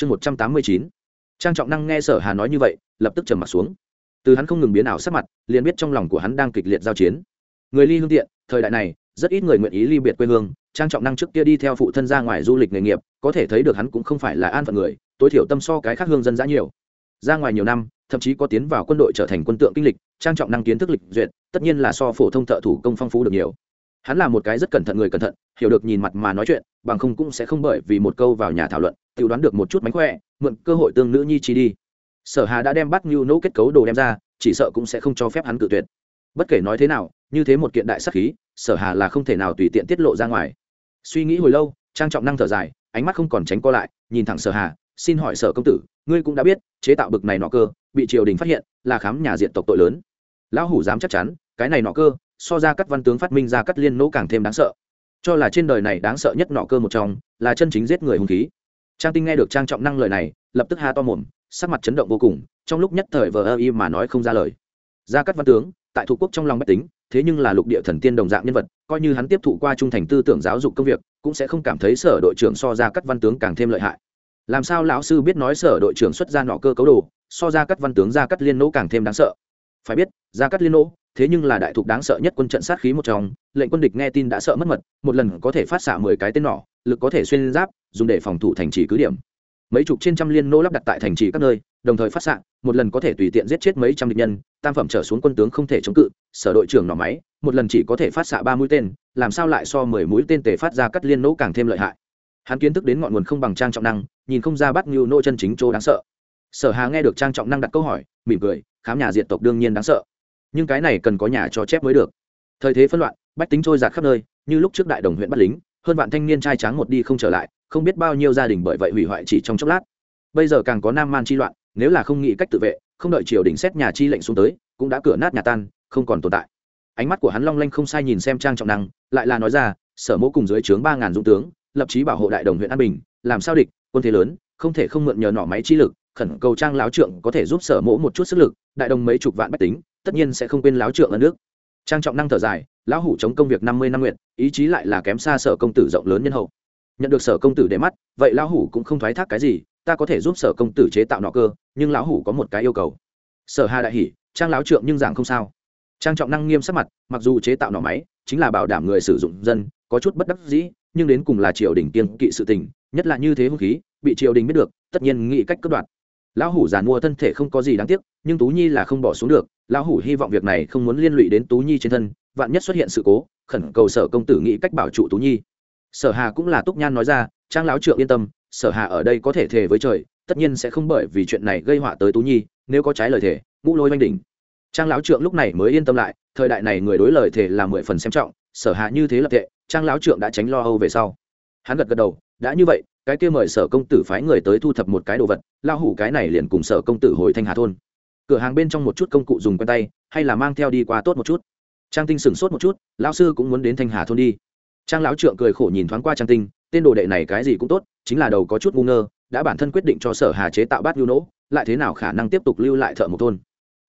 chương một trăm tám mươi chín. Trang trọng năng nghe sở hà nói như vậy, lập tức trầm mặt xuống. Từ hắn không ngừng biến ảo sắc mặt, liền biết trong lòng của hắn đang kịch liệt giao chiến. Người ly hương tiện, thời đại này, rất ít người nguyện ý ly biệt quê hương. Trang trọng năng trước kia đi theo phụ thân ra ngoài du lịch nghề nghiệp, có thể thấy được hắn cũng không phải là an phận người, tối thiểu tâm so cái khác hương dân dã nhiều. Ra ngoài nhiều năm, thậm chí có tiến vào quân đội trở thành quân tượng kinh lịch, trang trọng năng kiến thức lịch duyệt, tất nhiên là so phổ thông thợ thủ công phong phú được nhiều hắn là một cái rất cẩn thận người cẩn thận, hiểu được nhìn mặt mà nói chuyện, bằng không cũng sẽ không bởi vì một câu vào nhà thảo luận tự đoán được một chút mánh khỏe, mượn cơ hội tương nữ nhi chi đi. Sở hà đã đem bắt như nỗ kết cấu đồ đem ra, chỉ sợ cũng sẽ không cho phép hắn cự tuyệt. Bất kể nói thế nào, như thế một kiện đại sắc khí, sở hà là không thể nào tùy tiện tiết lộ ra ngoài. Suy nghĩ hồi lâu, trang trọng năng thở dài, ánh mắt không còn tránh co lại, nhìn thẳng sở hà, xin hỏi sở công tử, ngươi cũng đã biết, chế tạo bực này nọ cơ, bị triều đình phát hiện, là khám nhà diện tộc tội lớn. Lão hủ dám chắc chắn, cái này nọ cơ so ra các văn tướng phát minh ra cắt liên nỗ càng thêm đáng sợ. Cho là trên đời này đáng sợ nhất nọ cơ một trong là chân chính giết người hung khí. Trang tinh nghe được trang trọng năng lời này, lập tức ha to mồm, sắc mặt chấn động vô cùng, trong lúc nhất thời vờ ơ y mà nói không ra lời. Gia cắt văn tướng, tại thủ quốc trong lòng bách tính, thế nhưng là lục địa thần tiên đồng dạng nhân vật, coi như hắn tiếp thụ qua trung thành tư tưởng giáo dục công việc, cũng sẽ không cảm thấy sở đội trưởng so ra cắt văn tướng càng thêm lợi hại. Làm sao lão sư biết nói sở đội trưởng xuất ra nọ cơ cấu đồ, so ra cắt văn tướng ra cắt liên nỗ càng thêm đáng sợ? Phải biết, ra cắt liên nỗ thế nhưng là đại thục đáng sợ nhất quân trận sát khí một trong, lệnh quân địch nghe tin đã sợ mất mật, một lần có thể phát xạ mười cái tên nỏ, lực có thể xuyên giáp, dùng để phòng thủ thành trì cứ điểm. Mấy chục trên trăm liên nô lắp đặt tại thành trì các nơi, đồng thời phát xạ, một lần có thể tùy tiện giết chết mấy trăm địch nhân, tam phẩm trở xuống quân tướng không thể chống cự, sở đội trưởng nỏ máy, một lần chỉ có thể phát xạ ba mũi tên, làm sao lại so mười mũi tên tề phát ra cắt liên nỗ càng thêm lợi hại. Hắn kiến thức đến ngọn nguồn không bằng trang trọng năng, nhìn không ra bắt như nô chân chính chỗ đáng sợ. Sở hà nghe được trang trọng năng đặt câu hỏi, mỉm cười, khám nhà diện tộc đương nhiên đáng sợ nhưng cái này cần có nhà cho chép mới được. Thời thế phân loạn, bách tính trôi giạt khắp nơi, như lúc trước đại đồng huyện bắt lính, hơn vạn thanh niên trai tráng một đi không trở lại, không biết bao nhiêu gia đình bởi vậy hủy hoại chỉ trong chốc lát. Bây giờ càng có nam man chi loạn, nếu là không nghĩ cách tự vệ, không đợi triều đình xét nhà chi lệnh xuống tới, cũng đã cửa nát nhà tan, không còn tồn tại. Ánh mắt của hắn long lanh không sai nhìn xem trang trọng năng, lại là nói ra, sở mẫu cùng dưới trướng ba ngàn dũng tướng, lập chí bảo hộ đại đồng huyện an bình, làm sao địch, quân thế lớn, không thể không mượn nhờ nỏ máy chi lực, khẩn cầu trang láo trượng có thể giúp sở mẫu một chút sức lực, đại đồng mấy chục vạn bách tính tất nhiên sẽ không quên láo trượng ở nước. Trang trọng năng thở dài, lão hủ chống công việc năm mươi năm nguyện, ý chí lại là kém xa sở công tử rộng lớn nhân hậu. Nhận được sở công tử để mắt, vậy lão hủ cũng không thoái thác cái gì, ta có thể giúp sở công tử chế tạo nọ cơ, nhưng lão hủ có một cái yêu cầu. Sở hà đại hỉ, trang láo trượng nhưng giảng không sao. Trang trọng năng nghiêm sắc mặt, mặc dù chế tạo nọ máy, chính là bảo đảm người sử dụng dân, có chút bất đắc dĩ, nhưng đến cùng là triều đình kiên kỵ sự tình, nhất là như thế hung khí, bị triều đình biết được, tất nhiên nghĩ cách cất đoạt lão hủ giàn mua thân thể không có gì đáng tiếc, nhưng tú nhi là không bỏ xuống được. Lão hủ hy vọng việc này không muốn liên lụy đến tú nhi trên thân, vạn nhất xuất hiện sự cố, khẩn cầu sở công tử nghĩ cách bảo trụ tú nhi. Sở hà cũng là túc nhan nói ra, trang lão trượng yên tâm, sở hà ở đây có thể thề với trời, tất nhiên sẽ không bởi vì chuyện này gây họa tới tú nhi, nếu có trái lời thề, ngũ lôi oanh đỉnh. Trang lão trượng lúc này mới yên tâm lại, thời đại này người đối lời thề là mười phần xem trọng, sở hà như thế lập tệ, trang lão trượng đã tránh lo âu về sau. Hắn gật gật đầu, đã như vậy cái kia mời sở công tử phái người tới thu thập một cái đồ vật lao hủ cái này liền cùng sở công tử hồi thanh hà thôn. Cửa hàng bên trong một chút công cụ dùng quen tay, hay là mang theo đi qua tốt một chút. Trang tinh sửng sốt một chút, lão sư cũng muốn đến thanh hà thôn đi. Trang lão trượng cười khổ nhìn thoáng qua trang tinh, tên đồ đệ này cái gì cũng tốt, chính là đầu có chút ngu ngơ, đã bản thân quyết định cho sở hà chế tạo bát lưu nỗ, lại thế nào khả năng tiếp tục lưu lại thợ một thôn.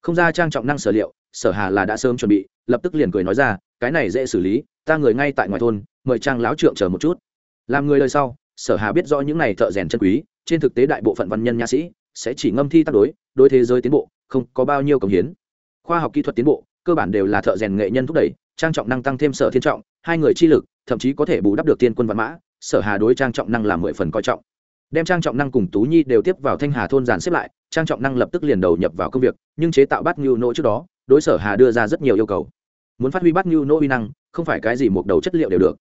Không ra trang trọng năng sở liệu, sở hà là đã sớm chuẩn bị, lập tức liền cười nói ra, cái này dễ xử lý, ta người ngay tại ngoài thôn, mời trang lão trượng chờ một chút. Làm người lời sau sở hà biết rõ những này thợ rèn chân quý, trên thực tế đại bộ phận văn nhân nha sĩ sẽ chỉ ngâm thi tác đối đối thế giới tiến bộ, không có bao nhiêu công hiến. Khoa học kỹ thuật tiến bộ, cơ bản đều là thợ rèn nghệ nhân thúc đẩy, trang trọng năng tăng thêm sở thiên trọng, hai người chi lực, thậm chí có thể bù đắp được tiên quân văn mã, sở hà đối trang trọng năng là mười phần coi trọng. Đem trang trọng năng cùng tú nhi đều tiếp vào thanh hà thôn giàn xếp lại, trang trọng năng lập tức liền đầu nhập vào công việc, nhưng chế tạo bát ngưu nỗ trước đó, đối sở hà đưa ra rất nhiều yêu cầu. Muốn phát huy bát ngưu nỗ uy năng, không phải cái gì một đầu chất liệu đều được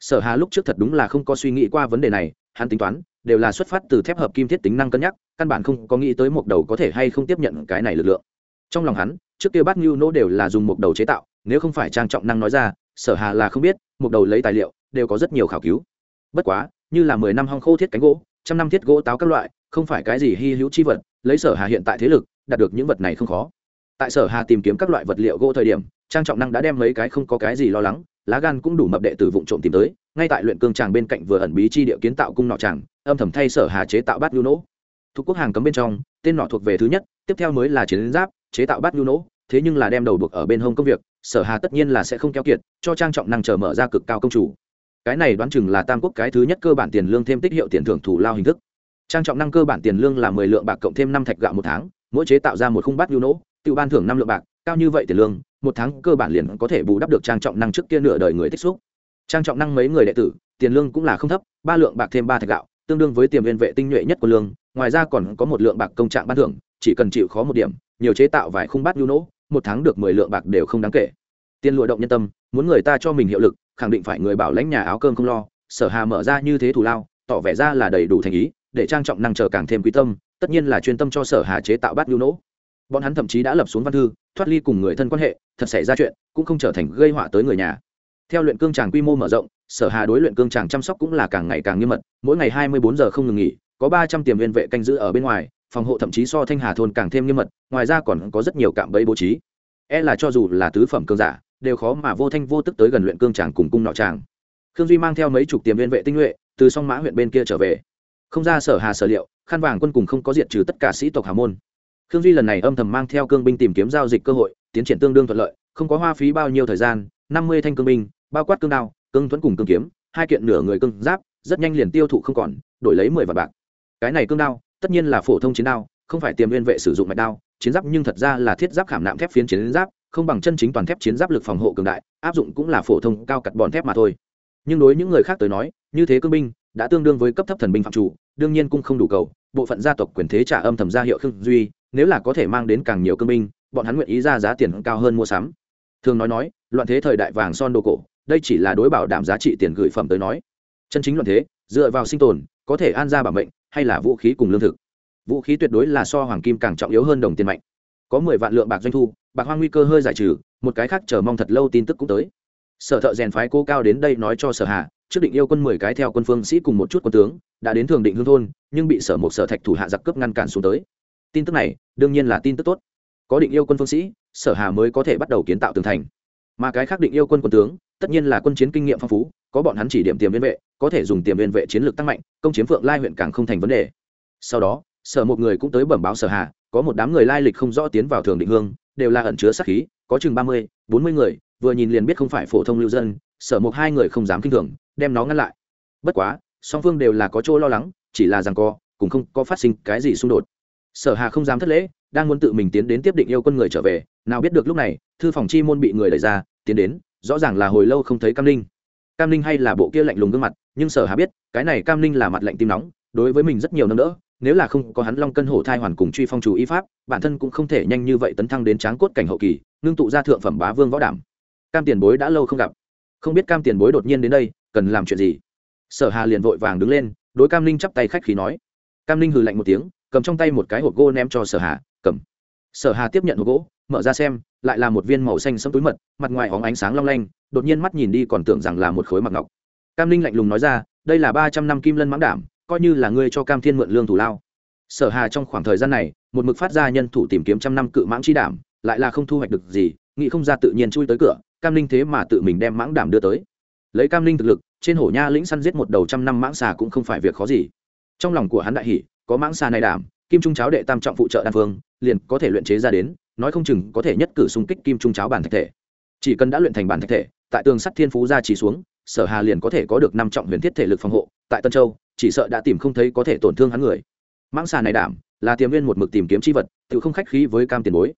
sở hà lúc trước thật đúng là không có suy nghĩ qua vấn đề này, hắn tính toán, đều là xuất phát từ thép hợp kim thiết tính năng cân nhắc, căn bản không có nghĩ tới một đầu có thể hay không tiếp nhận cái này lực lượng. Trong lòng hắn, trước kia bát ngưu nỗ đều là dùng một đầu chế tạo, nếu không phải trang trọng năng nói ra, sở hà là không biết một đầu lấy tài liệu, đều có rất nhiều khảo cứu. Bất quá, như là mười năm hong khô thiết cánh gỗ, trăm năm thiết gỗ táo các loại, không phải cái gì hy hữu chi vật, lấy sở hà hiện tại thế lực, đạt được những vật này không khó. Tại sở hà tìm kiếm các loại vật liệu gỗ thời điểm trang trọng năng đã đem mấy cái không có cái gì lo lắng, lá gan cũng đủ mập đệ tử vụn trộm tìm tới, ngay tại luyện cương tràng bên cạnh vừa ẩn bí chi địa kiến tạo cung nọ tràng âm thầm thay sở hà chế tạo bát nhu nỗ. Thuộc quốc hàng cấm bên trong, tên nọ thuộc về thứ nhất, tiếp theo mới là chiến giáp, chế tạo bát nhu nỗ, thế nhưng là đem đầu buộc ở bên hông công việc, sở hà tất nhiên là sẽ không keo kiệt, cho trang trọng năng chờ mở ra cực cao công chủ. Cái này đoán chừng là tam quốc cái thứ nhất cơ bản tiền lương thêm tích hiệu tiền thưởng thủ lao hình thức. Trang trọng năng cơ bản tiền lương là mười lượng bạc cộng thêm năm thạch gạo một tháng, mỗi chế tạo ra một khung bát lưu nỗ, tự ban thưởng năm lượng bạc cao như vậy tiền lương, một tháng cơ bản liền có thể bù đắp được trang trọng năng trước kia nửa đời người tích xúc. Trang trọng năng mấy người đệ tử, tiền lương cũng là không thấp, ba lượng bạc thêm ba thạch gạo, tương đương với tiềm viên vệ tinh nhuệ nhất của lương, ngoài ra còn có một lượng bạc công trạng ban thưởng, chỉ cần chịu khó một điểm, nhiều chế tạo vài khung bát nhu nỗ, một tháng được mười lượng bạc đều không đáng kể. Tiền lụa động nhân tâm, muốn người ta cho mình hiệu lực, khẳng định phải người bảo lãnh nhà áo cơm không lo, sở hà mở ra như thế thủ lao, tỏ vẻ ra là đầy đủ thành ý, để trang trọng năng chờ càng thêm quý tâm, tất nhiên là chuyên tâm cho sở hà chế tạo bát nhu nỗ bọn hắn thậm chí đã lập xuống văn thư, thoát ly cùng người thân quan hệ, thật xảy ra chuyện, cũng không trở thành gây họa tới người nhà. Theo luyện cương tràng quy mô mở rộng, sở hà đối luyện cương tràng chăm sóc cũng là càng ngày càng nghiêm mật, mỗi ngày hai mươi bốn giờ không ngừng nghỉ, có ba trăm tiềm viên vệ canh giữ ở bên ngoài, phòng hộ thậm chí so thanh hà thôn càng thêm nghiêm mật, ngoài ra còn có rất nhiều cạm bẫy bố trí. E là cho dù là tứ phẩm cương giả, đều khó mà vô thanh vô tức tới gần luyện cương tràng cùng cung nọ tràng khương duy mang theo mấy chục tiềm viên vệ tinh nhuệ, từ song mã huyện bên kia trở về. Không ra sở hà sở liệu, khăn vàng quân cùng không có diện trừ tất cả sĩ tộc hà môn khương duy lần này âm thầm mang theo cương binh tìm kiếm giao dịch cơ hội, tiến triển tương đương thuận lợi, không có hoa phí bao nhiêu thời gian, năm mươi thanh cương binh, bao quát cương đao, cương thuẫn cùng cương kiếm, hai kiện nửa người cương giáp, rất nhanh liền tiêu thụ không còn, đổi lấy mười vạn bạc. Cái này cương đao, tất nhiên là phổ thông chiến đao, không phải tiềm nguyên vệ sử dụng mạch đao, chiến giáp nhưng thật ra là thiết giáp khảm nạm thép phiến chiến giáp, không bằng chân chính toàn thép chiến giáp lực phòng hộ cường đại, áp dụng cũng là phổ thông cao cặt bòn thép mà thôi. Nhưng đối những người khác tới nói, như thế cương binh đã tương đương với cấp thấp thần binh phạm chủ, đương nhiên cũng không đủ cầu, bộ phận gia tộc quyền thế trả âm thầm gia hiệu khương duy nếu là có thể mang đến càng nhiều cương binh, bọn hắn nguyện ý ra giá tiền cao hơn mua sắm. Thường nói nói, loạn thế thời đại vàng son đồ cổ, đây chỉ là đối bảo đảm giá trị tiền gửi phẩm tới nói. Chân chính loạn thế, dựa vào sinh tồn, có thể an ra bảo mệnh, hay là vũ khí cùng lương thực. Vũ khí tuyệt đối là so hoàng kim càng trọng yếu hơn đồng tiền mạnh. Có mười vạn lượng bạc doanh thu, bạc hoang nguy cơ hơi giải trừ, một cái khác chờ mong thật lâu tin tức cũng tới. Sở thợ rèn phái cô cao đến đây nói cho sở hà, trước định yêu quân mười cái theo quân phương sĩ cùng một chút quân tướng, đã đến thường định hương thôn, nhưng bị sở một sở thạch thủ hạ giặc cướp ngăn cản xuống tới tin tức này, đương nhiên là tin tức tốt. Có định yêu quân phương sĩ, sở hà mới có thể bắt đầu kiến tạo tường thành. Mà cái khác định yêu quân quân tướng, tất nhiên là quân chiến kinh nghiệm phong phú, có bọn hắn chỉ điểm tiềm viên vệ, có thể dùng tiềm viên vệ chiến lược tăng mạnh, công chiếm phượng lai huyện càng không thành vấn đề. Sau đó, sở một người cũng tới bẩm báo sở hà, có một đám người lai lịch không rõ tiến vào thường định hương, đều là ẩn chứa sát khí, có chừng ba mươi, bốn mươi người, vừa nhìn liền biết không phải phổ thông lưu dân, sở một hai người không dám kinh thường, đem nó ngăn lại. Bất quá, song phương đều là có chỗ lo lắng, chỉ là rằng co, cũng không có phát sinh cái gì xung đột sở hà không dám thất lễ, đang muốn tự mình tiến đến tiếp định yêu quân người trở về, nào biết được lúc này, thư phòng chi môn bị người đẩy ra, tiến đến, rõ ràng là hồi lâu không thấy cam Linh. cam Linh hay là bộ kia lạnh lùng gương mặt, nhưng sở hà biết, cái này cam Linh là mặt lạnh tim nóng, đối với mình rất nhiều năm nữa nếu là không có hắn long cân hổ thai hoàn cùng truy phong chủ y pháp, bản thân cũng không thể nhanh như vậy tấn thăng đến tráng cốt cảnh hậu kỳ ngưng tụ ra thượng phẩm bá vương võ đảm. Cam tiền bối đã lâu không gặp. Không biết cam tiền bối đột nhiên đến đây, cần làm chuyện gì? Sở hà liền vội vàng đứng lên, đối cam Linh chắp tay khách khí nói. Cam Linh hừ lạnh một tiếng cầm trong tay một cái hộp gỗ ném cho sở hà, cầm. Sở hà tiếp nhận hộp gỗ, mở ra xem, lại là một viên màu xanh sẫm túi mật, mặt ngoài hóng ánh sáng long lanh, đột nhiên mắt nhìn đi còn tưởng rằng là một khối mặt ngọc. Cam linh lạnh lùng nói ra, đây là ba trăm năm kim lân mãng đảm, coi như là ngươi cho cam thiên mượn lương thủ lao. Sở hà trong khoảng thời gian này, một mực phát ra nhân thủ tìm kiếm trăm năm cự mãng chi đảm, lại là không thu hoạch được gì, nghĩ không ra tự nhiên chui tới cửa, cam linh thế mà tự mình đem mãng đảm đưa tới. Lấy cam linh thực lực, trên hổ nha lĩnh săn giết một đầu trăm năm mãng xà cũng không phải việc khó gì. Trong lòng của hắn đại hỷ có mãng xà này đảm, kim trung cháo đệ tam trọng phụ trợ đan phương, liền có thể luyện chế ra đến, nói không chừng có thể nhất cử xung kích kim trung cháo bản thạch thể. Chỉ cần đã luyện thành bản thạch thể, tại tường sắt thiên phú ra chỉ xuống, sở hà liền có thể có được năm trọng huyền thiết thể lực phòng hộ, tại tân châu, chỉ sợ đã tìm không thấy có thể tổn thương hắn người. Mãng xà này đảm, là tiềm viên một mực tìm kiếm chi vật, tự không khách khí với cam tiền bối.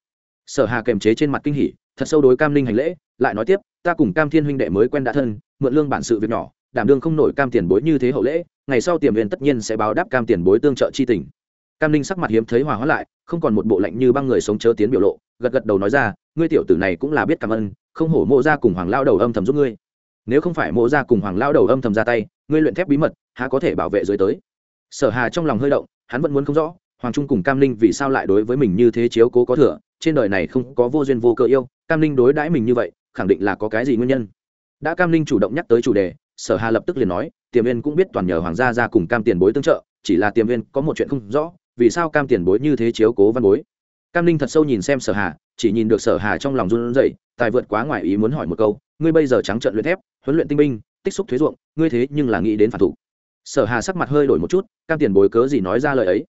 Sở hà kềm chế trên mặt kinh hỉ, thật sâu đối cam linh hành lễ, lại nói tiếp, ta cùng cam thiên huynh đệ mới quen đã thân, mượn lương bản sự việc nhỏ đảm đương không nổi cam tiền bối như thế hậu lễ, ngày sau tiềm viên tất nhiên sẽ báo đáp cam tiền bối tương trợ chi tình. Cam linh sắc mặt hiếm thấy hòa hóa lại, không còn một bộ lạnh như băng người sống chớ tiến biểu lộ, gật gật đầu nói ra, ngươi tiểu tử này cũng là biết cảm ơn, không hổ mộ ra cùng hoàng lao đầu âm thầm giúp ngươi. Nếu không phải mộ ra cùng hoàng lao đầu âm thầm ra tay, ngươi luyện thép bí mật, há có thể bảo vệ dưới tới? Sở hà trong lòng hơi động, hắn vẫn muốn không rõ, hoàng trung cùng cam linh vì sao lại đối với mình như thế chiếu cố có thừa, trên đời này không có vô duyên vô cơ yêu, cam linh đối đãi mình như vậy, khẳng định là có cái gì nguyên nhân. Đã cam linh chủ động nhắc tới chủ đề sở hà lập tức liền nói, tiềm viên cũng biết toàn nhờ hoàng gia ra cùng cam tiền bối tương trợ, chỉ là tiềm viên có một chuyện không rõ, vì sao cam tiền bối như thế chiếu cố văn bối? Cam linh thật sâu nhìn xem sở hà, chỉ nhìn được sở hà trong lòng run rẩy, tài vượt quá ngoài ý muốn hỏi một câu, ngươi bây giờ trắng trợn luyện thép, huấn luyện tinh binh, tích xúc thuế ruộng, ngươi thế nhưng là nghĩ đến phản thủ. Sở hà sắc mặt hơi đổi một chút, cam tiền bối cớ gì nói ra lời ấy?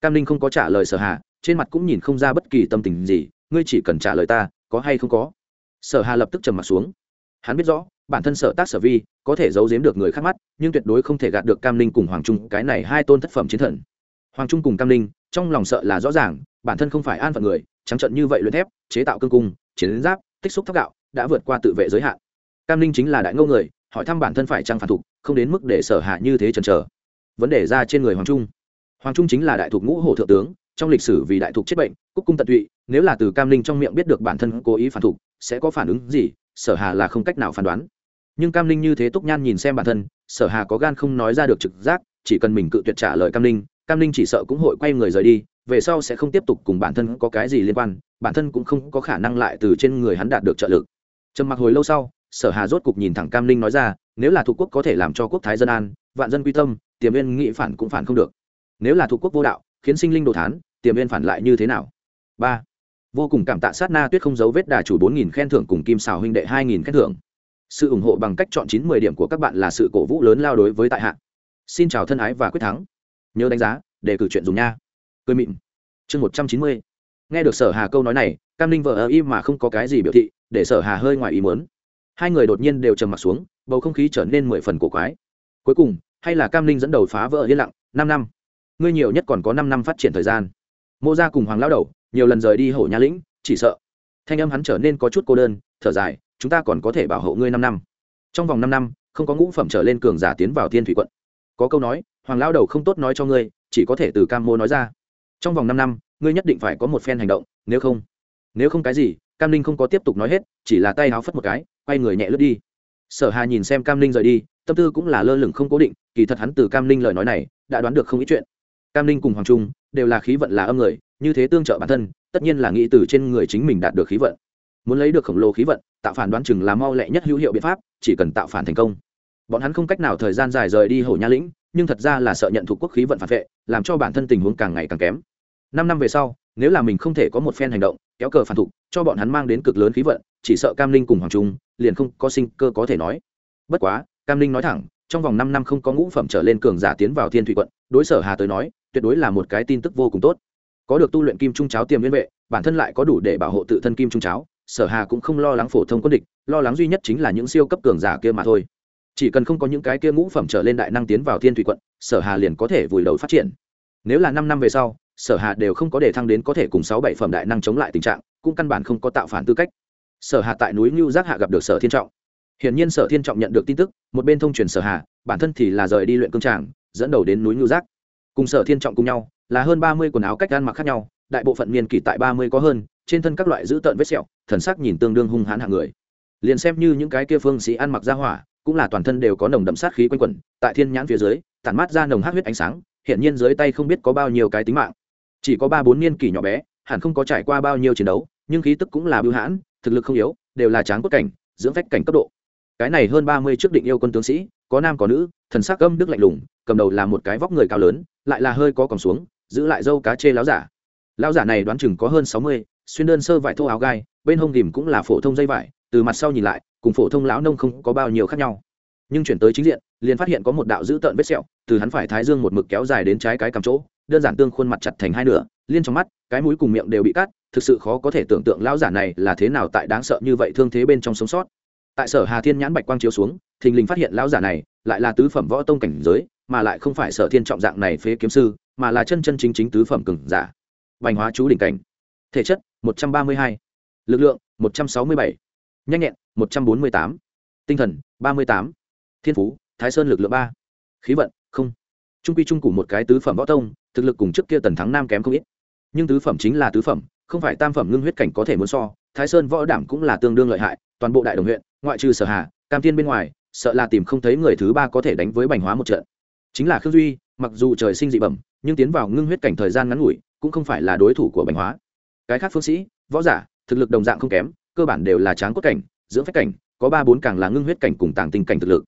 Cam linh không có trả lời sở hà, trên mặt cũng nhìn không ra bất kỳ tâm tình gì, ngươi chỉ cần trả lời ta, có hay không có? Sở hà lập tức trầm mặt xuống. Hắn biết rõ, bản thân sở tác sở vi có thể giấu giếm được người khác mắt, nhưng tuyệt đối không thể gạt được cam linh cùng hoàng trung, cái này hai tôn thất phẩm chiến thần. Hoàng trung cùng cam ninh, trong lòng sợ là rõ ràng, bản thân không phải an phận người, trắng trận như vậy luyện thép, chế tạo cương cung, chiến giáp, tích xúc thóc gạo, đã vượt qua tự vệ giới hạn. Cam ninh chính là đại ngô người, hỏi thăm bản thân phải trang phản thục, không đến mức để sở hạ như thế chần chờ. Vấn đề ra trên người hoàng trung. Hoàng trung chính là đại thục ngũ hổ thượng tướng, trong lịch sử vì đại thục chết bệnh, cúc cung tận tụy, nếu là từ cam ninh trong miệng biết được bản thân cố ý phản thục, sẽ có phản ứng gì, sở hà là không cách nào phán đoán nhưng cam Linh như thế túc nhan nhìn xem bản thân sở hà có gan không nói ra được trực giác chỉ cần mình cự tuyệt trả lời cam Linh, cam Linh chỉ sợ cũng hội quay người rời đi về sau sẽ không tiếp tục cùng bản thân có cái gì liên quan bản thân cũng không có khả năng lại từ trên người hắn đạt được trợ lực. Trầm mặc hồi lâu sau sở hà rốt cục nhìn thẳng cam Linh nói ra nếu là thuộc quốc có thể làm cho quốc thái dân an vạn dân quy tâm tiềm viên nghị phản cũng phản không được. Nếu là thuộc quốc vô đạo khiến sinh linh đồ thán tiềm viên phản lại như thế nào? Ba. Vô cùng cảm tạ sát na tuyết không giấu vết đà chủ bốn nghìn khen thưởng cùng kim xào huynh đệ hai nghìn khen thưởng sự ủng hộ bằng cách chọn chín mười điểm của các bạn là sự cổ vũ lớn lao đối với tại hạ. Xin chào thân ái và quyết thắng. Nhớ đánh giá để cử chuyện dùng nha. Cười mịn. Chương một trăm chín mươi. Nghe được sở hà câu nói này, cam linh vợ ơ im mà không có cái gì biểu thị, để sở hà hơi ngoài ý muốn. Hai người đột nhiên đều trầm mặt xuống, bầu không khí trở nên mười phần cổ quái. Cuối cùng, hay là cam linh dẫn đầu phá vỡ yên lặng, năm năm. Ngươi nhiều nhất còn có năm năm phát triển thời gian. Mô gia cùng hoàng lao đầu, nhiều lần rời đi hổ nhà lĩnh, chỉ sợ. Thanh âm hắn trở nên có chút cô đơn, thở dài chúng ta còn có thể bảo hộ ngươi năm năm. Trong vòng năm năm, không có ngũ phẩm trở lên cường giả tiến vào thiên thủy quận. Có câu nói, hoàng lao đầu không tốt nói cho ngươi, chỉ có thể từ cam mô nói ra. Trong vòng năm năm, ngươi nhất định phải có một phen hành động, nếu không nếu không cái gì, cam linh không có tiếp tục nói hết, chỉ là tay háo phất một cái, quay người nhẹ lướt đi. Sở hà nhìn xem cam linh rời đi, tâm tư cũng là lơ lửng không cố định, kỳ thật hắn từ cam linh lời nói này, đã đoán được không ít chuyện. Cam linh cùng hoàng trung, đều là khí vận là âm người, như thế tương trợ bản thân, tất nhiên là nghĩ từ trên người chính mình đạt được khí vận muốn lấy được khổng lồ khí vận, tạo phản đoán chừng là mau lẹ nhất hữu hiệu biện pháp, chỉ cần tạo phản thành công. Bọn hắn không cách nào thời gian dài rời đi hổ nha lĩnh, nhưng thật ra là sợ nhận thuộc quốc khí vận phản vệ, làm cho bản thân tình huống càng ngày càng kém. Năm năm về sau, nếu là mình không thể có một phen hành động, kéo cờ phản thục cho bọn hắn mang đến cực lớn khí vận, chỉ sợ cam linh cùng hoàng trung, liền không có sinh cơ có thể nói. Bất quá, cam linh nói thẳng, trong vòng năm năm không có ngũ phẩm trở lên cường giả tiến vào thiên thủy quận, đối sở hà tới nói, tuyệt đối là một cái tin tức vô cùng tốt. Có được tu luyện kim trung cháo tiềm liên vệ, bản thân lại có đủ để bảo hộ tự thân kim trung cháo sở hà cũng không lo lắng phổ thông quân địch, lo lắng duy nhất chính là những siêu cấp cường giả kia mà thôi. Chỉ cần không có những cái kia ngũ phẩm trở lên đại năng tiến vào thiên thủy quận, sở hà liền có thể vùi đầu phát triển. Nếu là năm năm về sau, sở hà đều không có để thăng đến có thể cùng sáu bảy phẩm đại năng chống lại tình trạng, cũng căn bản không có tạo phản tư cách. Sở hà tại núi ngưu giác hạ gặp được sở thiên trọng. Hiển nhiên sở thiên trọng nhận được tin tức, một bên thông truyền sở hà, bản thân thì là rời đi luyện cương tràng, dẫn đầu đến núi ngưu giác. Cùng sở thiên trọng cùng nhau, là hơn ba mươi quần áo cách gan mặc khác nhau đại bộ phận niên kỷ tại ba mươi có hơn, trên thân các loại dữ tợn vết sẹo, thần sắc nhìn tương đương hung hãn hạng người. Liền xem như những cái kia phương sĩ ăn mặc ra hỏa, cũng là toàn thân đều có nồng đậm sát khí quanh quẩn, tại thiên nhãn phía dưới, tản mát ra nồng hát huyết ánh sáng hiện nhiên dưới tay không biết có bao nhiêu cái tính mạng. Chỉ có ba bốn niên kỷ nhỏ bé, hẳn không có trải qua bao nhiêu chiến đấu, nhưng khí tức cũng là bưu hãn, thực lực không yếu, đều là tráng cốt cảnh, dưỡng phách cảnh cấp độ. Cái này hơn ba mươi trước định yêu quân tướng sĩ, có nam có nữ, thần sắc âm đức lạnh lùng, cầm đầu là một cái vóc người cao lớn, lại là hơi có còn xuống, giữ lại dâu cá chê láo giả lão giả này đoán chừng có hơn sáu mươi, xuyên đơn sơ vải thô áo gai, bên hông ghìm cũng là phổ thông dây vải, từ mặt sau nhìn lại, cùng phổ thông lão nông không có bao nhiêu khác nhau. Nhưng chuyển tới chính diện, liền phát hiện có một đạo dữ tợn vết sẹo, từ hắn phải thái dương một mực kéo dài đến trái cái cằm chỗ, đơn giản tương khuôn mặt chặt thành hai nửa, liên trong mắt, cái mũi cùng miệng đều bị cắt, thực sự khó có thể tưởng tượng lão giả này là thế nào tại đáng sợ như vậy thương thế bên trong sống sót. Tại sở hà thiên nhãn bạch quang chiếu xuống, thình lình phát hiện lão giả này lại là tứ phẩm võ tông cảnh giới, mà lại không phải sở thiên trọng dạng này phế kiếm sư, mà là chân chân chính chính tứ phẩm cường giả bành hóa chú đỉnh cảnh thể chất 132. lực lượng 167. nhanh nhẹn 148. tinh thần 38. thiên phú, thái sơn lực lượng ba khí vận, không trung quy trung cùng một cái tứ phẩm võ tông, thực lực cùng trước kia tần thắng nam kém không ít nhưng tứ phẩm chính là tứ phẩm, không phải tam phẩm ngưng huyết cảnh có thể muốn so thái sơn võ đảm cũng là tương đương lợi hại, toàn bộ đại đồng huyện, ngoại trừ sở hà, cam tiên bên ngoài, sợ là tìm không thấy người thứ ba có thể đánh với bành hóa một trận chính là khương duy, mặc dù trời sinh dị bẩm, nhưng tiến vào ngưng huyết cảnh thời gian ngắn ngủi cũng không phải là đối thủ của bành hóa. Cái khác phương sĩ, võ giả, thực lực đồng dạng không kém, cơ bản đều là tráng cốt cảnh, dưỡng phách cảnh, có ba bốn càng là ngưng huyết cảnh cùng tàng tinh cảnh thực lực.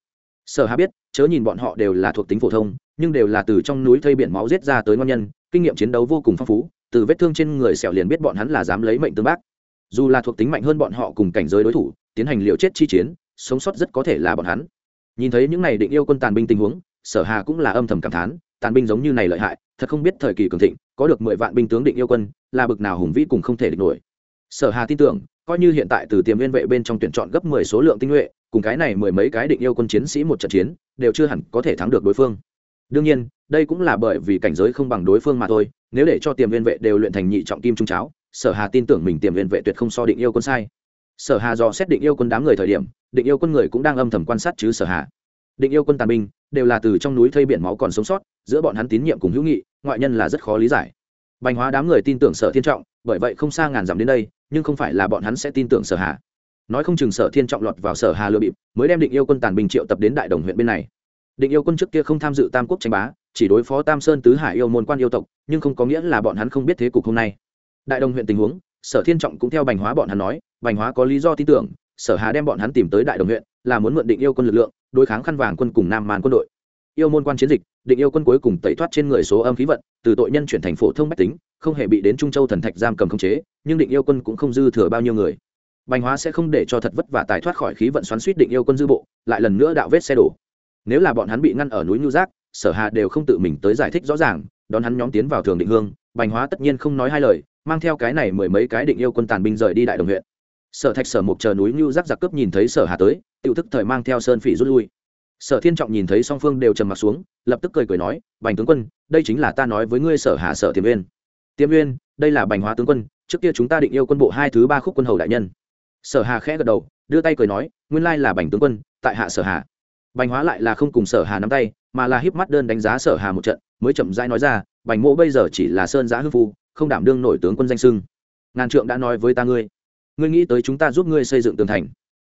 Sở hà biết, chớ nhìn bọn họ đều là thuộc tính phổ thông, nhưng đều là từ trong núi thây biển máu giết ra tới ngon nhân, kinh nghiệm chiến đấu vô cùng phong phú, từ vết thương trên người sẹo liền biết bọn hắn là dám lấy mệnh tương bác. Dù là thuộc tính mạnh hơn bọn họ cùng cảnh giới đối thủ, tiến hành liều chết chi chiến, sống sót rất có thể là bọn hắn. Nhìn thấy những này định yêu quân tàn binh tình huống, sở hà cũng là âm thầm cảm thán, tàn binh giống như này lợi hại thật không biết thời kỳ cường thịnh, có được mười vạn binh tướng định yêu quân, là bực nào hùng vĩ cùng không thể địch nổi. Sở hà tin tưởng, coi như hiện tại từ tiềm liên vệ bên trong tuyển chọn gấp mười số lượng tinh nhuệ, cùng cái này mười mấy cái định yêu quân chiến sĩ một trận chiến, đều chưa hẳn có thể thắng được đối phương. Đương nhiên, đây cũng là bởi vì cảnh giới không bằng đối phương mà thôi, nếu để cho tiềm liên vệ đều luyện thành nhị trọng kim trung cháo, sở hà tin tưởng mình tiềm liên vệ tuyệt không so định yêu quân sai. Sở hà do xét định yêu quân đám người thời điểm, định yêu quân người cũng đang âm thầm quan sát chứ sở hà. Định yêu quân tàn binh, đều là từ trong núi thây biển máu còn sống sót, giữa bọn hắn tín nhiệm cùng hữu nghị ngoại nhân là rất khó lý giải. Bành hóa đám người tin tưởng sở thiên trọng, bởi vậy không xa ngàn dặm đến đây, nhưng không phải là bọn hắn sẽ tin tưởng sở hà. Nói không chừng sở thiên trọng lọt vào sở hà lừa bịp, mới đem định yêu quân tàn binh triệu tập đến đại đồng huyện bên này. Định yêu quân trước kia không tham dự tam quốc tranh bá, chỉ đối phó tam sơn tứ hải yêu môn quan yêu tộc, nhưng không có nghĩa là bọn hắn không biết thế cục hôm nay. Đại đồng huyện tình huống, sở thiên trọng cũng theo bành hóa bọn hắn nói, bành hóa có lý do tin tưởng, sở hà đem bọn hắn tìm tới đại đồng huyện, là muốn mượn định yêu quân lực lượng, đối kháng khăn vàng quân cùng nam màn quân đội yêu môn quan chiến dịch, định yêu quân cuối cùng tẩy thoát trên người số âm khí vận, từ tội nhân chuyển thành phổ thông bách tính, không hề bị đến trung châu thần thạch giam cầm khống chế, nhưng định yêu quân cũng không dư thừa bao nhiêu người. Bành hóa sẽ không để cho thật vất vả tài thoát khỏi khí vận xoắn suýt định yêu quân dư bộ, lại lần nữa đạo vết xe đổ. Nếu là bọn hắn bị ngăn ở núi nhu giác, sở hà đều không tự mình tới giải thích rõ ràng, đón hắn nhóm tiến vào thường định hương, bành hóa tất nhiên không nói hai lời, mang theo cái này mười mấy cái định yêu quân tàn binh rời đi đại đồng huyện. Sở thạch sở mục chờ núi nhu giác giặc cướp nhìn thấy sở hà tới tự thức thời mang theo sơn phỉ rút lui sở thiên trọng nhìn thấy song phương đều trầm mặt xuống, lập tức cười cười nói, bành tướng quân, đây chính là ta nói với ngươi sở hà, sở tiềm uyên. Tiềm uyên, đây là bành hóa tướng quân, trước kia chúng ta định yêu quân bộ hai thứ ba khúc quân hầu đại nhân. Sở hà khẽ gật đầu, đưa tay cười nói, nguyên lai là bành tướng quân, tại hạ sở hà. Bành hóa lại là không cùng sở hà nắm tay, mà là híp mắt đơn đánh giá sở hà một trận, mới chậm rãi nói ra, bành mộ bây giờ chỉ là sơn giã hư phu, không đảm đương nổi tướng quân danh sưng ngàn trượng đã nói với ta ngươi. Ngươi nghĩ tới chúng ta giúp ngươi xây dựng tường thành.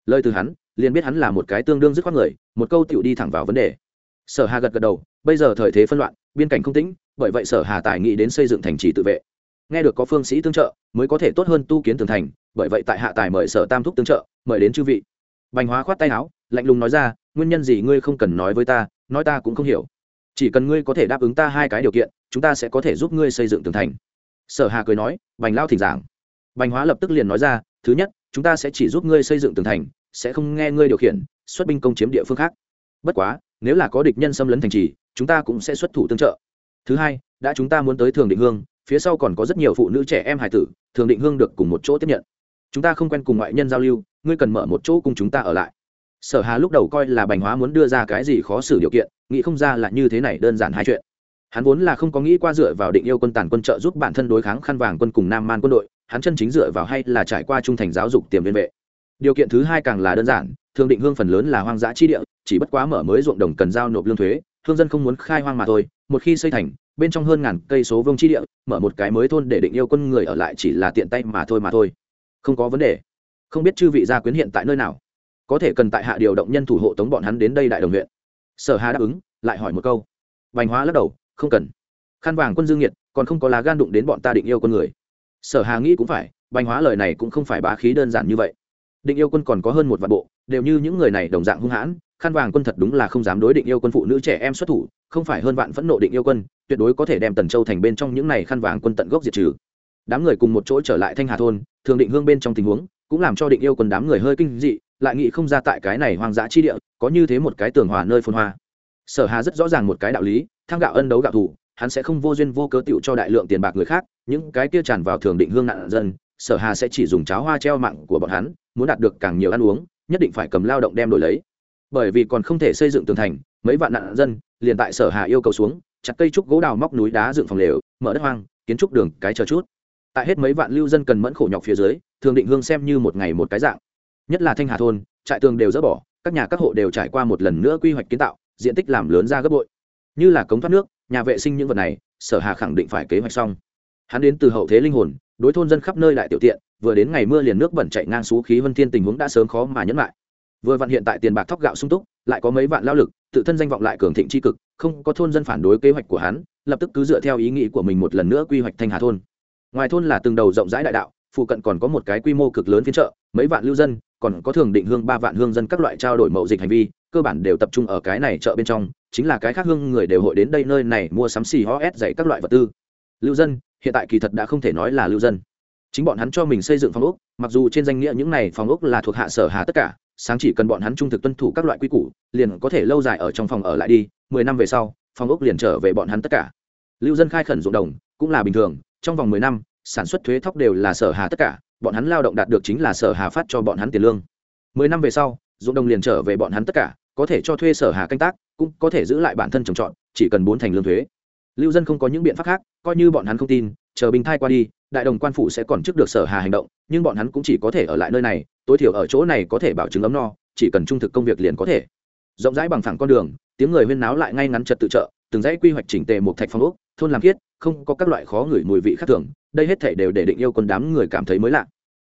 Lời từ hắn liền biết hắn là một cái tương đương dứt khoát người, một câu tựu đi thẳng vào vấn đề. Sở hà gật gật đầu, bây giờ thời thế phân loạn, biên cảnh không tĩnh, bởi vậy sở hà tài nghĩ đến xây dựng thành trì tự vệ. Nghe được có phương sĩ tương trợ, mới có thể tốt hơn tu kiến tường thành, bởi vậy tại hạ tài mời sở tam thúc tương trợ, mời đến chư vị. Bành hóa khoát tay áo, lạnh lùng nói ra, nguyên nhân gì ngươi không cần nói với ta, nói ta cũng không hiểu. Chỉ cần ngươi có thể đáp ứng ta hai cái điều kiện, chúng ta sẽ có thể giúp ngươi xây dựng tường thành. Sở hà cười nói, bành lao thỉnh giảng. Bành hóa lập tức liền nói ra, thứ nhất, chúng ta sẽ chỉ giúp ngươi xây dựng tường thành sẽ không nghe ngươi điều khiển, xuất binh công chiếm địa phương khác. Bất quá, nếu là có địch nhân xâm lấn thành trì, chúng ta cũng sẽ xuất thủ tương trợ. Thứ hai, đã chúng ta muốn tới thường định hương, phía sau còn có rất nhiều phụ nữ trẻ em hải tử, thường định hương được cùng một chỗ tiếp nhận. Chúng ta không quen cùng ngoại nhân giao lưu, ngươi cần mở một chỗ cùng chúng ta ở lại. Sở hà lúc đầu coi là bành hóa muốn đưa ra cái gì khó xử điều kiện, nghĩ không ra là như thế này đơn giản hai chuyện. Hắn vốn là không có nghĩ qua dựa vào định yêu quân tàn quân trợ giúp bản thân đối kháng khăn vàng quân cùng nam man quân đội, hắn chân chính dựa vào hay là trải qua trung thành giáo dục tiềm liên vệ điều kiện thứ hai càng là đơn giản thường định hương phần lớn là hoang dã chi địa, chỉ bất quá mở mới ruộng đồng cần giao nộp lương thuế, hương dân không muốn khai hoang mà thôi, một khi xây thành, bên trong hơn ngàn cây số vương chi địa, mở một cái mới thôn để định yêu quân người ở lại chỉ là tiện tay mà thôi mà thôi. Không có vấn đề. Không biết chư vị gia quyến hiện tại nơi nào? Có thể cần tại hạ điều động nhân thủ hộ tống bọn hắn đến đây đại đồng huyện. Sở hà đáp ứng, lại hỏi một câu. Vành hóa lắc đầu, không cần. Khăn vàng quân dương nhiệt, còn không có lá gan đụng đến bọn ta định yêu con người. Sở hà nghĩ cũng phải bành hóa lời này cũng không phải bá khí đơn giản như vậy định yêu quân còn có hơn một vạn bộ, đều như những người này đồng dạng hung hãn khăn vàng quân thật đúng là không dám đối định yêu quân phụ nữ trẻ em xuất thủ, không phải hơn vạn phẫn nộ định yêu quân, tuyệt đối có thể đem tần châu thành bên trong những này khăn vàng quân tận gốc diệt trừ. Đám người cùng một chỗ trở lại thanh hà thôn, thường định hương bên trong tình huống, cũng làm cho định yêu quân đám người hơi kinh dị, lại nghĩ không ra tại cái này hoang dã chi địa, có như thế một cái tường hòa nơi phồn hoa. Sở hà rất rõ ràng một cái đạo lý thang gạo ân đấu gạo thủ, hắn sẽ không vô duyên vô cớ tựu cho đại lượng tiền bạc người khác, những cái kia tràn vào thường định hương nạn dân, sở hà sẽ chỉ dùng cháo hoa treo mạng của bọn hắn muốn đạt được càng nhiều ăn uống, nhất định phải cầm lao động đem đổi lấy. Bởi vì còn không thể xây dựng tường thành, mấy vạn nạn dân liền tại sở hà yêu cầu xuống, chặt cây trúc gỗ đào móc núi đá dựng phòng lều, mở đất hoang, kiến trúc đường cái chờ chút. Tại hết mấy vạn lưu dân cần mẫn khổ nhọc phía dưới, thường định hương xem như một ngày một cái dạng. Nhất là thanh hà thôn, trại tường đều dỡ bỏ, các nhà các hộ đều trải qua một lần nữa quy hoạch kiến tạo, diện tích làm lớn ra gấp bội. Như là cống thoát nước, nhà vệ sinh những vật này, sở hà khẳng định phải kế hoạch xong. Hắn đến từ hậu thế linh hồn đối thôn dân khắp nơi đại tiểu tiện, vừa đến ngày mưa liền nước bẩn chạy ngang xú khí vân thiên tình huống đã sớm khó mà nhẫn lại. Vừa vặn hiện tại tiền bạc thóc gạo sung túc, lại có mấy vạn lao lực, tự thân danh vọng lại cường thịnh tri cực, không có thôn dân phản đối kế hoạch của hắn, lập tức cứ dựa theo ý nghĩ của mình một lần nữa quy hoạch thanh hà thôn. Ngoài thôn là từng đầu rộng rãi đại đạo, phụ cận còn có một cái quy mô cực lớn phiên chợ, mấy vạn lưu dân, còn có thường định hương ba vạn hương dân các loại trao đổi mậu dịch hành vi, cơ bản đều tập trung ở cái này chợ bên trong, chính là cái khác hương người đều hội đến đây nơi này mua sắm xì ho ép dạy các loại vật tư. Lưu dân hiện tại kỳ thật đã không thể nói là lưu dân. Chính bọn hắn cho mình xây dựng phòng ốc, mặc dù trên danh nghĩa những này phòng ốc là thuộc hạ sở hà tất cả, sáng chỉ cần bọn hắn trung thực tuân thủ các loại quy củ, liền có thể lâu dài ở trong phòng ở lại đi, mười năm về sau, phòng ốc liền trở về bọn hắn tất cả. Lưu dân khai khẩn ruộng đồng, cũng là bình thường, trong vòng mười năm, sản xuất thuế thóc đều là sở hà tất cả, bọn hắn lao động đạt được chính là sở hà phát cho bọn hắn tiền lương. Mười năm về sau, ruộng đồng liền trở về bọn hắn tất cả, có thể cho thuê sở hà canh tác, cũng có thể giữ lại bản thân trồng trọt, chỉ cần bốn thành lương thuế lưu dân không có những biện pháp khác coi như bọn hắn không tin chờ bình thai qua đi đại đồng quan phủ sẽ còn trước được sở hà hành động nhưng bọn hắn cũng chỉ có thể ở lại nơi này tối thiểu ở chỗ này có thể bảo chứng ấm no chỉ cần trung thực công việc liền có thể. Rộng rãi bằng phẳng con đường tiếng người huyên náo lại ngay ngắn trật tự trợ từng dãy quy hoạch chỉnh tề một thạch phong ốc thôn làm thiết, không có các loại khó ngửi mùi vị khác thường đây hết thể đều để định yêu quân đám người cảm thấy mới lạ.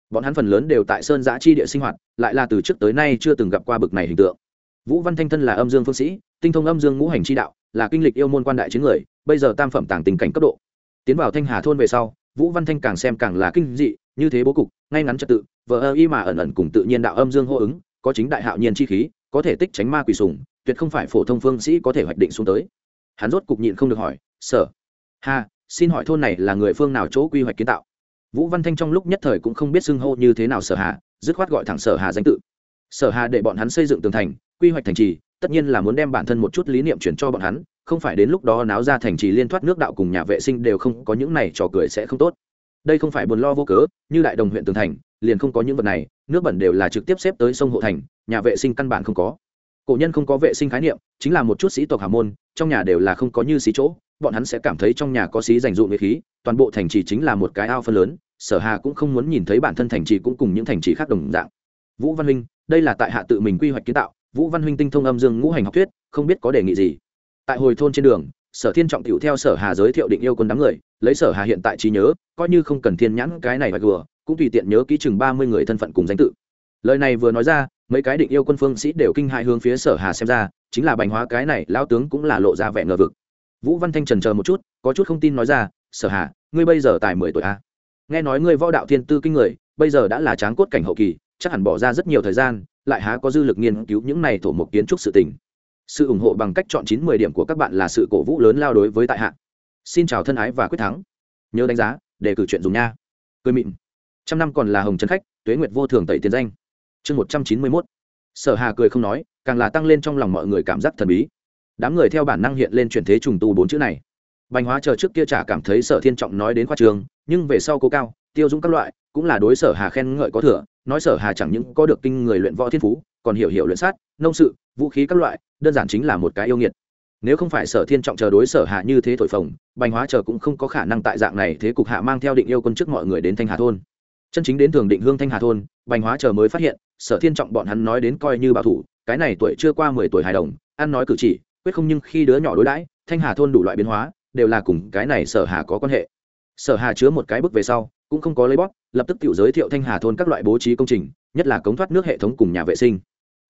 Bọn hắn phần lớn đều tại sơn giã chi địa sinh hoạt lại là từ trước tới nay chưa từng gặp qua bực này hình tượng. Vũ văn thanh thân là âm dương phương sĩ tinh thông âm dương ngũ hành chi đạo là kinh lịch yêu môn quan đại chiến người bây giờ tam phẩm tàng tình cảnh cấp độ. Tiến vào thanh hà thôn về sau, vũ văn thanh càng xem càng là kinh dị, như thế bố cục, ngay ngắn trật tự, vờ ơ y mà ẩn ẩn cùng tự nhiên đạo âm dương hô ứng, có chính đại hạo nhiên chi khí, có thể tích tránh ma quỷ sùng tuyệt không phải phổ thông phương sĩ có thể hoạch định xuống tới. Hắn rốt cục nhịn không được hỏi, sở, ha, xin hỏi thôn này là người phương nào chỗ quy hoạch kiến tạo? Vũ văn thanh trong lúc nhất thời cũng không biết xưng hô như thế nào sở hà, dứt khoát gọi thẳng sở hà danh tự. Sở hà để bọn hắn xây dựng tường thành, quy hoạch thành trì, tất nhiên là muốn đem bản thân một chút lý niệm chuyển cho bọn hắn không phải đến lúc đó náo ra thành trì liên thoát nước đạo cùng nhà vệ sinh đều không có những này trò cười sẽ không tốt. Đây không phải buồn lo vô cớ, như đại đồng huyện tường thành, liền không có những vật này, nước bẩn đều là trực tiếp xếp tới sông hộ thành, nhà vệ sinh căn bản không có. Cổ nhân không có vệ sinh khái niệm, chính là một chút sĩ tộc hào môn, trong nhà đều là không có như xí chỗ, bọn hắn sẽ cảm thấy trong nhà có xí dành dụ nghệ khí, toàn bộ thành trì chính là một cái ao phân lớn, sở hà cũng không muốn nhìn thấy bản thân thành trì cũng cùng những thành trì khác đồng dạng. Vũ văn huynh, đây là tại hạ tự mình quy hoạch kiến tạo, vũ văn huynh tinh thông âm dương ngũ hành học thuyết, không biết có đề nghị gì? Tại hồi thôn trên đường, sở thiên trọng tiểu theo sở hà giới thiệu định yêu quân đám người, lấy sở hà hiện tại trí nhớ, coi như không cần thiên nhãn cái này và gừa cũng tùy tiện nhớ kỹ chừng ba mươi người thân phận cùng danh tự. Lời này vừa nói ra, mấy cái định yêu quân phương sĩ đều kinh hại hướng phía sở hà xem ra, chính là bành hóa cái này lao tướng cũng là lộ ra vẻ ngờ vực. Vũ văn thanh trần chờ một chút, có chút không tin nói ra, sở hà, ngươi bây giờ tài mười tuổi a nghe nói ngươi võ đạo thiên tư kinh người, bây giờ đã là tráng cốt cảnh hậu kỳ, chắc hẳn bỏ ra rất nhiều thời gian, lại há có dư lực nghiên cứu những này thổ mục kiến trúc sự tình sự ủng hộ bằng cách chọn chín mười điểm của các bạn là sự cổ vũ lớn lao đối với tại hạ. Xin chào thân ái và quyết thắng. Nhớ đánh giá để cử chuyện dùng nha. Cười mịn. Trăm năm còn là hồng trấn khách, tuế nguyệt vô thường tẩy tiền danh. Chương một trăm chín mươi mốt. Sở hà cười không nói, càng là tăng lên trong lòng mọi người cảm giác thần bí. Đám người theo bản năng hiện lên chuyển thế trùng tu bốn chữ này. Bành hóa chờ trước kia chả cảm thấy sở thiên trọng nói đến khoa trường, nhưng về sau cố cao, tiêu dũng các loại, cũng là đối sở hà khen ngợi có thừa, nói sở hà chẳng những có được kinh người luyện võ thiên phú còn hiểu hiểu luyện sát, nông sự, vũ khí các loại, đơn giản chính là một cái yêu nghiệt. Nếu không phải sở thiên trọng chờ đối sở hạ như thế thổi phồng, bành hóa chờ cũng không có khả năng tại dạng này thế cục hạ mang theo định yêu quân trước mọi người đến thanh hà thôn. Chân chính đến thường định hương thanh hà thôn, bành hóa chờ mới phát hiện, sở thiên trọng bọn hắn nói đến coi như bảo thủ, cái này tuổi chưa qua mười tuổi hài đồng, ăn nói cử chỉ, quyết không nhưng khi đứa nhỏ đối đãi, thanh hà thôn đủ loại biến hóa, đều là cùng cái này sở hà có quan hệ. Sở hà chứa một cái bước về sau, cũng không có lấy bóp, lập tức tự giới thiệu thanh hà thôn các loại bố trí công trình, nhất là cống thoát nước hệ thống cùng nhà vệ sinh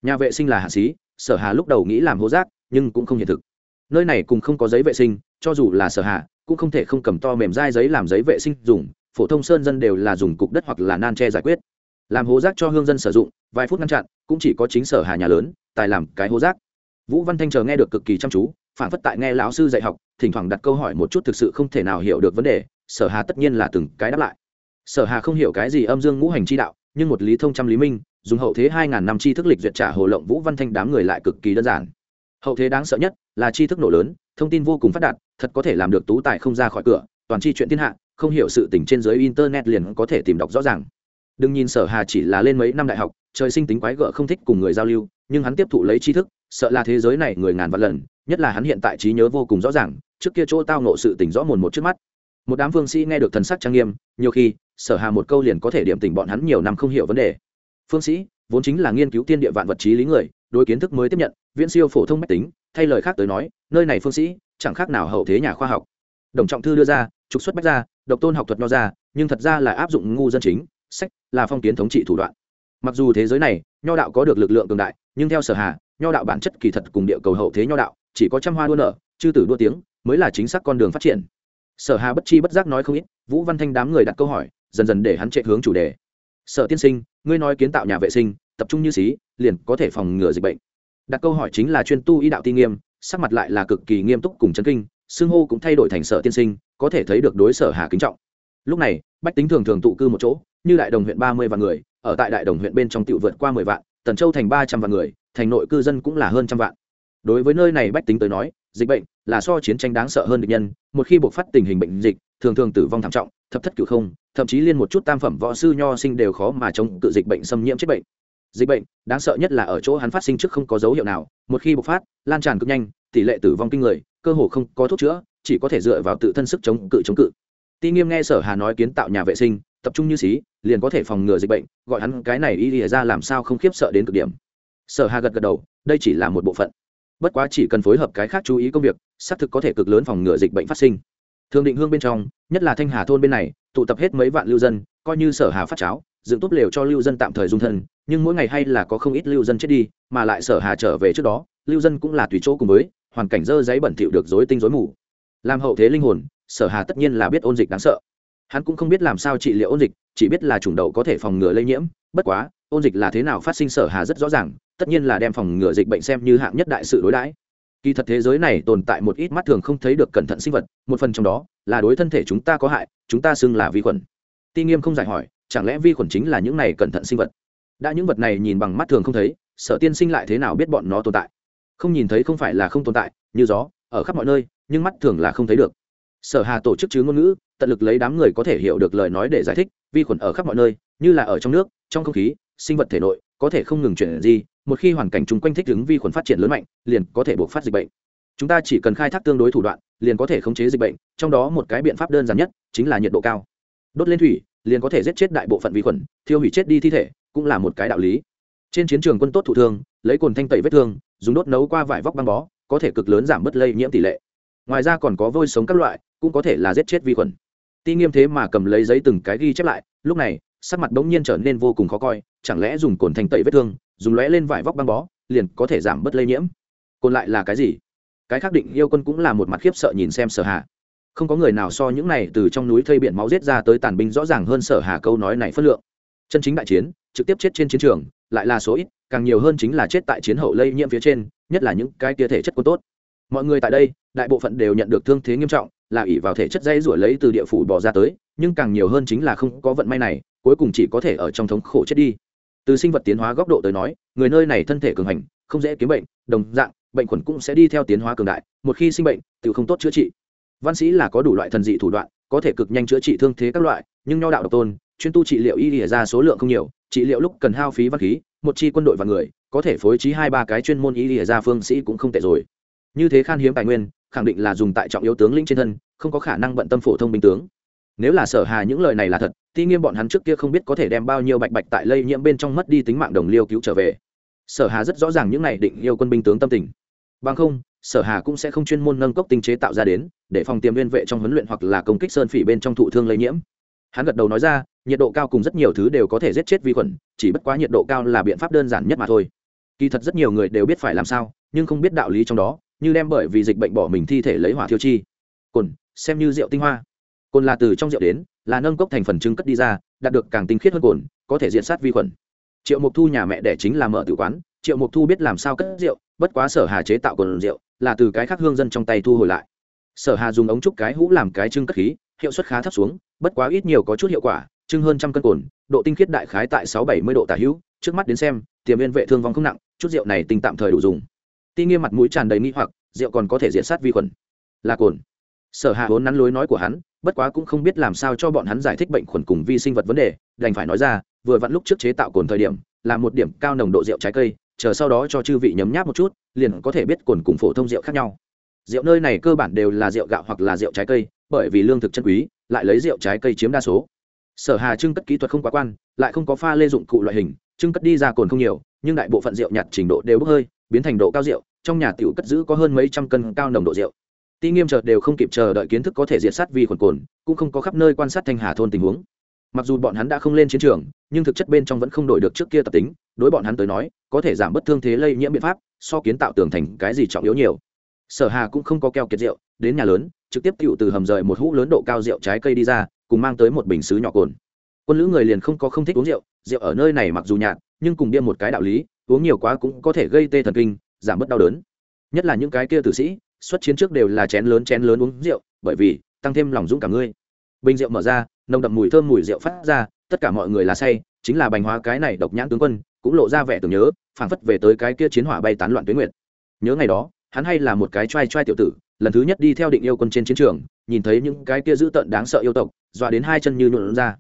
nhà vệ sinh là hạ xí sở hà lúc đầu nghĩ làm hố rác, nhưng cũng không hiện thực. Nơi này cùng không có giấy vệ sinh, cho dù là sở hà, cũng không thể không cầm to mềm dai giấy làm giấy vệ sinh dùng, phổ thông sơn dân đều là dùng cục đất hoặc là nan tre giải quyết. Làm hố rác cho hương dân sử dụng, vài phút ngăn chặn, cũng chỉ có chính sở hà nhà lớn, tài làm cái hố rác. Vũ văn thanh chờ nghe được cực kỳ chăm chú, phản phất tại nghe lão sư dạy học, thỉnh thoảng đặt câu hỏi một chút thực sự không thể nào hiểu được vấn đề, sở hà tất nhiên là từng cái đáp lại. Sở hà không hiểu cái gì âm dương ngũ hành chi đạo, nhưng một lý thông trăm lý minh dùng hậu thế hai ngàn năm tri thức lịch duyệt trả hồ lộng vũ văn thanh đám người lại cực kỳ đơn giản. Hậu thế đáng sợ nhất là tri thức nổ lớn, thông tin vô cùng phát đạt, thật có thể làm được tú tài không ra khỏi cửa, toàn chi chuyện thiên hạ, không hiểu sự tình trên giới internet liền có thể tìm đọc rõ ràng. Đừng nhìn sở hà chỉ là lên mấy năm đại học, trời sinh tính quái gở không thích cùng người giao lưu, nhưng hắn tiếp thụ lấy tri thức, sợ là thế giới này người ngàn vạn lần, nhất là hắn hiện tại trí nhớ vô cùng rõ ràng, trước kia chỗ tao nộ sự tình rõ mồn một trước mắt. Một đám vương sĩ nghe được thần sắc trang nghiêm, nhiều khi sở hà một câu liền có thể điểm tỉnh bọn hắn nhiều năm không hiểu vấn đề phương sĩ, vốn chính là nghiên cứu tiên địa vạn vật trí lý người, đối kiến thức mới tiếp nhận, viễn siêu phổ thông mách tính, thay lời khác tới nói, nơi này phương sĩ, chẳng khác nào hậu thế nhà khoa học. Đồng trọng thư đưa ra, trục xuất bách ra, độc tôn học thuật nho ra, nhưng thật ra là áp dụng ngu dân chính, sách, là phong kiến thống trị thủ đoạn. Mặc dù thế giới này, nho đạo có được lực lượng cường đại, nhưng theo sở hà, nho đạo bản chất kỳ thật cùng địa cầu hậu thế nho đạo, chỉ có trăm hoa đua nở, chư tử đua tiếng, mới là chính xác con đường phát triển. Sở hà bất chi bất giác nói không ít, vũ văn thanh đám người đặt câu hỏi, dần dần để hắn chạy hướng chủ đề. Sở tiên sinh ngươi nói kiến tạo nhà vệ sinh, tập trung như xí, liền có thể phòng ngừa dịch bệnh. Đặt câu hỏi chính là chuyên tu y đạo ti nghiêm, sắc mặt lại là cực kỳ nghiêm túc cùng chấn kinh xương hô cũng thay đổi thành sở tiên sinh, có thể thấy được đối sở hà kính trọng. Lúc này, bách tính thường thường tụ cư một chỗ, như đại đồng huyện ba mươi vạn người, ở tại đại đồng huyện bên trong tiểu vượt qua mười vạn, tần châu thành ba trăm vạn người, thành nội cư dân cũng là hơn trăm vạn. Đối với nơi này bách tính tới nói, dịch bệnh là so chiến tranh đáng sợ hơn địch nhân, một khi buộc phát tình hình bệnh dịch, thường thường tử vong thảm trọng, thập thất cửu không thậm chí liên một chút tam phẩm võ sư nho sinh đều khó mà chống cự dịch bệnh xâm nhiễm chết bệnh. Dịch bệnh, đáng sợ nhất là ở chỗ hắn phát sinh trước không có dấu hiệu nào, một khi bộc phát, lan tràn cực nhanh, tỷ lệ tử vong kinh người, cơ hồ không có thuốc chữa, chỉ có thể dựa vào tự thân sức chống cự chống cự. Ti nghiêm nghe sở hà nói kiến tạo nhà vệ sinh, tập trung như xí, liền có thể phòng ngừa dịch bệnh, gọi hắn cái này y lìa ra làm sao không khiếp sợ đến cực điểm. Sở hà gật gật đầu, đây chỉ là một bộ phận. Bất quá chỉ cần phối hợp cái khác chú ý công việc, xác thực có thể cực lớn phòng ngừa dịch bệnh phát sinh thường định hương bên trong, nhất là thanh hà thôn bên này, tụ tập hết mấy vạn lưu dân, coi như sở hà phát cháo, dựng tốt lều cho lưu dân tạm thời dung thân, nhưng mỗi ngày hay là có không ít lưu dân chết đi, mà lại sở hà trở về trước đó, lưu dân cũng là tùy chỗ cùng với, hoàn cảnh dơ giấy bẩn thỉu được rối tinh rối mù. Làm hậu thế linh hồn, sở hà tất nhiên là biết ôn dịch đáng sợ. Hắn cũng không biết làm sao trị liệu ôn dịch, chỉ biết là chủng đậu có thể phòng ngừa lây nhiễm, bất quá, ôn dịch là thế nào phát sinh sở hà rất rõ ràng, tất nhiên là đem phòng ngừa dịch bệnh xem như hạng nhất đại sự đối đãi kỳ thật thế giới này tồn tại một ít mắt thường không thấy được cẩn thận sinh vật, một phần trong đó là đối thân thể chúng ta có hại, chúng ta xưng là vi khuẩn. Ti nghiêm không giải hỏi, chẳng lẽ vi khuẩn chính là những này cẩn thận sinh vật? Đã những vật này nhìn bằng mắt thường không thấy, sở tiên sinh lại thế nào biết bọn nó tồn tại? Không nhìn thấy không phải là không tồn tại, như gió, ở khắp mọi nơi, nhưng mắt thường là không thấy được. Sở hà tổ chức chứ ngôn ngữ, tận lực lấy đám người có thể hiểu được lời nói để giải thích, vi khuẩn ở khắp mọi nơi, như là ở trong nước, trong không khí, sinh vật thể nội có thể không ngừng chuyển gì một khi hoàn cảnh chung quanh thích ứng vi khuẩn phát triển lớn mạnh, liền có thể buộc phát dịch bệnh. Chúng ta chỉ cần khai thác tương đối thủ đoạn, liền có thể khống chế dịch bệnh, trong đó một cái biện pháp đơn giản nhất chính là nhiệt độ cao. Đốt lên thủy, liền có thể giết chết đại bộ phận vi khuẩn, thiêu hủy chết đi thi thể, cũng là một cái đạo lý. Trên chiến trường quân tốt thủ thương, lấy cồn thanh tẩy vết thương, dùng đốt nấu qua vải vóc băng bó, có thể cực lớn giảm bớt lây nhiễm tỷ lệ. Ngoài ra còn có vôi sống các loại, cũng có thể là giết chết vi khuẩn. Ti nghiêm thế mà cầm lấy giấy từng cái ghi chép lại, lúc này sắc mặt bỗng nhiên trở nên vô cùng khó coi, chẳng lẽ dùng cồn thanh tẩy vết thương, dùng lóe lên vải vóc băng bó, liền có thể giảm bớt lây nhiễm? Còn lại là cái gì? Cái khắc định yêu quân cũng là một mặt khiếp sợ nhìn xem sở hạ không có người nào so những này từ trong núi thây biển máu giết ra tới tàn binh rõ ràng hơn sở hà câu nói này phất lượng. Chân chính đại chiến, trực tiếp chết trên chiến trường, lại là số ít, càng nhiều hơn chính là chết tại chiến hậu lây nhiễm phía trên, nhất là những cái tia thể chất quân tốt. Mọi người tại đây, đại bộ phận đều nhận được thương thế nghiêm trọng, là ỷ vào thể chất dây rủi lấy từ địa phủ bỏ ra tới, nhưng càng nhiều hơn chính là không có vận may này cuối cùng chỉ có thể ở trong thống khổ chết đi. Từ sinh vật tiến hóa góc độ tới nói, người nơi này thân thể cường hành, không dễ kiếm bệnh, đồng dạng, bệnh khuẩn cũng sẽ đi theo tiến hóa cường đại, một khi sinh bệnh, tự không tốt chữa trị. Văn sĩ là có đủ loại thần dị thủ đoạn, có thể cực nhanh chữa trị thương thế các loại, nhưng nho đạo độc tôn, chuyên tu trị liệu y lìa ra số lượng không nhiều, trị liệu lúc cần hao phí văn khí, một chi quân đội và người, có thể phối trí hai ba cái chuyên môn y lìa ra phương sĩ cũng không tệ rồi. Như thế khan hiếm tài nguyên, khẳng định là dùng tại trọng yếu tướng lĩnh trên thân, không có khả năng bận tâm phổ thông binh tướng nếu là sở hà những lời này là thật thì nghiêm bọn hắn trước kia không biết có thể đem bao nhiêu bạch bạch tại lây nhiễm bên trong mất đi tính mạng đồng liêu cứu trở về. Sở hà rất rõ ràng những này định yêu quân binh tướng tâm tình. Bằng không, sở hà cũng sẽ không chuyên môn nâng cốc tinh chế tạo ra đến, để phòng tiềm liên vệ trong huấn luyện hoặc là công kích sơn phỉ bên trong thụ thương lây nhiễm. Hắn gật đầu nói ra, nhiệt độ cao cùng rất nhiều thứ đều có thể giết chết vi khuẩn, chỉ bất quá nhiệt độ cao là biện pháp đơn giản nhất mà thôi. Kỳ thật rất nhiều người đều biết phải làm sao, nhưng không biết đạo lý trong đó, như đem bởi vì dịch bệnh bỏ mình thi thể lấy hỏa thiêu chi. Cồn, xem như rượu tinh hoa cồn là từ trong rượu đến, là nâng cốc thành phần trưng cất đi ra, đạt được càng tinh khiết hơn cồn, có thể diện sát vi khuẩn. Triệu mục thu nhà mẹ đẻ chính là mở tử quán, triệu mục thu biết làm sao cất rượu, bất quá sở hà chế tạo cồn rượu, là từ cái khác hương dân trong tay thu hồi lại. Sở hà dùng ống trúc cái hũ làm cái trưng cất khí, hiệu suất khá thấp xuống, bất quá ít nhiều có chút hiệu quả, trưng hơn trăm cân cồn, độ tinh khiết đại khái tại sáu bảy mươi độ tả hữu, trước mắt đến xem, tiềm viên vệ thương vong không nặng, chút rượu này tinh tạm thời đủ dùng. Ti nghiêm mặt mũi tràn đầy nghi hoặc, rượu còn có thể diện sát vi khuẩn. Là cồn sở hạ vốn nắn lối nói của hắn, bất quá cũng không biết làm sao cho bọn hắn giải thích bệnh khuẩn cùng vi sinh vật vấn đề, đành phải nói ra, vừa vặn lúc trước chế tạo cồn thời điểm, là một điểm cao nồng độ rượu trái cây, chờ sau đó cho chư vị nhấm nháp một chút, liền có thể biết cồn cùng phổ thông rượu khác nhau. Rượu nơi này cơ bản đều là rượu gạo hoặc là rượu trái cây, bởi vì lương thực chân quý, lại lấy rượu trái cây chiếm đa số. Sở hà trưng cất kỹ thuật không quá quan, lại không có pha lê dụng cụ loại hình, trưng cất đi ra cồn không nhiều, nhưng đại bộ phận rượu nhạt trình độ đều bốc hơi, biến thành độ cao rượu, trong nhà tiểu cất giữ có hơn mấy trăm cân cao nồng độ rượu ti nghiêm chợt đều không kịp chờ đợi kiến thức có thể diệt sát vi khuẩn cồn, cũng không có khắp nơi quan sát thanh hà thôn tình huống. Mặc dù bọn hắn đã không lên chiến trường, nhưng thực chất bên trong vẫn không đổi được trước kia tập tính, đối bọn hắn tới nói, có thể giảm bất thương thế lây nhiễm biện pháp, so kiến tạo tường thành cái gì trọng yếu nhiều. Sở hà cũng không có keo kiệt rượu, đến nhà lớn, trực tiếp tựu từ hầm rời một hũ lớn độ cao rượu trái cây đi ra, cùng mang tới một bình xứ nhỏ cồn. Quân lữ người liền không có không thích uống rượu rượu ở nơi này mặc dù nhạt, nhưng cùng điên một cái đạo lý, uống nhiều quá cũng có thể gây tê thần kinh, giảm bớt đau đớn. Nhất là những cái kia tử sĩ xuất chiến trước đều là chén lớn chén lớn uống rượu, bởi vì, tăng thêm lòng dũng cảm ngươi bình rượu mở ra, nồng đậm mùi thơm mùi rượu phát ra, tất cả mọi người là say, chính là bành hóa cái này độc nhãn tướng quân, cũng lộ ra vẻ tưởng nhớ, phảng phất về tới cái kia chiến hỏa bay tán loạn tuyến nguyện nhớ ngày đó, hắn hay là một cái trai trai tiểu tử, lần thứ nhất đi theo định yêu quân trên chiến trường, nhìn thấy những cái kia dữ tợn đáng sợ yêu tộc, dọa đến hai chân như nhuộn ra.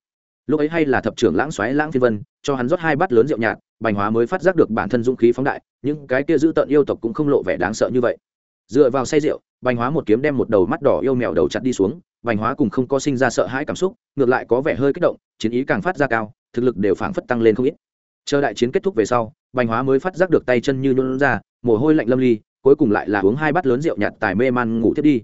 Lúc ấy hay là thập trưởng lãng xoáy lãng phi vân, cho hắn rót hai bát lớn rượu nhạt, bành hóa mới phát giác được bản thân dũng khí phóng đại, những cái kia dữ tợn yêu tộc cũng không lộ vẻ đáng sợ như vậy dựa vào say rượu, bành hóa một kiếm đem một đầu mắt đỏ yêu mèo đầu chặt đi xuống, bành hóa cùng không có sinh ra sợ hãi cảm xúc, ngược lại có vẻ hơi kích động, chiến ý càng phát ra cao, thực lực đều phảng phất tăng lên không ít. Chờ đại chiến kết thúc về sau, bành hóa mới phát giác được tay chân như luôn ra, mồ hôi lạnh lâm ly, cuối cùng lại là uống hai bát lớn rượu nhạt tài mê man ngủ thiết đi.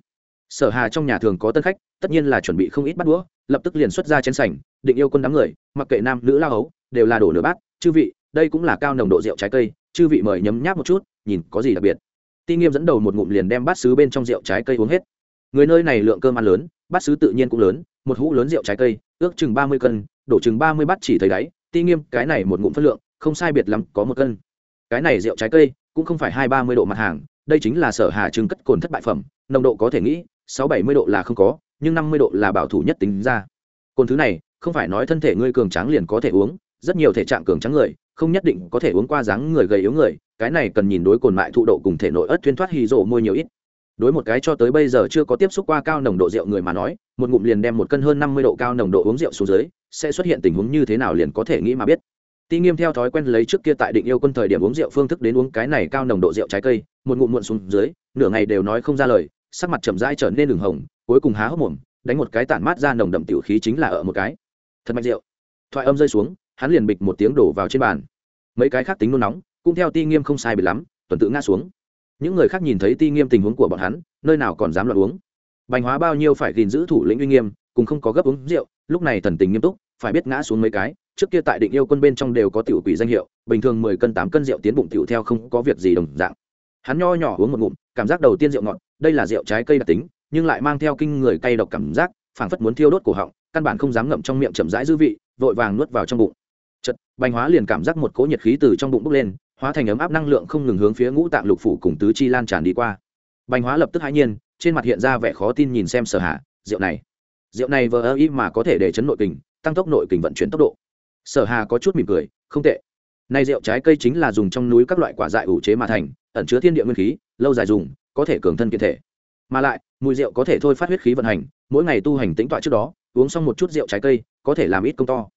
Sở hà trong nhà thường có tân khách, tất nhiên là chuẩn bị không ít bát đũa, lập tức liền xuất ra chén sảnh định yêu quân đám người, mặc kệ nam nữ lao hấu, đều là đổ nửa bát. Chư vị, đây cũng là cao nồng độ rượu trái cây, chư vị mời nhấm nháp một chút, nhìn có gì đặc biệt? Ti nghiêm dẫn đầu một ngụm liền đem bát sứ bên trong rượu trái cây uống hết. Người nơi này lượng cơm ăn lớn, bát sứ tự nhiên cũng lớn, một hũ lớn rượu trái cây, ước chừng ba mươi cân, đổ chừng ba mươi bát chỉ thấy đáy. Ti nghiêm, cái này một ngụm phân lượng, không sai biệt lắm, có một cân. Cái này rượu trái cây, cũng không phải hai ba mươi độ mặt hàng, đây chính là sở hà trưng cất cồn thất bại phẩm, nồng độ có thể nghĩ, sáu bảy mươi độ là không có, nhưng năm mươi độ là bảo thủ nhất tính ra. Cồn thứ này, không phải nói thân thể ngươi cường tráng liền có thể uống, rất nhiều thể trạng cường tráng người không nhất định có thể uống qua dáng người gầy yếu người, cái này cần nhìn đối cồn mại thụ độ cùng thể nội ớt thuyên thoát hì rộ môi nhiều ít. Đối một cái cho tới bây giờ chưa có tiếp xúc qua cao nồng độ rượu người mà nói, một ngụm liền đem một cân hơn năm mươi độ cao nồng độ uống rượu xuống dưới, sẽ xuất hiện tình huống như thế nào liền có thể nghĩ mà biết. Ti nghiêm theo thói quen lấy trước kia tại định yêu quân thời điểm uống rượu phương thức đến uống cái này cao nồng độ rượu trái cây, một ngụm muộn xuống dưới, nửa ngày đều nói không ra lời, sắc mặt chậm rãi trở nên đường hồng, cuối cùng há hốc mồm, đánh một cái tản mát ra nồng đậm tiểu khí chính là ở một cái. Thật mạnh rượu. Thoại âm rơi xuống hắn liền bịch một tiếng đổ vào trên bàn. Mấy cái khác tính nôn nóng, cũng theo ti nghiêm không sai bị lắm, tuần tự ngã xuống. Những người khác nhìn thấy ti nghiêm tình huống của bọn hắn, nơi nào còn dám loạn uống. Bành hóa bao nhiêu phải gìn giữ thủ lĩnh uy nghiêm, cùng không có gấp uống rượu, lúc này thần tình nghiêm túc, phải biết ngã xuống mấy cái, trước kia tại định yêu quân bên trong đều có tiểu quỷ danh hiệu, bình thường mười cân tám cân rượu tiến bụng tiểu theo không có việc gì đồng dạng. Hắn nho nhỏ uống một ngụm, cảm giác đầu tiên rượu ngọt, đây là rượu trái cây đặc tính, nhưng lại mang theo kinh người cay độc cảm giác, phảng phất muốn thiêu đốt cổ họng, căn bản không dám ngậm trong miệng chậm rãi dư vị, vội vàng nuốt vào trong bụng bành hóa liền cảm giác một cỗ nhiệt khí từ trong bụng bốc lên, hóa thành ấm áp năng lượng không ngừng hướng phía ngũ tạng lục phủ cùng tứ chi lan tràn đi qua. Bành hóa lập tức hãi nhiên, trên mặt hiện ra vẻ khó tin nhìn xem sở hạ rượu này rượu này vờ ơ ý mà có thể để chấn nội kình, tăng tốc nội kình vận chuyển tốc độ. Sở hà có chút mỉm cười, không tệ. Nay rượu trái cây chính là dùng trong núi các loại quả dại ủ chế mà thành, ẩn chứa thiên địa nguyên khí, lâu dài dùng, có thể cường thân kiện thể. Mà lại, mùi rượu có thể thôi phát huyết khí vận hành, mỗi ngày tu hành tĩnh tọa trước đó, uống xong một chút rượu trái cây, có thể làm ít công to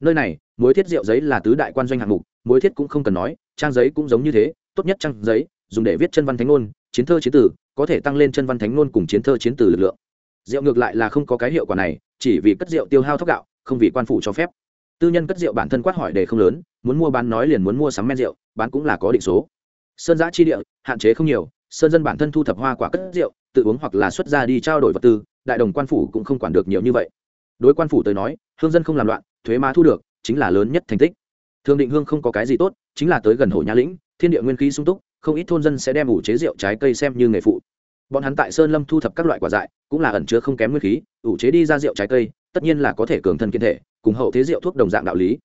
nơi này mối thiết rượu giấy là tứ đại quan doanh hạng mục mối thiết cũng không cần nói, trang giấy cũng giống như thế, tốt nhất trang giấy, dùng để viết chân văn thánh ngôn, chiến thơ chiến tử, có thể tăng lên chân văn thánh ngôn cùng chiến thơ chiến tử lực lượng. Rượu ngược lại là không có cái hiệu quả này, chỉ vì cất rượu tiêu hao thóc gạo, không vì quan phủ cho phép. Tư nhân cất rượu bản thân quát hỏi đề không lớn, muốn mua bán nói liền muốn mua sắm men rượu, bán cũng là có định số. Sơn giã chi địa, hạn chế không nhiều, sơn dân bản thân thu thập hoa quả cất rượu, tự uống hoặc là xuất ra đi trao đổi vật tư, đại đồng quan phủ cũng không quản được nhiều như vậy. Đối quan phủ tới nói, hương dân không làm loạn thuế má thu được, chính là lớn nhất thành tích. Thường định hương không có cái gì tốt, chính là tới gần hồ nha lĩnh, thiên địa nguyên khí sung túc, không ít thôn dân sẽ đem ủ chế rượu trái cây xem như nghề phụ. Bọn hắn tại sơn lâm thu thập các loại quả dại, cũng là ẩn chứa không kém nguyên khí, ủ chế đi ra rượu trái cây, tất nhiên là có thể cường thân kiên thể, cùng hậu thế rượu thuốc đồng dạng đạo lý.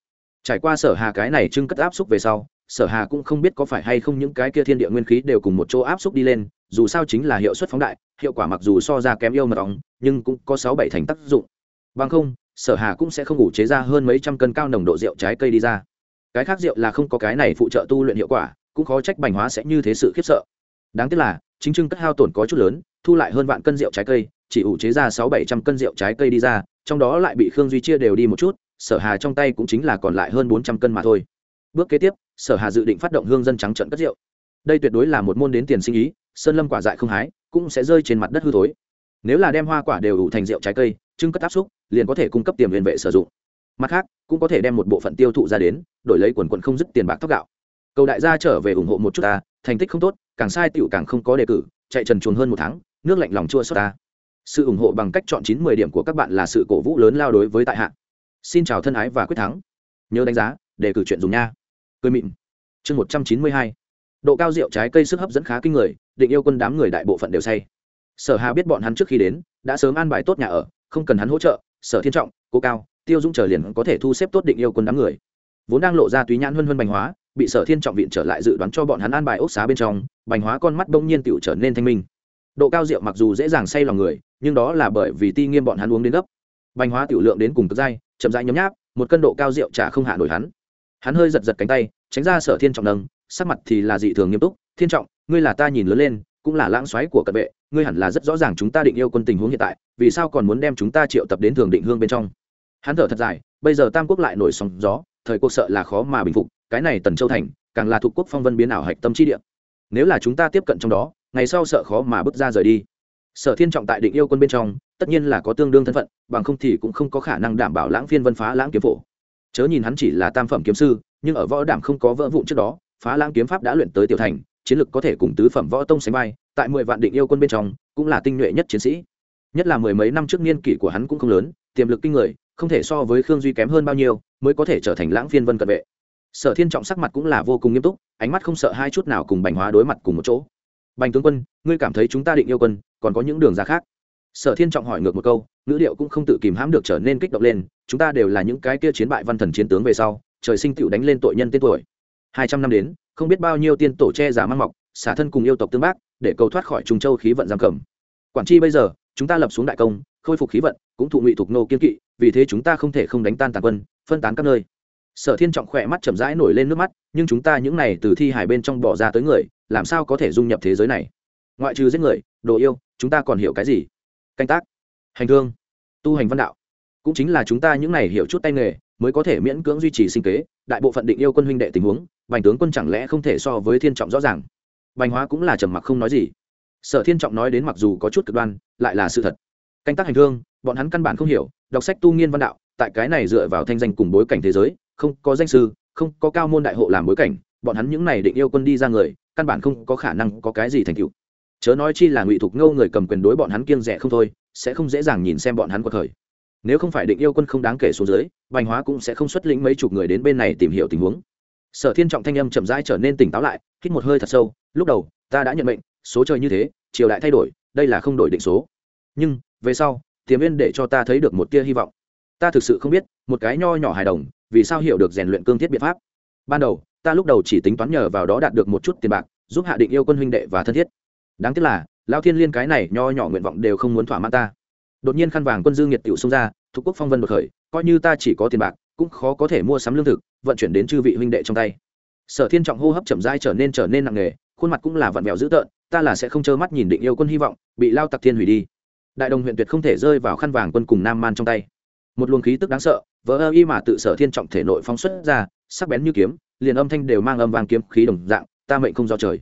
Trải qua sở hà cái này trưng cất áp xúc về sau, sở hà cũng không biết có phải hay không những cái kia thiên địa nguyên khí đều cùng một chỗ áp xúc đi lên, dù sao chính là hiệu suất phóng đại, hiệu quả mặc dù so ra kém yêu mật ong, nhưng cũng có sáu bảy thành tác dụng. Bằng không sở hà cũng sẽ không ngủ chế ra hơn mấy trăm cân cao nồng độ rượu trái cây đi ra. Cái khác rượu là không có cái này phụ trợ tu luyện hiệu quả, cũng khó trách bành hóa sẽ như thế sự khiếp sợ. Đáng tiếc là, chính trưng cất hao tổn có chút lớn, thu lại hơn vạn cân rượu trái cây, chỉ ủ chế ra sáu bảy trăm cân rượu trái cây đi ra, trong đó lại bị khương duy chia đều đi một chút, sở hà trong tay cũng chính là còn lại hơn bốn trăm cân mà thôi. Bước kế tiếp, sở hà dự định phát động hương dân trắng trận cất rượu. Đây tuyệt đối là một môn đến tiền sinh ý, sơn lâm quả dại không hái, cũng sẽ rơi trên mặt đất hư thối nếu là đem hoa quả đều đủ thành rượu trái cây, trưng cất áp xúc, liền có thể cung cấp tiềm liên vệ sử dụng. Mặt khác, cũng có thể đem một bộ phận tiêu thụ ra đến, đổi lấy quần quận không dứt tiền bạc tóc gạo. Cầu đại gia trở về ủng hộ một chút ta, thành tích không tốt, càng sai tựu càng không có đề cử, chạy trần chuồng hơn một tháng, nước lạnh lòng chua xót ta. Sự ủng hộ bằng cách chọn chín mười điểm của các bạn là sự cổ vũ lớn lao đối với tại hạ. Xin chào thân ái và quyết thắng. Nhớ đánh giá, đề cử chuyện dùng nha. Cười mịn. Chương một trăm chín mươi hai. Độ cao rượu trái cây sức hấp dẫn khá kinh người, định yêu quân đám người đại bộ phận đều say sở hà biết bọn hắn trước khi đến, đã sớm an bài tốt nhà ở, không cần hắn hỗ trợ, sở thiên trọng, cố cao, tiêu dũng trở liền có thể thu xếp tốt định yêu quân đám người. Vốn đang lộ ra túy nhãn huân huân bành hóa, bị sở thiên trọng viện trở lại dự đoán cho bọn hắn an bài ốc xá bên trong, bành hóa con mắt bỗng nhiên tựu trở nên thanh minh. Độ cao rượu mặc dù dễ dàng say lòng người, nhưng đó là bởi vì ti nghiêm bọn hắn uống đến gấp. Bành hóa tiểu lượng đến cùng cực dai, chậm rãi nhấm nháp, một cân độ cao rượu trả không hạ nổi hắn. Hắn hơi giật giật cánh tay, tránh ra sở thiên trọng nâng, sắc mặt thì là dị thường nghiêm túc. Thiên trọng, ngươi là ta nhìn lớn lên, cũng là lãng xoáy của cận vệ ngươi hẳn là rất rõ ràng chúng ta định yêu quân tình huống hiện tại, vì sao còn muốn đem chúng ta triệu tập đến thường định hương bên trong? Hắn thở thật dài, bây giờ tam quốc lại nổi sóng gió, thời cuộc sợ là khó mà bình phục, cái này tần châu thành, càng là thuộc quốc phong vân biến ảo hạch tâm chi địa. Nếu là chúng ta tiếp cận trong đó, ngày sau sợ khó mà bước ra rời đi. Sở thiên trọng tại định yêu quân bên trong, tất nhiên là có tương đương thân phận, bằng không thì cũng không có khả năng đảm bảo lãng phiên vân phá lãng kiếm phổ. Chớ nhìn hắn chỉ là tam phẩm kiếm sư, nhưng ở võ đảm không có vỡ vụn trước đó, phá lãng kiếm pháp đã luyện tới tiểu thành chiến lực có thể cùng tứ phẩm võ tông sánh vai, tại mười vạn định yêu quân bên trong, cũng là tinh nhuệ nhất chiến sĩ. Nhất là mười mấy năm trước niên kỷ của hắn cũng không lớn, tiềm lực kinh người, không thể so với khương duy kém hơn bao nhiêu, mới có thể trở thành lãng phiên vân cận vệ. Sở thiên trọng sắc mặt cũng là vô cùng nghiêm túc, ánh mắt không sợ hai chút nào cùng bành hóa đối mặt cùng một chỗ. Bành tướng quân, ngươi cảm thấy chúng ta định yêu quân, còn có những đường ra khác? Sở thiên trọng hỏi ngược một câu, ngữ điệu cũng không tự kìm hãm được trở nên kích động lên, chúng ta đều là những cái kia chiến bại văn thần chiến tướng về sau, trời sinh tựu đánh lên tội nhân tên tuổi. Hai trăm năm đến không biết bao nhiêu tiên tổ che giả mang mọc, xả thân cùng yêu tộc tương bác, để cầu thoát khỏi trùng châu khí vận giam cầm. Quản chi bây giờ, chúng ta lập xuống đại công, khôi phục khí vận, cũng thụ ngụy thuộc nô kiên kỵ, vì thế chúng ta không thể không đánh tan tàn quân, phân tán các nơi. Sở thiên trọng khỏe mắt chậm rãi nổi lên nước mắt, nhưng chúng ta những này từ thi hải bên trong bỏ ra tới người, làm sao có thể dung nhập thế giới này? Ngoại trừ giết người, đồ yêu, chúng ta còn hiểu cái gì? Canh tác, hành thương tu hành văn đạo. Cũng chính là chúng ta những này hiểu chút tay nghề mới có thể miễn cưỡng duy trì sinh kế, đại bộ phận định yêu quân huynh đệ tình huống, bành tướng quân chẳng lẽ không thể so với thiên trọng rõ ràng? Bành hóa cũng là trầm mặc không nói gì. Sở thiên trọng nói đến mặc dù có chút cực đoan, lại là sự thật. Canh tác hành thương bọn hắn căn bản không hiểu, đọc sách tu nghiên văn đạo, tại cái này dựa vào thanh danh cùng bối cảnh thế giới, không có danh sư, không có cao môn đại hộ làm bối cảnh, bọn hắn những này định yêu quân đi ra người, căn bản không có khả năng có cái gì thành tựu. Chớ nói chi là ngụy thục ngâu người cầm quyền đối bọn hắn kiêng rẻ không thôi, sẽ không dễ dàng nhìn xem bọn hắn cuộc thời nếu không phải định yêu quân không đáng kể xuống dưới, bành hóa cũng sẽ không xuất lĩnh mấy chục người đến bên này tìm hiểu tình huống. Sở thiên trọng thanh âm chậm rãi trở nên tỉnh táo lại, hít một hơi thật sâu, lúc đầu, ta đã nhận mệnh, số trời như thế, triều đại thay đổi, đây là không đổi định số. Nhưng, về sau, tiềm viên để cho ta thấy được một tia hy vọng. Ta thực sự không biết, một cái nho nhỏ hài đồng, vì sao hiểu được rèn luyện cương thiết biện pháp. Ban đầu, ta lúc đầu chỉ tính toán nhờ vào đó đạt được một chút tiền bạc, giúp hạ định yêu quân huynh đệ và thân thiết. Đáng tiếc là, lao thiên liên cái này nho nhỏ nguyện vọng đều không muốn thỏa mãn ta đột nhiên khăn vàng quân dương nhiệt tiểu xông ra, thuộc quốc phong vân bậc khởi, coi như ta chỉ có tiền bạc, cũng khó có thể mua sắm lương thực, vận chuyển đến chư vị huynh đệ trong tay. Sở thiên trọng hô hấp chậm dai trở nên trở nên nặng nề, khuôn mặt cũng là vặn vẹo dữ tợn, ta là sẽ không trơ mắt nhìn định yêu quân hy vọng, bị lao tặc thiên hủy đi. Đại đồng huyện tuyệt không thể rơi vào khăn vàng quân cùng nam man trong tay. Một luồng khí tức đáng sợ, vỡ ơ y mà tự sở thiên trọng thể nội phóng xuất ra, sắc bén như kiếm, liền âm thanh đều mang âm vàng kiếm khí đồng dạng, ta mệnh không do trời.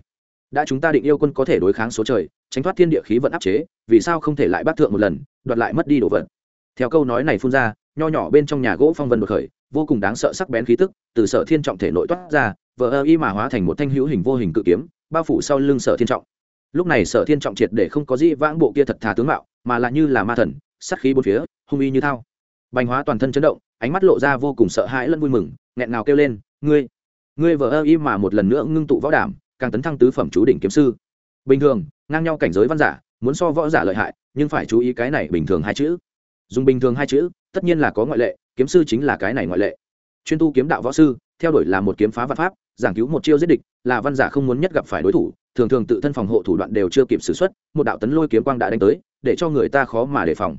Đã chúng ta định yêu quân có thể đối kháng số trời tránh thoát thiên địa khí vận áp chế, vì sao không thể lại bắt thượng một lần, đoạt lại mất đi đồ vật? Theo câu nói này phun ra, nho nhỏ bên trong nhà gỗ phong vân đột khởi, vô cùng đáng sợ sắc bén khí tức, từ sở thiên trọng thể nội toát ra, vờ ơ y mà hóa thành một thanh hữu hình vô hình cự kiếm, bao phủ sau lưng sở thiên trọng. Lúc này sở thiên trọng triệt để không có gì vãng bộ kia thật thà tướng mạo, mà là như là ma thần sắc khí bốn phía, hung y như thao. Bành hóa toàn thân chấn động, ánh mắt lộ ra vô cùng sợ hãi lẫn vui mừng, nghẹn ngào kêu lên, ngươi ngươi vợ ơ y mà một lần nữa ngưng tụ võ đảm, càng tấn thăng tứ phẩm chú đỉnh kiếm sư. Bình thường ngang nhau cảnh giới văn giả, muốn so võ giả lợi hại, nhưng phải chú ý cái này bình thường hai chữ. Dùng bình thường hai chữ, tất nhiên là có ngoại lệ, kiếm sư chính là cái này ngoại lệ. Chuyên tu kiếm đạo võ sư, theo đuổi là một kiếm phá văn pháp, giảng cứu một chiêu giết địch, là văn giả không muốn nhất gặp phải đối thủ, thường thường tự thân phòng hộ thủ đoạn đều chưa kịp xử xuất, một đạo tấn lôi kiếm quang đã đánh tới, để cho người ta khó mà đề phòng.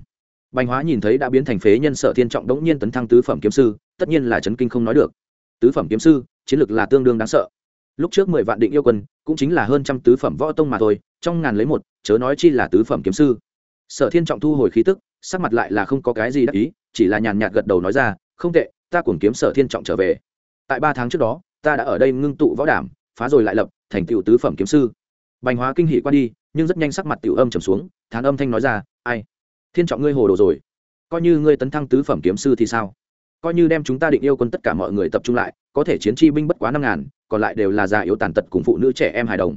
Bành hóa nhìn thấy đã biến thành phế nhân sở thiên trọng đống nhiên tấn thăng tứ phẩm kiếm sư, tất nhiên là chấn kinh không nói được. Tứ phẩm kiếm sư, chiến lược là tương đương đáng sợ. Lúc trước mười vạn định yêu quân, cũng chính là hơn trăm tứ phẩm võ tông mà thôi trong ngàn lấy một, chớ nói chi là tứ phẩm kiếm sư. Sở thiên trọng thu hồi khí tức, sắc mặt lại là không có cái gì đắc ý, chỉ là nhàn nhạt gật đầu nói ra, không tệ, ta cuồng kiếm sở thiên trọng trở về. Tại ba tháng trước đó, ta đã ở đây ngưng tụ võ đảm, phá rồi lại lập, thành tựu tứ phẩm kiếm sư. Bành hóa kinh hỉ qua đi, nhưng rất nhanh sắc mặt tiểu âm trầm xuống, thán âm thanh nói ra, ai? Thiên trọng ngươi hồ đồ rồi. Coi như ngươi tấn thăng tứ phẩm kiếm sư thì sao? Coi như đem chúng ta định yêu quân tất cả mọi người tập trung lại, có thể chiến chi binh bất quá năm ngàn, còn lại đều là già yếu tàn tật cùng phụ nữ trẻ em hài đồng.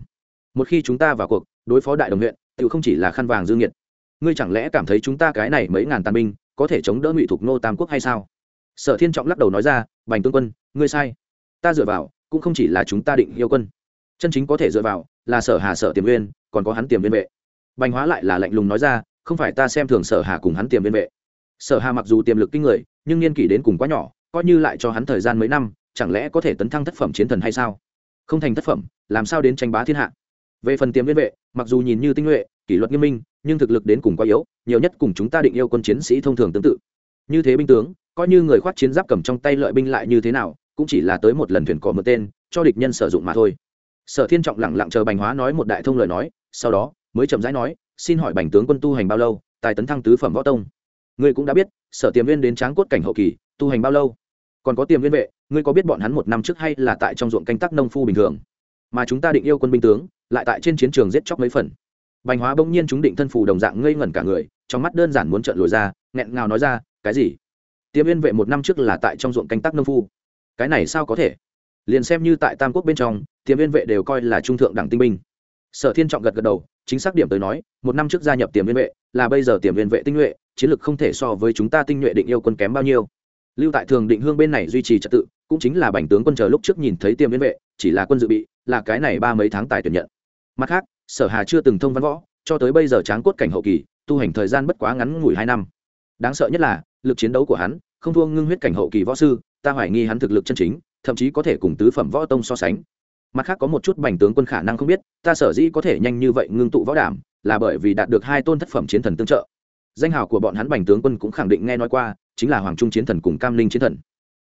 Một khi chúng ta vào cuộc đối phó đại đồng huyện tự không chỉ là khăn vàng dương nhiệt. Ngươi chẳng lẽ cảm thấy chúng ta cái này mấy ngàn tàn binh có thể chống đỡ ngụy thục nô tam quốc hay sao? Sở thiên trọng lắc đầu nói ra, bành tướng quân, ngươi sai. Ta dựa vào cũng không chỉ là chúng ta định yêu quân. Chân chính có thể dựa vào là sở hà sở tiềm viên còn có hắn tiềm viên vệ. Bành hóa lại là lạnh lùng nói ra, không phải ta xem thường sở hà cùng hắn tiềm viên vệ. Sở hà mặc dù tiềm lực kinh người, nhưng niên kỷ đến cùng quá nhỏ, coi như lại cho hắn thời gian mấy năm, chẳng lẽ có thể tấn thăng thất phẩm chiến thần hay sao? Không thành thất phẩm, làm sao đến tranh bá thiên hạ? Về phần tiềm liên vệ, mặc dù nhìn như tinh nhuệ, kỷ luật nghiêm minh, nhưng thực lực đến cùng quá yếu, nhiều nhất cùng chúng ta định yêu quân chiến sĩ thông thường tương tự. Như thế binh tướng, coi như người khoát chiến giáp cầm trong tay lợi binh lại như thế nào, cũng chỉ là tới một lần thuyền cỏ mượn tên, cho địch nhân sử dụng mà thôi. Sở thiên trọng lẳng lặng chờ bành hóa nói một đại thông lời nói, sau đó, mới chậm rãi nói, xin hỏi bành tướng quân tu hành bao lâu, tài tấn thăng tứ phẩm võ tông? Ngươi cũng đã biết, sở tiềm viên đến tráng cốt cảnh hậu kỳ, tu hành bao lâu? Còn có tiềm viên vệ, ngươi có biết bọn hắn một năm trước hay là tại trong ruộng canh tác nông phu bình thường? Mà chúng ta định yêu quân binh tướng lại tại trên chiến trường giết chóc mấy phần. Bành hóa bỗng nhiên chúng định thân phù đồng dạng ngây ngẩn cả người, trong mắt đơn giản muốn trợn lồi ra, nghẹn ngào nói ra, cái gì? Tiêm viên vệ một năm trước là tại trong ruộng canh tác nông phu. Cái này sao có thể? Liền xem như tại tam quốc bên trong, tiêm viên vệ đều coi là trung thượng đẳng tinh binh. Sở thiên trọng gật gật đầu, chính xác điểm tới nói, một năm trước gia nhập tiềm viên vệ, là bây giờ tiềm viên vệ tinh nhuệ, chiến lược không thể so với chúng ta tinh nhuệ định yêu quân kém bao nhiêu. Lưu tại thường định hương bên này duy trì trật tự, cũng chính là bành tướng quân chờ lúc trước nhìn thấy tiềm viên vệ chỉ là quân dự bị, là cái này ba mấy tháng tài tuyển nhận. Mặt khác, sở hà chưa từng thông văn võ, cho tới bây giờ tráng cốt cảnh hậu kỳ, tu hành thời gian bất quá ngắn ngủi hai năm. Đáng sợ nhất là, lực chiến đấu của hắn, không thua ngưng huyết cảnh hậu kỳ võ sư, ta hoài nghi hắn thực lực chân chính, thậm chí có thể cùng tứ phẩm võ tông so sánh. Mặt khác có một chút bành tướng quân khả năng không biết, ta sở dĩ có thể nhanh như vậy ngưng tụ võ đảm, là bởi vì đạt được hai tôn thất phẩm chiến thần tương trợ. Danh hào của bọn hắn bành tướng quân cũng khẳng định nghe nói qua, chính là hoàng trung chiến thần cùng cam linh chiến thần.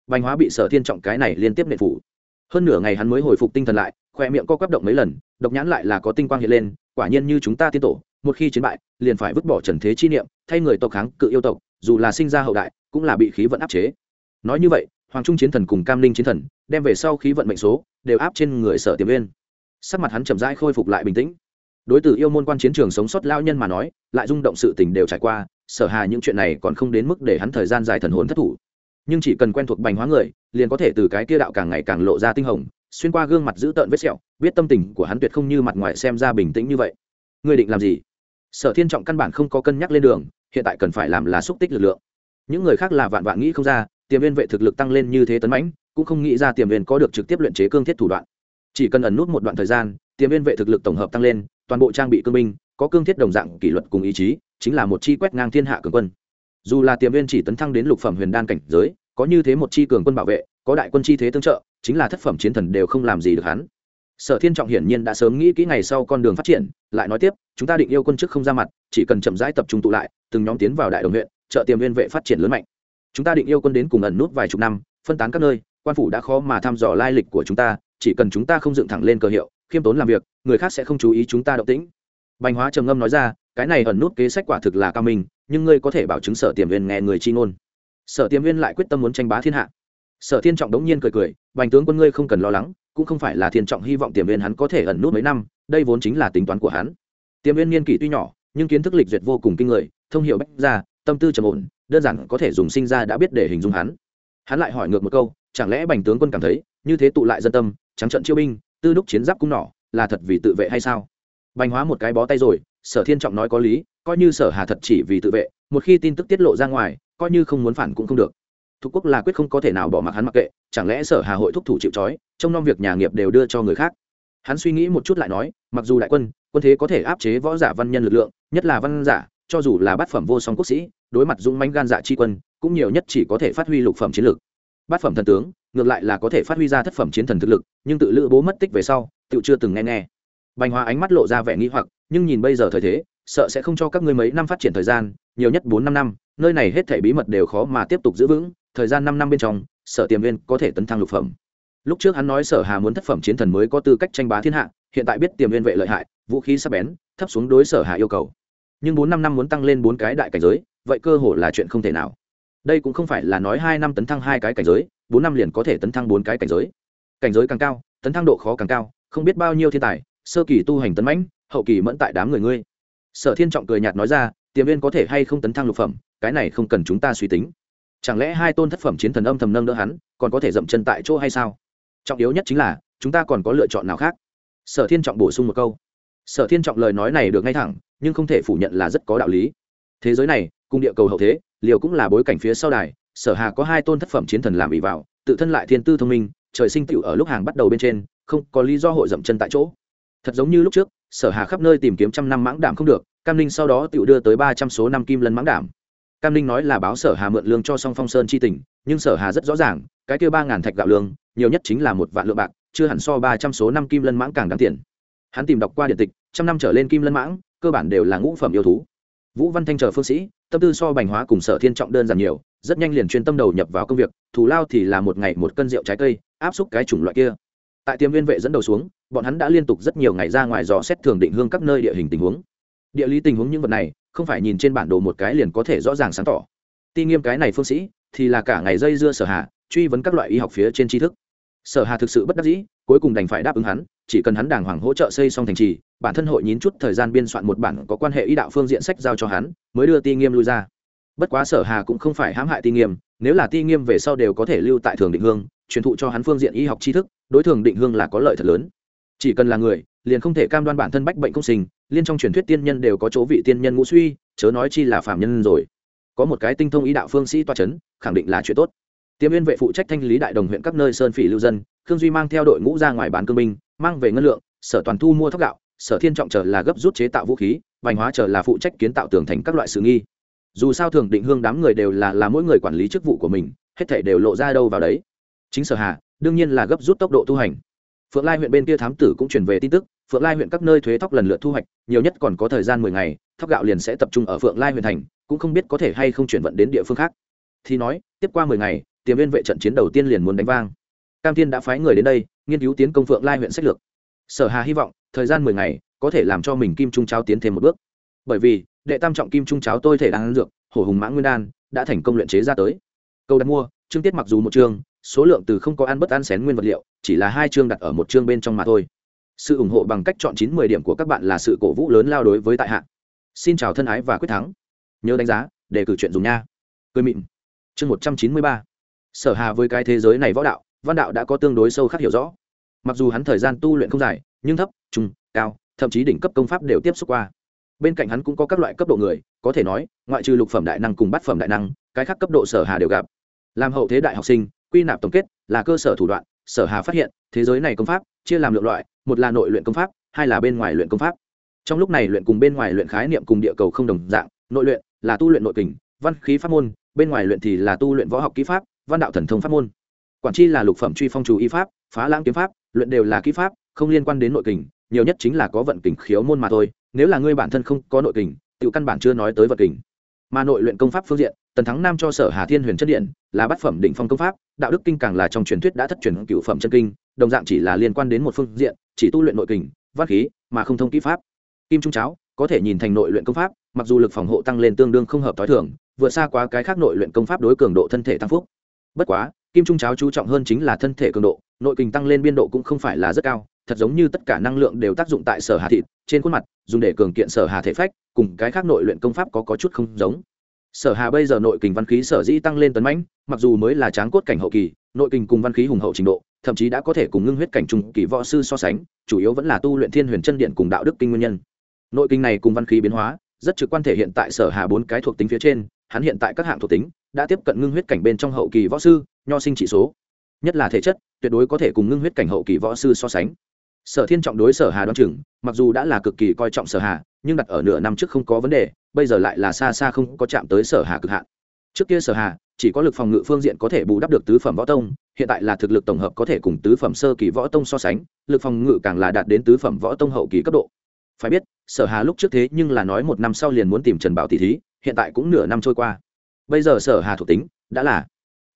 Bành hóa bị sở thiên trọng cái này liên tiếp nệ phủ hơn nửa ngày hắn mới hồi phục tinh thần lại, khoe miệng co quắp động mấy lần, độc nhãn lại là có tinh quang hiện lên, quả nhiên như chúng ta tiên tổ, một khi chiến bại, liền phải vứt bỏ trần thế chi niệm, thay người tộc kháng cự yêu tộc, dù là sinh ra hậu đại, cũng là bị khí vận áp chế. Nói như vậy, hoàng trung chiến thần cùng cam linh chiến thần, đem về sau khí vận mệnh số, đều áp trên người sở tiềm viên sắc mặt hắn chậm rãi khôi phục lại bình tĩnh. Đối tử yêu môn quan chiến trường sống sót lao nhân mà nói, lại rung động sự tình đều trải qua, sở hà những chuyện này còn không đến mức để hắn thời gian dài thần hồn thất thủ. Nhưng chỉ cần quen thuộc bành hóa người liền có thể từ cái kia đạo càng ngày càng lộ ra tinh hồng, xuyên qua gương mặt dữ tợn vết sẹo, biết tâm tình của hắn tuyệt không như mặt ngoài xem ra bình tĩnh như vậy. Ngươi định làm gì? Sở thiên trọng căn bản không có cân nhắc lên đường, hiện tại cần phải làm là xúc tích lực lượng. Những người khác là vạn vạn nghĩ không ra, tiềm viên vệ thực lực tăng lên như thế tấn mãnh, cũng không nghĩ ra tiềm viên có được trực tiếp luyện chế cương thiết thủ đoạn. Chỉ cần ẩn nút một đoạn thời gian, tiềm viên vệ thực lực tổng hợp tăng lên, toàn bộ trang bị cương binh, có cương thiết đồng dạng kỷ luật cùng ý chí, chính là một chi quét ngang thiên hạ cường quân. Dù là tiềm viên chỉ tấn thăng đến lục phẩm huyền đan cảnh giới có như thế một chi cường quân bảo vệ, có đại quân chi thế tương trợ, chính là thất phẩm chiến thần đều không làm gì được hắn. Sở thiên trọng hiển nhiên đã sớm nghĩ kỹ ngày sau con đường phát triển, lại nói tiếp, chúng ta định yêu quân chức không ra mặt, chỉ cần chậm rãi tập trung tụ lại, từng nhóm tiến vào đại đồng huyện, trợ tiềm liên vệ phát triển lớn mạnh. Chúng ta định yêu quân đến cùng ẩn nút vài chục năm, phân tán các nơi, quan phủ đã khó mà thăm dò lai lịch của chúng ta, chỉ cần chúng ta không dựng thẳng lên cơ hiệu, khiêm tốn làm việc, người khác sẽ không chú ý chúng ta động tĩnh. Bành hóa trầm ngâm nói ra, cái này ẩn nút kế sách quả thực là cao minh, nhưng ngươi có thể bảo chứng sở tiềm viên nghe người chi ngôn sở tiềm viên lại quyết tâm muốn tranh bá thiên hạ. Sở thiên trọng đống nhiên cười cười, bành tướng quân ngươi không cần lo lắng, cũng không phải là thiên trọng hy vọng tiềm viên hắn có thể ẩn nút mấy năm, đây vốn chính là tính toán của hắn. Tiềm viên niên kỷ tuy nhỏ, nhưng kiến thức lịch duyệt vô cùng kinh người, thông hiểu bách ra tâm tư trầm ổn, đơn giản có thể dùng sinh ra đã biết để hình dung hắn. Hắn lại hỏi ngược một câu, chẳng lẽ bành tướng quân cảm thấy, như thế tụ lại dân tâm, trắng trận chiêu binh, tư đúc chiến giáp cung nỏ là thật vì tự vệ hay sao? Bành hóa một cái bó tay rồi, sở thiên trọng nói có lý, coi như sở hà thật chỉ vì tự vệ, một khi tin tức tiết lộ ra ngoài coi như không muốn phản cũng không được. Thuộc quốc là quyết không có thể nào bỏ mặc hắn mặc kệ, chẳng lẽ sở hà hội thúc thủ chịu trói trong nom việc nhà nghiệp đều đưa cho người khác? Hắn suy nghĩ một chút lại nói, mặc dù đại quân quân thế có thể áp chế võ giả văn nhân lực lượng, nhất là văn giả, cho dù là bát phẩm vô song quốc sĩ, đối mặt dũng mãnh gan dạ chi quân, cũng nhiều nhất chỉ có thể phát huy lục phẩm chiến lược bát phẩm thần tướng, ngược lại là có thể phát huy ra thất phẩm chiến thần thực lực, nhưng tự lữ bố mất tích về sau tự chưa từng nghe nghe. Bành hóa ánh mắt lộ ra vẻ nghi hoặc, nhưng nhìn bây giờ thời thế, sợ sẽ không cho các ngươi mấy năm phát triển thời gian, nhiều nhất bốn năm năm nơi này hết thảy bí mật đều khó mà tiếp tục giữ vững, thời gian năm năm bên trong, sở tiềm viên có thể tấn thăng lục phẩm. Lúc trước hắn nói sở hà muốn thất phẩm chiến thần mới có tư cách tranh bá thiên hạ, hiện tại biết tiềm viên vệ lợi hại, vũ khí sắc bén, thấp xuống đối sở hà yêu cầu. Nhưng bốn năm năm muốn tăng lên bốn cái đại cảnh giới, vậy cơ hội là chuyện không thể nào. Đây cũng không phải là nói hai năm tấn thăng hai cái cảnh giới, bốn năm liền có thể tấn thăng bốn cái cảnh giới. Cảnh giới càng cao, tấn thăng độ khó càng cao, không biết bao nhiêu thiên tài, sơ kỳ tu hành tấn mãnh, hậu kỳ mẫn tại đám người ngươi. Sở thiên trọng cười nhạt nói ra tiềm viên có thể hay không tấn thăng lục phẩm, cái này không cần chúng ta suy tính. Chẳng lẽ hai tôn thất phẩm chiến thần âm thầm nâng đỡ hắn, còn có thể dậm chân tại chỗ hay sao? Trọng yếu nhất chính là, chúng ta còn có lựa chọn nào khác? Sở thiên trọng bổ sung một câu. Sở thiên trọng lời nói này được ngay thẳng, nhưng không thể phủ nhận là rất có đạo lý. Thế giới này, cung địa cầu hậu thế, liều cũng là bối cảnh phía sau đài, sở hà có hai tôn thất phẩm chiến thần làm ỉ vào, tự thân lại thiên tư thông minh, trời sinh tựu ở lúc hàng bắt đầu bên trên, không có lý do hội dậm chân tại chỗ. Thật giống như lúc trước, sở hà khắp nơi tìm kiếm trăm năm mãng đảm không được cam ninh sau đó tự đưa tới ba trăm số năm kim lân mãng đảm. Cam ninh nói là báo sở hà mượn lương cho song phong sơn chi tỉnh nhưng sở hà rất rõ ràng, cái kêu ba ngàn thạch gạo lương, nhiều nhất chính là một vạn lượng bạc, chưa hẳn so ba trăm số năm kim lân mãng càng đáng tiền. Hắn tìm đọc qua điện tịch, trăm năm trở lên kim lân mãng, cơ bản đều là ngũ phẩm yêu thú. Vũ văn thanh chờ phương sĩ, tâm tư so bành hóa cùng sở thiên trọng đơn giản nhiều, rất nhanh liền chuyên tâm đầu nhập vào công việc, thù lao thì là một ngày một cân rượu trái cây, áp xúc cái chủng loại kia. Tại tiêm viên vệ dẫn đầu xuống, bọn hắn đã liên tục rất nhiều ngày ra ngoài dò xét thường định hương các nơi địa hình tình huống địa lý tình huống những vật này không phải nhìn trên bản đồ một cái liền có thể rõ ràng sáng tỏ. Ti nghiêm cái này phương sĩ thì là cả ngày dây dưa sở hà, truy vấn các loại y học phía trên tri thức. Sở hà thực sự bất đắc dĩ cuối cùng đành phải đáp ứng hắn chỉ cần hắn đàng hoàng hỗ trợ xây xong thành trì bản thân hội nhín chút thời gian biên soạn một bản có quan hệ y đạo phương diện sách giao cho hắn mới đưa ti nghiêm lui ra. Bất quá sở hà cũng không phải hãm hại ti nghiêm nếu là ti nghiêm về sau đều có thể lưu tại thường định hương truyền thụ cho hắn phương diện y học tri thức đối thường định hương là có lợi thật lớn. Chỉ cần là người liền không thể cam đoan bản thân bách bệnh công sinh liên trong truyền thuyết tiên nhân đều có chỗ vị tiên nhân ngũ suy, chớ nói chi là phạm nhân rồi. Có một cái tinh thông ý đạo phương sĩ toa c h ấ n khẳng định là chuyện tốt. Tiêm viên vệ phụ trách thanh lý đại đồng huyện các nơi sơn phỉ lưu dân, khương duy mang theo đội ngũ ra ngoài bán cương binh, mang về ngân lượng, sở toàn thu mua thóc gạo, sở thiên trọng trở là gấp rút chế tạo vũ khí, vành hóa trở là phụ trách kiến tạo tường thành các loại sự nghi. Dù sao thường định hương đám người đều là là mỗi người quản lý chức vụ của mình, hết thể đều lộ ra đâu vào đấy. Chính sở hà, đương nhiên là gấp rút tốc độ tu hành. Phượng lai huyện bên kia thám tử cũng truyền về tin tức phượng lai huyện các nơi thuế thóc lần lượt thu hoạch, nhiều nhất còn có thời gian mười ngày, thóc gạo liền sẽ tập trung ở phượng lai huyện thành, cũng không biết có thể hay không chuyển vận đến địa phương khác. Thì nói, tiếp qua mười ngày, tiềm viên vệ trận chiến đầu tiên liền muốn đánh vang. Cam thiên đã phái người đến đây, nghiên cứu tiến công phượng lai huyện sách lược. Sở hà hy vọng, thời gian mười ngày, có thể làm cho mình kim trung cháo tiến thêm một bước. Bởi vì, đệ tam trọng kim trung cháo tôi thể đang dược, hổ hùng mã nguyên đan, đã thành công luyện chế ra tới. Câu đặt mua chương tiết mặc dù một chương số lượng từ không có ăn bất ăn xén nguyên vật liệu, chỉ là hai chương đặt ở một chương bên trong mà thôi sự ủng hộ bằng cách chọn chín mười điểm của các bạn là sự cổ vũ lớn lao đối với tại hạ. Xin chào thân ái và quyết thắng. Nhớ đánh giá để cử chuyện dùng nha. Cười mịn. Chương một trăm chín mươi ba. Sở hà với cái thế giới này võ đạo, văn đạo đã có tương đối sâu khắc hiểu rõ. Mặc dù hắn thời gian tu luyện không dài, nhưng thấp, trung, cao, thậm chí đỉnh cấp công pháp đều tiếp xúc qua. Bên cạnh hắn cũng có các loại cấp độ người, có thể nói, ngoại trừ lục phẩm đại năng cùng bát phẩm đại năng, cái khác cấp độ sở hà đều gặp. Làm hậu thế đại học sinh, quy nạp tổng kết là cơ sở thủ đoạn, sở hà phát hiện, thế giới này công pháp chia làm lượng loại, một là nội luyện công pháp, hai là bên ngoài luyện công pháp. Trong lúc này luyện cùng bên ngoài luyện khái niệm cùng địa cầu không đồng dạng, nội luyện là tu luyện nội kình, văn khí pháp môn, bên ngoài luyện thì là tu luyện võ học kỹ pháp, văn đạo thần thông pháp môn. Quản chi là lục phẩm truy phong chủ y pháp, phá lãng kiếm pháp, luyện đều là kỹ pháp, không liên quan đến nội kình, nhiều nhất chính là có vận kình khiếu môn mà thôi. Nếu là ngươi bản thân không có nội kình tự căn bản chưa nói tới vận kình mà nội luyện công pháp phương diện, tần thắng nam cho sở hà thiên huyền chất điện là bát phẩm định phong công pháp, đạo đức kinh càng là trong truyền thuyết đã thất truyền cựu phẩm chân kinh, đồng dạng chỉ là liên quan đến một phương diện, chỉ tu luyện nội kình, văn khí, mà không thông kỹ pháp. Kim trung cháo có thể nhìn thành nội luyện công pháp, mặc dù lực phòng hộ tăng lên tương đương không hợp t h o i thường, vượt xa quá cái khác nội luyện công pháp đối cường độ thân thể tăng phúc. Bất quá, kim trung cháo chú trọng hơn chính là thân thể cường độ, nội kình tăng lên biên độ cũng không phải là rất cao thật giống như tất cả năng lượng đều tác dụng tại sở hà thịt trên khuôn mặt dùng để cường kiện sở hà thể phách cùng cái khác nội luyện công pháp có, có chút không giống. Sở hà bây giờ nội kình văn khí sở dĩ tăng lên tấn mãnh mặc dù mới là tráng cốt cảnh hậu kỳ nội kình cùng văn khí hùng hậu trình độ thậm chí đã có thể cùng ngưng huyết cảnh trung kỳ võ sư so sánh chủ yếu vẫn là tu luyện thiên huyền chân điện cùng đạo đức kinh nguyên nhân. Nội kinh này cùng văn khí biến hóa rất trực quan thể hiện tại sở hà bốn cái thuộc tính phía trên hắn hiện tại các hạng thuộc tính đã tiếp cận ngưng huyết cảnh bên trong hậu kỳ võ sư nho sinh chỉ số. Nhất là thể chất tuyệt đối có thể cùng ngưng huyết cảnh hậu kỳ võ sư so sánh sở thiên trọng đối sở hà đoan chừng mặc dù đã là cực kỳ coi trọng sở hà nhưng đặt ở nửa năm trước không có vấn đề bây giờ lại là xa xa không có chạm tới sở hà cực hạn. Trước kia sở hà chỉ có lực phòng ngự phương diện có thể bù đắp được tứ phẩm võ tông hiện tại là thực lực tổng hợp có thể cùng tứ phẩm sơ kỳ võ tông so sánh lực phòng ngự càng là đạt đến tứ phẩm võ tông hậu kỳ cấp độ. Phải biết sở hà lúc trước thế nhưng là nói một năm sau liền muốn tìm trần bảo tỷ thí hiện tại cũng nửa năm trôi qua. Bây giờ sở hà thuộc tính đã là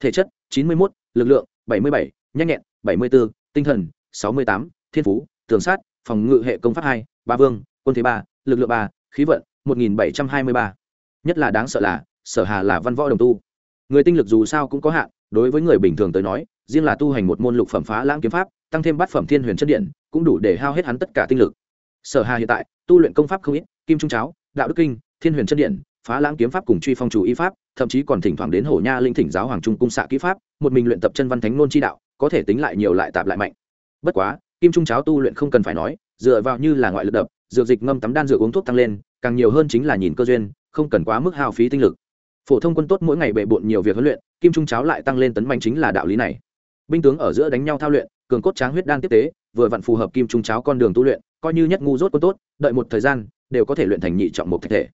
thể chất 91, lực lượng 77, nhanh nhẹn 74, tinh thần 68, thiên phú, tường sát, phòng ngự hệ công pháp hai, ba vương, quân thế ba, lực lượng ba, khí vận 1723. nhất là đáng sợ là, sở hà là văn võ đồng tu. Người tinh lực dù sao cũng có hạn, đối với người bình thường tới nói, riêng là tu hành một môn lục phẩm phá lãng kiếm pháp, tăng thêm bát phẩm thiên huyền chất điện, cũng đủ để hao hết hắn tất cả tinh lực. Sở hà hiện tại, tu luyện công pháp không ít, kim trung cháo, đạo đức kinh, thiên huyền chân điện, phá lãng kiếm pháp cùng truy phong chủ y pháp, thậm chí còn thỉnh thoảng đến hổ nha linh thỉnh giáo hoàng trung cung xạ kỹ pháp, một mình luyện tập chân văn thánh nôn chi đạo, có thể tính lại nhiều lại tạp lại mạnh. Bất quá kim trung cháo tu luyện không cần phải nói, dựa vào như là ngoại lực đập, dược dịch ngâm tắm đan dược uống thuốc tăng lên, càng nhiều hơn chính là nhìn cơ duyên, không cần quá mức hao phí tinh lực. Phổ thông quân tốt mỗi ngày bệ bộn nhiều việc huấn luyện, kim trung cháo lại tăng lên tấn mạnh chính là đạo lý này. Binh tướng ở giữa đánh nhau thao luyện, cường cốt tráng huyết đan tiếp tế, vừa vặn phù hợp kim trung cháo con đường tu luyện, coi như nhất ngu dốt quân tốt, đợi một thời gian, đều có thể luyện thành nhị trọng một thể.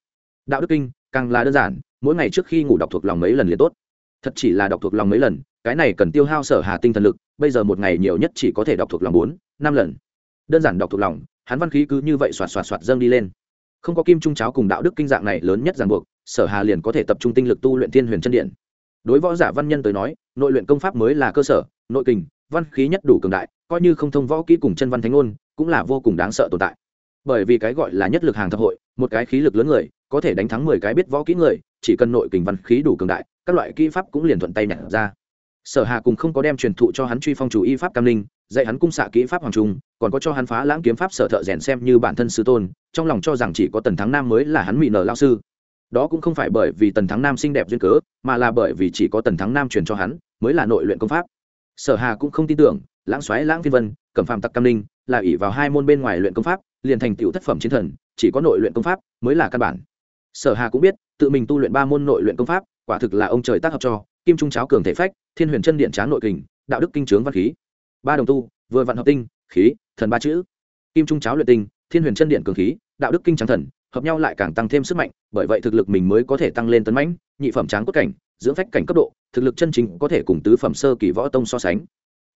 Đạo đức kinh, càng là đơn giản, mỗi ngày trước khi ngủ đọc thuộc lòng mấy lần liền tốt. Thật chỉ là đọc thuộc lòng mấy lần, cái này cần tiêu hao sở hà tinh thần lực, bây giờ một ngày nhiều nhất chỉ có thể đọc thuộc lòng bốn năm lần. Đơn giản đọc thuộc lòng, hắn văn khí cứ như vậy xoạt xoạt xoạt dâng đi lên. Không có kim trung cháo cùng đạo đức kinh dạng này lớn nhất ràng buộc, sở hà liền có thể tập trung tinh lực tu luyện thiên huyền chân điện. Đối võ giả văn nhân tới nói, nội luyện công pháp mới là cơ sở, nội kình, văn khí nhất đủ cường đại, coi như không thông võ kỹ cùng chân văn thánh ngôn, cũng là vô cùng đáng sợ tồn tại. Bởi vì cái gọi là nhất lực hàng thập hội, một cái khí lực lớn người, có thể đánh thắng mười cái biết võ kỹ người, chỉ cần nội kình văn khí đủ cường đại, các loại kỹ pháp cũng liền thuận tay nhặt ra sở hà cùng không có đem truyền thụ cho hắn truy phong chủ y pháp cam linh, dạy hắn cung xạ kỹ pháp hoàng trung, còn có cho hắn phá lãng kiếm pháp sở thợ rèn xem như bản thân sư tôn, trong lòng cho rằng chỉ có tần thắng nam mới là hắn mỹ nở lao sư. Đó cũng không phải bởi vì tần thắng nam xinh đẹp duyên cớ, mà là bởi vì chỉ có tần thắng nam truyền cho hắn mới là nội luyện công pháp. Sở hà cũng không tin tưởng, lãng xoáy lãng phiên vân cẩm phạm tặc cam linh, là ỷ vào hai môn bên ngoài luyện công pháp, liền thành tựu thất phẩm chiến thần, chỉ có nội luyện công pháp mới là căn bản. Sở hà cũng biết, tự mình tu luyện ba môn nội luyện công pháp, quả thực là ông trời tác hợp cho kim trung cháo cường thể phách, thiên huyền chân điện tráng nội kình, đạo đức kinh trướng văn khí. Ba đồng tu, vừa vạn hợp tinh, khí, thần ba chữ. Kim trung cháo luyện tinh, thiên huyền chân điện cường khí, đạo đức kinh tráng thần, hợp nhau lại càng tăng thêm sức mạnh, bởi vậy thực lực mình mới có thể tăng lên tấn mãnh, nhị phẩm tráng cốt cảnh, dưỡng phách cảnh cấp độ, thực lực chân chính có thể cùng tứ phẩm sơ kỳ võ tông so sánh.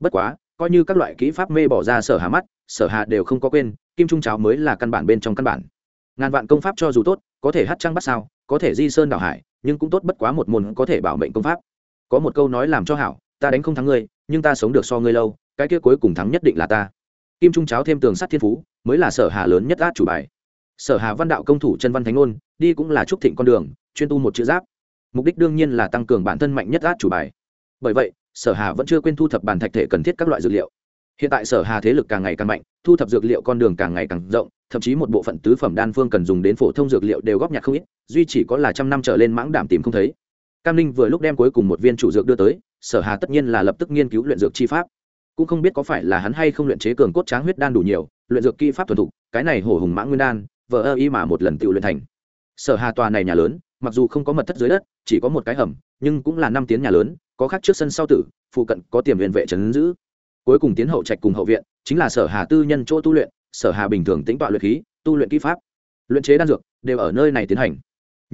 Bất quá, coi như các loại kỹ pháp mê bỏ ra sở hà mắt, sở hà đều không có quên, kim trung cháo mới là căn bản bên trong căn bản. Ngàn vạn công pháp cho dù tốt, có thể hát trăng bắt sao, có thể di sơn đảo hải, nhưng cũng tốt bất quá một môn có thể bảo mệnh công pháp có một câu nói làm cho hảo, ta đánh không thắng ngươi, nhưng ta sống được so ngươi lâu, cái kia cuối cùng thắng nhất định là ta. Kim trung cháo thêm tường sắt thiên phú, mới là sở hà lớn nhất át chủ bài. Sở hà văn đạo công thủ chân văn thánh ngôn, đi cũng là trúc thịnh con đường, chuyên tu một chữ giáp. Mục đích đương nhiên là tăng cường bản thân mạnh nhất át chủ bài. Bởi vậy, sở hà vẫn chưa quên thu thập bản thạch thể cần thiết các loại dược liệu. Hiện tại sở hà thế lực càng ngày càng mạnh, thu thập dược liệu con đường càng ngày càng rộng, thậm chí một bộ phận tứ phẩm đan phương cần dùng đến phổ thông dược liệu đều góp nhặt không ít, duy chỉ có là trăm năm trở lên mãng đảm tìm không thấy cam ninh vừa lúc đem cuối cùng một viên chủ dược đưa tới, sở hà tất nhiên là lập tức nghiên cứu luyện dược chi pháp. Cũng không biết có phải là hắn hay không luyện chế cường cốt tráng huyết đan đủ nhiều, luyện dược kỹ pháp thuần thục, cái này hổ hùng mã nguyên đan, vờ ơ y mà một lần tự luyện thành. Sở hà tòa này nhà lớn, mặc dù không có mật thất dưới đất, chỉ có một cái hầm, nhưng cũng là năm tiếng nhà lớn, có khác trước sân sau tử, phụ cận có tiềm viện vệ trấn giữ. Cuối cùng tiến hậu trạch cùng hậu viện, chính là sở hà tư nhân chỗ tu luyện, sở hà bình thường tính tọa luyện khí, tu luyện kỹ pháp. Luyện chế đan dược đều ở nơi này tiến hành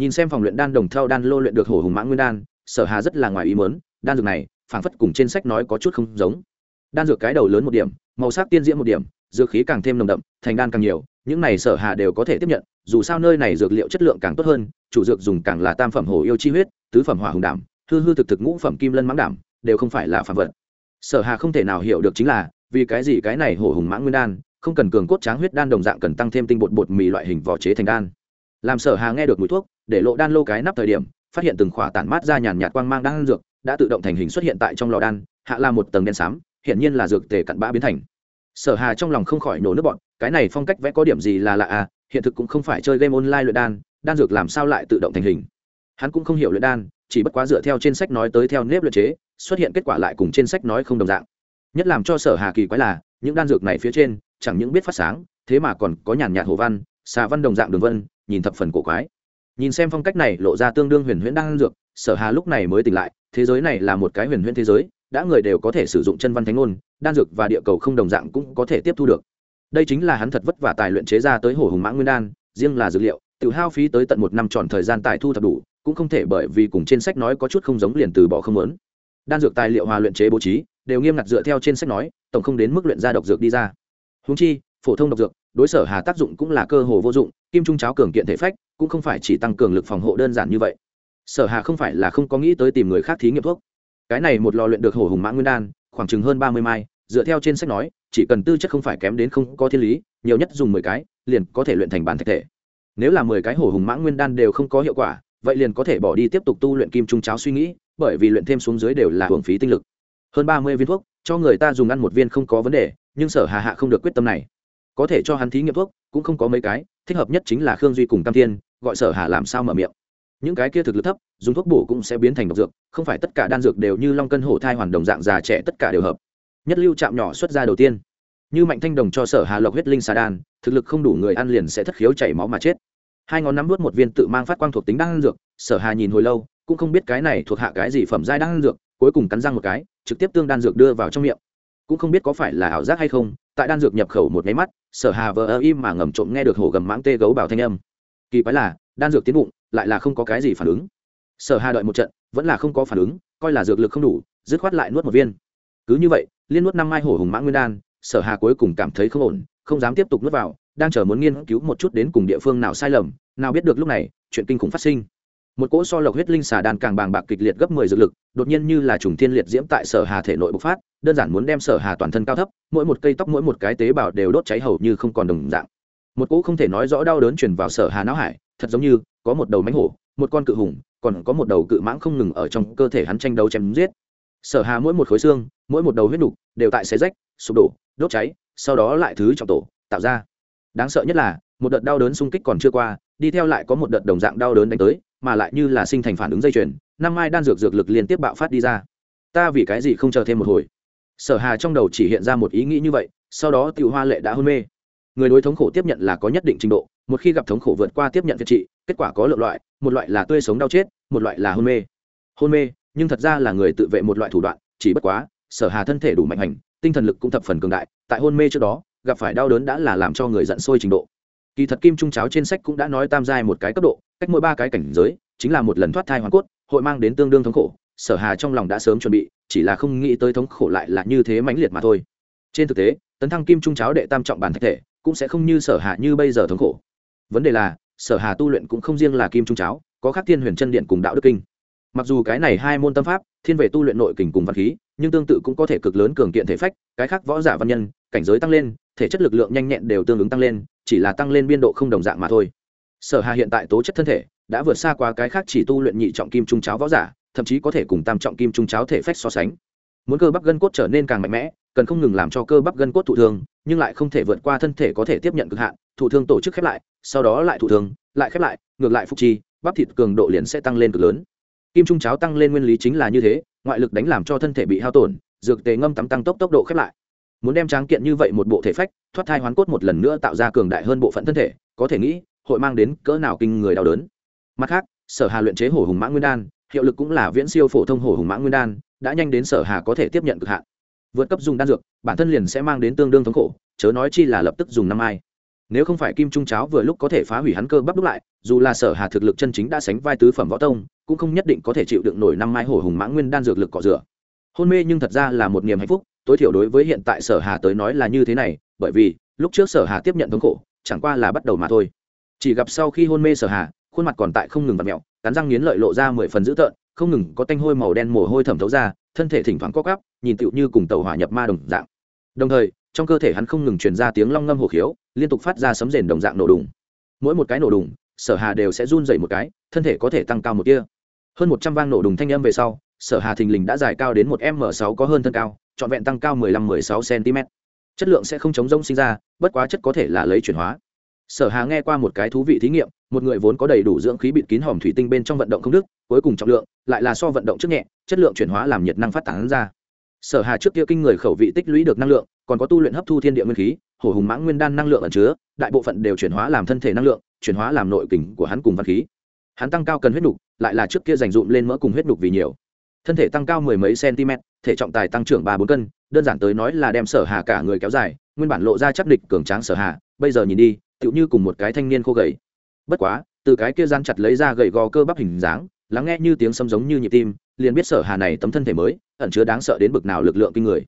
nhìn xem phòng luyện đan đồng theo đan lô luyện được hổ hùng mãng nguyên đan, sở hà rất là ngoài ý mớn đan dược này, phảng phất cùng trên sách nói có chút không giống. Đan dược cái đầu lớn một điểm, màu sắc tiên diễm một điểm, dược khí càng thêm nồng đậm, thành đan càng nhiều, những này sở hà đều có thể tiếp nhận, dù sao nơi này dược liệu chất lượng càng tốt hơn, chủ dược dùng càng là tam phẩm hổ yêu chi huyết, tứ phẩm hỏa hùng đảm, hư hư thực thực ngũ phẩm kim lân mãng đảm, đều không phải là phạm vật. Sở hà không thể nào hiểu được chính là, vì cái gì cái này hổ hùng mãng nguyên đan, không cần cường cốt tráng huyết đan đồng dạng cần tăng thêm tinh bột bột mì loại hình vỏ chế thành đan. Làm sở hà nghe được mùi thuốc để lộ đan lô cái nắp thời điểm, phát hiện từng khỏa tản mát ra nhàn nhạt quang mang đan dược, đã tự động thành hình xuất hiện tại trong lò đan, hạ là một tầng đen xám hiện nhiên là dược tề cặn bã biến thành. Sở hà trong lòng không khỏi nổ nước bọn cái này phong cách vẽ có điểm gì là lạ à hiện thực cũng không phải chơi game online luyện đan đan dược làm sao lại tự động thành hình? Hắn cũng không hiểu luyện đan, chỉ bất quá dựa theo trên sách nói tới theo nếp luyện chế, xuất hiện kết quả lại cùng trên sách nói không đồng dạng. Nhất làm cho sở hà kỳ quái là, những đan dược này phía trên, chẳng những biết phát sáng, thế mà còn có nhàn nhạt hồ văn, xà văn đồng dạng đường vân, nhìn thập phần cổ quái nhìn xem phong cách này lộ ra tương đương huyền huyễn đang dược, sở hà lúc này mới tỉnh lại, thế giới này là một cái huyền huyễn thế giới, đã người đều có thể sử dụng chân văn thánh ngôn, đan dược và địa cầu không đồng dạng cũng có thể tiếp thu được. Đây chính là hắn thật vất vả tài luyện chế ra tới hồ hùng mã nguyên đan, riêng là dược liệu tự hao phí tới tận một năm tròn thời gian tài thu thập đủ, cũng không thể bởi vì cùng trên sách nói có chút không giống liền từ bỏ không lớn đan dược tài liệu hòa luyện chế bố trí, đều nghiêm ngặt dựa theo trên sách nói, tổng không đến mức luyện ra độc dược đi ra. Húng chi, phổ thông độc dược đối sở hà tác dụng cũng là cơ hồ vô dụng, kim trung cháo cường kiện thể phách cũng không phải chỉ tăng cường lực phòng hộ đơn giản như vậy. Sở hà không phải là không có nghĩ tới tìm người khác thí nghiệm thuốc. Cái này một lò luyện được hổ hùng mã nguyên đan, khoảng chừng hơn ba mươi mai, dựa theo trên sách nói, chỉ cần tư chất không phải kém đến không có thiên lý, nhiều nhất dùng mười cái, liền có thể luyện thành bản thạch thể. Nếu là mười cái hổ hùng mã nguyên đan đều không có hiệu quả, vậy liền có thể bỏ đi tiếp tục tu luyện kim trung cháo suy nghĩ, bởi vì luyện thêm xuống dưới đều là hưởng phí tinh lực. Hơn ba mươi viên thuốc, cho người ta dùng ăn một viên không có vấn đề, nhưng sở hà hạ không được quyết tâm này có thể cho hắn thí nghiệm thuốc, cũng không có mấy cái, thích hợp nhất chính là khương duy cùng tam thiên, gọi sở hà làm sao mở miệng. Những cái kia thực lực thấp, dùng thuốc bổ cũng sẽ biến thành độc dược, không phải tất cả đan dược đều như long cân hổ thai hoàn đồng dạng già trẻ tất cả đều hợp. Nhất lưu chạm nhỏ xuất ra đầu tiên. Như mạnh thanh đồng cho sở hà lộc huyết linh xà đan, thực lực không đủ người ăn liền sẽ thất khiếu chảy máu mà chết. Hai ngón nắm nuốt một viên tự mang phát quang thuộc tính đan dược, sở hà nhìn hồi lâu, cũng không biết cái này thuộc hạ cái gì phẩm giai đan dược, cuối cùng cắn răng một cái, trực tiếp tương đan dược đưa vào trong miệng cũng không biết có phải là ảo giác hay không, tại đan dược nhập khẩu một máy mắt, sở hà vờ ơ im mà ngầm trộm nghe được hổ gầm mãng tê gấu bảo thanh âm. Kỳ quái là, đan dược tiến bụng, lại là không có cái gì phản ứng. Sở hà đợi một trận, vẫn là không có phản ứng, coi là dược lực không đủ, dứt khoát lại nuốt một viên. Cứ như vậy, liên nuốt năm mai hổ hùng mãng nguyên đan, sở hà cuối cùng cảm thấy không ổn, không dám tiếp tục nuốt vào, đang chờ muốn nghiên cứu một chút đến cùng địa phương nào sai lầm, nào biết được lúc này, chuyện kinh khủng phát sinh. Một cỗ so lộc huyết linh xà đan càng bàng bạc kịch liệt gấp mười dược lực, đột nhiên như là trùng thiên liệt diễm tại sở hà thể nội bộc phát đơn giản muốn đem sở hà toàn thân cao thấp, mỗi một cây tóc, mỗi một cái tế bào đều đốt cháy hầu như không còn đồng dạng. Một cỗ không thể nói rõ đau đớn truyền vào sở hà não hải, thật giống như có một đầu mánh hổ, một con cự hùng, còn có một đầu cự mãng không ngừng ở trong cơ thể hắn tranh đấu chém giết. Sở hà mỗi một khối xương, mỗi một đầu huyết nục đều tại xé rách, sụp đổ, đốt cháy, sau đó lại thứ trọng tổ, tạo ra. Đáng sợ nhất là, một đợt đau đớn xung kích còn chưa qua, đi theo lại có một đợt đồng dạng đau đớn đánh tới, mà lại như là sinh thành phản ứng dây chuyền, năm mai đan dược dược lực liên tiếp bạo phát đi ra. Ta vì cái gì không chờ thêm một hồi? Sở hà trong đầu chỉ hiện ra một ý nghĩ như vậy, sau đó tiểu hoa lệ đã hôn mê. Người đối thống khổ tiếp nhận là có nhất định trình độ, một khi gặp thống khổ vượt qua tiếp nhận việc trị, kết quả có lượng loại, một loại là tươi sống đau chết, một loại là hôn mê. Hôn mê, nhưng thật ra là người tự vệ một loại thủ đoạn, chỉ bất quá, sở hà thân thể đủ mạnh hành, tinh thần lực cũng thập phần cường đại, tại hôn mê trước đó, gặp phải đau đớn đã là làm cho người giận sôi trình độ. Kỳ thật kim trung cháo trên sách cũng đã nói tam giai một cái cấp độ, cách mỗi ba cái cảnh giới, chính là một lần thoát thai hoàn cốt, hội mang đến tương đương thống khổ sở hà trong lòng đã sớm chuẩn bị, chỉ là không nghĩ tới thống khổ lại là như thế mãnh liệt mà thôi. Trên thực tế, tấn thăng kim trung cháo đệ tam trọng bản thạch thể cũng sẽ không như sở hà như bây giờ thống khổ. Vấn đề là, sở hà tu luyện cũng không riêng là kim trung cháo, có khắc thiên huyền chân điện cùng đạo đức kinh. Mặc dù cái này hai môn tâm pháp, thiên về tu luyện nội kình cùng văn khí, nhưng tương tự cũng có thể cực lớn cường kiện thể phách, cái khác võ giả văn nhân, cảnh giới tăng lên, thể chất lực lượng nhanh nhẹn đều tương ứng tăng lên, chỉ là tăng lên biên độ không đồng dạng mà thôi. Sở hà hiện tại tố chất thân thể, đã vượt xa qua cái khác chỉ tu luyện nhị trọng kim trung cháo võ giả thậm chí có thể cùng tam trọng kim trung cháo thể phách so sánh. Muốn cơ bắp gân cốt trở nên càng mạnh mẽ, cần không ngừng làm cho cơ bắp gân cốt thụ thương, nhưng lại không thể vượt qua thân thể có thể tiếp nhận cực hạn, thụ thương tổ chức khép lại, sau đó lại thụ thương, lại khép lại, ngược lại phục chi bắp thịt cường độ liền sẽ tăng lên cực lớn. Kim trung cháo tăng lên nguyên lý chính là như thế, ngoại lực đánh làm cho thân thể bị hao tổn, dược tề ngâm tắm tăng tốc tốc độ khép lại. Muốn đem tráng kiện như vậy một bộ thể phách, thoát thai hoán cốt một lần nữa tạo ra cường đại hơn bộ phận thân thể, có thể nghĩ, hội mang đến cỡ nào kinh người đau đớn. Mặt khác, sở hà luyện chế hổ hùng mã nguyên đan hiệu lực cũng là viễn siêu phổ thông hổ hùng mã nguyên đan, đã nhanh đến sở hà có thể tiếp nhận cực hạn. Vượt cấp dùng đan dược, bản thân liền sẽ mang đến tương đương thống khổ, chớ nói chi là lập tức dùng năm ai. Nếu không phải kim trung cháo vừa lúc có thể phá hủy hắn cơ bắp đúc lại, dù là sở hà thực lực chân chính đã sánh vai tứ phẩm võ tông, cũng không nhất định có thể chịu đựng nổi năm mai hổ hùng mãng nguyên đan dược lực cọ rửa. Hôn mê nhưng thật ra là một niềm hạnh phúc, tối thiểu đối với hiện tại sở hà tới nói là như thế này, bởi vì, lúc trước sở hà tiếp nhận thống khổ, chẳng qua là bắt đầu mà thôi. Chỉ gặp sau khi hôn mê sở hà, khuôn mặt còn tại không ngừng vặt mẹo cắn răng nghiến lợi lộ ra mười phần dữ tợn, không ngừng có tanh hôi màu đen mồ hôi thẩm thấu ra, thân thể thỉnh thoảng co cắp nhìn tựu như cùng tàu hỏa nhập ma đồng dạng. Đồng thời, trong cơ thể hắn không ngừng truyền ra tiếng long ngâm hồ khiếu, liên tục phát ra sấm rền đồng dạng nổ đùng. Mỗi một cái nổ đùng, sở hà đều sẽ run dậy một cái, thân thể có thể tăng cao một tia. Hơn một trăm vang nổ đùng thanh âm về sau, sở hà thình lình đã dài cao đến một m sáu có hơn thân cao, trọn vẹn tăng cao mười lăm, mười sáu cm chất lượng sẽ không chống rông sinh ra, bất quá chất có thể là lấy chuyển hóa. Sở hà nghe qua một cái thú vị thí nghiệm một người vốn có đầy đủ dưỡng khí bịt kín hòm thủy tinh bên trong vận động không đức cuối cùng trọng lượng lại là so vận động trước nhẹ, chất lượng chuyển hóa làm nhiệt năng phát tán ra. Sở hà trước kia kinh người khẩu vị tích lũy được năng lượng, còn có tu luyện hấp thu thiên địa nguyên khí, hổ hùng mãng nguyên đan năng lượng ẩn chứa, đại bộ phận đều chuyển hóa làm thân thể năng lượng, chuyển hóa làm nội kình của hắn cùng văn khí. Hắn tăng cao cần huyết nục, lại là trước kia dành dụm lên mỡ cùng huyết nục vì nhiều. Thân thể tăng cao mười mấy cm thể trọng tài tăng trưởng ba bốn cân, đơn giản tới nói là đem sở hà cả người kéo dài, nguyên bản lộ ra chắc địch cường tráng sở hà, bây giờ nhìn đi, tựu như cùng một cái thanh niên khô gầy bất quá, từ cái kia gian chặt lấy ra gầy gò cơ bắp hình dáng, lắng nghe như tiếng sấm giống như nhịp tim, liền biết sở hà này tấm thân thể mới, ẩn chứa đáng sợ đến bực nào lực lượng kinh người.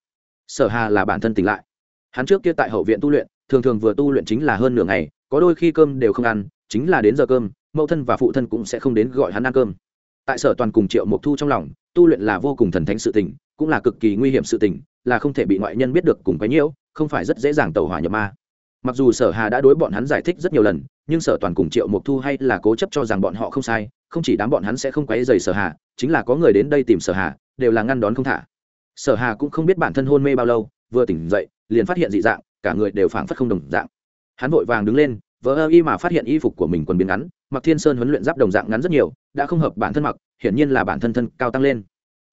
Sở hà là bản thân tỉnh lại. Hắn trước kia tại hậu viện tu luyện, thường thường vừa tu luyện chính là hơn nửa ngày, có đôi khi cơm đều không ăn, chính là đến giờ cơm, mẫu thân và phụ thân cũng sẽ không đến gọi hắn ăn cơm. Tại sở toàn cùng triệu mục thu trong lòng, tu luyện là vô cùng thần thánh sự tình, cũng là cực kỳ nguy hiểm sự tình, là không thể bị ngoại nhân biết được cùng cái nhiễu, không phải rất dễ dàng tẩu hỏa nhập ma mặc dù sở hà đã đối bọn hắn giải thích rất nhiều lần, nhưng sở toàn cùng triệu mục thu hay là cố chấp cho rằng bọn họ không sai, không chỉ đám bọn hắn sẽ không quấy dày sở hà, chính là có người đến đây tìm sở hà, đều là ngăn đón không thả. Sở hà cũng không biết bản thân hôn mê bao lâu, vừa tỉnh dậy, liền phát hiện dị dạng, cả người đều phảng phất không đồng dạng. Hắn vội vàng đứng lên vỡ ơ y mà phát hiện y phục của mình quần biến ngắn mặc thiên sơn huấn luyện giáp đồng dạng ngắn rất nhiều, đã không hợp bản thân mặc, hiển nhiên là bản thân thân cao tăng lên.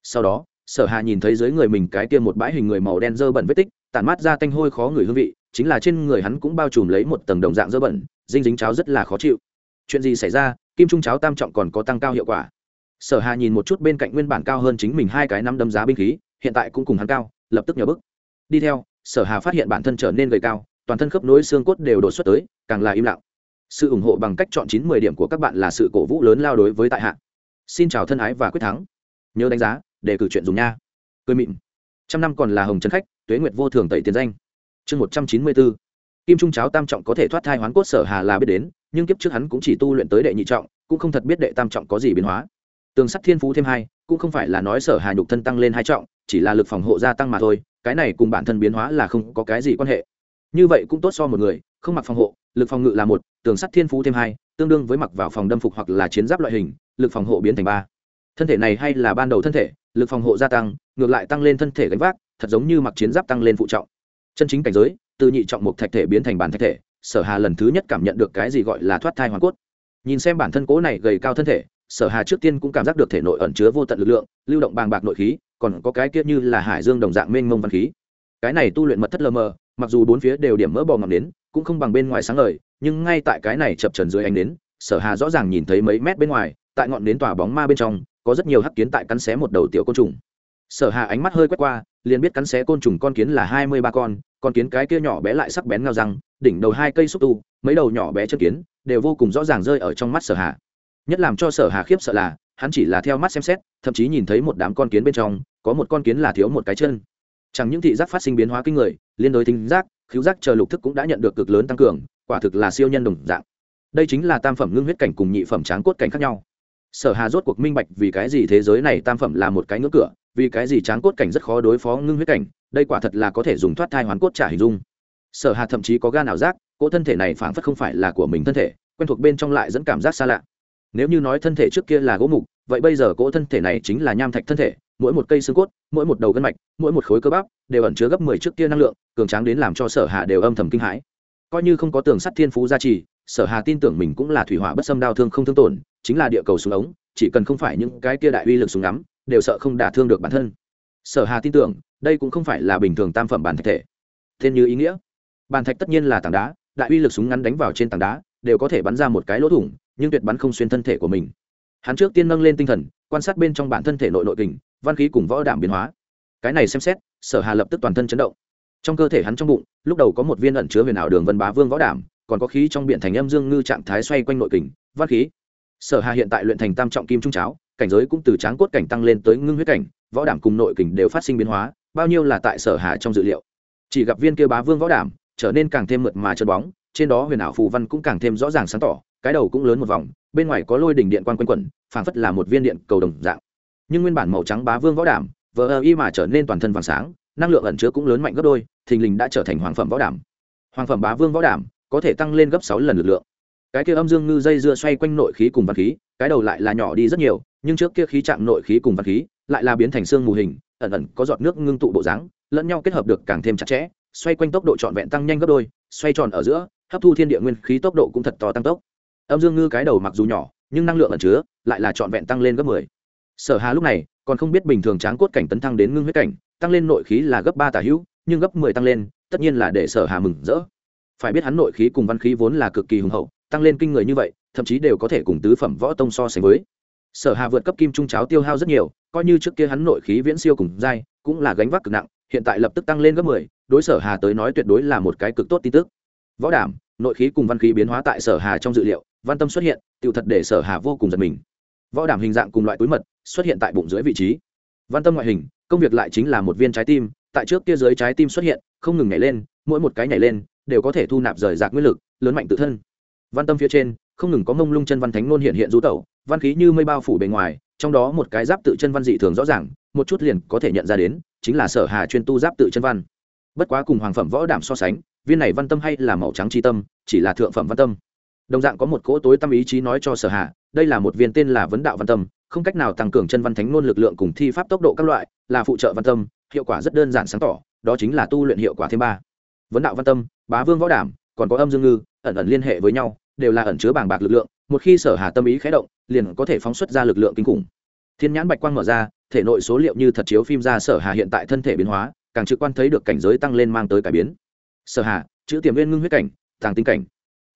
Sau đó, sở hà nhìn thấy dưới người mình cái kia một bãi hình người màu đen dơ bẩn vết tích, tản mát ra tanh hôi khó người hương vị chính là trên người hắn cũng bao trùm lấy một tầng đồng dạng dơ bẩn, dinh dính cháo rất là khó chịu. Chuyện gì xảy ra, kim trung cháo tam trọng còn có tăng cao hiệu quả. Sở hà nhìn một chút bên cạnh nguyên bản cao hơn chính mình hai cái năm đấm giá binh khí, hiện tại cũng cùng hắn cao, lập tức nhờ bức. Đi theo, sở hà phát hiện bản thân trở nên gầy cao, toàn thân khớp nối xương cốt đều đột xuất tới, càng là im lặng. Sự ủng hộ bằng cách chọn chín mười điểm của các bạn là sự cổ vũ lớn lao đối với tại hạ. Xin chào thân ái và quyết thắng. Nhớ đánh giá để cử chuyện dùng nha. Cười mịn. Trăm năm còn là hồng trấn khách, tuế nguyệt vô thường tẩy tiền danh chương một trăm chín mươi bốn. Kim trung cháo tam trọng có thể thoát thai hoán cốt sở hà là biết đến, nhưng kiếp trước hắn cũng chỉ tu luyện tới đệ nhị trọng, cũng không thật biết đệ tam trọng có gì biến hóa. Tường sắt thiên phú thêm hai, cũng không phải là nói sở hà nhục thân tăng lên hai trọng, chỉ là lực phòng hộ gia tăng mà thôi, cái này cùng bản thân biến hóa là không có cái gì quan hệ. Như vậy cũng tốt so một người, không mặc phòng hộ, lực phòng ngự là một, tường sắt thiên phú thêm hai, tương đương với mặc vào phòng đâm phục hoặc là chiến giáp loại hình, lực phòng hộ biến thành ba. Thân thể này hay là ban đầu thân thể, lực phòng hộ gia tăng, ngược lại tăng lên thân thể gánh vác, thật giống như mặc chiến giáp tăng lên phụ trọng chân chính cảnh giới từ nhị trọng một thạch thể biến thành bản thạch thể sở hà lần thứ nhất cảm nhận được cái gì gọi là thoát thai hoàn cốt. Nhìn xem bản thân cố này gầy cao thân thể sở hà trước tiên cũng cảm giác được thể nội ẩn chứa vô tận lực lượng lưu động bàng bạc nội khí còn có cái kia như là hải dương đồng dạng mênh mông văn khí. Cái này tu luyện mật thất lờ mờ mặc dù bốn phía đều điểm mỡ bò ngọn đến, cũng không bằng bên ngoài sáng ngời nhưng ngay tại cái này chập trần dưới ánh đến, sở hà rõ ràng nhìn thấy mấy mét bên ngoài tại ngọn nến tỏa bóng ma bên trong có rất nhiều hắc kiến tại cắn xé một đầu tiểu côn trùng. Sở hà ánh mắt hơi quét qua liền biết cắn xé côn trùng con kiến là hai mươi ba con con kiến cái kia nhỏ bé lại sắc bén ngao răng, đỉnh đầu hai cây xúc tu, mấy đầu nhỏ bé chân kiến, đều vô cùng rõ ràng rơi ở trong mắt sở hà. Nhất làm cho sở hà khiếp sợ là, hắn chỉ là theo mắt xem xét, thậm chí nhìn thấy một đám con kiến bên trong, có một con kiến là thiếu một cái chân. Chẳng những thị giác phát sinh biến hóa kinh người, liên đối thính giác khiếu giác chờ lục thức cũng đã nhận được cực lớn tăng cường, quả thực là siêu nhân đồng dạng. Đây chính là tam phẩm ngưng huyết cảnh cùng nhị phẩm tráng cốt cảnh khác nhau. Sở hà rốt cuộc minh bạch vì cái gì thế giới này tam phẩm là một cái ngưỡng cửa vì cái gì tráng cốt cảnh rất khó đối phó ngưng huyết cảnh, đây quả thật là có thể dùng thoát thai hoán cốt trả hình dung. Sở hà thậm chí có gan ảo giác, cỗ thân thể này phảng phất không phải là của mình thân thể, quen thuộc bên trong lại dẫn cảm giác xa lạ. Nếu như nói thân thể trước kia là gỗ mục, vậy bây giờ cỗ thân thể này chính là nham thạch thân thể, mỗi một cây xương cốt, mỗi một đầu gân mạch, mỗi một khối cơ bắp đều ẩn chứa gấp mười trước kia năng lượng, cường tráng đến làm cho sở hà đều âm thầm kinh hãi. Coi như không có tường sắt thiên phú gia trì, sở hà tin tưởng mình cũng là thủy hỏa bất xâm đau thương không thương tổn, chính là địa cầu xuống ống, chỉ cần không phải những cái kia đại uy lực súng ngắm đều sợ không đả thương được bản thân. Sở hà tin tưởng, đây cũng không phải là bình thường tam phẩm bản thạch thể. Tên như ý nghĩa. Bản thạch tất nhiên là tảng đá, đại uy lực súng ngắn đánh vào trên tảng đá, đều có thể bắn ra một cái lỗ thủng, nhưng tuyệt bắn không xuyên thân thể của mình. Hắn trước tiên nâng lên tinh thần, quan sát bên trong bản thân thể nội nội kình, văn khí cùng võ đảm biến hóa. Cái này xem xét, sở hà lập tức toàn thân chấn động. Trong cơ thể hắn trong bụng, lúc đầu có một viên ẩn chứa huyền ảo đường vân bá vương võ đảm còn có khí trong biển thành âm dương ngư trạng thái xoay quanh nội kình, văn khí. Sở hà hiện tại luyện thành tam trọng kim trung cháo cảnh giới cũng từ tráng cốt cảnh tăng lên tới ngưng huyết cảnh, võ đảm cùng nội kình đều phát sinh biến hóa, bao nhiêu là tại sở hà trong dự liệu. Chỉ gặp viên kia bá vương võ đảm trở nên càng thêm mượt mà chân bóng, trên đó huyền ảo phù văn cũng càng thêm rõ ràng sáng tỏ, cái đầu cũng lớn một vòng, bên ngoài có lôi đỉnh điện quan quanh quẩn, phảng phất là một viên điện cầu đồng dạng. Nhưng nguyên bản màu trắng bá vương võ đảm, vờ ơ y mà trở nên toàn thân vàng sáng, năng lượng ẩn chứa cũng lớn mạnh gấp đôi, thình lình đã trở thành hoàng phẩm võ đảm. Hoàng phẩm bá vương võ đảm có thể tăng lên gấp sáu lần lực lượng cái kia âm dương ngư dây dưa xoay quanh nội khí cùng văn khí, cái đầu lại là nhỏ đi rất nhiều, nhưng trước kia khí chạm nội khí cùng văn khí lại là biến thành xương mù hình, ẩn ẩn có giọt nước ngưng tụ bộ dáng, lẫn nhau kết hợp được càng thêm chặt chẽ, xoay quanh tốc độ trọn vẹn tăng nhanh gấp đôi, xoay tròn ở giữa, hấp thu thiên địa nguyên khí tốc độ cũng thật to tăng tốc. Âm dương ngư cái đầu mặc dù nhỏ, nhưng năng lượng ẩn chứa lại là trọn vẹn tăng lên gấp mười. Sở hà lúc này còn không biết bình thường tráng cốt cảnh tấn thăng đến ngưng huyết cảnh, tăng lên nội khí là gấp ba tả hữu, nhưng gấp mười tăng lên, tất nhiên là để sở hà mừng rỡ. Phải biết hắn nội khí cùng văn khí vốn là cực kỳ hùng hậu tăng lên kinh người như vậy, thậm chí đều có thể cùng tứ phẩm võ tông so sánh với. Sở hà vượt cấp kim trung cháo tiêu hao rất nhiều, coi như trước kia hắn nội khí viễn siêu cùng dai cũng là gánh vác cực nặng, hiện tại lập tức tăng lên gấp mười, đối sở hà tới nói tuyệt đối là một cái cực tốt tin tức. Võ đảm, nội khí cùng văn khí biến hóa tại sở hà trong dự liệu, văn tâm xuất hiện tiêu thật để sở hà vô cùng giật mình. Võ đảm hình dạng cùng loại túi mật, xuất hiện tại bụng dưới vị trí. Văn tâm ngoại hình, công việc lại chính là một viên trái tim, tại trước kia dưới trái tim xuất hiện, không ngừng nhảy lên, mỗi một cái nhảy lên, đều có thể thu nạp rời rạc nguyên lực, lớn mạnh tự thân văn tâm phía trên, không ngừng có mông lung chân văn thánh nôn hiện hiện rú tẩu, văn khí như mây bao phủ bề ngoài, trong đó một cái giáp tự chân văn dị thường rõ ràng, một chút liền có thể nhận ra đến, chính là sở hà chuyên tu giáp tự chân văn. Bất quá cùng hoàng phẩm võ đảm so sánh, viên này văn tâm hay là màu trắng tri tâm, chỉ là thượng phẩm văn tâm. Đồng dạng có một cỗ tối tâm ý chí nói cho sở hạ đây là một viên tên là vấn đạo văn tâm, không cách nào tăng cường chân văn thánh nôn lực lượng cùng thi pháp tốc độ các loại, là phụ trợ văn tâm, hiệu quả rất đơn giản sáng tỏ, đó chính là tu luyện hiệu quả thêm ba. Vấn đạo văn tâm, bá vương võ đảm, còn có âm dương ngư, ẩn ẩn liên hệ với nhau đều là ẩn chứa bàng bạc lực lượng một khi sở hà tâm ý khé động liền có thể phóng xuất ra lực lượng kinh khủng. Thiên nhãn bạch quang mở ra thể nội số liệu như thật chiếu phim ra sở hà hiện tại thân thể biến hóa càng trực quan thấy được cảnh giới tăng lên mang tới cải biến. Sở hà chữ tiềm viên ngưng huyết cảnh tàng tinh cảnh.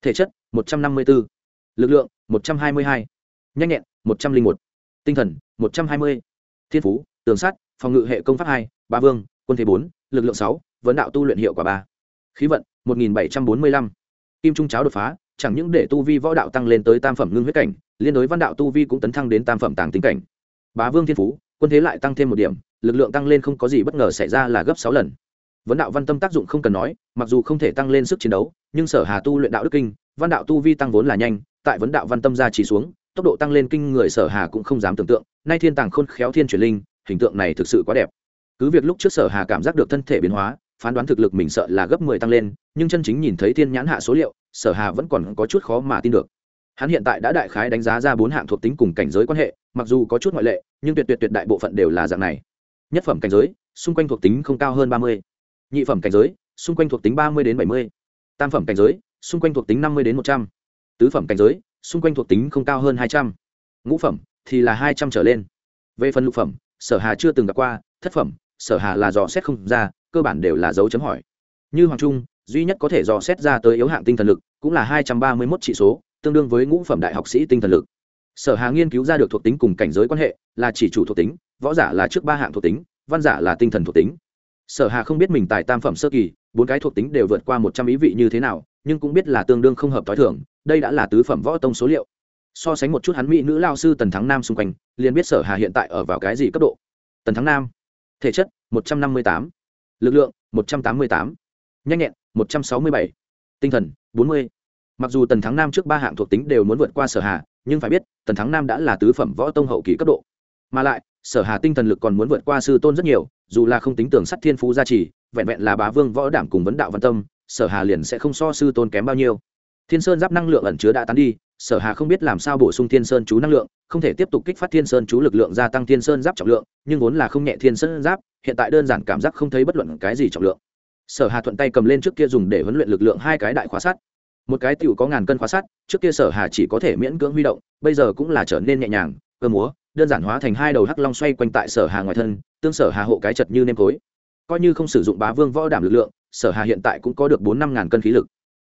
Thể chất 154, lực lượng 122, nhanh nhẹn 101, tinh thần 120, thiên phú tường sát phòng ngự hệ công pháp hai ba vương quân thế bốn lực lượng sáu vấn đạo tu luyện hiệu quả ba. Khí vận 1745, kim trung cháo đột phá chẳng những để tu vi võ đạo tăng lên tới tam phẩm ngưng huyết cảnh, liên đối văn đạo tu vi cũng tấn thăng đến tam phẩm tàng tinh cảnh. Bá vương thiên phú, quân thế lại tăng thêm một điểm, lực lượng tăng lên không có gì bất ngờ xảy ra là gấp sáu lần. Vấn đạo văn tâm tác dụng không cần nói, mặc dù không thể tăng lên sức chiến đấu, nhưng sở hà tu luyện đạo đức kinh, văn đạo tu vi tăng vốn là nhanh, tại vấn đạo văn tâm ra chỉ xuống, tốc độ tăng lên kinh người sở hà cũng không dám tưởng tượng, nay thiên tàng khôn khéo thiên truyền linh, hình tượng này thực sự quá đẹp. Cứ việc lúc trước sở hà cảm giác được thân thể biến hóa, phán đoán thực lực mình sợ là gấp mười tăng lên, nhưng chân chính nhìn thấy thiên nhãn hạ số liệu sở hà vẫn còn có chút khó mà tin được. Hắn hiện tại đã đại khái đánh giá ra bốn hạng thuộc tính cùng cảnh giới quan hệ, mặc dù có chút ngoại lệ, nhưng tuyệt tuyệt tuyệt đại bộ phận đều là dạng này. Nhất phẩm cảnh giới, xung quanh thuộc tính không cao hơn ba mươi. Nhị phẩm cảnh giới, xung quanh thuộc tính ba mươi đến bảy mươi. Tam phẩm cảnh giới, xung quanh thuộc tính năm mươi đến một trăm. Tứ phẩm cảnh giới, xung quanh thuộc tính không cao hơn hai trăm. L ngũ phẩm thì là hai trăm trở lên. Về phần lục phẩm, sở hà chưa từng gặp qua, thất phẩm, sở hà là dò xét không ra, cơ bản đều là dấu chấm hỏi. Như hoàng trung duy nhất có thể dò xét ra tới yếu hạng tinh thần lực cũng là hai trăm ba mươi mốt trị số, tương đương với ngũ phẩm đại học sĩ tinh thần lực. Sở hà nghiên cứu ra được thuộc tính cùng cảnh giới quan hệ, là chỉ chủ thuộc tính, võ giả là trước ba hạng thuộc tính, văn giả là tinh thần thuộc tính. Sở hà không biết mình tài tam phẩm sơ kỳ, bốn cái thuộc tính đều vượt qua một trăm ý vị như thế nào, nhưng cũng biết là tương đương không hợp t h o i thưởng đây đã là tứ phẩm võ tông số liệu. So sánh một chút hắn mỹ nữ lao sư tần thắng nam xung quanh, liền biết sở hà hiện tại ở vào cái gì cấp độ. Tần thắng nam, thể chất, một trăm năm mươi tám, lực lượng, một trăm tám mươi tám nhanh nhẹn, một trăm sáu mươi bảy. Tinh thần, bốn mươi. Mặc dù tần thắng nam trước ba hạng thuộc tính đều muốn vượt qua sở hà, nhưng phải biết, tần thắng nam đã là tứ phẩm võ tông hậu kỳ cấp độ. Mà lại, sở hà tinh thần lực còn muốn vượt qua sư tôn rất nhiều, dù là không tính tưởng sắt thiên phú gia trì, vẹn vẹn là bá vương võ đảm cùng vấn đạo văn tâm, sở hà liền sẽ không so sư tôn kém bao nhiêu. Thiên sơn giáp năng lượng ẩn chứa đã tán đi, sở hà không biết làm sao bổ sung thiên sơn chú năng lượng, không thể tiếp tục kích phát thiên sơn chú lực lượng gia tăng thiên sơn giáp trọng lượng, nhưng vốn là không nhẹ thiên sơn giáp, hiện tại đơn giản cảm giác không thấy bất luận cái gì trọng lượng sở hà thuận tay cầm lên trước kia dùng để huấn luyện lực lượng hai cái đại khóa sắt. Một cái tiểu có ngàn cân khóa sắt, trước kia sở hà chỉ có thể miễn cưỡng huy động, bây giờ cũng là trở nên nhẹ nhàng, cơ múa, đơn giản hóa thành hai đầu hắc long xoay quanh tại sở hà ngoài thân, tương sở hà hộ cái chật như nêm tối coi như không sử dụng bá vương võ đảm lực lượng, sở hà hiện tại cũng có được bốn năm ngàn cân khí lực.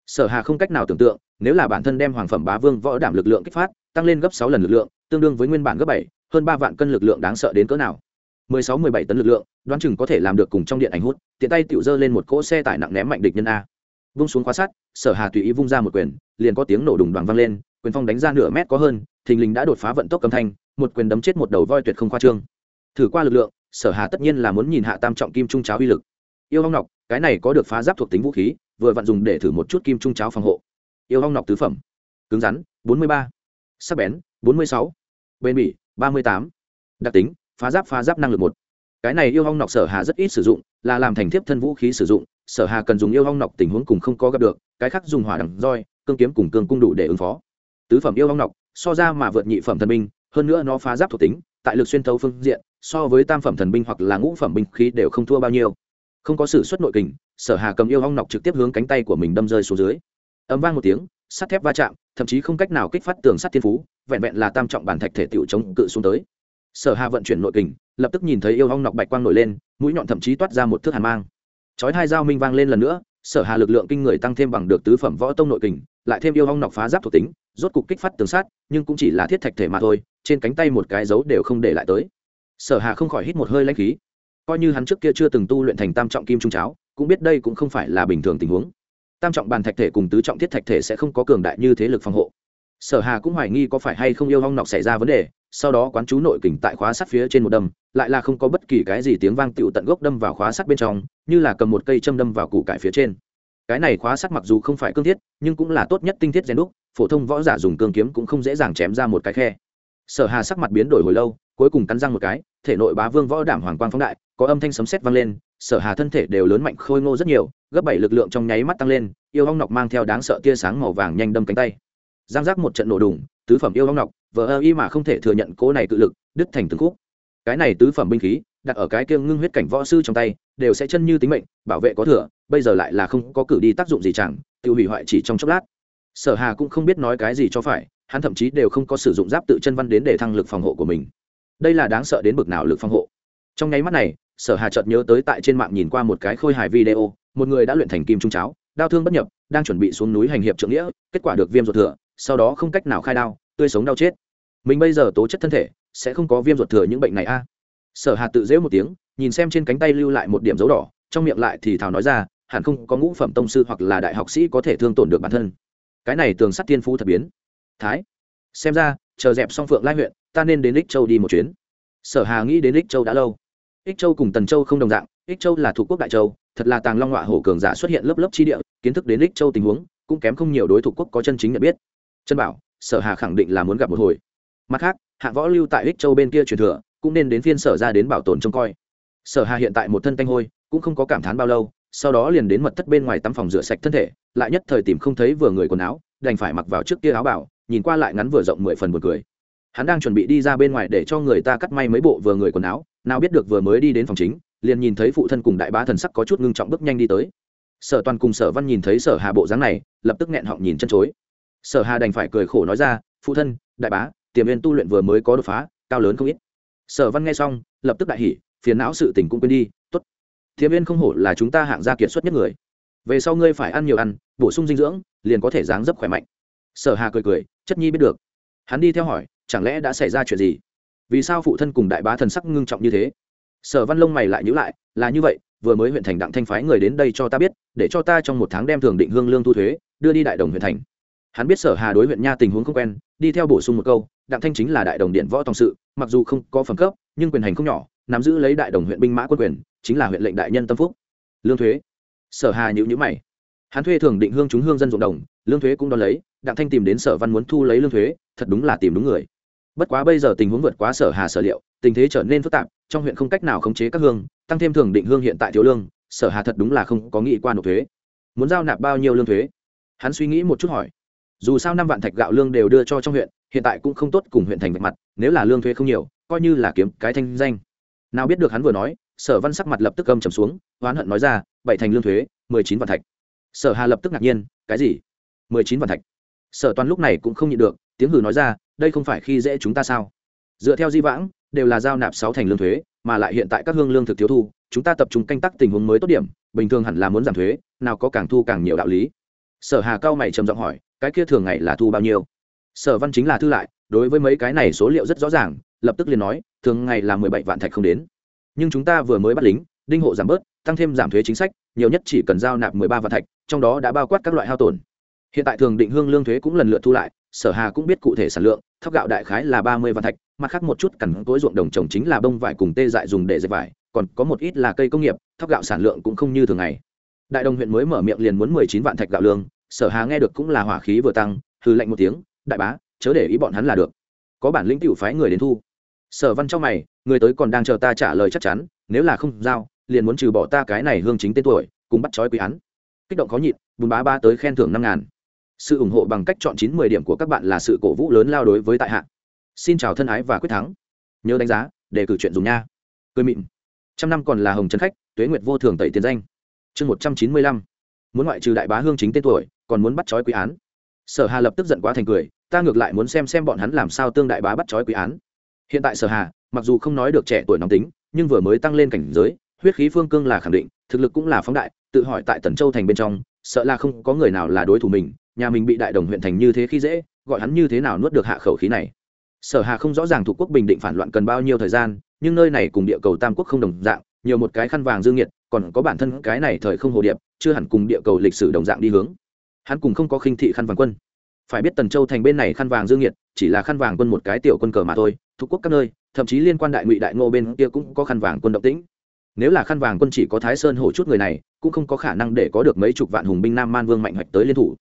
Sở hà không cách nào tưởng tượng, nếu là bản thân đem hoàng phẩm bá vương võ đảm lực lượng kích phát, tăng lên gấp sáu lần lực lượng, tương đương với nguyên bản gấp bảy, hơn ba vạn cân lực lượng đáng sợ đến cỡ nào mười sáu mười bảy tấn lực lượng đoán chừng có thể làm được cùng trong điện ảnh hút tiện tay tiểu dơ lên một cỗ xe tải nặng ném mạnh địch nhân a vung xuống khóa sắt sở hà tùy ý vung ra một quyền liền có tiếng nổ đùng đoàn vang lên quyền phong đánh ra nửa mét có hơn thình lình đã đột phá vận tốc cầm thanh một quyền đấm chết một đầu voi tuyệt không khoa trương thử qua lực lượng sở hà tất nhiên là muốn nhìn hạ tam trọng kim trung cháo uy lực yêu hong ngọc, cái này có được phá giáp thuộc tính vũ khí vừa vặn dùng để thử một chút kim trung cháo phòng hộ yêu hong ngọc tứ phẩm cứng rắn 43. sắc bén 46. bền bỉ 38. đặc tính phá giáp phá giáp năng lực một. Cái này yêu hong nọc sở hà rất ít sử dụng, là làm thành thiếp thân vũ khí sử dụng, sở hà cần dùng yêu hong nọc tình huống cùng không có gặp được, cái khác dùng hỏa đằng roi, cương kiếm cùng cương cung đủ để ứng phó. Tứ phẩm yêu hong nọc, so ra mà vượt nhị phẩm thần binh, hơn nữa nó phá giáp thuộc tính, tại lực xuyên thấu phương diện, so với tam phẩm thần binh hoặc là ngũ phẩm binh khí đều không thua bao nhiêu. Không có sự xuất nội kình, sở hà cầm yêu hong nọc trực tiếp hướng cánh tay của mình đâm rơi xuống dưới. Ấm vang một tiếng, sắt thép va chạm, thậm chí không cách nào kích phát tường sắt thiên phú, vẹn vẹn là tam trọng bản thạch thể tiểu chống cự xuống tới sở hà vận chuyển nội kình, lập tức nhìn thấy yêu hong nọc bạch quang nổi lên, mũi nhọn thậm chí toát ra một thước hàn mang. Chói hai dao minh vang lên lần nữa, sở hà lực lượng kinh người tăng thêm bằng được tứ phẩm võ tông nội kình, lại thêm yêu hong nọc phá giáp thuộc tính, rốt cục kích phát tường sát, nhưng cũng chỉ là thiết thạch thể mà thôi, trên cánh tay một cái dấu đều không để lại tới. Sở hà không khỏi hít một hơi lãnh khí. Coi như hắn trước kia chưa từng tu luyện thành tam trọng kim trung cháo, cũng biết đây cũng không phải là bình thường tình huống. Tam trọng bàn thạch thể cùng tứ trọng thiết thạch thể sẽ không có cường đại như thế lực phòng hộ sở hà cũng hoài nghi có phải hay không yêu hong nọc xảy ra vấn đề, sau đó quán chú nội kình tại khóa sắt phía trên một đâm, lại là không có bất kỳ cái gì tiếng vang tựu tận gốc đâm vào khóa sắt bên trong, như là cầm một cây châm đâm vào củ cải phía trên. Cái này khóa sắt mặc dù không phải cương thiết, nhưng cũng là tốt nhất tinh thiết rèn đúc, phổ thông võ giả dùng cương kiếm cũng không dễ dàng chém ra một cái khe. Sở hà sắc mặt biến đổi hồi lâu, cuối cùng cắn răng một cái, thể nội bá vương võ đảm hoàng quang phóng đại, có âm thanh sấm sét vang lên, sở hà thân thể đều lớn mạnh khôi ngô rất nhiều, gấp bảy lực lượng trong nháy mắt tăng lên, yêu hong nọc mang theo đáng sợ tia sáng màu vàng nhanh đâm cánh tay giang giác một trận nổ đùng, tứ phẩm yêu long ngọc vợ ơ y mà không thể thừa nhận cố này cự lực, đứt thành từng khúc. Cái này tứ phẩm binh khí, đặt ở cái kia ngưng huyết cảnh võ sư trong tay, đều sẽ chân như tính mệnh, bảo vệ có thừa, bây giờ lại là không có cử đi tác dụng gì chẳng, tiêu hủy hoại chỉ trong chốc lát. Sở hà cũng không biết nói cái gì cho phải, hắn thậm chí đều không có sử dụng giáp tự chân văn đến để thăng lực phòng hộ của mình. Đây là đáng sợ đến bực nào lực phòng hộ. Trong nháy mắt này, sở hà chợt nhớ tới tại trên mạng nhìn qua một cái khôi hài video, một người đã luyện thành kim trung cháo đau thương bất nhập, đang chuẩn bị xuống núi hành hiệp trượng nghĩa, kết quả được viêm ruột thừa sau đó không cách nào khai đao, tươi sống đau chết. Mình bây giờ tố chất thân thể, sẽ không có viêm ruột thừa những bệnh này a. Sở hạt tự dễ một tiếng, nhìn xem trên cánh tay lưu lại một điểm dấu đỏ, trong miệng lại thì thảo nói ra, hẳn không có ngũ phẩm tông sư hoặc là đại học sĩ có thể thương tổn được bản thân. Cái này tường sắt tiên phú thật biến. Thái, xem ra, chờ dẹp xong phượng lai huyện, ta nên đến ích châu đi một chuyến. Sở hà nghĩ đến ích châu đã lâu. Ích châu cùng tần châu không đồng dạng, ích châu là thuộc quốc đại châu, thật là tàng long họa hổ cường giả xuất hiện lớp lớp chi địa, kiến thức đến ích châu tình huống, cũng kém không nhiều đối thủ quốc có chân chính nhận biết chân bảo, sở hà khẳng định là muốn gặp một hồi. Mặt khác hạng võ lưu tại ích châu bên kia truyền thừa, cũng nên đến phiên sở ra đến bảo tồn trông coi. Sở hà hiện tại một thân tanh hôi, cũng không có cảm thán bao lâu, sau đó liền đến mật thất bên ngoài tắm phòng rửa sạch thân thể, lại nhất thời tìm không thấy vừa người quần áo, đành phải mặc vào trước kia áo bảo, nhìn qua lại ngắn vừa rộng mười phần một cười. Hắn đang chuẩn bị đi ra bên ngoài để cho người ta cắt may mấy bộ vừa người quần áo, nào biết được vừa mới đi đến phòng chính, liền nhìn thấy phụ thân cùng đại bá thần sắc có chút ngưng trọng bước nhanh đi tới. Sở toàn cùng sở văn nhìn thấy sở hà bộ dáng này, lập tức nghẹn họng nhìn chân chối sở hà đành phải cười khổ nói ra, phụ thân, đại bá, tiềm viên tu luyện vừa mới có đột phá, cao lớn không ít. Sở văn nghe xong, lập tức đại hỉ, phiền não sự tình cũng quên đi, tốt, tiềm viên không hổ là chúng ta hạng gia kiệt xuất nhất người. Về sau ngươi phải ăn nhiều ăn, bổ sung dinh dưỡng, liền có thể dáng dấp khỏe mạnh. Sở hà cười cười, chất nhi biết được. Hắn đi theo hỏi, chẳng lẽ đã xảy ra chuyện gì? Vì sao phụ thân cùng đại bá thần sắc ngưng trọng như thế? Sở văn lông mày lại nhữ lại, là như vậy, vừa mới huyện thành đặng thanh phái người đến đây cho ta biết, để cho ta trong một tháng đem thường định hương lương thu thuế, đưa đi đại đồng huyện thành hắn biết sở hà đối huyện nha tình huống không quen, đi theo bổ sung một câu, đặng thanh chính là đại đồng điện võ tòng sự, mặc dù không có phẩm cấp, nhưng quyền hành không nhỏ, nắm giữ lấy đại đồng huyện binh mã quân quyền, chính là huyện lệnh đại nhân tâm phúc. Lương thuế. Sở hà nhữ nhữ mày. Hắn thuê thường định hương chúng hương dân ruộng đồng, lương thuế cũng đo lấy, đặng thanh tìm đến sở văn muốn thu lấy lương thuế, thật đúng là tìm đúng người. Bất quá bây giờ tình huống vượt quá sở hà sở liệu, tình thế trở nên phức tạp, trong huyện không cách nào khống chế các hương, tăng thêm thường định hương hiện tại thiếu lương, sở hà thật đúng là không có nghĩ qua nộp thuế. Muốn giao nạp bao nhiêu lương thuế? Hắn suy nghĩ một chút hỏi dù sao năm vạn thạch gạo lương đều đưa cho trong huyện, hiện tại cũng không tốt cùng huyện thành vạch mặt, nếu là lương thuế không nhiều, coi như là kiếm cái thanh danh. Nào biết được hắn vừa nói, sở văn sắc mặt lập tức gầm trầm xuống, oán hận nói ra, bảy thành lương thuế, mười chín vạn thạch. Sở hà lập tức ngạc nhiên, cái gì? mười chín vạn thạch? Sở toàn lúc này cũng không nhịn được, tiếng hừ nói ra, đây không phải khi dễ chúng ta sao? Dựa theo di vãng, đều là giao nạp sáu thành lương thuế, mà lại hiện tại các hương lương thực thiếu thu, chúng ta tập trung canh tác tình huống mới tốt điểm, bình thường hẳn là muốn giảm thuế, nào có càng thu càng nhiều đạo lý. Sở hà cao mày trầm giọng hỏi cái kia thường ngày là thu bao nhiêu? Sở văn chính là thư lại, đối với mấy cái này số liệu rất rõ ràng, lập tức liền nói, thường ngày là mười bảy vạn thạch không đến. Nhưng chúng ta vừa mới bắt lính, đinh hộ giảm bớt, tăng thêm giảm thuế chính sách, nhiều nhất chỉ cần giao nạp mười ba vạn thạch, trong đó đã bao quát các loại hao tổn. Hiện tại thường định hương lương thuế cũng lần lượt thu lại, sở hà cũng biết cụ thể sản lượng, thóc gạo đại khái là ba mươi vạn thạch, mặt khác một chút cằn cối ruộng đồng trồng chính là bông vải cùng tê dại dùng để dệt vải, còn có một ít là cây công nghiệp, thóc gạo sản lượng cũng không như thường ngày. Đại đồng huyện mới mở miệng liền muốn mười chín vạn thạch gạo lương sở hà nghe được cũng là hỏa khí vừa tăng hư lạnh một tiếng, đại bá, chớ để ý bọn hắn là được. Có bản lĩnh tiểu phái người đến thu. Sở văn trong mày, người tới còn đang chờ ta trả lời chắc chắn, nếu là không giao, liền muốn trừ bỏ ta cái này hương chính tên tuổi, cùng bắt chói quý án. Kích động khó nhịn, bùn bá ba tới khen thưởng năm ngàn. Sự ủng hộ bằng cách chọn chín mười điểm của các bạn là sự cổ vũ lớn lao đối với tại hạ. Xin chào thân ái và quyết thắng. Nhớ đánh giá, để cử chuyện dùng nha. Cười mịn. Trăm năm còn là hồng trấn khách, tuế nguyệt vô thường tẩy tiền danh. Chương một trăm chín mươi lăm. Muốn ngoại trừ đại bá hương chính tên tuổi còn muốn bắt chói quý án. Sở hà lập tức giận quá thành cười, ta ngược lại muốn xem xem bọn hắn làm sao tương đại bá bắt chói quý án. Hiện tại sở hà, mặc dù không nói được trẻ tuổi nóng tính, nhưng vừa mới tăng lên cảnh giới, huyết khí phương cương là khẳng định, thực lực cũng là phóng đại, tự hỏi tại tần châu thành bên trong, sợ là không có người nào là đối thủ mình, nhà mình bị đại đồng huyện thành như thế khi dễ, gọi hắn như thế nào nuốt được hạ khẩu khí này. Sở hà không rõ ràng thuộc quốc bình định phản loạn cần bao nhiêu thời gian, nhưng nơi này cùng địa cầu tam quốc không đồng dạng, nhiều một cái khăn vàng dương nhiệt, còn có bản thân cái này thời không hồ điệp, chưa hẳn cùng địa cầu lịch sử đồng dạng đi hướng hắn cùng không có khinh thị khăn vàng quân. Phải biết tần châu thành bên này khăn vàng dương nhiệt, chỉ là khăn vàng quân một cái tiểu quân cờ mà thôi, thuộc quốc các nơi, thậm chí liên quan đại ngụy đại ngô bên kia cũng có khăn vàng quân động tĩnh. Nếu là khăn vàng quân chỉ có thái sơn hổ chút người này, cũng không có khả năng để có được mấy chục vạn hùng binh nam man vương mạnh hoạch tới liên thủ.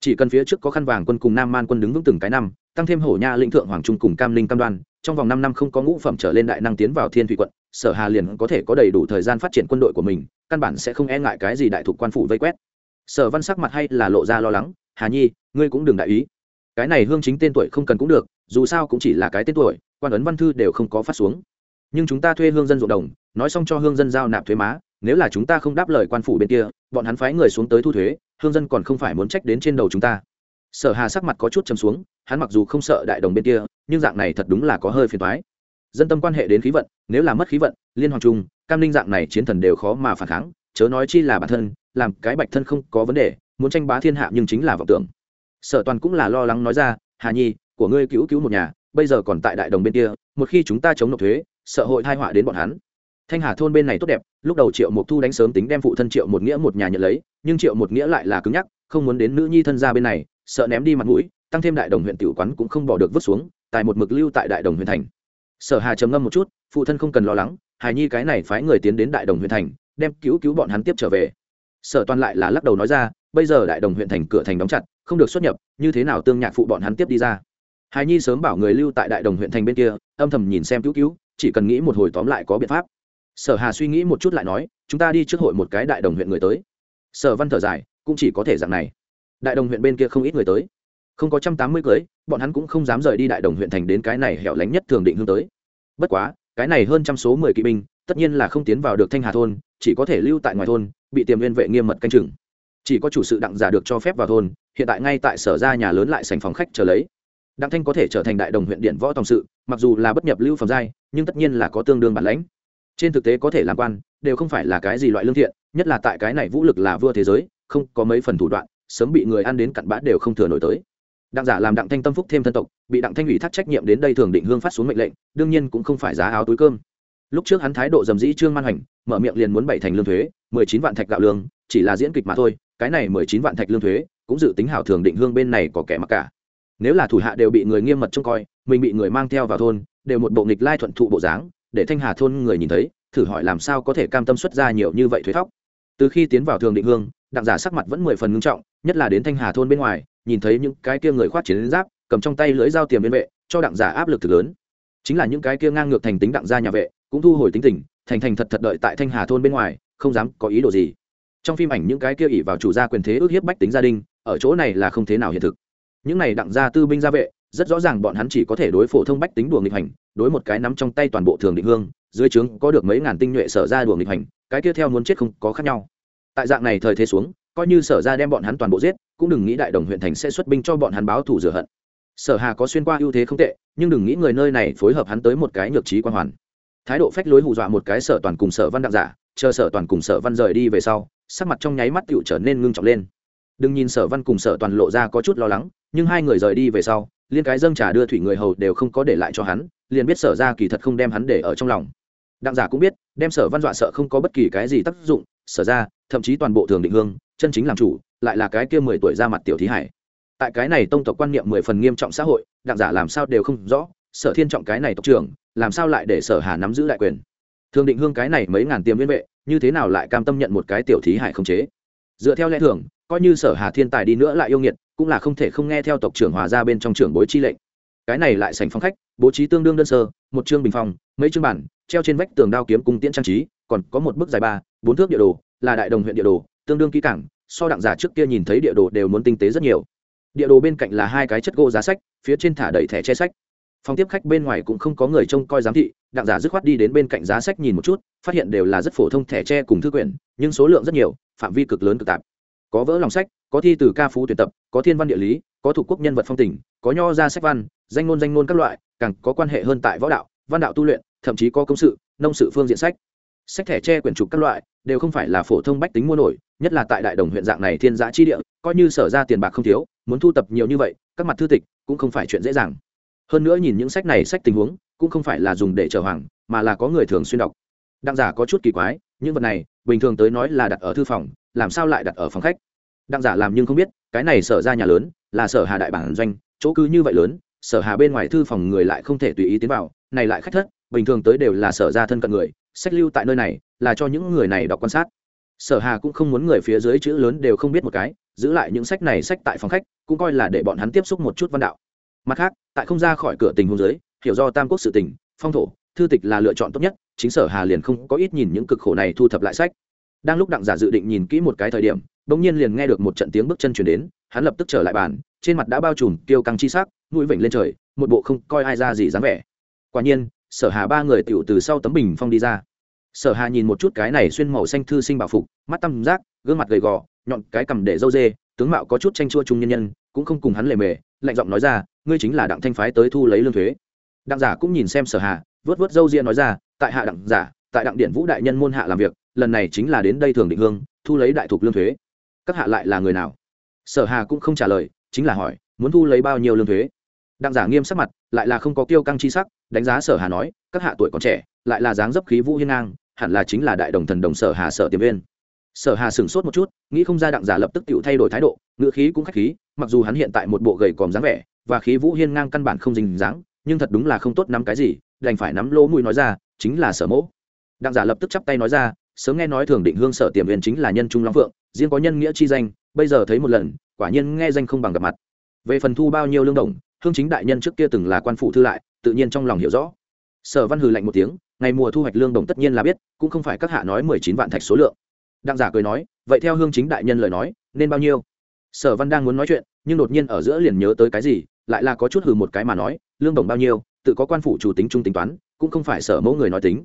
Chỉ cần phía trước có khăn vàng quân cùng nam man quân đứng vững từng cái năm, tăng thêm hổ nha lĩnh thượng hoàng trung cùng cam linh cam đoan, trong vòng năm năm không có ngũ phẩm trở lên đại năng tiến vào thiên thủy quận, sở hà liền có thể có đầy đủ thời gian phát triển quân đội của mình, căn bản sẽ không e ngại cái gì đại thuộc quan phủ vây quét sở văn sắc mặt hay là lộ ra lo lắng, hà nhi, ngươi cũng đừng đại ý. Cái này hương chính tên tuổi không cần cũng được, dù sao cũng chỉ là cái tên tuổi, quan ấn văn thư đều không có phát xuống. Nhưng chúng ta thuê hương dân ruộng đồng, nói xong cho hương dân giao nạp thuế má, nếu là chúng ta không đáp lời quan phủ bên kia, bọn hắn phái người xuống tới thu thuế, hương dân còn không phải muốn trách đến trên đầu chúng ta. Sở hà sắc mặt có chút chấm xuống, hắn mặc dù không sợ đại đồng bên kia, nhưng dạng này thật đúng là có hơi phiền thoái dân tâm quan hệ đến khí vận, nếu là mất khí vận, liên hoàng trung cam ninh dạng này chiến thần đều khó mà phản kháng, chớ nói chi là bản thân làm cái bạch thân không có vấn đề, muốn tranh bá thiên hạ nhưng chính là vọng tưởng. Sở toàn cũng là lo lắng nói ra, hà nhi, của ngươi cứu cứu một nhà, bây giờ còn tại đại đồng bên kia, một khi chúng ta chống nộp thuế, sợ hội thai họa đến bọn hắn. Thanh hà thôn bên này tốt đẹp, lúc đầu triệu mục thu đánh sớm tính đem phụ thân triệu một nghĩa một nhà nhận lấy, nhưng triệu một nghĩa lại là cứng nhắc, không muốn đến nữ nhi thân ra bên này, sợ ném đi mặt mũi, tăng thêm đại đồng huyện tiểu quán cũng không bỏ được vứt xuống tại một mực lưu tại đại đồng huyện thành. Sở hà trầm ngâm một chút, phụ thân không cần lo lắng hài nhi cái này phái người tiến đến đại đồng huyện thành, đem cứu cứu bọn hắn tiếp trở về sở toàn lại là lắc đầu nói ra, bây giờ đại đồng huyện thành cửa thành đóng chặt, không được xuất nhập, như thế nào tương nhạc phụ bọn hắn tiếp đi ra? Hài nhi sớm bảo người lưu tại đại đồng huyện thành bên kia, âm thầm nhìn xem cứu cứu, chỉ cần nghĩ một hồi tóm lại có biện pháp. Sở hà suy nghĩ một chút lại nói, chúng ta đi trước hội một cái đại đồng huyện người tới. Sở văn thở dài, cũng chỉ có thể dạng này. Đại đồng huyện bên kia không ít người tới. Không có trăm tám mươi cưới, bọn hắn cũng không dám rời đi đại đồng huyện thành đến cái này hẻo lánh nhất thường định hướng tới. Bất quá, cái này hơn trăm số mười kỵ binh, tất nhiên là không tiến vào được thanh hà thôn, chỉ có thể lưu tại ngoài thôn bị tiềm viên vệ nghiêm mật canh chừng. Chỉ có chủ sự đặng giả được cho phép vào thôn, hiện tại ngay tại sở ra nhà lớn lại sành phòng khách chờ lấy. Đặng thanh có thể trở thành đại đồng huyện điện võ tòng sự, mặc dù là bất nhập lưu phẩm giai, nhưng tất nhiên là có tương đương bản lãnh. Trên thực tế có thể làm quan, đều không phải là cái gì loại lương thiện, nhất là tại cái này vũ lực là vua thế giới, không có mấy phần thủ đoạn, sớm bị người ăn đến cặn bã đều không thừa nổi tới. Đặng giả làm đặng thanh tâm phúc thêm thân tộc, bị đặng thanh ủy thác trách nhiệm đến đây thường định hương phát xuống mệnh lệnh, đương nhiên cũng không phải giá áo túi cơm lúc trước hắn thái độ dầm dĩ trương man hành mở miệng liền muốn bảy thành lương thuế, mười chín vạn thạch gạo lương, chỉ là diễn kịch mà thôi, cái này mười chín vạn thạch lương thuế cũng dự tính hảo thường định hương bên này có kẻ mặc cả. Nếu là thủ hạ đều bị người nghiêm mật trông coi, mình bị người mang theo vào thôn, đều một bộ nghịch lai thuận thụ bộ dáng, để thanh hà thôn người nhìn thấy, thử hỏi làm sao có thể cam tâm xuất ra nhiều như vậy thuế thóc. Từ khi tiến vào thường định hương, đặng giả sắc mặt vẫn mười phần ngưng trọng, nhất là đến thanh hà thôn bên ngoài, nhìn thấy những cái kia người khoát chiến giáp, cầm trong tay lưỡi dao tiềm biên vệ, cho đặng giả áp lực thực lớn. Chính là những cái kia ngang ngược thành tính đặng gia nhà vệ cũng thu hồi tính tình, thành thành thật thật đợi tại thanh hà thôn bên ngoài, không dám có ý đồ gì. Trong phim ảnh những cái kia ỉ vào chủ gia quyền thế ước hiếp bách tính gia đình, ở chỗ này là không thế nào hiện thực. Những này đặng gia tư binh gia vệ, rất rõ ràng bọn hắn chỉ có thể đối phổ thông bách tính đùa nghịch hành, đối một cái nắm trong tay toàn bộ thường định hương, dưới trướng có được mấy ngàn tinh nhuệ sở ra đùa nghịch hành, cái kia theo muốn chết không có khác nhau. Tại dạng này thời thế xuống, coi như sở ra đem bọn hắn toàn bộ giết, cũng đừng nghĩ đại đồng huyện thành sẽ xuất binh cho bọn hắn báo thù rửa hận. Sở hà có xuyên qua ưu thế không tệ, nhưng đừng nghĩ người nơi này phối hợp hắn tới một cái nhược trí quan hoàn thái độ phách lối hù dọa một cái sở toàn cùng sở văn đặng giả, chờ sở toàn cùng sở văn rời đi về sau, sắc mặt trong nháy mắt tựu trở nên ngưng trọng lên. Đừng nhìn sở văn cùng sở toàn lộ ra có chút lo lắng, nhưng hai người rời đi về sau, liên cái dâng trà đưa thủy người hầu đều không có để lại cho hắn, liền biết sở ra kỳ thật không đem hắn để ở trong lòng. Đặng giả cũng biết, đem sở văn dọa sợ không có bất kỳ cái gì tác dụng, sở ra, thậm chí toàn bộ thường định hương, chân chính làm chủ, lại là cái kia mười tuổi ra mặt tiểu thí hải. Tại cái này tông tộc quan niệm mười phần nghiêm trọng xã hội, đặng giả làm sao đều không rõ sở thiên trọng cái này tộc trưởng, làm sao lại để sở hà nắm giữ đại quyền? Thường định hương cái này mấy ngàn tiêm liên vệ, như thế nào lại cam tâm nhận một cái tiểu thí hải không chế? Dựa theo lẽ thường, coi như sở hà thiên tài đi nữa lại yêu nghiệt, cũng là không thể không nghe theo tộc trưởng hòa ra bên trong trưởng bối chi lệnh. Cái này lại sành phong khách, bố trí tương đương đơn sơ, một chương bình phòng mấy chương bản, treo trên vách tường đao kiếm cung tiễn trang trí, còn có một bức dài ba, bốn thước địa đồ, là đại đồng huyện địa đồ, tương đương kỹ cảng so đặng giả trước kia nhìn thấy địa đồ đều muốn tinh tế rất nhiều. Địa đồ bên cạnh là hai cái chất gỗ giá sách, phía trên thả đầy thẻ che sách phòng tiếp khách bên ngoài cũng không có người trông coi giám thị, đặng giả dứt khoát đi đến bên cạnh giá sách nhìn một chút, phát hiện đều là rất phổ thông thẻ tre cùng thư quyển, nhưng số lượng rất nhiều, phạm vi cực lớn cực tạp. Có vỡ lòng sách, có thi từ ca phú tuyển tập, có thiên văn địa lý, có thủ quốc nhân vật phong tình, có nho ra sách văn, danh ngôn danh ngôn các loại, càng có quan hệ hơn tại võ đạo, văn đạo tu luyện, thậm chí có công sự, nông sự phương diện sách. Sách thẻ tre quyển trục các loại, đều không phải là phổ thông bách tính mua nổi, nhất là tại đại đồng huyện dạng này thiên giã chi địa, coi như sở ra tiền bạc không thiếu, muốn thu tập nhiều như vậy, các mặt thư tịch cũng không phải chuyện dễ dàng hơn nữa nhìn những sách này sách tình huống, cũng không phải là dùng để chở hoàng, mà là có người thường xuyên đọc. Đặng giả có chút kỳ quái, những vật này, bình thường tới nói là đặt ở thư phòng, làm sao lại đặt ở phòng khách? Đặng giả làm nhưng không biết, cái này sở ra nhà lớn, là sở hà đại bản doanh, chỗ cứ như vậy lớn, sở hà bên ngoài thư phòng người lại không thể tùy ý tiến vào, này lại khách thất, bình thường tới đều là sở ra thân cận người, sách lưu tại nơi này, là cho những người này đọc quan sát. Sở hà cũng không muốn người phía dưới chữ lớn đều không biết một cái, giữ lại những sách này sách tại phòng khách, cũng coi là để bọn hắn tiếp xúc một chút văn đạo mặt khác, tại không ra khỏi cửa tình hôn giới hiểu do tam quốc sự tình, phong thổ, thư tịch là lựa chọn tốt nhất, chính sở hà liền không có ít nhìn những cực khổ này thu thập lại sách. Đang lúc đặng giả dự định nhìn kỹ một cái thời điểm, bỗng nhiên liền nghe được một trận tiếng bước chân chuyển đến, hắn lập tức trở lại bàn, trên mặt đã bao trùm kêu căng chi sắc, mũi vểnh lên trời, một bộ không coi ai ra gì dáng vẻ. Quả nhiên, sở hà ba người tiểu từ sau tấm bình phong đi ra. Sở hà nhìn một chút cái này xuyên màu xanh thư sinh bảo phục, mắt tăm giác gương mặt gầy gò, nhọn cái cầm để dâu dê, tướng mạo có chút tranh chua trung nhân nhân, cũng không cùng hắn lề mề, lạnh giọng nói ra ngươi chính là đặng thanh phái tới thu lấy lương thuế. Đặng giả cũng nhìn xem sở hà, vớt vớt dâu ria nói ra, tại hạ đặng giả, tại đặng điện vũ đại nhân môn hạ làm việc, lần này chính là đến đây thường định hương, thu lấy đại thục lương thuế. Các hạ lại là người nào? Sở hà cũng không trả lời, chính là hỏi, muốn thu lấy bao nhiêu lương thuế? Đặng giả nghiêm sắc mặt, lại là không có kiêu căng chi sắc, đánh giá sở hà nói, các hạ tuổi còn trẻ, lại là dáng dấp khí vũ hiên ngang, hẳn là chính là đại đồng thần đồng sở hà sở tiềm viên. Sở hà sửng sốt một chút, nghĩ không ra đặng giả lập tức tự thay đổi thái độ, ngữ khí cũng khách khí, mặc dù hắn hiện tại một bộ gầy còm dáng vẻ và khí vũ hiên ngang căn bản không dình dáng, nhưng thật đúng là không tốt nắm cái gì, đành phải nắm lỗ mũi nói ra, chính là sở mỗ. Đặng giả lập tức chắp tay nói ra, sớm nghe nói thường định hương sở tiềm huyền chính là nhân trung long phượng, riêng có nhân nghĩa chi danh, bây giờ thấy một lần, quả nhiên nghe danh không bằng gặp mặt. Về phần thu bao nhiêu lương đồng, hương chính đại nhân trước kia từng là quan phụ thư lại, tự nhiên trong lòng hiểu rõ. Sở văn hừ lạnh một tiếng, ngày mùa thu hoạch lương đồng tất nhiên là biết, cũng không phải các hạ nói mười chín vạn thạch số lượng. Đặng giả cười nói, vậy theo hương chính đại nhân lời nói, nên bao nhiêu? Sở văn đang muốn nói chuyện, nhưng đột nhiên ở giữa liền nhớ tới cái gì lại là có chút hừ một cái mà nói, lương đồng bao nhiêu, tự có quan phủ chủ tính trung tính toán, cũng không phải sở mẫu người nói tính.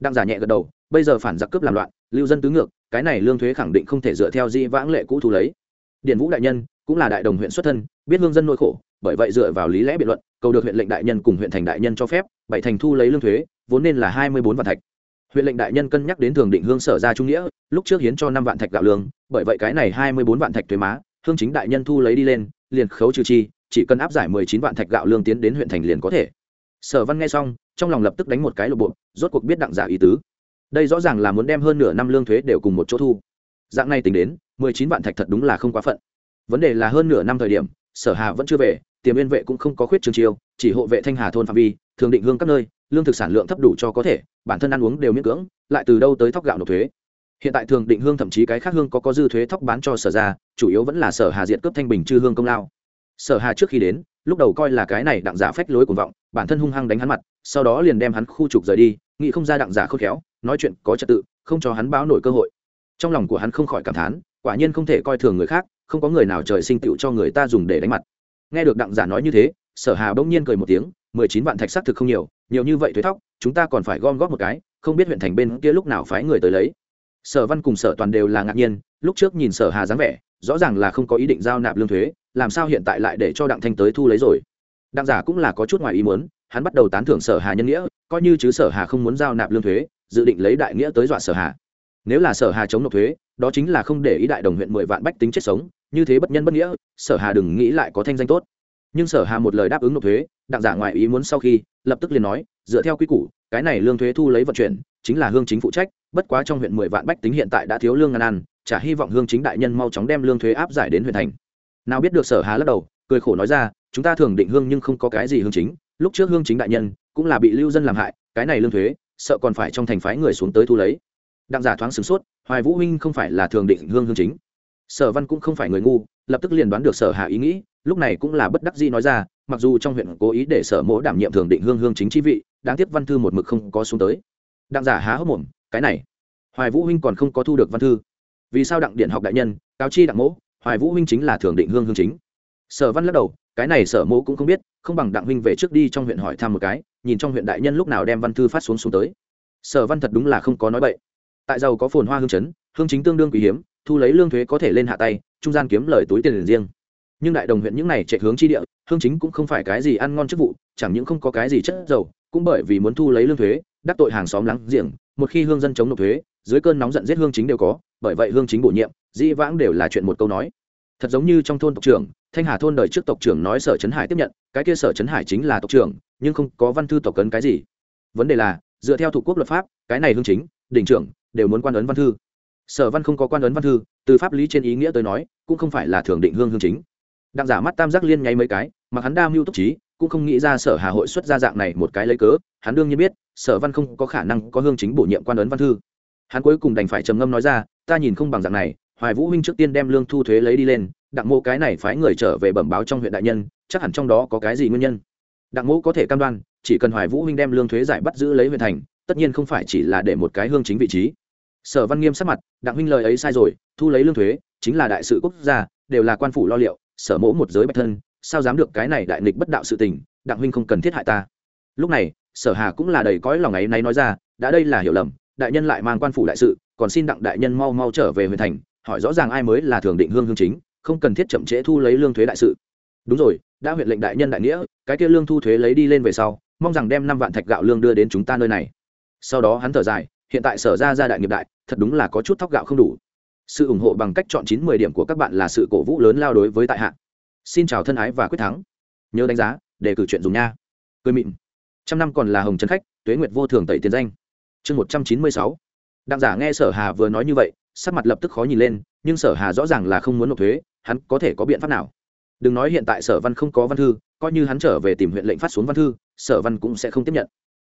Đặng giả nhẹ gật đầu, bây giờ phản giặc cướp làm loạn, lưu dân tứ ngược, cái này lương thuế khẳng định không thể dựa theo di vãng lệ cũ thu lấy. Điện vũ đại nhân, cũng là đại đồng huyện xuất thân, biết hương dân nỗi khổ, bởi vậy dựa vào lý lẽ biện luận, cầu được huyện lệnh đại nhân cùng huyện thành đại nhân cho phép, bảy thành thu lấy lương thuế, vốn nên là hai mươi bốn vạn thạch. Huyện lệnh đại nhân cân nhắc đến thường định hương sở ra trung nghĩa, lúc trước hiến cho năm vạn thạch gạo lương, bởi vậy cái này hai mươi bốn vạn thạch thuế má, hương chính đại nhân thu lấy đi lên, liền khấu trừ chi chỉ cần áp giải mười chín vạn thạch gạo lương tiến đến huyện thành liền có thể. Sở văn nghe xong, trong lòng lập tức đánh một cái lộ bộ, rốt cuộc biết đặng giả ý tứ. Đây rõ ràng là muốn đem hơn nửa năm lương thuế đều cùng một chỗ thu. Dạng này tính đến, mười chín vạn thạch thật đúng là không quá phận. Vấn đề là hơn nửa năm thời điểm, sở hà vẫn chưa về, tiềm viên vệ cũng không có khuyết trường chiêu, chỉ hộ vệ thanh hà thôn phạm vi, thường định hương các nơi, lương thực sản lượng thấp đủ cho có thể, bản thân ăn uống đều miễn cưỡng, lại từ đâu tới thóc gạo nộp thuế. Hiện tại thường định hương thậm chí cái khác hương có có dư thuế thóc bán cho sở ra chủ yếu vẫn là sở hà diện cướp thanh bình chư hương công lao sở hà trước khi đến, lúc đầu coi là cái này đặng giả phách lối cuồng vọng, bản thân hung hăng đánh hắn mặt, sau đó liền đem hắn khu trục rời đi, nghĩ không ra đặng giả khôn khéo, nói chuyện có trật tự, không cho hắn báo nổi cơ hội. Trong lòng của hắn không khỏi cảm thán, quả nhiên không thể coi thường người khác, không có người nào trời sinh tựu cho người ta dùng để đánh mặt. Nghe được đặng giả nói như thế, sở hà bỗng nhiên cười một tiếng, mười chín vạn thạch xác thực không nhiều nhiều như vậy thuế thóc, chúng ta còn phải gom góp một cái, không biết huyện thành bên kia lúc nào phái người tới lấy. Sở văn cùng sở toàn đều là ngạc nhiên, lúc trước nhìn sở hà dáng vẻ, rõ ràng là không có ý định giao nạp lương thuế làm sao hiện tại lại để cho đặng thanh tới thu lấy rồi? Đặng giả cũng là có chút ngoài ý muốn, hắn bắt đầu tán thưởng sở hà nhân nghĩa, coi như chứ sở hà không muốn giao nạp lương thuế, dự định lấy đại nghĩa tới dọa sở hà. Nếu là sở hà chống nộp thuế, đó chính là không để ý đại đồng huyện mười vạn bách tính chết sống, như thế bất nhân bất nghĩa, sở hà đừng nghĩ lại có thanh danh tốt. Nhưng sở hà một lời đáp ứng nộp thuế, đặng giả ngoại ý muốn sau khi, lập tức liền nói, dựa theo quy củ, cái này lương thuế thu lấy vận chuyển, chính là hương chính phụ trách, bất quá trong huyện mười vạn bách tính hiện tại đã thiếu lương ngàn ăn, chả hy vọng hương chính đại nhân mau chóng đem lương thuế áp giải đến huyện thành nào biết được sở hà lắc đầu, cười khổ nói ra, chúng ta thường định hương nhưng không có cái gì hương chính, lúc trước hương chính đại nhân cũng là bị lưu dân làm hại, cái này lương thuế, sợ còn phải trong thành phái người xuống tới thu lấy. Đặng giả thoáng sửng sốt, hoài vũ huynh không phải là thường định hương hương chính. Sở văn cũng không phải người ngu, lập tức liền đoán được sở hạ ý nghĩ, lúc này cũng là bất đắc dĩ nói ra, mặc dù trong huyện cố ý để sở mỗ đảm nhiệm thường định hương hương chính chi vị, đáng tiếc văn thư một mực không có xuống tới. Đặng giả há hốc mồm, cái này, hoài vũ huynh còn không có thu được văn thư. Vì sao đặng điện học đại nhân, cáo chi đặng mỗ hoài vũ huynh chính là thường định hương hương chính. Sở văn lắc đầu, cái này sở mỗ cũng không biết, không bằng đặng huynh về trước đi trong huyện hỏi thăm một cái, nhìn trong huyện đại nhân lúc nào đem văn thư phát xuống xuống tới. Sở văn thật đúng là không có nói bậy. Tại giàu có phồn hoa hương chấn, hương chính tương đương quý hiếm, thu lấy lương thuế có thể lên hạ tay, trung gian kiếm lời túi tiền riêng. Nhưng đại đồng huyện những này chạy hướng chi địa, hương chính cũng không phải cái gì ăn ngon chức vụ, chẳng những không có cái gì chất dầu, cũng bởi vì muốn thu lấy lương thuế, đắc tội hàng xóm láng giềng, một khi hương dân chống nộp thuế, dưới cơn nóng giận giết hương chính đều có bởi vậy hương chính bổ nhiệm, dĩ vãng đều là chuyện một câu nói. Thật giống như trong thôn tộc trưởng, thanh hà thôn đời trước tộc trưởng nói sở trấn hải tiếp nhận, cái kia sở trấn hải chính là tộc trưởng, nhưng không có văn thư tộc cấn cái gì. Vấn đề là, dựa theo thủ quốc luật pháp, cái này hương chính, đỉnh trưởng, đều muốn quan ấn văn thư. Sở văn không có quan ấn văn thư, từ pháp lý trên ý nghĩa tới nói, cũng không phải là thường định hương hương chính. Đặng giả mắt tam giác liên nháy mấy cái, mà hắn đa mưu túc trí, cũng không nghĩ ra sở hà hội xuất ra dạng này một cái lấy cớ, hắn đương nhiên biết, sở văn không có khả năng có hương chính bổ nhiệm quan ấn văn thư. Hắn cuối cùng đành phải trầm ngâm nói ra ta nhìn không bằng dạng này, hoài vũ huynh trước tiên đem lương thu thuế lấy đi lên, đặng mô cái này phái người trở về bẩm báo trong huyện đại nhân, chắc hẳn trong đó có cái gì nguyên nhân. Đặng mô có thể cam đoan, chỉ cần hoài vũ huynh đem lương thuế giải bắt giữ lấy huyện thành, tất nhiên không phải chỉ là để một cái hương chính vị trí. Sở văn nghiêm sắc mặt, đặng huynh lời ấy sai rồi, thu lấy lương thuế, chính là đại sự quốc gia, đều là quan phủ lo liệu, sở mỗ một giới bạch thân, sao dám được cái này đại nghịch bất đạo sự tình, đặng huynh không cần thiết hại ta. Lúc này, sở hà cũng là đầy cõi lòng ấy nay nói ra, đã đây là hiểu lầm, đại nhân lại mang quan phủ đại sự còn xin đặng đại nhân mau mau trở về huyện thành, hỏi rõ ràng ai mới là thường định hương hương chính, không cần thiết chậm trễ thu lấy lương thuế đại sự. Đúng rồi, đã huyện lệnh đại nhân đại nghĩa, cái kia lương thu thuế lấy đi lên về sau, mong rằng đem năm vạn thạch gạo lương đưa đến chúng ta nơi này. Sau đó hắn thở dài, hiện tại sở ra gia đại nghiệp đại, thật đúng là có chút thóc gạo không đủ. Sự ủng hộ bằng cách chọn chín mười điểm của các bạn là sự cổ vũ lớn lao đối với tại hạ. Xin chào thân ái và quyết thắng. Nhớ đánh giá, để cử chuyện dùng nha. Cười mịn. Trăm năm còn là hồng trấn khách, tuế nguyệt vô thường tẩy tiền danh. Chương một trăm chín mươi sáu đặng giả nghe sở hà vừa nói như vậy, sắc mặt lập tức khó nhìn lên, nhưng sở hà rõ ràng là không muốn nộp thuế, hắn có thể có biện pháp nào? Đừng nói hiện tại sở văn không có văn thư, coi như hắn trở về tìm huyện lệnh phát xuống văn thư, sở văn cũng sẽ không tiếp nhận.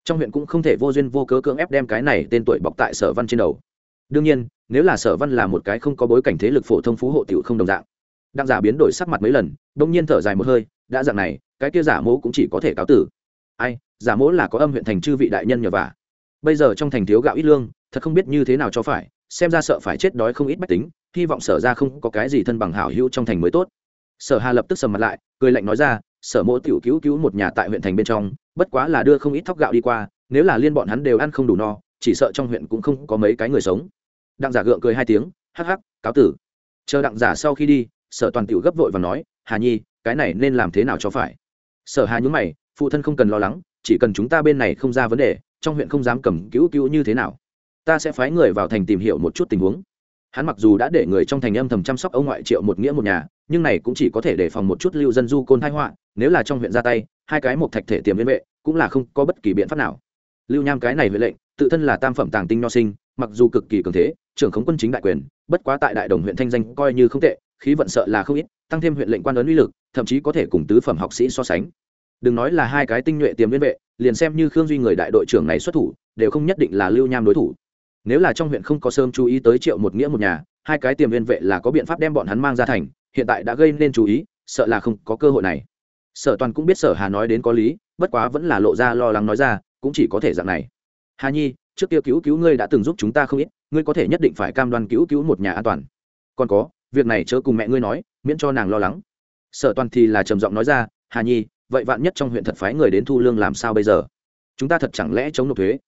Trong huyện cũng không thể vô duyên vô cớ cưỡng ép đem cái này tên tuổi bọc tại sở văn trên đầu. Đương nhiên, nếu là sở văn là một cái không có bối cảnh thế lực phổ thông phú hộ tiểu không đồng dạng. Đặng giả biến đổi sắc mặt mấy lần, đông nhiên thở dài một hơi, đã dạng này, cái kia giả mỗ cũng chỉ có thể cáo tử. Ai, giả mỗ là có âm huyện thành chư vị đại nhân nhờ vả. Bây giờ trong thành thiếu gạo ít lương thật không biết như thế nào cho phải, xem ra sợ phải chết đói không ít bách tính, hy vọng sở ra không có cái gì thân bằng hảo hữu trong thành mới tốt. Sở hà lập tức sầm mặt lại, cười lạnh nói ra, sở mỗ tiểu cứu cứu một nhà tại huyện thành bên trong, bất quá là đưa không ít thóc gạo đi qua, nếu là liên bọn hắn đều ăn không đủ no, chỉ sợ trong huyện cũng không có mấy cái người sống. Đặng giả gượng cười hai tiếng, hắc hắc, cáo tử. Chờ đặng giả sau khi đi, sở toàn tiểu gấp vội và nói, hà nhi, cái này nên làm thế nào cho phải? Sở hà nhúng mày, phụ thân không cần lo lắng, chỉ cần chúng ta bên này không ra vấn đề, trong huyện không dám cầm cứu cứu như thế nào ta sẽ phái người vào thành tìm hiểu một chút tình huống. Hắn mặc dù đã để người trong thành âm thầm chăm sóc ông ngoại triệu một nghĩa một nhà, nhưng này cũng chỉ có thể đề phòng một chút lưu dân du côn thái họa, nếu là trong huyện ra tay, hai cái một thạch thể tiềm liên vệ, cũng là không có bất kỳ biện pháp nào. Lưu nham cái này huệ lệnh, tự thân là tam phẩm tàng tinh nho sinh, mặc dù cực kỳ cường thế, trưởng khống quân chính đại quyền, bất quá tại đại đồng huyện thanh danh coi như không tệ, khí vận sợ là không ít, tăng thêm huyện lệnh quan ấn uy lực, thậm chí có thể cùng tứ phẩm học sĩ so sánh. Đừng nói là hai cái tinh nhuệ tiềm liên vệ, liền xem như khương duy người đại đội trưởng này xuất thủ, đều không nhất định là lưu nham đối thủ nếu là trong huyện không có sớm chú ý tới triệu một nghĩa một nhà, hai cái tiềm viên vệ là có biện pháp đem bọn hắn mang ra thành, hiện tại đã gây nên chú ý, sợ là không có cơ hội này. Sở toàn cũng biết sở hà nói đến có lý, bất quá vẫn là lộ ra lo lắng nói ra, cũng chỉ có thể dạng này. Hà nhi, trước kia cứu cứu ngươi đã từng giúp chúng ta không ít, ngươi có thể nhất định phải cam đoan cứu cứu một nhà an toàn. Còn có, việc này chớ cùng mẹ ngươi nói, miễn cho nàng lo lắng. Sở toàn thì là trầm giọng nói ra, hà nhi, vậy vạn nhất trong huyện thật phái người đến thu lương làm sao bây giờ? Chúng ta thật chẳng lẽ chống nộp thuế?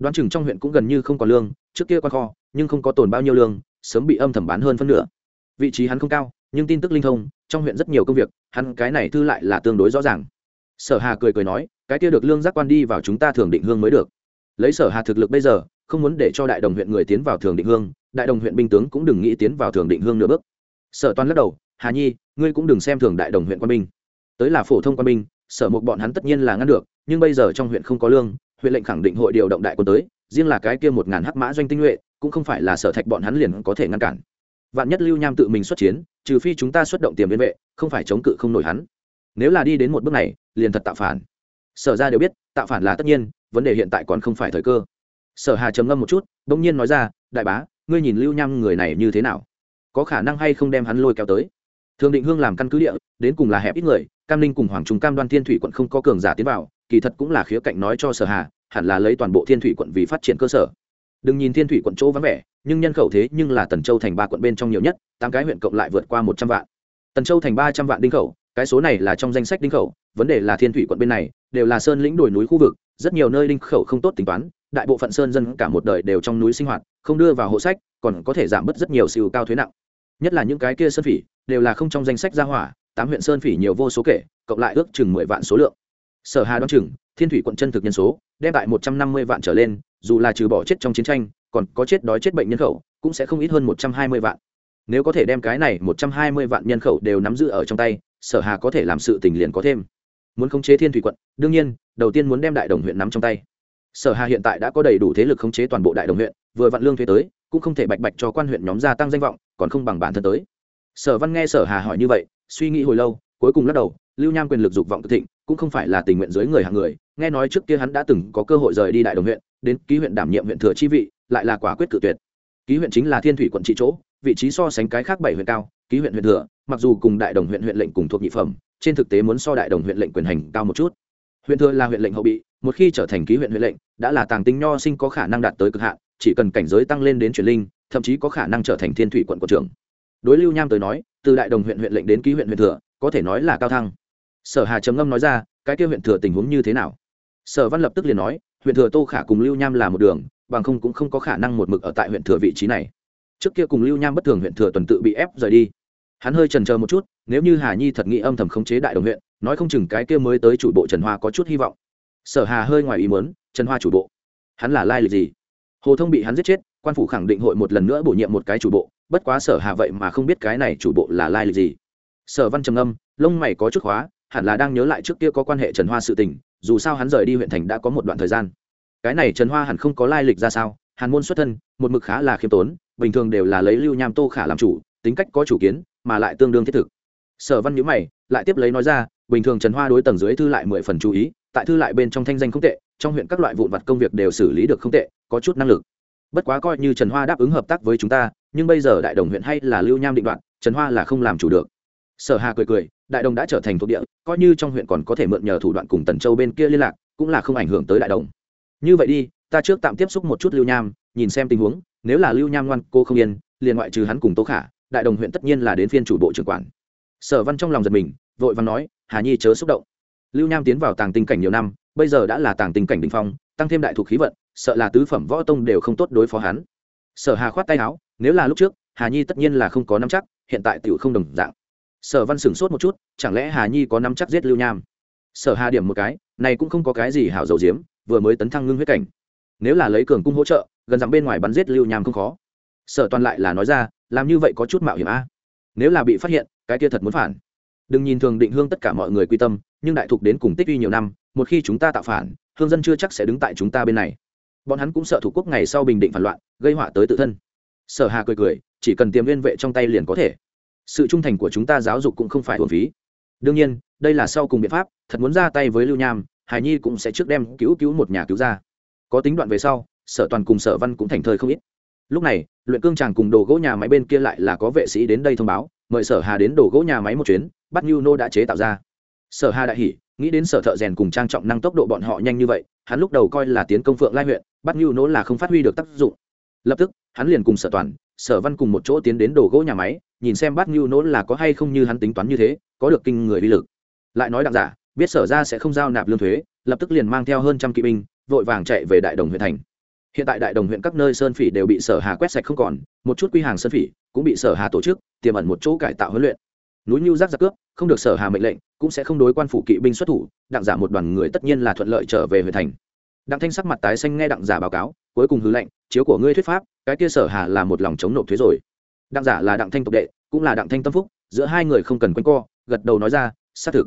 Đoán chừng trong huyện cũng gần như không có lương, trước kia quan kho, nhưng không có tồn bao nhiêu lương, sớm bị âm thầm bán hơn phân nửa. Vị trí hắn không cao, nhưng tin tức linh thông, trong huyện rất nhiều công việc, hắn cái này thư lại là tương đối rõ ràng. Sở hà cười cười nói, cái kia được lương giác quan đi vào chúng ta thường định hương mới được. Lấy sở hà thực lực bây giờ, không muốn để cho đại đồng huyện người tiến vào thường định hương, đại đồng huyện binh tướng cũng đừng nghĩ tiến vào thường định hương nửa bước. Sở toàn lắc đầu, hà nhi, ngươi cũng đừng xem thường đại đồng huyện quan binh. Tới là phổ thông quan binh, sở một bọn hắn tất nhiên là ngăn được, nhưng bây giờ trong huyện không có lương huyện lệnh khẳng định hội điều động đại quân tới, riêng là cái kia một ngàn hắc mã doanh tinh nhuệ, cũng không phải là sở thạch bọn hắn liền có thể ngăn cản. Vạn nhất lưu nham tự mình xuất chiến, trừ phi chúng ta xuất động tiềm biên vệ, không phải chống cự không nổi hắn. Nếu là đi đến một bước này, liền thật tạo phản. Sở ra đều biết, tạo phản là tất nhiên, vấn đề hiện tại còn không phải thời cơ. Sở hà trầm ngâm một chút đ ỗ n g nhiên nói ra, đại bá, ngươi nhìn lưu nham người này như thế nào? Có khả năng hay không đem hắn lôi kéo tới? Thường định hương làm căn cứ địa, đến cùng là hẹp ít người, cam ninh cùng hoàng trung cam đoan thiên thủy quận không có cường giả tiến vào kỳ thật cũng là khía cạnh nói cho sở hà, hẳn là lấy toàn bộ thiên thủy quận vì phát triển cơ sở. Đừng nhìn thiên thủy quận chỗ vắng vẻ, nhưng nhân khẩu thế nhưng là tần châu thành ba quận bên trong nhiều nhất, tám cái huyện cộng lại vượt qua một trăm vạn. Tần châu thành ba trăm vạn đinh khẩu, cái số này là trong danh sách đinh khẩu, vấn đề là thiên thủy quận bên này, đều là sơn lĩnh đồi núi khu vực, rất nhiều nơi đinh khẩu không tốt tính toán, đại bộ phận sơn dân cả một đời đều trong núi sinh hoạt, không đưa vào hộ sách, còn có thể giảm bớt rất nhiều siêu cao thuế nặng. Nhất là những cái kia sơn phỉ, đều là không trong danh sách gia hỏa, tám huyện sơn phỉ nhiều vô số kể, cộng lại ước chừng mười vạn số lượng sở hà đoán chừng, thiên thủy quận chân thực nhân số, đem tại một trăm năm mươi vạn trở lên, dù là trừ bỏ chết trong chiến tranh, còn có chết đói chết bệnh nhân khẩu, cũng sẽ không ít hơn một trăm hai mươi vạn. Nếu có thể đem cái này một trăm hai mươi vạn nhân khẩu đều nắm giữ ở trong tay, sở hà có thể làm sự tình liền có thêm. Muốn khống chế thiên thủy quận, đương nhiên, đầu tiên muốn đem đại đồng huyện nắm trong tay. Sở hà hiện tại đã có đầy đủ thế lực khống chế toàn bộ đại đồng huyện, vừa vặn lương thuế tới, cũng không thể bạch bạch cho quan huyện nhóm gia tăng danh vọng, còn không bằng bản thân tới. Sở văn nghe sở hà hỏi như vậy, suy nghĩ hồi lâu, cuối cùng lắc đầu lưu nham quyền lực dục vọng tự thịnh, cũng không phải là tình nguyện dưới người hạng người. Nghe nói trước kia hắn đã từng có cơ hội rời đi đại đồng huyện, đến ký huyện đảm nhiệm huyện thừa chi vị, lại là quả quyết cự tuyệt. Ký huyện chính là thiên thủy quận trị chỗ, vị trí so sánh cái khác bảy huyện cao, ký huyện huyện thừa, mặc dù cùng đại đồng huyện huyện lệnh cùng thuộc nhị phẩm, trên thực tế muốn so đại đồng huyện lệnh quyền hành cao một chút. Huyện thừa là huyện lệnh hậu bị, một khi trở thành ký huyện huyện lệnh, đã là tàng tinh nho sinh có khả năng đạt tới cực hạn, chỉ cần cảnh giới tăng lên đến truyền linh, thậm chí có khả năng trở thành thiên thủy quận quận trưởng. Đối lưu nham tới nói, từ đại đồng huyện huyện lệnh đến ký huyện huyện thừa, có thể nói là cao thăng sở hà trầm ngâm nói ra, cái kia huyện thừa tình huống như thế nào? Sở văn lập tức liền nói, huyện thừa tô khả cùng lưu nham là một đường, bằng không cũng không có khả năng một mực ở tại huyện thừa vị trí này. Trước kia cùng lưu nham bất thường huyện thừa tuần tự bị ép rời đi. Hắn hơi trần chờ một chút, nếu như hà nhi thật nghĩ âm thầm khống chế đại đồng huyện, nói không chừng cái kia mới tới chủ bộ trần hoa có chút hy vọng. Sở hà hơi ngoài ý muốn, trần hoa chủ bộ? Hắn là lai lịch gì? Hồ thông bị hắn giết chết, quan phủ khẳng định hội một lần nữa bổ nhiệm một cái chủ bộ, bất quá sở hà vậy mà không biết cái này chủ bộ là lai lịch gì. Sở văn trầm âm lông mày có chút khóa hẳn là đang nhớ lại trước kia có quan hệ trần hoa sự tình, dù sao hắn rời đi huyện thành đã có một đoạn thời gian. Cái này trần hoa hẳn không có lai lịch ra sao, hàn môn xuất thân, một mực khá là khiêm tốn, bình thường đều là lấy lưu nham tô khả làm chủ, tính cách có chủ kiến, mà lại tương đương thiết thực. Sở văn nhữ mày, lại tiếp lấy nói ra, bình thường trần hoa đối tầng dưới thư lại mười phần chú ý, tại thư lại bên trong thanh danh không tệ, trong huyện các loại vụn vặt công việc đều xử lý được không tệ, có chút năng lực. Bất quá coi như trần hoa đáp ứng hợp tác với chúng ta, nhưng bây giờ đại đồng huyện hay là lưu nham định đoạn, trần hoa là không làm chủ được sở hà cười cười, đại đồng đã trở thành thuộc địa, coi như trong huyện còn có thể mượn nhờ thủ đoạn cùng tần châu bên kia liên lạc, cũng là không ảnh hưởng tới đại đồng. Như vậy đi, ta trước tạm tiếp xúc một chút lưu nham, nhìn xem tình huống, nếu là lưu nham ngoan, cô không yên, liền ngoại trừ hắn cùng tố khả, đại đồng huyện tất nhiên là đến phiên chủ bộ trưởng quản. Sở văn trong lòng giật mình, vội vàng nói, hà nhi chớ xúc động. Lưu nham tiến vào tàng tinh cảnh nhiều năm, bây giờ đã là tàng tinh cảnh đình phong, tăng thêm đại thuộc khí vận, sợ là tứ phẩm võ tông đều không tốt đối phó hắn. Sở hà khoát tay áo, nếu là lúc trước, hà nhi tất nhiên là không có nắm chắc, hiện tại tiểu không đồng dạng sở văn sửng sốt một chút, chẳng lẽ hà nhi có nắm chắc giết lưu nham? Sở hà điểm một cái, này cũng không có cái gì hảo dầu diếm, vừa mới tấn thăng ngưng huyết cảnh. Nếu là lấy cường cung hỗ trợ, gần dặm bên ngoài bắn giết lưu nham không khó. Sở toàn lại là nói ra, làm như vậy có chút mạo hiểm a. Nếu là bị phát hiện, cái kia thật muốn phản. Đừng nhìn thường định hương tất cả mọi người quy tâm, nhưng đại thục đến cùng tích uy nhiều năm, một khi chúng ta tạo phản, hương dân chưa chắc sẽ đứng tại chúng ta bên này. Bọn hắn cũng sợ thủ quốc ngày sau bình định phản loạn, gây họa tới tự thân. Sở hà cười cười, chỉ cần tiềm viên vệ trong tay liền có thể sự trung thành của chúng ta giáo dục cũng không phải hồn phí. Đương nhiên, đây là sau cùng biện pháp, thật muốn ra tay với lưu nham, hải nhi cũng sẽ trước đem cứu cứu một nhà cứu ra. Có tính đoạn về sau, sở toàn cùng sở văn cũng thành thời không ít. Lúc này, luyện cương tràng cùng đồ gỗ nhà máy bên kia lại là có vệ sĩ đến đây thông báo, mời sở hà đến đồ gỗ nhà máy một chuyến, bắt nhu nô đã chế tạo ra. Sở hà đại hỉ, nghĩ đến sở thợ rèn cùng trang trọng năng tốc độ bọn họ nhanh như vậy, hắn lúc đầu coi là tiến công phượng lai huyện, bắt nhu nô là không phát huy được tác dụng. Lập tức, hắn liền cùng sở toàn, sở văn cùng một chỗ tiến đến đồ gỗ nhà máy nhìn xem bát nhu nỗ là có hay không như hắn tính toán như thế, có được kinh người uy lực. Lại nói đặng giả, biết sở ra sẽ không giao nạp lương thuế, lập tức liền mang theo hơn trăm kỵ binh, vội vàng chạy về đại đồng huyện thành. Hiện tại đại đồng huyện các nơi sơn phỉ đều bị sở hà quét sạch không còn, một chút quy hàng sơn phỉ cũng bị sở hà tổ chức, tiềm ẩn một chỗ cải tạo huấn luyện. Núi nhu giác giặc cướp, không được sở hà mệnh lệnh, cũng sẽ không đối quan phủ kỵ binh xuất thủ, đặng giả một đoàn người tất nhiên là thuận lợi trở về huyện thành. Đặng thanh sắc mặt tái xanh nghe đặng giả báo cáo, cuối cùng hứ lệnh, chiếu của ngươi thuyết pháp, cái kia sở hà là một lòng chống nộp thuế rồi đặng giả là đặng thanh tộc đệ, cũng là đặng thanh tâm phúc, giữa hai người không cần quanh co, gật đầu nói ra, xác thực.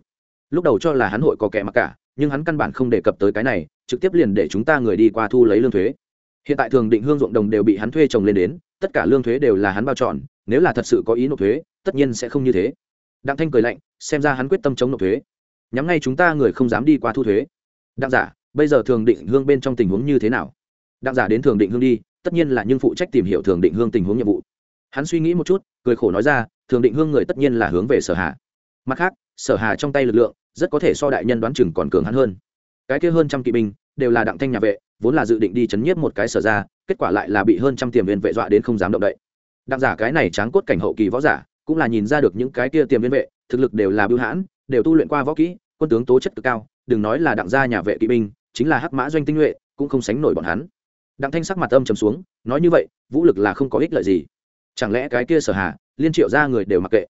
Lúc đầu cho là hắn hội có kẻ mặc cả, nhưng hắn căn bản không đề cập tới cái này, trực tiếp liền để chúng ta người đi qua thu lấy lương thuế. Hiện tại thường định hương ruộng đồng đều bị hắn thuê trồng lên đến, tất cả lương thuế đều là hắn bao trọn, nếu là thật sự có ý nộp thuế, tất nhiên sẽ không như thế. Đặng thanh cười lạnh, xem ra hắn quyết tâm chống nộp thuế. Nhắm ngay chúng ta người không dám đi qua thu thuế. Đặng giả, bây giờ thường định hương bên trong tình huống như thế nào? Đặng giả đến thường định hương đi, tất nhiên là nhưng phụ trách tìm hiểu thường định hương tình huống nhiệm vụ hắn suy nghĩ một chút, cười khổ nói ra, thường định hương người tất nhiên là hướng về sở hà. Mặt khác, sở hà trong tay lực lượng, rất có thể so đại nhân đoán chừng còn cường hắn hơn. Cái kia hơn trăm kỵ binh, đều là đặng thanh nhà vệ, vốn là dự định đi chấn nhiếp một cái sở ra kết quả lại là bị hơn trăm tiềm viên vệ dọa đến không dám động đậy. Đặng giả cái này tráng cốt cảnh hậu kỳ võ giả, cũng là nhìn ra được những cái kia tiềm viên vệ, thực lực đều là bưu hãn, đều tu luyện qua võ kỹ, quân tướng tố chất cực cao, đừng nói là đặng gia nhà vệ kỵ binh, chính là hắc mã doanh tinh nhuệ, cũng không sánh nổi bọn hắn. Đặng thanh sắc mặt âm trầm xuống, nói như vậy, vũ lực là không có ích lợi gì chẳng lẽ cái kia sở hạ liên triệu ra người đều mặc kệ?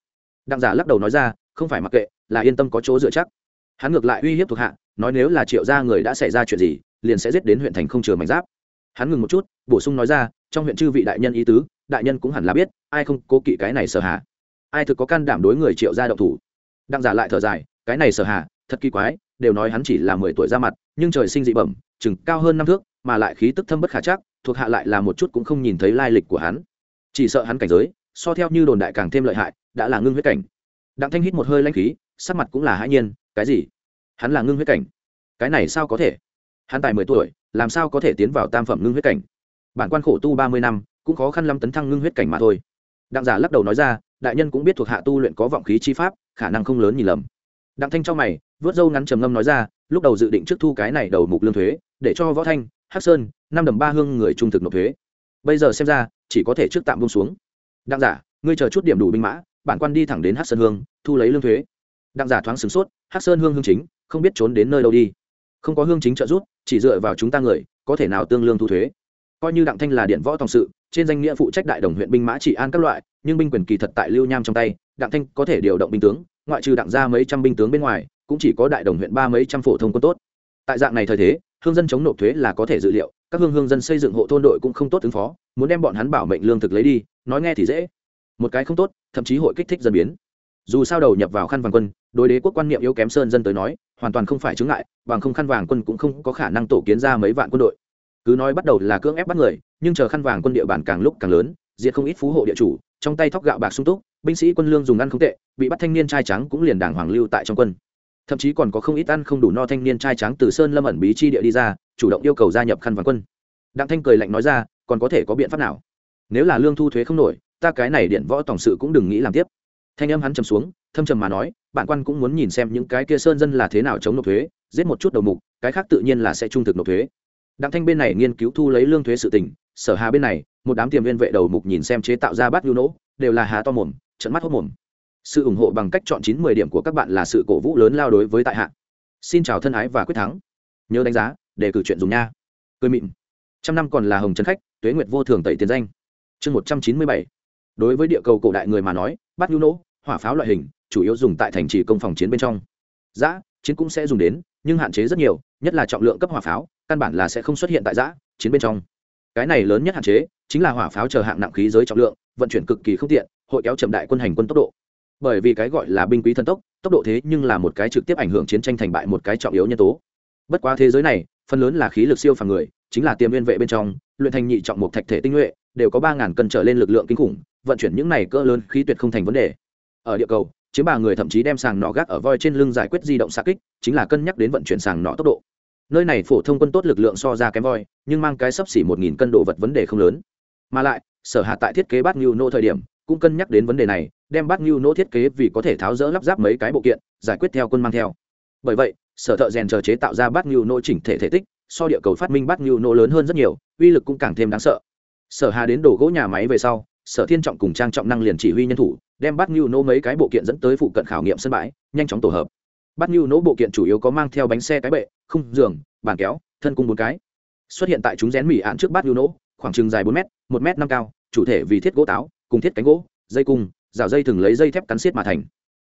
Đặng giả lắc đầu nói ra, không phải mặc kệ, là yên tâm có chỗ dựa chắc. Hắn ngược lại uy hiếp thuộc hạ, nói nếu là triệu gia người đã xảy ra chuyện gì, liền sẽ giết đến huyện thành không chừa mảnh giáp. Hắn ngừng một chút, bổ sung nói ra, trong huyện chư vị đại nhân ý tứ, đại nhân cũng hẳn là biết, ai không cố kỵ cái này sở hạ ai thực có can đảm đối người triệu gia động thủ? Đặng giả lại thở dài, cái này sở hạ thật kỳ quái, đều nói hắn chỉ là mười tuổi ra mặt, nhưng trời sinh dị bẩm, chừng cao hơn năm thước, mà lại khí tức thâm bất khả chắc, thuộc hạ lại là một chút cũng không nhìn thấy lai lịch của hắn chỉ sợ hắn cảnh giới, so theo như đồn đại càng thêm lợi hại, đã là ngưng huyết cảnh. Đặng thanh hít một hơi lanh khí, sắc mặt cũng là hãi nhiên, cái gì? Hắn là ngưng huyết cảnh? Cái này sao có thể? Hắn tài mười tuổi, làm sao có thể tiến vào tam phẩm ngưng huyết cảnh? Bản quan khổ tu ba mươi năm, cũng khó khăn lắm tấn thăng ngưng huyết cảnh mà thôi. Đặng giả lắc đầu nói ra, đại nhân cũng biết thuộc hạ tu luyện có vọng khí chi pháp, khả năng không lớn nhìn lầm. Đặng thanh trong mày, vớt râu ngắn trầm ngâm nói ra, lúc đầu dự định trước thu cái này đầu mục lương thuế, để cho võ thanh, hắc sơn, năm đầm ba hương người trung thực nộp thuế bây giờ xem ra, chỉ có thể trước tạm bông xuống. Đặng giả, ngươi chờ chút điểm đủ binh mã, bản quan đi thẳng đến hắc sơn hương, thu lấy lương thuế. Đặng giả thoáng sửng sốt, hắc sơn hương hương chính, không biết trốn đến nơi đâu đi. Không có hương chính trợ giúp, chỉ dựa vào chúng ta người, có thể nào tương lương thu thuế. Coi như đặng thanh là điện võ tòng sự, trên danh nghĩa phụ trách đại đồng huyện binh mã trị an các loại, nhưng binh quyền kỳ thật tại lưu nham trong tay, đặng thanh có thể điều động binh tướng, ngoại trừ đặng ra mấy trăm binh tướng bên ngoài, cũng chỉ có đại đồng huyện ba mấy trăm phổ thông quân tốt. Tại dạng này thời thế hương dân chống nộp thuế là có thể dự liệu, các hương hương dân xây dựng hộ thôn đội cũng không tốt ứng phó, muốn đem bọn hắn bảo mệnh lương thực lấy đi, nói nghe thì dễ. Một cái không tốt, thậm chí hội kích thích dân biến. Dù sao đầu nhập vào khăn vàng quân, đối đế quốc quan niệm yếu kém sơn dân tới nói, hoàn toàn không phải chứng ngại, bằng không khăn vàng quân cũng không có khả năng tổ kiến ra mấy vạn quân đội. Cứ nói bắt đầu là cưỡng ép bắt người, nhưng chờ khăn vàng quân địa bàn càng lúc càng lớn, diệt không ít phú hộ địa chủ, trong tay thóc gạo bạc sung túc, binh sĩ quân lương dùng ăn không tệ, bị bắt thanh niên trai trắng cũng liền đảng hoàng lưu tại trong quân thậm chí còn có không ít ăn không đủ no thanh niên trai trắng từ sơn lâm ẩn bí chi địa đi ra, chủ động yêu cầu gia nhập khăn vàng quân. Đặng thanh cười lạnh nói ra, còn có thể có biện pháp nào? Nếu là lương thu thuế không nổi, ta cái này điện võ tổng sự cũng đừng nghĩ làm tiếp. Thanh âm hắn trầm xuống, thâm trầm mà nói bạn quan cũng muốn nhìn xem những cái kia sơn dân là thế nào chống nộp thuế, giết một chút đầu mục, cái khác tự nhiên là sẽ trung thực nộp thuế. Đặng thanh bên này nghiên cứu thu lấy lương thuế sự tỉnh sở hà bên này, một đám tiềm viên vệ đầu mục nhìn xem chế tạo ra bát nhu nỗ, đều là hà to mồm trận mắt hốc mồm sự ủng hộ bằng cách chọn chín mười điểm của các bạn là sự cổ vũ lớn lao đối với tại hạ. Xin chào thân ái và quyết thắng. Nhớ đánh giá để cử chuyện dùng nha. Cười mịn. Trăm năm còn là hồng trấn khách, tuế nguyệt vô thường tẩy tiền danh. Chương một trăm chín mươi bảy. Đối với địa cầu cổ đại người mà nói, bắt nhu nỗ hỏa pháo loại hình, chủ yếu dùng tại thành trì công phòng chiến bên trong. Giã, chiến cũng sẽ dùng đến, nhưng hạn chế rất nhiều, nhất là trọng lượng cấp hỏa pháo, căn bản là sẽ không xuất hiện tại giã, chiến bên trong. Cái này lớn nhất hạn chế, chính là hỏa pháo chờ hạng nặng khí giới trọng lượng, vận chuyển cực kỳ không tiện, hội kéo chậm đại quân hành quân tốc độ bởi vì cái gọi là binh quý thần tốc tốc độ thế nhưng là một cái trực tiếp ảnh hưởng chiến tranh thành bại một cái trọng yếu nhân tố. Bất quá thế giới này, phần lớn là khí lực siêu phàm người, chính là tiềm viên vệ bên trong, luyện thành nhị trọng một thạch thể tinh nhuệ, đều có ba ngàn cân trở lên lực lượng kinh khủng, vận chuyển những này cỡ lớn khí tuyệt không thành vấn đề. Ở địa cầu chiếm bà người thậm chí đem sàng nọ gác ở voi trên lưng giải quyết di động xa kích, chính là cân nhắc đến vận chuyển sàng nọ tốc độ. Nơi này phổ thông quân tốt lực lượng so ra kém voi, nhưng mang cái sấp xỉ một nghìn cân đồ vật vấn đề không lớn. Mà lại, sở hạ tại thiết kế bát nhu nô thời điểm, cũng cân nhắc đến vấn đề này đem bát nhu nô thiết kế vì có thể tháo rỡ lắp ráp mấy cái bộ kiện, giải quyết theo quân mang theo. Bởi vậy, sở thợ rèn chờ chế tạo ra bát nhu nô chỉnh thể thể tích, so địa cầu phát minh bát nhu nô lớn hơn rất nhiều, uy lực cũng càng thêm đáng sợ. Sở hà đến đổ gỗ nhà máy về sau, sở thiên trọng cùng trang trọng năng liền chỉ huy nhân thủ, đem bát nhu nô mấy cái bộ kiện dẫn tới phụ cận khảo nghiệm sân bãi, nhanh chóng tổ hợp. Bát nhu nô bộ kiện chủ yếu có mang theo bánh xe cái bệ, khung giường, bàn kéo, thân cung bốn cái. Xuất hiện tại chúng rén mỉ ạn trước bát nhu nô khoảng chừng dài bốn m một m năm cao, chủ thể vì thiết gỗ táo, cùng thiết cánh gỗ, dây cung rào dây thường lấy dây thép cắn xiết mà thành.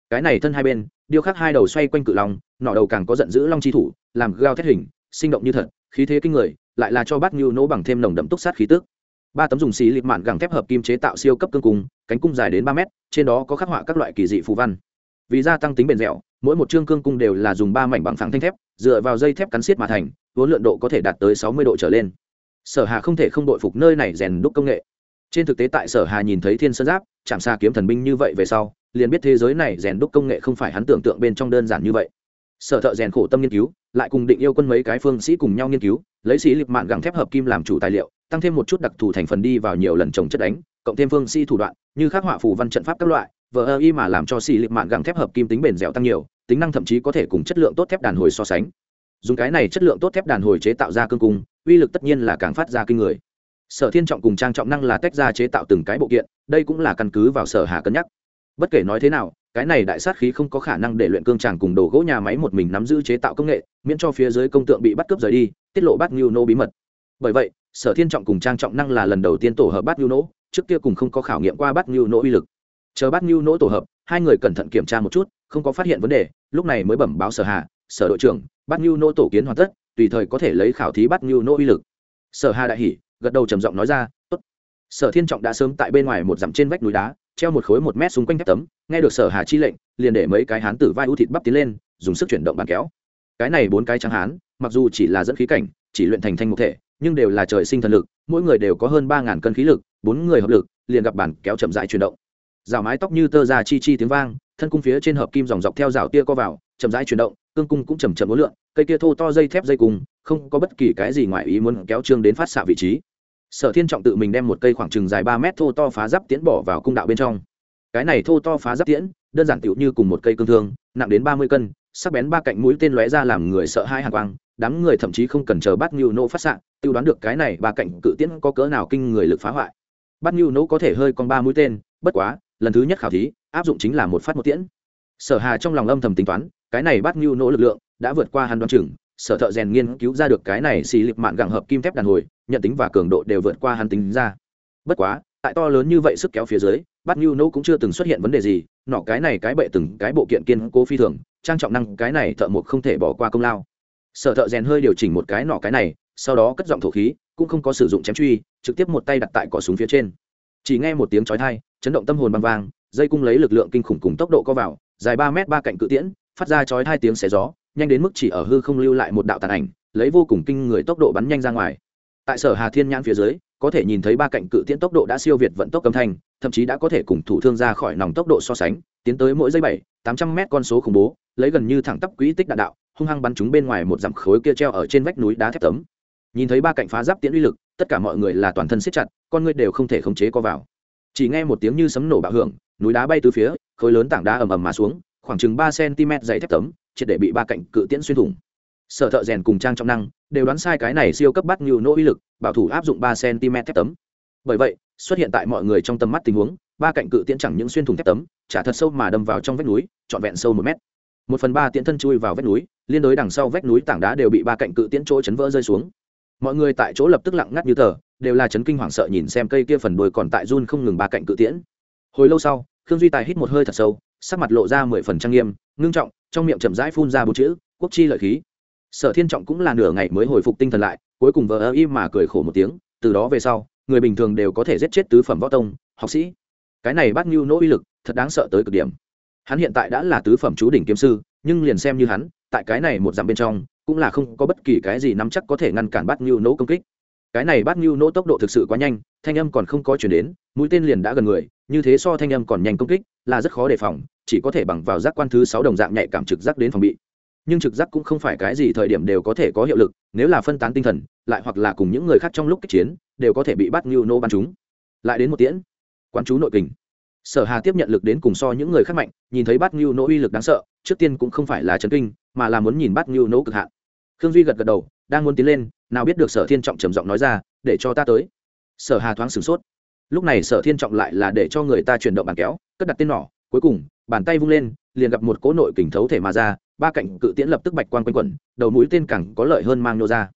Cái này thân hai bên, điêu khắc hai đầu xoay quanh cự long, nọ đầu càng có giận dữ long chi thủ, làm gao thét hình, sinh động như thật, khí thế kinh người, lại là cho bát nhu nỗ bằng thêm nồng đậm túc sát khí tức. Ba tấm dùng xì lịp mạn gẳng thép hợp kim chế tạo siêu cấp cương cung, cánh cung dài đến ba mét, trên đó có khắc họa các loại kỳ dị phù văn. Vì gia tăng tính bền dẻo, mỗi một chương cương cung đều là dùng ba mảnh bằng phẳng thanh thép, dựa vào dây thép cắn xiết mà thành, vốn lượn độ có thể đạt tới sáu mươi độ trở lên. Sở hà không thể không đội phục nơi này rèn đúc công nghệ trên thực tế tại sở hà nhìn thấy thiên sơn giáp, chạm xa kiếm thần binh như vậy về sau, liền biết thế giới này rèn đúc công nghệ không phải hắn tưởng tượng bên trong đơn giản như vậy. Sở thợ rèn khổ tâm nghiên cứu, lại cùng định yêu quân mấy cái phương sĩ cùng nhau nghiên cứu, lấy sĩ liệp mạn gẳng thép hợp kim làm chủ tài liệu, tăng thêm một chút đặc thù thành phần đi vào nhiều lần trồng chất đánh, cộng thêm phương sĩ thủ đoạn, như khắc họa phù văn trận pháp các loại, vờ ơ y mà làm cho sĩ liệp mạn gẳng thép hợp kim tính bền dẻo tăng nhiều, tính năng thậm chí có thể cùng chất lượng tốt thép đàn hồi so sánh. Dùng cái này chất lượng tốt thép đàn hồi chế tạo ra cương cung, uy lực tất nhiên là càng phát ra kinh người sở thiên trọng cùng trang trọng năng là tách ra chế tạo từng cái bộ kiện, đây cũng là căn cứ vào sở hà cân nhắc. Bất kể nói thế nào, cái này đại sát khí không có khả năng để luyện cương tràng cùng đồ gỗ nhà máy một mình nắm giữ chế tạo công nghệ, miễn cho phía dưới công tượng bị bắt cướp rời đi, tiết lộ bát nhu nô bí mật. Bởi vậy, sở thiên trọng cùng trang trọng năng là lần đầu tiên tổ hợp bát nhu nô, trước kia cùng không có khảo nghiệm qua bát nhu nô uy lực. Chờ bát nhu nô tổ hợp, hai người cẩn thận kiểm tra một chút, không có phát hiện vấn đề, lúc này mới bẩm báo sở hà, sở đội trưởng, bát nhu nô tổ kiến hoàn tất, tùy thời có thể lấy khảo thí bát nhu nô uy lực. Sở hà đại hỉ gật đầu trầm giọng nói ra, tốt. Sở thiên trọng đã sớm tại bên ngoài một dặm trên vách núi đá, treo một khối một mét xung quanh thép tấm, nghe được sở hà chi lệnh, liền để mấy cái hán tử vai ưu thịt bắp tiến lên, dùng sức chuyển động bàn kéo. Cái này bốn cái trắng hán, mặc dù chỉ là dẫn khí cảnh, chỉ luyện thành thanh một thể, nhưng đều là trời sinh thần lực, mỗi người đều có hơn ba ngàn cân khí lực, bốn người hợp lực, liền gặp bản kéo chậm rãi chuyển động. Rào mái tóc như tơ ra chi chi tiếng vang, thân cung phía trên hợp kim dòng dọc theo rào tia co vào, chậm rãi chuyển động cương cung cũng chầm chậm ối lượn, cây kia thô to dây thép dây cung, không có bất kỳ cái gì ngoài ý muốn kéo trương đến phát xạ vị trí. Sở thiên trọng tự mình đem một cây khoảng chừng dài ba mét thô to phá giáp tiễn bỏ vào cung đạo bên trong. Cái này thô to phá giáp tiễn, đơn giản tựu như cùng một cây cương thương, nặng đến ba mươi cân, sắc bén ba cạnh mũi tên lóe ra làm người sợ hai hàng quang, đám người thậm chí không cần chờ bắt nhu nô phát xạ, tiêu đoán được cái này ba cạnh cự tiễn có cỡ nào kinh người lực phá hoại. Bắt nhu nô có thể hơi con ba mũi tên, bất quá, lần thứ nhất khảo thí, áp dụng chính là một phát một tiễn. Sở hà trong lòng âm thầm tính toán cái này bắt nhu nỗ lực lượng đã vượt qua hắn đoán chừng, sở thợ rèn nghiên cứu ra được cái này xì lịp mạn gẳng hợp kim thép đàn hồi, nhận tính và cường độ đều vượt qua hắn tính ra. Bất quá, tại to lớn như vậy sức kéo phía dưới, bắt nhu nỗ cũng chưa từng xuất hiện vấn đề gì, nọ cái này cái bệ từng cái bộ kiện kiên cố phi thường, trang trọng năng cái này thợ mộc không thể bỏ qua công lao. Sở thợ rèn hơi điều chỉnh một cái nọ cái này, sau đó cất giọng thổ khí, cũng không có sử dụng chém truy, trực tiếp một tay đặt tại cỏ súng phía trên. Chỉ nghe một tiếng chói thai chấn động tâm hồn băng vang, dây cung lấy lực lượng kinh khủng cùng tốc độ co vào, dài ba mét ba cạnh cự tiễn phát ra chói hai tiếng xé gió, nhanh đến mức chỉ ở hư không lưu lại một đạo tàn ảnh, lấy vô cùng kinh người tốc độ bắn nhanh ra ngoài. Tại sở hà thiên nhãn phía dưới, có thể nhìn thấy ba cạnh cự tiễn tốc độ đã siêu việt vận tốc âm thanh, thậm chí đã có thể cùng thủ thương ra khỏi nòng tốc độ so sánh, tiến tới mỗi giây bảy, tám trăm mét con số khủng bố, lấy gần như thẳng tắp quỹ tích đạn đạo, hung hăng bắn chúng bên ngoài một dặm khối kia treo ở trên vách núi đá thép tấm. Nhìn thấy ba cạnh phá giáp tiễn uy lực, tất cả mọi người là toàn thân siết chặt, con người đều không thể khống chế co vào. Chỉ nghe một tiếng như sấm nổ bạo hưởng, núi đá bay từ phía, khối lớn tảng đá ầm ầm mà xuống khoảng chừng ba cm dày thép tấm, triệt để bị ba cạnh cự tiễn xuyên thủng. Sở thợ rèn cùng trang trọng năng đều đoán sai cái này siêu cấp bắt nhiều nỗ uy lực, bảo thủ áp dụng ba cm thép tấm. Bởi vậy, xuất hiện tại mọi người trong tầm mắt tình huống, ba cạnh cự tiễn chẳng những xuyên thủng thép tấm, chả thật sâu mà đâm vào trong vách núi, trọn vẹn sâu một mét. Một phần ba tiễn thân chui vào vách núi, liên đối đằng sau vách núi tảng đá đều bị ba cạnh cự tiễn chỗ chấn vỡ rơi xuống. Mọi người tại chỗ lập tức lặng ngắt như tờ, đều là chấn kinh hoảng sợ nhìn xem cây kia phần đuôi còn tại run không ngừng ba cạnh cự tiễn. Hồi lâu sau, khương duy tài hít một hơi thật sâu sắc mặt lộ ra mười phần trang nghiêm, ngưng trọng, trong miệng chậm rãi phun ra bốn chữ, quốc chi lợi khí. Sở thiên trọng cũng là nửa ngày mới hồi phục tinh thần lại, cuối cùng vờ ơ im mà cười khổ một tiếng, từ đó về sau, người bình thường đều có thể giết chết tứ phẩm võ tông, học sĩ. Cái này bắt nhu nỗ uy lực, thật đáng sợ tới cực điểm. Hắn hiện tại đã là tứ phẩm chú đỉnh kiếm sư, nhưng liền xem như hắn, tại cái này một dặm bên trong, cũng là không có bất kỳ cái gì nắm chắc có thể ngăn cản bắt nhu nỗ công kích. Cái này bắt nhu nỗ tốc độ thực sự quá nhanh, thanh âm còn không có chuyển đến, mũi tên liền đã gần người, như thế so thanh âm còn nhanh công kích, là rất khó đề phòng chỉ có thể bằng vào giác quan thứ sáu đồng dạng nhạy cảm trực giác đến phòng bị. Nhưng trực giác cũng không phải cái gì thời điểm đều có thể có hiệu lực, nếu là phân tán tinh thần, lại hoặc là cùng những người khác trong lúc kích chiến, đều có thể bị bắt như nô bắn chúng. Lại đến một tiễn. Quán chú nội kình. Sở hà tiếp nhận lực đến cùng so những người khác mạnh, nhìn thấy bắt như nô uy lực đáng sợ, trước tiên cũng không phải là chấn kinh, mà là muốn nhìn bắt như nô cực hạn. Khương duy gật gật đầu, đang muốn tiến lên, nào biết được sở thiên trọng trầm giọng nói ra, để cho ta tới. Sở hà thoáng sửng sốt. Lúc này sở thiên trọng lại là để cho người ta chuyển động bàn kéo, cất đặt tên nỏ cuối cùng, bàn tay vung lên, liền gặp một cỗ nội kình thấu thể mà ra, ba cạnh cự tiễn lập tức bạch quang quanh quẩn, đầu mũi tên cẳng có lợi hơn mang nô ra.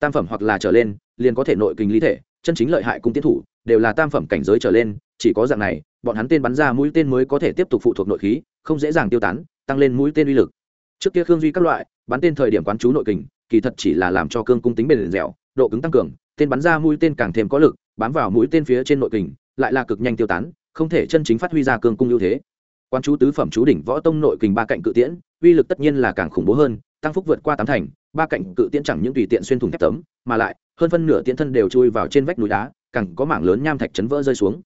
Tam phẩm hoặc là trở lên, liền có thể nội kình lý thể, chân chính lợi hại cung tiến thủ, đều là tam phẩm cảnh giới trở lên, chỉ có dạng này, bọn hắn tên bắn ra mũi tên mới có thể tiếp tục phụ thuộc nội khí, không dễ dàng tiêu tán, tăng lên mũi tên uy lực. Trước kia khương duy các loại, bắn tên thời điểm quán chú nội kình, kỳ thật chỉ là làm cho cương cung tính bền dẻo, độ cứng tăng cường, tên bắn ra mũi tên càng thêm có lực, bám vào mũi tên phía trên nội kình, lại là cực nhanh tiêu tán, không thể chân chính phát huy ra cương cung ưu thế quan chú tứ phẩm chú đỉnh võ tông nội kình ba cạnh cự tiễn uy lực tất nhiên là càng khủng bố hơn tăng phúc vượt qua tám thành ba cạnh cự tiễn chẳng những tùy tiện xuyên thủng thép tấm mà lại hơn phân nửa tiễn thân đều chui vào trên vách núi đá càng có mảng lớn nham thạch chấn vỡ rơi xuống.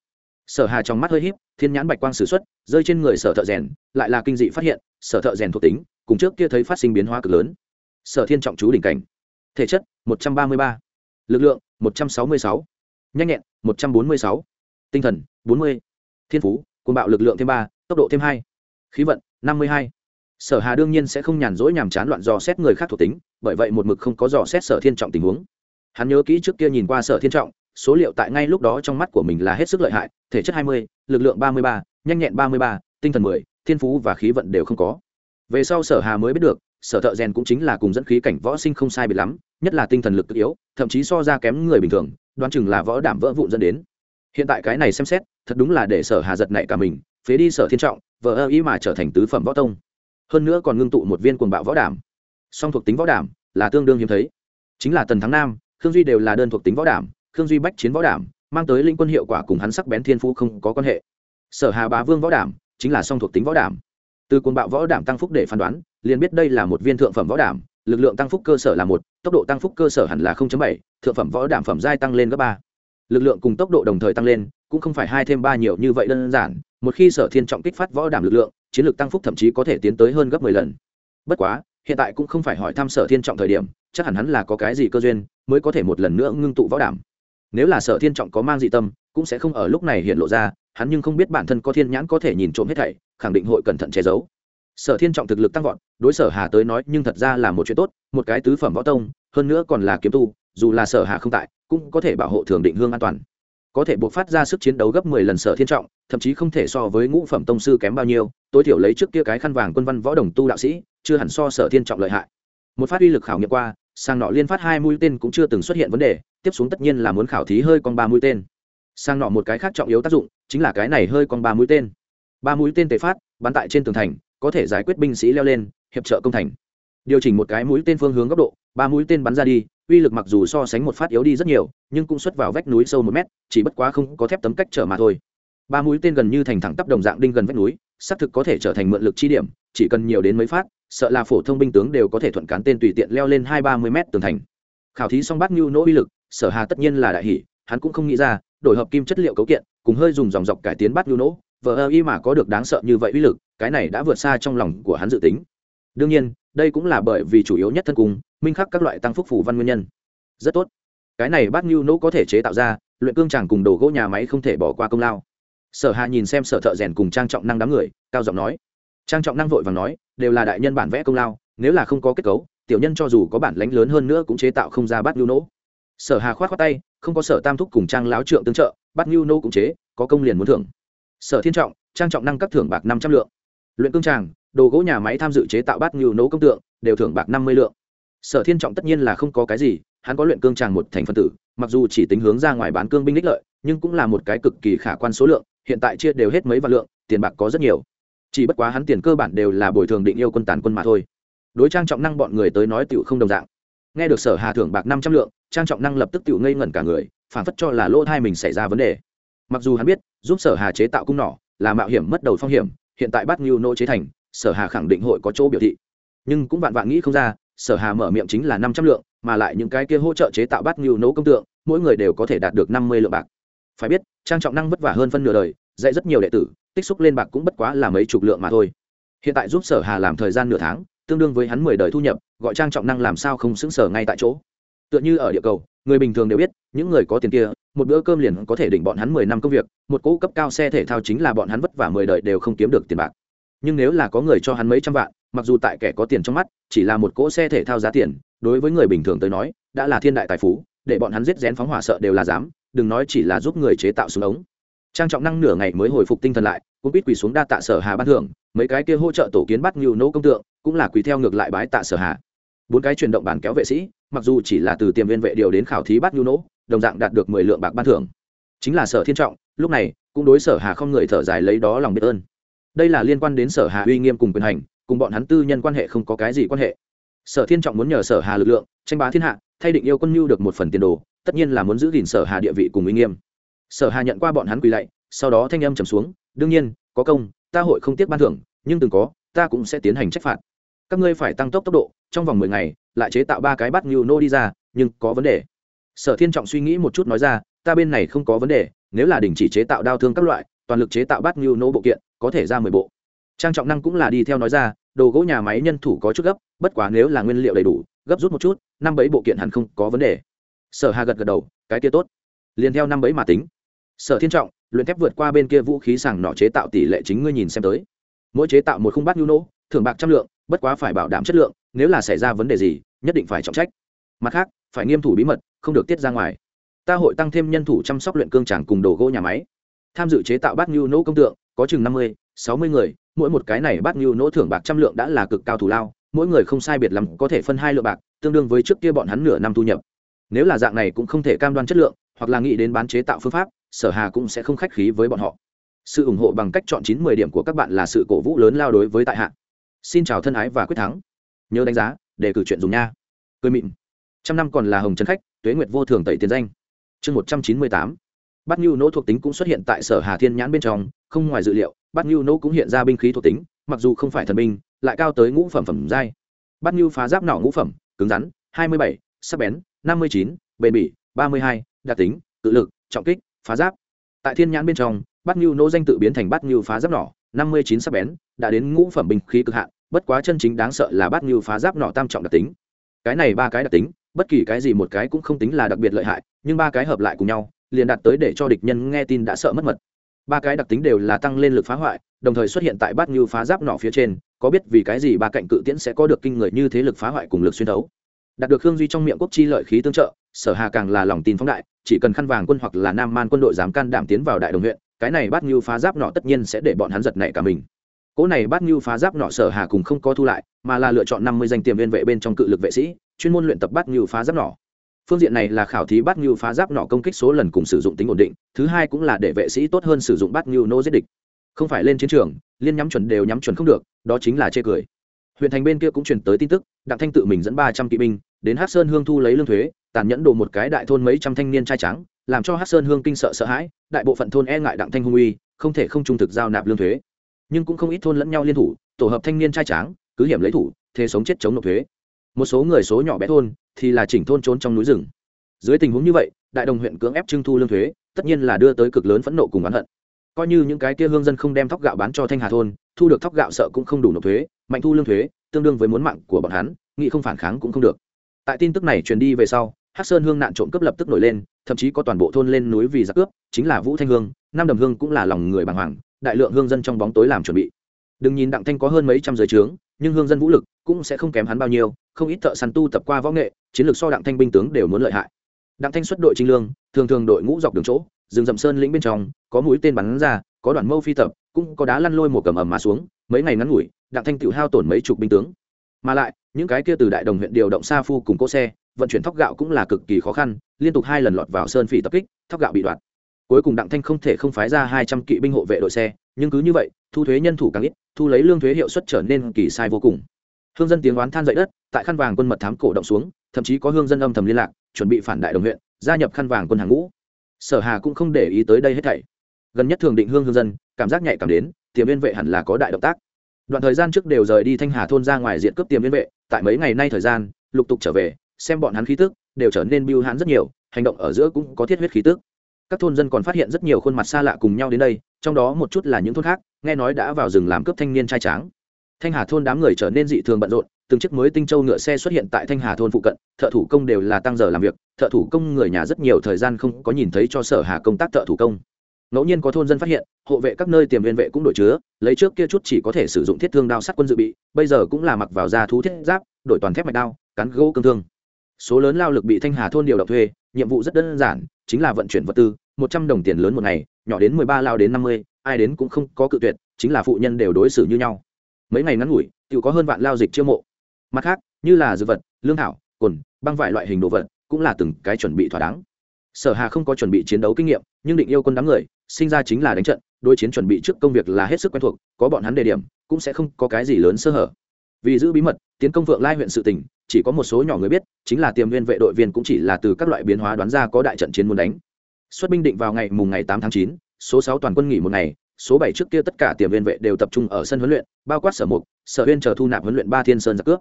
Sở hà trong mắt hơi híp thiên nhãn bạch quang sử xuất rơi trên người sở thợ rèn lại là kinh dị phát hiện sở thợ rèn thuộc tính cùng trước kia thấy phát sinh biến hóa cực lớn. Sở thiên trọng chú đỉnh cảnh. Thể chất 133, lực lượng 166, nhanh nhẹn 146, tinh thần 40, thiên phú cuồng bạo lực lượng thêm ba tốc độ thêm hai khí vận 52. sở hà đương nhiên sẽ không nhàn rỗi nhàm chán loạn dò xét người khác thuộc tính bởi vậy một mực không có dò xét sở thiên trọng tình huống. Hắn nhớ kỹ trước kia nhìn qua sở thiên trọng số liệu tại ngay lúc đó trong mắt của mình là hết sức lợi hại thể chất 20, lực lượng 33, nhanh nhẹn 33, tinh thần 10, thiên phú và khí vận đều không có. Về sau sở hà mới biết được sở thợ rèn cũng chính là cùng dẫn khí cảnh võ sinh không sai biệt lắm nhất là tinh thần lực cực yếu thậm chí so ra kém người bình thường đoán chừng là võ đảm vỡ vụn dẫn đến. Hiện tại cái này xem xét thật đúng là để sở hà giật nảy cả mình, phế đi sở thiên trọng vợ ơ ý mà trở thành tứ phẩm võ tông. Hơn nữa còn ngưng tụ một viên cuồng bạo võ đảm. Song thuộc tính võ đảm là tương đương hiếm thấy. Chính là tần thắng nam, khương duy đều là đơn thuộc tính võ đảm, khương duy bách chiến võ đảm, mang tới linh quân hiệu quả cùng hắn sắc bén thiên phú không có quan hệ. Sở hà bá vương võ đảm chính là song thuộc tính võ đảm. Từ cuồng bạo võ đảm tăng phúc để phán đoán, liền biết đây là một viên thượng phẩm võ đảm, lực lượng tăng phúc cơ sở là một, tốc độ tăng phúc cơ sở hẳn là bảy, thượng phẩm võ đảm phẩm giai tăng lên gấp ba. Lực lượng cùng tốc độ đồng thời tăng lên cũng không phải hai thêm ba nhiều như vậy đơn giản, một khi sở thiên trọng kích phát võ đảm lực lượng, chiến lược tăng phúc thậm chí có thể tiến tới hơn gấp mười lần. Bất quá, hiện tại cũng không phải hỏi thăm sở thiên trọng thời điểm, chắc hẳn hắn là có cái gì cơ duyên mới có thể một lần nữa ngưng tụ võ đảm. Nếu là sở thiên trọng có mang dị tâm, cũng sẽ không ở lúc này hiện lộ ra, hắn nhưng không biết bản thân có thiên nhãn có thể nhìn trộm hết thảy, khẳng định hội cẩn thận che giấu. Sở thiên trọng thực lực tăng vọt, đối sở hà tới nói nhưng thật ra là một chuyện tốt, một cái tứ phẩm võ tông, hơn nữa còn là kiếm tu, dù là sở hà không tại, cũng có thể bảo hộ thường định hương an toàn có thể buộc phát ra sức chiến đấu gấp mười lần sở thiên trọng, thậm chí không thể so với ngũ phẩm tông sư kém bao nhiêu, tối thiểu lấy trước kia cái khăn vàng quân văn võ đồng tu đạo sĩ, chưa hẳn so sở thiên trọng lợi hại. Một phát uy lực khảo nghiệm qua, sang nọ liên phát hai mũi tên cũng chưa từng xuất hiện vấn đề, tiếp xuống tất nhiên là muốn khảo thí hơi con ba mũi tên. Sang nọ một cái khác trọng yếu tác dụng, chính là cái này hơi con ba mũi tên. Ba mũi tên tề phát, bắn tại trên tường thành, có thể giải quyết binh sĩ leo lên, hiệp trợ công thành. Điều chỉnh một cái mũi tên phương hướng góc độ, ba mũi tên bắn ra đi uy lực mặc dù so sánh một phát yếu đi rất nhiều, nhưng cũng xuất vào vách núi sâu một mét, chỉ bất quá không có thép tấm cách trở mà thôi. Ba mũi tên gần như thành thẳng tắp đồng dạng đinh gần vách núi, xác thực có thể trở thành mượn lực chi điểm, chỉ cần nhiều đến mấy phát, sợ là phổ thông binh tướng đều có thể thuận cán tên tùy tiện leo lên hai ba mươi mét tường thành. Khảo thí xong bát nhu nỗ uy lực, sở hà tất nhiên là đại hỷ hắn cũng không nghĩ ra, đổi hợp kim chất liệu cấu kiện, cùng hơi dùng dòng dọc cải tiến bát nhu nỗ, vờ ơ y mà có được đáng sợ như vậy uy lực, cái này đã vượt xa trong lòng của hắn dự tính. Đương nhiên đây cũng là bởi vì chủ yếu nhất thân cung, minh khắc các loại tăng phúc phủ văn nguyên nhân. Rất tốt. Cái này bát nhu nỗ có thể chế tạo ra, luyện cương tràng cùng đồ gỗ nhà máy không thể bỏ qua công lao. Sở hạ nhìn xem sở thợ rèn cùng trang trọng năng đám người, cao giọng nói. Trang trọng năng vội và nói, đều là đại nhân bản vẽ công lao, nếu là không có kết cấu, tiểu nhân cho dù có bản lánh lớn hơn nữa cũng chế tạo không ra bát nhu nỗ. Sở hà khoát khoát tay, không có sở tam thúc cùng trang láo trượng tương trợ, bát nhu nỗ cũng chế, có công liền muốn thưởng. Sở thiên trọng, trang trọng năng cấp thưởng bạc năm trăm lượng. Luyện cương tràng đồ gỗ nhà máy tham dự chế tạo bát ngưu nấu công tượng, đều thưởng bạc năm mươi lượng. Sở thiên trọng tất nhiên là không có cái gì, hắn có luyện cương tràng một thành phần tử, mặc dù chỉ tính hướng ra ngoài bán cương binh đích lợi, nhưng cũng là một cái cực kỳ khả quan số lượng, hiện tại chia đều hết mấy vạn lượng, tiền bạc có rất nhiều. Chỉ bất quá hắn tiền cơ bản đều là bồi thường định yêu quân tàn quân mà thôi. Đối trang trọng năng bọn người tới nói tựu không đồng dạng. Nghe được sở hà thưởng bạc năm trăm lượng, trang trọng năng lập tức tựu ngây ngẩn cả người, phản phất cho là lỗ thai mình xảy ra vấn đề. Mặc dù hắn biết, giúp sở hà chế tạo cung nỏ là mạo hiểm mất đầu phong hiểm, hiện tại bắt ngưu nô chế thành sở hà khẳng định hội có chỗ biểu thị. Nhưng cũng vạn vạn nghĩ không ra, sở hà mở miệng chính là năm trăm lượng, mà lại những cái kia hỗ trợ chế tạo bát ngưu nấu công tượng, mỗi người đều có thể đạt được năm mươi lượng bạc. Phải biết, trang trọng năng vất vả hơn phân nửa đời, dạy rất nhiều đệ tử, tích xúc lên bạc cũng bất quá là mấy chục lượng mà thôi. Hiện tại giúp sở hà làm thời gian nửa tháng, tương đương với hắn mười đời thu nhập, gọi trang trọng năng làm sao không xứng sở ngay tại chỗ. Tựa như ở địa cầu, người bình thường đều biết, những người có tiền kia, một bữa cơm liền có thể đỉnh bọn hắn mười năm công việc, một cỗ cấp cao xe thể thao chính là bọn hắn vất vả mười đời đều không kiếm được tiền bạc nhưng nếu là có người cho hắn mấy trăm vạn, mặc dù tại kẻ có tiền trong mắt, chỉ là một cỗ xe thể thao giá tiền, đối với người bình thường tới nói, đã là thiên đại tài phú, để bọn hắn giết rén phóng hỏa sợ đều là dám, đừng nói chỉ là giúp người chế tạo súng ống. Trang trọng năng nửa ngày mới hồi phục tinh thần lại, cũng biết quỳ xuống đa tạ sở hà ban thưởng, mấy cái kia hỗ trợ tổ kiến bắt nhiều nỗ công tượng, cũng là quỳ theo ngược lại bái tạ sở hà. Bốn cái chuyển động bàn kéo vệ sĩ, mặc dù chỉ là từ tiềm viên vệ điều đến khảo thí bắt nhu nỗ đồng dạng đạt được mười lượng bạc ban thưởng. Chính là sở thiên trọng, lúc này, cũng đối sở hà không người thở dài lấy đó lòng biết ơn đây là liên quan đến sở hà uy nghiêm cùng quyền hành, cùng bọn hắn tư nhân quan hệ không có cái gì quan hệ. Sở thiên trọng muốn nhờ sở hà lực lượng, tranh bá thiên hạ, thay định yêu quân mưu được một phần tiền đồ, tất nhiên là muốn giữ gìn sở hà địa vị cùng uy nghiêm. Sở hà nhận qua bọn hắn quỳ lạy, sau đó thanh âm trầm xuống, đương nhiên, có công, ta hội không tiếc ban thưởng, nhưng từng có, ta cũng sẽ tiến hành trách phạt. Các ngươi phải tăng tốc tốc độ, trong vòng mười ngày, lại chế tạo ba cái bắt ngưu nô đi ra, nhưng có vấn đề. Sở thiên trọng suy nghĩ một chút nói ra, ta bên này không có vấn đề, nếu là đình chỉ chế tạo đao thương các loại, toàn lực chế tạo bắt ngưu nô bộ kiện có thể ra mười bộ. Trang trọng năng cũng là đi theo nói ra, đồ gỗ nhà máy nhân thủ có chút gấp, bất quá nếu là nguyên liệu đầy đủ, gấp rút một chút, năm bảy bộ kiện hẳn không có vấn đề. Sở hà gật gật đầu, cái kia tốt. Liền theo năm bảy mà tính. Sở thiên trọng, luyện thép vượt qua bên kia vũ khí sàng nọ chế tạo tỷ lệ chính ngươi nhìn xem tới. Mỗi chế tạo một khung bát nhu nô thưởng bạc trăm lượng, bất quá phải bảo đảm chất lượng, nếu là xảy ra vấn đề gì, nhất định phải trọng trách. Mặt khác, phải nghiêm thủ bí mật, không được tiết ra ngoài. Ta hội tăng thêm nhân thủ chăm sóc luyện cương tràng cùng đồ gỗ nhà máy. Tham dự chế tạo bát nhu nỗ công tượng có chừng năm mươi, sáu mươi người, mỗi một cái này bát nhu nỗ thưởng bạc trăm lượng đã là cực cao thủ lao, mỗi người không sai biệt lắm có thể phân hai lượng bạc, tương đương với trước kia bọn hắn nửa năm thu nhập. Nếu là dạng này cũng không thể cam đoan chất lượng, hoặc là nghĩ đến bán chế tạo phương pháp, sở hà cũng sẽ không khách khí với bọn họ. Sự ủng hộ bằng cách chọn chín mười điểm của các bạn là sự cổ vũ lớn lao đối với tại hạ. Xin chào thân ái và quyết thắng. Nhớ đánh giá, để cử chuyện dùng nha. Cười mịn. Trăm năm còn là hồng trấn khách, tuế nguyệt vô thường tẩy tiền danh. Chương một trăm chín mươi tám. Bát nhu nỗ thuộc tính cũng xuất hiện tại sở hà thiên nhãn bên trong không ngoài dự liệu, bát nhu nỗ cũng hiện ra binh khí thuộc tính, mặc dù không phải thần binh, lại cao tới ngũ phẩm phẩm giai. Bát nhu phá giáp nỏ ngũ phẩm, cứng rắn, hai mươi bảy, sắc bén, năm mươi chín, bền bỉ, ba mươi hai, đặc tính, tự lực, trọng kích, phá giáp. Tại thiên nhãn bên trong, bát nhu nỗ danh tự biến thành bát nhu phá giáp nỏ, năm mươi chín sắc bén, đã đến ngũ phẩm binh khí cực hạn, bất quá chân chính đáng sợ là bát nhu phá giáp nỏ tam trọng đặc tính. Cái này ba cái đặc tính, bất kỳ cái gì một cái cũng không tính là đặc biệt lợi hại, nhưng ba cái hợp lại cùng nhau, liền đạt tới để cho địch nhân nghe tin đã sợ mất mật ba cái đặc tính đều là tăng lên lực phá hoại, đồng thời xuất hiện tại bát như phá giáp nọ phía trên, có biết vì cái gì ba cạnh cự tiễn sẽ có được kinh người như thế lực phá hoại cùng lực xuyên thấu. Đạt được hương duy trong miệng quốc chi lợi khí tương trợ, sở hà càng là lòng tin phóng đại, chỉ cần khăn vàng quân hoặc là nam man quân đội dám can đảm tiến vào đại đồng huyện, cái này bát như phá giáp nọ tất nhiên sẽ để bọn hắn giật nảy cả mình. Cỗ này bát như phá giáp nọ sở hà cùng không có thu lại, mà là lựa chọn năm mươi danh tiềm viên vệ bên trong cự lực vệ sĩ, chuyên môn luyện tập bát như phá giáp nọ phương diện này là khảo thí bát như phá giáp nọ công kích số lần cùng sử dụng tính ổn định, thứ hai cũng là để vệ sĩ tốt hơn sử dụng bát như nô giết địch. Không phải lên chiến trường, liên nhắm chuẩn đều nhắm chuẩn không được, đó chính là chê cười. Huyện thành bên kia cũng truyền tới tin tức, đặng thanh tự mình dẫn ba trăm kỵ binh đến hát sơn hương thu lấy lương thuế, tàn nhẫn đổ một cái đại thôn mấy trăm thanh niên trai trắng, làm cho hát sơn hương kinh sợ sợ hãi, đại bộ phận thôn e ngại đặng thanh hung uy, không thể không trung thực giao nạp lương thuế. Nhưng cũng không ít thôn lẫn nhau liên thủ, tổ hợp thanh niên trai tráng, cứ hiểm lấy thủ, thế sống chết chống nộp thuế một số người số nhỏ bé thôn thì là chỉnh thôn trốn trong núi rừng. Dưới tình huống như vậy, đại đồng huyện cưỡng ép trưng thu lương thuế, tất nhiên là đưa tới cực lớn phẫn nộ cùng oán hận. Coi như những cái kia hương dân không đem thóc gạo bán cho thanh hà thôn, thu được thóc gạo sợ cũng không đủ nộp thuế, mạnh thu lương thuế, tương đương với muốn mạng của bọn hắn nghị không phản kháng cũng không được. Tại tin tức này truyền đi về sau, hắc sơn hương nạn trộm cướp lập tức nổi lên, thậm chí có toàn bộ thôn lên núi vì giặc cướp, chính là vũ thanh hương, nam đầm hương cũng là lòng người bàng hoàng, đại lượng hương dân trong bóng tối làm chuẩn bị. Đừng nhìn đặng thanh có hơn mấy trăm giới trướng nhưng hương dân vũ lực cũng sẽ không kém hắn bao nhiêu, không ít thợ săn tu tập qua võ nghệ, chiến lược so đặng thanh binh tướng đều muốn lợi hại. Đặng thanh xuất đội trinh lương, thường thường đội ngũ dọc đường chỗ, rừng rậm sơn lĩnh bên trong, có mũi tên bắn ra, có đoàn mâu phi tập, cũng có đá lăn lôi một cầm ầm mà xuống, mấy ngày ngắn ngủi, đặng thanh tự hao tổn mấy chục binh tướng. Mà lại, những cái kia từ đại đồng huyện điều động xa phu cùng cỗ xe, vận chuyển thóc gạo cũng là cực kỳ khó khăn, liên tục hai lần lọt vào sơn phỉ tập kích, thóc gạo bị đoạt cuối cùng đặng thanh không thể không phái ra hai trăm kỵ binh hộ vệ đội xe, nhưng cứ như vậy, thu thuế nhân thủ càng ít, thu lấy lương thuế hiệu suất trở nên kỳ sai vô cùng. Hương dân tiếng oán than dậy đất, tại khăn vàng quân mật thám cổ động xuống, thậm chí có hương dân âm thầm liên lạc, chuẩn bị phản đại đồng huyện, gia nhập khăn vàng quân hàng ngũ. Sở hà cũng không để ý tới đây hết thảy. Gần nhất thường định hương hương dân, cảm giác nhạy cảm đến, tiềm viên vệ hẳn là có đại động tác. Đoạn thời gian trước đều rời đi thanh hà thôn ra ngoài diện cướp tiềm viên vệ, tại mấy ngày nay thời gian, lục tục trở về, xem bọn hắn khí tức, đều trở nên biêu hãn rất nhiều, hành động ở giữa cũng có thiết huyết khí tức các thôn dân còn phát hiện rất nhiều khuôn mặt xa lạ cùng nhau đến đây, trong đó một chút là những thôn khác, nghe nói đã vào rừng làm cướp thanh niên trai tráng. Thanh hà thôn đám người trở nên dị thường bận rộn, từng chiếc mới tinh châu ngựa xe xuất hiện tại thanh hà thôn phụ cận, thợ thủ công đều là tăng giờ làm việc, thợ thủ công người nhà rất nhiều thời gian không có nhìn thấy cho sở hà công tác thợ thủ công. Ngẫu nhiên có thôn dân phát hiện, hộ vệ các nơi tiềm viên vệ cũng đổi chứa, lấy trước kia chút chỉ có thể sử dụng thiết thương đao sắt quân dự bị, bây giờ cũng là mặc vào da thú thiết giáp đổi toàn thép mạch đao cắn gỗ cương thương. Số lớn lao lực bị thanh hà thôn điều động thuê nhiệm vụ rất đơn giản, chính là vận chuyển vật tư, một trăm đồng tiền lớn một ngày, nhỏ đến mười ba, lao đến năm mươi, ai đến cũng không có cự tuyệt, chính là phụ nhân đều đối xử như nhau. Mấy ngày ngắn ngủi tự có hơn vạn lao dịch chiêu mộ. Mặt khác, như là dược vật, lương thảo cồn băng vải loại hình đồ vật, cũng là từng cái chuẩn bị thỏa đáng. Sở hà không có chuẩn bị chiến đấu kinh nghiệm, nhưng định yêu quân đám người, sinh ra chính là đánh trận, đối chiến chuẩn bị trước công việc là hết sức quen thuộc, có bọn hắn đề điểm, cũng sẽ không có cái gì lớn sơ hở. Vì giữ bí mật, tiến công vượng lai huyện sự tỉnh, chỉ có một số nhỏ người biết chính là tiềm viên vệ đội viên cũng chỉ là từ các loại biến hóa đoán ra có đại trận chiến muốn đánh. Xuất binh định vào ngày mùng ngày tám tháng chín, số sáu toàn quân nghỉ một ngày, số bảy trước kia tất cả tiềm viên vệ đều tập trung ở sân huấn luyện, bao quát sở mục, sở huyên chờ thu nạp huấn luyện ba thiên sơn giặc cướp.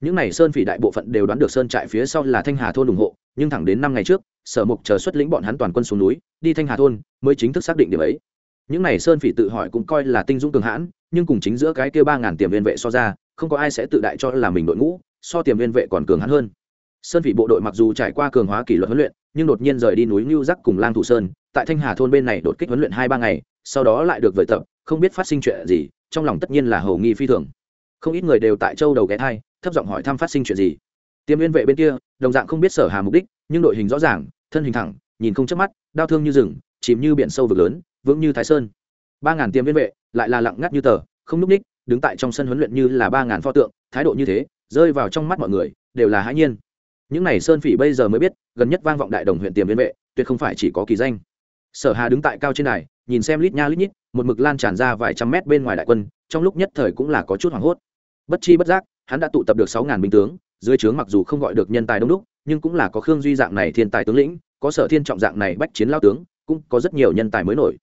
Những n à y sơn phỉ đại bộ phận đều đoán được sơn trại phía sau là thanh hà thôn ủng hộ, nhưng thẳng đến năm ngày trước, sở mục chờ xuất lĩnh bọn hắn toàn quân xuống núi, đi thanh hà thôn mới chính thức xác định điểm ấy. Những n à y sơn phỉ tự hỏi cũng coi là tinh dũng cường hãn, nhưng cùng chính giữa cái kia ba ngàn tiềm viên vệ so ra, không có ai sẽ tự đại cho là mình đội ngũ, so tiềm viên vệ còn cường hãn hơn sơn vị bộ đội mặc dù trải qua cường hóa kỷ luật huấn luyện, nhưng đột nhiên rời đi núi ngưu giác cùng lang thủ sơn, tại thanh hà thôn bên này đột kích huấn luyện hai ba ngày, sau đó lại được vời tập, không biết phát sinh chuyện gì, trong lòng tất nhiên là hầu nghi phi thường. Không ít người đều tại châu đầu ghé thai, thấp giọng hỏi thăm phát sinh chuyện gì. Tiêm liên vệ bên kia, đồng dạng không biết sở hà mục đích, nhưng đội hình rõ ràng, thân hình thẳng, nhìn không chớp mắt, đau thương như rừng, chìm như biển sâu vực lớn, vững như thái sơn. Ba ngàn tiêm viên vệ, lại là lặng ngắt như tờ, không núp ních, đứng tại trong sân huấn luyện như là ba ngàn pho tượng, thái độ như thế, rơi vào trong mắt mọi người, đều là hãi nhiên những này sơn phỉ bây giờ mới biết, gần nhất vang vọng đại đồng huyện tiềm viên vệ, tuyệt không phải chỉ có kỳ danh. Sở hà đứng tại cao trên đài, nhìn xem lít nha lít nhít, một mực lan tràn ra vài trăm mét bên ngoài đại quân, trong lúc nhất thời cũng là có chút hoảng hốt. Bất chi bất giác, hắn đã tụ tập được sáu ngàn binh tướng, dưới trướng mặc dù không gọi được nhân tài đông đúc, nhưng cũng là có khương duy dạng này thiên tài tướng lĩnh, có sở thiên trọng dạng này bách chiến lao tướng, cũng có rất nhiều nhân tài mới nổi.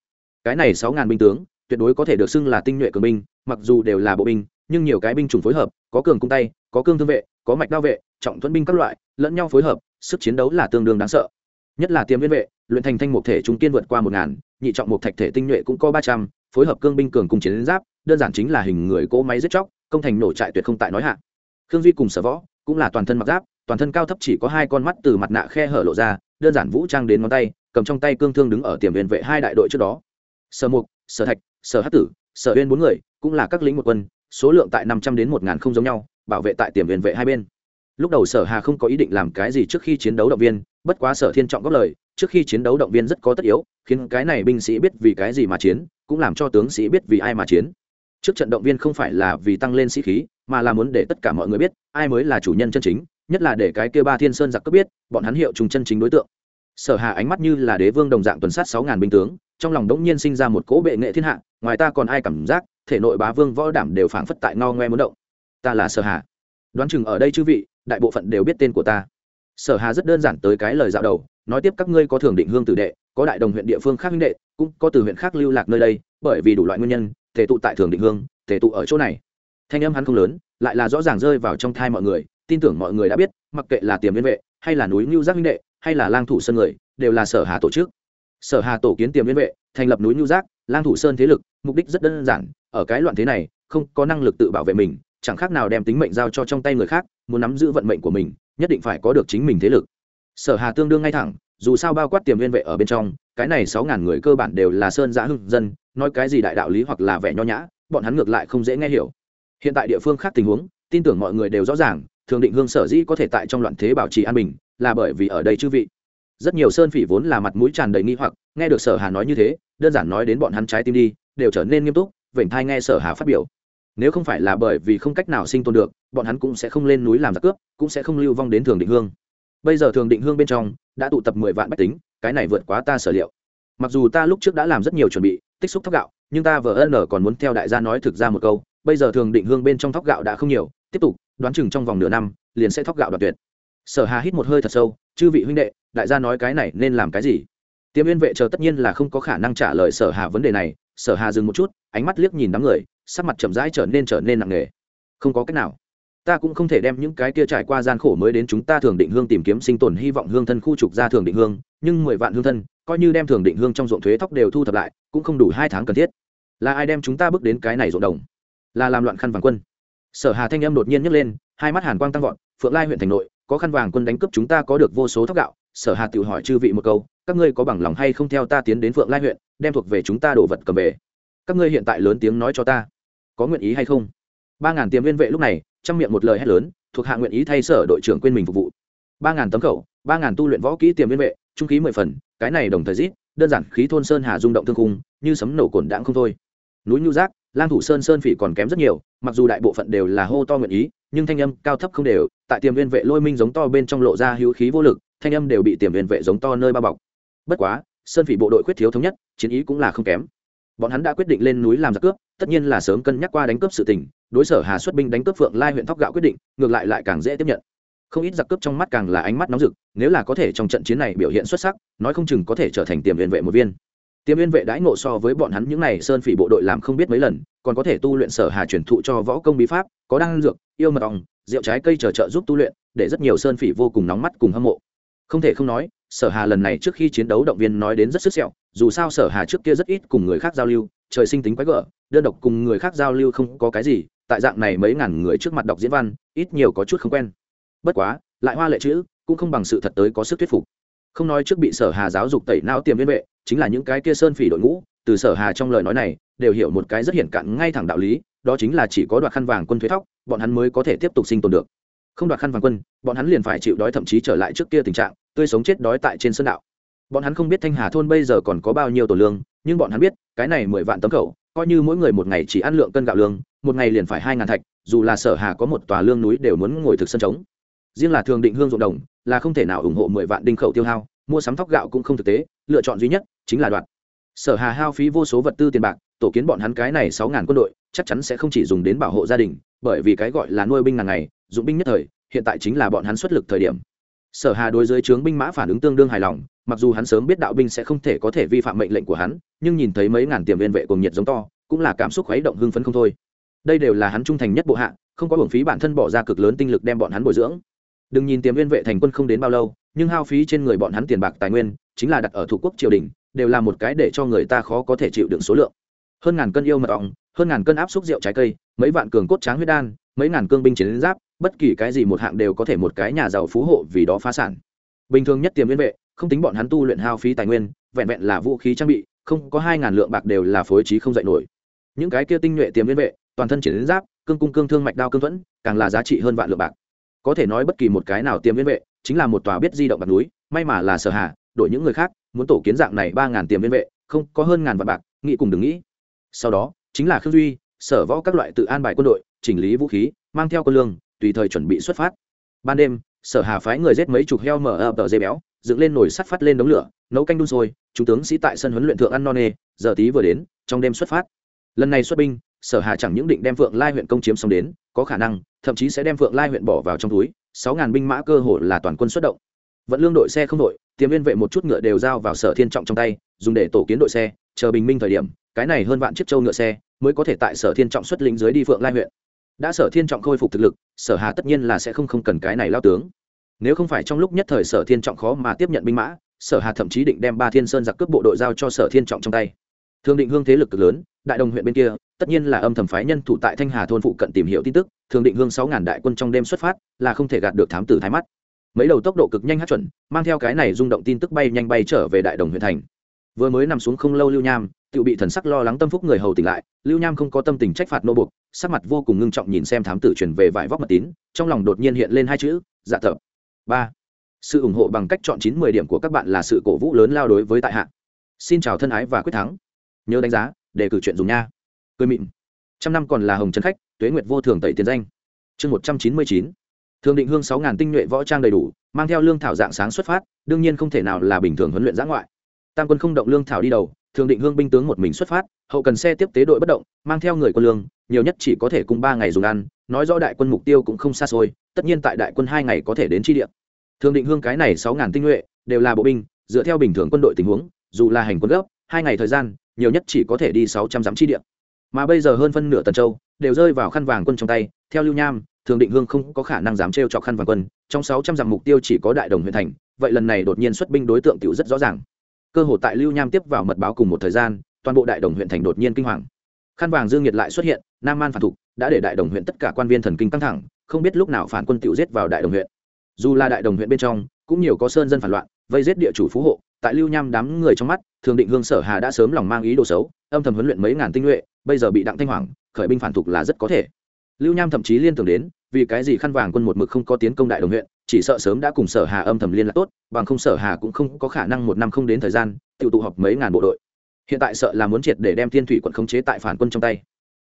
Cái này sáu ngàn binh tướng, tuyệt đối có thể được xưng là tinh nhuệ cường binh, mặc dù đều là bộ binh, nhưng nhiều cái binh chủng phối hợp, có cường cung tay, có cương thương vệ, có mạch đao vệ trọng thuẫn binh các loại, lẫn nhau phối hợp, sức chiến đấu là tương đương đáng sợ. Nhất là tiêm viên vệ, luyện thành thanh mục thể trung kiên vượt qua một ngàn, nhị trọng mục thạch thể tinh nhuệ cũng có ba trăm, phối hợp cương binh cường cùng chiến giáp, đơn giản chính là hình người cỗ máy giết chóc, công thành nổ trại tuyệt không tại nói hạ. Khương duy cùng sở võ cũng là toàn thân mặc giáp, toàn thân cao thấp chỉ có hai con mắt từ mặt nạ khe hở lộ ra, đơn giản vũ trang đến ngón tay, cầm trong tay cương thương đứng ở tiềm viên vệ hai đại đội trước đó. Sở mục, sở thạch, sở hát tử, sở uyên bốn người cũng là các lính một quân, số lượng tại năm trăm đến một ngàn không giống nhau, bảo vệ tại tiềm viên vệ hai bên lúc đầu sở hà không có ý định làm cái gì trước khi chiến đấu động viên, bất quá sở thiên trọng góp lời, trước khi chiến đấu động viên rất có tất yếu, khiến cái này binh sĩ biết vì cái gì mà chiến, cũng làm cho tướng sĩ biết vì ai mà chiến. Trước trận động viên không phải là vì tăng lên sĩ khí, mà là muốn để tất cả mọi người biết, ai mới là chủ nhân chân chính, nhất là để cái kia ba thiên sơn giặc cấp biết, bọn hắn hiệu trùng chân chính đối tượng. Sở hà ánh mắt như là đế vương đồng dạng tuần sát sáu ngàn binh tướng, trong lòng đống nhiên sinh ra một cỗ bệ nghệ thiên hạ, ngoài ta còn ai cảm giác, thể nội bá vương võ đảm đều phảng phất tại ngao ngoe muốn động. Ta là sở hà. Đoán chừng ở đây chư vị đại bộ phận đều biết tên của ta. Sở hà rất đơn giản tới cái lời dạo đầu, nói tiếp các ngươi có thường định hương tử đệ, có đại đồng huyện địa phương khác huynh đệ, cũng có từ huyện khác lưu lạc nơi đây, bởi vì đủ loại nguyên nhân, thể tụ tại thường định hương, thể tụ ở chỗ này. Thanh âm hắn không lớn, lại là rõ ràng rơi vào trong thai mọi người, tin tưởng mọi người đã biết, mặc kệ là tiềm viên vệ, hay là núi ngưu giác huynh đệ, hay là lang thủ sơn người, đều là sở hà tổ chức. Sở hà tổ kiến tiềm viên vệ, thành lập núi ngưu giác, lang thủ sơn thế lực, mục đích rất đơn giản, ở cái loạn thế này, không có năng lực tự bảo vệ mình chẳng khác nào đem tính mệnh giao cho trong tay người khác, muốn nắm giữ vận mệnh của mình, nhất định phải có được chính mình thế lực. Sở hà tương đương ngay thẳng, dù sao bao quát tiềm viên vệ ở bên trong, cái này sáu ngàn người cơ bản đều là sơn giã hưng dân, nói cái gì đại đạo lý hoặc là vẻ nho nhã, bọn hắn ngược lại không dễ nghe hiểu. Hiện tại địa phương khác tình huống, tin tưởng mọi người đều rõ ràng, thường định hương sở dĩ có thể tại trong loạn thế bảo trì an bình, là bởi vì ở đây chư vị. Rất nhiều sơn phỉ vốn là mặt mũi tràn đầy nghi hoặc, nghe được sở hà nói như thế, đơn giản nói đến bọn hắn trái tim đi, đều trở nên nghiêm túc, vểnh thai nghe sở hà phát biểu nếu không phải là bởi vì không cách nào sinh tồn được, bọn hắn cũng sẽ không lên núi làm giặc cướp, cũng sẽ không lưu vong đến thường định hương. Bây giờ thường định hương bên trong đã tụ tập mười vạn bách tính, cái này vượt quá ta sở liệu. Mặc dù ta lúc trước đã làm rất nhiều chuẩn bị, tích xúc thóc gạo, nhưng ta vờ ân còn muốn theo đại gia nói thực ra một câu, bây giờ thường định hương bên trong thóc gạo đã không nhiều, tiếp tục, đoán chừng trong vòng nửa năm, liền sẽ thóc gạo đoạt tuyệt. Sở hà hít một hơi thật sâu, chư vị huynh đệ, đại gia nói cái này nên làm cái gì? Tiêm viên vệ chờ tất nhiên là không có khả năng trả lời sở hà vấn đề này. Sở hà dừng một chút, ánh mắt liếc nhìn đám người sắc mặt chậm rãi trở nên trở nên nặng nề. Không có cách nào. Ta cũng không thể đem những cái kia trải qua gian khổ mới đến chúng ta thường định hương tìm kiếm sinh tồn hy vọng hương thân khu trục ra thường định hương, nhưng mười vạn hương thân, coi như đem thường định hương trong ruộng thuế thóc đều thu thập lại, cũng không đủ hai tháng cần thiết. Là ai đem chúng ta bước đến cái này ruộng đồng? Là làm loạn khăn vàng quân. Sở hà thanh âm đột nhiên nhấc lên, hai mắt hàn quang tăng vọt, phượng lai huyện thành nội, có khăn vàng quân đánh cướp chúng ta có được vô số thóc gạo. Sở hà tự hỏi chư vị một câu, các ngươi có bằng lòng hay không theo ta tiến đến phượng lai huyện, đem thuộc về chúng ta đồ vật cầm về. Các ngươi hiện tại lớn tiếng nói cho ta có nguyện ý hay không? Ba ngàn tiềm viên vệ lúc này, trong miệng một lời hét lớn, thuộc hạ nguyện ý thay sở đội trưởng quên mình phục vụ. Ba ngàn tấm khẩu, ba ngàn tu luyện võ kỹ tiềm viên vệ, trung khí mười phần, cái này đồng thời rít đơn giản khí thôn sơn hà rung động thương cung như sấm nổ cồn đãng không thôi. Núi nhu giác, lang thủ sơn sơn phỉ còn kém rất nhiều, mặc dù đại bộ phận đều là hô to nguyện ý, nhưng thanh âm cao thấp không đều, tại tiềm viên vệ lôi minh giống to bên trong lộ ra hữu khí vô lực, thanh âm đều bị tiềm viên vệ giống to nơi bao bọc. Bất quá, sơn phỉ bộ đội quyết thiếu thống nhất, chiến ý cũng là không kém bọn hắn đã quyết định lên núi làm giặc cướp, tất nhiên là sớm cân nhắc qua đánh cướp sự tình, đối sở hà xuất binh đánh cướp phượng lai huyện thóc gạo quyết định, ngược lại lại càng dễ tiếp nhận. Không ít giặc cướp trong mắt càng là ánh mắt nóng rực, nếu là có thể trong trận chiến này biểu hiện xuất sắc, nói không chừng có thể trở thành tiềm viên vệ một viên. Tiềm viên vệ đãi ngộ so với bọn hắn những này sơn phỉ bộ đội làm không biết mấy lần, còn có thể tu luyện sở hà truyền thụ cho võ công bí pháp, có đan dược, yêu mật ong, rượu trái cây chờ trợ giúp tu luyện, để rất nhiều sơn phỉ vô cùng nóng mắt cùng hâm mộ. Không thể không nói, sở hà lần này trước khi chiến đấu động viên nói đến rất sức sẹo dù sao sở hà trước kia rất ít cùng người khác giao lưu, trời sinh tính quái gở, đơn độc cùng người khác giao lưu không có cái gì, tại dạng này mấy ngàn người trước mặt đọc diễn văn, ít nhiều có chút không quen. Bất quá, lại hoa lệ chữ, cũng không bằng sự thật tới có sức thuyết phục. Không nói trước bị sở hà giáo dục tẩy não tiềm liên vệ, chính là những cái kia sơn phỉ đội ngũ, từ sở hà trong lời nói này, đều hiểu một cái rất hiển cạn ngay thẳng đạo lý, đó chính là chỉ có đoạt khăn vàng quân thuế thóc, bọn hắn mới có thể tiếp tục sinh tồn được. Không đoạt khăn vàng quân, bọn hắn liền phải chịu đói thậm chí trở lại trước kia tình trạng, tươi sống chết đói tại trên sơn đạo bọn hắn không biết thanh hà thôn bây giờ còn có bao nhiêu tổ lương, nhưng bọn hắn biết, cái này mười vạn tấm khẩu, coi như mỗi người một ngày chỉ ăn lượng cân gạo lương, một ngày liền phải hai ngàn thạch, dù là sở hà có một tòa lương núi đều muốn ngồi thực sân trống. Riêng là thường định hương ruộng đồng, là không thể nào ủng hộ mười vạn đinh khẩu tiêu hao, mua sắm thóc gạo cũng không thực tế, lựa chọn duy nhất chính là đoạt. Sở hà hao phí vô số vật tư tiền bạc, tổ kiến bọn hắn cái này sáu ngàn quân đội, chắc chắn sẽ không chỉ dùng đến bảo hộ gia đình, bởi vì cái gọi là nuôi binh ngàn ngày, dụng binh nhất thời, hiện tại chính là bọn hắn xuất lực thời điểm. Sở hà đối với trướng binh mã phản ứng tương đương hài lòng mặc dù hắn sớm biết đạo binh sẽ không thể có thể vi phạm mệnh lệnh của hắn, nhưng nhìn thấy mấy ngàn tiềm viên vệ cùng nhiệt giống to, cũng là cảm xúc khuấy động hưng phấn không thôi. Đây đều là hắn trung thành nhất bộ hạ, không có hưởng phí bản thân bỏ ra cực lớn tinh lực đem bọn hắn bồi dưỡng. Đừng nhìn tiềm viên vệ thành quân không đến bao lâu, nhưng hao phí trên người bọn hắn tiền bạc tài nguyên, chính là đặt ở thủ quốc triều đình, đều là một cái để cho người ta khó có thể chịu đựng số lượng. Hơn ngàn cân yêu mật ong, hơn ngàn cân áp xúc rượu trái cây, mấy vạn cường cốt tráng huyết đan, mấy ngàn cương binh chiến giáp, bất kỳ cái gì một hạng đều có thể một cái nhà giàu phú hộ vì đó phá sản. Bình thường nhất tiềm liên vệ không tính bọn hắn tu luyện hao phí tài nguyên, vẹn vẹn là vũ khí trang bị, không có hai ngàn lượng bạc đều là phối trí không dạy nổi. Những cái kia tinh nhuệ tiềm liên vệ, toàn thân chiến giáp, cương cung cương thương mạch đao cương thuẫn, càng là giá trị hơn vạn lượng bạc. Có thể nói bất kỳ một cái nào tiềm liên vệ, chính là một tòa biết di động bạc núi, may mà là sở hạ đổi những người khác, muốn tổ kiến dạng này ba ngàn tiềm liên vệ, không có hơn ngàn vạn bạc, nghĩ cùng đừng nghĩ. Sau đó, chính là khương duy, sở võ các loại tự an bài quân đội, chỉnh lý vũ khí, mang theo quân lương, tùy thời chuẩn bị xuất phát. Ban đêm, sở hà phái người giết mấy chục heo mở ập tờ dây béo dựng lên nồi sắt phát lên đống lửa, nấu canh đun sôi trung tướng sĩ tại sân huấn luyện thượng ăn no nê, giờ tí vừa đến, trong đêm xuất phát. Lần này xuất binh, sở hà chẳng những định đem phượng lai huyện công chiếm xong đến, có khả năng, thậm chí sẽ đem phượng lai huyện bỏ vào trong túi, sáu ngàn binh mã cơ hồ là toàn quân xuất động. Vận lương đội xe không đội, tiềm viên vệ một chút ngựa đều giao vào sở thiên trọng trong tay, dùng để tổ kiến đội xe, chờ bình minh thời điểm, cái này hơn vạn chiếc châu ngựa xe mới có thể tại sở thiên trọng xuất lĩnh dưới đi phượng lai huyện. Đã sở thiên trọng khôi phục thực lực, sở hà tất nhiên là sẽ không không cần cái này lao tướng nếu không phải trong lúc nhất thời sở thiên trọng khó mà tiếp nhận binh mã, sở hà thậm chí định đem ba thiên sơn giặc cướp bộ đội giao cho sở thiên trọng trong tay. Thường định hương thế lực cực lớn, đại đồng huyện bên kia, tất nhiên là âm thầm phái nhân thủ tại thanh hà thôn phụ cận tìm hiểu tin tức thường định hương sáu ngàn đại quân trong đêm xuất phát, là không thể gạt được thám tử thái mắt. Mấy đầu tốc độ cực nhanh hát chuẩn, mang theo cái này rung động tin tức bay nhanh bay trở về đại đồng huyện thành. Vừa mới nằm xuống không lâu lưu nham tự bị thần sắc lo lắng tâm phúc người hầu tỉnh lại, lưu nham không có tâm tình trách phạt nô buộc, sắc mặt vô cùng ngưng trọng nhìn xem thám tử truyền về vải vóc mật tín, trong lòng đột nhiên hiện lên hai chữ dạ thập ba. Sự ủng hộ bằng cách chọn chín mười điểm của các bạn là sự cổ vũ lớn lao đối với tại hạ. Xin chào thân ái và quyết thắng. Nhớ đánh giá, để cử chuyện dùng nha. Cười mịn. Trăm năm còn là hồng trấn khách, tuế nguyệt vô thường tẩy tiền danh. Chương một trăm chín mươi chín. Thường định hương sáu ngàn tinh nhuệ võ trang đầy đủ, mang theo lương thảo dạng sáng xuất phát, đương nhiên không thể nào là bình thường huấn luyện giã ngoại. Tam quân không động lương thảo đi đầu thường định hương binh tướng một mình xuất phát, hậu cần xe tiếp tế đội bất động, mang theo người quân lương, nhiều nhất chỉ có thể cùng ba ngày dùng ăn, nói rõ đại quân mục tiêu cũng không xa xôi, tất nhiên tại đại quân hai ngày có thể đến chi địa. Thường định hương cái này sáu ngàn tinh nhuệ, đều là bộ binh, dựa theo bình thường quân đội tình huống, dù là hành quân gấp, hai ngày thời gian, nhiều nhất chỉ có thể đi sáu trăm dặm chi địa. Mà bây giờ hơn phân nửa tần châu, đều rơi vào khăn vàng quân trong tay, theo lưu nham, thường định hương không có khả năng dám trêu cho khăn vàng quân, trong sáu trăm dặm mục tiêu chỉ có đại đồng huyện thành, vậy lần này đột nhiên xuất binh đối tượng tiểu rất rõ ràng cơ hội tại lưu nham tiếp vào mật báo cùng một thời gian, toàn bộ đại đồng huyện thành đột nhiên kinh hoàng. Khăn vàng dương nhiệt lại xuất hiện, nam man phản thục, đã để đại đồng huyện tất cả quan viên thần kinh căng thẳng, không biết lúc nào phản quân tiểu giết vào đại đồng huyện. Dù là đại đồng huyện bên trong, cũng nhiều có sơn dân phản loạn, vây giết địa chủ phú hộ, tại lưu nham đám người trong mắt, thường định hương sở hà đã sớm lòng mang ý đồ xấu, âm thầm huấn luyện mấy ngàn tinh nhuệ, bây giờ bị đặng thanh hoàng, khởi binh phản thục là rất có thể. Lưu nham thậm chí liên tưởng đến vì cái gì khăn vàng quân một mực không có tiến công đại đồng huyện, chỉ sợ sớm đã cùng sở hà âm thầm liên lạc tốt, bằng không sở hà cũng không có khả năng một năm không đến thời gian tự tụ họp mấy ngàn bộ đội. Hiện tại sợ là muốn triệt để đem thiên thủy quận khống chế tại phản quân trong tay.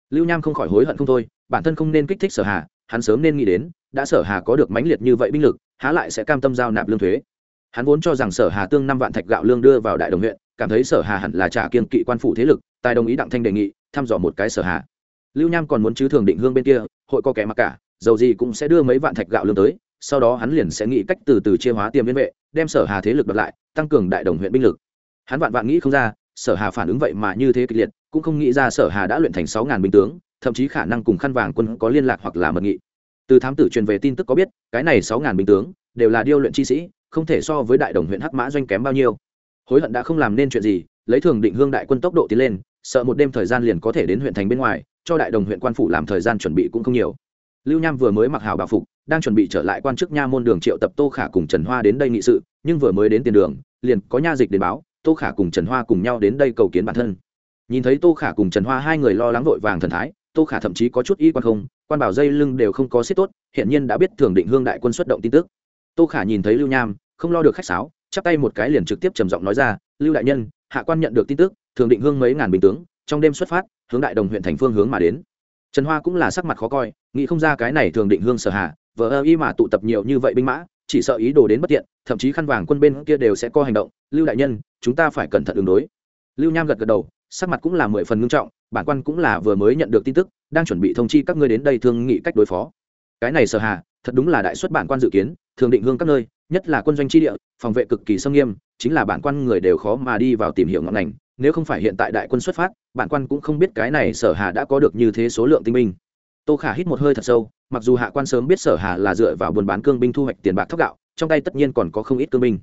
Lưu nham không khỏi hối hận không thôi, bản thân không nên kích thích sở hà, hắn sớm nên nghĩ đến, đã sở hà có được mãnh liệt như vậy binh lực, há lại sẽ cam tâm giao nạp lương thuế. Hắn vốn cho rằng sở hà tương năm vạn thạch gạo lương đưa vào đại đồng huyện, cảm thấy sở hà hẳn là trả kiên kỵ quan phủ thế lực, tài đồng ý đặng thanh đề nghị, thăm dò một cái sở hà. Lưu nham còn muốn chứ thường định hương bên kia, hội có kẻ mặc cả dầu gì cũng sẽ đưa mấy vạn thạch gạo lương tới, sau đó hắn liền sẽ nghĩ cách từ từ chia hóa tiềm liên vệ, đem sở hà thế lực đặt lại, tăng cường đại đồng huyện binh lực. Hắn vạn vạn nghĩ không ra, sở hà phản ứng vậy mà như thế kịch liệt, cũng không nghĩ ra sở hà đã luyện thành sáu ngàn binh tướng, thậm chí khả năng cùng khăn vàng quân có liên lạc hoặc là mật nghị. Từ thám tử truyền về tin tức có biết, cái này sáu ngàn binh tướng, đều là điêu luyện chi sĩ, không thể so với đại đồng huyện hắc mã doanh kém bao nhiêu. Hối hận đã không làm nên chuyện gì, lấy thường định hương đại quân tốc độ tiến lên, sợ một đêm thời gian liền có thể đến huyện thành bên ngoài, cho đại đồng huyện quan phủ làm thời gian chuẩn bị cũng không nhiều lưu nham vừa mới mặc hào bảo phục, đang chuẩn bị trở lại quan chức nha môn đường triệu tập tô khả cùng trần hoa đến đây nghị sự, nhưng vừa mới đến tiền đường, liền có nha dịch đến báo, tô khả cùng trần hoa cùng nhau đến đây cầu kiến bản thân. Nhìn thấy tô khả cùng trần hoa hai người lo lắng vội vàng thần thái, tô khả thậm chí có chút y quan không, quan bảo dây lưng đều không có xếp tốt, hiện nhiên đã biết thường định hương đại quân xuất động tin tức. Tô khả nhìn thấy lưu nham, không lo được khách sáo, chắp tay một cái liền trực tiếp trầm giọng nói ra, lưu đại nhân, hạ quan nhận được tin tức, thường định hương mấy ngàn bình tướng, trong đêm xuất phát, hướng đại đồng huyện thành phương hướng mà đến trần hoa cũng là sắc mặt khó coi, nghĩ không ra cái này thường định hương sở hạ vợ ơ y mà tụ tập nhiều như vậy binh mã, chỉ sợ ý đồ đến bất tiện, thậm chí khăn vàng quân bên kia đều sẽ có hành động. Lưu đại nhân, chúng ta phải cẩn thận ứng đối. Lưu nham gật gật đầu, sắc mặt cũng là mười phần ngưng trọng, bản quan cũng là vừa mới nhận được tin tức, đang chuẩn bị thông chi các ngươi đến đây thương nghị cách đối phó. Cái này sở hạ thật đúng là đại xuất bản quan dự kiến, thường định hương các nơi, nhất là quân doanh tri địa, phòng vệ cực kỳ sâm nghiêm, chính là bản quan người đều khó mà đi vào tìm hiểu ngọn ngành nếu không phải hiện tại đại quân xuất phát, bản quan cũng không biết cái này sở hà đã có được như thế số lượng tinh binh. Tô khả hít một hơi thật sâu, mặc dù hạ quan sớm biết sở hà là dựa vào buôn bán cương binh thu hoạch tiền bạc thóc gạo, trong tay tất nhiên còn có không ít cương binh.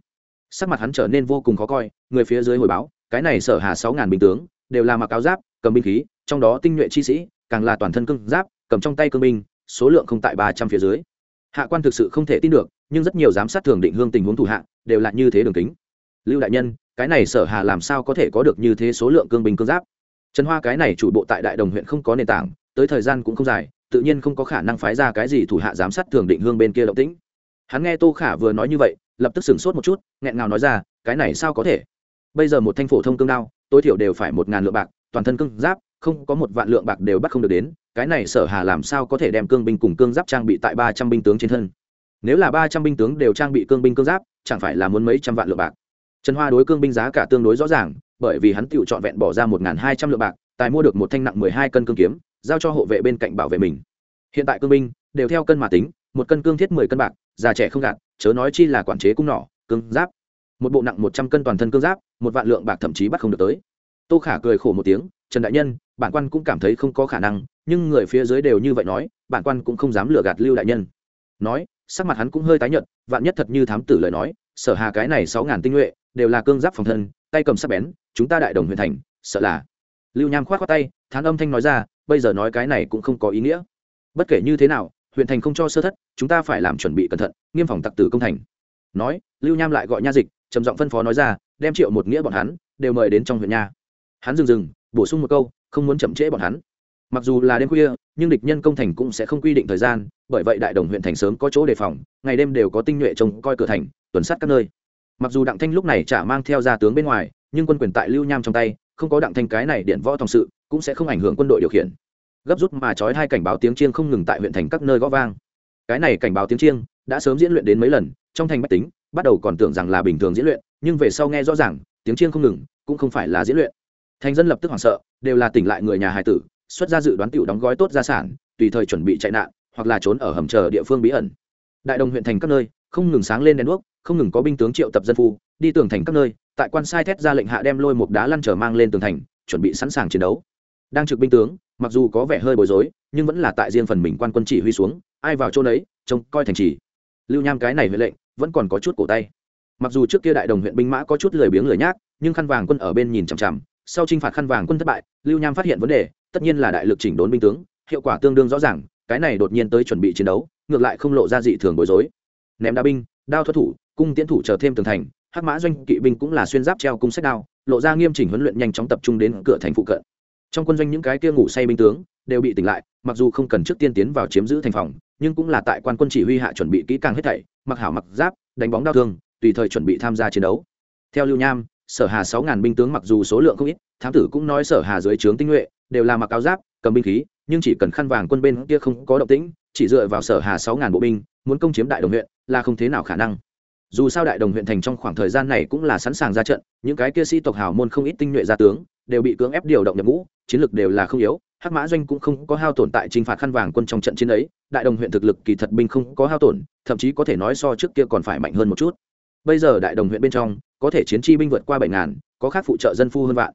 Sắc mặt hắn trở nên vô cùng khó coi, người phía dưới hồi báo, cái này sở hà sáu ngàn binh tướng, đều là mặc áo giáp, cầm binh khí, trong đó tinh nhuệ chi sĩ, càng là toàn thân cương giáp, cầm trong tay cương binh, số lượng không tại ba trăm phía dưới. Hạ quan thực sự không thể tin được, nhưng rất nhiều giám sát thường định hương tình huống thủ hạ, đều là như thế đường kính. Lưu đại nhân cái này sở hà làm sao có thể có được như thế số lượng cương binh cương giáp? Trần hoa cái này chủ bộ tại đại đồng huyện không có nền tảng, tới thời gian cũng không dài, tự nhiên không có khả năng phái ra cái gì thủ hạ giám sát thường định hương bên kia động tĩnh. Hắn nghe tô khả vừa nói như vậy, lập tức sửng sốt một chút, nghẹn ngào nói ra, cái này sao có thể? Bây giờ một thanh phổ thông cương đao, tối thiểu đều phải một ngàn lượng bạc, toàn thân cương giáp, không có một vạn lượng bạc đều bắt không được đến, cái này sở hà làm sao có thể đem cương binh cùng cương giáp trang bị tại ba trăm binh tướng trên thân? Nếu là ba trăm binh tướng đều trang bị cương binh cương giáp, chẳng phải là muốn mấy trăm vạn lượng bạc? Trần hoa đối cương binh giá cả tương đối rõ ràng, bởi vì hắn tự chọn vẹn bỏ ra một hai trăm lượng bạc, tài mua được một thanh nặng mười hai cân cương kiếm, giao cho hộ vệ bên cạnh bảo vệ mình. Hiện tại cương binh đều theo cân mà tính, một cân cương thiết mười cân bạc, già trẻ không gạt, chớ nói chi là quản chế cung nỏ, cương giáp. Một bộ nặng một trăm cân toàn thân cương giáp, một vạn lượng bạc thậm chí bắt không được tới. Tô khả cười khổ một tiếng, trần đại nhân, bản quan cũng cảm thấy không có khả năng, nhưng người phía dưới đều như vậy nói, bản quan cũng không dám lừa gạt lưu đại nhân. Nói, sắc mặt hắn cũng hơi tái nhợt, vạn nhất thật như thám tử lời nói, sở hà cái này sáu ngàn tinh nhuệ đều là cương giáp phòng thân, tay cầm sắc bén, chúng ta đại đồng huyền thành, sợ là. Lưu nham khoát khoát tay, thán âm thanh nói ra, bây giờ nói cái này cũng không có ý nghĩa. Bất kể như thế nào huyện thành không cho sơ thất, chúng ta phải làm chuẩn bị cẩn thận, nghiêm phòng tặc tử công thành. Nói, lưu nham lại gọi nha dịch, trầm giọng phân phó nói ra, đem triệu một nghĩa bọn hắn, đều mời đến trong huyện nha. Hắn dừng dừng, bổ sung một câu, không muốn chậm trễ bọn hắn. Mặc dù là đêm khuya, nhưng địch nhân công thành cũng sẽ không quy định thời gian, bởi vậy đại đồng huyện thành sớm có chỗ đề phòng, ngày đêm đều có tinh nhuệ trông coi cửa thành, tuần sát các nơi mặc dù đặng thanh lúc này chả mang theo gia tướng bên ngoài, nhưng quân quyền tại lưu nham trong tay, không có đặng thanh cái này điện võ thòng sự, cũng sẽ không ảnh hưởng quân đội điều khiển. Gấp rút mà trói hai cảnh báo tiếng chiêng không ngừng tại huyện thành các nơi gõ vang. Cái này cảnh báo tiếng chiêng đã sớm diễn luyện đến mấy lần, trong thành bách tính, bắt đầu còn tưởng rằng là bình thường diễn luyện, nhưng về sau nghe rõ ràng, tiếng chiêng không ngừng, cũng không phải là diễn luyện. Thành dân lập tức hoảng sợ, đều là tỉnh lại người nhà hài tử, xuất ra dự đoán tiểu đóng gói tốt gia sản, tùy thời chuẩn bị chạy nạn, hoặc là trốn ở hầm chờ địa phương bí ẩn. Đại đồng huyện thành các nơi không ngừng sáng lên đèn đuốc, không ngừng có binh tướng triệu tập dân phu, đi tường thành các nơi, tại quan sai thét ra lệnh hạ đem lôi một đá lăn trở mang lên tường thành, chuẩn bị sẵn sàng chiến đấu. Đang trực binh tướng, mặc dù có vẻ hơi bối rối, nhưng vẫn là tại riêng phần mình quan quân chỉ huy xuống, ai vào chỗ đấy trông coi thành trì. Lưu nham cái này huệ lệnh, vẫn còn có chút cổ tay. Mặc dù trước kia đại đồng huyện binh mã có chút lười biếng lười nhác, nhưng khăn vàng quân ở bên nhìn chằm chằm, sau chinh phạt khăn vàng quân thất bại, lưu nham phát hiện vấn đề, tất nhiên là đại lực chỉnh đốn binh tướng, hiệu quả tương đương rõ ràng, cái này đột nhiên tới chuẩn bị chiến đấu, ngược lại không lộ ra dị thường bối rối ném đá binh, đao thoát thủ, cung tiến thủ chờ thêm tường thành, hắc mã doanh kỵ binh cũng là xuyên giáp treo cung sách đao, lộ ra nghiêm chỉnh huấn luyện nhanh chóng tập trung đến cửa thành phụ cận. Trong quân doanh những cái kia ngủ say binh tướng đều bị tỉnh lại, mặc dù không cần trước tiên tiến vào chiếm giữ thành phòng, nhưng cũng là tại quan quân chỉ huy hạ chuẩn bị kỹ càng hết thảy, mặc hảo mặc giáp, đánh bóng đao thương, tùy thời chuẩn bị tham gia chiến đấu. Theo lưu nham, sở hà sáu ngàn binh tướng mặc dù số lượng không ít, thám tử cũng nói sở hà dưới trướng tinh nhuệ, đều là mặc áo giáp, cầm binh khí, nhưng chỉ cần khăn vàng quân bên kia không có động tĩnh, chỉ dựa vào sở hà sáu ngàn bộ binh, muốn công chiếm đại đồng huyện là không thế nào khả năng. Dù sao đại đồng huyện thành trong khoảng thời gian này cũng là sẵn sàng ra trận, những cái kia sĩ tộc hào môn không ít tinh nhuệ gia tướng, đều bị cưỡng ép điều động nhập ngũ, chiến lực đều là không yếu, hắc mã doanh cũng không có hao tổn tại t r i n h phạt khăn vàng quân trong trận chiến ấy, đại đồng huyện thực lực kỳ thật binh không có hao tổn, thậm chí có thể nói so trước kia còn phải mạnh hơn một chút. Bây giờ đại đồng huyện bên trong, có thể chiến chi binh vượt qua bảy ngàn, có khác phụ trợ dân phu hơn vạn.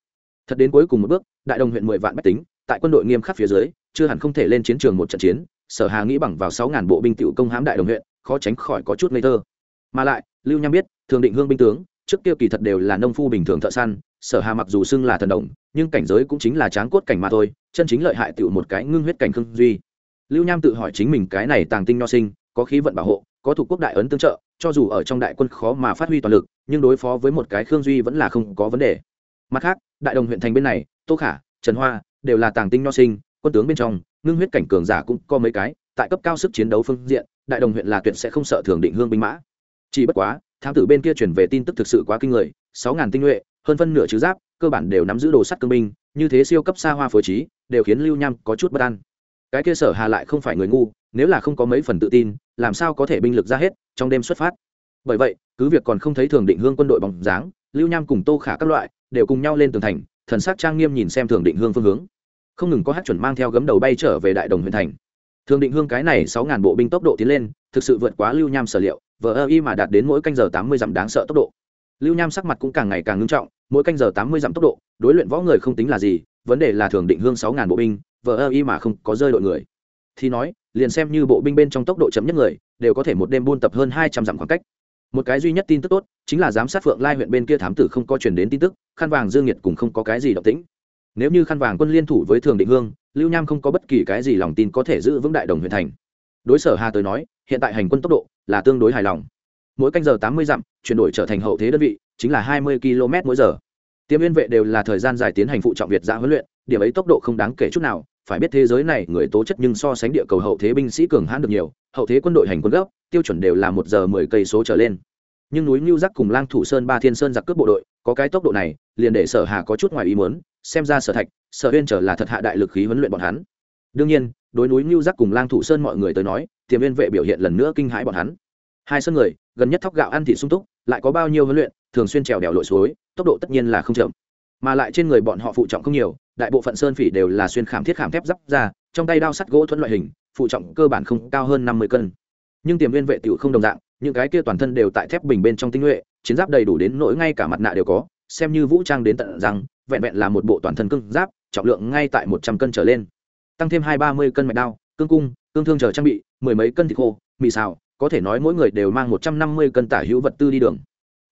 Thật đến cuối cùng một bước, đại đồng huyện mười vạn bách tính, tại quân đội nghiêm khắc phía dưới, chưa hẳn không thể lên chiến trường một trận chiến, sở hà nghĩ bằng vào sáu ngàn bộ binh tiểu công hãm đại đồng huyện khó tránh khỏi có chút ngây thơ. Mà lại, lưu nham biết, thường định hương binh tướng, trước kia kỳ thật đều là nông phu bình thường thợ săn, sở hà mặc dù xưng là thần đồng, nhưng cảnh giới cũng chính là tráng cốt cảnh mà thôi, chân chính lợi hại tựu một cái ngưng huyết cảnh khương duy. Lưu nham tự hỏi chính mình cái này tàng tinh nho sinh, có khí vận bảo hộ, có thủ quốc đại ấn tương trợ, cho dù ở trong đại quân khó mà phát huy toàn lực, nhưng đối phó với một cái khương duy vẫn là không có vấn đề. Mặt khác, đại đồng huyện thành bên này, tô khả, trần hoa, đều là tàng tinh nho sinh, quân tướng bên trong, ngưng huyết cảnh cường giả cũng có mấy cái tại cấp cao sức chiến đấu phương diện, đại đồng huyện là tuyệt sẽ không sợ thường định hương binh mã. Chỉ bất quá, thám tử bên kia chuyển về tin tức thực sự quá kinh người, sáu ngàn tinh nhuệ, hơn phân nửa chứ giáp, cơ bản đều nắm giữ đồ sắt cương binh, như thế siêu cấp xa hoa phối trí, đều khiến lưu nham có chút bất an. Cái kia sở hà lại không phải người ngu, nếu là không có mấy phần tự tin, làm sao có thể binh lực ra hết, trong đêm xuất phát. Bởi vậy, cứ việc còn không thấy thường định hương quân đội bóng dáng, lưu nham cùng tô khả các loại, đều cùng nhau lên tường thành, thần sắc trang nghiêm nhìn xem thường định hương phương hướng. Không ngừng có hát chuẩn mang theo gấm đầu bay trở về đại đồng huyện thành thường định hương cái này sáu ngàn bộ binh tốc độ tiến lên, thực sự vượt quá lưu nham sở liệu, vờ ơ y mà đạt đến mỗi canh giờ tám mươi dặm đáng sợ tốc độ. Lưu nham sắc mặt cũng càng ngày càng ngưng trọng, mỗi canh giờ tám mươi dặm tốc độ, đối luyện võ người không tính là gì, vấn đề là thường định hương sáu ngàn bộ binh, vờ ơ y mà không có rơi đội người. Thì nói, liền xem như bộ binh bên trong tốc độ chấm nhất người, đều có thể một đêm buôn tập hơn hai trăm dặm khoảng cách. Một cái duy nhất tin tức tốt, chính là giám sát phượng lai huyện bên kia thám tử không có chuyển đến tin tức, khăn vàng dương nhiệt cùng không có cái gì động tĩnh nếu như khăn vàng quân liên thủ với thường định hương lưu nham không có bất kỳ cái gì lòng tin có thể giữ vững đại đồng huyện thành. Đối sở hà tới nói hiện tại hành quân tốc độ là tương đối hài lòng. Mỗi canh giờ tám mươi dặm chuyển đổi trở thành hậu thế đơn vị chính là hai mươi km mỗi giờ. Tiêm viên vệ đều là thời gian dài tiến hành phụ trọng việt giã huấn luyện điểm ấy tốc độ không đáng kể chút nào phải biết thế giới này người tố chất nhưng so sánh địa cầu hậu thế binh sĩ cường hãn được nhiều hậu thế quân đội hành quân gấp tiêu chuẩn đều là một giờ mười cây số trở lên. Nhưng núi ngưu Giác cùng Lang Thủ Sơn Ba Thiên Sơn giặc cướp bộ đội, có cái tốc độ này, liền để Sở Hà có chút ngoài ý muốn, xem ra Sở Thạch, Sở huyên trở là thật hạ đại lực khí huấn luyện bọn hắn. Đương nhiên, đối núi ngưu Giác cùng Lang Thủ Sơn mọi người tới nói, Tiềm Viên vệ biểu hiện lần nữa kinh hãi bọn hắn. Hai sân người, gần nhất thóc gạo ăn thịt sung túc, lại có bao nhiêu huấn luyện, thường xuyên trèo đèo lội suối, tốc độ tất nhiên là không chậm. Mà lại trên người bọn họ phụ trọng không nhiều, đại bộ phận sơn phỉ đều là xuyên khảm thiết khảm thép giáp ra, trong tay đao sắt gỗ thuẫn loại hình, phụ trọng cơ bản không cao hơn năm mươi cân. Nhưng Tiềm Viên vệ tiểu không đồng dạng, những cái kia toàn thân đều tại thép bình bên trong tinh nhuệ chiến giáp đầy đủ đến nỗi ngay cả mặt nạ đều có xem như vũ trang đến tận rằng vẹn vẹn là một bộ toàn thân cưng giáp, trọng lượng ngay tại một trăm cân trở lên. Tăng thêm hai ba mươi cân mạch đao, cương cung, cương thương chờ trang bị, mười mấy cân thịt khô, mì xào, có thể nói mỗi người đều mang một trăm năm mươi cân tả hữu vật tư đi đường.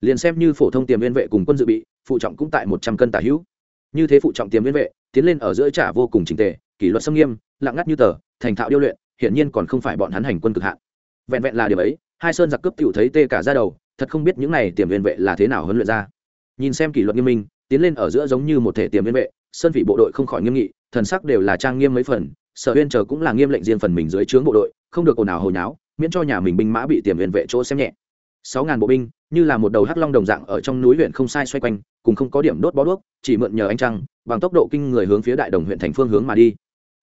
Liền xem như phổ thông tiềm liên vệ cùng quân dự bị, phụ trọng cũng tại một trăm cân tả hữu. Như thế phụ trọng tiềm liên vệ, tiến lên ở giữa trả vô cùng trình tề, kỷ luật xâm nghiêm, lặng ngắt như tờ, thành thạo điêu luyện, hiển nhiên còn không phải bọn hắn hành quân cực hạn. Vẹn vẹn là điều ấy, hai sơn giặc cướp tiểu thấy tê cả ra đầu, thật không biết những này tiềm liên vệ là thế nào huấn luyện ra nhìn xem kỷ luật nghiêm minh, tiến lên ở giữa giống như một thể tiềm liên vệ, sơn vị bộ đội không khỏi nghiêm nghị, thần sắc đều là trang nghiêm mấy phần, sở huyên chờ cũng là nghiêm lệnh riêng phần mình dưới trướng bộ đội, không được ồn ào hồi nháo, miễn cho nhà mình binh mã bị tiềm liên vệ chỗ xem nhẹ. Sáu ngàn bộ binh, như là một đầu hắc long đồng dạng ở trong núi huyện không sai xoay quanh, cùng không có điểm đốt bó đuốc, chỉ mượn nhờ ánh trăng, bằng tốc độ kinh người hướng phía đại đồng huyện thành phương hướng mà đi.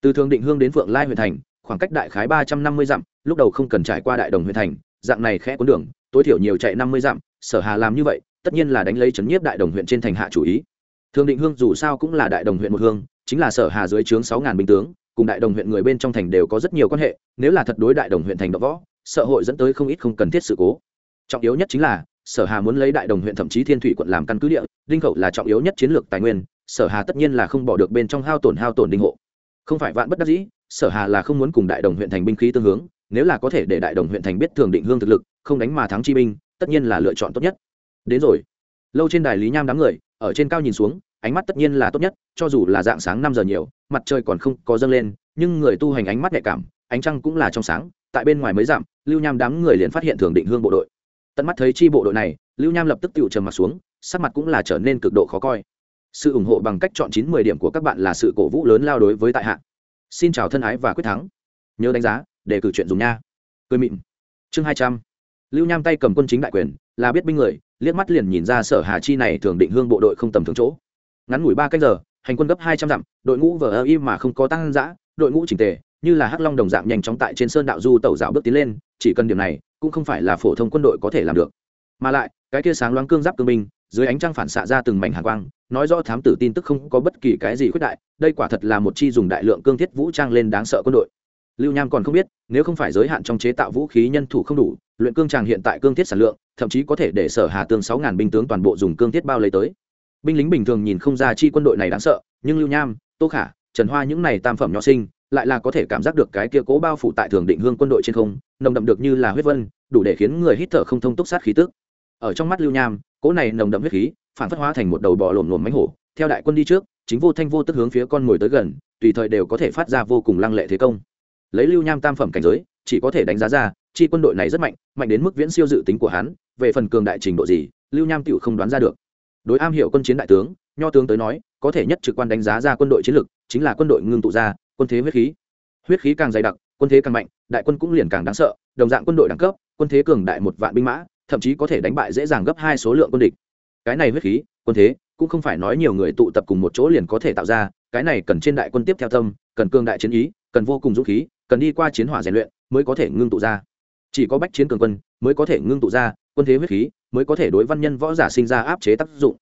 Từ thường định hương đến phượng lai huyện thành, khoảng cách đại khái ba trăm năm mươi dặm, lúc đầu không cần trải qua đại đồng huyện thành, dạng này khẽ cuốn đường, tối thiểu nhiều chạy năm mươi dặm, sở hà làm như vậy tất nhiên là đánh lấy chấn nhiếp đại đồng huyện trên thành hạ chủ ý. Thường định hương dù sao cũng là đại đồng huyện một hương, chính là sở hà dưới trướng sáu ngàn binh tướng, cùng đại đồng huyện người bên trong thành đều có rất nhiều quan hệ, nếu là thật đối đại đồng huyện thành đ võ, sợ hội dẫn tới không ít không cần thiết sự cố. Trọng yếu nhất chính là, sở hà muốn lấy đại đồng huyện thậm chí thiên thủy quận làm căn cứ địa, đinh khẩu là trọng yếu nhất chiến lược tài nguyên, sở hà tất nhiên là không bỏ được bên trong hao tổn hao tổn đinh hộ. Không phải vạn bất đắc dĩ, sở hà là không muốn cùng đại đồng huyện thành binh khí tương hướng, nếu là có thể để đại đồng huyện thành biết thường định hương thực lực, không đánh mà thắng chi binh, tất nhiên là lựa chọn tốt nhất đến rồi. Lâu trên đài lý nham đám người, ở trên cao nhìn xuống, ánh mắt tất nhiên là tốt nhất, cho dù là dạng sáng năm giờ nhiều, mặt trời còn không có dâng lên, nhưng người tu hành ánh mắt nhạy cảm, ánh trăng cũng là trong sáng, tại bên ngoài mới giảm, lưu nham đám người liền phát hiện thường định hương bộ đội. Tận mắt thấy chi bộ đội này, lưu nham lập tức tự trầm mặt xuống, sắc mặt cũng là trở nên cực độ khó coi. Sự ủng hộ bằng cách chọn chín mười điểm của các bạn là sự cổ vũ lớn lao đối với tại hạ. Xin chào thân ái và quyết thắng. Nhớ đánh giá để cử chuyện dùng nha. Cười mịn. Chương hai trăm. Lưu nham tay cầm quân chính đại quyền, là biết binh người liếc mắt liền nhìn ra sở hà chi này thường định hương bộ đội không tầm thường chỗ. Ngắn ngủi ba cách giờ, hành quân gấp hai trăm dặm, đội ngũ vờ ơ y mà không có tăng giã đội ngũ chỉnh tề, như là hắc long đồng dạng nhanh chóng tại trên sơn đạo du tẩu dạo bước tiến lên, chỉ cần điểm này, cũng không phải là phổ thông quân đội có thể làm được. Mà lại, cái kia sáng loáng cương giáp cương binh, dưới ánh trăng phản xạ ra từng mảnh hàng quang, nói rõ thám tử tin tức không có bất kỳ cái gì khuyết đại, đây quả thật là một chi dùng đại lượng cương thiết vũ trang lên đáng sợ quân đội lưu nham còn không biết, nếu không phải giới hạn trong chế tạo vũ khí nhân thủ không đủ, luyện cương tràng hiện tại cương thiết sản lượng, thậm chí có thể để sở hà tương sáu ngàn binh tướng toàn bộ dùng cương thiết bao lấy tới. Binh lính bình thường nhìn không ra chi quân đội này đáng sợ, nhưng lưu nham, tô khả, trần hoa những này tam phẩm nhỏ sinh, lại là có thể cảm giác được cái kia cố bao phủ tại thường định hương quân đội trên không, nồng đậm được như là huyết vân, đủ để khiến người hít thở không thông túc sát khí tức. Ở trong mắt lưu nham, cố này nồng đậm huyết khí, phản phất hóa thành một đầu bò lổm lổm mánh hổ, theo đại quân đi trước, chính vô thanh vô tức hướng phía con mồi tới gần, tùy thời đều có thể phát ra vô cùng lăng lệ thế công lấy lưu nham tam phẩm cảnh giới, chỉ có thể đánh giá ra, chi quân đội này rất mạnh mạnh đến mức viễn siêu dự tính của hắn, về phần cường đại trình độ gì, lưu nham tựu không đoán ra được. Đối am hiểu quân chiến đại tướng, nho tướng tới nói, có thể nhất trực quan đánh giá ra quân đội chiến lược chính là quân đội ngưng tụ ra, quân thế huyết khí. Huyết khí càng dày đặc, quân thế càng mạnh, đại quân cũng liền càng đáng sợ, đồng dạng quân đội đẳng cấp, quân thế cường đại một vạn binh mã, thậm chí có thể đánh bại dễ dàng gấp hai số lượng quân địch. Cái này huyết khí, quân thế, cũng không phải nói nhiều người tụ tập cùng một chỗ liền có thể tạo ra, cái này cần trên đại quân tiếp theo tâm, cần cường đại chiến ý, cần vô cùng dũng khí cần đi qua chiến hỏa rèn luyện mới có thể ngưng tụ ra. Chỉ có bách chiến cường quân mới có thể ngưng tụ ra, quân thế huyết khí mới có thể đối văn nhân võ giả sinh ra áp chế tác dụng.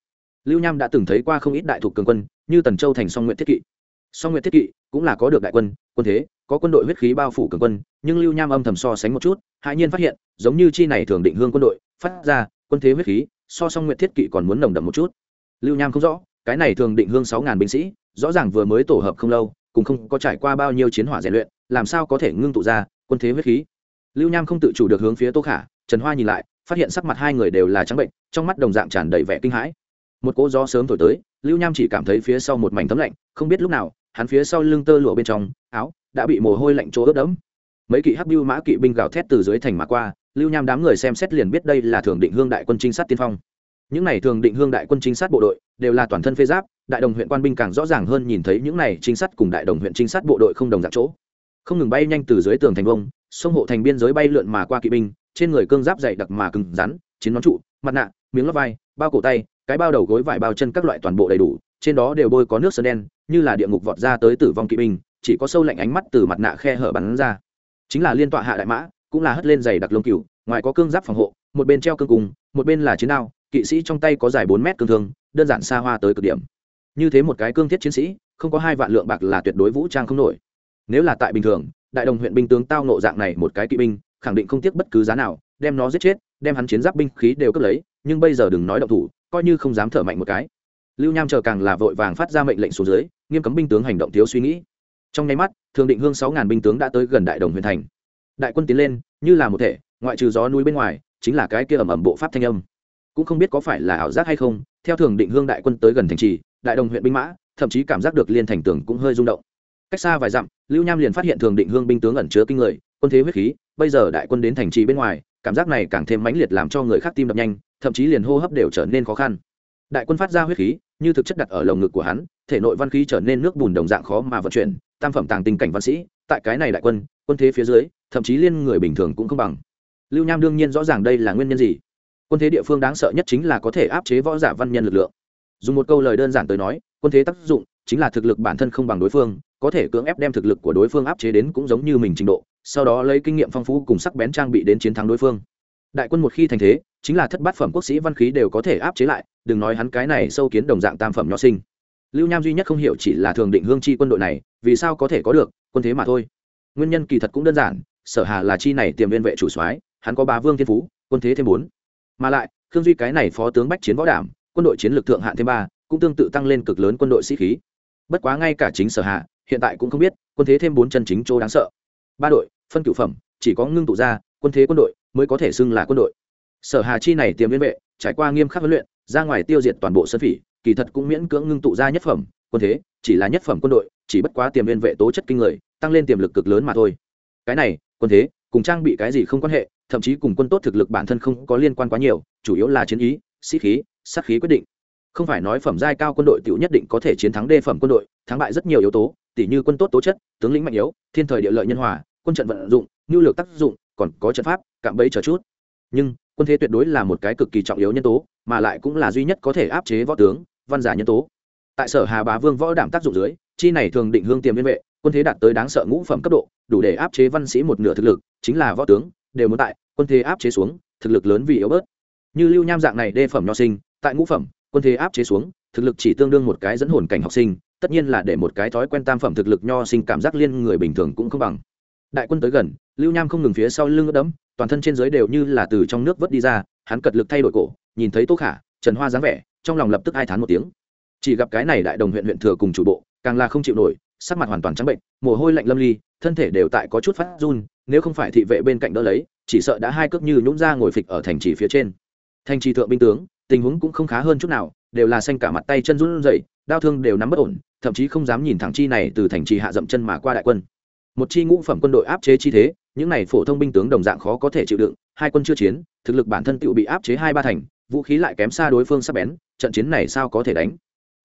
Lưu nham đã từng thấy qua không ít đại thuộc cường quân, như tần châu thành song nguyện thiết kỵ. Song nguyện thiết kỵ cũng là có được đại quân quân thế, có quân đội huyết khí bao phủ cường quân, nhưng lưu nham âm thầm so sánh một chút, hãi nhiên phát hiện, giống như chi này thường định hương quân đội, phát ra, quân thế huyết khí, so song nguyện thiết kỵ còn muốn nồng đậm một chút. Lưu nham không rõ, cái này thường định hương sáu ngàn binh sĩ, rõ ràng vừa mới tổ hợp không lâu cũng không có trải qua bao nhiêu chiến hỏa rèn luyện, làm sao có thể ngưng tụ ra quân thế huyết khí? Lưu nham không tự chủ được hướng phía tô khả, trần hoa nhìn lại, phát hiện sắc mặt hai người đều là trắng bệnh, trong mắt đồng dạng tràn đầy vẻ kinh hãi. Một cỗ gió sớm thổi tới, lưu nham chỉ cảm thấy phía sau một mảnh tấm lạnh, không biết lúc nào, hắn phía sau lưng tơ lụa bên trong, áo đã bị mồ hôi lạnh chỗ ướt đẫm. Mấy kỵ hắc bưu mã kỵ binh gào thét từ dưới thành mà qua, lưu nham đám người xem xét liền biết đây là thường định hương đại quân trinh sát tiên phong những này thường định hương đại quân trinh sát bộ đội, đều là toàn thân phê giáp, đại đồng huyện quan binh càng rõ ràng hơn nhìn thấy những này trinh sát cùng đại đồng huyện trinh sát bộ đội không đồng dạng chỗ. Không ngừng bay nhanh từ dưới tường thành vông, sông hộ thành biên giới bay lượn mà qua kỵ binh, trên người cương giáp dày đặc mà cứng rắn chiến nón trụ, mặt nạ, miếng lót vai, bao cổ tay, cái bao đầu gối vải bao chân các loại toàn bộ đầy đủ, trên đó đều bôi có nước sơn đen, như là địa ngục vọt ra tới tử vong kỵ binh, chỉ có sâu lạnh ánh mắt từ mặt nạ khe hở bắn ra. Chính là liên tọa hạ đại mã, cũng là hất lên dày đặc lông cừu, ngoài có cương giáp phòng hộ, một bên treo cương cùng, một bên là chiến đao kỵ sĩ trong tay có dài bốn mét cương thương, đơn giản xa hoa tới cực điểm. Như thế một cái cương thiết chiến sĩ, không có hai vạn lượng bạc là tuyệt đối vũ trang không nổi. Nếu là tại bình thường, đại đồng huyện binh tướng tao nộ dạng này một cái kỵ binh, khẳng định không tiếc bất cứ giá nào, đem nó giết chết, đem hắn chiến giáp binh khí đều cướp lấy, nhưng bây giờ đừng nói động thủ, coi như không dám thở mạnh một cái. Lưu nham chờ càng là vội vàng phát ra mệnh lệnh xuống dưới, nghiêm cấm binh tướng hành động thiếu suy nghĩ. Trong nháy mắt, thường định hương sáu ngàn binh tướng đã tới gần đại đồng huyện thành. Đại quân tiến lên, như là một thể, ngoại trừ gió núi bên ngoài, chính là cái kia ẩm ẩm bộ pháp thanh âm cũng không biết có phải là ảo giác hay không, theo thường định hương đại quân tới gần thành trì, đại đồng huyện binh mã, thậm chí cảm giác được liên thành tường cũng hơi rung động. Cách xa vài dặm, lưu nham liền phát hiện thường định hương binh tướng ẩn chứa kinh người, quân thế huyết khí, bây giờ đại quân đến thành trì bên ngoài, cảm giác này càng thêm mãnh liệt làm cho người khác tim đập nhanh, thậm chí liền hô hấp đều trở nên khó khăn. Đại quân phát ra huyết khí, như thực chất đặt ở lồng ngực của hắn, thể nội văn khí trở nên nước bùn đồng dạng khó mà vận chuyển, tam phẩm tàng tình cảnh văn sĩ, tại cái này đại quân quân thế phía dưới, thậm chí liên người bình thường cũng không bằng. Lưu nham đương nhiên rõ ràng đây là nguyên nhân gì quân thế địa phương đáng sợ nhất chính là có thể áp chế võ giả văn nhân lực lượng. Dùng một câu lời đơn giản tới nói, quân thế tác dụng chính là thực lực bản thân không bằng đối phương, có thể cưỡng ép đem thực lực của đối phương áp chế đến cũng giống như mình trình độ, sau đó lấy kinh nghiệm phong phú cùng sắc bén trang bị đến chiến thắng đối phương. Đại quân một khi thành thế, chính là thất bát phẩm quốc sĩ văn khí đều có thể áp chế lại, đừng nói hắn cái này sâu kiến đồng dạng tam phẩm nho sinh. Lưu nham duy nhất không hiểu chỉ là thường định hương chi quân đội này, vì sao có thể có được, quân thế mà thôi. Nguyên nhân kỳ thật cũng đơn giản, sở hà là chi này tiềm viên vệ chủ soái, hắn có ba vương thiên phú, quân thế thêm bốn mà lại, khương duy cái này phó tướng bách chiến võ đảm, quân đội chiến lược thượng hạn thêm ba, cũng tương tự tăng lên cực lớn quân đội sĩ khí. Bất quá ngay cả chính sở hạ, hiện tại cũng không biết, quân thế thêm bốn chân chính chỗ đáng sợ. Ba đội, phân cửu phẩm, chỉ có ngưng tụ ra, quân thế quân đội mới có thể xưng là quân đội. Sở hà chi này tiềm liên vệ, trải qua nghiêm khắc huấn luyện, ra ngoài tiêu diệt toàn bộ sân phỉ, kỳ thật cũng miễn cưỡng ngưng tụ ra nhất phẩm, quân thế, chỉ là nhất phẩm quân đội, chỉ bất quá tiềm liên vệ tố chất kinh người, tăng lên tiềm lực cực lớn mà thôi. Cái này, quân thế, cùng trang bị cái gì không quan hệ thậm chí cùng quân tốt thực lực bản thân không có liên quan quá nhiều, chủ yếu là chiến ý, sĩ khí, sát khí quyết định. Không phải nói phẩm giai cao quân đội tiểu nhất định có thể chiến thắng đê phẩm quân đội, thắng bại rất nhiều yếu tố tỷ như quân tốt tố chất, tướng lĩnh mạnh yếu, thiên thời địa lợi nhân hòa, quân trận vận dụng, nhu lược tác dụng, còn có trận pháp, cạm bẫy chờ chút. Nhưng, quân thế tuyệt đối là một cái cực kỳ trọng yếu nhân tố, mà lại cũng là duy nhất có thể áp chế võ tướng, văn giả nhân tố. Tại sở hà bá vương võ đảm tác dụng dưới, chi này thường định hương tiềm liên vệ, quân thế đạt tới đáng sợ ngũ phẩm cấp độ, đủ để áp chế văn sĩ một nửa thực lực, chính là võ tướng đều muốn tại quân thế áp chế xuống, thực lực lớn vì yếu bớt. Như lưu nham dạng này đê phẩm nho sinh, tại ngũ phẩm, quân thế áp chế xuống, thực lực chỉ tương đương một cái dẫn hồn cảnh học sinh, tất nhiên là để một cái thói quen tam phẩm thực lực nho sinh cảm giác liên người bình thường cũng không bằng. Đại quân tới gần, lưu nham không ngừng phía sau lưng ướt đẫm, toàn thân trên dưới đều như là từ trong nước vớt đi ra, hắn cật lực thay đổi cổ, nhìn thấy tô khả, trần hoa dáng vẻ, trong lòng lập tức ai thán một tiếng. Chỉ gặp cái này đại đồng huyện huyện thừa cùng chủ bộ, càng là không chịu nổi sắc mặt hoàn toàn trắng bệnh, mồ hôi lạnh lâm ly, thân thể đều tại có chút phát run, nếu không phải thị vệ bên cạnh đỡ lấy, chỉ sợ đã hai cước như nhũng ra ngồi phịch ở thành trì phía trên. Thành trì thượng binh tướng, tình huống cũng không khá hơn chút nào, đều là xanh cả mặt tay chân run rẩy đau thương đều nắm bất ổn, thậm chí không dám nhìn thẳng chi này từ thành trì hạ dậm chân mà qua đại quân. Một chi ngũ phẩm quân đội áp chế chi thế, những này phổ thông binh tướng đồng dạng khó có thể chịu đựng, hai quân chưa chiến, thực lực bản thân tự bị áp chế hai ba thành, vũ khí lại kém xa đối phương sắp bén, trận chiến này sao có thể đánh?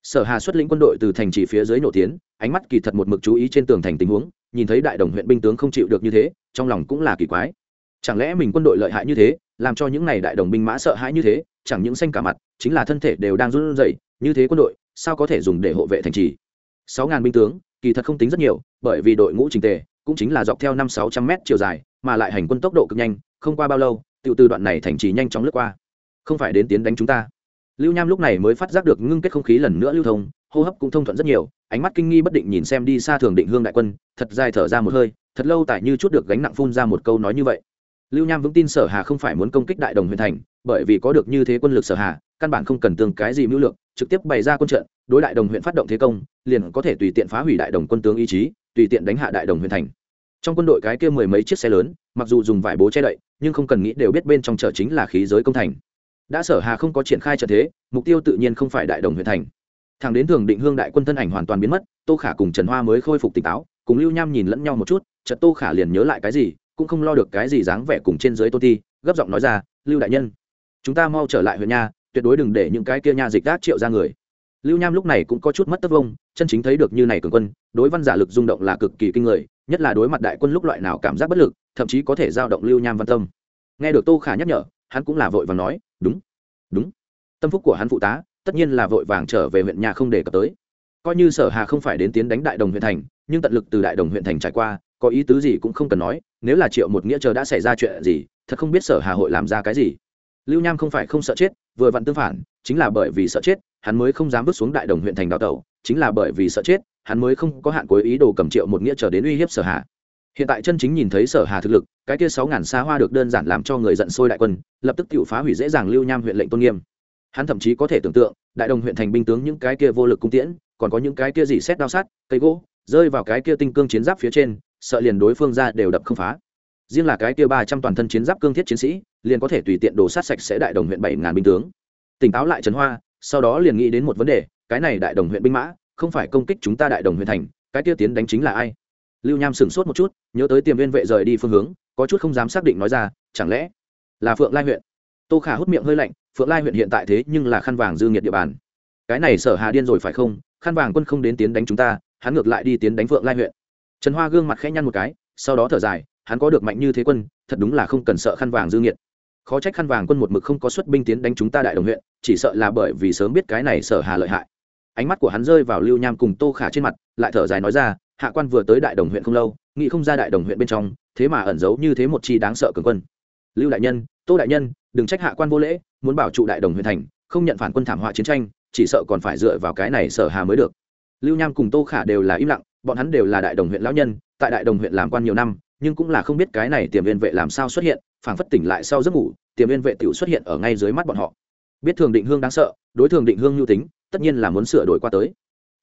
Sở hà xuất lĩnh quân đội từ thành trì phía dưới nổ tiến, ánh mắt kỳ thật một mực chú ý trên tường thành tình huống, nhìn thấy đại đồng huyện binh tướng không chịu được như thế, trong lòng cũng là kỳ quái. Chẳng lẽ mình quân đội lợi hại như thế, làm cho những này đại đồng binh mã sợ hãi như thế, chẳng những xanh cả mặt, chính là thân thể đều đang run rẩy, như thế quân đội, sao có thể dùng để hộ vệ thành trì? Sáu ngàn binh tướng, kỳ thật không tính rất nhiều, bởi vì đội ngũ trình tề, cũng chính là dọc theo năm sáu trăm mét chiều dài, mà lại hành quân tốc độ cực nhanh, không qua bao lâu tự từ đoạn này thành trì nhanh chóng lướt qua. Không phải đến tiến đánh chúng ta lưu nham lúc này mới phát giác được ngưng kết không khí lần nữa lưu thông, hô hấp cũng thông thuận rất nhiều, ánh mắt kinh nghi bất định nhìn xem đi xa thường định hương đại quân, thật dài thở ra một hơi, thật lâu tại như chút được gánh nặng phun ra một câu nói như vậy. Lưu nham vững tin sở hà không phải muốn công kích đại đồng Huyền thành, bởi vì có được như thế quân lực sở hà, căn bản không cần tương cái gì mưu lược, trực tiếp bày ra quân trận, đối đại đồng huyện phát động thế công, liền có thể tùy tiện phá hủy đại đồng quân tướng ý chí, tùy tiện đánh hạ đại đồng Huyền thành. Trong quân đội cái kia mười mấy chiếc xe lớn, mặc dù dùng vải bố che đậy, nhưng không cần nghĩ đều biết bên trong chợ chính là khí giới công thành đã sở hà không có triển khai trận thế, mục tiêu tự nhiên không phải đại đồng huyện thành. Thằng đến thường định hương đại quân thân ảnh hoàn toàn biến mất, tô khả cùng trần hoa mới khôi phục tỉnh táo, cùng lưu nham nhìn lẫn nhau một chút, chợt tô khả liền nhớ lại cái gì, cũng không lo được cái gì dáng vẻ cùng trên dưới tô ti, gấp giọng nói ra, lưu đại nhân, chúng ta mau trở lại huyện nha, tuyệt đối đừng để những cái kia nha dịch gác triệu ra người. Lưu nham lúc này cũng có chút mất tất vông, chân chính thấy được như này cường quân, đối văn giả lực rung động là cực kỳ kinh người, nhất là đối mặt đại quân lúc loại nào cảm giác bất lực, thậm chí có thể giao động lưu nham văn tâm. Nghe được tô khả nhắc nhở, hắn cũng là vội và nói đúng. Đúng. Tâm phúc của hắn phụ tá, tất nhiên là vội vàng trở về huyện nhà không để cập tới. Coi như sở hà không phải đến tiến đánh đại đồng huyện thành, nhưng tận lực từ đại đồng huyện thành trải qua, có ý tứ gì cũng không cần nói, nếu là triệu một nghĩa chờ đã xảy ra chuyện gì, thật không biết sở hà hội làm ra cái gì. Lưu nham không phải không sợ chết, vừa vặn tương phản, chính là bởi vì sợ chết, hắn mới không dám bước xuống đại đồng huyện thành đào tẩu, chính là bởi vì sợ chết, hắn mới không có hạn cuối ý đồ cầm triệu một nghĩa chờ đến uy hiếp sở hà hiện tại chân chính nhìn thấy sở hà thực lực, cái kia sáu ngàn xa hoa được đơn giản làm cho người giận sôi đại quân, lập tức tự phá hủy dễ dàng lưu nham huyện lệnh tôn nghiêm. Hắn thậm chí có thể tưởng tượng, đại đồng huyện thành binh tướng những cái kia vô lực cung tiễn, còn có những cái kia gì xét đao sát, cây gỗ, rơi vào cái kia tinh cương chiến giáp phía trên, sợ liền đối phương ra đều đập không phá. Riêng là cái kia ba trăm toàn thân chiến giáp cương thiết chiến sĩ, liền có thể tùy tiện đổ sát sạch sẽ đại đồng huyện bảy ngàn binh tướng. Tỉnh táo lại trấn hoa, sau đó liền nghĩ đến một vấn đề, cái này đại đồng huyện binh mã, không phải công kích chúng ta đại đồng huyện thành, cái kia tiến đánh chính là ai? Lưu nham sửng sốt một chút, nhớ tới tiềm viên vệ rời đi phương hướng, có chút không dám xác định nói ra, chẳng lẽ là phượng lai huyện? Tô khả hút miệng hơi lạnh, phượng lai huyện hiện tại thế nhưng là khăn vàng dư nghiệt địa bàn. Cái này sở hà điên rồi phải không? Khăn vàng quân không đến tiến đánh chúng ta, hắn ngược lại đi tiến đánh phượng lai huyện. Trần hoa gương mặt khẽ nhăn một cái, sau đó thở dài, hắn có được mạnh như thế quân, thật đúng là không cần sợ khăn vàng dư nghiệt. Khó trách khăn vàng quân một mực không có xuất binh tiến đánh chúng ta đại đồng huyện, chỉ sợ là bởi vì sớm biết cái này sở hà lợi hại. Ánh mắt của hắn rơi vào lưu nham cùng tô khả trên mặt, lại thở dài nói ra hạ quan vừa tới đại đồng huyện không lâu, nghĩ không ra đại đồng huyện bên trong, thế mà ẩn giấu như thế một chi đáng sợ cường quân. Lưu đại nhân, tô đại nhân, đừng trách hạ quan vô lễ, muốn bảo trụ đại đồng huyện thành, không nhận phản quân thảm họa chiến tranh, chỉ sợ còn phải dựa vào cái này sở hà mới được. Lưu nham cùng tô khả đều là im lặng, bọn hắn đều là đại đồng huyện lão nhân, tại đại đồng huyện làm quan nhiều năm, nhưng cũng là không biết cái này tiềm viên vệ làm sao xuất hiện, phảng phất tỉnh lại sau giấc ngủ, tiềm viên vệ tiểu xuất hiện ở ngay dưới mắt bọn họ. Biết thường định hương đáng sợ, đối thường định hương nhu tính, tất nhiên là muốn sửa đổi qua tới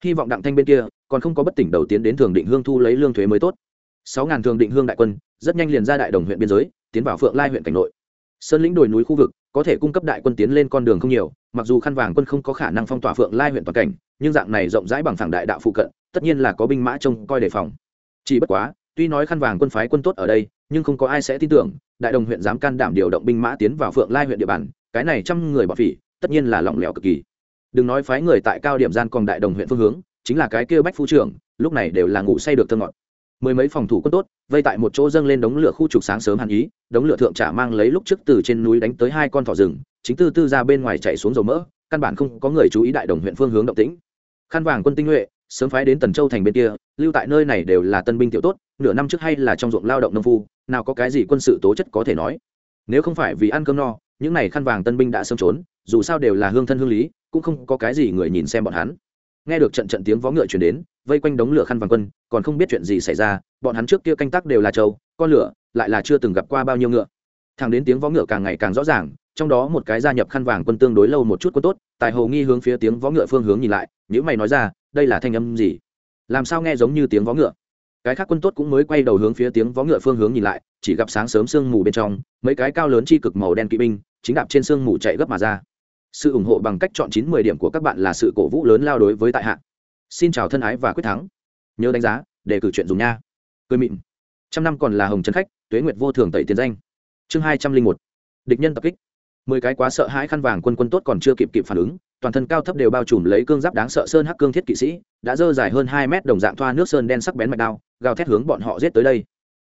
hy vọng đặng thanh bên kia còn không có bất tỉnh đầu tiến đến thường định hương thu lấy lương thuế mới tốt. Sáu ngàn thường định hương đại quân, rất nhanh liền ra đại đồng huyện biên giới, tiến vào phượng lai huyện cảnh nội. Sơn lĩnh đồi núi khu vực, có thể cung cấp đại quân tiến lên con đường không nhiều, mặc dù khăn vàng quân không có khả năng phong tỏa phượng lai huyện toàn cảnh, nhưng dạng này rộng rãi bằng thẳng đại đạo phụ cận, tất nhiên là có binh mã trông coi đề phòng. Chỉ bất quá, tuy nói khăn vàng quân phái quân tốt ở đây, nhưng không có ai sẽ tin tưởng, đại đồng huyện dám can đảm điều động binh mã tiến vào phượng lai huyện địa bàn, cái này trăm người bỏ phỉ, tất nhiên là lỏng lẻo cực kỳ đừng nói phái người tại cao điểm gian còn đại đồng huyện phương hướng, chính là cái kia bách phu trưởng, lúc này đều là ngủ say được thơ ngọt. Mười mấy phòng thủ quân tốt, vây tại một chỗ dâng lên đống lửa khu trục sáng sớm hàn ý, đống lửa thượng trả mang lấy lúc trước từ trên núi đánh tới hai con thỏ rừng, chính tư tư ra bên ngoài chạy xuống dầu mỡ, căn bản không có người chú ý đại đồng huyện phương hướng động tĩnh. Khăn vàng quân tinh nhuệ, sớm phái đến tần châu thành bên kia, lưu tại nơi này đều là tân binh tiểu tốt, nửa năm trước hay là trong ruộng lao động nông phu, nào có cái gì quân sự tố chất có thể nói. Nếu không phải vì ăn cơm no, những này khăn vàng tân binh đã sớm trốn, dù sao đều là hương thân hương lý cũng không có cái gì người nhìn xem bọn hắn. Nghe được trận trận tiếng vó ngựa chuyển đến, vây quanh đống lửa khăn vàng quân, còn không biết chuyện gì xảy ra, bọn hắn trước kia canh tác đều là trâu, con lửa, lại là chưa từng gặp qua bao nhiêu ngựa. Thẳng đến tiếng vó ngựa càng ngày càng rõ ràng, trong đó một cái gia nhập khăn vàng quân tương đối lâu một chút quân tốt, tài hồ nghi hướng phía tiếng vó ngựa phương hướng nhìn lại nếu mày nói ra, đây là thanh âm gì? Làm sao nghe giống như tiếng vó ngựa? Cái khác quân tốt cũng mới quay đầu hướng phía tiếng vó ngựa phương hướng nhìn lại, chỉ gặp sáng sớm sương mù bên trong, mấy cái cao lớn chi cực màu đen kỵ binh, chính đạp trên sương mù chạy gấp mà ra sự ủng hộ bằng cách chọn chín mười điểm của các bạn là sự cổ vũ lớn lao đối với tại hạ. Xin chào thân ái và quyết thắng. Nhớ đánh giá để cử chuyện dùng nha. Cười mịn. Trăm năm còn là hồng trấn khách tuế nguyệt vô thường tẩy tiền danh. Chương hai trăm linh một. Địch nhân tập kích. Mười cái quá sợ hãi khăn vàng quân quân tốt còn chưa kịp kịp phản ứng toàn thân cao thấp đều bao trùm lấy cương giáp đáng sợ sơn hắc cương thiết kỵ sĩ đã dơ dài hơn hai mét đồng dạng thoa nước sơn đen sắc bén mạch đao gào thét hướng bọn họ giết tới đây.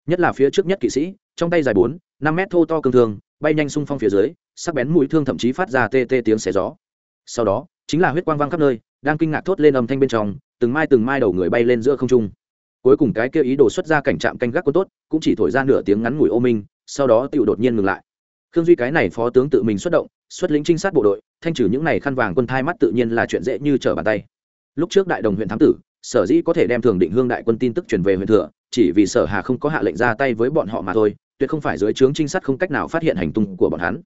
Nhất là phía trước nhất kỵ sĩ trong tay dài bốn năm mét thô to cương thường, bay nhanh xung phong phía dưới sắc bén mũi thương thậm chí phát ra tê tê tiếng xé gió. Sau đó, chính là huyết quang vang khắp nơi, đang kinh ngạc thốt lên âm thanh bên trong, từng mai từng mai đầu người bay lên giữa không trung. Cuối cùng cái kia ý đồ xuất ra cảnh trạm canh gác quân tốt, cũng chỉ thổi ra nửa tiếng ngắn ngủi ô minh, sau đó tựu đột nhiên ngừng lại. Khương duy cái này phó tướng tự mình xuất động, xuất lĩnh trinh sát bộ đội, thanh trừ những này khăn vàng quân thai mắt tự nhiên là chuyện dễ như trở bàn tay. Lúc trước đại đồng huyện thám tử, sở dĩ có thể đem thường định hương đại quân tin tức truyền về huyện thừa, chỉ vì sở hà không có hạ lệnh ra tay với bọn họ mà thôi, tuyệt không phải dưới trướng trinh sát không cách nào phát hiện hành tung của bọn hắn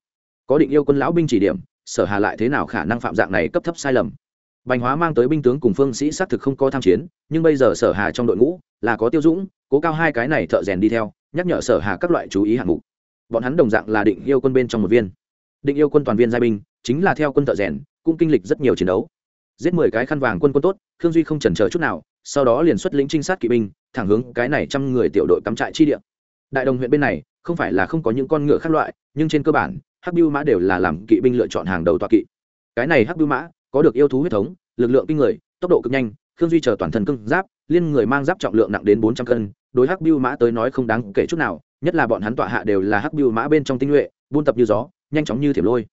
có định yêu quân lão binh chỉ điểm, sở hà lại thế nào khả năng phạm dạng này cấp thấp sai lầm? Bành hóa mang tới binh tướng cùng phương sĩ xác thực không có tham chiến, nhưng bây giờ sở hà trong đội ngũ là có tiêu dũng, cố cao hai cái này thợ rèn đi theo, nhắc nhở sở hà các loại chú ý hạng mục. Bọn hắn đồng dạng là định yêu quân bên trong một viên. Định yêu quân toàn viên giai binh, chính là theo quân thợ rèn, cũng kinh lịch rất nhiều chiến đấu. Giết mười cái khăn vàng quân quân tốt, khương duy không chần chờ chút nào, sau đó liền xuất lĩnh trinh sát kỵ binh, thẳng hướng cái này trăm người tiểu đội cắm trại chi địa. Đại đồng huyện bên này, không phải là không có những con ngựa khác loại, nhưng trên cơ bản hắc Bưu mã đều là làm kỵ binh lựa chọn hàng đầu tọa kỵ. Cái này hắc Bưu mã có được yêu thú huyết thống, lực lượng kinh người, tốc độ cực nhanh, khương duy chờ toàn thân cưng giáp, liên người mang giáp trọng lượng nặng đến bốn trăm cân, đối hắc Bưu mã tới nói không đáng kể chút nào, nhất là bọn hắn tọa hạ đều là hắc Bưu mã bên trong tinh nhuệ, buôn tập như gió, nhanh chóng như thiểm lôi.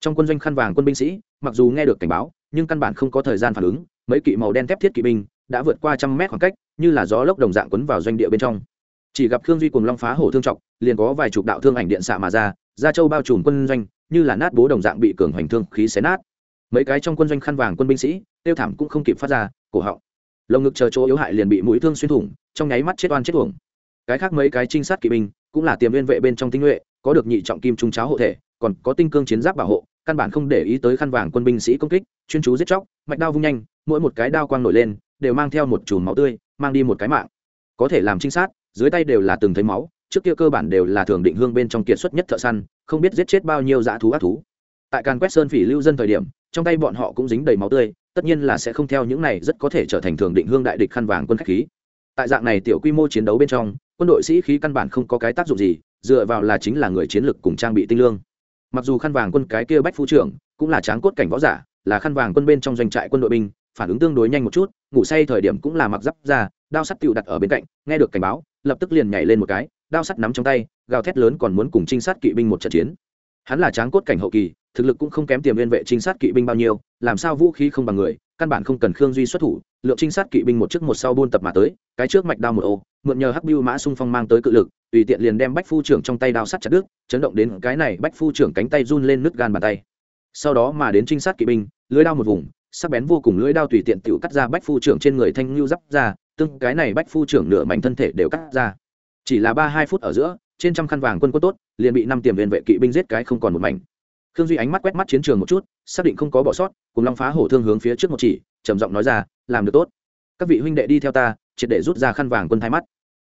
Trong quân doanh khăn vàng quân binh sĩ, mặc dù nghe được cảnh báo, nhưng căn bản không có thời gian phản ứng, mấy kỵ màu đen thép thiết kỵ binh đã vượt qua trăm mét khoảng cách, như là gió lốc đồng dạng quấn vào doanh địa bên trong. Chỉ gặp khương duy cùng long phá hổ thương trọng, liền có vài chục đạo thương ảnh điện xạ mà ra gia châu bao trùm quân doanh, như là nát bố đồng dạng bị cường hoành thương khí xé nát. Mấy cái trong quân doanh khăn vàng quân binh sĩ, tiêu thảm cũng không kịp phát ra, cổ họng. Lồng ngực chờ chỗ yếu hại liền bị mũi thương xuyên thủng, trong nháy mắt chết oan chết tuồng cái khác mấy cái trinh sát kỵ binh, cũng là tiềm liên vệ bên trong tinh nhuệ, có được nhị trọng kim trung cháo hộ thể, còn có tinh cương chiến giáp bảo hộ, căn bản không để ý tới khăn vàng quân binh sĩ công kích, chuyên chú giết chóc, mạch đao vung nhanh, mỗi một cái đao quang nổi lên, đều mang theo một chùm máu tươi, mang đi một cái mạng. Có thể làm trinh sát, dưới tay đều là từng thấy máu trước kia cơ bản đều là thường định hương bên trong kiệt xuất nhất thợ săn, không biết giết chết bao nhiêu dã thú ác thú. Tại càn quét sơn phỉ lưu dân thời điểm, trong tay bọn họ cũng dính đầy máu tươi, tất nhiên là sẽ không theo những này rất có thể trở thành thường định hương đại địch khăn vàng quân khách khí. Tại dạng này tiểu quy mô chiến đấu bên trong, quân đội sĩ khí căn bản không có cái tác dụng gì, dựa vào là chính là người chiến lực cùng trang bị tinh lương. Mặc dù khăn vàng quân cái kia bách phu trưởng cũng là tráng cốt cảnh võ giả, là khăn vàng quân bên trong doanh trại quân đội binh, phản ứng tương đối nhanh một chút, ngủ say thời điểm cũng là mặc giáp ra, đao sắt tựu đặt ở bên cạnh, nghe được cảnh báo, lập tức liền nhảy lên một cái đao sắt nắm trong tay, gào thét lớn còn muốn cùng trinh sát kỵ binh một trận chiến. Hắn là tráng cốt cảnh hậu kỳ, thực lực cũng không kém tiềm liên vệ trinh sát kỵ binh bao nhiêu, làm sao vũ khí không bằng người, căn bản không cần khương duy xuất thủ, lượng trinh sát kỵ binh một trước một sau buôn tập mà tới, cái trước mạch đao một ô, mượn nhờ hắc biêu mã xung phong mang tới cự lực, tùy tiện liền đem bách phu trưởng trong tay đao sắt chặt đứt, chấn động đến cái này bách phu trưởng cánh tay run lên nứt gan bàn tay. Sau đó mà đến trinh sát kỵ binh, lưới đao một vùng, sắc bén vô cùng lưỡi đao tùy tiện tự cắt ra bách phu trưởng trên người thanh lưu giáp ra, tương cái này bách phu trưởng nửa mảnh thân thể đều cắt ra chỉ là ba hai phút ở giữa, trên trăm khăn vàng quân quân tốt, liền bị năm tiềm viên vệ kỵ binh giết cái không còn một mảnh. Khương duy ánh mắt quét mắt chiến trường một chút, xác định không có bỏ sót, cùng long phá hổ thương hướng phía trước một chỉ, trầm giọng nói ra, làm được tốt. Các vị huynh đệ đi theo ta, triệt để rút ra khăn vàng quân thái mắt.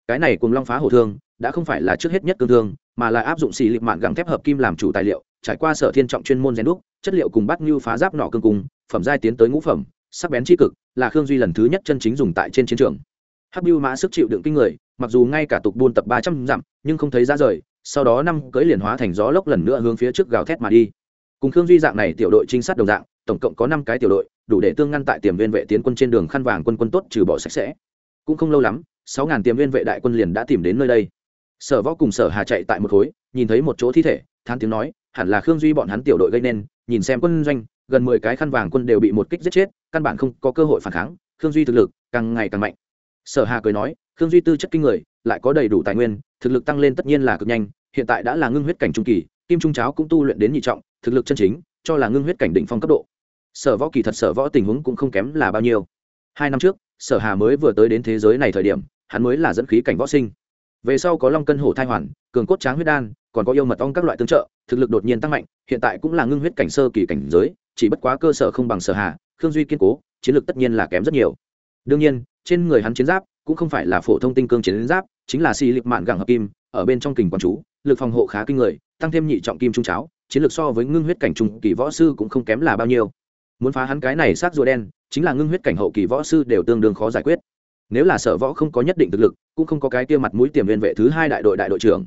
Cái này cùng long phá hổ thương, đã không phải là trước hết nhất cương thương, mà là áp dụng xì lịp mạng gẳng thép hợp kim làm chủ tài liệu, trải qua sở thiên trọng chuyên môn rèn đúc, chất liệu cùng bắt như phá giáp nọ cương cung phẩm giai tiến tới ngũ phẩm, sắc bén tri cực, là khương duy lần thứ nhất chân chính dùng tại trên chiến trường hắc biêu mã sức chịu đựng kinh người, mặc dù ngay cả tục buôn tập ba trăm dặm, nhưng không thấy ra rời, sau đó năm cưỡi liền hóa thành gió lốc lần nữa hướng phía trước gào thét mà đi. Cùng khương duy dạng này tiểu đội trinh sát đồng dạng, tổng cộng có năm cái tiểu đội, đủ để tương ngăn tại tiềm viên vệ tiến quân trên đường khăn vàng quân quân tốt trừ bỏ sạch sẽ. Cũng không lâu lắm, sáu ngàn tiềm viên vệ đại quân liền đã tìm đến nơi đây. Sở võ cùng sở hà chạy tại một khối, nhìn thấy một chỗ thi thể than tiếng nói, hẳn là khương duy bọn hắn tiểu đội gây nên, nhìn xem quân doanh, gần mười cái khăn vàng quân đều bị một kích giết chết, căn bản không có cơ hội phản kháng, khương duy thực lực càng ngày càng mạnh sở hà cười nói, khương duy tư chất kinh người, lại có đầy đủ tài nguyên, thực lực tăng lên tất nhiên là cực nhanh, hiện tại đã là ngưng huyết cảnh trung kỳ, kim trung cháo cũng tu luyện đến nhị trọng, thực lực chân chính, cho là ngưng huyết cảnh Định phong cấp độ. Sở võ kỳ thật sở võ tình huống cũng không kém là bao nhiêu. Hai năm trước, sở hà mới vừa tới đến thế giới này thời điểm, hắn mới là dẫn khí cảnh võ sinh. Về sau có long cân hổ thai hoàn, cường cốt tráng huyết đan, còn có yêu mật ong các loại tương trợ, thực lực đột nhiên tăng mạnh, hiện tại cũng là ngưng huyết cảnh sơ kỳ cảnh giới, chỉ bất quá cơ sở không bằng sở hà, khương duy kiên cố, chiến lược tất nhiên là kém rất nhiều đương nhiên, trên người hắn chiến giáp cũng không phải là phổ thông tinh cương chiến giáp, chính là xì lịp mạn gẳng hợp kim, ở bên trong kình quán chú, lực phòng hộ khá kinh người, tăng thêm nhị trọng kim trung cháo, chiến lược so với ngưng huyết cảnh trung kỳ võ sư cũng không kém là bao nhiêu. Muốn phá hắn cái này xác rùa đen, chính là ngưng huyết cảnh hậu kỳ võ sư đều tương đương khó giải quyết. Nếu là sở võ không có nhất định thực lực, cũng không có cái kia mặt mũi tiềm viên vệ thứ hai đại đội đại đội trưởng.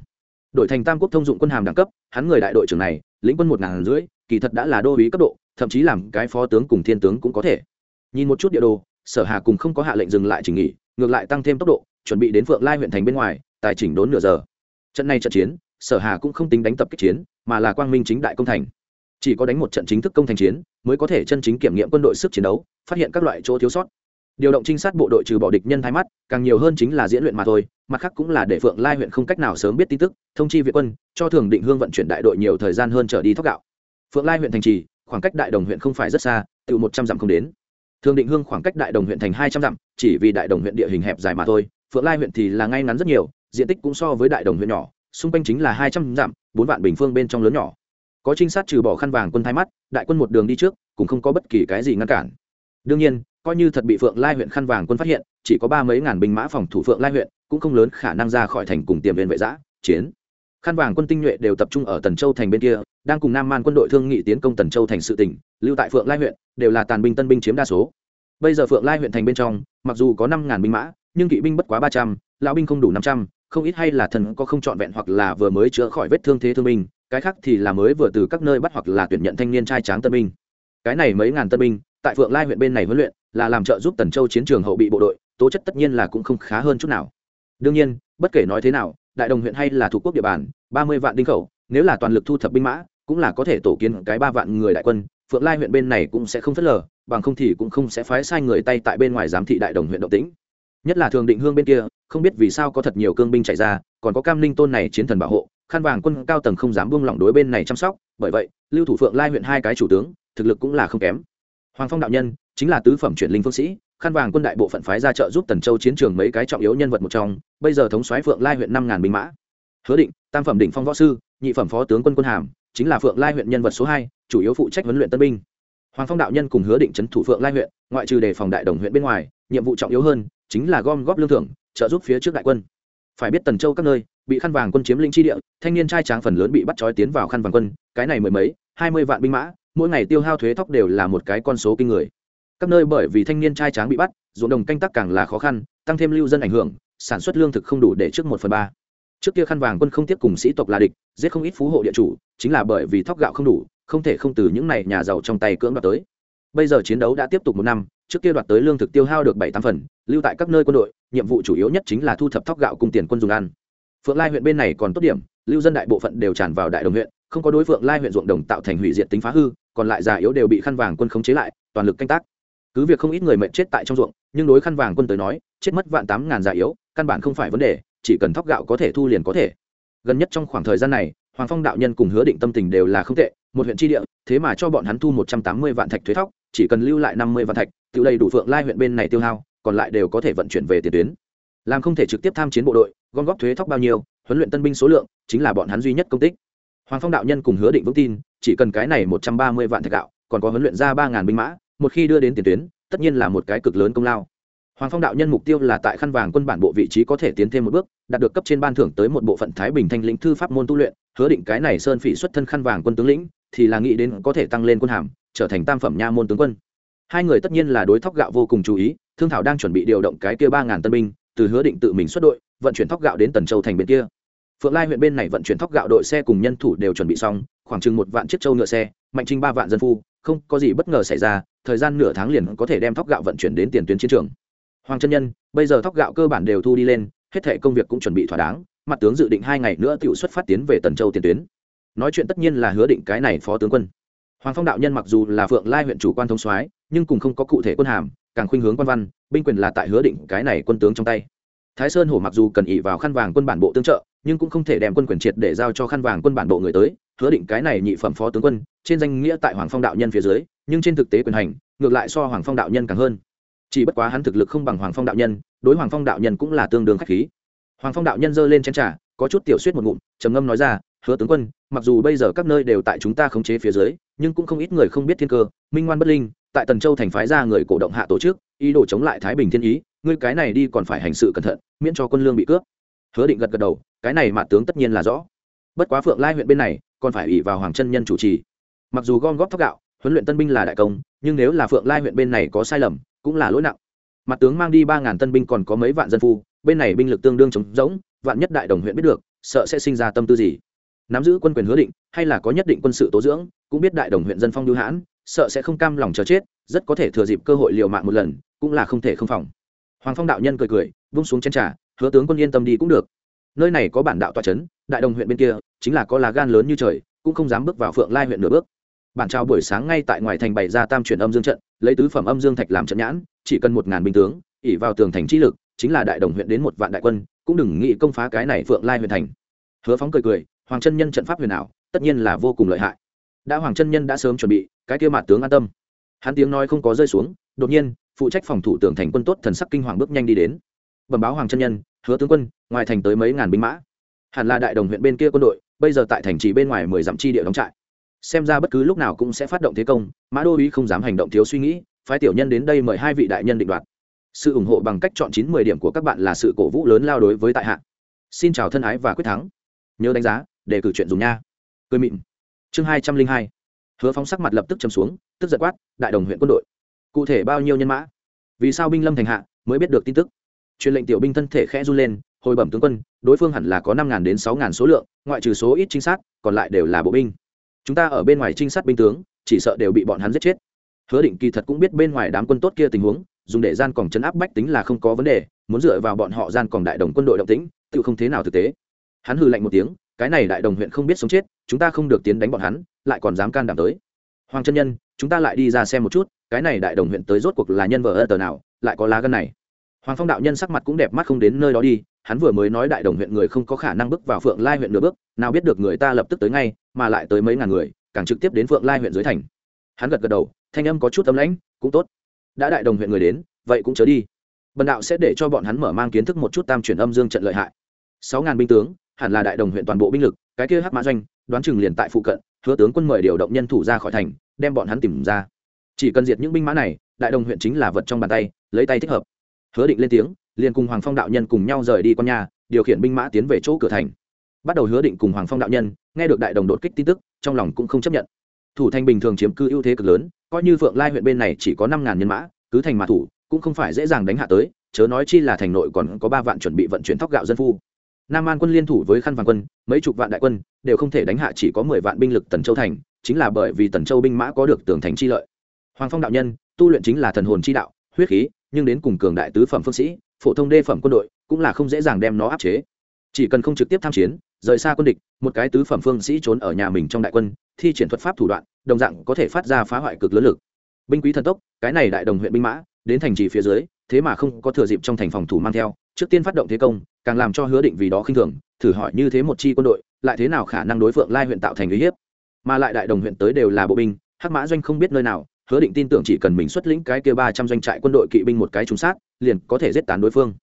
Đội thành tam quốc thông dụng quân hàm đẳng cấp, hắn người đại đội trưởng này, lĩnh quân một ngàn rưỡi, kỳ thật đã là đô uý cấp độ, thậm chí làm cái phó tướng cùng thiên tướng cũng có thể. Nhìn một chút địa đồ sở hà cùng không có hạ lệnh dừng lại trình nghỉ, ngược lại tăng thêm tốc độ, chuẩn bị đến phượng lai huyện thành bên ngoài, tài chỉnh đốn nửa giờ. Trận này trận chiến, sở hà cũng không tính đánh tập kích chiến, mà là quang minh chính đại công thành. Chỉ có đánh một trận chính thức công thành chiến, mới có thể chân chính kiểm nghiệm quân đội sức chiến đấu, phát hiện các loại chỗ thiếu sót. Điều động trinh sát bộ đội trừ bỏ địch nhân thái mắt, càng nhiều hơn chính là diễn luyện mà thôi, mặt khác cũng là để phượng lai huyện không cách nào sớm biết tin tức, thông chi viện quân, cho thường định hương vận chuyển đại đội nhiều thời gian hơn trở đi thóc gạo. Phượng lai huyện thành trì, khoảng cách đại đồng huyện không phải rất xa từ một trăm dặm không đến thường định hương khoảng cách đại đồng huyện thành hai trăm dặm, chỉ vì đại đồng huyện địa hình hẹp dài mà thôi, phượng lai huyện thì là ngay ngắn rất nhiều, diện tích cũng so với đại đồng huyện nhỏ, xung quanh chính là hai trăm dặm, bốn vạn bình phương bên trong lớn nhỏ. Có trinh sát trừ bỏ khăn vàng quân thái mắt, đại quân một đường đi trước, cũng không có bất kỳ cái gì ngăn cản. Đương nhiên, coi như thật bị phượng lai huyện khăn vàng quân phát hiện, chỉ có ba mấy ngàn binh mã phòng thủ phượng lai huyện, cũng không lớn khả năng ra khỏi thành cùng tiềm viên vệ giã, chiến. Khăn vàng quân tinh nhuệ đều tập trung ở tần châu thành bên kia, đang cùng nam man quân đội thương nghị tiến công tần châu thành sự tỉnh lưu tại phượng lai huyện, đều là tàn binh tân binh chiếm đa số. Bây giờ phượng lai huyện thành bên trong, mặc dù có năm ngàn binh mã, nhưng kỵ binh bất quá ba trăm, lão binh không đủ năm trăm, không ít hay là thần có không trọn vẹn hoặc là vừa mới chữa khỏi vết thương thế thương binh, cái khác thì là mới vừa từ các nơi bắt hoặc là tuyển nhận thanh niên trai tráng tân binh. Cái này mấy ngàn tân binh, tại phượng lai huyện bên này huấn luyện, là làm trợ giúp tần châu chiến trường hậu bị bộ đội, tố chất tất nhiên là cũng không khá hơn chút nào. Đương nhiên, bất kể nói thế nào, đại đồng huyện hay là thuộc quốc địa bàn, ba mươi vạn đinh khẩu, nếu là toàn lực thu thập binh mã, cũng là có thể tổ kiến cái ba vạn người đại quân phượng lai huyện bên này cũng sẽ không phớt lờ, bằng không thì cũng không sẽ phái sai người tay tại bên ngoài giám thị đại đồng huyện động tĩnh. Nhất là thường định hương bên kia, không biết vì sao có thật nhiều cương binh chạy ra, còn có cam linh tôn này chiến thần bảo hộ khăn vàng quân cao tầng không dám buông lỏng đối bên này chăm sóc, bởi vậy, lưu thủ phượng lai huyện hai cái chủ tướng, thực lực cũng là không kém. Hoàng phong đạo nhân, chính là tứ phẩm chuyển linh phương sĩ khăn vàng quân đại bộ phận phái ra trợ giúp tần châu chiến trường mấy cái trọng yếu nhân vật một trong, bây giờ thống soái phượng lai huyện năm ngàn binh mã. Hứa định, tam phẩm đỉnh phong võ sư, nhị phẩm phó tướng quân quân hàm, chính là phượng lai huyện nhân vật số hai chủ yếu phụ trách huấn luyện tân binh. Hoàng phong đạo nhân cùng hứa định trấn thủ phượng lai huyện, ngoại trừ đề phòng đại đồng huyện bên ngoài, nhiệm vụ trọng yếu hơn chính là gom góp lương thưởng, trợ giúp phía trước đại quân. Phải biết tần châu các nơi, bị khăn vàng quân chiếm lĩnh chi địa, thanh niên trai tráng phần lớn bị bắt trói tiến vào khăn vàng quân, cái này mười mấy, hai mươi vạn binh mã, mỗi ngày tiêu hao thuế thóc đều là một cái con số kinh người. Các nơi bởi vì thanh niên trai tráng bị bắt, ruộng đồng canh tác càng là khó khăn, tăng thêm lưu dân ảnh hưởng, sản xuất lương thực không đủ để trước một phần ba. Trước kia khăn vàng quân không tiếp cùng sĩ tộc là địch, giết không ít phú hộ địa chủ, chính là bởi vì thóc gạo không đủ không thể không từ những này nhà giàu trong tay cưỡng đoạt tới. Bây giờ chiến đấu đã tiếp tục một năm, trước kia đoạt tới lương thực tiêu hao được bảy tám phần, lưu tại các nơi quân đội, nhiệm vụ chủ yếu nhất chính là thu thập thóc gạo cùng tiền quân dùng ăn. Phượng lai huyện bên này còn tốt điểm, lưu dân đại bộ phận đều tràn vào đại đồng huyện, không có đối phượng lai huyện ruộng đồng tạo thành hủy diệt tính phá hư, còn lại già yếu đều bị khăn vàng quân khống chế lại, toàn lực canh tác. Cứ việc không ít người mệnh chết tại trong ruộng, nhưng đối khăn vàng quân tới nói, chết mất vạn tám ngàn già yếu, căn bản không phải vấn đề, chỉ cần thóc gạo có thể thu liền có thể. Gần nhất trong khoảng thời gian này, hoàng phong đạo nhân cùng hứa định tâm tình đều là không tệ một huyện tri địa, thế mà cho bọn hắn thu một trăm tám mươi vạn thạch thuế thóc, chỉ cần lưu lại năm mươi vạn thạch, tự đầy đủ phượng lai huyện bên này tiêu hao, còn lại đều có thể vận chuyển về tiền tuyến. Làm không thể trực tiếp tham chiến bộ đội, gom góp thuế thóc bao nhiêu, huấn luyện tân binh số lượng, chính là bọn hắn duy nhất công tích. Hoàng phong đạo nhân cùng hứa định vững tin, chỉ cần cái này một trăm ba mươi vạn thạch gạo, còn có huấn luyện ra ba ngàn binh mã, một khi đưa đến tiền tuyến, tất nhiên là một cái cực lớn công lao. Hoàng phong đạo nhân mục tiêu là tại khăn vàng quân bản bộ vị trí có thể tiến thêm một bước, đạt được cấp trên ban thưởng tới một bộ phận thái bình thanh lĩnh thư pháp môn tu luyện, hứa định cái này sơn phỉ xuất thân khăn vàng quân tướng lĩnh thì là nghĩ đến có thể tăng lên quân hàm, trở thành tam phẩm nha môn tướng quân. Hai người tất nhiên là đối thóc gạo vô cùng chú ý, thương thảo đang chuẩn bị điều động cái kia ba ngàn tân binh, từ hứa định tự mình xuất đội, vận chuyển thóc gạo đến tần châu thành bên kia. Phượng lai huyện bên này vận chuyển thóc gạo đội xe cùng nhân thủ đều chuẩn bị xong, khoảng chừng một vạn chiếc trâu ngựa xe, mạnh trinh ba vạn dân phu, không có gì bất ngờ xảy ra, thời gian nửa tháng liền có thể đem thóc gạo vận chuyển đến tiền tuyến chiến trường. Hoàng chân nhân, bây giờ thóc gạo cơ bản đều thu đi lên, hết thể công việc cũng chuẩn bị thỏa đáng, mặt tướng dự định hai ngày nữa tự xuất phát tiến về tần châu tiền tuyến nói chuyện tất nhiên là hứa định cái này phó tướng quân. Hoàng phong đạo nhân mặc dù là phượng lai huyện chủ quan thông soái, nhưng cùng không có cụ thể quân hàm, càng khuynh hướng quan văn, binh quyền là tại hứa định cái này quân tướng trong tay. Thái sơn hổ mặc dù cần ỉ vào khăn vàng quân bản bộ tương trợ, nhưng cũng không thể đem quân quyền triệt để giao cho khăn vàng quân bản bộ người tới. Hứa định cái này nhị phẩm phó tướng quân, trên danh nghĩa tại hoàng phong đạo nhân phía dưới, nhưng trên thực tế quyền hành, ngược lại so hoàng phong đạo nhân càng hơn. Chỉ bất quá hắn thực lực không bằng hoàng phong đạo nhân, đối hoàng phong đạo nhân cũng là tương đương khách khí. Hoàng phong đạo nhân giơ lên chén trà, có chút tiểu suýt một ngụm, trầm ngâm nói ra hứa tướng quân, mặc dù bây giờ các nơi đều tại chúng ta khống chế phía dưới, nhưng cũng không ít người không biết thiên cơ, minh ngoan bất linh, tại tần châu thành phái ra người cổ động hạ tổ chức, ý đồ chống lại thái bình thiên ý, ngươi cái này đi còn phải hành sự cẩn thận, miễn cho quân lương bị cướp. Hứa định gật gật đầu, cái này mặt tướng tất nhiên là rõ. Bất quá phượng lai huyện bên này, còn phải ủy vào hoàng chân nhân chủ trì. Mặc dù gom góp thóc gạo, huấn luyện tân binh là đại công, nhưng nếu là phượng lai huyện bên này có sai lầm, cũng là lỗi nặng. Mặt tướng mang đi ba ngàn tân binh còn có mấy vạn dân phu, bên này binh lực tương đương chống rỗng, vạn nhất đại đồng huyện biết được, sợ sẽ sinh ra tâm tư gì nắm giữ quân quyền hứa định, hay là có nhất định quân sự tố dưỡng, cũng biết đại đồng huyện dân phong lưu hãn, sợ sẽ không cam lòng chờ chết, rất có thể thừa dịp cơ hội liều mạng một lần, cũng là không thể không phòng. Hoàng phong đạo nhân cười cười, vung xuống chân trà, hứa tướng quân yên tâm đi cũng được. Nơi này có bản đạo tòa trấn đại đồng huyện bên kia, chính là có lá gan lớn như trời, cũng không dám bước vào phượng lai huyện nửa bước. Bản trao buổi sáng ngay tại ngoài thành bày ra tam chuyển âm dương trận, lấy tứ phẩm âm dương thạch làm trận nhãn, chỉ cần một ngàn binh tướng ỉ vào tường thành trí lực, chính là đại đồng huyện đến một vạn đại quân, cũng đừng nghĩ công phá cái này phượng lai huyện thành. Hứa phóng cười cười hoàng chân nhân trận pháp huyền ảo, tất nhiên là vô cùng lợi hại. Đã hoàng chân nhân đã sớm chuẩn bị, cái kia mặt tướng an tâm. Hắn tiếng nói không có rơi xuống, đột nhiên, phụ trách phòng thủ tường thành quân tốt thần sắc kinh hoàng bước nhanh đi đến. Bẩm báo hoàng chân nhân, hứa tướng quân, ngoài thành tới mấy ngàn binh mã. Hẳn là đại đồng huyện bên kia quân đội, bây giờ tại thành trì bên ngoài mười dặm chi địa đóng trại. Xem ra bất cứ lúc nào cũng sẽ phát động thế công, mã đô uý không dám hành động thiếu suy nghĩ, phái tiểu nhân đến đây mời hai vị đại nhân định đoạt. Sự ủng hộ bằng cách chọn chín mười điểm của các bạn là sự cổ vũ lớn lao đối với tại hạ. Xin chào thân ái và quyết thắng. Nhớ đánh giá để cử chuyện dùng nha. Cười mịn. Chương hai trăm linh hai. Hứa phóng sắc mặt lập tức châm xuống, tức giật quát, đại đồng huyện quân đội, cụ thể bao nhiêu nhân mã? Vì sao binh lâm thành hạ, mới biết được tin tức? Truyền lệnh tiểu binh thân thể khẽ run lên, hồi bẩm tướng quân, đối phương hẳn là có năm đến sáu số lượng, ngoại trừ số ít trinh sát, còn lại đều là bộ binh. Chúng ta ở bên ngoài trinh sát binh tướng, chỉ sợ đều bị bọn hắn giết chết. Hứa định kỳ thật cũng biết bên ngoài đám quân tốt kia tình huống, dùng để gian còn chấn áp bách tính là không có vấn đề, muốn dựa vào bọn họ gian còn đại đồng quân đội động tĩnh, tự không thế nào thực tế. Hắn hư lạnh một tiếng cái này đại đồng huyện không biết sống chết, chúng ta không được tiến đánh bọn hắn, lại còn dám can đảm tới. Hoàng chân nhân, chúng ta lại đi ra xem một chút, cái này đại đồng huyện tới rốt cuộc là nhân vợ ơ tờ nào, lại có lá gân này. Hoàng phong đạo nhân sắc mặt cũng đẹp mắt không đến nơi đó đi, hắn vừa mới nói đại đồng huyện người không có khả năng bước vào phượng lai huyện nửa bước, nào biết được người ta lập tức tới ngay, mà lại tới mấy ngàn người, càng trực tiếp đến phượng lai huyện dưới thành. Hắn gật gật đầu, thanh âm có chút tấm lãnh, cũng tốt. Đã đại đồng huyện người đến, vậy cũng chớ đi. Bần đạo sẽ để cho bọn hắn mở mang kiến thức một chút tam chuyển âm dương trận lợi hại. Sáu ngàn binh tướng hẳn là đại đồng huyện toàn bộ binh lực, cái kia hắc mã doanh, đoán chừng liền tại phụ cận, hứa tướng quân mời điều động nhân thủ ra khỏi thành, đem bọn hắn tìm ra. Chỉ cần diệt những binh mã này, đại đồng huyện chính là vật trong bàn tay, lấy tay thích hợp. Hứa định lên tiếng, liền cùng hoàng phong đạo nhân cùng nhau rời đi con nhà, điều khiển binh mã tiến về chỗ cửa thành. Bắt đầu hứa định cùng hoàng phong đạo nhân, nghe được đại đồng đột kích tin tức, trong lòng cũng không chấp nhận. Thủ thành bình thường chiếm cư ưu thế cực lớn, coi như phượng lai huyện bên này chỉ có năm ngàn nhân mã, cứ thành mã thủ, cũng không phải dễ dàng đánh hạ tới, chớ nói chi là thành nội còn có ba vạn chuẩn bị vận chuyển thóc gạo dân phu nam an quân liên thủ với khăn vàng quân, mấy chục vạn đại quân, đều không thể đánh hạ chỉ có mười vạn binh lực tần châu thành, chính là bởi vì tần châu binh mã có được tường thành chi lợi. Hoàng phong đạo nhân, tu luyện chính là thần hồn chi đạo, huyết khí, nhưng đến cùng cường đại tứ phẩm phương sĩ, phổ thông đê phẩm quân đội, cũng là không dễ dàng đem nó áp chế. Chỉ cần không trực tiếp tham chiến, rời xa quân địch, một cái tứ phẩm phương sĩ trốn ở nhà mình trong đại quân, thi triển thuật pháp thủ đoạn, đồng dạng có thể phát ra phá hoại cực lớn lực. Binh quý thần tốc, cái này đại đồng huyện binh mã, đến thành trì phía dưới, thế mà không có thừa dịp trong thành phòng thủ mang theo trước tiên phát động thế công, càng làm cho hứa định vì đó khinh thường, thử hỏi như thế một chi quân đội, lại thế nào khả năng đối phượng lai huyện tạo thành uy hiếp? Mà lại đại đồng huyện tới đều là bộ binh, hắc mã doanh không biết nơi nào, hứa định tin tưởng chỉ cần mình xuất lĩnh cái kia ba trăm doanh trại quân đội kỵ binh một cái trúng sát, liền có thể giết tán đối phương.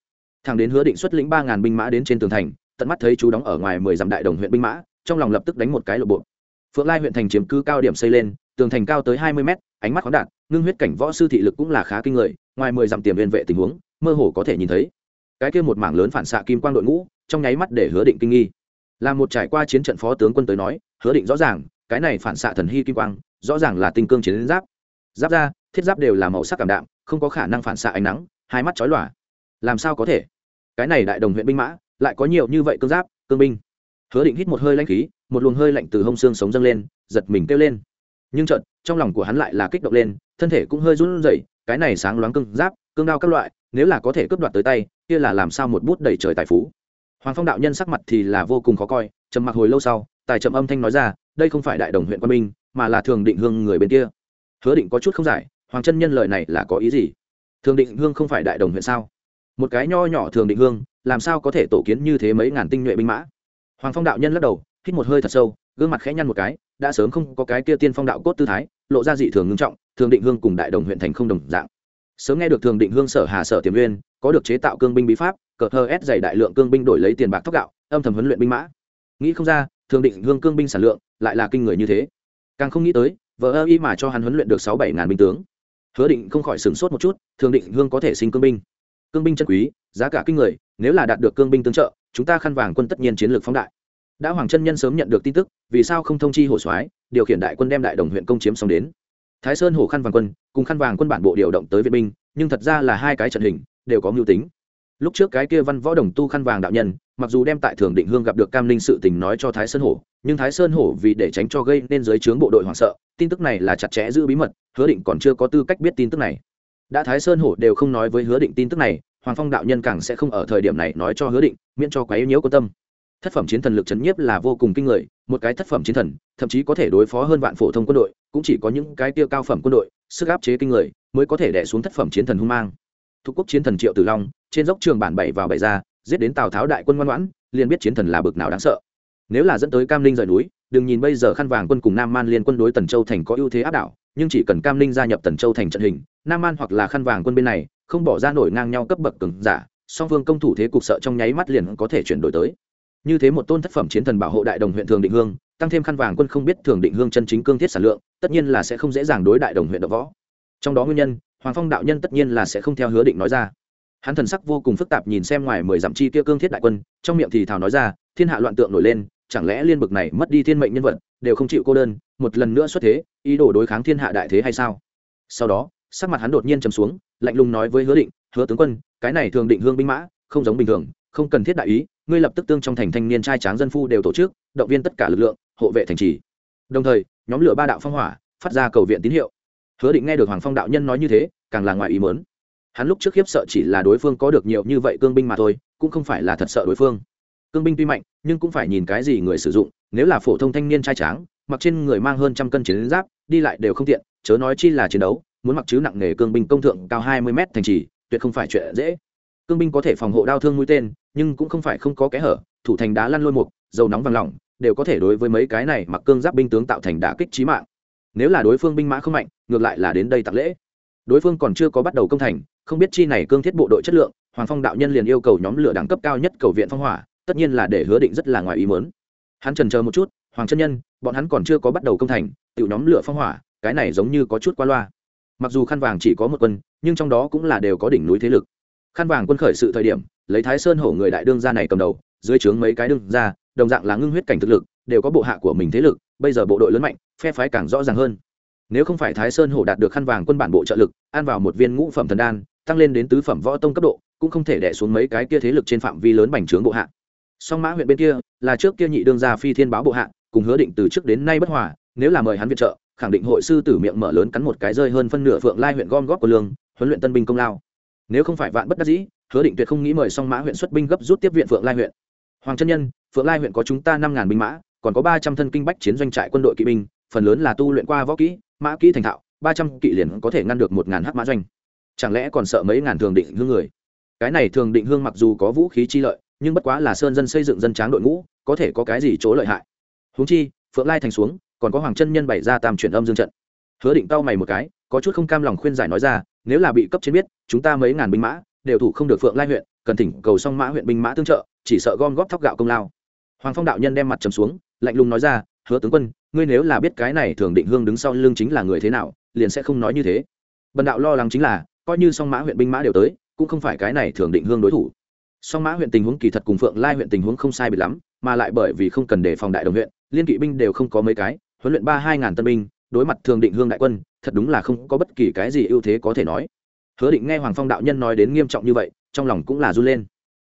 Thằng đến hứa định xuất lĩnh ba ngàn binh mã đến trên tường thành, tận mắt thấy chú đóng ở ngoài mười dặm đại đồng huyện binh mã, trong lòng lập tức đánh một cái lộ bộ. Phượng lai huyện thành chiếm cứ cao điểm xây lên, tường thành cao tới hai mươi mét, ánh mắt khoáng đạt, ngưng huyết cảnh võ sư thị lực cũng là khá kinh người, ngoài mười dặm tiềm viên vệ tình huống, mơ hồ có thể nhìn thấy cái kia một mảng lớn phản xạ kim quang đội ngũ, trong nháy mắt để hứa định kinh nghi. Là một trải qua chiến trận phó tướng quân tới nói, hứa định rõ ràng, cái này phản xạ thần hy kim quang, rõ ràng là tinh cương chiến giáp. Giáp ra thiết giáp đều là màu sắc cảm đạm, không có khả năng phản xạ ánh nắng, hai mắt chói lòa. Làm sao có thể? Cái này đại đồng huyện binh mã, lại có nhiều như vậy cương giáp, cương binh. Hứa định hít một hơi lanh khí, một luồng hơi lạnh từ hông xương sống dâng lên, giật mình kêu lên. Nhưng trận trong lòng của hắn lại là kích động lên, thân thể cũng hơi run rẩy, cái này sáng loáng cương giáp, cương đao các loại nếu là có thể cướp đoạt tới tay kia là làm sao một bút đầy trời tài phú. Hoàng phong đạo nhân sắc mặt thì là vô cùng khó coi trầm mặc hồi lâu sau tài trầm âm thanh nói ra đây không phải đại đồng huyện quân Minh, mà là thường định hương người bên kia. Hứa định có chút không giải hoàng chân nhân lời này là có ý gì? Thường định hương không phải đại đồng huyện sao? Một cái nho nhỏ thường định hương làm sao có thể tổ kiến như thế mấy ngàn tinh nhuệ binh mã? Hoàng phong đạo nhân lắc đầu hít một hơi thật sâu gương mặt khẽ nhăn một cái đã sớm không có cái kia tiên phong đạo cốt tư thái lộ ra dị thường ngưng trọng thường định hương cùng đại đồng huyện thành không đồng dạng sớm nghe được thường định hương sở hà sở tiềm uyên có được chế tạo cương binh bí pháp, cờ thơ ép dày đại lượng cương binh đổi lấy tiền bạc thóc gạo, âm thầm huấn luyện binh mã. Nghĩ không ra, thường định hương cương binh sản lượng lại là kinh người như thế. Càng không nghĩ tới vợ ơ y mà cho hắn huấn luyện được sáu bảy ngàn binh tướng. Hứa định không khỏi sửng sốt một chút, thường định hương có thể sinh cương binh. Cương binh chân quý, giá cả kinh người, nếu là đạt được cương binh tương trợ, chúng ta khăn vàng quân tất nhiên chiến lược phóng đại. Đã hoàng chân nhân sớm nhận được tin tức, vì sao không thông chi hổ soái, điều khiển đại quân đem đại đồng huyện công chiếm xong đến? Thái sơn hổ khăn vàng quân, cùng khăn vàng quân bản bộ điều động tới viện binh, nhưng thật ra là hai cái trận hình, đều có mưu tính. Lúc trước cái kia văn võ đồng tu khăn vàng đạo nhân, mặc dù đem tại thường định hương gặp được cam linh sự tình nói cho thái sơn hổ, nhưng thái sơn hổ vì để tránh cho gây nên giới trướng bộ đội hoảng sợ, tin tức này là chặt chẽ giữ bí mật, hứa định còn chưa có tư cách biết tin tức này. Đã thái sơn hổ đều không nói với hứa định tin tức này, hoàng phong đạo nhân càng sẽ không ở thời điểm này nói cho hứa định, miễn cho quá yếu nhiễu có tâm thất phẩm chiến thần lực chấn nhiếp là vô cùng kinh người, một cái thất phẩm chiến thần, thậm chí có thể đối phó hơn vạn phổ thông quân đội, cũng chỉ có những cái tiêu cao phẩm quân đội, sức áp chế kinh người, mới có thể đẻ xuống thất phẩm chiến thần hung mang. Thuộc quốc chiến thần triệu tử long, trên dốc trường bản bảy vào bảy ra, giết đến tào tháo đại quân ngoan ngoãn, liền biết chiến thần là bực nào đáng sợ. Nếu là dẫn tới cam linh rời núi, đừng nhìn bây giờ khăn vàng quân cùng nam man liên quân đối tần châu thành có ưu thế áp đảo, nhưng chỉ cần cam linh gia nhập tần châu thành trận hình, nam man hoặc là khăn vàng quân bên này, không bỏ ra nổi ngang nhau cấp bậc cứng giả, song phương công thủ thế cục sợ trong nháy mắt liền có thể chuyển đổi tới như thế một tôn thất phẩm chiến thần bảo hộ đại đồng huyện thường định hương, tăng thêm khăn vàng quân không biết thường định hương chân chính cương thiết sản lượng, tất nhiên là sẽ không dễ dàng đối đại đồng huyện đ võ. Trong đó nguyên nhân, hoàng phong đạo nhân tất nhiên là sẽ không theo hứa định nói ra. Hắn thần sắc vô cùng phức tạp nhìn xem ngoài mười dặm chi kia cương thiết đại quân, trong miệng thì thào nói ra, thiên hạ loạn tượng nổi lên, chẳng lẽ liên bực này mất đi thiên mệnh nhân vật, đều không chịu cô đơn, một lần nữa xuất thế, ý đồ đối kháng thiên hạ đại thế hay sao? Sau đó, sắc mặt hắn đột nhiên trầm xuống, lạnh lùng nói với hứa định, hứa tướng quân, cái này thường định hương binh mã, không giống bình thường không cần thiết đại ý, ngươi lập tức tương trong thành thanh niên trai tráng dân phu đều tổ chức, động viên tất cả lực lượng, hộ vệ thành trì. Đồng thời, nhóm lửa ba đạo phong hỏa, phát ra cầu viện tín hiệu. Hứa định nghe được hoàng phong đạo nhân nói như thế, càng là ngoài ý mớn hắn lúc trước khiếp sợ chỉ là đối phương có được nhiều như vậy cương binh mà thôi, cũng không phải là thật sợ đối phương. Cương binh tuy mạnh, nhưng cũng phải nhìn cái gì người sử dụng, nếu là phổ thông thanh niên trai tráng, mặc trên người mang hơn trăm cân chiến giáp, đi lại đều không tiện, chớ nói chi là chiến đấu, muốn mặc chứ nặng nghề cương binh công thượng cao hai mươi mét thành trì, tuyệt không phải chuyện dễ. Cương binh có thể phòng hộ đao thương mũi tên nhưng cũng không phải không có kẽ hở, thủ thành đá lăn lôi mục, dầu nóng vàng lỏng, đều có thể đối với mấy cái này mặc cương giáp binh tướng tạo thành đả kích trí mạng. Nếu là đối phương binh mã không mạnh, ngược lại là đến đây tặng lễ. Đối phương còn chưa có bắt đầu công thành, không biết chi này cương thiết bộ đội chất lượng, hoàng phong đạo nhân liền yêu cầu nhóm lửa đẳng cấp cao nhất cầu viện phong hỏa, tất nhiên là để hứa định rất là ngoài ý mớn hắn trần chờ một chút, hoàng chân nhân, bọn hắn còn chưa có bắt đầu công thành tự nhóm lửa phong hỏa, cái này giống như có chút qua loa. Mặc dù khăn vàng chỉ có một quân, nhưng trong đó cũng là đều có đỉnh núi thế lực. Khăn vàng quân khởi sự thời điểm lấy thái sơn hổ người đại đương gia này cầm đầu, dưới trướng mấy cái đương gia, đồng dạng là ngưng huyết cảnh thực lực, đều có bộ hạ của mình thế lực, bây giờ bộ đội lớn mạnh, phe phái càng rõ ràng hơn. Nếu không phải thái sơn hổ đạt được khăn vàng quân bản bộ trợ lực, ăn vào một viên ngũ phẩm thần đan, tăng lên đến tứ phẩm võ tông cấp độ, cũng không thể đẻ xuống mấy cái kia thế lực trên phạm vi lớn bành trướng bộ hạ. Song mã huyện bên kia, là trước kia nhị đương gia phi thiên báo bộ hạ, cùng hứa định từ trước đến nay bất hòa, nếu là mời hắn viện trợ, khẳng định hội sư tử miệng mở lớn cắn một cái rơi hơn phân nửa phượng lai huyện gom góp của lương, huấn luyện tân binh công lao. Nếu không phải vạn bất đắc dĩ hứa định tuyệt không nghĩ mời song mã huyện xuất binh gấp rút tiếp viện phượng lai huyện. Hoàng chân nhân, phượng lai huyện có chúng ta năm ngàn binh mã, còn có ba trăm thân kinh bách chiến doanh trại quân đội kỵ binh, phần lớn là tu luyện qua võ kỹ, mã kỹ thành thạo, ba trăm kỵ liền có thể ngăn được một ngàn hắc mã doanh. Chẳng lẽ còn sợ mấy ngàn thường định hương người? Cái này thường định hương mặc dù có vũ khí chi lợi, nhưng bất quá là sơn dân xây dựng dân tráng đội ngũ, có thể có cái gì chỗ lợi hại? Huống chi, phượng lai thành xuống, còn có hoàng chân nhân bày ra tam chuyển âm dương trận. Hứa định tao mày một cái, có chút không cam lòng khuyên giải nói ra, nếu là bị cấp trên biết, chúng ta mấy ngàn binh mã đều thủ không được phượng lai huyện, cần thỉnh cầu song mã huyện binh mã tương trợ, chỉ sợ gom góp thóc gạo công lao. Hoàng phong đạo nhân đem mặt trầm xuống, lạnh lùng nói ra, hứa tướng quân, ngươi nếu là biết cái này thường định hương đứng sau lưng chính là người thế nào, liền sẽ không nói như thế. Bần đạo lo lắng chính là, coi như song mã huyện binh mã đều tới, cũng không phải cái này thường định hương đối thủ. Song mã huyện tình huống kỳ thật cùng phượng lai huyện tình huống không sai biệt lắm, mà lại bởi vì không cần đề phòng đại đồng huyện, liên kỵ binh đều không có mấy cái, huấn luyện ba hai ngàn tân binh, đối mặt thường định hương đại quân, thật đúng là không có bất kỳ cái gì ưu thế có thể nói hứa định nghe hoàng phong đạo nhân nói đến nghiêm trọng như vậy, trong lòng cũng là run lên.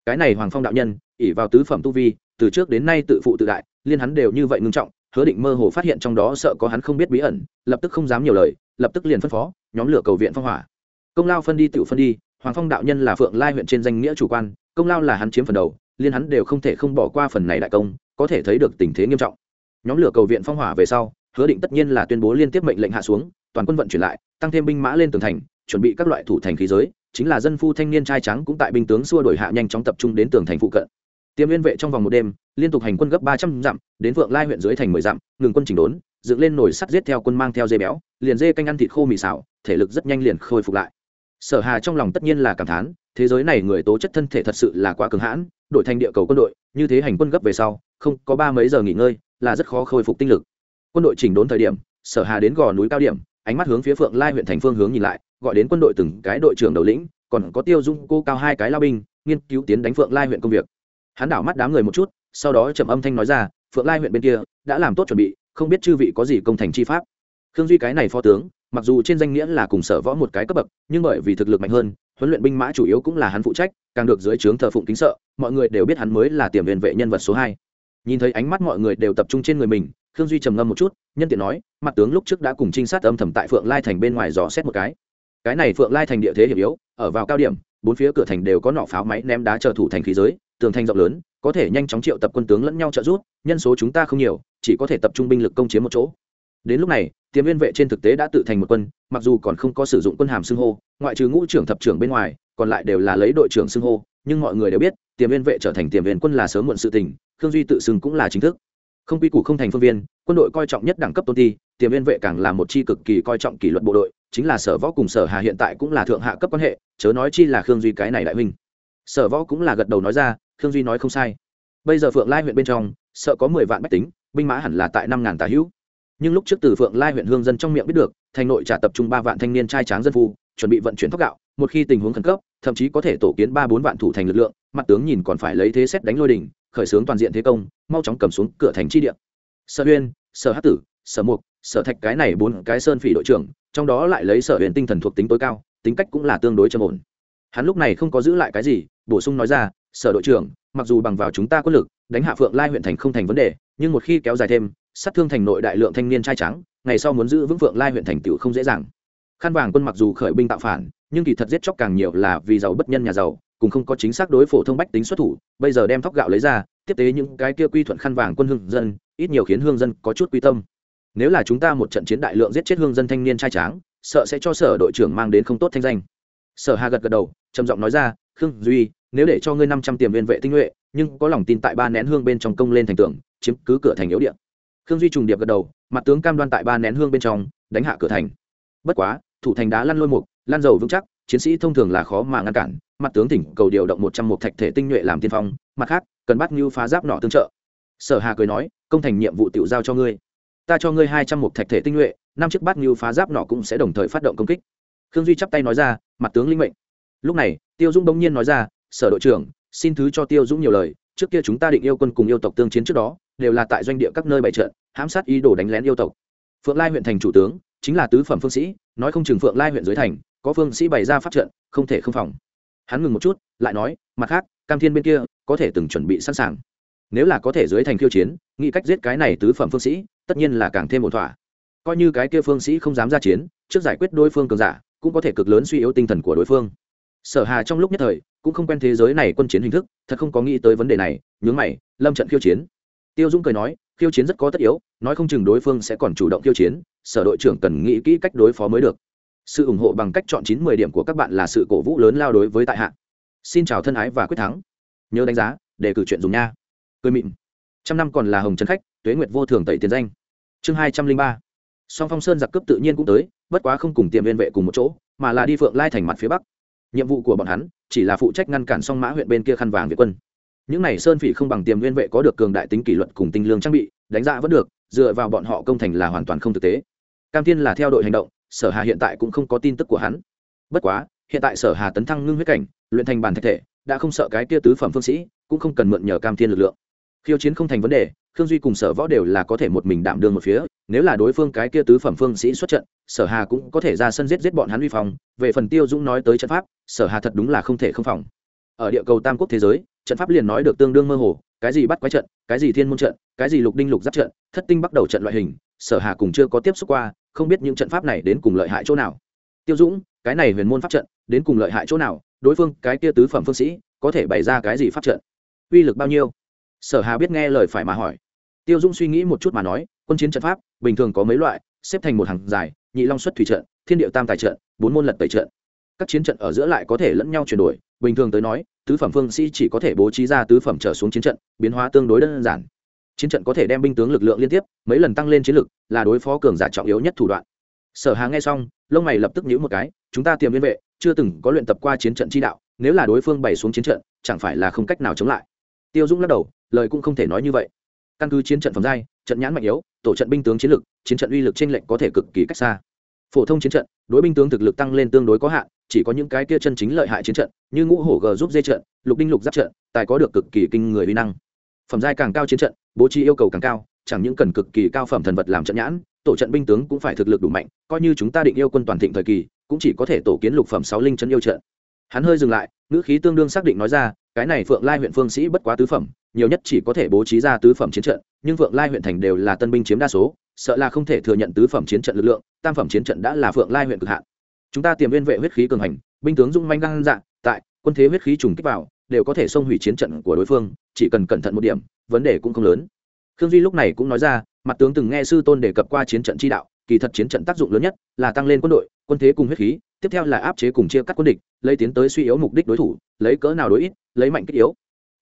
Cái này hoàng phong đạo nhân ỉ vào tứ phẩm tu vi, từ trước đến nay tự phụ tự đại, liên hắn đều như vậy ngưng trọng, hứa định mơ hồ phát hiện trong đó sợ có hắn không biết bí ẩn, lập tức không dám nhiều lời, lập tức liền phân phó, nhóm lửa cầu viện phong hỏa. Công lao phân đi tự phân đi, hoàng phong đạo nhân là phượng lai huyện trên danh nghĩa chủ quan, công lao là hắn chiếm phần đầu, liên hắn đều không thể không bỏ qua phần này đại công, có thể thấy được tình thế nghiêm trọng. Nhóm lửa cầu viện phong hỏa về sau, hứa định tất nhiên là tuyên bố liên tiếp mệnh lệnh hạ xuống, toàn quân vận chuyển lại, tăng thêm binh mã lên tường thành chuẩn bị các loại thủ thành khí giới, chính là dân phu thanh niên trai trắng cũng tại binh tướng xua đổi hạ nhanh chóng tập trung đến tường thành phụ cận. Tiêm liên vệ trong vòng một đêm, liên tục hành quân gấp ba trăm dặm, đến vượng lai huyện dưới thành mười dặm, ngừng quân chỉnh đốn, dựng lên nồi sắt giết theo quân mang theo dây béo, liền dê canh ăn thịt khô mì xào, thể lực rất nhanh liền khôi phục lại. Sở hà trong lòng tất nhiên là cảm thán, thế giới này người tố chất thân thể thật sự là quá cường hãn, đổi thành địa cầu quân đội, như thế hành quân gấp về sau, không có ba mấy giờ nghỉ ngơi, là rất khó khôi phục tinh lực. Quân đội chỉnh đốn thời điểm, sở hà đến gò núi cao điểm, ánh mắt hướng phía phượng lai huyện thành phương hướng nhìn lại gọi đến quân đội từng cái đội trưởng đầu lĩnh, còn có tiêu dung cô cao hai cái lao binh, nghiên cứu tiến đánh phượng lai huyện công việc. Hắn đảo mắt đám người một chút, sau đó trầm âm thanh nói ra, phượng lai huyện bên kia đã làm tốt chuẩn bị, không biết chư vị có gì công thành chi pháp. Khương duy cái này phó tướng, mặc dù trên danh nghĩa là cùng sở võ một cái cấp bậc, nhưng bởi vì thực lực mạnh hơn, huấn luyện binh mã chủ yếu cũng là hắn phụ trách, càng được dưới trướng thờ phụng kính sợ, mọi người đều biết hắn mới là tiềm viện vệ nhân vật số hai. Nhìn thấy ánh mắt mọi người đều tập trung trên người mình, khương duy trầm ngâm một chút, nhân tiện nói, mặt tướng lúc trước đã cùng trinh sát âm thầm tại phượng lai thành bên ngoài dò xét một cái cái này phượng lai thành địa thế hiểm yếu, ở vào cao điểm, bốn phía cửa thành đều có nọ pháo máy ném đá chờ thủ thành khí giới, tường thành rộng lớn, có thể nhanh chóng triệu tập quân tướng lẫn nhau trợ giúp, nhân số chúng ta không nhiều, chỉ có thể tập trung binh lực công chiếm một chỗ. Đến lúc này, tiềm viên vệ trên thực tế đã tự thành một quân, mặc dù còn không có sử dụng quân hàm xưng hô, ngoại trừ ngũ trưởng thập trưởng bên ngoài, còn lại đều là lấy đội trưởng xưng hô, nhưng mọi người đều biết, tiềm viên vệ trở thành tiềm viên quân là sớm muộn sự tình, khương duy tự xưng cũng là chính thức. Không quy củ không thành phương viên, quân đội coi trọng nhất đẳng cấp tôn ti, tiềm viên vệ càng là một chi cực kỳ coi trọng kỷ luật bộ đội chính là sở võ cùng sở hà hiện tại cũng là thượng hạ cấp quan hệ, chớ nói chi là khương duy cái này đại huynh. Sở võ cũng là gật đầu nói ra, khương duy nói không sai. Bây giờ phượng lai huyện bên trong, sợ có mười vạn bách tính, binh mã hẳn là tại năm ngàn tà hữu. Nhưng lúc trước từ phượng lai huyện hương dân trong miệng biết được, thành nội trả tập trung ba vạn thanh niên trai tráng dân phu, chuẩn bị vận chuyển thóc gạo, một khi tình huống khẩn cấp, thậm chí có thể tổ kiến ba bốn vạn thủ thành lực lượng, mặt tướng nhìn còn phải lấy thế xét đánh lôi đình khởi xướng toàn diện thế công, mau chóng cầm xuống cửa thành chi địa. Sở huyên sở hát tử, sở mục sở thạch cái này bốn cái sơn phỉ đội trưởng, trong đó lại lấy sở huyền tinh thần thuộc tính tối cao, tính cách cũng là tương đối trầm ổn. Hắn lúc này không có giữ lại cái gì, bổ sung nói ra, sở đội trưởng, mặc dù bằng vào chúng ta quân lực, đánh hạ phượng lai huyện thành không thành vấn đề, nhưng một khi kéo dài thêm, sát thương thành nội đại lượng thanh niên trai trắng, ngày sau muốn giữ vững phượng lai huyện thành tựu không dễ dàng. Khăn vàng quân mặc dù khởi binh tạo phản, nhưng kỳ thật giết chóc càng nhiều là vì giàu bất nhân nhà giàu, cùng không có chính xác đối phổ thông bách tính xuất thủ, bây giờ đem thóc gạo lấy ra, tiếp tế những cái kia quy thuận khăn vàng quân hương dân, ít nhiều khiến hương dân có chút quy tâm nếu là chúng ta một trận chiến đại lượng giết chết hương dân thanh niên trai tráng, sợ sẽ cho sở đội trưởng mang đến không tốt thanh danh. Sở hà gật gật đầu, trầm giọng nói ra, khương duy, nếu để cho ngươi năm trăm tiềm viên vệ tinh nhuệ, nhưng có lòng tin tại ba nén hương bên trong công lên thành tường, chiếm cứ cửa thành yếu điện khương duy trùng điệp gật đầu, mặt tướng cam đoan tại ba nén hương bên trong, đánh hạ cửa thành. Bất quá, thủ thành đá lăn lôi mục lan dầu vững chắc, chiến sĩ thông thường là khó mà ngăn cản, mặt tướng tỉnh cầu điều động một trăm một thạch thể tinh nhuệ làm tiên phong, mặt khác, cần bắt ngưu phá giáp nọ tương trợ. Sở hà cười nói, công thành nhiệm vụ tự giao cho ngươi ta cho ngươi hai trăm một thạch thể tinh nhuệ, năm chiếc bát ngưu phá giáp nọ cũng sẽ đồng thời phát động công kích. Khương duy chắp tay nói ra, mặt tướng linh mệnh. Lúc này, tiêu dũng bỗng nhiên nói ra, sở đội trưởng, xin thứ cho tiêu dũng nhiều lời, trước kia chúng ta định yêu quân cùng yêu tộc tương chiến trước đó, đều là tại doanh địa các nơi bày trận, hãm sát ý đồ đánh lén yêu tộc. Phượng lai huyện thành chủ tướng, chính là tứ phẩm phương sĩ, nói không chừng phượng lai huyện dưới thành, có phương sĩ bày ra pháp trận, không thể không phòng. Hắn ngừng một chút, lại nói, mặt khác, cam thiên bên kia có thể từng chuẩn bị sẵn sàng nếu là có thể dưới thành khiêu chiến, nghĩ cách giết cái này tứ phẩm phương sĩ, tất nhiên là càng thêm một thỏa. Coi như cái kia phương sĩ không dám ra chiến, trước giải quyết đối phương cường giả, cũng có thể cực lớn suy yếu tinh thần của đối phương. Sở hà trong lúc nhất thời, cũng không quen thế giới này quân chiến hình thức, thật không có nghĩ tới vấn đề này, nhướng mày, lâm trận khiêu chiến. Tiêu dũng cười nói, khiêu chiến rất có tất yếu, nói không chừng đối phương sẽ còn chủ động khiêu chiến, sở đội trưởng cần nghĩ kỹ cách đối phó mới được. Sự ủng hộ bằng cách chọn chín mười điểm của các bạn là sự cổ vũ lớn lao đối với tại hạ. Xin chào thân ái và quyết thắng. Nhớ đánh giá để cử chuyện dùng nha cười mịn. Trăm năm còn là hồng trấn khách, tuế nguyệt vô thường tẩy tiền danh. Chương hai trăm linh ba. Song phong sơn giặc cướp tự nhiên cũng tới, bất quá không cùng tiệm liên vệ cùng một chỗ, mà là đi phượng lai thành mặt phía bắc. Nhiệm vụ của bọn hắn chỉ là phụ trách ngăn cản song mã huyện bên kia khăn vàng việt quân. Những này sơn phỉ không bằng tiềm liên vệ có được cường đại tính kỷ luật cùng tinh lương trang bị, đánh giá vẫn được, dựa vào bọn họ công thành là hoàn toàn không thực tế. Cam thiên là theo đội hành động, sở hà hiện tại cũng không có tin tức của hắn. Bất quá, hiện tại sở hà tấn thăng ngưng huyết cảnh, luyện thành bản thạch thể, đã không sợ cái kia tứ phẩm phương sĩ, cũng không cần mượn nhờ cam thiên lực lượng khiêu chiến không thành vấn đề, khương duy cùng sở võ đều là có thể một mình đảm đương một phía, nếu là đối phương cái kia tứ phẩm phương sĩ xuất trận, sở hà cũng có thể ra sân giết giết bọn hắn uy phong. Về phần tiêu dũng nói tới trận pháp, sở hà thật đúng là không thể không phòng. Ở địa cầu tam quốc thế giới, trận pháp liền nói được tương đương mơ hồ, cái gì bắt quái trận, cái gì thiên môn trận, cái gì lục đinh lục giáp trận, thất tinh bắt đầu trận loại hình, sở hà cùng chưa có tiếp xúc qua, không biết những trận pháp này đến cùng lợi hại chỗ nào. Tiêu dũng, cái này huyền môn pháp trận, đến cùng lợi hại chỗ nào? Đối phương, cái kia tứ phẩm phương sĩ, có thể bày ra cái gì pháp trận? Uy lực bao nhiêu? Sở hà biết nghe lời phải mà hỏi. Tiêu Dung suy nghĩ một chút mà nói, quân chiến trận pháp, bình thường có mấy loại, xếp thành một hàng dài, nhị long xuất thủy trận, thiên điệu tam tài trận, bốn môn lật tẩy trận. Các chiến trận ở giữa lại có thể lẫn nhau chuyển đổi, bình thường tới nói, tứ phẩm phương sĩ chỉ có thể bố trí ra tứ phẩm trở xuống chiến trận, biến hóa tương đối đơn giản. Chiến trận có thể đem binh tướng lực lượng liên tiếp, mấy lần tăng lên chiến lực, là đối phó cường giả trọng yếu nhất thủ đoạn. Sở hà nghe xong, lông mày lập tức nhíu một cái, chúng ta tiềm liên vệ, chưa từng có luyện tập qua chiến trận chi đạo, nếu là đối phương bày xuống chiến trận, chẳng phải là không cách nào chống lại. Tiêu dũng lắc đầu lời cũng không thể nói như vậy. Căn cứ chiến trận phẩm giai, trận nhãn mạnh yếu, tổ trận binh tướng chiến lực, chiến trận uy lực trên lệnh có thể cực kỳ cách xa. Phổ thông chiến trận, đối binh tướng thực lực tăng lên tương đối có hạn, chỉ có những cái kia chân chính lợi hại chiến trận, như ngũ hổ g giúp dây trận, lục đinh lục giáp trận, tài có được cực kỳ kinh người uy năng. Phẩm giai càng cao chiến trận, bố trí yêu cầu càng cao, chẳng những cần cực kỳ cao phẩm thần vật làm trận nhãn, tổ trận binh tướng cũng phải thực lực đủ mạnh, coi như chúng ta định yêu quân toàn thịnh thời kỳ, cũng chỉ có thể tổ kiến lục phẩm sáu linh chân yêu trận. Hắn hơi dừng lại, ngữ khí tương đương xác định nói ra, cái này phượng lai huyện phương sĩ bất quá tứ phẩm nhiều nhất chỉ có thể bố trí ra tứ phẩm chiến trận, nhưng phượng lai huyện thành đều là tân binh chiếm đa số, sợ là không thể thừa nhận tứ phẩm chiến trận lực lượng, tam phẩm chiến trận đã là phượng lai huyện cực hạn. Chúng ta tiềm viên vệ huyết khí cường hành, binh tướng dung manh gan dạng, tại, quân thế huyết khí trùng kích vào, đều có thể xông hủy chiến trận của đối phương, chỉ cần cẩn thận một điểm, vấn đề cũng không lớn. Khương duy lúc này cũng nói ra, mặt tướng từng nghe sư tôn đề cập qua chiến trận chi đạo, kỳ thật chiến trận tác dụng lớn nhất là tăng lên quân đội, quân thế cùng huyết khí, tiếp theo là áp chế cùng chia cắt quân địch, lấy tiến tới suy yếu mục đích đối thủ, lấy cỡ nào đối ít, lấy mạnh kích yếu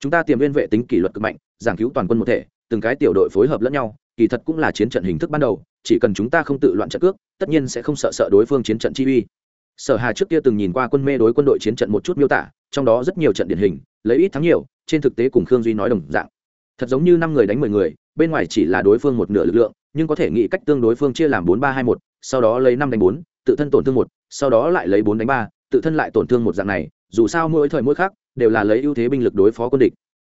chúng ta tiềm viên vệ tính kỷ luật cực mạnh, giảng cứu toàn quân một thể, từng cái tiểu đội phối hợp lẫn nhau, kỳ thật cũng là chiến trận hình thức ban đầu, chỉ cần chúng ta không tự loạn trận cước, tất nhiên sẽ không sợ sợ đối phương chiến trận chi uy. Sở hà trước kia từng nhìn qua quân mê đối quân đội chiến trận một chút miêu tả, trong đó rất nhiều trận điển hình, lấy ít thắng nhiều, trên thực tế cùng khương duy nói đồng dạng. Thật giống như năm người đánh mười người, bên ngoài chỉ là đối phương một nửa lực lượng, nhưng có thể nghĩ cách tương đối phương chia làm bốn ba hai một, sau đó lấy năm đánh bốn, tự thân tổn thương một, sau đó lại lấy bốn đánh ba, tự thân lại tổn thương một dạng này, dù sao mỗi thời mỗi khác đều là lấy ưu thế binh lực đối phó quân địch.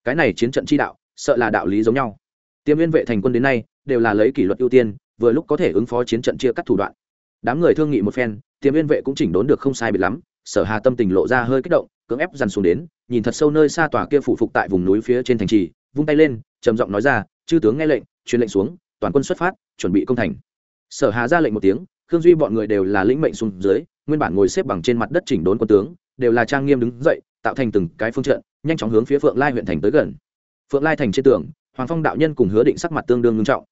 Cái này chiến trận chi đạo, sợ là đạo lý giống nhau. Tiêm viên vệ thành quân đến nay, đều là lấy kỷ luật ưu tiên, vừa lúc có thể ứng phó chiến trận chia cắt thủ đoạn. Đám người thương nghị một phen, tiêm viên vệ cũng chỉnh đốn được không sai biệt lắm, sở hà tâm tình lộ ra hơi kích động, cưỡng ép dằn xuống đến, nhìn thật sâu nơi xa tòa kia phủ phục tại vùng núi phía trên thành trì, vung tay lên, trầm giọng nói ra, chư tướng nghe lệnh, truyền lệnh xuống, toàn quân xuất phát, chuẩn bị công thành. Sở hà ra lệnh một tiếng, khương duy bọn người đều là lĩnh mệnh xuống dưới, nguyên bản ngồi xếp bằng trên mặt đất chỉnh đốn quân tướng, đều là trang nghiêm đứng dậy tạo thành từng cái phương trận, nhanh chóng hướng phía phượng lai huyện thành tới gần. Phượng lai thành trên tường, hoàng phong đạo nhân cùng hứa định sắc mặt tương đương nghiêm trọng.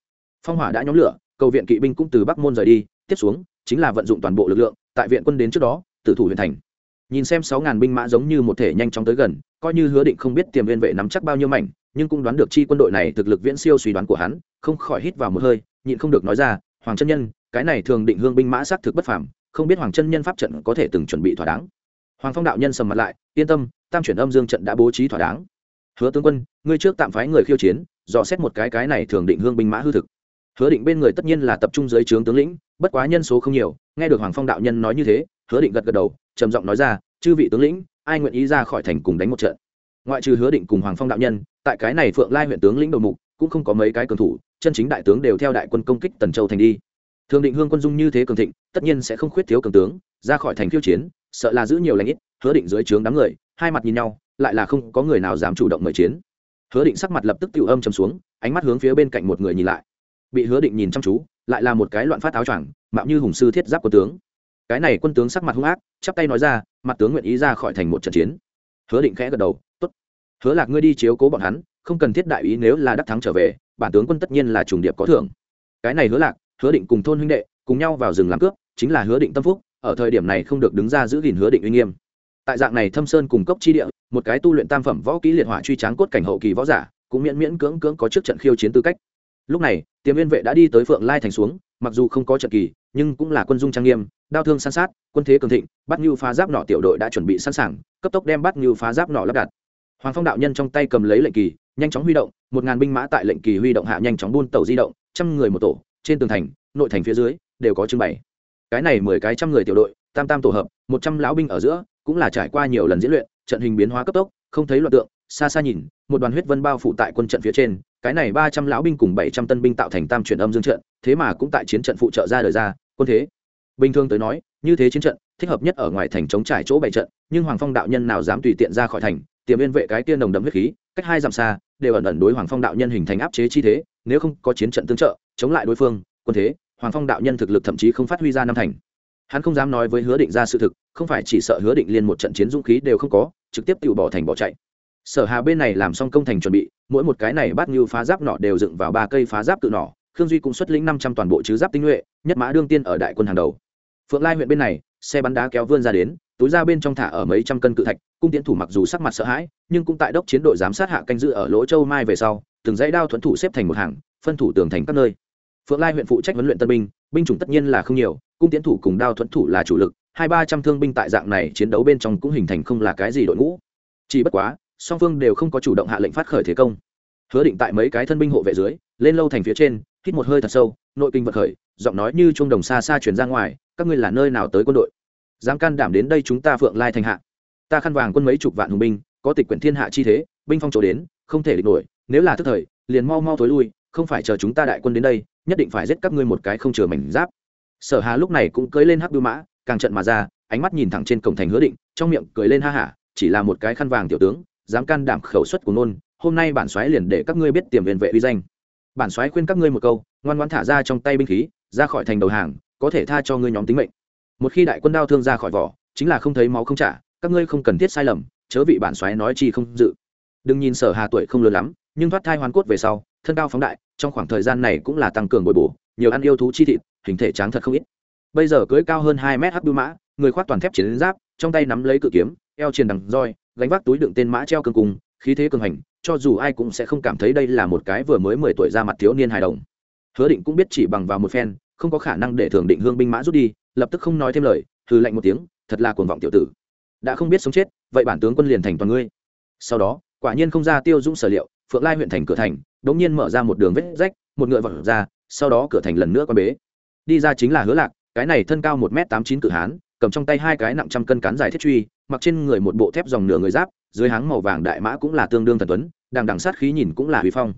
Phong hỏa đã nhóm lửa, cầu viện kỵ binh cũng từ bắc môn rời đi, tiếp xuống, chính là vận dụng toàn bộ lực lượng, tại viện quân đến trước đó, tử thủ huyện thành. Nhìn xem sáu ngàn binh mã giống như một thể nhanh chóng tới gần, coi như hứa định không biết tiềm viên vệ nắm chắc bao nhiêu mảnh, nhưng cũng đoán được chi quân đội này thực lực viễn siêu suy đoán của hắn, không khỏi hít vào một hơi, nhịn không được nói ra, hoàng chân nhân, cái này thường định hương binh mã xác thực bất phàm, không biết hoàng chân nhân pháp trận có thể từng chuẩn bị thỏa đáng hoàng phong đạo nhân sầm mặt lại, yên tâm, tam chuyển âm dương trận đã bố trí thỏa đáng. Hứa tướng quân, ngươi trước tạm phái người khiêu chiến, dò xét một cái cái này thường định hương binh mã hư thực. Hứa định bên người tất nhiên là tập trung dưới trướng tướng lĩnh, bất quá nhân số không nhiều, nghe được hoàng phong đạo nhân nói như thế, hứa định gật gật đầu, trầm giọng nói ra, chư vị tướng lĩnh, ai nguyện ý ra khỏi thành cùng đánh một trận? Ngoại trừ hứa định cùng hoàng phong đạo nhân, tại cái này phượng lai huyện tướng lĩnh đầu mục, cũng không có mấy cái cường thủ, chân chính đại tướng đều theo đại quân công kích tần châu thành đi. Thường định hương quân dung như thế cường thịnh, tất nhiên sẽ không khuyết thiếu cường tướng, ra khỏi thành khiêu chiến sợ là giữ nhiều lãnh ít, hứa định dưới trướng đám người, hai mặt nhìn nhau, lại là không có người nào dám chủ động mời chiến. Hứa định sắc mặt lập tức tự âm trầm xuống, ánh mắt hướng phía bên cạnh một người nhìn lại. Bị hứa định nhìn chăm chú, lại là một cái loạn phát áo choàng, mạo như hùng sư thiết giáp quân tướng. Cái này quân tướng sắc mặt hung ác, chắp tay nói ra, mặt tướng nguyện ý ra khỏi thành một trận chiến. Hứa định khẽ gật đầu, tốt. Hứa lạc ngươi đi chiếu cố bọn hắn, không cần thiết đại ý nếu là đắc thắng trở về, bản tướng quân tất nhiên là trùng điệp có thưởng. Cái này hứa lạc, hứa định cùng thôn huynh đệ, cùng nhau vào rừng làm cướp, chính là hứa định tâm phúc ở thời điểm này không được đứng ra giữ gìn hứa định uy nghiêm. Tại dạng này thâm sơn cùng cốc chi địa, một cái tu luyện tam phẩm võ kỹ liệt hỏa truy tráng cốt cảnh hậu kỳ võ giả, cũng miễn miễn cưỡng cưỡng có trước trận khiêu chiến tư cách. Lúc này, tiềm viên vệ đã đi tới phượng lai thành xuống, mặc dù không có trận kỳ, nhưng cũng là quân dung trang nghiêm, đao thương san sát, quân thế cường thịnh, bắt như phá giáp nọ tiểu đội đã chuẩn bị sẵn sàng, cấp tốc đem bắt như phá giáp nọ lắp đặt. Hoàng phong đạo nhân trong tay cầm lấy lệnh kỳ, nhanh chóng huy động, một ngàn binh mã tại lệnh kỳ huy động hạ nhanh chóng buôn tàu di động, trăm người một tổ, trên tường thành, nội thành phía dưới, đều có trưng bày cái này mười cái trăm người tiểu đội, tam tam tổ hợp, một trăm lão binh ở giữa, cũng là trải qua nhiều lần diễn luyện, trận hình biến hóa cấp tốc, không thấy loạt tượng, xa xa nhìn, một đoàn huyết vân bao phủ tại quân trận phía trên, cái này ba trăm lão binh cùng bảy trăm tân binh tạo thành tam chuyển âm dương trận, thế mà cũng tại chiến trận phụ trợ ra đời ra, quân thế. Bình thường tới nói, như thế chiến trận, thích hợp nhất ở ngoài thành chống trải chỗ bảy trận, nhưng hoàng phong đạo nhân nào dám tùy tiện ra khỏi thành, tiềm viên vệ cái tiên nồng đậm huyết khí, cách hai dặm xa, đều ẩn ẩn đối hoàng phong đạo nhân hình thành áp chế chi thế, nếu không có chiến trận tương trợ, chống lại đối phương, quân thế hoàng phong đạo nhân thực lực thậm chí không phát huy ra năm thành. Hắn không dám nói với hứa định ra sự thực, không phải chỉ sợ hứa định liên một trận chiến dũng khí đều không có, trực tiếp tự bỏ thành bỏ chạy. Sở hà bên này làm xong công thành chuẩn bị, mỗi một cái này bắt như phá giáp nọ đều dựng vào ba cây phá giáp tự nọ khương duy cũng xuất lĩnh năm trăm toàn bộ chứ giáp tinh nhuệ, nhất mã đương tiên ở đại quân hàng đầu. Phượng lai huyện bên này, xe bắn đá kéo vươn ra đến, túi ra bên trong thả ở mấy trăm cân cự thạch, cung tiến thủ mặc dù sắc mặt sợ hãi, nhưng cũng tại đốc chiến đội giám sát hạ canh giữ ở lỗ châu mai về sau, từng dãy đao thuẫn thủ xếp thành một hàng, phân thủ tường thành các nơi phượng lai huyện phụ trách huấn luyện tân binh binh chủng tất nhiên là không nhiều, cung tiến thủ cùng đao thuẫn thủ là chủ lực, hai ba trăm thương binh tại dạng này chiến đấu bên trong cũng hình thành không là cái gì đội ngũ. Chỉ bất quá, song phương đều không có chủ động hạ lệnh phát khởi thế công. Hứa định tại mấy cái thân binh hộ vệ dưới, lên lâu thành phía trên, hít một hơi thật sâu, nội kinh vật khởi, giọng nói như trung đồng xa xa chuyển ra ngoài, các ngươi là nơi nào tới quân đội? Dám can đảm đến đây chúng ta phượng lai thành hạ. Ta khăn vàng quân mấy chục vạn hùng binh, có tịch quyển thiên hạ chi thế, binh phong chỗ đến, không thể địch nổi, nếu là thức thời, liền mau mau thối lui không phải chờ chúng ta đại quân đến đây, nhất định phải giết các ngươi một cái không chừa mảnh giáp. Sở hà lúc này cũng cưới lên hắc bưu mã, càng trận mà ra, ánh mắt nhìn thẳng trên cổng thành hứa định, trong miệng cười lên ha hả, chỉ là một cái khăn vàng tiểu tướng, dám can đảm khẩu suất của nôn, hôm nay bản soái liền để các ngươi biết tiềm viện vệ uy danh. Bản soái khuyên các ngươi một câu, ngoan ngoãn thả ra trong tay binh khí, ra khỏi thành đầu hàng, có thể tha cho ngươi nhóm tính mệnh. Một khi đại quân đao thương ra khỏi vỏ, chính là không thấy máu không trả, các ngươi không cần thiết sai lầm, chớ vị bản soái nói chi không dự. Đừng nhìn sở hà tuổi không lớn lắm, nhưng thoát thai hoàn cốt về sau, thân cao phóng đại trong khoảng thời gian này cũng là tăng cường bồi bổ, nhiều ăn yêu thú chi thịt, hình thể tráng thật không ít. Bây giờ cưới cao hơn hai mét hắc bưu mã, người khoác toàn thép chiến giáp, trong tay nắm lấy cự kiếm, eo triền đằng roi, gánh vác túi đựng tên mã treo cường cùng, khí thế cường hành, cho dù ai cũng sẽ không cảm thấy đây là một cái vừa mới mười tuổi ra mặt thiếu niên hài đồng. Hứa định cũng biết chỉ bằng vào một phen, không có khả năng để thường định hương binh mã rút đi, lập tức không nói thêm lời, hừ lạnh một tiếng, thật là cuồng vọng tiểu tử. Đã không biết sống chết, vậy bản tướng quân liền thành toàn ngươi. Sau đó, quả nhiên không ra tiêu dũng sở liệu, phượng lai huyện thành cửa thành đống nhiên mở ra một đường vết rách, một ngựa vọt ra, sau đó cửa thành lần nữa quan bế. Đi ra chính là hứa lạc, cái này thân cao một m tám chín cự hán, cầm trong tay hai cái nặng trăm cân cán dài thiết truy, mặc trên người một bộ thép dòng nửa người giáp, dưới háng màu vàng đại mã cũng là tương đương thần tuấn, đằng đằng sát khí nhìn cũng là huy phong.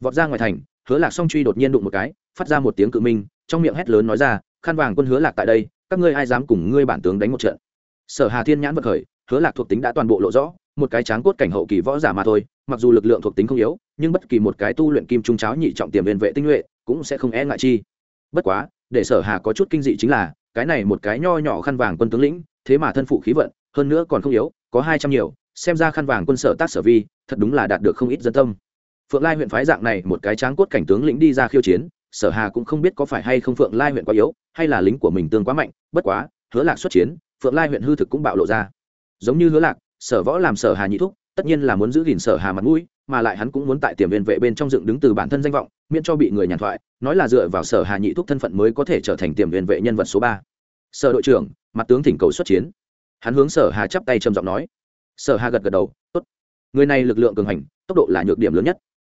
Vọt ra ngoài thành, hứa lạc song truy đột nhiên đụng một cái, phát ra một tiếng cự minh, trong miệng hét lớn nói ra khăn vàng quân hứa lạc tại đây, các ngươi ai dám cùng ngươi bản tướng đánh một trận? Sở hà thiên nhãn vật khởi, hứa lạc thuộc tính đã toàn bộ lộ rõ một cái tráng cốt cảnh hậu kỳ võ giả mà thôi, mặc dù lực lượng thuộc tính không yếu, nhưng bất kỳ một cái tu luyện kim trung cháo nhị trọng tiềm viên vệ tinh nhuệ cũng sẽ không e ngại chi. Bất quá, để sở hà có chút kinh dị chính là, cái này một cái nho nhỏ khăn vàng quân tướng lĩnh, thế mà thân phụ khí vận, hơn nữa còn không yếu, có hai trăm nhiều, xem ra khăn vàng quân sở tác sở vi, thật đúng là đạt được không ít dân tâm. Phượng lai huyện phái dạng này một cái tráng cốt cảnh tướng lĩnh đi ra khiêu chiến, sở hà cũng không biết có phải hay không phượng lai huyện quá yếu, hay là lính của mình tương quá mạnh, bất quá, hứa lạc xuất chiến, phượng lai huyện hư thực cũng bạo lộ ra. Giống như hứa lạc sở võ làm sở hà nhị thúc, tất nhiên là muốn giữ gìn sở hà mặt mũi, mà lại hắn cũng muốn tại tiềm viên vệ bên trong dựng đứng từ bản thân danh vọng, miễn cho bị người nhàn thoại, nói là dựa vào sở hà nhị thúc thân phận mới có thể trở thành tiềm viên vệ nhân vật số ba. Sở đội trưởng, mặt tướng thỉnh cầu xuất chiến. Hắn hướng sở hà chắp tay trầm giọng nói. Sở hà gật gật đầu, tốt. Người này lực lượng cường hành, tốc độ là nhược điểm lớn nhất.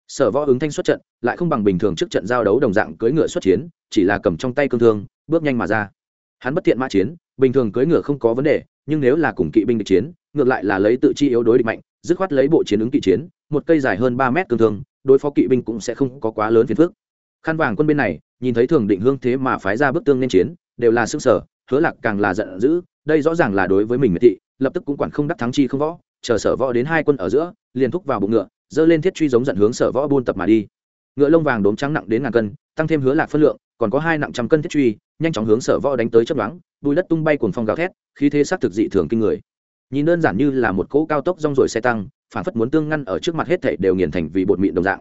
Sở võ ứng thanh xuất trận, lại không bằng bình thường trước trận giao đấu đồng dạng cưỡi ngựa xuất chiến, chỉ là cầm trong tay cương thương, bước nhanh mà ra. Hắn bất tiện mã chiến, bình thường cưỡi ngựa không có vấn đề, nhưng nếu là cùng kỵ binh địch chiến ngược lại là lấy tự chi yếu đối địch mạnh, dứt khoát lấy bộ chiến ứng kỵ chiến, một cây dài hơn ba mét cương thường đối phó kỵ binh cũng sẽ không có quá lớn phiền phức. Khăn vàng quân bên này, nhìn thấy thường định hương thế mà phái ra bức tương nên chiến, đều là sức sở, hứa lạc càng là giận dữ, đây rõ ràng là đối với mình miệt thị, lập tức cũng quản không đắc thắng chi không võ, chờ sở võ đến hai quân ở giữa, liền thúc vào bụng ngựa dơ lên thiết truy giống giận hướng sở võ buôn tập mà đi. Ngựa lông vàng đốm trắng nặng đến ngàn cân, tăng thêm hứa lạc phân lượng, còn có hai nặng trăm cân thiết truy, nhanh chóng hướng sở võ đánh tới chấp đoán bùi đất tung bay cuồng phong gào thét, khí thế xác thực dị thường kinh người nhìn đơn giản như là một cỗ cao tốc rong rồi xe tăng phản phất muốn tương ngăn ở trước mặt hết thảy đều nghiền thành vì bột mịn đồng dạng.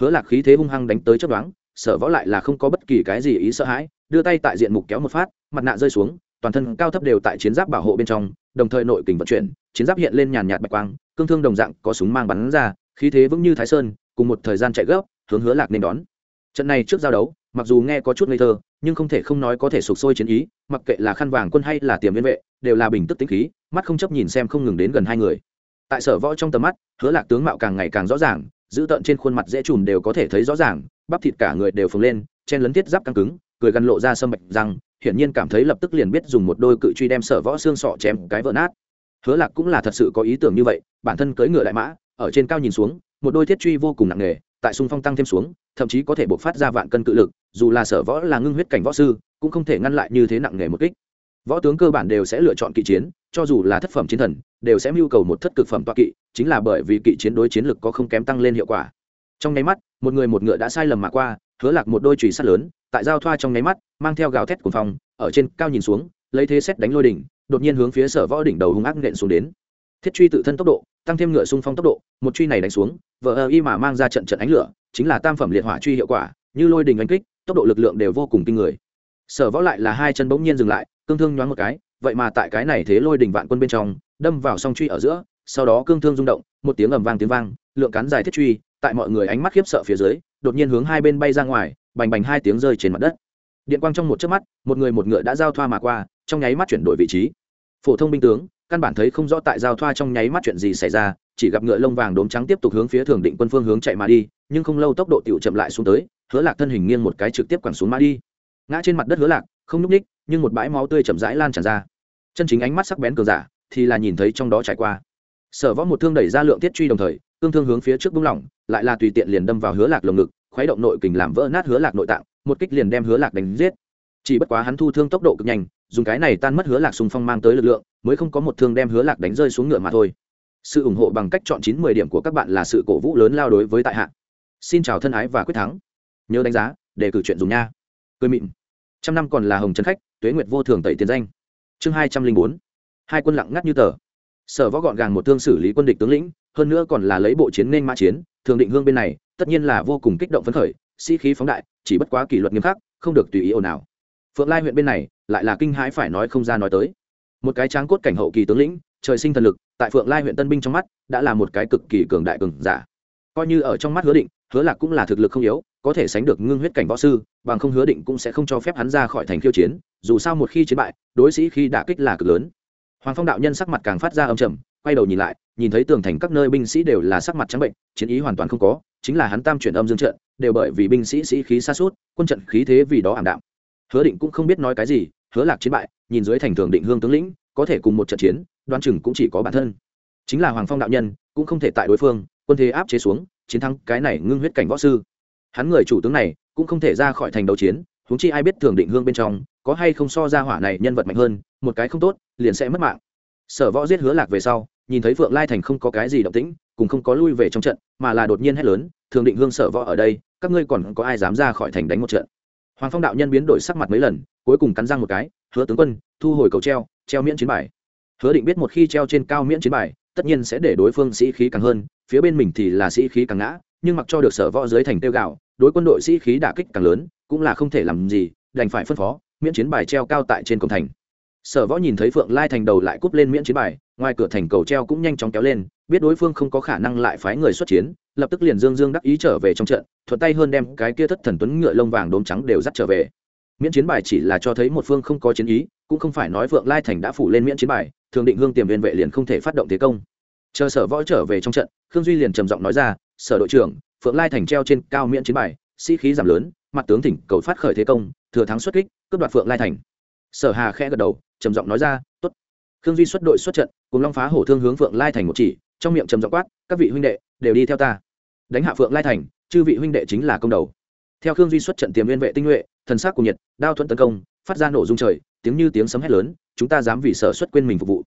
Hứa lạc khí thế hung hăng đánh tới chấp đoán sở võ lại là không có bất kỳ cái gì ý sợ hãi, đưa tay tại diện mục kéo một phát, mặt nạ rơi xuống, toàn thân cao thấp đều tại chiến giáp bảo hộ bên trong, đồng thời nội kình vận chuyển, chiến giáp hiện lên nhàn nhạt bạch quang, cương thương đồng dạng có súng mang bắn ra, khí thế vững như thái sơn, cùng một thời gian chạy gấp, hướng hứa lạc nên đón. Trận này trước giao đấu, mặc dù nghe có chút ngây thơ, nhưng không thể không nói có thể sụp sôi chiến ý, mặc kệ là khăn vàng quân hay là tiềm viên vệ, đều là bình tức tĩnh khí mắt không chấp nhìn xem không ngừng đến gần hai người. Tại sở võ trong tầm mắt, hứa lạc tướng mạo càng ngày càng rõ ràng, giữ tợn trên khuôn mặt dễ chùm đều có thể thấy rõ ràng, bắp thịt cả người đều phồng lên, chen lấn thiết giáp căng cứng, cười gắn lộ ra sâm bạch răng, hiển nhiên cảm thấy lập tức liền biết dùng một đôi cự truy đem sở võ xương sọ chém cái vỡ nát. Hứa lạc cũng là thật sự có ý tưởng như vậy, bản thân cưỡi ngựa đại mã, ở trên cao nhìn xuống, một đôi thiết truy vô cùng nặng nề, tại xung phong tăng thêm xuống, thậm chí có thể buộc phát ra vạn cân cự lực, dù là sở võ là ngưng huyết cảnh võ sư, cũng không thể ngăn lại như thế nặng nề một kích. Võ tướng cơ bản đều sẽ lựa chọn kỵ chiến cho dù là thất phẩm chiến thần, đều sẽ mưu cầu một thất cực phẩm toa kỵ, chính là bởi vì kỵ chiến đối chiến lực có không kém tăng lên hiệu quả. Trong nháy mắt, một người một ngựa đã sai lầm mà qua, hứa lạc một đôi chùy sắt lớn, tại giao thoa trong nháy mắt, mang theo gào thét của phòng ở trên cao nhìn xuống, lấy thế xét đánh lôi đỉnh, đột nhiên hướng phía sở võ đỉnh đầu hung ác nện xuống đến. Thiết truy tự thân tốc độ, tăng thêm ngựa xung phong tốc độ, một truy này đánh xuống vợ ơ y mà mang ra trận trận ánh lửa, chính là tam phẩm liệt hỏa truy hiệu quả, như lôi đình đánh kích, tốc độ lực lượng đều vô cùng kinh người. Sở võ lại là hai chân bỗng nhiên dừng lại, cương thương nhoáng một cái vậy mà tại cái này thế lôi đình vạn quân bên trong, đâm vào song truy ở giữa, sau đó cương thương rung động, một tiếng ầm vang tiếng vang, lượng cán dài thiết truy, tại mọi người ánh mắt khiếp sợ phía dưới, đột nhiên hướng hai bên bay ra ngoài, bành bành hai tiếng rơi trên mặt đất. Điện quang trong một chớp mắt, một người một ngựa đã giao thoa mà qua, trong nháy mắt chuyển đổi vị trí. Phổ thông binh tướng, căn bản thấy không rõ tại giao thoa trong nháy mắt chuyện gì xảy ra, chỉ gặp ngựa lông vàng đốm trắng tiếp tục hướng phía thường định quân phương hướng chạy mà đi, nhưng không lâu tốc độ tiểu chậm lại xuống tới, hứa lạc thân hình nghiêng một cái trực tiếp quẳng xuống mà đi. Ngã trên mặt đất hứa lạc, không nhúc ních nhưng một bãi máu tươi chậm rãi lan tràn ra chân chính ánh mắt sắc bén cường giả thì là nhìn thấy trong đó trải qua. Sở võ một thương đẩy ra lượng tiết truy đồng thời, cương thương hướng phía trước bung lỏng, lại là tùy tiện liền đâm vào hứa lạc lồng ngực, khuấy động nội kình làm vỡ nát hứa lạc nội tạng, một kích liền đem hứa lạc đánh giết. Chỉ bất quá hắn thu thương tốc độ cực nhanh, dùng cái này tan mất hứa lạc xung phong mang tới lực lượng, mới không có một thương đem hứa lạc đánh rơi xuống ngựa mà thôi. Sự ủng hộ bằng cách chọn chín mười điểm của các bạn là sự cổ vũ lớn lao đối với tại hạ. Xin chào thân ái và quyết thắng. Nhớ đánh giá để cử chuyện dùng nha. Cười mịn. Trăm năm còn là hồng trấn khách, tuế nguyệt vô thường tẩy tiền danh chương hai trăm linh bốn. Hai quân lặng ngắt như tờ. Sở võ gọn gàng một thương xử lý quân địch tướng lĩnh, hơn nữa còn là lấy bộ chiến nên mã chiến, thường định hương bên này, tất nhiên là vô cùng kích động phấn khởi, sĩ、si、khí phóng đại, chỉ bất quá kỷ luật nghiêm khắc, không được tùy ý ồn ào. Phượng lai huyện bên này, lại là kinh hãi phải nói không ra nói tới. Một cái tráng cốt cảnh hậu kỳ tướng lĩnh, trời sinh thần lực, tại phượng lai huyện tân binh trong mắt, đã là một cái cực kỳ cường đại cường giả. Coi như ở trong mắt hứa định, hứa lạc cũng là thực lực không yếu có thể sánh được ngưng huyết cảnh võ sư, bằng không hứa định cũng sẽ không cho phép hắn ra khỏi thành khiêu chiến, dù sao một khi chiến bại, đối sĩ khi đả kích là cực lớn. Hoàng phong đạo nhân sắc mặt càng phát ra âm trầm, quay đầu nhìn lại, nhìn thấy tường thành các nơi binh sĩ đều là sắc mặt trắng bệnh, chiến ý hoàn toàn không có, chính là hắn tam chuyển âm dương trận, đều bởi vì binh sĩ sĩ khí xa suốt quân trận khí thế vì đó ảm đạm. Hứa định cũng không biết nói cái gì, hứa lạc chiến bại, nhìn dưới thành thường định hương tướng lĩnh, có thể cùng một trận chiến đoan chừng cũng chỉ có bản thân. Chính là hoàng phong đạo nhân, cũng không thể tại đối phương, quân thế áp chế xuống, chiến thắng cái này ngưng huyết cảnh võ sư hắn người chủ tướng này cũng không thể ra khỏi thành đấu chiến, huống chi ai biết thường định hương bên trong có hay không so ra hỏa này nhân vật mạnh hơn, một cái không tốt, liền sẽ mất mạng. Sở võ giết hứa lạc về sau, nhìn thấy phượng lai thành không có cái gì động tĩnh, cùng không có lui về trong trận, mà là đột nhiên hét lớn, thường định hương sở võ ở đây, các ngươi còn có ai dám ra khỏi thành đánh một trận? Hoàng phong đạo nhân biến đổi sắc mặt mấy lần, cuối cùng cắn răng một cái, hứa tướng quân, thu hồi cầu treo treo miễn chiến bài. Hứa định biết một khi treo trên cao miễn chiến bài, tất nhiên sẽ để đối phương sĩ khí càng hơn, phía bên mình thì là sĩ khí càng ngã, nhưng mặc cho được sở võ dưới thành tiêu gạo đối quân đội sĩ khí đả kích càng lớn, cũng là không thể làm gì, đành phải phân phó, miễn chiến bài treo cao tại trên cổng thành. Sở võ nhìn thấy phượng lai thành đầu lại cúp lên miễn chiến bài, ngoài cửa thành cầu treo cũng nhanh chóng kéo lên, biết đối phương không có khả năng lại phái người xuất chiến, lập tức liền dương dương đắc ý trở về trong trận, thuận tay hơn đem cái kia thất thần tuấn ngựa lông vàng đốm trắng đều dắt trở về. Miễn chiến bài chỉ là cho thấy một phương không có chiến ý, cũng không phải nói phượng lai thành đã phủ lên miễn chiến bài, thường định hương tiềm viên vệ liền không thể phát động thế công. Chờ sở võ trở về trong trận, khương duy liền trầm giọng nói ra, sở đội trưởng phượng lai thành treo trên cao miễn chiến bài, sĩ、si、khí giảm lớn, mặt tướng thỉnh cầu phát khởi thế công, thừa thắng xuất kích, cướp đoạt phượng lai thành. Sở hà khẽ gật đầu, trầm giọng nói ra t ố t khương duy xuất đội xuất trận, cùng long phá hổ thương hướng phượng lai thành một chỉ, trong miệng trầm giọng quát, các vị huynh đệ, đều đi theo ta. Đánh hạ phượng lai thành, chư vị huynh đệ chính là công đầu. Theo khương duy xuất trận tiềm liên vệ tinh nhuệ, thần sắc của nhiệt, đao thuận tấn công, phát ra nổ dung trời, tiếng như tiếng sấm hét lớn, chúng ta dám vì sở xuất quên mình phục vụ.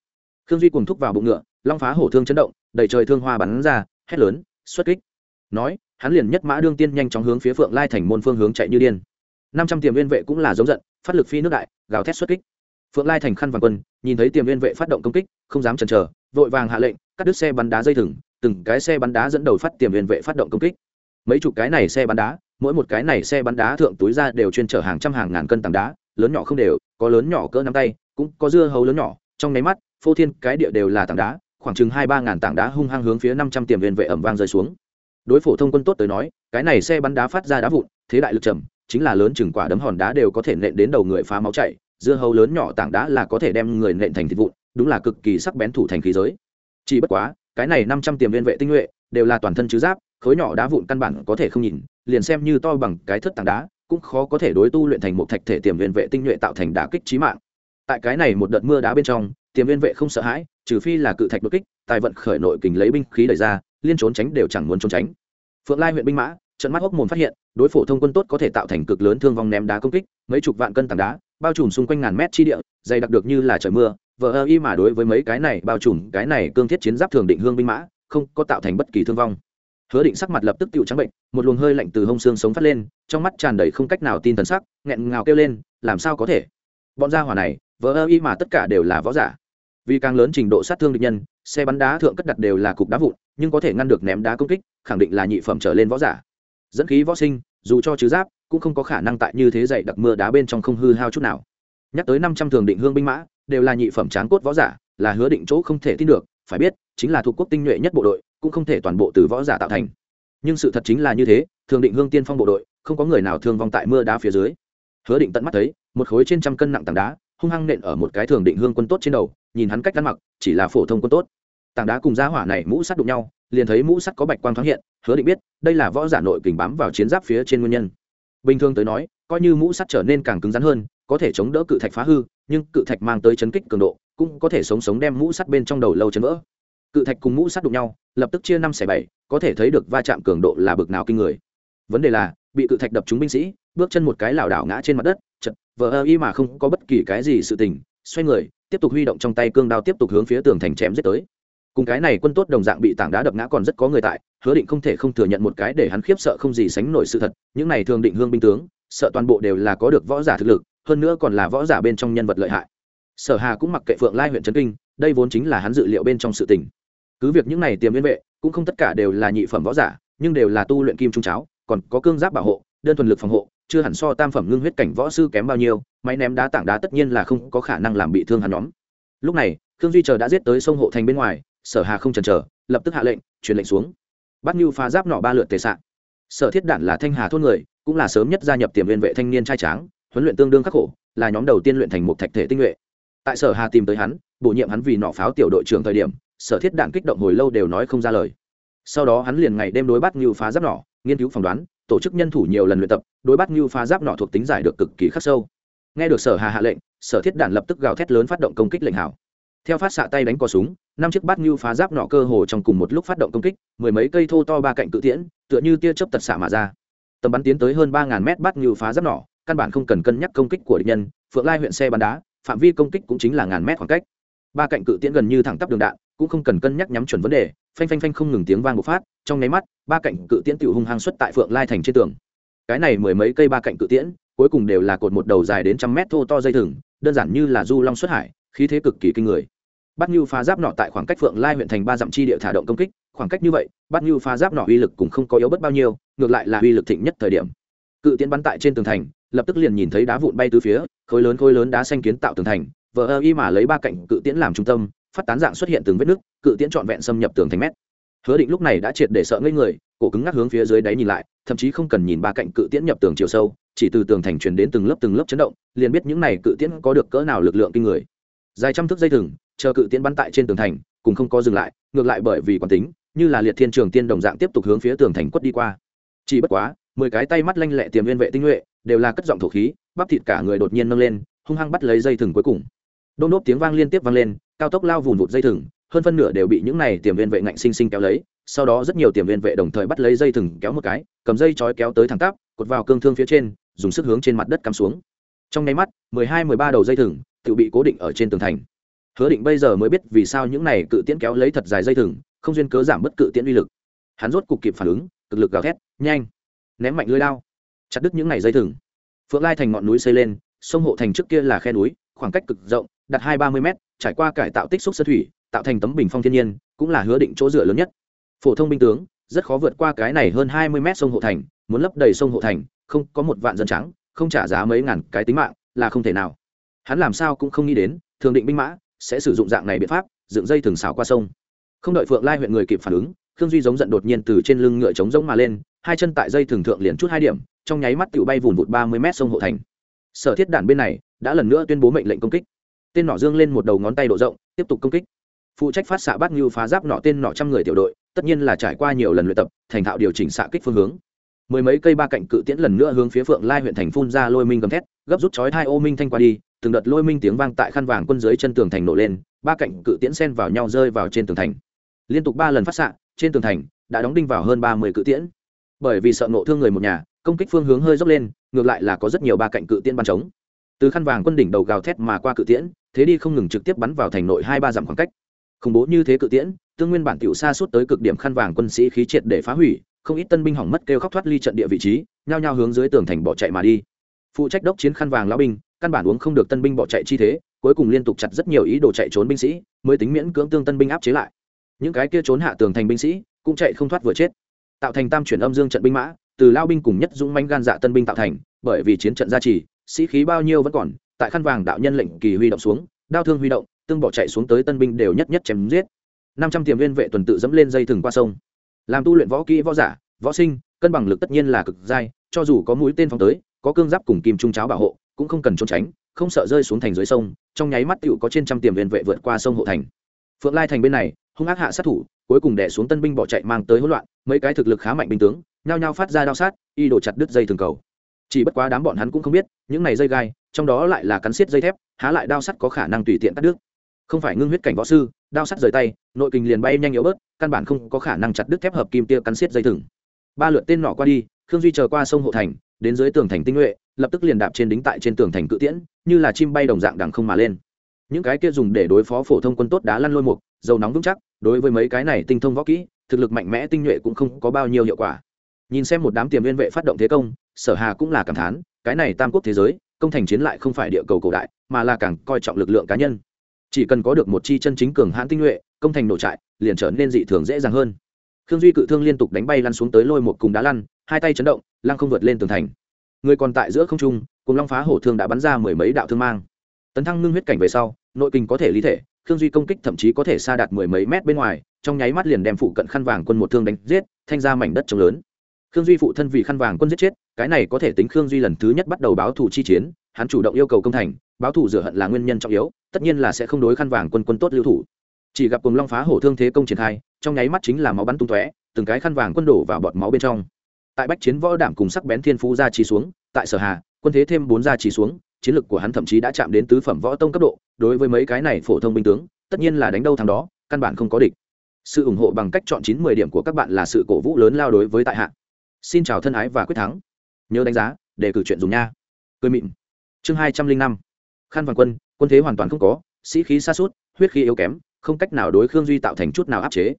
Khương duy cùng thúc vào bụng ngựa, long phá hổ thương chấn động, đầy trời thương hoa bắn ra, hét lớn, xuất kích! Nói hắn liền nhất mã đương tiên nhanh chóng hướng phía phượng lai thành môn phương hướng chạy như điên. Năm trăm tiềm viên vệ cũng là giống giận, phát lực phi nước đại, gào thét xuất kích. Phượng lai thành khăn vàng quân, nhìn thấy tiềm viên vệ phát động công kích, không dám chần chờ, vội vàng hạ lệnh, cắt đứt xe bắn đá dây thừng, từng cái xe bắn đá dẫn đầu phát tiềm viên vệ phát động công kích. Mấy chục cái này xe bắn đá, mỗi một cái này xe bắn đá thượng túi ra đều chuyên chở hàng trăm hàng ngàn cân tảng đá, lớn nhỏ không đều, có lớn nhỏ cỡ nắm tay, cũng có dưa hấu lớn nhỏ, trong nháy mắt, phô thiên cái địa đều là tảng đá, khoảng chừng hai ba ngàn tảng đá hung hăng hướng phía năm trăm tiềm viên vệ ẩm vang rơi xuống đối phổ thông quân tốt tới nói, cái này xe bắn đá phát ra đá vụn, thế đại lực trầm, chính là lớn chừng quả đấm hòn đá đều có thể nện đến đầu người phá máu chảy, dưa hấu lớn nhỏ tảng đá là có thể đem người nện thành thịt vụn, đúng là cực kỳ sắc bén thủ thành khí giới. Chỉ bất quá, cái này năm trăm tiềm viên vệ tinh nhuệ, đều là toàn thân chứ giáp, khối nhỏ đá vụn căn bản có thể không nhìn, liền xem như to bằng cái thất tảng đá, cũng khó có thể đối tu luyện thành một thạch thể tiềm viên vệ tinh nhuệ tạo thành đá kích trí mạng. Tại cái này một đợt mưa đá bên trong, tiềm viên vệ không sợ hãi, trừ phi là cự thạch đột kích, tài vận khởi nội kình lấy binh khí đẩy ra liên trốn tránh đều chẳng muốn trốn tránh. Phượng lai huyện binh mã, trận mắt hốc mồm phát hiện, đối phổ thông quân tốt có thể tạo thành cực lớn thương vong ném đá công kích, mấy chục vạn cân tảng đá, bao trùm xung quanh ngàn mét chi địa, dày đặc được như là trời mưa, vờ ơ y mà đối với mấy cái này bao trùm, cái này cương thiết chiến giáp thường định hương binh mã, không có tạo thành bất kỳ thương vong. Hứa định sắc mặt lập tức tựu trắng bệnh, một luồng hơi lạnh từ hông xương sống phát lên, trong mắt tràn đầy không cách nào tin thần sắc, nghẹn ngào kêu lên, làm sao có thể? Bọn gia hỏa này, vờ ơ y mà tất cả đều là võ giả. Vì càng lớn trình độ sát thương địch nhân, xe bắn đá thượng cất đặt đều là cục đá vụn nhưng có thể ngăn được ném đá công kích, khẳng định là nhị phẩm trở lên võ giả. Dẫn khí võ sinh, dù cho chứ giáp, cũng không có khả năng tại như thế dậy đặc mưa đá bên trong không hư hao chút nào. Nhắc tới năm trăm thường định hương binh mã, đều là nhị phẩm tráng cốt võ giả, là hứa định chỗ không thể tin được, phải biết, chính là thuộc quốc tinh nhuệ nhất bộ đội, cũng không thể toàn bộ từ võ giả tạo thành. Nhưng sự thật chính là như thế, thường định hương tiên phong bộ đội, không có người nào thương vong tại mưa đá phía dưới. Hứa định tận mắt thấy, một khối trên trăm cân nặng tảng đá, hung hăng nện ở một cái thường định hương quân tốt trên đầu, nhìn hắn cách ăn mặc, chỉ là phổ thông quân tốt tảng đá cùng giá hỏa này mũ sắt đụng nhau, liền thấy mũ sắt có bạch quang thoáng hiện, hứa định biết, đây là võ giả nội kình bám vào chiến giáp phía trên nguyên nhân. Bình thường tới nói, coi như mũ sắt trở nên càng cứng rắn hơn, có thể chống đỡ cự thạch phá hư, nhưng cự thạch mang tới chấn kích cường độ, cũng có thể sống sống đem mũ sắt bên trong đầu lâu chấn vỡ. Cự thạch cùng mũ sắt đụng nhau, lập tức chia năm xẻ bảy, có thể thấy được va chạm cường độ là bực nào kinh người. Vấn đề là, bị cự thạch đập trúng binh sĩ, bước chân một cái lảo đảo ngã trên mặt đất, chật, vờ ơ y mà không có bất kỳ cái gì sự tình, xoay người, tiếp tục huy động trong tay cương đao tiếp tục hướng phía tường thành chém giết tới cùng cái này quân tốt đồng dạng bị tảng đá đập ngã còn rất có người tại, hứa định không thể không thừa nhận một cái để hắn khiếp sợ không gì sánh nổi sự thật, những này thường định hương binh tướng, sợ toàn bộ đều là có được võ giả thực lực, hơn nữa còn là võ giả bên trong nhân vật lợi hại. Sở hà cũng mặc kệ phượng lai huyện trấn kinh, đây vốn chính là hắn dự liệu bên trong sự tình. Cứ việc những này tiềm liên vệ, cũng không tất cả đều là nhị phẩm võ giả, nhưng đều là tu luyện kim trung cháo, còn có cương giáp bảo hộ, đơn thuần lực phòng hộ, chưa hẳn so tam phẩm ngưng huyết cảnh võ sư kém bao nhiêu, máy ném đá tảng đá tất nhiên là không có khả năng làm bị thương hắn nhóm. Lúc này, khương duy chờ đã giết tới sông hộ thành bên ngoài sở hà không chần chờ, lập tức hạ lệnh, truyền lệnh xuống. Bắt nhu phá giáp nọ ba lượt tề sạn. Sở thiết đản là thanh hà thôn người, cũng là sớm nhất gia nhập tiềm liên vệ thanh niên trai tráng, huấn luyện tương đương khắc khổ, là nhóm đầu tiên luyện thành một thạch thể tinh nhuệ. Tại sở hà tìm tới hắn, bổ nhiệm hắn vì nọ pháo tiểu đội trưởng thời điểm, sở thiết đản kích động hồi lâu đều nói không ra lời. Sau đó hắn liền ngày đêm đối bắt như phá giáp nọ nghiên cứu phỏng đoán, tổ chức nhân thủ nhiều lần luyện tập, đối bắt như phá giáp nọ thuộc tính giải được cực kỳ khắc sâu. Nghe được sở hà hạ lệnh, sở thiết đản lập tức gào thét lớn phát động công kích lệnh hảo theo phát xạ tay đánh cò súng, năm chiếc bát như phá giáp nọ cơ hồ trong cùng một lúc phát động công kích, mười mấy cây thô to ba cạnh cự tiễn, tựa như tia chớp tật xạ mà ra. Tầm bắn tiến tới hơn ba ngàn mét bát như phá giáp nọ căn bản không cần cân nhắc công kích của địch nhân, phượng lai huyện xe bắn đá, phạm vi công kích cũng chính là ngàn mét khoảng cách. Ba cạnh cự tiễn gần như thẳng tắp đường đạn, cũng không cần cân nhắc nhắm chuẩn vấn đề, phanh phanh phanh không ngừng tiếng vang một phát, trong nháy mắt, ba cạnh cự tiễn tiểu hung hăng xuất tại phượng lai thành trên tường. Cái này mười mấy cây ba cạnh cự tiễn, cuối cùng đều là cột một đầu dài đến trăm mét thô to dây thừng, đơn giản như là du long xuất hải, khí thế cực kỳ kinh người bắt như phá giáp nọ tại khoảng cách phượng lai huyện thành ba dặm chi địa thả động công kích, khoảng cách như vậy bắt như phá giáp nọ uy lực cũng không có yếu bất bao nhiêu, ngược lại là uy lực thịnh nhất thời điểm. Cự Tiến bắn tại trên tường thành, lập tức liền nhìn thấy đá vụn bay từ phía, khối lớn khối lớn đá xanh kiến tạo tường thành, vờ ơ y mà lấy ba cạnh cự tiễn làm trung tâm, phát tán dạng xuất hiện từng vết nứt, cự tiễn trọn vẹn xâm nhập tường thành mét. Hứa định lúc này đã triệt để sợ ngây người, cổ cứng ngắc hướng phía dưới đáy nhìn lại, thậm chí không cần nhìn ba cạnh cự tiễn nhập tường chiều sâu, chỉ từ tường thành truyền đến từng lớp từng lớp chấn động, liền biết những này cự tiễn có được cỡ nào lực lượng kinh người. Dài trăm thước dây thừng chờ cự tiễn bắn tại trên tường thành, cùng không có dừng lại, ngược lại bởi vì quán tính, như là liệt thiên trường tiên đồng dạng tiếp tục hướng phía tường thành quất đi qua. Chỉ bất quá, mười cái tay mắt lanh lẹ tiềm liên vệ tinh nhuệ, đều là cất giọng thổ khí, bắp thịt cả người đột nhiên nâng lên, hung hăng bắt lấy dây thừng cuối cùng. Đôn đốp tiếng vang liên tiếp vang lên, cao tốc lao vùn vụt dây thừng, hơn phân nửa đều bị những này tiềm viên vệ ngạnh sinh sinh kéo lấy, sau đó rất nhiều tiềm viên vệ đồng thời bắt lấy dây thừng kéo một cái, cầm dây chói kéo tới thẳng tắp, cột vào cương thương phía trên, dùng sức hướng trên mặt đất cắm xuống. Trong nháy mắt, mười hai, mười ba đầu dây thừng, tự bị cố định ở trên tường thành hứa định bây giờ mới biết vì sao những này cự tiễn kéo lấy thật dài dây thừng, không duyên cớ giảm bất cự tiễn uy lực. Hắn rốt cục kịp phản ứng, cực lực gào thét, nhanh! Ném mạnh lưới lao chặt đứt những này dây thừng. Phượng lai thành ngọn núi xây lên, sông hộ thành trước kia là khe núi, khoảng cách cực rộng, đặt hai ba mươi m trải qua cải tạo tích xúc sơ thủy, tạo thành tấm bình phong thiên nhiên, cũng là hứa định chỗ dựa lớn nhất. Phổ thông binh tướng, rất khó vượt qua cái này hơn hai mươi mét sông hộ thành, muốn lấp đầy sông hộ thành, không có một vạn dân trắng không trả giá mấy ngàn cái tính mạng, là không thể nào. Hắn làm sao cũng không nghĩ đến, thường định binh mã sẽ sử dụng dạng này biện pháp, dựng dây thường xảo qua sông. Không đợi phượng lai huyện người kịp phản ứng, khương duy giống giận đột nhiên từ trên lưng ngựa trống rỗng mà lên, hai chân tại dây thường thượng liền chút hai điểm, trong nháy mắt tự bay vùn vụt ba mươi mét sông hộ thành. Sở thiết đản bên này đã lần nữa tuyên bố mệnh lệnh công kích. Tên nỏ dương lên một đầu ngón tay độ rộng, tiếp tục công kích. Phụ trách phát xạ bát như phá giáp nọ tên nọ trăm người tiểu đội, tất nhiên là trải qua nhiều lần luyện tập, thành thạo điều chỉnh xạ kích phương hướng. Mười mấy cây ba cạnh cự tiễn lần nữa hướng phía phượng lai huyện thành phun ra lôi minh gầm thét gấp rút chói hai ô minh thanh qua đi, từng đợt lôi minh tiếng vang tại khăn vàng quân dưới chân tường thành nổ lên, ba cạnh cự tiễn xen vào nhau rơi vào trên tường thành. Liên tục ba lần phát xạ, trên tường thành đã đóng đinh vào hơn ba mươi cự tiễn. Bởi vì sợ nộ thương người một nhà, công kích phương hướng hơi dốc lên, ngược lại là có rất nhiều ba cạnh cự tiễn bắn trống. Từ khăn vàng quân đỉnh đầu gào thét mà qua cự tiễn, thế đi không ngừng trực tiếp bắn vào thành nội hai ba dặm khoảng cách. Khủng bố như thế cự tiễn, tương nguyên bản tiểu xa suốt tới cực điểm khăn vàng quân sĩ khí triệt để phá hủy, không ít tân binh hỏng mất kêu khóc thoát ly trận địa vị trí, nhao nhao hướng dưới tường thành bỏ chạy mà đi phụ trách đốc chiến khăn vàng lão binh, căn bản uống không được tân binh bỏ chạy chi thế, cuối cùng liên tục chặt rất nhiều ý đồ chạy trốn binh sĩ, mới tính miễn cưỡng tương tân binh áp chế lại. Những cái kia trốn hạ tường thành binh sĩ, cũng chạy không thoát vừa chết. Tạo thành tam chuyển âm dương trận binh mã, từ lao binh cùng nhất dũng manh gan dạ tân binh tạo thành, bởi vì chiến trận gia trì, sĩ khí bao nhiêu vẫn còn, tại khăn vàng đạo nhân lệnh kỳ huy động xuống, đao thương huy động, tương bỏ chạy xuống tới tân binh đều nhất nhất chém giết. Năm trăm tiềm viên vệ tuần tự dẫm lên dây thừng qua sông. Làm tu luyện võ kỹ võ giả, võ sinh, cân bằng lực tất nhiên là cực dai cho dù có mũi tên phong tới có cương giáp cùng kim trung cháo bảo hộ, cũng không cần trốn tránh, không sợ rơi xuống thành dưới sông, trong nháy mắt tựu có trên trăm tiềm viên vệ vượt qua sông hộ thành. Phượng lai thành bên này, hung ác hạ sát thủ, cuối cùng đẻ xuống tân binh bỏ chạy mang tới hỗn loạn, mấy cái thực lực khá mạnh binh tướng, nhao nhao phát ra đao sát, y đổ chặt đứt dây thường cầu. Chỉ bất quá đám bọn hắn cũng không biết, những này dây gai, trong đó lại là cắn xiết dây thép, há lại đao sắt có khả năng tùy tiện cắt đứt. Không phải ngưng huyết cảnh võ sư, đao sắt rời tay, nội kình liền bay nhanh yếu bớt, căn bản không có khả năng chặt đứt thép hợp kim tia cắn xiết dây thừng. Ba lượt tên nọ qua đi, khương duy chờ qua sông hộ thành đến dưới tường thành tinh nhuệ, lập tức liền đạp trên đính tại trên tường thành cự tiễn, như là chim bay đồng dạng đằng không mà lên. Những cái kia dùng để đối phó phổ thông quân tốt đá lăn lôi mục, dầu nóng vững chắc, đối với mấy cái này tinh thông võ kỹ, thực lực mạnh mẽ tinh nhuệ cũng không có bao nhiêu hiệu quả. Nhìn xem một đám tiềm viên vệ phát động thế công, sở hà cũng là cảm thán, cái này tam quốc thế giới, công thành chiến lại không phải địa cầu cổ đại, mà là càng coi trọng lực lượng cá nhân. Chỉ cần có được một chi chân chính cường hãn tinh nhuệ, công thành nổ trại, liền trở nên dị thường dễ dàng hơn. Khương duy cự thương liên tục đánh bay lăn xuống tới lôi một cùng đá lăn hai tay chấn động, lăng không vượt lên tường thành. Người còn tại giữa không trung, cùng long phá hổ thương đã bắn ra mười mấy đạo thương mang. Tấn thăng ngưng huyết cảnh về sau, nội kinh có thể lý thể, khương duy công kích thậm chí có thể xa đạt mười mấy mét bên ngoài, trong nháy mắt liền đem phụ cận khăn vàng quân một thương đánh giết, thanh ra mảnh đất trống lớn. Khương duy phụ thân vì khăn vàng quân giết chết, cái này có thể tính khương duy lần thứ nhất bắt đầu báo thù chi chiến, hắn chủ động yêu cầu công thành, báo thù rửa hận là nguyên nhân trọng yếu, tất nhiên là sẽ không đối khăn vàng quân quân tốt lưu thủ. Chỉ gặp cùng long phá hổ thương thế công triển khai, trong nháy mắt chính là máu bắn tung tóe, từng cái khăn vàng quân đổ vào bọt máu bên trong tại bách chiến võ đảm cùng sắc bén thiên phú ra trì xuống, tại sở hà, quân thế thêm bốn ra trì xuống, chiến lược của hắn thậm chí đã chạm đến tứ phẩm võ tông cấp độ, đối với mấy cái này phổ thông binh tướng, tất nhiên là đánh đâu thằng đó, căn bản không có địch. Sự ủng hộ bằng cách chọn chín mười điểm của các bạn là sự cổ vũ lớn lao đối với tại hạ. Xin chào thân ái và quyết thắng. Nhớ đánh giá, để cử chuyện dùng nha. Cười mịn. Chương hai trăm linh năm. Khăn vàng quân quân thế hoàn toàn không có, sĩ khí xa suốt, huyết khí yếu kém, không cách nào đối khương duy tạo thành chút nào áp chế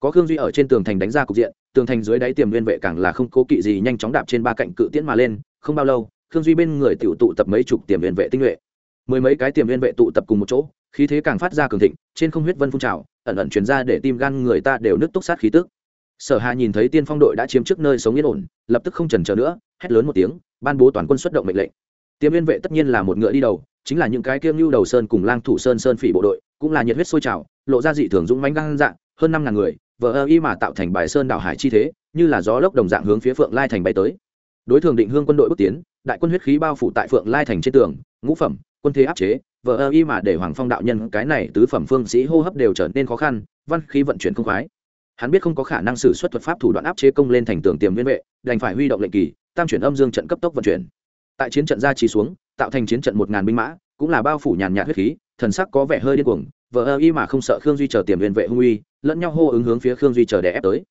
có khương duy ở trên tường thành đánh ra cục diện, tường thành dưới đáy tiềm nguyên vệ càng là không cố kỵ gì, nhanh chóng đạp trên ba cạnh cự tiễn mà lên, không bao lâu, khương duy bên người tiểu tụ tập mấy chục tiềm nguyên vệ tinh nhuệ. Mười mấy cái tiềm nguyên vệ tụ tập cùng một chỗ, khí thế càng phát ra cường thịnh, trên không huyết vân phun trào, ẩn ẩn truyền ra để tim gan người ta đều nứt túc sát khí tức. Sở hà nhìn thấy tiên phong đội đã chiếm trước nơi sống yên ổn, lập tức không chần chờ nữa, hét lớn một tiếng, ban bố toàn quân xuất động mệnh lệnh. Tiềm liên vệ tất nhiên là một ngựa đi đầu, chính là những cái kiêng lưu đầu sơn cùng lang thủ sơn sơn phỉ bộ đội, cũng là nhiệt huyết sôi trào, lộ ra dị thường dũng mãnh gan dạng, hơn năm ngàn người vờ ơ y mà tạo thành bài sơn đảo hải chi thế, như là gió lốc đồng dạng hướng phía phượng lai thành bay tới. Đối thường định hương quân đội bước tiến, đại quân huyết khí bao phủ tại phượng lai thành trên tường, ngũ phẩm, quân thế áp chế, vờ ơ y mà để hoàng phong đạo nhân cái này tứ phẩm phương sĩ hô hấp đều trở nên khó khăn, văn khí vận chuyển không khoái. Hắn biết không có khả năng xử suất thuật pháp thủ đoạn áp chế công lên thành tường tiềm viên vệ, đành phải huy động lệnh kỳ, tam chuyển âm dương trận cấp tốc vận chuyển. Tại chiến trận ra trì xuống, tạo thành chiến trận một ngàn binh mã, cũng là bao phủ nhàn nhạt huyết khí, thần sắc có vẻ hơi điên cuồng, vờ ơ y mà không sợ khương duy chờ tiềm viên vệ hung uy lẫn nhau hô ứng hướng phía khương duy chờ đè ép tới.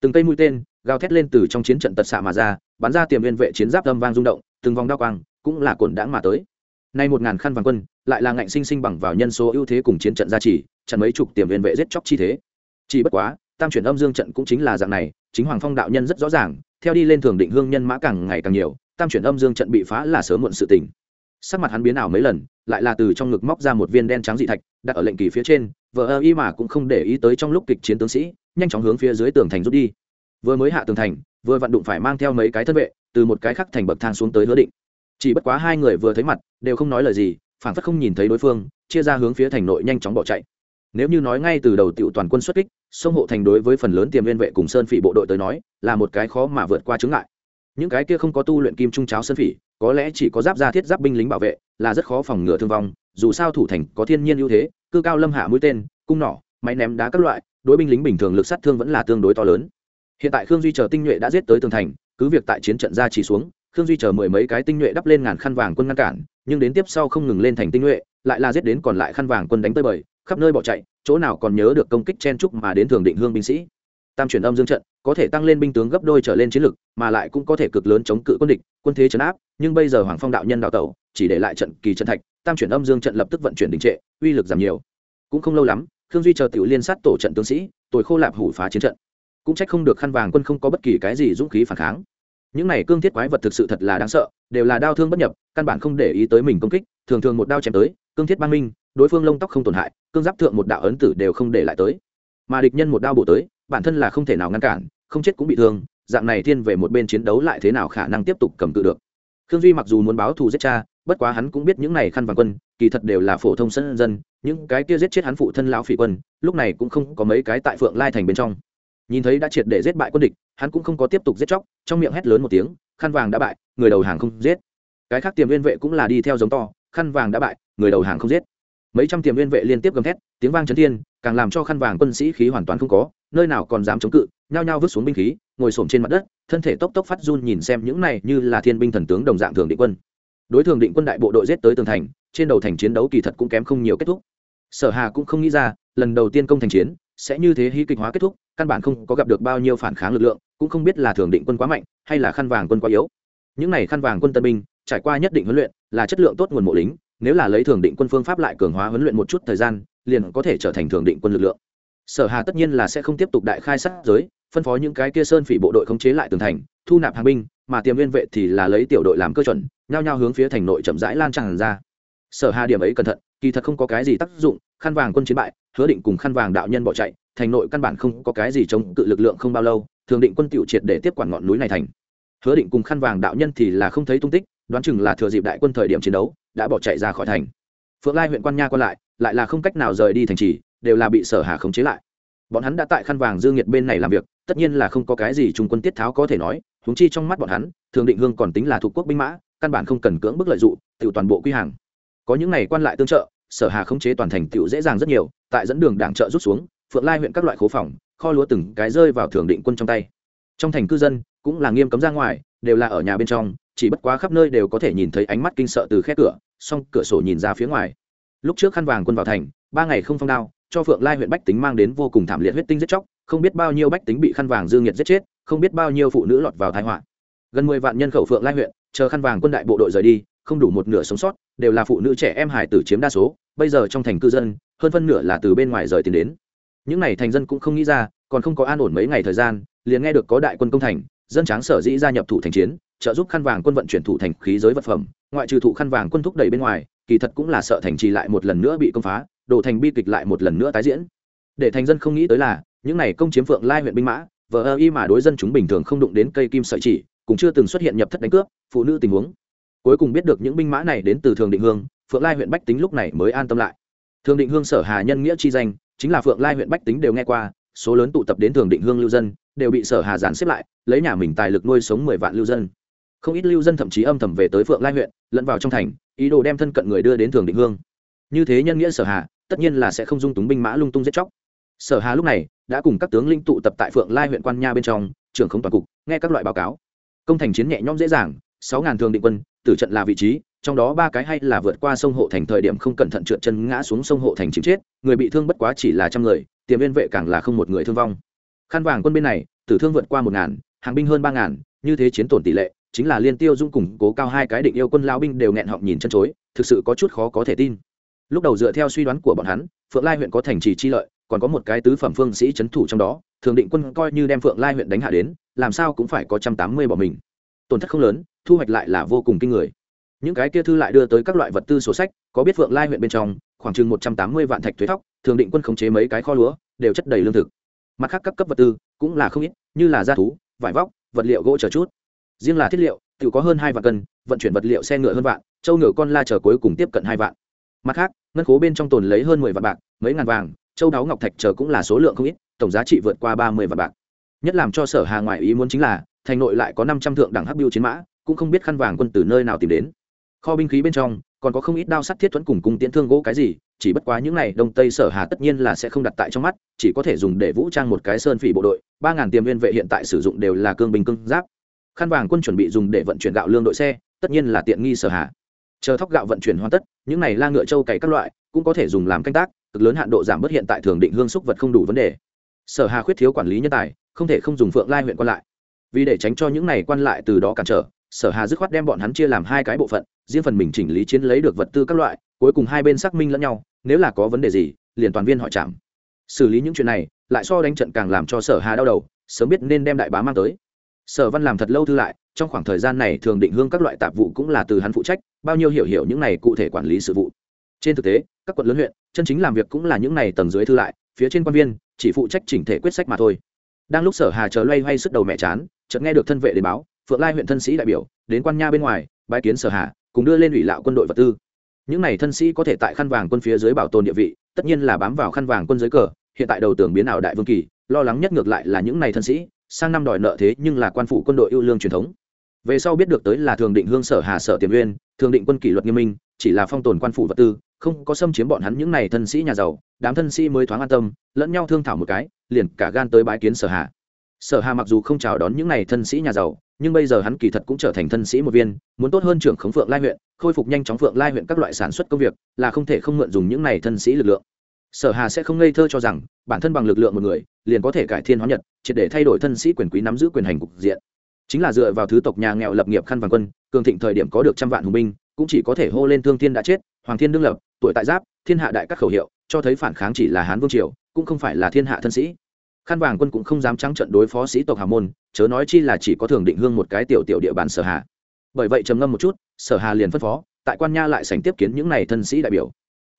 Từng cây mũi tên gào thét lên từ trong chiến trận tật xạ mà ra, bắn ra tiềm viên vệ chiến giáp âm vang rung động, từng vòng đao quang cũng là cồn đãng mà tới. Nay một ngàn khăn vàng quân lại là ngạnh sinh sinh bằng vào nhân số ưu thế cùng chiến trận gia trì chặn mấy chục tiềm viên vệ giết chóc chi thế. Chỉ bất quá, tam chuyển âm dương trận cũng chính là dạng này, chính hoàng phong đạo nhân rất rõ ràng, theo đi lên thường định hương nhân mã càng ngày càng nhiều, tam chuyển âm dương trận bị phá là sớm muộn sự tình sắc mặt hắn biến ảo mấy lần, lại là từ trong ngực móc ra một viên đen trắng dị thạch, đặt ở lệnh kỳ phía trên vợ ơ y mà cũng không để ý tới trong lúc kịch chiến tướng sĩ, nhanh chóng hướng phía dưới tường thành rút đi. Vừa mới hạ tường thành, vừa vặn đụng phải mang theo mấy cái thân vệ, từ một cái khắc thành bậc thang xuống tới hứa định. Chỉ bất quá hai người vừa thấy mặt, đều không nói lời gì phản phất không nhìn thấy đối phương, chia ra hướng phía thành nội nhanh chóng bỏ chạy. Nếu như nói ngay từ đầu tiểu toàn quân xuất kích, sông hộ thành đối với phần lớn tiềm liên vệ cùng sơn phỉ bộ đội tới nói, là một cái khó mà vượt qua chứng ngại những cái kia không có tu luyện kim trung cháo sơn phỉ, có lẽ chỉ có giáp gia thiết giáp binh lính bảo vệ, là rất khó phòng ngừa thương vong. Dù sao thủ thành có thiên nhiên ưu thế, cư cao lâm hạ mũi tên, cung nỏ, máy ném đá các loại, đối binh lính bình thường lực sát thương vẫn là tương đối to lớn. Hiện tại khương duy chờ tinh nhuệ đã giết tới tường thành, cứ việc tại chiến trận ra chỉ xuống, khương duy chờ mười mấy cái tinh nhuệ đắp lên ngàn khăn vàng quân ngăn cản, nhưng đến tiếp sau không ngừng lên thành tinh nhuệ, lại là giết đến còn lại khăn vàng quân đánh tới bời, khắp nơi bỏ chạy, chỗ nào còn nhớ được công kích chen trúc mà đến thường định hương binh sĩ tam chuyển âm dương trận, có thể tăng lên binh tướng gấp đôi trở lên chiến lực, mà lại cũng có thể cực lớn chống cự quân địch, quân thế chấn áp, nhưng bây giờ hoàng phong đạo nhân đào tẩu, chỉ để lại trận kỳ trận thạch, tam chuyển âm dương trận lập tức vận chuyển đình trệ, uy lực giảm nhiều. Cũng không lâu lắm, khương duy chờ tiểu liên sát tổ trận tướng sĩ tuổi khô lạp hủ phá chiến trận. Cũng trách không được khăn vàng quân không có bất kỳ cái gì dũng khí phản kháng. Những này cương thiết quái vật thực sự thật là đáng sợ, đều là đau thương bất nhập, căn bản không để ý tới mình công kích, thường thường một đao chém tới, cương thiết băng minh, đối phương lông tóc không tổn hại, cương giáp thượng một đạo ấn tử đều không để lại tới. Mà địch nhân một đao bổ tới bản thân là không thể nào ngăn cản, không chết cũng bị thương, dạng này thiên về một bên chiến đấu lại thế nào khả năng tiếp tục cầm cự được. Khương duy mặc dù muốn báo thù giết cha, bất quá hắn cũng biết những này khăn vàng quân, kỳ thật đều là phổ thông sân dân, những cái kia giết chết hắn phụ thân lão phỉ quân, lúc này cũng không có mấy cái tại phượng lai thành bên trong. Nhìn thấy đã triệt để giết bại quân địch, hắn cũng không có tiếp tục giết chóc, trong miệng hét lớn một tiếng, khăn vàng đã bại, người đầu hàng không giết. Cái khác tiềm viên vệ cũng là đi theo giống to, khăn vàng đã bại, người đầu hàng không giết mấy trăm tiềm viên vệ liên tiếp gầm thét, tiếng vang chấn thiên, càng làm cho khăn vàng quân sĩ khí hoàn toàn không có, nơi nào còn dám chống cự, nhao nhao vứt xuống binh khí, ngồi xổm trên mặt đất, thân thể tốc tốc phát run nhìn xem những này như là thiên binh thần tướng đồng dạng thường định quân. Đối thường định quân đại bộ đội giết tới tường thành, trên đầu thành chiến đấu kỳ thật cũng kém không nhiều kết thúc. Sở hà cũng không nghĩ ra, lần đầu tiên công thành chiến, sẽ như thế hí kịch hóa kết thúc, căn bản không có gặp được bao nhiêu phản kháng lực lượng, cũng không biết là thường định quân quá mạnh, hay là khăn vàng quân quá yếu. Những này khăn vàng quân tân binh, trải qua nhất định huấn luyện, là chất lượng tốt nguồn mộ lính nếu là lấy thường định quân phương pháp lại cường hóa huấn luyện một chút thời gian, liền có thể trở thành thường định quân lực lượng. Sở hà tất nhiên là sẽ không tiếp tục đại khai sát giới, phân phó những cái kia sơn phỉ bộ đội khống chế lại tường thành, thu nạp hàng binh, mà tiềm viên vệ thì là lấy tiểu đội làm cơ chuẩn, nhao nhao hướng phía thành nội chậm rãi lan tràn ra. Sở hà điểm ấy cẩn thận, kỳ thật không có cái gì tác dụng, khăn vàng quân chiến bại, hứa định cùng khăn vàng đạo nhân bỏ chạy, thành nội căn bản không có cái gì chống cự lực lượng không bao lâu, thường định quân tiểu triệt để tiếp quản ngọn núi này thành. Hứa định cùng khăn vàng đạo nhân thì là không thấy tung tích đoán chừng là thừa dịp đại quân thời điểm chiến đấu, đã bỏ chạy ra khỏi thành. Phượng lai huyện quan nha quan lại lại là không cách nào rời đi thành trì, đều là bị sở hà khống chế lại. Bọn hắn đã tại khăn vàng dương nhiệt bên này làm việc, tất nhiên là không có cái gì trung quân tiết tháo có thể nói húng chi trong mắt bọn hắn, thường định hương còn tính là thuộc quốc binh mã, căn bản không cần cưỡng bức lợi dụng tự toàn bộ quy hàng. Có những này quan lại tương trợ, sở hà khống chế toàn thành tựu dễ dàng rất nhiều, tại dẫn đường đảng trợ rút xuống, phượng lai huyện các loại khố phòng, kho lúa từng cái rơi vào thường định quân trong tay. Trong thành cư dân, cũng là nghiêm cấm ra ngoài, đều là ở nhà bên trong chỉ bất quá khắp nơi đều có thể nhìn thấy ánh mắt kinh sợ từ khe cửa, song cửa sổ nhìn ra phía ngoài. Lúc trước khăn vàng quân vào thành, ba ngày không phong đao, cho phượng lai huyện bách tính mang đến vô cùng thảm liệt huyết tinh giết chóc, không biết bao nhiêu bách tính bị khăn vàng dương nhiệt giết chết, không biết bao nhiêu phụ nữ lọt vào thái họa. Gần mười vạn nhân khẩu phượng lai huyện, chờ khăn vàng quân đại bộ đội rời đi, không đủ một nửa sống sót, đều là phụ nữ trẻ em hải tử chiếm đa số, bây giờ trong thành cư dân, hơn phân nửa là từ bên ngoài rời tiền đến. Những n à y thành dân cũng không nghĩ ra, còn không có an ổn mấy ngày thời gian, liền nghe được có đại quân công thành, dân tráng sở dĩ gia nhập thủ thành chiến trợ giúp khăn vàng quân vận chuyển thủ thành khí giới vật phẩm, ngoại trừ thụ khăn vàng quân thúc đẩy bên ngoài, kỳ thật cũng là sợ thành trì lại một lần nữa bị công phá đổ thành bi kịch lại một lần nữa tái diễn. Để thành dân không nghĩ tới là, những này công chiếm phượng lai huyện binh mã, vờ ơ y mà đối dân chúng bình thường không đụng đến cây kim sợi chỉ, cũng chưa từng xuất hiện nhập thất đánh cướp, phụ nữ tình huống. Cuối cùng biết được những binh mã này đến từ thường định hương, phượng lai huyện bách tính lúc này mới an tâm lại. Thường định hương sở hà nhân nghĩa chi danh, chính là phượng lai huyện bách tính đều nghe qua, số lớn tụ tập đến thường định hương lưu dân, đều bị sở hà giản xếp lại, lấy nhà mình tài lực nuôi sống mười vạn lưu dân không ít lưu dân thậm chí âm thầm về tới phượng lai huyện, lẫn vào trong thành, ý đồ đem thân cận người đưa đến thường định hương. Như thế nhân nghĩa sở hà, tất nhiên là sẽ không dung túng binh mã lung tung giết chóc. Sở hà lúc này đã cùng các tướng linh tụ tập tại phượng lai huyện quan nha bên trong, trưởng không toàn cục, nghe các loại báo cáo. Công thành chiến nhẹ nhõm dễ dàng, sáu ngàn thường định quân, tử trận là vị trí, trong đó ba cái hay là vượt qua sông hộ thành thời điểm không cẩn thận trượt chân ngã xuống sông hộ thành chịu chết, người bị thương bất quá chỉ là trăm người tiềm viên vệ càng là không một người thương vong. Khăn vàng quân bên này, tử thương vượt qua một ngàn, hàng binh hơn ba ngàn, như thế chiến tổn tỷ lệ chính là liên tiêu dung củng cố cao hai cái định yêu quân lao binh đều nghẹn họng nhìn chân chối, thực sự có chút khó có thể tin. Lúc đầu dựa theo suy đoán của bọn hắn, phượng lai huyện có thành trì chi lợi, còn có một cái tứ phẩm phương sĩ trấn thủ trong đó, thường định quân coi như đem phượng lai huyện đánh hạ đến, làm sao cũng phải có trăm tám mươi bỏ mình. Tổn thất không lớn, thu hoạch lại là vô cùng kinh người. Những cái kia thư lại đưa tới các loại vật tư sổ sách, có biết phượng lai huyện bên trong, khoảng chừng một trăm tám mươi vạn thạch thuế thóc, thường định quân khống chế mấy cái kho lúa, đều chất đầy lương thực. Mặt khác các cấp vật tư, cũng là không ít, như là da thú, vải vóc, vật liệu gỗ chờ chút riêng là thiết liệu tự có hơn hai vạn cân, vận chuyển vật liệu xe ngựa hơn vạn, châu ngựa con la chờ cuối cùng tiếp cận hai vạn. Mặt khác, ngân khố bên trong tồn lấy hơn mười vạn bạc, mấy ngàn vàng, châu đáo ngọc thạch chờ cũng là số lượng không ít, tổng giá trị vượt qua ba mươi vạn bạc. Nhất làm cho sở hà ngoại ý muốn chính là, thành nội lại có năm trăm thượng đẳng hắc biêu chiến mã, cũng không biết khăn vàng quân từ nơi nào tìm đến. Kho binh khí bên trong, còn có không ít đao sắt thiết thuẫn cùng cung tiễn thương gỗ cái gì, chỉ bất quá những này đông tây sở hà tất nhiên là sẽ không đặt tại trong mắt, chỉ có thể dùng để vũ trang một cái sơn phỉ bộ đội, ba ngàn tiềm viên vệ hiện tại sử dụng đều là cương binh cương giáp khăn vàng quân chuẩn bị dùng để vận chuyển gạo lương đội xe, tất nhiên là tiện nghi sở hà chờ thóc gạo vận chuyển hoàn tất, những này la ngựa trâu cày các loại, cũng có thể dùng làm canh tác, cực lớn hạn độ giảm bớt hiện tại thường định hương xúc vật không đủ vấn đề. Sở hà khuyết thiếu quản lý nhân tài, không thể không dùng phượng lai huyện quan lại. Vì để tránh cho những này quan lại từ đó cản trở, sở hà dứt khoát đem bọn hắn chia làm hai cái bộ phận, riêng phần mình chỉnh lý chiến lấy được vật tư các loại, cuối cùng hai bên xác minh lẫn nhau, nếu là có vấn đề gì, liền toàn viên hỏi chạm xử lý những chuyện này, lại so đánh trận càng làm cho sở hà đau đầu, sớm biết nên đem đại bá mang tới sở văn làm thật lâu thư lại, trong khoảng thời gian này thường định hương các loại tạp vụ cũng là từ hắn phụ trách, bao nhiêu hiểu hiểu những này cụ thể quản lý sự vụ. Trên thực tế, các quận lớn huyện, chân chính làm việc cũng là những này tầng dưới thư lại, phía trên quan viên, chỉ phụ trách chỉnh thể quyết sách mà thôi. Đang lúc sở hà chờ loay hoay sức đầu mẹ chán, chợt nghe được thân vệ đến báo, phượng lai huyện thân sĩ đại biểu, đến quan nha bên ngoài bãi kiến sở hà, cùng đưa lên ủy lạo quân đội vật tư. Những này thân sĩ có thể tại khăn vàng quân phía dưới bảo tồn địa vị, tất nhiên là bám vào khăn vàng quân dưới cờ, hiện tại đầu tưởng biến ảo đại vương kỳ, lo lắng nhất ngược lại là những này thân sĩ sang năm đòi nợ thế nhưng là quan phủ quân đội ưu lương truyền thống. Về sau biết được tới là thường định hương sở hà sở tiềm uyên, thường định quân kỷ luật nghiêm minh, chỉ là phong tồn quan phủ vật tư, không có xâm chiếm bọn hắn những này thân sĩ nhà giàu, đám thân sĩ mới thoáng an tâm, lẫn nhau thương thảo một cái, liền cả gan tới bái kiến sở hà. Sở hà mặc dù không chào đón những này thân sĩ nhà giàu, nhưng bây giờ hắn kỳ thật cũng trở thành thân sĩ một viên, muốn tốt hơn trưởng khống phượng lai huyện, khôi phục nhanh chóng phượng lai huyện các loại sản xuất công việc, là không thể không mượn dùng những này thân sĩ lực lượng sở hà sẽ không ngây thơ cho rằng, bản thân bằng lực lượng một người, liền có thể cải thiên hóa nhật, triệt để thay đổi thân sĩ quyền quý nắm giữ quyền hành cục diện. Chính là dựa vào thứ tộc nhà nghèo lập nghiệp khăn vàng quân, cường thịnh thời điểm có được trăm vạn hùng binh, cũng chỉ có thể hô lên thương thiên đã chết, hoàng thiên đương lập, tuổi tại giáp, thiên hạ đại các khẩu hiệu, cho thấy phản kháng chỉ là hán vương triều, cũng không phải là thiên hạ thân sĩ. Khăn vàng quân cũng không dám trắng trận đối phó sĩ tộc hà môn, chớ nói chi là chỉ có thường định hương một cái tiểu tiểu địa bàn sở hà. Bởi vậy trầm ngâm một chút, sở hà liền phân phó, tại quan nha lại sảnh tiếp kiến những này thân sĩ đại biểu.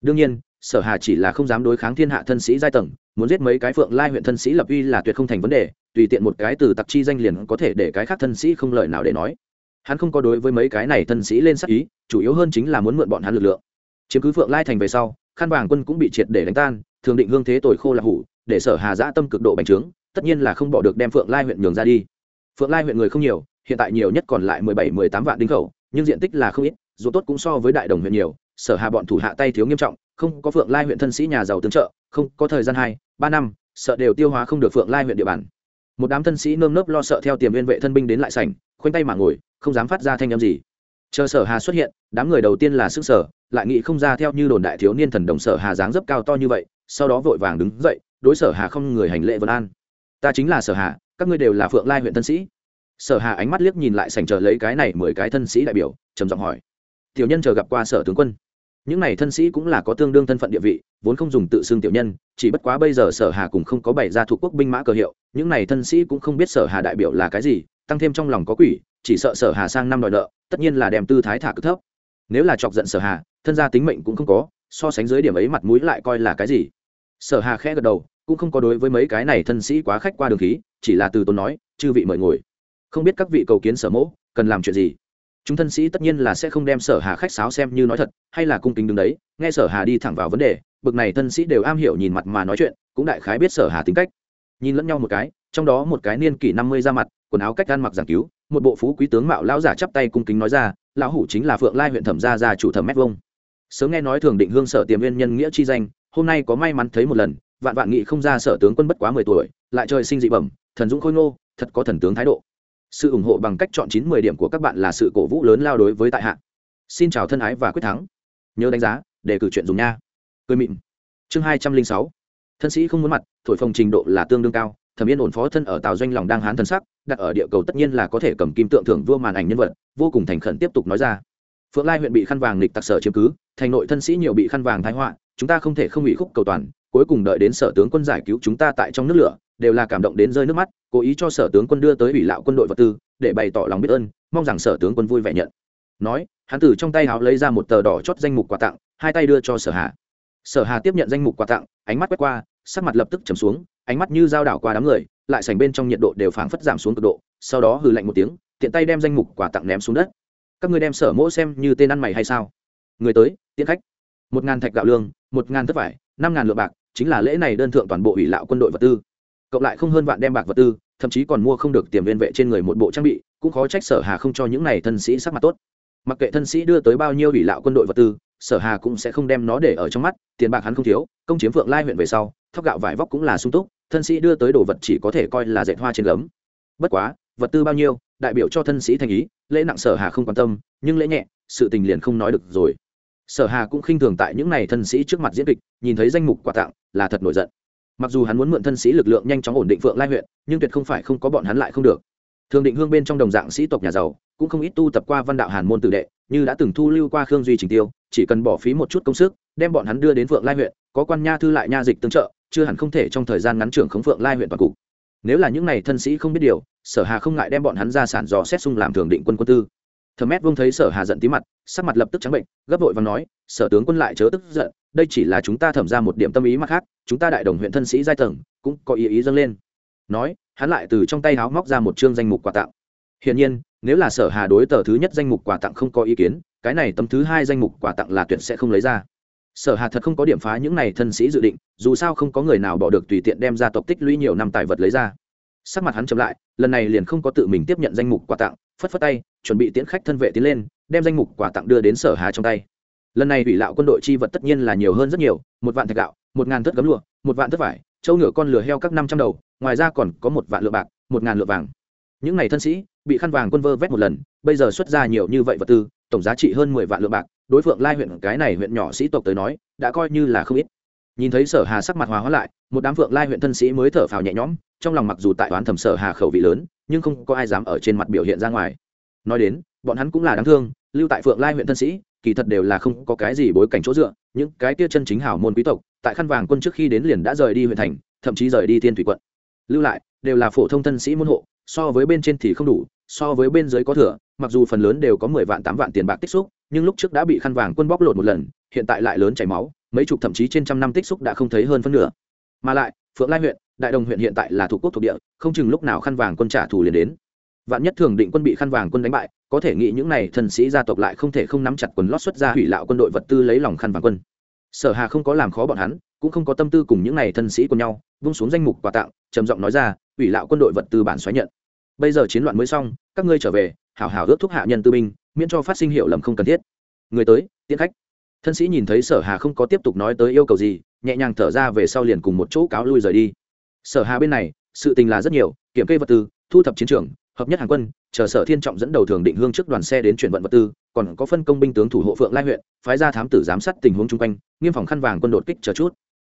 Đương nhiên sở hà chỉ là không dám đối kháng thiên hạ thân sĩ giai tầng, muốn giết mấy cái phượng lai huyện thân sĩ lập uy là tuyệt không thành vấn đề, tùy tiện một cái từ tặc chi danh liền có thể để cái khác thân sĩ không lợi nào để nói. Hắn không có đối với mấy cái này thân sĩ lên sắc ý, chủ yếu hơn chính là muốn mượn bọn hắn lực lượng. Chiếm cứ phượng lai thành về sau khăn vàng quân cũng bị triệt để đánh tan, thường định hương thế tội khô là hủ, để sở hà giã tâm cực độ bành trướng, tất nhiên là không bỏ được đem phượng lai huyện nhường ra đi. Phượng lai huyện người không nhiều, hiện tại nhiều nhất còn lại mười bảy, mười tám vạn đinh khẩu, nhưng diện tích là không ít, dù tốt cũng so với đại đồng huyện nhiều, sở hà bọn thủ hạ tay thiếu nghiêm trọng không có phượng lai huyện thân sĩ nhà giàu tương trợ, không có thời gian hai, ba năm, sợ đều tiêu hóa không được phượng lai huyện địa bàn. Một đám thân sĩ nơm nớp lo sợ theo tiềm viên vệ thân binh đến lại sảnh, khoanh tay mà ngồi, không dám phát ra thanh âm gì. Chờ sở hà xuất hiện, đám người đầu tiên là sức sở, lại nghĩ không ra theo như đồn đại thiếu niên thần đồng sở hà dáng dấp cao to như vậy, sau đó vội vàng đứng dậy, đối sở hà không người hành lễ vân an. Ta chính là sở hà, các ngươi đều là phượng lai huyện thân sĩ. Sở hà ánh mắt liếc nhìn lại sảnh chờ lấy cái này mười cái thân sĩ đại biểu, trầm giọng hỏi. Tiểu nhân chờ gặp qua sở tướng quân những này thân sĩ cũng là có tương đương thân phận địa vị, vốn không dùng tự xưng tiểu nhân, chỉ bất quá bây giờ sở hà cũng không có bày ra thuộc quốc binh mã cờ hiệu, những này thân sĩ cũng không biết sở hà đại biểu là cái gì, tăng thêm trong lòng có quỷ, chỉ sợ sở hà sang năm đòi nợ, tất nhiên là đem tư thái thả cực thấp. Nếu là chọc giận sở hà, thân gia tính mệnh cũng không có, so sánh dưới điểm ấy mặt mũi lại coi là cái gì? Sở hà khẽ gật đầu, cũng không có đối với mấy cái này thân sĩ quá khách qua đường khí, chỉ là từ tôn nói, chư vị mời ngồi. Không biết các vị cầu kiến sở mẫu cần làm chuyện gì? Chúng thân sĩ tất nhiên là sẽ không đem sở hà khách sáo xem như nói thật, hay là cung kính đứng đấy, nghe sở hà đi thẳng vào vấn đề, bực này thân sĩ đều am hiểu nhìn mặt mà nói chuyện, cũng đại khái biết sở hà tính cách. Nhìn lẫn nhau một cái, trong đó một cái niên kỷ năm mươi ra mặt, quần áo cách ăn mặc giảng cứu, một bộ phú quý tướng mạo lão giả chắp tay cung kính nói ra, lão hủ chính là phượng lai huyện thẩm gia gia chủ thẩm mét vông. Sớm nghe nói thường định hương sở tiềm viên nhân nghĩa chi danh, hôm nay có may mắn thấy một lần, vạn vạn nghị không ra sở tướng quân bất quá mười tuổi, lại trời sinh dị bẩm, thần dũng khôi ngô, thật có thần tướng thái độ sự ủng hộ bằng cách chọn chín mười điểm của các bạn là sự cổ vũ lớn lao đối với tại hạ. Xin chào thân ái và quyết thắng. Nhớ đánh giá, để cử chuyện dùng nha. Cười mịn. Chương hai trăm linh sáu. Thân sĩ không muốn mặt, thổi phồng trình độ là tương đương cao, thẩm yên ổn phó thân ở tàu doanh lòng đang hán thân sắc, đặt ở địa cầu tất nhiên là có thể cầm kim tượng thưởng vua màn ảnh nhân vật, vô cùng thành khẩn tiếp tục nói ra. Phượng lai huyện bị khăn vàng lịch tặc sở chiếm cứ, thành nội thân sĩ nhiều bị khăn vàng thái họa, chúng ta không thể không ủy khúc cầu toàn, cuối cùng đợi đến sở tướng quân giải cứu chúng ta tại trong nước lửa đều là cảm động đến rơi nước mắt, cố ý cho sở tướng quân đưa tới ủy lạo quân đội vật tư, để bày tỏ lòng biết ơn, mong rằng sở tướng quân vui vẻ nhận. Nói, hắn từ trong tay háo lấy ra một tờ đỏ chót danh mục quà tặng, hai tay đưa cho sở hà. Sở hà tiếp nhận danh mục quà tặng, ánh mắt quét qua, sắc mặt lập tức trầm xuống, ánh mắt như dao đảo qua đám người, lại sành bên trong nhiệt độ đều phảng phất giảm xuống cực độ, sau đó hừ lạnh một tiếng, tiện tay đem danh mục quà tặng ném xuống đất. Các người đem sở mỗ xem như tên ăn mày hay sao? Người tới, tiễn khách. Một ngàn thạch gạo lương, một ngàn thất vải, năm ngàn lượng bạc, chính là lễ này đơn thượng toàn bộ ủy lạo quân đội vật tư cộng lại không hơn vạn đem bạc vật tư, thậm chí còn mua không được tiềm viên vệ trên người một bộ trang bị, cũng khó trách sở hà không cho những này thân sĩ sắc mặt tốt. Mặc kệ thân sĩ đưa tới bao nhiêu ủy lạo quân đội vật tư, sở hà cũng sẽ không đem nó để ở trong mắt, tiền bạc hắn không thiếu, công chiếm phượng lai huyện về sau, thóc gạo vải vóc cũng là sung túc, thân sĩ đưa tới đồ vật chỉ có thể coi là dệt hoa trên gấm. Bất quá, vật tư bao nhiêu, đại biểu cho thân sĩ thành ý, lễ nặng sở hà không quan tâm, nhưng lễ nhẹ, sự tình liền không nói được rồi. Sở hà cũng khinh thường tại những này thân sĩ trước mặt diễn kịch, nhìn thấy danh mục quà tặng, là thật nổi giận mặc dù hắn muốn mượn thân sĩ lực lượng nhanh chóng ổn định phượng lai huyện, nhưng tuyệt không phải không có bọn hắn lại không được. Thường định hương bên trong đồng dạng sĩ tộc nhà giàu, cũng không ít tu tập qua văn đạo hàn môn tử đệ, như đã từng thu lưu qua khương duy trình tiêu, chỉ cần bỏ phí một chút công sức, đem bọn hắn đưa đến phượng lai huyện, có quan nha thư lại nha dịch tương trợ, chưa hẳn không thể trong thời gian ngắn trưởng khống phượng lai huyện toàn cục. Nếu là những n à y thân sĩ không biết điều, sở hà không ngại đem bọn hắn ra sản dò xét xung làm thường định quân quân tư. Thờ mét vông thấy sở hà giận tí mặt, sắc mặt lập tức trắng bệnh, gấp vội và nói, sở tướng quân lại chớ tức giận đây chỉ là chúng ta thẩm ra một điểm tâm ý mặt khác, chúng ta đại đồng huyện thân sĩ giai tầng, cũng có ý ý dâng lên. Nói, hắn lại từ trong tay háo móc ra một chương danh mục quà tặng. Hiển nhiên, nếu là sở hà đối tờ thứ nhất danh mục quà tặng không có ý kiến, cái này tấm thứ hai danh mục quà tặng là tuyệt sẽ không lấy ra. Sở hà thật không có điểm phá những này thân sĩ dự định, dù sao không có người nào bỏ được tùy tiện đem ra tộc tích lũy nhiều năm tài vật lấy ra. Sắc mặt hắn chậm lại, lần này liền không có tự mình tiếp nhận danh mục quà tặng, phất phất tay, chuẩn bị tiễn khách thân vệ tiến lên, đem danh mục quà tặng đưa đến sở hà trong tay lần này ủy lạo quân đội chi vật tất nhiên là nhiều hơn rất nhiều, một vạn thạch gạo, một ngàn thất gấm lụa, một vạn thất vải châu ngựa con lừa heo các năm trăm đầu, ngoài ra còn có một vạn lựa bạc, một ngàn lựa vàng. Những n à y thân sĩ bị khăn vàng quân vơ vét một lần, bây giờ xuất ra nhiều như vậy vật tư, tổng giá trị hơn mười vạn lựa bạc, đối phượng lai huyện, cái này huyện nhỏ sĩ tộc tới nói, đã coi như là không ít. Nhìn thấy sở hà sắc mặt hòa hóa lại, một đám phượng lai huyện thân sĩ mới thở phào nhẹ nhõm, trong lòng mặc dù tại toán thầm sở hà khẩu vị lớn, nhưng không có ai dám ở trên mặt biểu hiện ra ngoài. Nói đến, bọn hắn cũng là đáng thương, lưu tại phượng lai huyện thân sĩ kỳ thật đều là không có cái gì bối cảnh chỗ dựa, những cái kia chân chính hảo môn quý tộc, tại khăn vàng quân trước khi đến liền đã rời đi huyện thành, thậm chí rời đi thiên thủy quận. Lưu lại, đều là phổ thông thân sĩ môn hộ, so với bên trên thì không đủ, so với bên dưới có thừa, mặc dù phần lớn đều có mười vạn tám vạn tiền bạc tích xúc, nhưng lúc trước đã bị khăn vàng quân bóc lột một lần, hiện tại lại lớn chảy máu, mấy chục thậm chí trên trăm năm tích xúc đã không thấy hơn phân nửa. Mà lại, phượng lai huyện, đại đồng huyện hiện tại là thủ quốc thuộc địa, không chừng lúc nào khăn vàng quân trả thù liền đến. Vạn nhất thường định quân bị khăn vàng quân đánh bại có thể nghĩ những này thần sĩ gia tộc lại không thể không nắm chặt quần lót xuất ra hủy lạo quân đội vật tư lấy lòng khăn vàng quân. Sở hà không có làm khó bọn hắn, cũng không có tâm tư cùng những này thân sĩ của nhau, vung xuống danh mục quà tặng, trầm giọng nói ra ủy lạo quân đội vật tư bản xoáy nhận. Bây giờ chiến loạn mới xong, các ngươi trở về, hảo hảo ước thúc hạ nhân tư binh, miễn cho phát sinh hiệu lầm không cần thiết. Người tới, tiễn khách. Thân sĩ nhìn thấy sở hà không có tiếp tục nói tới yêu cầu gì, nhẹ nhàng thở ra về sau liền cùng một chỗ cáo lui rời đi. Sở hà bên này, sự tình là rất nhiều, kiểm kê vật tư, thu thập chiến trường hợp nhất hàng quân, chờ sở thiên trọng dẫn đầu thường định hương trước đoàn xe đến chuyển vận vật tư, còn có phân công binh tướng thủ hộ phượng lai huyện, phái ra thám tử giám sát tình huống chung quanh, nghiêm phòng khăn vàng quân đột kích chờ chút.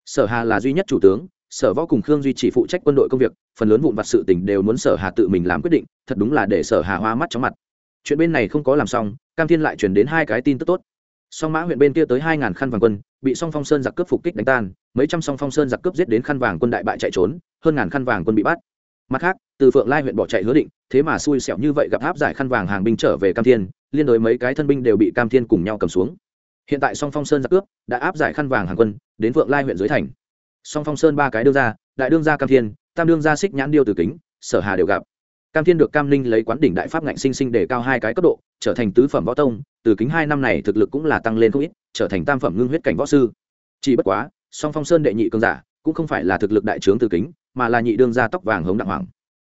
Sở hà là duy nhất chủ tướng, sở võ cùng khương duy chỉ phụ trách quân đội công việc, phần lớn vụn vặt sự tình đều muốn sở hà tự mình làm quyết định, thật đúng là để sở hà hoa mắt chóng mặt. Chuyện bên này không có làm xong, cam thiên lại truyền đến hai cái tin tức tốt. Song mã huyện bên kia tới hai ngàn khăn vàng quân, bị song phong sơn giặc cướp phục kích đánh tan, mấy trăm song phong sơn giặc cướp giết đến khăn vàng quân đại bại chạy trốn, hơn ngàn khăn vàng quân bị bắt mặt khác, từ phượng lai huyện bỏ chạy hứa định, thế mà xui xẻo như vậy gặp áp giải khăn vàng hàng binh trở về cam thiên, liên đối mấy cái thân binh đều bị cam thiên cùng nhau cầm xuống. Hiện tại song phong sơn giặc cướp đã áp giải khăn vàng hàng quân, đến phượng lai huyện dưới thành. Song phong sơn ba cái đương ra, đại đương gia cam thiên, tam đương gia xích nhãn điêu từ kính, sở hà đều gặp. Cam thiên được cam ninh lấy quán đỉnh đại pháp ngạnh sinh sinh để cao hai cái cấp độ, trở thành tứ phẩm võ tông từ kính hai năm này thực lực cũng là tăng lên không ít, trở thành tam phẩm ngưng huyết cảnh võ sư. Chỉ bất quá, song phong sơn đệ nhị cương giả cũng không phải là thực lực đại trướng từ kính mà là nhị đương gia tóc vàng hống đặng hoàng.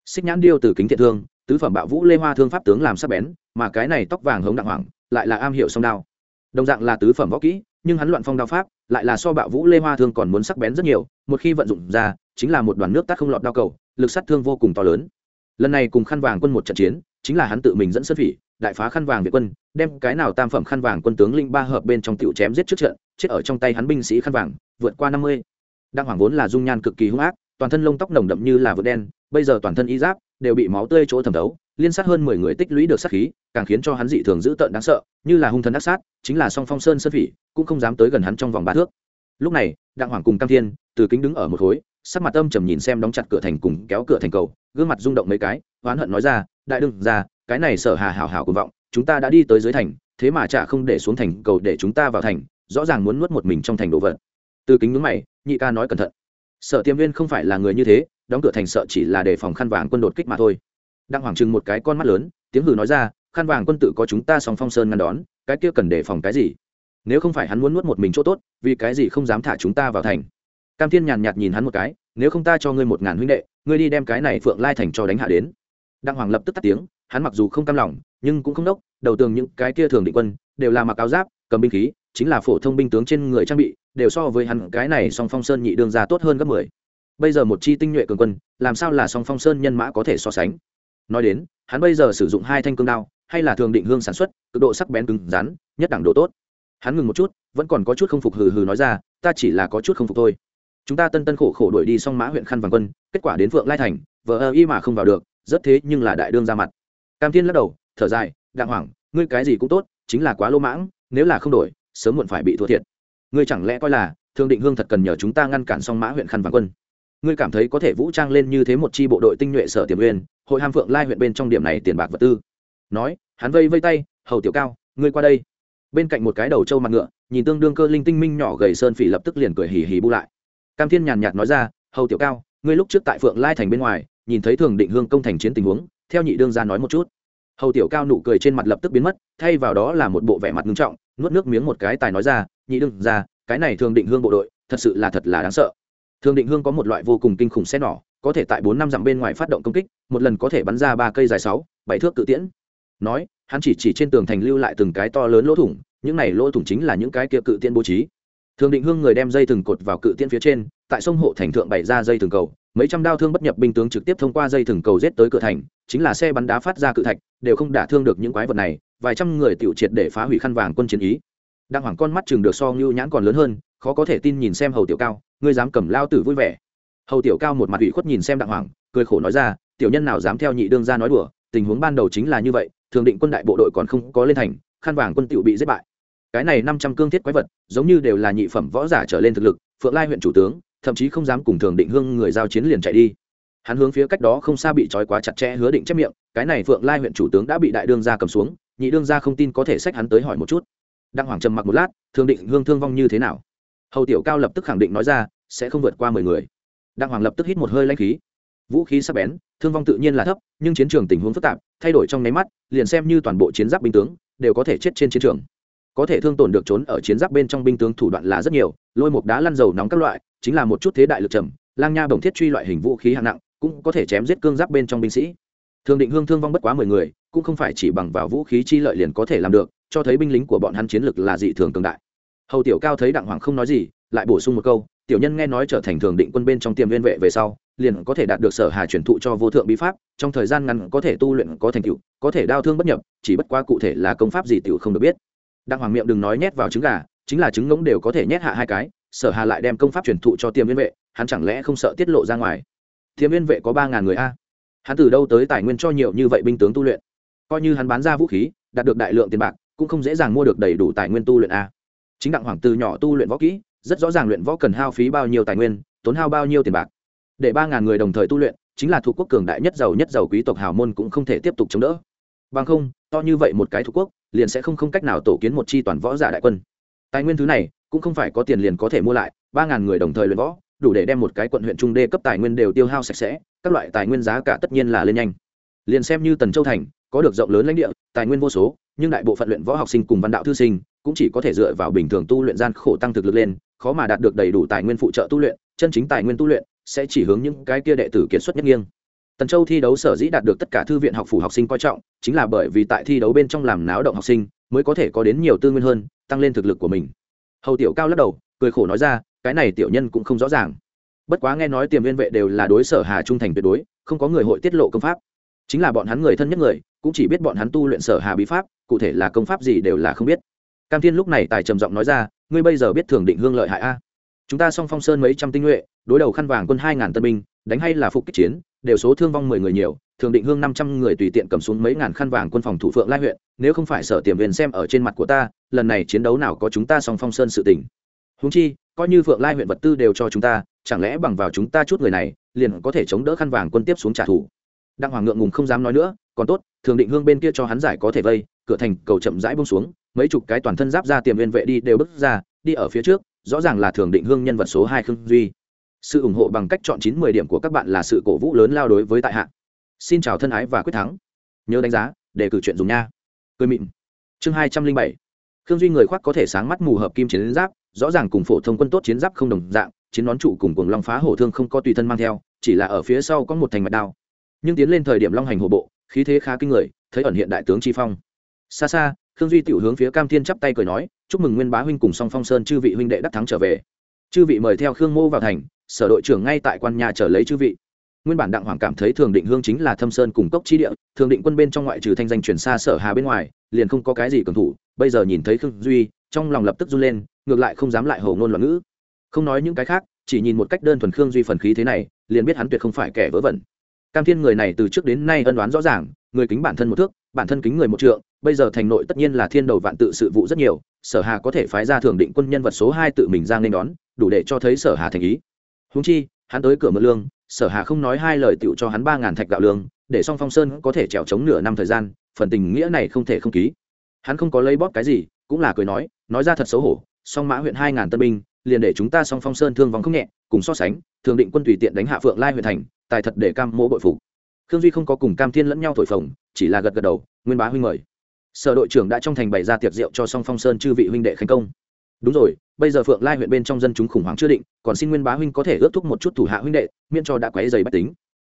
Xích nhãn điêu từ kính thiện thương, tứ phẩm bạo vũ lê hoa thương pháp tướng làm sắc bén, mà cái này tóc vàng hống đặng hoàng, lại là am hiểu song đao. Đồng dạng là tứ phẩm võ kỹ, nhưng hắn loạn phong đao pháp, lại là so bạo vũ lê hoa thương còn muốn sắc bén rất nhiều, một khi vận dụng ra, chính là một đoàn nước tắt không lọt đao cầu, lực sát thương vô cùng to lớn. Lần này cùng khăn vàng quân một trận chiến, chính là hắn tự mình dẫn sơn phỉ, đại phá khăn vàng việt quân, đem cái nào tam phẩm khăn vàng quân tướng linh ba hợp bên trong tiểu chém giết trước trận, chết ở trong tay hắn binh sĩ khăn vàng, vượt qua năm mươi. Đặng hoàng vốn là dung nhan cực kỳ hung ác toàn thân lông tóc nồng đậm như là vượt đen, bây giờ toàn thân y giáp đều bị máu tươi chỗ thẩm thấu, liên sát hơn mười người tích lũy được sát khí, càng khiến cho hắn dị thường dữ tợn đáng sợ, như là hung thần ác sát, chính là song phong sơn sơn phỉ, cũng không dám tới gần hắn trong vòng ba thước. Lúc này, đặng hoàng cùng cam thiên, từ kính đứng ở một khối, sắc mặt âm trầm nhìn xem đóng chặt cửa thành cùng kéo cửa thành cầu, gương mặt rung động mấy cái, oán hận nói ra, đại đương ra cái này sở hà hào hào cùng vọng, chúng ta đã đi tới dưới thành, thế mà chả không để xuống thành cầu để chúng ta vào thành, rõ ràng muốn nuốt một mình trong thành đồ vật. Từ kính ngưỡng mày, nhị ca nói cẩn thận sở tiêm viên không phải là người như thế, đóng cửa thành sợ chỉ là để phòng khăn vàng quân đột kích mà thôi. Đang hoàng trừng một cái con mắt lớn, tiếng hừ nói ra, khăn vàng quân tự có chúng ta song phong sơn ngăn đón, cái kia cần đề phòng cái gì? Nếu không phải hắn muốn nuốt một mình chỗ tốt, vì cái gì không dám thả chúng ta vào thành? Cam thiên nhàn nhạt nhìn hắn một cái, nếu không ta cho ngươi một ngàn huynh đệ, ngươi đi đem cái này phượng lai thành cho đánh hạ đến. Đặng hoàng lập tức tắt tiếng, hắn mặc dù không cam lòng, nhưng cũng không đốc, đầu tường những cái kia thường định quân, đều là mặc áo giáp, cầm binh khí, chính là phổ thông binh tướng trên người trang bị đều so với hắn cái này song phong sơn nhị đương ra tốt hơn gấp mười. Bây giờ một chi tinh nhuệ cường quân làm sao là song phong sơn nhân mã có thể so sánh? Nói đến hắn bây giờ sử dụng hai thanh cương đao hay là thường định hương sản xuất cực độ sắc bén cứng rắn nhất đẳng độ tốt. Hắn ngừng một chút vẫn còn có chút không phục hừ hừ nói ra ta chỉ là có chút không phục thôi. Chúng ta tân tân khổ khổ đuổi đi xong mã huyện khăn vàng quân kết quả đến phượng lai thành vợ ơ y mà không vào được rất thế nhưng là đại đương ra mặt. Cam thiên lắc đầu thở dài đặng hoàng, ngươi cái gì cũng tốt chính là quá lô mãng nếu là không đổi sớm muộn phải bị thua thiệt ngươi chẳng lẽ coi là thương định hương thật cần nhờ chúng ta ngăn cản xong mã huyện khăn vàng quân? Ngươi cảm thấy có thể vũ trang lên như thế một chi bộ đội tinh nhuệ sở tiềm uyên, hội ham phượng lai huyện bên trong điểm này tiền bạc vật tư. Nói, hắn vây vây tay, hầu tiểu cao, ngươi qua đây. Bên cạnh một cái đầu trâu mặt ngựa, nhìn tương đương cơ linh tinh minh nhỏ gầy sơn phỉ lập tức liền cười hì hì bu lại. Cam thiên nhàn nhạt nói ra, hầu tiểu cao, ngươi lúc trước tại phượng lai thành bên ngoài, nhìn thấy thường định hương công thành chiến tình huống, theo nhị đương ra nói một chút. Hầu tiểu cao nụ cười trên mặt lập tức biến mất, thay vào đó là một bộ vẻ mặt ngưng trọng, nuốt nước miếng một cái tài nói ra nhị đương ra, cái này thường định hương bộ đội, thật sự là thật là đáng sợ. Thường định hương có một loại vô cùng kinh khủng xe nỏ, có thể tại bốn năm dặm bên ngoài phát động công kích, một lần có thể bắn ra ba cây dài sáu, bảy thước cự tiễn. Nói, hắn chỉ chỉ trên tường thành lưu lại từng cái to lớn lỗ thủng, những này lỗ thủng chính là những cái kia cự tiễn bố trí. Thường định hương người đem dây thừng cột vào cự tiễn phía trên, tại sông hộ thành thượng bày ra dây thừng cầu, mấy trăm đao thương bất nhập binh tướng trực tiếp thông qua dây thừng cầu rết tới cửa thành, chính là xe bắn đá phát ra cự thạch, đều không đả thương được những quái vật này, vài trăm người tiểu triệt để phá hủy khăn vàng quân chiến ý đặng hoàng con mắt chừng được so ngưu nhãn còn lớn hơn, khó có thể tin nhìn xem hầu tiểu cao, ngươi dám cầm lao tử vui vẻ. Hầu tiểu cao một mặt ủy khuất nhìn xem đặng hoàng, cười khổ nói ra, tiểu nhân nào dám theo nhị đương ra nói đùa, tình huống ban đầu chính là như vậy, thường định quân đại bộ đội còn không có lên thành khăn vàng quân tiểu bị giết bại. Cái này năm trăm cương thiết quái vật, giống như đều là nhị phẩm võ giả trở lên thực lực, phượng lai huyện chủ tướng, thậm chí không dám cùng thường định hương người giao chiến liền chạy đi. Hắn hướng phía cách đó không xa bị trói quá chặt chẽ hứa định chép miệng, cái này phượng lai huyện chủ tướng đã bị đại đương gia cầm xuống, nhị đương gia không tin có thể sách hắn tới hỏi một chút đặng hoàng trầm mặc một lát thường định hương thương vong như thế nào? Hầu tiểu cao lập tức khẳng định nói ra, sẽ không vượt qua mười người. Đặng hoàng lập tức hít một hơi lanh khí. Vũ khí sắp bén, thương vong tự nhiên là thấp, nhưng chiến trường tình huống phức tạp, thay đổi trong nháy mắt, liền xem như toàn bộ chiến giáp binh tướng, đều có thể chết trên chiến trường. Có thể thương tổn được trốn ở chiến giáp bên trong binh tướng thủ đoạn là rất nhiều, lôi một đá lăn dầu nóng các loại, chính là một chút thế đại lực trầm, lang nha bồng thiết truy loại hình vũ khí hạng nặng, cũng có thể chém giết cương giáp bên trong binh sĩ. Thường định hương thương vong bất quá mười người, cũng không phải chỉ bằng vào vũ khí chi lợi liền có thể làm được cho thấy binh lính của bọn hắn chiến lực là dị thường cường đại. Hầu tiểu cao thấy đặng hoàng không nói gì, lại bổ sung một câu, tiểu nhân nghe nói trở thành thường định quân bên trong tiềm viên vệ về sau, liền có thể đạt được sở hà truyền thụ cho vô thượng bí pháp, trong thời gian ngắn có thể tu luyện, có thành tựu, có thể đao thương bất nhập, chỉ bất quá cụ thể là công pháp gì tiểu không được biết. Đặng hoàng miệng đừng nói nhét vào trứng gà, chính là trứng ngỗng đều có thể nhét hạ hai cái, sở hà lại đem công pháp truyền thụ cho tiềm viên vệ, hắn chẳng lẽ không sợ tiết lộ ra ngoài? Tiềm viên vệ có ba ngàn người a. Hắn từ đâu tới tài nguyên cho nhiều như vậy binh tướng tu luyện? Coi như hắn bán ra vũ khí, đạt được đại lượng tiền bạc cũng không dễ dàng mua được đầy đủ tài nguyên tu luyện a. Chính đặng hoàng từ nhỏ tu luyện võ kỹ, rất rõ ràng luyện võ cần hao phí bao nhiêu tài nguyên, tốn hao bao nhiêu tiền bạc. Để ba ngàn người đồng thời tu luyện, chính là thuộc quốc cường đại nhất giàu nhất giàu quý tộc hào môn cũng không thể tiếp tục chống đỡ. Bằng không, to như vậy một cái thuộc quốc, liền sẽ không không cách nào tổ kiến một chi toàn võ giả đại quân. Tài nguyên thứ này, cũng không phải có tiền liền có thể mua lại, ba ngàn người đồng thời luyện võ, đủ để đem một cái quận huyện trung đê cấp tài nguyên đều tiêu hao sạch sẽ, các loại tài nguyên giá cả tất nhiên là lên nhanh. Liền xem như tần châu thành có được rộng lớn lãnh địa, tài nguyên vô số, nhưng đại bộ phận luyện võ học sinh cùng văn đạo thư sinh cũng chỉ có thể dựa vào bình thường tu luyện gian khổ tăng thực lực lên, khó mà đạt được đầy đủ tài nguyên phụ trợ tu luyện, chân chính tài nguyên tu luyện sẽ chỉ hướng những cái kia đệ tử kiệt xuất nhất nghiêng. Tần châu thi đấu sở dĩ đạt được tất cả thư viện học phủ học sinh coi trọng, chính là bởi vì tại thi đấu bên trong làm náo động học sinh mới có thể có đến nhiều tư nguyên hơn, tăng lên thực lực của mình. Hầu tiểu cao lắc đầu, cười khổ nói ra, cái này tiểu nhân cũng không rõ ràng. Bất quá nghe nói tiềm viên vệ đều là đối sở hà trung thành tuyệt đối, không có người hội tiết lộ công pháp chính là bọn hắn người thân nhất người, cũng chỉ biết bọn hắn tu luyện sở hà bí pháp, cụ thể là công pháp gì đều là không biết. Cam thiên lúc này tài trầm giọng nói ra, ngươi bây giờ biết thường định hương lợi hại a? Chúng ta song phong sơn mấy trăm tinh nhuệ, đối đầu khăn vàng quân hai ngàn tân binh, đánh hay là phục kích chiến, đều số thương vong mười người nhiều, thường định hương năm trăm người tùy tiện cầm xuống mấy ngàn khăn vàng quân phòng thủ phượng lai huyện, nếu không phải sở tiềm viên xem ở trên mặt của ta, lần này chiến đấu nào có chúng ta song phong sơn sự tình. Húng chi, coi như phượng lai huyện vật tư đều cho chúng ta, chẳng lẽ bằng vào chúng ta chút người này, liền có thể chống đỡ khăn vàng quân tiếp xuống trả thù? Đặng hoàng ngượng ngùng không dám nói nữa, còn tốt, thường định hương bên kia cho hắn giải có thể vây, cửa thành cầu chậm rãi bông xuống, mấy chục cái toàn thân giáp ra tiềm viên vệ đi đều bước ra, đi ở phía trước, rõ ràng là thường định hương nhân vật số hai khương duy. Sự ủng hộ bằng cách chọn chín mười điểm của các bạn là sự cổ vũ lớn lao đối với tại hạ. Xin chào thân ái và quyết thắng. Nhớ đánh giá, để cử chuyện dùng nha. Cười mịn. Chương hai trăm linh bảy. Khương duy người khoác có thể sáng mắt mù hợp kim chiến giáp, rõ ràng cùng phổ thông quân tốt chiến giáp không đồng dạng, chiến nón trụ cùng cuồng long phá hổ thương không có tùy thân mang theo, chỉ là ở phía sau có một thành mạch đao nhưng tiến lên thời điểm long hành hổ bộ, khí thế khá kinh người, thấy ẩn hiện đại tướng chi phong. Xa xa, khương duy tiểu hướng phía cam thiên chắp tay cười nói, chúc mừng nguyên bá huynh cùng song phong sơn chư vị huynh đệ đắc thắng trở về. Chư vị mời theo khương mô vào thành, sở đội trưởng ngay tại quan nhà chờ lấy chư vị. Nguyên bản đặng hoàng cảm thấy thường định hương chính là thâm sơn cùng cốc chi địa, thường định quân bên trong ngoại trừ thanh danh chuyển xa sở hà bên ngoài, liền không có cái gì cường thủ, bây giờ nhìn thấy khương duy, trong lòng lập tức run lên, ngược lại không dám lại hầu ngôn loạn ngữ. Không nói những cái khác, chỉ nhìn một cách đơn thuần khương duy phần khí thế này, liền biết hắn tuyệt không phải kẻ vớ vẩn cam thiên người này từ trước đến nay ân đoán rõ ràng, người kính bản thân một thước, bản thân kính người một trượng, bây giờ thành nội tất nhiên là thiên đầu vạn tự sự vụ rất nhiều, sở hà có thể phái ra thường định quân nhân vật số hai tự mình ra nên đón, đủ để cho thấy sở hà thành ý. Húng chi, hắn tới cửa mượn lương, sở hà không nói hai lời tựu cho hắn ba ngàn thạch gạo lương, để song phong sơn có thể trèo chống nửa năm thời gian, phần tình nghĩa này không thể không ký. Hắn không có lấy bóp cái gì, cũng là cười nói nói ra thật xấu hổ, song mã huyện hai ngàn tân binh, liền để chúng ta song phong sơn thương vong không nhẹ, cùng so sánh thường định quân tùy tiện đánh hạ phượng lai huyện thành tài thật để cam mỗ bội phục. Khương duy không có cùng cam thiên lẫn nhau thổi phồng, chỉ là gật gật đầu, nguyên bá huynh mời. Sở đội trưởng đã trong thành bày ra tiệc rượu cho song phong sơn chư vị huynh đệ khánh công. Đúng rồi, bây giờ phượng lai huyện bên trong dân chúng khủng hoảng chưa định, còn xin nguyên bá huynh có thể ước thúc một chút thủ hạ huynh đệ, miễn cho đã quấy dày bách tính.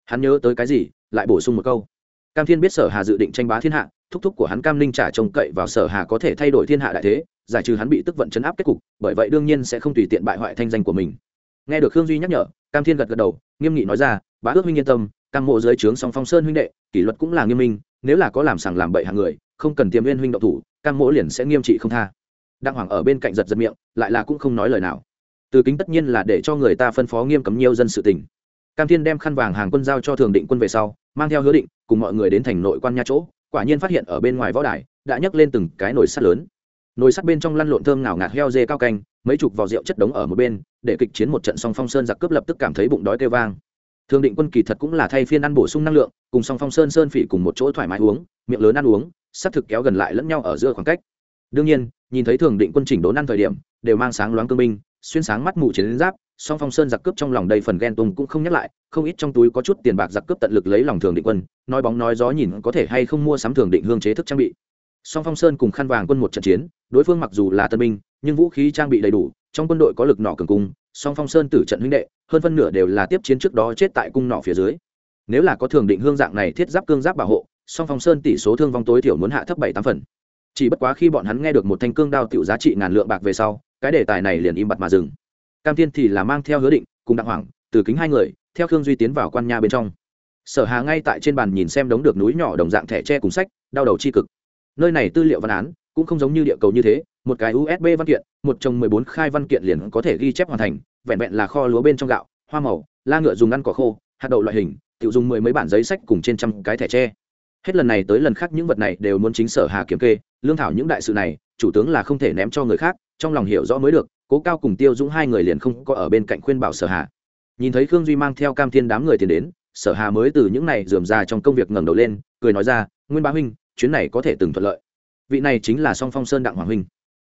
Hắn nhớ tới cái gì, lại bổ sung một câu. Cam thiên biết sở hà dự định tranh bá thiên hạ, thúc thúc của hắn cam ninh trả trông cậy vào sở hà có thể thay đổi thiên hạ đại thế, giải trừ hắn bị tức vận chấn áp kết cục, bởi vậy đương nhiên sẽ không tùy tiện bại hoại thanh danh của mình. Nghe được khương duy nhắc nhở, cam thiên gật gật đầu, nghiêm nghị nói ra bá ước huynh yên tâm, cam mộ dưới trướng song phong sơn huynh đệ, kỷ luật cũng là nghiêm minh, nếu là có làm sàng làm bậy hàng người, không cần tiêm viên huynh động thủ, cam mộ liền sẽ nghiêm trị không tha. Đặng hoàng ở bên cạnh giật giật miệng, lại là cũng không nói lời nào. Từ kính tất nhiên là để cho người ta phân phó nghiêm cấm nhiều dân sự tình. Cam thiên đem khăn vàng hàng quân giao cho thường định quân về sau, mang theo hứa định, cùng mọi người đến thành nội quan nha chỗ, quả nhiên phát hiện ở bên ngoài võ đài, đã nhấc lên từng cái nồi sắt lớn. Nồi sắt bên trong lăn lộn thơm ngào ngạt heo dê cao canh, mấy chục vò rượu chất đống ở một bên, để kịch chiến một trận song phong sơn giặc cướp lập tức cảm thấy bụng đói kêu vang thường định quân kỳ thật cũng là thay phiên ăn bổ sung năng lượng, cùng song phong sơn sơn phỉ cùng một chỗ thoải mái uống, miệng lớn ăn uống xác thực kéo gần lại lẫn nhau ở giữa khoảng cách. Đương nhiên, nhìn thấy thường định quân chỉnh đốn ăn thời điểm, đều mang sáng loáng cương binh, xuyên sáng mắt mù chiến giáp, song phong sơn giặc cướp trong lòng đầy phần ghen tùng cũng không nhắc lại, không ít trong túi có chút tiền bạc giặc cướp tận lực lấy lòng thường định quân, nói bóng nói gió nhìn có thể hay không mua sắm thường định hương chế thức trang bị. Song phong sơn cùng khăn vàng quân một trận chiến, đối phương mặc dù là tân binh, nhưng vũ khí trang bị đầy đủ, trong quân đội có lực nỏ cường cung song phong sơn tử trận huynh đệ, hơn phân nửa đều là tiếp chiến trước đó chết tại cung nỏ phía dưới. Nếu là có thường định hương dạng này thiết giáp cương giáp bảo hộ, song phong sơn tỷ số thương vong tối thiểu muốn hạ thấp bảy tám phần. Chỉ bất quá khi bọn hắn nghe được một thanh cương đao tiểu giá trị ngàn lượng bạc về sau, cái đề tài này liền im bặt mà dừng. Cam thiên thì là mang theo hứa định, cùng đặng hoàng từ kính hai người, theo khương duy tiến vào quan nha bên trong. Sở hà ngay tại trên bàn nhìn xem đống được núi nhỏ đồng dạng thẻ tre cùng sách, đau đầu chi cực. Nơi này tư liệu văn án, cũng không giống như địa cầu như thế, một cái usb văn kiện, một chồng mười bốn khai văn kiện liền có thể ghi chép hoàn thành vẹn vẹn là kho lúa bên trong gạo, hoa màu, la ngựa dùng ăn cỏ khô, hạt đậu loại hình tự dùng mười mấy bản giấy sách cùng trên trăm cái thẻ tre. Hết lần này tới lần khác những vật này đều muốn chính sở hà kiểm kê, lương thảo những đại sự này, chủ tướng là không thể ném cho người khác, trong lòng hiểu rõ mới được, cố cao cùng tiêu dũng hai người liền không có ở bên cạnh khuyên bảo sở hà. Nhìn thấy khương duy mang theo cam thiên đám người tiền đến, sở hà mới từ những này dườm ra trong công việc ngẩng đầu lên, cười nói ra, nguyên bá huynh, chuyến này có thể từng thuận lợi. Vị này chính là song phong sơn đặng hoàng huynh.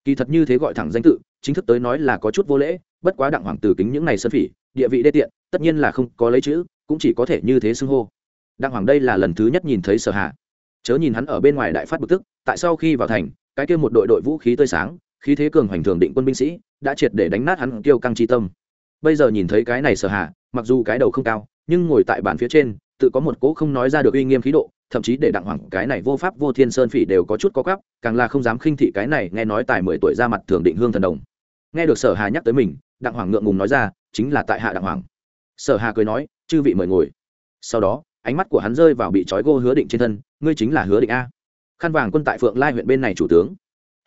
Kỳ thật như thế gọi thẳng danh tự, chính thức tới nói là có chút vô lễ bất quá đặng hoàng từ kính những này sơn phỉ, địa vị đê tiện, tất nhiên là không có lấy chữ, cũng chỉ có thể như thế xưng hô. Đặng hoàng đây là lần thứ nhất nhìn thấy sở hà chớ nhìn hắn ở bên ngoài đại phát bực tức, tại sau khi vào thành, cái kia một đội đội vũ khí tươi sáng, khí thế cường hoành thường định quân binh sĩ, đã triệt để đánh nát hắn tiêu căng chi tâm. Bây giờ nhìn thấy cái này sở hà mặc dù cái đầu không cao, nhưng ngồi tại bàn phía trên, tự có một cỗ không nói ra được uy nghiêm khí độ, thậm chí để đặng hoàng cái này vô pháp vô thiên sơn phỉ đều có chút có gắp càng là không dám khinh thị cái này nghe nói tài mười tuổi ra mặt thường định hương thần đồng. Nghe được sở hà nhắc tới mình đặng hoàng ngượng ngùng nói ra, chính là tại hạ đặng hoàng. Sở hà cười nói, chư vị mời ngồi. Sau đó, ánh mắt của hắn rơi vào bị trói gô hứa định trên thân, ngươi chính là hứa định a. Khăn vàng quân tại phượng lai huyện bên này chủ tướng.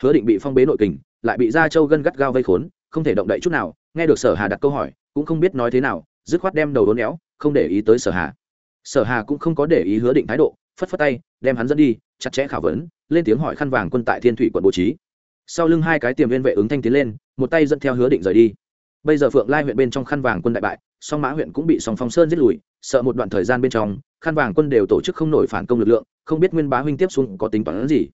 Hứa định bị phong bế nội kình, lại bị gia châu gân gắt gao vây khốn, không thể động đậy chút nào, nghe được sở hà đặt câu hỏi, cũng không biết nói thế nào, dứt khoát đem đầu đốn éo, không để ý tới sở hà. Sở hà cũng không có để ý hứa định thái độ, phất phất tay, đem hắn dẫn đi, chặt chẽ khảo vấn, lên tiếng hỏi khăn vàng quân tại thiên thủy quận bố trí. Sau lưng hai cái tiềm viên vệ ứng thanh tiến lên, một tay dẫn theo hứa định rời đi bây giờ phượng lai huyện bên trong khăn vàng quân đại bại, song mã huyện cũng bị song phong sơn giết lùi, sợ một đoạn thời gian bên trong khăn vàng quân đều tổ chức không nổi phản công lực lượng, không biết nguyên bá huynh tiếp xuống có tính toán gì.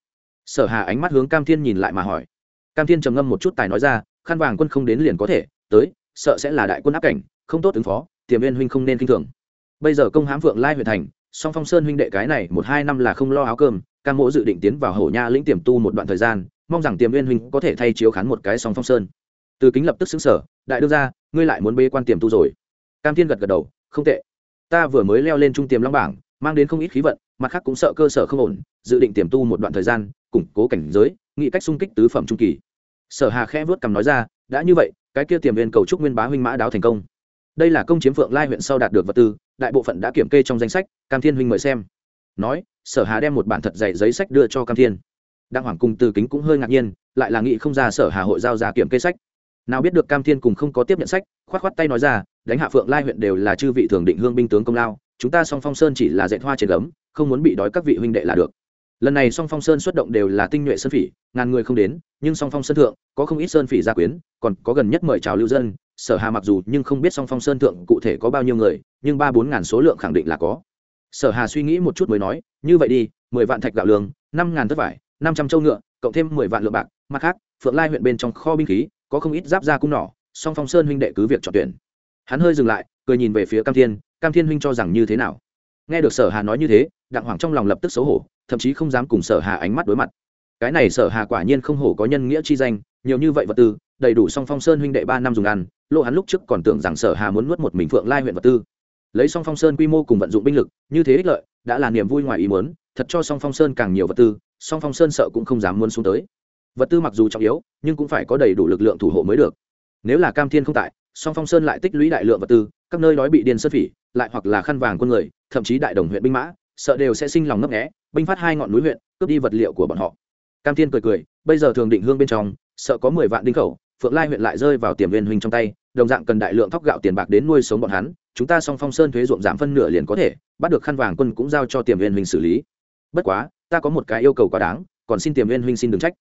Sở hà ánh mắt hướng cam thiên nhìn lại mà hỏi. Cam thiên trầm ngâm một chút tài nói ra khăn vàng quân không đến liền có thể, tới, sợ sẽ là đại quân áp cảnh, không tốt ứng phó, tiềm viên huynh không nên kinh thường. Bây giờ công hãm phượng lai huyện thành, song phong sơn huynh đệ cái này một hai năm là không lo áo cơm, cam mỗ dự định tiến vào hổ nha lĩnh tiềm tu một đoạn thời gian, mong rằng tiềm viên huynh có thể thay chiếu khán một cái song phong sơn. Từ kính lập tức xứng sở đại đương ra ngươi lại muốn bê quan tiềm tu rồi. Cam thiên gật gật đầu, không tệ. Ta vừa mới leo lên trung tiềm long bảng, mang đến không ít khí vận, mặt khác cũng sợ cơ sở không ổn, dự định tiềm tu một đoạn thời gian, củng cố cảnh giới, nghĩ cách xung kích tứ phẩm trung kỳ. Sở hà khẽ vớt cằm nói ra, đã như vậy, cái kia tiềm viên cầu trúc nguyên bá huynh mã đáo thành công. Đây là công chiếm phượng lai huyện sau đạt được vật tư, đại bộ phận đã kiểm kê trong danh sách, cam thiên huynh mời xem. Nói, sở hà đem một bản thật dày giấy sách đưa cho cam thiên. Đặng hoàng cùng từ kính cũng hơi ngạc nhiên, lại là nghị không ra sở hà hội giao ra kiểm kê sách nào biết được cam thiên cùng không có tiếp nhận sách, khoát khoát tay nói ra, đánh hạ phượng lai huyện đều là chư vị thường định hương binh tướng công lao, chúng ta song phong sơn chỉ là dạy hoa trên gấm, không muốn bị đói các vị huynh đệ là được. Lần này song phong sơn xuất động đều là tinh nhuệ sơn phỉ, ngàn người không đến, nhưng song phong sơn thượng, có không ít sơn phỉ gia quyến, còn có gần nhất mời chào lưu dân, sở hà mặc dù nhưng không biết song phong sơn thượng cụ thể có bao nhiêu người, nhưng ba bốn ngàn số lượng khẳng định là có. Sở hà suy nghĩ một chút mới nói, như vậy đi, mười vạn thạch gạo lương, năm ngàn thất vải, năm trăm châu ngựa, cộng thêm mười vạn lượng bạc, mặt khác, phượng lai huyện bên trong kho binh khí có không ít giáp ra cung nỏ, song phong sơn huynh đệ cứ việc chọn tuyển. Hắn hơi dừng lại, cười nhìn về phía cam thiên cam thiên huynh cho rằng như thế nào? Nghe được sở hà nói như thế, đặng hoàng trong lòng lập tức xấu hổ, thậm chí không dám cùng sở hà ánh mắt đối mặt. Cái này sở hà quả nhiên không hổ có nhân nghĩa chi danh, nhiều như vậy vật tư, đầy đủ song phong sơn huynh đệ ba năm dùng ăn lộ hắn lúc trước còn tưởng rằng sở hà muốn nuốt một mình phượng lai huyện vật tư. Lấy song phong sơn quy mô cùng vận dụng binh lực, như thế ích lợi, đã là niềm vui ngoài ý muốn, thật cho song phong sơn càng nhiều vật tư, song phong sơn sợ cũng không dám muốn xuống tới vật tư mặc dù trọng yếu, nhưng cũng phải có đầy đủ lực lượng thủ hộ mới được. Nếu là cam thiên không tại, song phong sơn lại tích lũy đại lượng vật tư, các nơi đói bị điên sơn phỉ, lại hoặc là khăn vàng quân người, thậm chí đại đồng huyện binh mã, sợ đều sẽ sinh lòng ngấp nghé, binh phát hai ngọn núi huyện, cướp đi vật liệu của bọn họ. Cam thiên cười cười, bây giờ thường định hương bên trong, sợ có mười vạn đinh khẩu, phượng lai huyện lại rơi vào tiềm viên huynh trong tay, đồng dạng cần đại lượng thóc gạo tiền bạc đến nuôi sống bọn hắn, chúng ta song phong sơn thuế ruộng giảm phân nửa liền có thể, bắt được khăn vàng quân cũng giao cho tiềm viên huynh xử lý. Bất quá, ta có một cái yêu cầu quá đáng, còn xin tiềm viên huynh xin đừng trách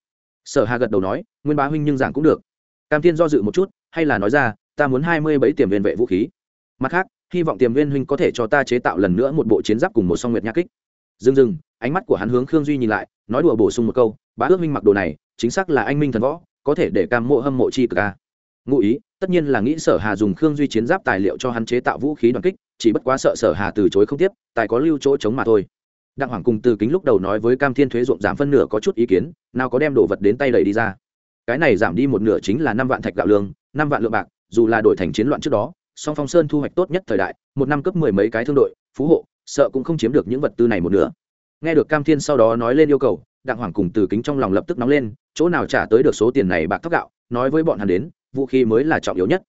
sở hà gật đầu nói, nguyên bá huynh nhưng giảng cũng được. Cam thiên do dự một chút, hay là nói ra, ta muốn hai mươi bảy tiềm viên vệ vũ khí. Mặt khác, hy vọng tiềm viên huynh có thể cho ta chế tạo lần nữa một bộ chiến giáp cùng một song nguyệt nha kích. Dừng dừng, ánh mắt của hắn hướng khương duy nhìn lại, nói đùa bổ sung một câu, bá ước minh mặc đồ này, chính xác là anh minh thần võ, có thể để cam mộ hâm mộ chi cực ca ngụ ý, tất nhiên là nghĩ sở hà dùng khương duy chiến giáp tài liệu cho hắn chế tạo vũ khí đoàn kích, chỉ bất quá sợ sở hà từ chối không tiếp, tài có lưu chỗ chống mà thôi đặng hoàng cùng từ kính lúc đầu nói với cam thiên thuế ruộng giảm phân nửa có chút ý kiến, nào có đem đồ vật đến tay đầy đi ra. Cái này giảm đi một nửa chính là năm vạn thạch gạo lương, năm vạn lượng bạc, dù là đổi thành chiến loạn trước đó, song phong sơn thu hoạch tốt nhất thời đại, một năm cấp mười mấy cái thương đội, phú hộ, sợ cũng không chiếm được những vật tư này một nửa. Nghe được cam thiên sau đó nói lên yêu cầu, đặng hoàng cùng từ kính trong lòng lập tức nóng lên, chỗ nào trả tới được số tiền này bạc thóc gạo, nói với bọn hắn đến, vũ khí mới là trọng yếu nhất.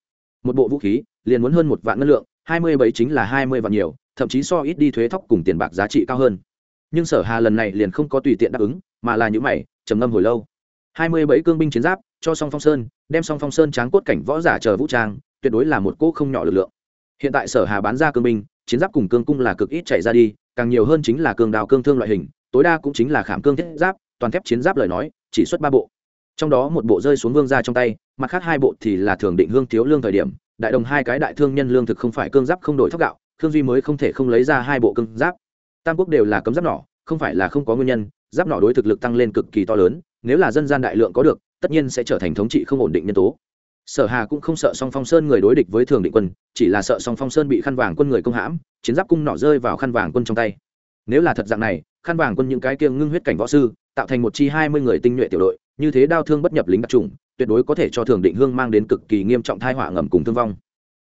Một bộ vũ khí, liền muốn hơn một vạn ngân lượng, hai mươi bảy chính là hai mươi vạn nhiều, thậm chí so ít đi thuế thóc cùng tiền bạc giá trị cao hơn nhưng sở hà lần này liền không có tùy tiện đáp ứng, mà là những mày, trầm ngâm hồi lâu. Hai mươi bảy cương binh chiến giáp, cho song phong sơn, đem song phong sơn tráng cốt cảnh võ giả chờ vũ trang, tuyệt đối là một cỗ không nhỏ lực lượng. Hiện tại sở hà bán ra cương binh, chiến giáp cùng cương cung là cực ít chạy ra đi, càng nhiều hơn chính là cương đào cương thương loại hình, tối đa cũng chính là khảm cương thiết giáp, toàn thép chiến giáp lời nói, chỉ xuất ba bộ. Trong đó một bộ rơi xuống vương ra trong tay, mặt khác hai bộ thì là thường định hương thiếu lương thời điểm, đại đồng hai cái đại thương nhân lương thực không phải cương giáp không đổi thóc gạo, khương duy mới không thể không lấy ra hai bộ cương giáp tam quốc đều là cấm giáp nỏ, không phải là không có nguyên nhân, giáp nỏ đối thực lực tăng lên cực kỳ to lớn, nếu là dân gian đại lượng có được, tất nhiên sẽ trở thành thống trị không ổn định nhân tố. Sở hà cũng không sợ song phong sơn người đối địch với thường định quân, chỉ là sợ song phong sơn bị khăn vàng quân người công hãm, chiến giáp cung nỏ rơi vào khăn vàng quân trong tay. Nếu là thật dạng này, khăn vàng quân những cái kiêng ngưng huyết cảnh võ sư, tạo thành một chi hai mươi người tinh nhuệ tiểu đội, như thế đau thương bất nhập lính đặc trùng, tuyệt đối có thể cho thường định hương mang đến cực kỳ nghiêm trọng thai họa ngầm cùng thương vong.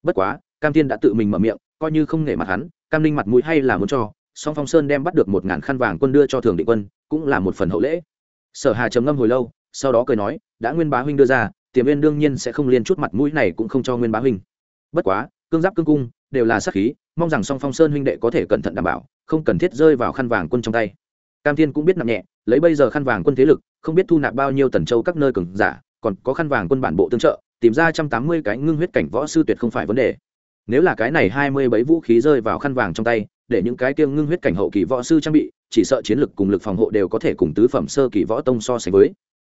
Bất quá, cam thiên đã tự mình mở miệng, coi như không nể mặt hắn, cam linh mặt mũi hay là muốn cho song phong sơn đem bắt được một ngàn khăn vàng quân đưa cho thường định quân, cũng là một phần hậu lễ. Sở hà trầm ngâm hồi lâu, sau đó cười nói, đã nguyên bá huynh đưa ra tiềm viên đương nhiên sẽ không liên chút mặt mũi này cũng không cho nguyên bá huynh. Bất quá, cương giáp cương cung đều là sát khí, mong rằng song phong sơn huynh đệ có thể cẩn thận đảm bảo, không cần thiết rơi vào khăn vàng quân trong tay. Cam thiên cũng biết nặng nhẹ, lấy bây giờ khăn vàng quân thế lực, không biết thu nạp bao nhiêu tần châu các nơi cường giả, còn có khăn vàng quân bản bộ tương trợ, tìm ra trăm tám mươi cái ngưng huyết cảnh võ sư tuyệt không phải vấn đề nếu là cái này hai mươi bảy vũ khí rơi vào khăn vàng trong tay, để những cái kiêng ngưng huyết cảnh hậu kỳ võ sư trang bị, chỉ sợ chiến lực cùng lực phòng hộ đều có thể cùng tứ phẩm sơ kỳ võ tông so sánh với.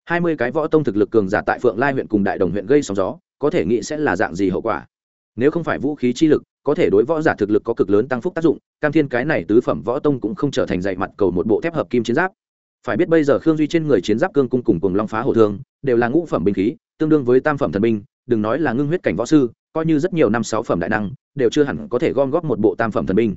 hai mươi cái võ tông thực lực cường giả tại phượng lai huyện cùng đại đồng huyện gây sóng gió, có thể nghĩ sẽ là dạng gì hậu quả. Nếu không phải vũ khí chi lực, có thể đối võ giả thực lực có cực lớn tăng phúc tác dụng, cam thiên cái này tứ phẩm võ tông cũng không trở thành dạy mặt cầu một bộ thép hợp kim chiến giáp. Phải biết bây giờ khương duy trên người chiến giáp cương cung cùng cùng long phá hổ thương, đều là ngũ phẩm binh khí, tương đương với tam phẩm thần binh, đừng nói là ngưng huyết cảnh võ sư coi như rất nhiều năm sáu phẩm đại năng đều chưa hẳn có thể gom góp một bộ tam phẩm thần binh.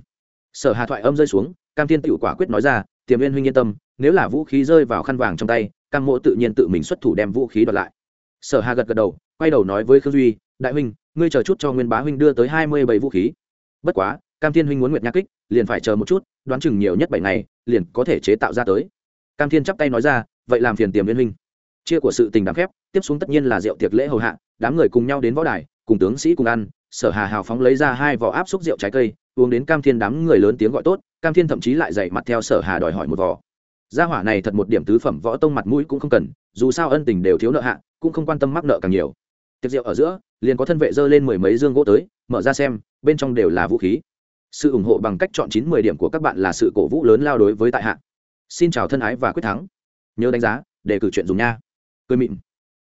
Sở hà thoại âm rơi xuống, cam thiên tựu quả quyết nói ra, tiềm viên huynh yên tâm, nếu là vũ khí rơi vào khăn vàng trong tay, cam mộ tự nhiên tự mình xuất thủ đem vũ khí đoạt lại. Sở hà gật gật đầu, quay đầu nói với khương duy, đại huynh, ngươi chờ chút cho nguyên bá huynh đưa tới hai mươi bảy vũ khí. Bất quá, cam thiên huynh muốn nguyệt nha kích, liền phải chờ một chút, đoán chừng nhiều nhất bảy ngày, liền có thể chế tạo ra tới. Cam thiên chắp tay nói ra, vậy làm phiền tiềm viên huynh. Chia của sự tình đáng phép tiếp xuống tất nhiên là rượu tiệc lễ hầu hạ, đám người cùng nhau đến võ đài cùng tướng sĩ cùng ăn, sở hà hào phóng lấy ra hai vỏ áp xúc rượu trái cây, uống đến cam thiên đám người lớn tiếng gọi tốt, cam thiên thậm chí lại dậy mặt theo sở hà đòi hỏi một vỏ. Gia hỏa này thật một điểm tứ phẩm võ tông mặt mũi cũng không cần, dù sao ân tình đều thiếu nợ hạ, cũng không quan tâm mắc nợ càng nhiều. Tiệc rượu ở giữa, liền có thân vệ dơ lên mười mấy dương gỗ tới, mở ra xem, bên trong đều là vũ khí. Sự ủng hộ bằng cách chọn chín mười điểm của các bạn là sự cổ vũ lớn lao đối với tại hạ. Xin chào thân ái và quyết thắng. Nhớ đánh giá, để cử chuyện dùng nha. Cười mịn.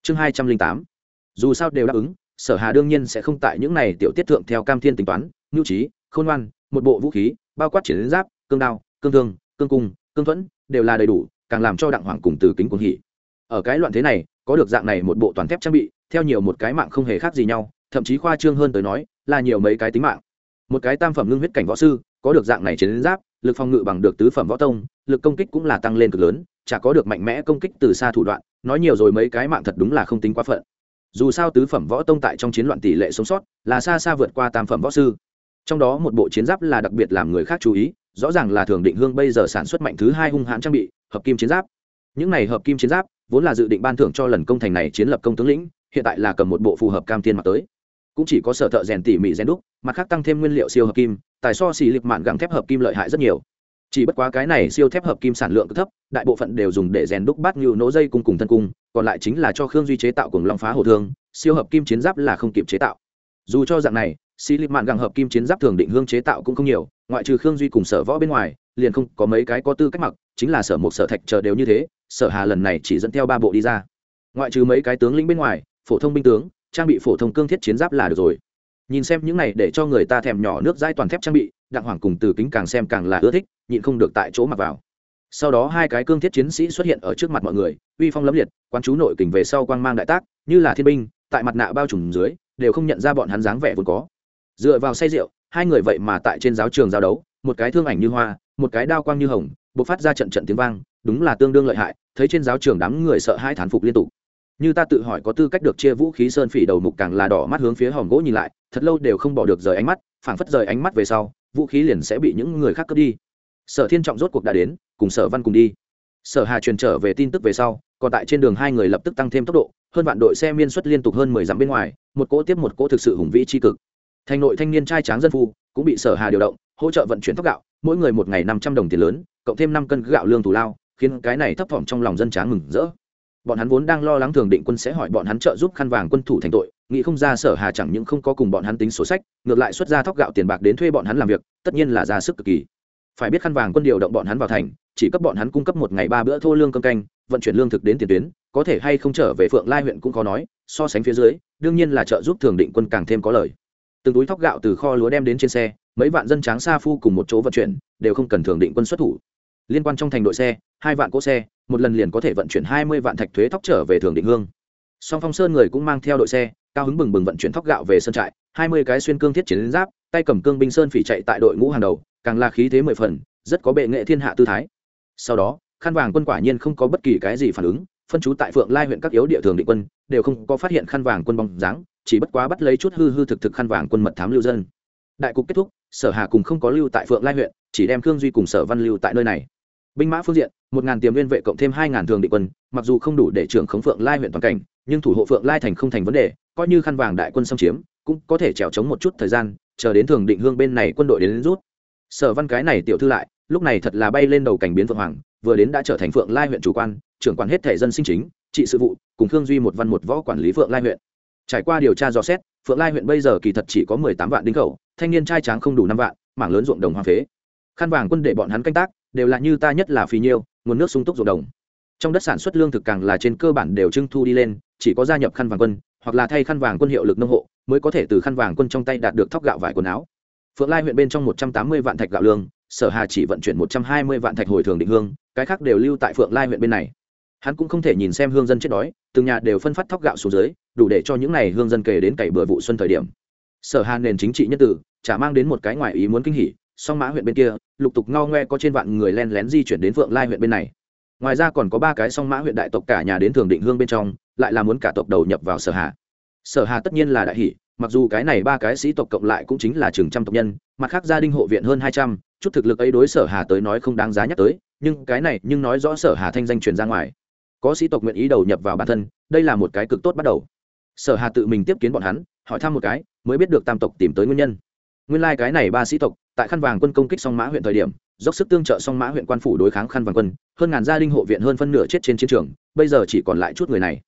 Chương hai trăm linh tám. Dù sao đều đáp ứng sở hà đương nhiên sẽ không tại những này tiểu tiết thượng theo cam thiên tính toán, nhu trí, khôn ngoan, một bộ vũ khí, bao quát triển giáp, cương đao, cương thương, cương cung, cương thuẫn, đều là đầy đủ, càng làm cho đặng hoàng cùng từ kính cuồng hỉ. Ở cái loạn thế này, có được dạng này một bộ toàn thép trang bị, theo nhiều một cái mạng không hề khác gì nhau, thậm chí khoa trương hơn tới nói, là nhiều mấy cái tính mạng. Một cái tam phẩm ngưng huyết cảnh võ sư, có được dạng này chiến giáp, lực phòng ngự bằng được tứ phẩm võ tông, lực công kích cũng là tăng lên cực lớn, chả có được mạnh mẽ công kích từ xa thủ đoạn, nói nhiều rồi mấy cái mạng thật đúng là không tính quá phận dù sao tứ phẩm võ tông tại trong chiến loạn tỷ lệ sống sót là xa xa vượt qua tam phẩm võ sư. Trong đó một bộ chiến giáp là đặc biệt làm người khác chú ý, rõ ràng là thường định hương bây giờ sản xuất mạnh thứ hai hung hãn trang bị, hợp kim chiến giáp. Những này hợp kim chiến giáp vốn là dự định ban thưởng cho lần công thành này chiến lập công tướng lĩnh, hiện tại là cầm một bộ phù hợp cam thiên mặt tới. Cũng chỉ có sở thợ rèn tỉ mỉ rèn đúc, mặt khác tăng thêm nguyên liệu siêu hợp kim, tài so xì lịch mạn gẳng thép hợp kim lợi hại rất nhiều chỉ bất quá cái này siêu thép hợp kim sản lượng thấp, đại bộ phận đều dùng để rèn đúc bát như nỗ dây cùng cùng thân cung, còn lại chính là cho khương duy chế tạo cùng long phá hổ thương, siêu hợp kim chiến giáp là không kịp chế tạo. Dù cho dạng này xì lịp mạn gặng hợp kim chiến giáp thường định hương chế tạo cũng không nhiều, ngoại trừ khương duy cùng sở võ bên ngoài, liền không có mấy cái có tư cách mặc, chính là sở một sở thạch chờ đều như thế, sở hà lần này chỉ dẫn theo ba bộ đi ra. Ngoại trừ mấy cái tướng lĩnh bên ngoài, phổ thông binh tướng, trang bị phổ thông cương thiết chiến giáp là được rồi. Nhìn xem những này để cho người ta thèm nhỏ nước dai toàn thép trang bị đặng hoàng cùng từ kính càng xem càng là ưa thích, nhịn không được tại chỗ mặc vào. Sau đó hai cái cương thiết chiến sĩ xuất hiện ở trước mặt mọi người, uy phong lấm liệt quan chú nội kình về sau quang mang đại tác, như là thiên binh, tại mặt nạ bao trùm dưới, đều không nhận ra bọn hắn dáng vẻ vốn có. Dựa vào say rượu, hai người vậy mà tại trên giáo trường giao đấu, một cái thương ảnh như hoa, một cái đao quang như hồng b ộ c phát ra trận trận tiếng vang, đúng là tương đương lợi hại, thấy trên giáo trường đám người sợ hai thán phục liên tục. Như ta tự hỏi có tư cách được chia vũ khí sơn phỉ đầu mục càng là đỏ mắt hướng phía hòm gỗ nhìn lại, thật lâu đều không bỏ được rời ánh mắt, phảng phất rời ánh mắt về sau vũ khí liền sẽ bị những người khác cướp đi. Sở thiên trọng rốt cuộc đã đến, cùng sở văn cùng đi. Sở hà truyền trở về tin tức về sau, còn tại trên đường hai người lập tức tăng thêm tốc độ, hơn vạn đội xe miên suất liên tục hơn mười dặm bên ngoài, một cỗ tiếp một cỗ thực sự hùng vĩ tri cực. Thành nội thanh niên trai tráng dân phu, cũng bị sở hà điều động, hỗ trợ vận chuyển thóc gạo, mỗi người một ngày năm trăm đồng tiền lớn, cộng thêm năm cân gạo lương thù lao, khiến cái này thấp thỏm trong lòng dân tráng mừng rỡ bọn hắn vốn đang lo lắng thường định quân sẽ hỏi bọn hắn trợ giúp khăn vàng quân thủ thành tội, nghĩ không ra sở hà chẳng những không có cùng bọn hắn tính sổ sách, ngược lại xuất ra thóc gạo tiền bạc đến thuê bọn hắn làm việc, tất nhiên là ra sức cực kỳ. Phải biết khăn vàng quân điều động bọn hắn vào thành, chỉ cấp bọn hắn cung cấp một ngày ba bữa thô lương cơm canh, vận chuyển lương thực đến tiền tuyến, có thể hay không trở về phượng lai huyện cũng có nói, so sánh phía dưới, đương nhiên là trợ giúp thường định quân càng thêm có lời từng túi thóc gạo từ kho lúa đem đến trên xe, mấy vạn dân tráng xa phu cùng một chỗ vận chuyển, đều không cần thường định quân xuất thủ. Liên quan trong thành đội xe, hai vạn cỗ xe một lần liền có thể vận chuyển hai mươi vạn thạch thuế thóc trở về thường định hương. Song phong sơn người cũng mang theo đội xe, cao hứng bừng bừng vận chuyển thóc gạo về sân trại, hai mươi cái xuyên cương thiết chiến giáp, tay cầm cương binh sơn phỉ chạy tại đội ngũ hàng đầu, càng là khí thế mười phần, rất có bệ nghệ thiên hạ tư thái. Sau đó khăn vàng quân quả nhiên không có bất kỳ cái gì phản ứng, phân chú tại phượng lai huyện các yếu địa thường định quân, đều không có phát hiện khăn vàng quân bóng dáng, chỉ bất quá bắt lấy chút hư hư thực thực khăn vàng quân mật thám lưu dân. Đại cục kết thúc, sở hà cùng không có lưu tại phượng lai huyện, chỉ đem khương duy cùng sở văn lưu tại nơi này binh mã phương diện một ngàn tiềm liên vệ cộng thêm hai ngàn thường định quân mặc dù không đủ để trưởng khống phượng lai huyện toàn cảnh nhưng thủ hộ phượng lai thành không thành vấn đề coi như khăn vàng đại quân xâm chiếm cũng có thể trèo trống một chút thời gian chờ đến thường định hương bên này quân đội đến, đến rút. Sở văn cái này tiểu thư lại lúc này thật là bay lên đầu cảnh biến phượng hoàng vừa đến đã trở thành phượng lai huyện chủ quan trưởng quản hết thể dân sinh chính trị sự vụ cùng thương duy một văn một võ quản lý phượng lai huyện. Trải qua điều tra dò xét phượng lai huyện bây giờ kỳ thật chỉ có mười tám vạn đinh khẩu thanh niên trai tráng không đủ năm vạn mảng lớn ruộng đồng hoa phế. Khăn vàng quân để bọn hắn canh tác đều là như ta nhất là phì nhiêu, nguồn nước sung túc ruộng đồng. Trong đất sản xuất lương thực càng là trên cơ bản đều trưng thu đi lên, chỉ có gia nhập khăn vàng quân, hoặc là thay khăn vàng quân hiệu lực nông hộ, mới có thể từ khăn vàng quân trong tay đạt được thóc gạo vải quần áo. Phượng lai huyện bên trong một trăm tám mươi vạn thạch gạo lương, sở hà chỉ vận chuyển một trăm hai mươi vạn thạch hồi thường định hương, cái khác đều lưu tại phượng lai huyện bên này. Hắn cũng không thể nhìn xem hương dân chết đói, từng nhà đều phân phát thóc gạo xuống dưới, đủ để cho những n à y hương dân kể đến cày bừa vụ xuân thời điểm. Sở hà nền chính trị nhân tử, chả mang đến một cái ngoài ý muốn kinh hỉ song mã huyện bên kia, lục tục ngao ngoe có trên vạn người len lén di chuyển đến phượng lai huyện bên này. Ngoài ra còn có ba cái song mã huyện đại tộc cả nhà đến thường định hương bên trong, lại là muốn cả tộc đầu nhập vào sở hà. Sở hà tất nhiên là đại hỷ, mặc dù cái này ba cái sĩ tộc cộng lại cũng chính là chừng trăm tộc nhân, mặt khác gia đình hộ viện hơn hai trăm, chút thực lực ấy đối sở hà tới nói không đáng giá nhắc tới, nhưng cái này, nhưng nói rõ sở hà thanh danh truyền ra ngoài. Có sĩ tộc nguyện ý đầu nhập vào bản thân, đây là một cái cực tốt bắt đầu. Sở hà tự mình tiếp kiến bọn hắn, hỏi thăm một cái, mới biết được tam tộc tìm tới nguyên nhân. Nguyên lai like cái này ba sĩ tộc tại khăn vàng quân công kích song mã huyện thời điểm, dốc sức tương trợ song mã huyện quan phủ đối kháng khăn vàng quân, hơn ngàn gia đình hộ viện hơn phân nửa chết trên chiến trường, bây giờ chỉ còn lại chút người này.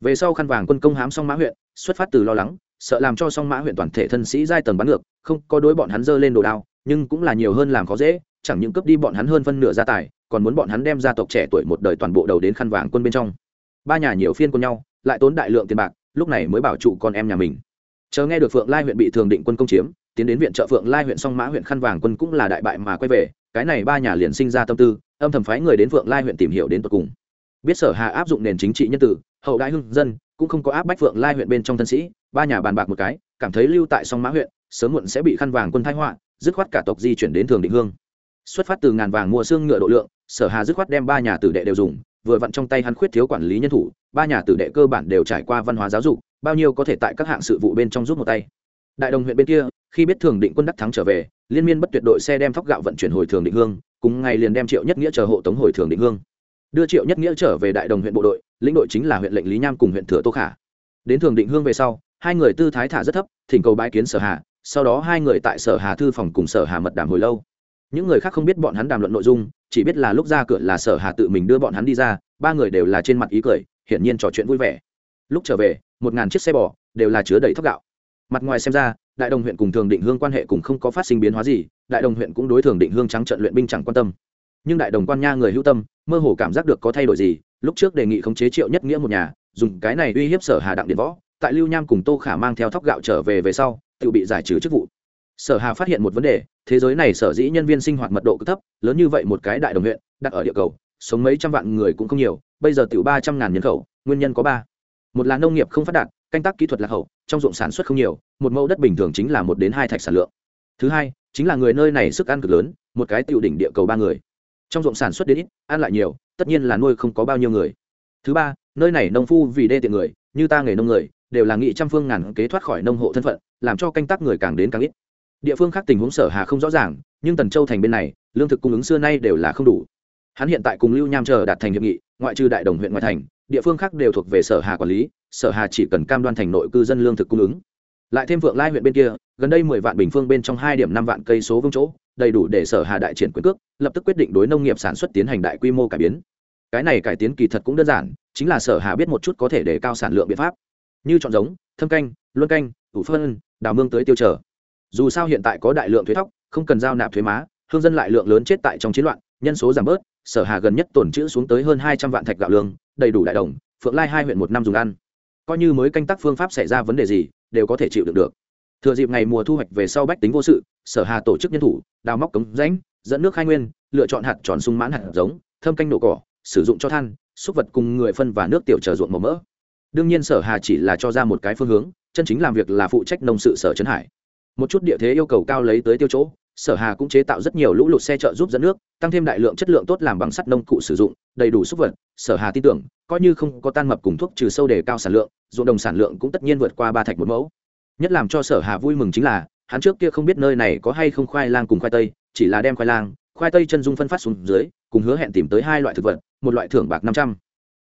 Về sau khăn vàng quân công hám song mã huyện, xuất phát từ lo lắng, sợ làm cho song mã huyện toàn thể thân sĩ giai tầng bắn ngược, không có đối bọn hắn dơ lên đồ đao, nhưng cũng là nhiều hơn làm khó dễ, chẳng những cướp đi bọn hắn hơn phân nửa gia tài, còn muốn bọn hắn đem gia tộc trẻ tuổi một đời toàn bộ đầu đến khăn vàng quân bên trong. Ba nhà nhiều phiên quân nhau, lại tốn đại lượng tiền bạc, lúc này mới bảo trụ con em nhà mình. Chờ nghe được phượng lai huyện bị thường định quân công chiếm tiến đến viện trợ phượng lai huyện song mã huyện khăn vàng quân cũng là đại bại mà quay về, cái này ba nhà liền sinh ra tâm tư, âm thầm phái người đến phượng lai huyện tìm hiểu đến tận cùng. Biết sở hà áp dụng nền chính trị nhân tử, hậu đại hưng dân, cũng không có áp bách phượng lai huyện bên trong thân sĩ, ba nhà bàn bạc một cái, cảm thấy lưu tại song mã huyện, sớm muộn sẽ bị khăn vàng quân thái họa, dứt khoát cả tộc di chuyển đến thường định hương. Xuất phát từ ngàn vàng mua xương ngựa độ lượng, sở hà dứt khoát đem ba nhà tử đệ đều dùng, vừa vặn trong tay hắn khuyết thiếu quản lý nhân thủ, ba nhà tử đệ cơ bản đều trải qua văn hóa giáo dục, bao nhiêu có thể tại các hạng sự vụ bên trong giúp một tay. Đại đồng huyện bên kia khi biết thường định quân đắc thắng trở về, liên miên bất tuyệt đội xe đem thóc gạo vận chuyển hồi thường định hương, cùng ngày liền đem triệu nhất nghĩa chờ hộ tống hồi thường định hương. Đưa triệu nhất nghĩa trở về đại đồng huyện bộ đội, lĩnh đội chính là huyện lệnh lý nham cùng huyện thừa tô khả. Đến thường định hương về sau, hai người tư thái thả rất thấp, thỉnh cầu bãi kiến sở hà, sau đó hai người tại sở hà thư phòng cùng sở hà mật đàm hồi lâu. Những người khác không biết bọn hắn đàm luận nội dung, chỉ biết là lúc ra cửa là sở hà tự mình đưa bọn hắn đi ra, ba người đều là trên mặt ý cười, hiển nhiên trò chuyện vui vẻ. Lúc trở về, một ngàn chiếc xe bò đều là chứa đầy thóc gạo. Mặt ngoài xem ra đại đồng huyện cùng thường định hương quan hệ cùng không có phát sinh biến hóa gì, đại đồng huyện cũng đối thường định hương trắng trận luyện binh chẳng quan tâm. Nhưng đại đồng quan nha người hữu tâm, mơ hồ cảm giác được có thay đổi gì, lúc trước đề nghị khống chế triệu nhất nghĩa một nhà, dùng cái này uy hiếp sở hà đặng điện võ, tại lưu nham cùng tô khả mang theo thóc gạo trở về về sau, tự bị giải trừ chức vụ. Sở hà phát hiện một vấn đề, thế giới này sở dĩ nhân viên sinh hoạt mật độ cực thấp, lớn như vậy một cái đại đồng huyện, đặt ở địa cầu, sống mấy trăm vạn người cũng không nhiều, bây giờ tiểu ba trăm ngàn nhân khẩu, nguyên nhân có ba. Một là nông nghiệp không phát đạt canh tác kỹ thuật lạc hậu, trong ruộng sản xuất không nhiều, một mẫu đất bình thường chính là một đến hai thạch sản lượng. Thứ hai, chính là người nơi này sức ăn cực lớn, một cái tiểu đỉnh địa cầu ba người. Trong ruộng sản xuất đến ít, ăn lại nhiều, tất nhiên là nuôi không có bao nhiêu người. Thứ ba, nơi này nông phu vì đê tiện người, như ta nghề nông người, đều là nghị trăm phương ngàn kế thoát khỏi nông hộ thân phận, làm cho canh tác người càng đến càng ít. Địa phương khác tình huống sở hà không rõ ràng, nhưng tần châu thành bên này, lương thực cung ứng xưa nay đều là không đủ. Hắn hiện tại cùng lưu nham chờ đạt thành hiệp nghị, ngoại trừ đại đồng huyện ngoại thành, địa phương khác đều thuộc về sở hà quản lý sở hà chỉ cần cam đoan thành nội cư dân lương thực cung ứng. Lại thêm vượng lai huyện bên kia, gần đây mười vạn bình phương bên trong hai điểm năm vạn cây số vương chỗ, đầy đủ để sở hà đại triển quyền cước, lập tức quyết định đối nông nghiệp sản xuất tiến hành đại quy mô cải biến. Cái này cải tiến kỳ thật cũng đơn giản, chính là sở hà biết một chút có thể để cao sản lượng biện pháp. Như chọn giống, thâm canh, luân canh, ủ phân, đào mương tới tiêu trở dù sao hiện tại có đại lượng thuế thóc, không cần giao nạp thuế má, hương dân lại lượng lớn chết tại trong chiến loạn, nhân số giảm bớt, sở hà gần nhất tổn chữ xuống tới hơn hai trăm vạn thạch gạo lương, đầy đủ đại đồng, phượng lai hai huyện một năm dùng ăn coi như mới canh tác phương pháp xảy ra vấn đề gì, đều có thể chịu được được. Thừa dịp ngày mùa thu hoạch về sau bách tính vô sự, sở hà tổ chức nhân thủ, đào móc cống rãnh, dẫn nước khai nguyên, lựa chọn hạt tròn sung mãn hạt giống, thâm canh nổ cỏ, sử dụng cho than, xúc vật cùng người phân và nước tiểu chờ ruộng màu mỡ. Đương nhiên sở hà chỉ là cho ra một cái phương hướng, chân chính làm việc là phụ trách nông sự sở trấn hải. Một chút địa thế yêu cầu cao lấy tới tiêu chỗ sở hà cũng chế tạo rất nhiều lũ lụt xe trợ giúp dẫn nước, tăng thêm đại lượng chất lượng tốt làm bằng sắt nông cụ sử dụng, đầy đủ súc vật. Sở hà tin tưởng, coi như không có tan mập cùng thuốc trừ sâu để cao sản lượng, ruộng đồng sản lượng cũng tất nhiên vượt qua ba thạch một mẫu. Nhất làm cho sở hà vui mừng chính là, hắn trước kia không biết nơi này có hay không khoai lang cùng khoai tây, chỉ là đem khoai lang, khoai tây chân dung phân phát xuống dưới, cùng hứa hẹn tìm tới hai loại thực vật, một loại thưởng bạc năm trăm.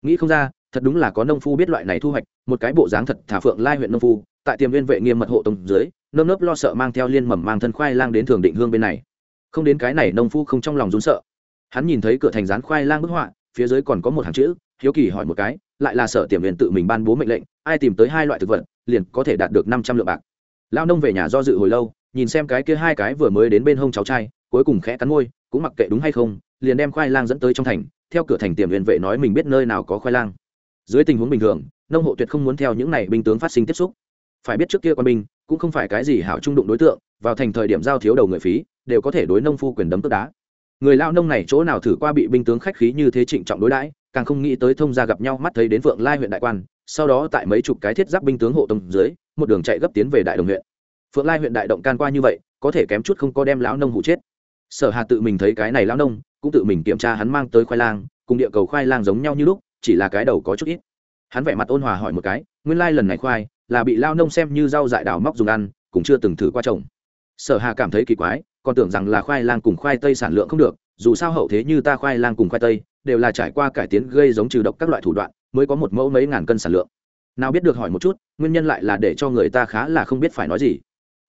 Nghĩ không ra, thật đúng là có nông phu biết loại này thu hoạch, một cái bộ dáng thật thả phượng lai huyện nông phu, tại tiềm viên vệ nghiêm mật hộ tông dưới nơm nớp lo sợ mang theo liên mầm mang thân khoai lang đến thường định hương bên này. Không đến cái này, nông phu không trong lòng rún sợ. Hắn nhìn thấy cửa thành rán khoai lang bức họa, phía dưới còn có một hàng chữ, hiếu kỳ hỏi một cái, lại là sở tiềm viên tự mình ban bố mệnh lệnh, ai tìm tới hai loại thực vật, liền có thể đạt được năm trăm lượng bạc. Lao nông về nhà do dự hồi lâu, nhìn xem cái kia hai cái vừa mới đến bên hông cháu trai, cuối cùng khẽ cắn môi, cũng mặc kệ đúng hay không, liền đem khoai lang dẫn tới trong thành, theo cửa thành tiềm viên vệ nói mình biết nơi nào có khoai lang. Dưới tình huống bình thường, nông hộ tuyệt không muốn theo những này binh tướng phát sinh tiếp xúc. Phải biết trước kia quân binh cũng không phải cái gì hảo trung đụng đối tượng, vào thành thời điểm giao thiếu đầu người phí, đều có thể đối nông phu quyền đấm tức đá. Người lao nông này chỗ nào thử qua bị binh tướng khách khí như thế trịnh trọng đối đãi, càng không nghĩ tới thông gia gặp nhau mắt thấy đến vượng lai huyện đại quan, sau đó tại mấy chục cái thiết giáp binh tướng hộ tông dưới, một đường chạy gấp tiến về đại đồng huyện. Phượng lai huyện đại động can qua như vậy, có thể kém chút không có đem lão nông hụ chết. Sở hà tự mình thấy cái này lão nông, cũng tự mình kiểm tra hắn mang tới khoai lang, cùng địa cầu khoai lang giống nhau như lúc, chỉ là cái đầu có chút ít. Hắn vẻ mặt ôn hòa hỏi một cái, nguyên lai lần này khoai là bị lao nông xem như rau dại đào móc dùng ăn, cũng chưa từng thử qua trồng. Sở hà cảm thấy kỳ quái, còn tưởng rằng là khoai lang cùng khoai tây sản lượng không được, dù sao hậu thế như ta khoai lang cùng khoai tây, đều là trải qua cải tiến gây giống trừ độc các loại thủ đoạn, mới có một mẫu mấy ngàn cân sản lượng. Nào biết được hỏi một chút, nguyên nhân lại là để cho người ta khá là không biết phải nói gì.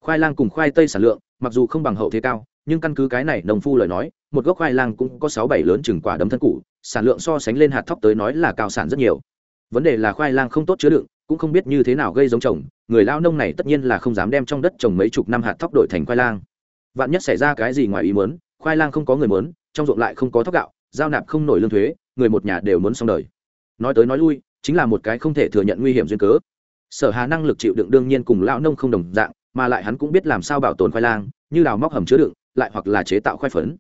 Khoai lang cùng khoai tây sản lượng, mặc dù không bằng hậu thế cao, nhưng căn cứ cái này nông phu lời nói, một gốc khoai lang cũng có sáu bảy lớn chừng quả đấm thân củ, sản lượng so sánh lên hạt thóc tới nói là cao sản rất nhiều. Vấn đề là khoai lang không tốt chứa đựng cũng không biết như thế nào gây giống trồng người lao nông này tất nhiên là không dám đem trong đất trồng mấy chục năm hạt thóc đổi thành khoai lang. Vạn nhất xảy ra cái gì ngoài ý muốn, khoai lang không có người muốn, trong ruộng lại không có thóc gạo, giao nạp không nổi lương thuế, người một nhà đều muốn xong đời. Nói tới nói lui, chính là một cái không thể thừa nhận nguy hiểm duyên cớ. Sở hà năng lực chịu đựng đương nhiên cùng lão nông không đồng dạng, mà lại hắn cũng biết làm sao bảo tồn khoai lang, như đào móc hầm chứa đựng, lại hoặc là chế tạo khoai phấn.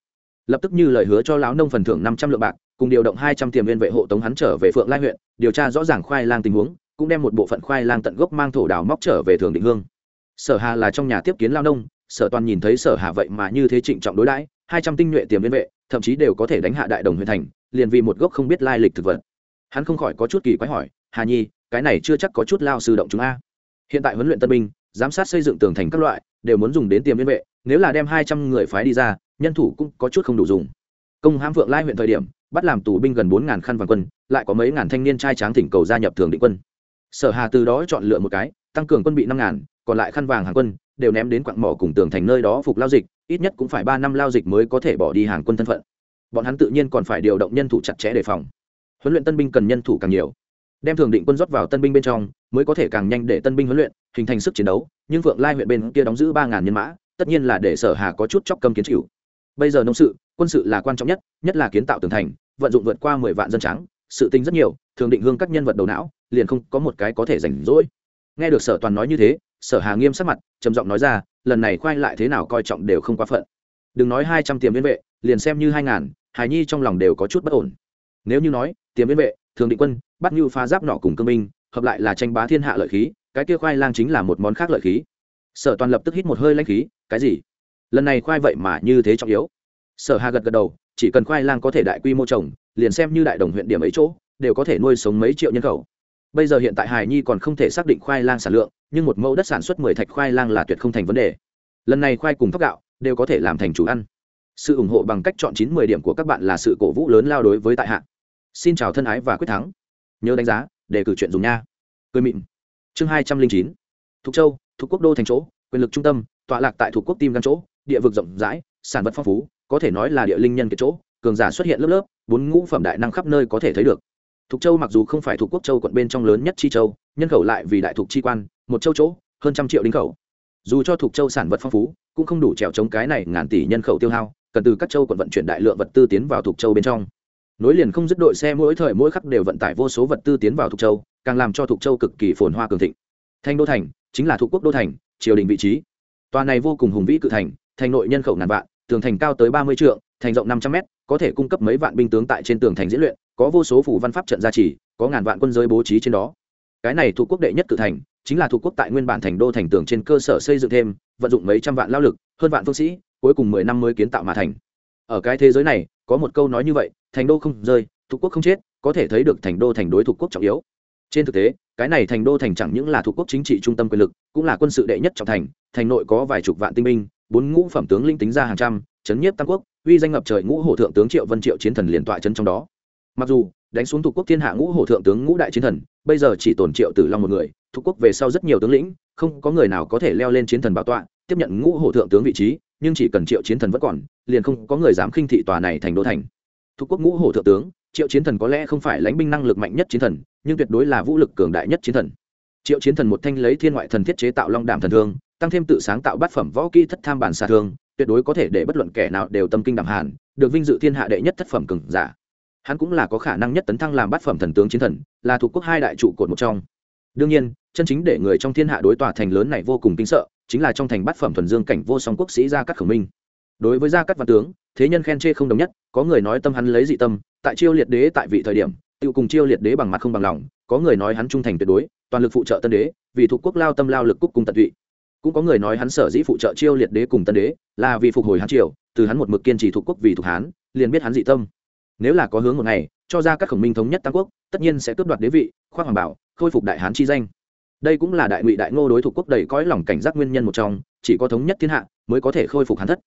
Lập tức như lời hứa cho lão nông phần thưởng năm trăm lượng bạc, cùng điều động hai trăm tiền viên vệ hộ tống hắn trở về phượng lai huyện, điều tra rõ ràng khoai lang tình huống cũng đem một bộ phận khoai lang tận gốc mang thổ đào móc trở về thường định hương. Sở hà là trong nhà tiếp kiến lao nông, sở toàn nhìn thấy sở hà vậy mà như thế trịnh trọng đối đãi, hai trăm tinh nhuệ tiềm liên vệ, thậm chí đều có thể đánh hạ đại đồng huyện thành, liền vì một gốc không biết lai lịch thực vật. Hắn không khỏi có chút kỳ quái hỏi, hà nhi, cái này chưa chắc có chút lao sư động chúng a. Hiện tại huấn luyện tân binh, giám sát xây dựng tường thành các loại, đều muốn dùng đến tiềm liên vệ, nếu là đem hai trăm người phái đi ra, nhân thủ cũng có chút không đủ dùng. Công hãm vượng lai huyện thời điểm, bắt làm tù binh gần bốn ngàn khăn vàng quân, lại có mấy ngàn thanh niên trai tráng thỉnh cầu gia nhập thường định quân sở hà từ đó chọn lựa một cái, tăng cường quân bị năm ngàn, còn lại khăn vàng hàng quân, đều ném đến quặng mỏ cùng tường thành nơi đó phục lao dịch, ít nhất cũng phải ba năm lao dịch mới có thể bỏ đi hàng quân thân phận. Bọn hắn tự nhiên còn phải điều động nhân thủ chặt chẽ đề phòng. Huấn luyện tân binh cần nhân thủ càng nhiều. Đem thường định quân rót vào tân binh bên trong, mới có thể càng nhanh để tân binh huấn luyện, hình thành sức chiến đấu, nhưng vượng lai huyện bên kia đóng giữ ba ngàn nhân mã, tất nhiên là để sở hà có chút chóc cơm kiến chịu. Bây giờ nông sự, quân sự là quan trọng nhất nhất là kiến tạo tường thành, vận dụng vượt qua mười vạn dân trắng sự tình rất nhiều, thường định hương các nhân vật đầu não, liền không có một cái có thể rảnh rỗi. Nghe được sở toàn nói như thế, sở hà nghiêm sắc mặt, trầm giọng nói ra, lần này khoai lại thế nào coi trọng đều không quá phận. Đừng nói hai trăm tiền viên vệ, liền xem như hai ngàn hài nhi trong lòng đều có chút bất ổn. Nếu như nói, tiền viên vệ, thường định quân, bắt như pha giáp nọ cùng cương minh hợp lại là tranh bá thiên hạ lợi khí, cái kia khoai lang chính là một món khác lợi khí. Sở toàn lập tức hít một hơi lanh khí, cái gì? Lần này khoai vậy mà như thế trọng yếu. Sở hà gật gật đầu, chỉ cần khoai lang có thể đại quy mô trồng liền xem như đại đồng huyện điểm ấy chỗ, đều có thể nuôi sống mấy triệu nhân khẩu. Bây giờ hiện tại hải nhi còn không thể xác định khoai lang sản lượng, nhưng một mẫu đất sản xuất mười thạch khoai lang là tuyệt không thành vấn đề. Lần này khoai cùng thóc gạo đều có thể làm thành chủ ăn. Sự ủng hộ bằng cách chọn chín mười điểm của các bạn là sự cổ vũ lớn lao đối với tại hạ. Xin chào thân ái và quyết thắng. Nhớ đánh giá, để cử chuyện dùng nha. Cười mịn. Chương hai trăm linh chín. Thục châu thuộc quốc đô thành chỗ, quyền lực trung tâm, tọa lạc tại thuộc quốc tim gan chỗ, địa vực rộng rãi, sản vật phong phú, có thể nói là địa linh nhân kiệt chỗ cường giả xuất hiện lớp lớp, bốn ngũ phẩm đại năng khắp nơi có thể thấy được. Thục châu mặc dù không phải thuộc quốc châu quận bên trong lớn nhất chi châu, nhân khẩu lại vì đại thục chi quan, một châu chỗ, hơn trăm triệu đính khẩu. Dù cho thuộc châu sản vật phong phú, cũng không đủ trèo chống cái này ngàn tỷ nhân khẩu tiêu hao, cần từ các châu quận vận chuyển đại lượng vật tư tiến vào thuộc châu bên trong. Nối liền không dứt đội xe mỗi thời mỗi khắc đều vận tải vô số vật tư tiến vào thuộc châu, càng làm cho thuộc châu cực kỳ phồn hoa cường thịnh. Thanh đô thành chính là thuộc quốc đô thành, triều đình vị trí. Tòa này vô cùng hùng vĩ cự thành thành nội nhân khẩu ngàn vạn, tường thành cao tới ba mươi trượng thành rộng năm trăm mét, có thể cung cấp mấy vạn binh tướng tại trên tường thành diễn luyện, có vô số phủ văn pháp trận gia trì, có ngàn vạn quân giới bố trí trên đó. Cái này thuộc quốc đệ nhất cự thành, chính là thuộc quốc tại nguyên bản thành đô thành tường trên cơ sở xây dựng thêm, vận dụng mấy trăm vạn lao lực, hơn vạn phương sĩ, cuối cùng mười năm mới kiến tạo mà thành. Ở cái thế giới này, có một câu nói như vậy, thành đô không rơi, thuộc quốc không chết, có thể thấy được thành đô thành đối thuộc quốc trọng yếu. Trên thực tế, cái này thành đô thành chẳng những là thuộc quốc chính trị trung tâm quyền lực, cũng là quân sự đệ nhất trọng thành thành nội có vài chục vạn tinh binh bốn ngũ phẩm tướng linh tính ra hàng trăm, chấn nhiếp tam quốc, uy danh ngập trời ngũ hổ thượng tướng triệu vân triệu chiến thần liền tọa chân trong đó. Mặc dù, đánh xuống thuộc quốc thiên hạ ngũ hổ thượng tướng ngũ đại chiến thần, bây giờ chỉ tổn triệu tử long một người, thuộc quốc về sau rất nhiều tướng lĩnh, không có người nào có thể leo lên chiến thần bảo tọa, tiếp nhận ngũ hổ thượng tướng vị trí, nhưng chỉ cần triệu chiến thần vẫn còn, liền không có người dám khinh thị tòa này thành đô thành. Thuộc quốc ngũ hổ thượng tướng, triệu chiến thần có lẽ không phải lãnh binh năng lực mạnh nhất chiến thần, nhưng tuyệt đối là vũ lực cường đại nhất chiến thần. Triệu chiến thần một thanh lấy thiên ngoại thần thiết chế tạo long đảm thần thương tăng thêm tự sáng tạo bát phẩm võ kỹ thất tham bản xà thương tuyệt đối có thể để bất luận kẻ nào đều tâm kinh đẳng hàn, được vinh dự thiên hạ đệ nhất thất phẩm cường giả. Hắn cũng là có khả năng nhất tấn thăng làm bát phẩm thần tướng chiến thần, là thuộc quốc hai đại trụ cột một trong. Đương nhiên, chân chính để người trong thiên hạ đối tòa thành lớn này vô cùng kinh sợ, chính là trong thành bát phẩm thuần dương cảnh vô song quốc sĩ gia cát khổng minh. Đối với gia cắt văn tướng, thế nhân khen chê không đồng nhất, có người nói tâm hắn lấy dị tâm, tại chiêu liệt đế tại vị thời điểm tự cùng chiêu liệt đế bằng mặt không bằng lòng, có người nói hắn trung thành tuyệt đối, toàn lực phụ trợ tân đế, vì thuộc quốc lao tâm lao lực cúc cùng tận tụy cũng có người nói hắn sở dĩ phụ trợ chiêu liệt đế cùng tân đế, là vì phục hồi hán triều, từ hắn một mực kiên trì thuộc quốc vì thuộc hán, liền biết hắn dị tâm. Nếu là có hướng một ngày, cho ra các khổng minh thống nhất tam quốc, tất nhiên sẽ cướp đoạt đế vị khoa hoàng bảo, khôi phục đại hán chi danh. Đây cũng là đại ngụy đại ngô đối thủ quốc đầy cõi lòng cảnh giác nguyên nhân một trong, chỉ có thống nhất thiên hạ mới có thể khôi phục hán thất.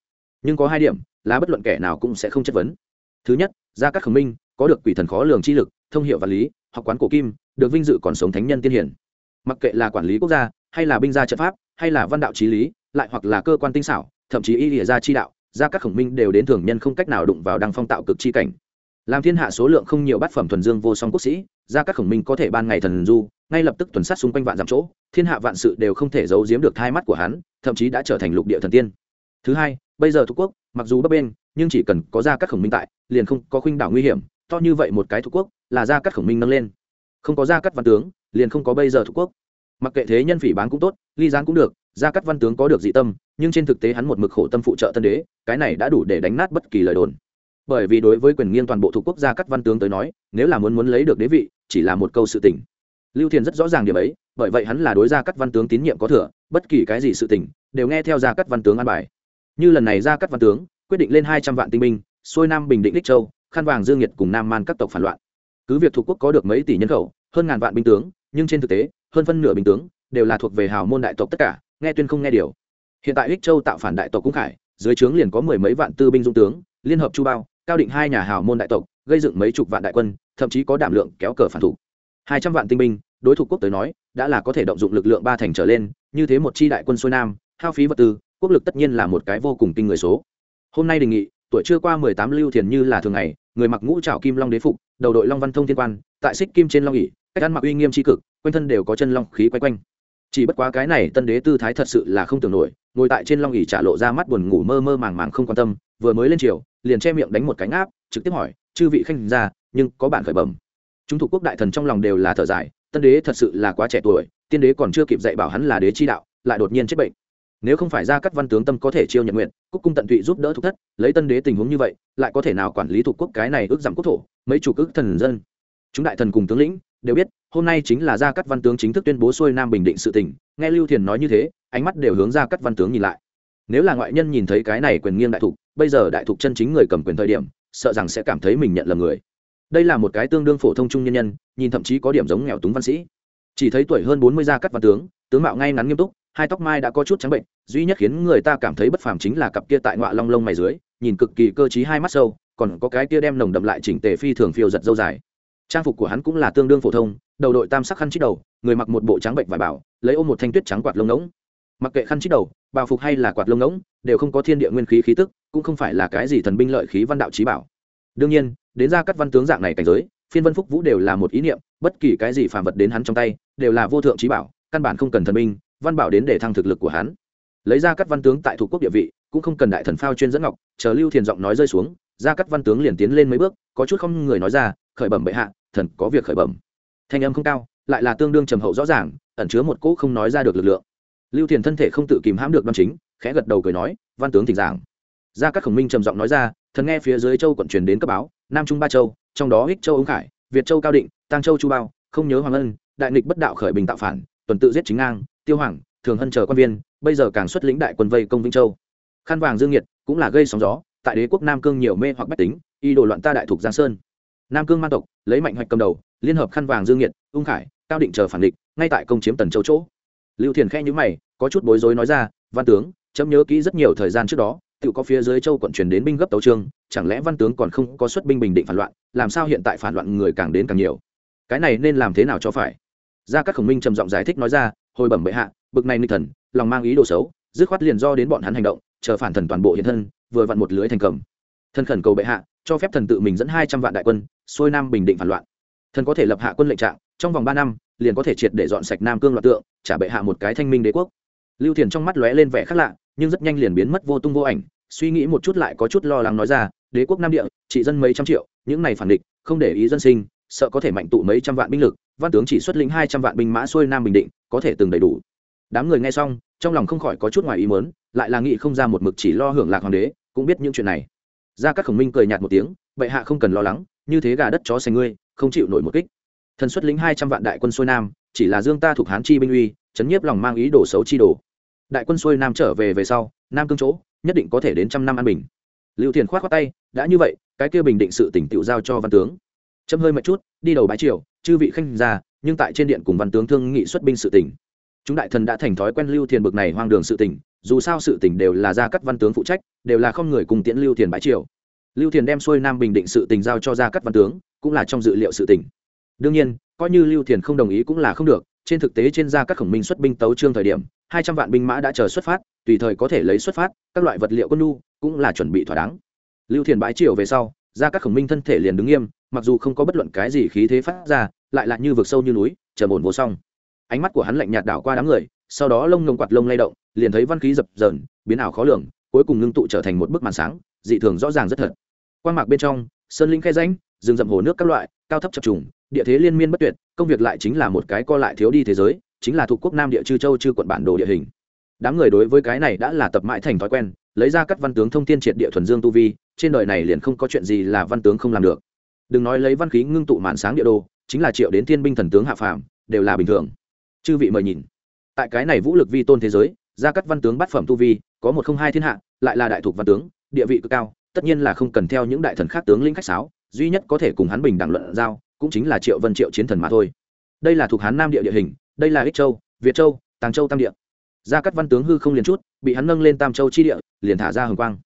Nhưng có hai điểm, là bất luận kẻ nào cũng sẽ không chất vấn. Thứ nhất gia các khổng minh có được quỷ thần khó lường chi lực, thông hiệu vật lý, học quán cổ kim, được vinh dự còn sống thánh nhân tiên hiển. Mặc kệ là quản lý quốc gia hay là binh gia trận pháp hay là văn đạo trí lý, lại hoặc là cơ quan tinh xảo, thậm chí y lìa ra chi đạo, ra các khổng minh đều đến thường nhân không cách nào đụng vào đăng phong tạo cực chi cảnh. Làm thiên hạ số lượng không nhiều bát phẩm thuần dương vô song quốc sĩ, ra các khổng minh có thể ban ngày thần du, ngay lập tức tuần sát xung quanh vạn dặm chỗ, thiên hạ vạn sự đều không thể giấu giếm được thai mắt của hắn, thậm chí đã trở thành lục địa thần tiên. Thứ hai, bây giờ thuộc quốc, mặc dù bấp bên nhưng chỉ cần có ra các khổng minh tại, liền không có khuynh đảo nguy hiểm, to như vậy một cái thuộc quốc, là ra các khổng minh nâng lên. Không có ra các văn tướng, liền không có bây giờ thuộc quốc mặc kệ thế nhân phỉ bán cũng tốt, ly gián cũng được, gia cắt văn tướng có được dị tâm, nhưng trên thực tế hắn một mực khổ tâm phụ trợ tân đế, cái này đã đủ để đánh nát bất kỳ lời đồn. Bởi vì đối với quyền nghiêng toàn bộ thuộc quốc gia cắt văn tướng tới nói, nếu là muốn muốn lấy được đế vị, chỉ là một câu sự tình. Lưu thiền rất rõ ràng điểm ấy, bởi vậy hắn là đối gia cắt văn tướng tín nhiệm có thừa, bất kỳ cái gì sự tình, đều nghe theo gia cắt văn tướng an bài. Như lần này gia cắt văn tướng, quyết định lên hai trăm vạn tinh binh, xuôi nam bình định đích châu, khăn vàng dương nhiệt cùng nam man các tộc phản loạn. Cứ việc thuộc quốc có được mấy tỷ nhân khẩu, hơn ngàn vạn binh tướng, nhưng trên thực tế hơn phân nửa binh tướng đều là thuộc về hào môn đại tộc tất cả, nghe tuyên không nghe điều. Hiện tại ích châu tạo phản đại tộc cũng khải, dưới trướng liền có mười mấy vạn tư binh dung tướng, liên hợp chu bao, cao định hai nhà hào môn đại tộc, gây dựng mấy chục vạn đại quân, thậm chí có đảm lượng kéo cờ phản thủ. Hai trăm vạn tinh binh, đối thủ quốc tới nói, đã là có thể động dụng lực lượng ba thành trở lên, như thế một chi đại quân xuôi nam, hao phí vật tư, quốc lực tất nhiên là một cái vô cùng kinh người số. Hôm nay đề nghị, tuổi chưa qua mười tám lưu thiền như là thường ngày, người mặc ngũ trảo kim long đế phục, đầu đội long văn thông thiên quan, tại xích kim trên long ỉ cách ăn mặc uy nghiêm tri cực quanh thân đều có chân long khí quay quanh. Chỉ bất quá cái này tân đế tư thái thật sự là không tưởng nổi, ngồi tại trên long ỉ trả lộ ra mắt buồn ngủ mơ mơ màng màng không quan tâm, vừa mới lên chiều liền che miệng đánh một cánh áp trực tiếp hỏi, chư vị khanh ra nhưng có bạn khởi bẩm? Chúng thuộc quốc đại thần trong lòng đều là thở dài, tân đế thật sự là quá trẻ tuổi, tiên đế còn chưa kịp dạy bảo hắn là đế chi đạo, lại đột nhiên chết bệnh. Nếu không phải ra các văn tướng tâm có thể chiêu nhận nguyện cúc cung tận tụy giúp đỡ thuộc thất, lấy tân đế tình huống như vậy, lại có thể nào quản lý thuộc quốc cái này ước giảm quốc thổ, mấy chủ ước thần dân. Chúng đại thần cùng tướng lĩnh đều biết hôm nay chính là gia cắt văn tướng chính thức tuyên bố xuôi nam bình định sự tình, nghe lưu thiền nói như thế, ánh mắt đều hướng ra cắt văn tướng nhìn lại. Nếu là ngoại nhân nhìn thấy cái này quyền nghiêng đại thục, bây giờ đại thục chân chính người cầm quyền thời điểm, sợ rằng sẽ cảm thấy mình nhận lầm người. Đây là một cái tương đương phổ thông trung nhân nhân, nhìn thậm chí có điểm giống nghèo túng văn sĩ. Chỉ thấy tuổi hơn bốn mươi gia cắt văn tướng tướng mạo ngay ngắn nghiêm túc, hai tóc mai đã có chút trắng bệnh, duy nhất khiến người ta cảm thấy bất phàm chính là cặp kia tại ngọa long lông mày dưới, nhìn cực kỳ cơ t hai mắt sâu, còn có cái kia đem nồng đậm lại chỉnh tề phi thường phiêu giật dâu dài. Trang phục của hắn cũng là tương đương phổ thông đầu đội tam sắc khăn chít đầu, người mặc một bộ trắng bệnh vải bảo, lấy ôm một thanh tuyết trắng quạt lông ngỗng. Mặc kệ khăn chít đầu, bào phục hay là quạt lông ngỗng, đều không có thiên địa nguyên khí khí tức, cũng không phải là cái gì thần binh lợi khí văn đạo trí bảo. Đương nhiên, đến ra các văn tướng dạng này cảnh giới, phiên vân phúc vũ đều là một ý niệm, bất kỳ cái gì phàm vật đến hắn trong tay, đều là vô thượng trí bảo, căn bản không cần thần binh, văn bảo đến để thăng thực lực của hắn. Lấy ra các văn tướng tại thủ quốc địa vị, cũng không cần đại thần phao chuyên dẫn ngọc, chờ lưu thiền giọng nói rơi xuống, ra các văn tướng liền tiến lên mấy bước, có chút không người nói ra, khởi bẩm bệ hạ, thần có việc khởi bẩm thanh âm không cao, lại là tương đương trầm hậu rõ ràng, ẩn chứa một cỗ không nói ra được lực lượng. Lưu thiền thân thể không tự kìm hãm được đoan chính, khẽ gật đầu cười nói, văn tướng thỉnh giảng. Ra các khổng minh trầm giọng nói ra, thần nghe phía dưới châu quận truyền đến cấp báo, nam trung ba châu, trong đó ích châu ứng khải, việt châu cao định tăng châu chu bao, không nhớ hoàng ân, đại nghịch bất đạo khởi bình tạo phản, tuần tự giết chính ngang, tiêu hoàng, thường hân chờ quan viên, bây giờ càng xuất lĩnh đại quân vây công vĩnh châu. Khăn vàng dương nhiệt cũng là gây sóng gió, tại đế quốc nam cương nhiều mê hoặc bách tính y đồ loạn ta đại thuộc giang sơn nam cương man tộc, lấy mạnh hoạch cầm đầu, liên hợp khăn vàng dương nhiệt ung khải, cao định chờ phản địch, ngay tại công chiếm tần châu chỗ. Lưu thiền khe nhữ mày, có chút bối rối nói ra, văn tướng, chấm nhớ kỹ rất nhiều thời gian trước đó, tự có phía dưới châu quận truyền đến binh gấp tấu trương, chẳng lẽ văn tướng còn không có xuất binh bình định phản loạn, làm sao hiện tại phản loạn người càng đến càng nhiều? Cái này nên làm thế nào cho phải? Ra các khổng minh trầm giọng giải thích nói ra, hồi bẩm bệ hạ, bực này nghịch thần, lòng mang ý đồ xấu, dứt khoát liền do đến bọn hắn hành động, chờ phản thần toàn bộ hiện thân, vừa vặn một lưới thành cầm. Thân khẩn cầu bệ hạ cho phép thần tự mình dẫn hai trăm vạn đại quân, xuôi nam bình định phản loạn. Thần có thể lập hạ quân lệnh trạng, trong vòng ba năm, liền có thể triệt để dọn sạch nam cương loạn tượng, trả bệ hạ một cái thanh minh đế quốc. Lưu thiền trong mắt lóe lên vẻ khác lạ, nhưng rất nhanh liền biến mất vô tung vô ảnh, suy nghĩ một chút lại có chút lo lắng nói ra, đế quốc nam địa, trị dân mấy trăm triệu, những này phản địch, không để ý dân sinh, sợ có thể mạnh tụ mấy trăm vạn binh lực, văn tướng chỉ xuất lĩnh hai trăm vạn binh mã xuôi nam bình định, có thể từng đầy đủ. Đám người nghe xong, trong lòng không khỏi có chút ngoài ý mớn lại là nghĩ không ra một mực chỉ lo hưởng lạc hoàng đế, cũng biết những chuyện này gia cát khổng minh cười nhạt một tiếng, bệ hạ không cần lo lắng, như thế gà đất chó xanh ngươi, không chịu nổi một kích. Thần xuất lĩnh hai trăm vạn đại quân xuôi nam, chỉ là dương ta thuộc hán chi binh uy, chấn nhiếp lòng mang ý đồ xấu chi đồ. Đại quân xuôi nam trở về về sau, nam cương chỗ, nhất định có thể đến trăm năm an bình. Lưu thiền khoát khoát tay, đã như vậy, cái kia bình định sự tỉnh tiểu giao cho văn tướng. Châm hơi một chút, đi đầu bãi triều, chư vị khanh ra nhưng tại trên điện cùng văn tướng thương nghị xuất binh sự tỉnh. Chúng đại thần đã thành thói quen lưu thiền bực này hoang đường sự tỉnh, dù sao sự tỉnh đều là gia các văn tướng phụ trách đều là không người cùng tiễn lưu thiền bãi triều. Lưu thiền đem xuôi nam bình định sự tình giao cho gia các văn tướng, cũng là trong dự liệu sự tình. đương nhiên, coi như lưu thiền không đồng ý cũng là không được, trên thực tế trên gia các khổng minh xuất binh tấu trương thời điểm, hai trăm vạn binh mã đã chờ xuất phát, tùy thời có thể lấy xuất phát, các loại vật liệu quân nu cũng là chuẩn bị thỏa đáng. Lưu thiền bãi triều về sau, gia các khổng minh thân thể liền đứng nghiêm, mặc dù không có bất luận cái gì khí thế phát ra, lại là như vực sâu như núi chờ ổn vô song. Ánh mắt của hắn lạnh nhạt đảo qua đám người, sau đó lông ngông quạt lông lay động, liền thấy văn khí dập dờn, biến ảo khó lường cuối cùng ngưng tụ trở thành một bức màn sáng, dị thường rõ ràng rất thật. Quan mạc bên trong, sơn linh khe ránh rừng rậm hồ nước các loại, cao thấp chập trùng, địa thế liên miên bất tuyệt, công việc lại chính là một cái co lại thiếu đi thế giới, chính là thuộc quốc nam địa chư châu chư quận bản đồ địa hình. Đám người đối với cái này đã là tập mãi thành thói quen, lấy ra các văn tướng thông tin triệt địa thuần dương tu vi, trên đời này liền không có chuyện gì là văn tướng không làm được. Đừng nói lấy văn khí ngưng tụ màn sáng địa đô chính là triệu đến thiên binh thần tướng hạ phàm, đều là bình thường. Chư vị mời nhìn. Tại cái này vũ lực vi tôn thế giới gia cắt văn tướng bát phẩm tu vi, có một không hai thiên hạ lại là đại thuộc văn tướng, địa vị cực cao, tất nhiên là không cần theo những đại thần khác tướng lĩnh khách sáo, duy nhất có thể cùng hắn bình đẳng luận giao, cũng chính là triệu vân triệu chiến thần mà thôi. Đây là thuộc hán nam địa địa hình, đây là ích châu, việt châu, tàng châu tam địa. Gia cắt văn tướng hư không liền chút, bị hắn nâng lên tam châu chi địa, liền thả ra hồng quang.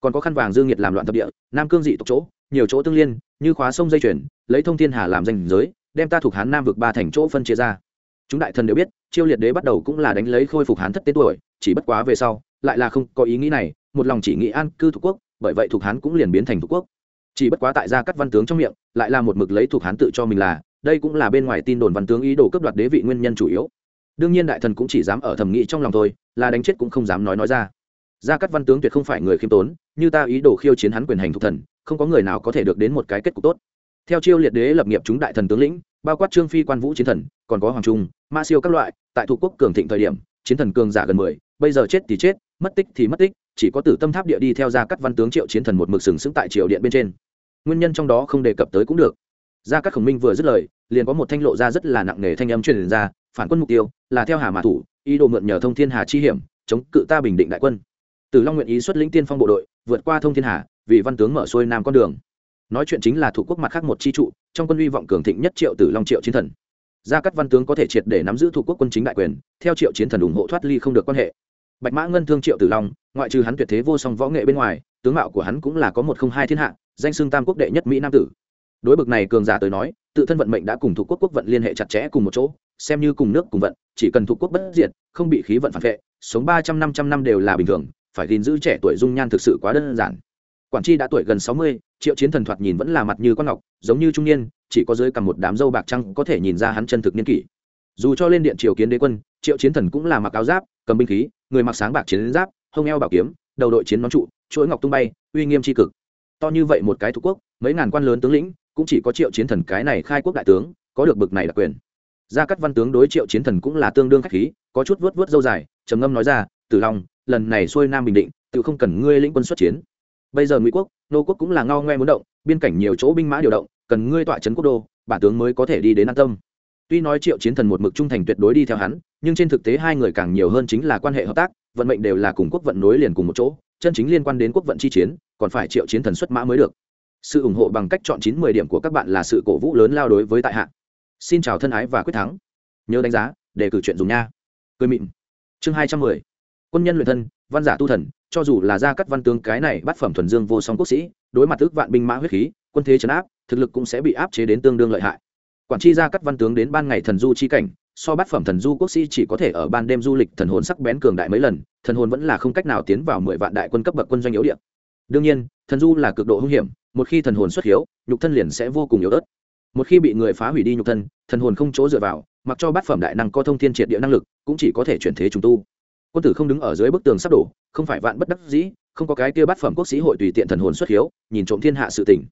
Còn có khăn vàng dương nhiệt làm loạn thập địa, nam cương dị tộc chỗ, nhiều chỗ tương liên, như khóa sông dây chuyển lấy thông thiên hà làm danh giới, đem ta thuộc hán nam vực ba thành chỗ phân chia ra. Chúng đại thần đều biết, chiêu liệt đế bắt đầu cũng là đánh lấy khôi phục hán thất tên tuổi, chỉ bất quá về sau lại là không có ý nghĩ này, một lòng chỉ nghĩ an cư thuộc quốc, bởi vậy thuộc hán cũng liền biến thành thuộc quốc. Chỉ bất quá tại gia cắt văn tướng trong miệng, lại là một mực lấy thuộc hán tự cho mình là, đây cũng là bên ngoài tin đồn văn tướng ý đồ cấp đoạt đế vị nguyên nhân chủ yếu. Đương nhiên đại thần cũng chỉ dám ở thầm nghĩ trong lòng thôi, là đánh chết cũng không dám nói nói ra. Gia cắt văn tướng tuyệt không phải người khiêm tốn, như ta ý đồ khiêu chiến hắn quyền hành thuộc thần, không có người nào có thể được đến một cái kết cục tốt. Theo chiêu liệt đế lập nghiệp chúng đại thần tướng lĩnh, bao quát trương phi quan vũ chiến thần, còn có hoàng trung, ma siêu các loại, tại thuộc quốc cường thịnh thời điểm, chiến thần cường giả gần mười bây giờ chết thì chết mất tích thì mất tích chỉ có tử tâm tháp địa đi theo ra cắt văn tướng triệu chiến thần một mực sừng sững tại triều điện bên trên nguyên nhân trong đó không đề cập tới cũng được ra cắt khổng minh vừa dứt lời liền có một thanh lộ ra rất là nặng nề thanh âm truyền ra phản quân mục tiêu là theo hà mã thủ ý đồ mượn nhờ thông thiên hà chi hiểm chống cự ta bình định đại quân Tử Long nguyện ý xuất lĩnh tiên phong bộ đội, vượt qua thông thiên hà, vì văn tướng mở xuôi nam con đường. Nói chuyện chính là thủ quốc mặt khác một chi trụ, trong quân uy vọng cường thịnh nhất Triệu Tử Long Triệu Chiến Thần. Gia Cát văn tướng có thể triệt để nắm giữ thủ quốc quân chính đại quyền, theo Triệu Chiến Thần ủng hộ thoát ly không được quan hệ. Bạch Mã Ngân thương Triệu Tử Long, ngoại trừ hắn tuyệt thế vô song võ nghệ bên ngoài, tướng mạo của hắn cũng là có một không hai thiên hạ, danh xưng tam quốc đệ nhất mỹ nam tử. Đối bực này cường giả tới nói, tự thân vận mệnh đã cùng thủ quốc quốc vận liên hệ chặt chẽ cùng một chỗ, xem như cùng nước cùng vận, chỉ cần thủ quốc bất diệt, không bị khí vận phản vệ, sống ba trăm năm trăm năm đều là bình thường, phải gìn giữ trẻ tuổi dung nhan thực sự quá đơn giản quản tri đã tuổi gần sáu mươi triệu chiến thần thoạt nhìn vẫn là mặt như con ngọc giống như trung niên chỉ có dưới cầm một đám dâu bạc trăng có thể nhìn ra hắn chân thực niên kỷ. Dù cho lên điện triều kiến đế quân, triệu chiến thần cũng là mặc áo giáp, cầm binh khí, người mặc sáng bạc chiến giáp hông eo bảo kiếm, đầu đội chiến nón trụ, chuỗi ngọc tung bay, uy nghiêm tri cực. To như vậy một cái thủ quốc, mấy ngàn quan lớn tướng lĩnh, cũng chỉ có triệu chiến thần cái này khai quốc đại tướng, có được bực này là quyền. Gia cắt văn tướng đối triệu chiến thần cũng là tương đương khách khí, có chút vớt vớt dâu dài, trầm ngâm nói ra, tử long, lần này xuôi nam bình định, tự không cần ngươi lĩnh quân xuất chiến. Bây giờ ngụy quốc, nô quốc cũng là ngao ngoe muốn động, biên cảnh nhiều chỗ binh mã điều động cần ngươi tọa trấn quốc đô, bản tướng mới có thể đi đến an tâm. Tuy nói triệu chiến thần một mực trung thành tuyệt đối đi theo hắn, nhưng trên thực tế hai người càng nhiều hơn chính là quan hệ hợp tác, vận mệnh đều là cùng quốc vận nối liền cùng một chỗ, chân chính liên quan đến quốc vận chi chiến, còn phải triệu chiến thần xuất mã mới được. Sự ủng hộ bằng cách chọn chín mười điểm của các bạn là sự cổ vũ lớn lao đối với tại hạ. Xin chào thân ái và quyết thắng. Nhớ đánh giá, để cử chuyện dùng nha. Cười mịn. Chương hai trăm mười. Quân nhân luyện thân, văn giả tu thần, cho dù là gia cắt văn tướng cái này bắt phẩm thuần dương vô song quốc sĩ, đối mặt ước vạn binh mã huyết khí, quân thế chấn áp thực lực cũng sẽ bị áp chế đến tương đương lợi hại. Quản tri gia cắt văn tướng đến ban ngày thần du chi cảnh, so bát phẩm thần du quốc sĩ chỉ có thể ở ban đêm du lịch thần hồn sắc bén cường đại mấy lần, thần hồn vẫn là không cách nào tiến vào mười vạn đại quân cấp bậc quân doanh yếu điện đương nhiên, thần du là cực độ hung hiểm, một khi thần hồn xuất hiếu, nhục thân liền sẽ vô cùng yếu ớt. Một khi bị người phá hủy đi nhục thân, thần hồn không chỗ dựa vào, mặc cho bát phẩm đại năng có thông thiên triệt địa năng lực, cũng chỉ có thể chuyển thế trùng tu. Quân tử không đứng ở dưới bức tường sắp đổ, không phải vạn bất đắc dĩ, không có cái kia bát phẩm quốc sĩ hội tùy tiện thần hồn xuất hiếu, nhìn trộm thiên hạ sự tỉnh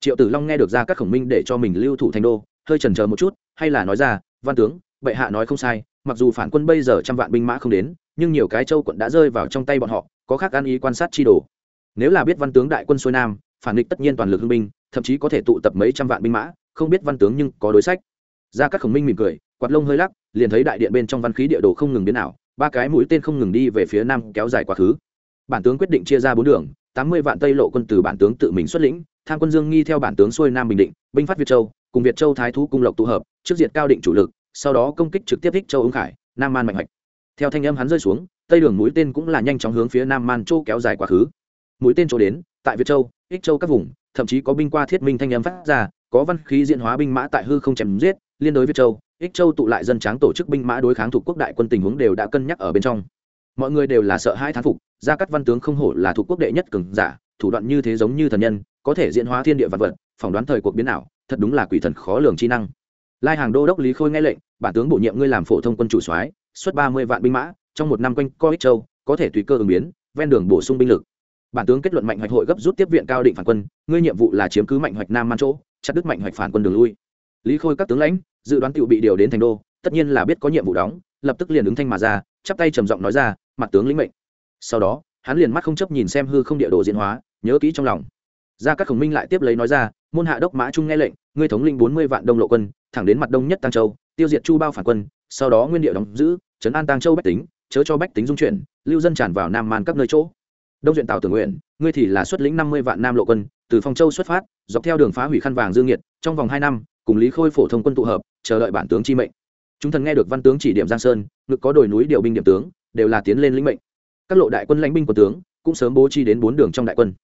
triệu tử long nghe được ra các khổng minh để cho mình lưu thủ thành đô, hơi chần chờ một chút, hay là nói ra, văn tướng, bệ hạ nói không sai, mặc dù phản quân bây giờ trăm vạn binh mã không đến, nhưng nhiều cái châu quận đã rơi vào trong tay bọn họ, có khác ăn ý quan sát chi đồ. Nếu là biết văn tướng đại quân xuôi nam, phản địch tất nhiên toàn lực hưng binh, thậm chí có thể tụ tập mấy trăm vạn binh mã, không biết văn tướng nhưng có đối sách. Ra các khổng minh mỉm cười, quạt lông hơi lắc, liền thấy đại điện bên trong văn khí địa đồ không ngừng biến ảo, ba cái mũi tên không ngừng đi về phía nam kéo dài quá khứ. Bản tướng quyết định chia ra bốn đường, tám mươi vạn tây lộ quân từ bản tướng tự mình xuất lĩnh tham quân dương nghi theo bản tướng xuôi nam bình định, binh phát việt châu, cùng việt châu thái thú cung lộc tụ hợp, trước diệt cao định chủ lực, sau đó công kích trực tiếp thích châu ứng khải, nam man mạnh hoạch. Theo thanh âm hắn rơi xuống, tây đường mũi tên cũng là nhanh chóng hướng phía nam man châu kéo dài quá khứ. Mũi tên chỗ đến, tại việt châu, ích châu các vùng, thậm chí có binh qua thiết minh thanh âm phát ra, có văn khí diễn hóa binh mã tại hư không chém giết, liên đối việt châu, ích châu tụ lại dân tráng tổ chức binh mã đối kháng thuộc quốc đại quân tình huống đều đã cân nhắc ở bên trong. Mọi người đều là sợ hai thán phục, gia cắt văn tướng không hổ là thuộc quốc đệ nhất cường giả thủ đoạn như thế giống như thần nhân, có thể diễn hóa thiên địa vật vật, phỏng đoán thời cuộc biến ảo, thật đúng là quỷ thần khó lường chi năng. Lai hàng đô đốc lý khôi nghe lệnh, bản tướng bổ nhiệm ngươi làm phổ thông quân chủ soái, xuất ba mươi vạn binh mã, trong một năm quanh co ích châu, có thể tùy cơ ứng biến, ven đường bổ sung binh lực. Bản tướng kết luận mạnh hoạch hội gấp rút tiếp viện cao định phản quân, ngươi nhiệm vụ là chiếm cứ mạnh hoạch nam man chỗ, chặt đứt mạnh hoạch phản quân đường lui. Lý khôi các tướng lãnh, dự đoán tựu bị điều đến thành đô, tất nhiên là biết có nhiệm vụ đóng, lập tức liền ứng thanh mà ra, chắp tay trầm giọng nói ra, mặt tướng lĩnh mệnh. Sau đó, hắn liền mắt không chấp nhìn xem hư không địa đồ diễn hóa nhớ kỹ trong lòng. Ra các khổng minh lại tiếp lấy nói ra, môn hạ đốc mã trung nghe lệnh, ngươi thống linh bốn mươi vạn đông lộ quân, thẳng đến mặt đông nhất tăng châu, tiêu diệt chu bao phản quân, sau đó nguyên địa đóng giữ chấn an tăng châu bách tính, chớ cho bách tính dung chuyển, lưu dân tràn vào nam man các nơi chỗ. Đông duyện tào tưởng nguyện, ngươi thì là xuất lĩnh năm mươi vạn nam lộ quân, từ phong châu xuất phát, dọc theo đường phá hủy khăn vàng dương nhiệt, trong vòng hai năm, cùng lý khôi phổ thông quân tụ hợp, chờ đợi bản tướng chi mệnh. Chúng thần nghe được văn tướng chỉ điểm giang sơn, ngực có đồi núi điều binh điểm tướng, đều là tiến lên lĩnh mệnh. Các lộ đại quân lãnh binh của tướng, cũng sớm bố trí đến bốn đường trong đại quân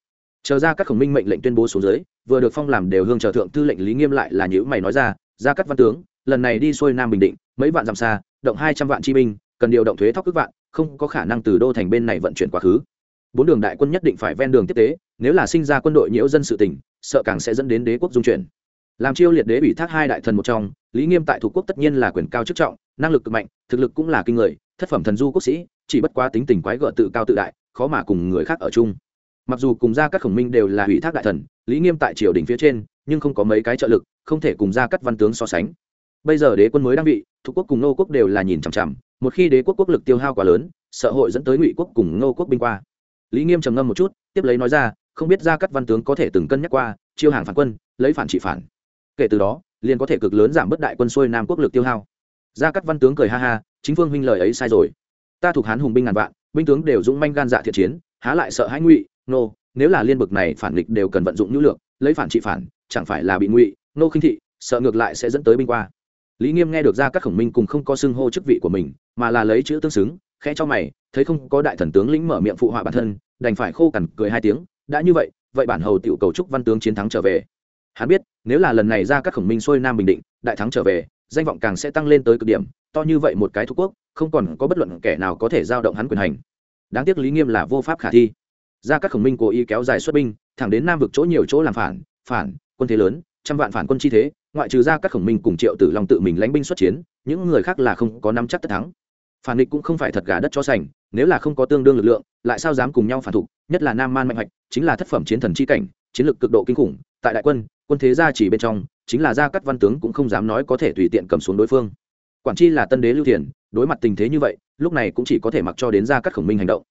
chờ ra các khổng minh mệnh lệnh tuyên bố xuống dưới, vừa được phong làm đều hương chờ thượng tư lệnh lý nghiêm lại là nhữ mày nói ra ra các văn tướng, lần này đi xuôi nam bình định, mấy vạn dặm xa, động hai trăm vạn chi binh, cần điều động thuế thóc ước vạn, không có khả năng từ đô thành bên này vận chuyển quá khứ. Bốn đường đại quân nhất định phải ven đường tiếp tế, nếu là sinh ra quân đội nhiễu dân sự tỉnh sợ càng sẽ dẫn đến đế quốc dung chuyển. Làm chiêu liệt đế ủy thác hai đại thần một trong, lý nghiêm tại thủ quốc tất nhiên là quyền cao chức trọng, năng lực cực mạnh, thực lực cũng là kinh người, thất phẩm thần du quốc sĩ, chỉ bất quá tính tình quái gợ tự cao tự đại, khó mà cùng người khác ở chung mặc dù cùng gia các khổng minh đều là ủy thác đại thần, lý nghiêm tại triều đình phía trên, nhưng không có mấy cái trợ lực, không thể cùng gia các văn tướng so sánh. Bây giờ đế quân mới đang bị thuộc quốc cùng nô quốc đều là nhìn chằm chằm, một khi đế quốc quốc lực tiêu hao quá lớn, sợ hội dẫn tới ngụy quốc cùng nô quốc binh qua. Lý nghiêm trầm ngâm một chút, tiếp lấy nói ra, không biết gia các văn tướng có thể từng cân nhắc qua, chiêu hàng phản quân, lấy phản trị phản. Kể từ đó, liền có thể cực lớn giảm bớt đại quân xuôi nam quốc lực tiêu hao. Gia cắt văn tướng cười ha ha, chính phương huynh lời ấy sai rồi. Ta thuộc hán hùng binh ngàn vạn, binh tướng đều dũng manh gan dạ thiện chiến, há lại sợ hãi ngụy nô, nếu là liên bực này phản nghịch đều cần vận dụng nhu lược lấy phản trị phản, chẳng phải là bị ngụy, nô khinh thị, sợ ngược lại sẽ dẫn tới binh qua. Lý nghiêm nghe được ra các khổng minh cùng không có xưng hô chức vị của mình, mà là lấy chữ tương xứng, khẽ cho mày, thấy không có đại thần tướng lĩnh mở miệng phụ họa bản thân, đành phải khô cằn cười hai tiếng, đã như vậy vậy bản hầu tiểu cầu chúc văn tướng chiến thắng trở về. Hắn biết, nếu là lần này ra các khổng minh xuôi nam bình định, đại thắng trở về, danh vọng càng sẽ tăng lên tới cực điểm, to như vậy một cái thuộc quốc, không còn có bất luận kẻ nào có thể giao động hắn quyền hành. Đáng tiếc lý nghiêm là vô pháp khả thi ra các khổng minh cố ý kéo dài xuất binh, thẳng đến nam vực chỗ nhiều chỗ làm phản phản, quân thế lớn, trăm vạn phản quân chi thế, ngoại trừ ra các khổng minh cùng triệu tử long tự mình lánh binh xuất chiến, những người khác là không có nắm chắc tất thắng. Phản địch cũng không phải thật gà đất cho sành, nếu là không có tương đương lực lượng, lại sao dám cùng nhau phản thục, nhất là nam man mạnh hoạch, chính là thất phẩm chiến thần chi cảnh, chiến lược cực độ kinh khủng, tại đại quân quân thế gia chỉ bên trong, chính là gia cắt văn tướng cũng không dám nói có thể tùy tiện cầm xuống đối phương. Quản chi là tân đế lưu thiền, đối mặt tình thế như vậy, lúc này cũng chỉ có thể mặc cho đến gia cắt khổng minh hành động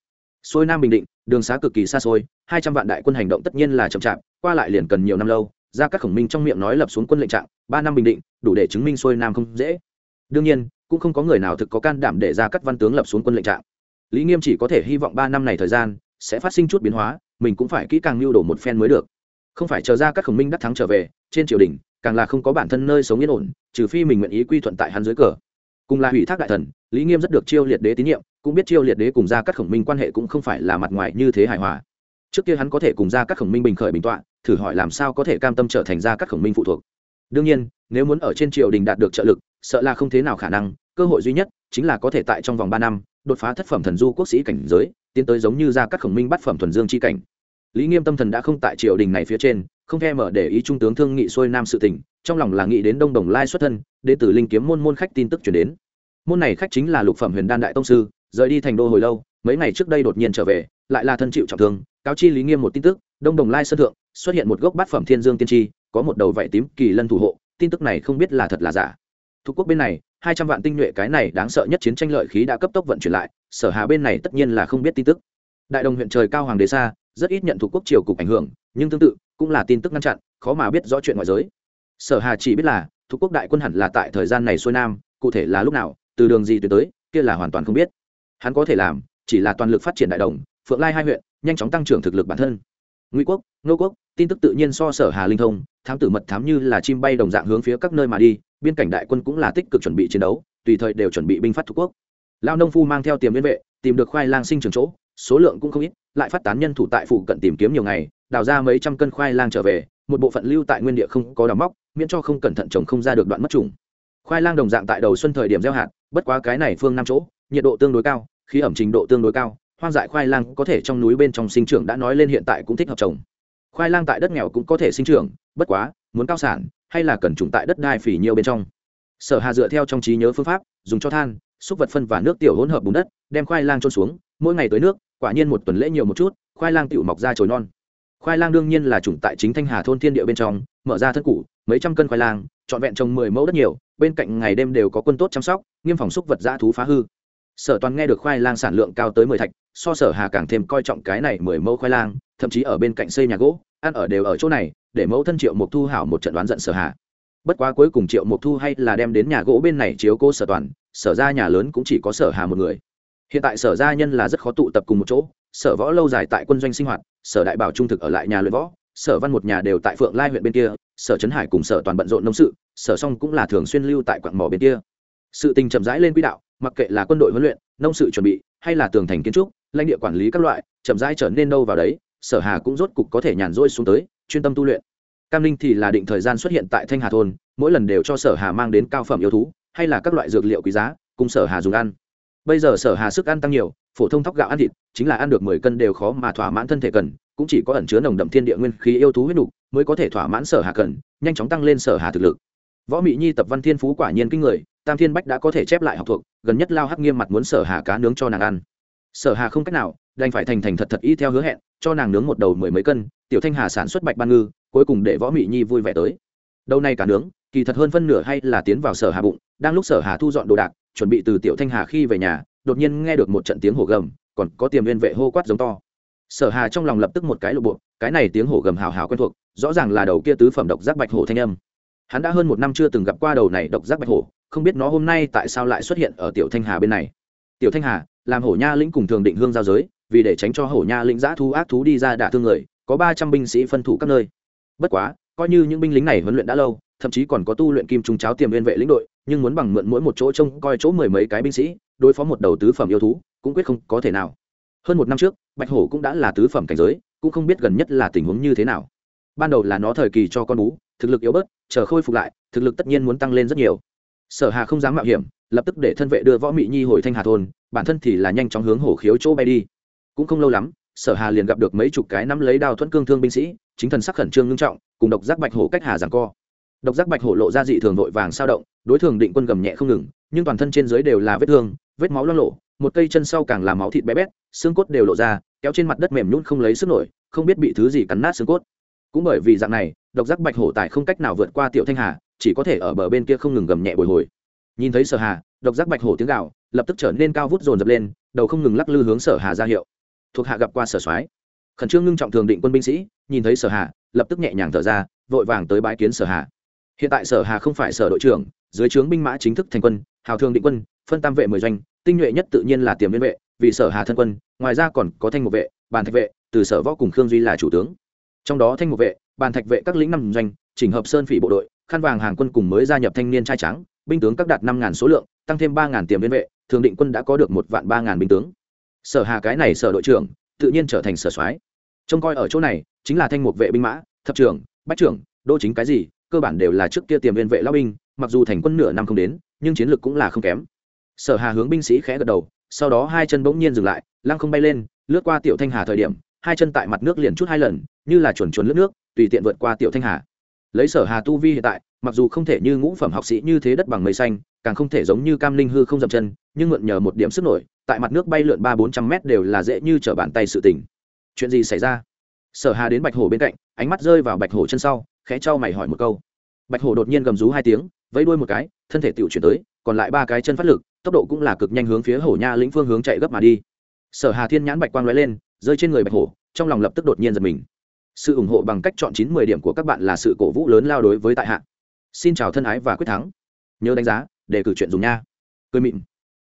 xuôi nam bình định, đường xá cực kỳ xa xôi, hai trăm vạn đại quân hành động tất nhiên là chậm chạp, qua lại liền cần nhiều năm lâu, Ra các khổng minh trong miệng nói lập xuống quân lệnh trạng, ba năm bình định, đủ để chứng minh xuôi nam không dễ. Đương nhiên, cũng không có người nào thực có can đảm để ra cắt văn tướng lập xuống quân lệnh trạng. Lý nghiêm chỉ có thể hy vọng ba năm này thời gian sẽ phát sinh chút biến hóa, mình cũng phải kỹ càng lưu đổ một phen mới được. Không phải chờ ra các khổng minh đắc thắng trở về, trên triều đình, càng là không có bản thân nơi sống yên ổn, trừ phi mình nguyện ý quy thuận tại hắn dưới cờ. Cùng là hủy thác đại thần, lý nghiêm rất được chiêu liệt đế tín nhiệm cũng biết chiêu liệt đế cùng ra các khổng minh quan hệ cũng không phải là mặt ngoài như thế hài hòa. Trước kia hắn có thể cùng ra các khổng minh bình khởi bình tọa, thử hỏi làm sao có thể cam tâm trở thành ra các khổng minh phụ thuộc. Đương nhiên, nếu muốn ở trên triều đình đạt được trợ lực, sợ là không thế nào khả năng, cơ hội duy nhất chính là có thể tại trong vòng ba năm, đột phá thất phẩm thần du quốc sĩ cảnh giới, tiến tới giống như ra các khổng minh bắt phẩm thuần dương chi cảnh. Lý nghiêm tâm thần đã không tại triều đình này phía trên, không thèm mở để ý trung tướng thương nghị xuôi nam sự tỉnh trong lòng là nghĩ đến đông đồng lai xuất thân, đệ tử linh kiếm môn môn khách tin tức chuyển đến. Môn này khách chính là lục phẩm huyền đan đại tông sư rời đi thành đô hồi lâu, mấy ngày trước đây đột nhiên trở về, lại là thân chịu trọng thương, cáo chi lý nghiêm một tin tức, đông đồng lai sơn thượng, xuất hiện một gốc bát phẩm thiên dương tiên tri, có một đầu vảy tím kỳ lân thủ hộ, tin tức này không biết là thật là giả. Thuộc quốc bên này, hai trăm vạn tinh nhuệ cái này đáng sợ nhất chiến tranh lợi khí đã cấp tốc vận chuyển lại, sở hà bên này tất nhiên là không biết tin tức. Đại đồng huyện trời cao hoàng đế xa, rất ít nhận thuộc quốc triều cục ảnh hưởng, nhưng tương tự, cũng là tin tức ngăn chặn, khó mà biết rõ chuyện ngoại giới. Sở hà chỉ biết là, thuộc quốc đại quân hẳn là tại thời gian này xuôi nam, cụ thể là lúc nào, từ đường gì tuyến tới, kia là hoàn toàn không biết hắn có thể làm, chỉ là toàn lực phát triển đại đồng, phượng lai hai huyện, nhanh chóng tăng trưởng thực lực bản thân. Ngụy quốc nô quốc, tin tức tự nhiên so sở hà linh thông, thám tử mật thám như là chim bay đồng dạng hướng phía các nơi mà đi, biên cảnh đại quân cũng là tích cực chuẩn bị chiến đấu, tùy thời đều chuẩn bị binh phát thuộc quốc. Lao nông phu mang theo tiềm liên vệ, tìm được khoai lang sinh trường chỗ, số lượng cũng không ít, lại phát tán nhân thủ tại phụ cận tìm kiếm nhiều ngày, đào ra mấy trăm cân khoai lang trở về, một bộ phận lưu tại nguyên địa không có đào móc, miễn cho không cẩn thận trồng không ra được đoạn mất trùng. Khoai lang đồng dạng tại đầu xuân thời điểm gieo hạt, bất quá cái này phương năm chỗ, nhiệt độ tương đối cao khí ẩm trình độ tương đối cao hoang dại khoai lang có thể trong núi bên trong sinh trưởng đã nói lên hiện tại cũng thích hợp trồng. Khoai lang tại đất nghèo cũng có thể sinh trưởng bất quá muốn cao sản hay là cần trùng tại đất đai phỉ nhiều bên trong. Sở hà dựa theo trong trí nhớ phương pháp dùng cho than xúc vật phân và nước tiểu hỗn hợp bùn đất đem khoai lang trôn xuống mỗi ngày tới nước quả nhiên một tuần lễ nhiều một chút khoai lang tiểu mọc ra chồi non. Khoai lang đương nhiên là chủng tại chính thanh hà thôn thiên địa bên trong mở ra thân củ, mấy trăm cân khoai lang trọn vẹn trồng mười mẫu đất nhiều bên cạnh ngày đêm đều có quân tốt chăm sóc nghiêm phòng xúc vật dã thú phá hư sở toàn nghe được khoai lang sản lượng cao tới mười thạch, so sở hà càng thêm coi trọng cái này mười mẫu khoai lang, thậm chí ở bên cạnh xây nhà gỗ, ăn ở đều ở chỗ này, để mẫu thân triệu mục thu hảo một trận đoán giận sở hà. Bất quá cuối cùng triệu mục thu hay là đem đến nhà gỗ bên này chiếu cô sở toàn, sở ra nhà lớn cũng chỉ có sở hà một người. Hiện tại sở gia nhân là rất khó tụ tập cùng một chỗ, sở võ lâu dài tại quân doanh sinh hoạt, sở đại bảo trung thực ở lại nhà luyện võ, sở văn một nhà đều tại phượng lai huyện bên kia, sở trấn hải cùng sở toàn bận rộn nông sự, sở song cũng là thường xuyên lưu tại quặng mỏ bên kia. Sự tình chậm rãi lên quỹ đạo mặc kệ là quân đội huấn luyện nông sự chuẩn bị hay là tường thành kiến trúc lãnh địa quản lý các loại chậm rãi trở nên đâu vào đấy sở hà cũng rốt cục có thể nhàn rỗi xuống tới chuyên tâm tu luyện. Cam linh thì là định thời gian xuất hiện tại thanh hà thôn mỗi lần đều cho sở hà mang đến cao phẩm yêu thú hay là các loại dược liệu quý giá cùng sở hà dùng ăn. Bây giờ sở hà sức ăn tăng nhiều phổ thông thóc gạo ăn thịt chính là ăn được mười cân đều khó mà thỏa mãn thân thể cần cũng chỉ có ẩn chứa nồng đậm thiên địa nguyên khí yêu thú huyết đủ, mới có thể thỏa mãn sở hà cần nhanh chóng tăng lên sở hà thực lực. Võ mỹ nhi tập văn thiên phú quả nhiên kinh người tam thiên bách đã có thể chép lại học thuộc, gần nhất lao hắc nghiêm mặt muốn sở hà cá nướng cho nàng ăn. Sở hà không cách nào, đành phải thành thành thật thật y theo hứa hẹn, cho nàng nướng một đầu mười mấy cân, tiểu thanh hà sản xuất bạch ban ngư, cuối cùng để võ mỹ nhi vui vẻ tới. Đâu này cả nướng, kỳ thật hơn phân nửa hay là tiến vào sở hà bụng, đang lúc sở hà thu dọn đồ đạc, chuẩn bị từ tiểu thanh hà khi về nhà, đột nhiên nghe được một trận tiếng hổ gầm, còn có tiềm viên vệ hô quát giống to. Sở hà trong lòng lập tức một cái lộ bộ, cái này tiếng hổ gầm hào hào quen thuộc, rõ ràng là đầu kia tứ phẩm độc giác bạch hổ thanh âm. Hắn đã hơn một năm chưa từng gặp qua đầu này độc giác bạch hổ không biết nó hôm nay tại sao lại xuất hiện ở tiểu thanh hà bên này. Tiểu thanh hà, làm hổ nha lĩnh cùng thường định hương giao giới, vì để tránh cho hổ nha lĩnh giã thú ác thú đi ra đả thương người, có ba trăm binh sĩ phân thủ các nơi. Bất quá, coi như những binh lính này huấn luyện đã lâu, thậm chí còn có tu luyện kim trung cháo tiềm liên vệ lĩnh đội, nhưng muốn bằng mượn mỗi một chỗ trông coi chỗ mười mấy cái binh sĩ, đối phó một đầu tứ phẩm yêu thú, cũng quyết không có thể nào. Hơn một năm trước, bạch hổ cũng đã là tứ phẩm cảnh giới, cũng không biết gần nhất là tình huống như thế nào. Ban đầu là nó thời kỳ cho con bú, thực lực yếu bớt, chờ khôi phục lại, thực lực tất nhiên muốn tăng lên rất nhiều sở hà không dám mạo hiểm, lập tức để thân vệ đưa võ mị nhi hồi thanh hà thôn, bản thân thì là nhanh chóng hướng hổ khiếu chỗ bay đi. Cũng không lâu lắm, sở hà liền gặp được mấy chục cái nắm lấy đao thuẫn cương thương binh sĩ, chính thần sắc khẩn trương ngưng trọng, cùng độc giác bạch hổ cách hà giảng co. Độc giác bạch hổ lộ ra dị thường vội vàng sao động, đối thường định quân gầm nhẹ không ngừng, nhưng toàn thân trên dưới đều là vết thương, vết máu lo lộ một cây chân sau càng là máu thịt bé bét, xương cốt đều lộ ra, kéo trên mặt đất mềm nhún không lấy sức nổi, không biết bị thứ gì cắn nát xương cốt. Cũng bởi vì dạng này, độc giác bạch hổ tại không cách nào vượt qua tiểu thanh hà chỉ có thể ở bờ bên kia không ngừng gầm nhẹ bồi hồi. Nhìn thấy sở hà, độc giác bạch hổ tiếng gạo lập tức trở nên cao vút dồn dập lên, đầu không ngừng lắc lư hướng sở hà ra hiệu. Thuộc hạ gặp qua sở soái. Khẩn trương ngưng trọng thường định quân binh sĩ, nhìn thấy sở hà, lập tức nhẹ nhàng thở ra, vội vàng tới bái kiến sở hà. Hiện tại sở hà không phải sở đội trưởng, dưới trướng binh mã chính thức thành quân, hào thường định quân, phân tam vệ mười doanh, tinh nhuệ nhất tự nhiên là tiềm viên vệ, vì sở hà thân quân, ngoài ra còn có thanh một vệ, bàn thạch vệ, từ sở võ cùng khương duy là chủ tướng. Trong đó thanh một vệ, bàn thạch vệ các lĩnh năm doanh, chỉnh hợp sơn phỉ bộ đội khăn vàng hàng quân cùng mới gia nhập thanh niên trai trắng, binh tướng các đạt năm ngàn số lượng, tăng thêm ba ngàn tiềm viên vệ, thường định quân đã có được một vạn ba ngàn binh tướng. Sở hà cái này sở đội trưởng, tự nhiên trở thành sở soái. Trông coi ở chỗ này, chính là thanh mục vệ binh mã, thập trưởng, bách trưởng, đô chính cái gì, cơ bản đều là trước kia tiềm viên vệ lao binh, mặc dù thành quân nửa năm không đến, nhưng chiến lược cũng là không kém. Sở hà hướng binh sĩ khẽ gật đầu, sau đó hai chân bỗng nhiên dừng lại, lăng không bay lên, lướt qua tiểu thanh hà thời điểm, hai chân tại mặt nước liền chút hai lần, như là chuẩn chuẩn lướt nước, tùy tiện vượt qua tiểu thanh hà lấy sở hà tu vi hiện tại, mặc dù không thể như ngũ phẩm học sĩ như thế đất bằng mây xanh, càng không thể giống như cam linh hư không dậm chân, nhưng mượn nhờ một điểm sức nổi, tại mặt nước bay lượn ba bốn trăm mét đều là dễ như t bàn tay sự tình. chuyện gì xảy ra? Sở hà đến bạch hổ bên cạnh, ánh mắt rơi vào bạch hổ chân sau, khẽ trao mày hỏi một câu. Bạch hổ đột nhiên gầm rú hai tiếng, vẫy đuôi một cái, thân thể tự chuyển tới, còn lại ba cái chân phát lực, tốc độ cũng là cực nhanh hướng phía hổ nha lĩnh phương hướng chạy gấp mà đi. Sở hà thiên nhãn bạch quang lóe lên, rơi trên người bạch hổ, trong lòng lập tức đột nhiên giật mình sự ủng hộ bằng cách chọn chín mười điểm của các bạn là sự cổ vũ lớn lao đối với tại hạ. Xin chào thân ái và quyết thắng. Nhớ đánh giá để cử chuyện dùng nha. Cười mịn.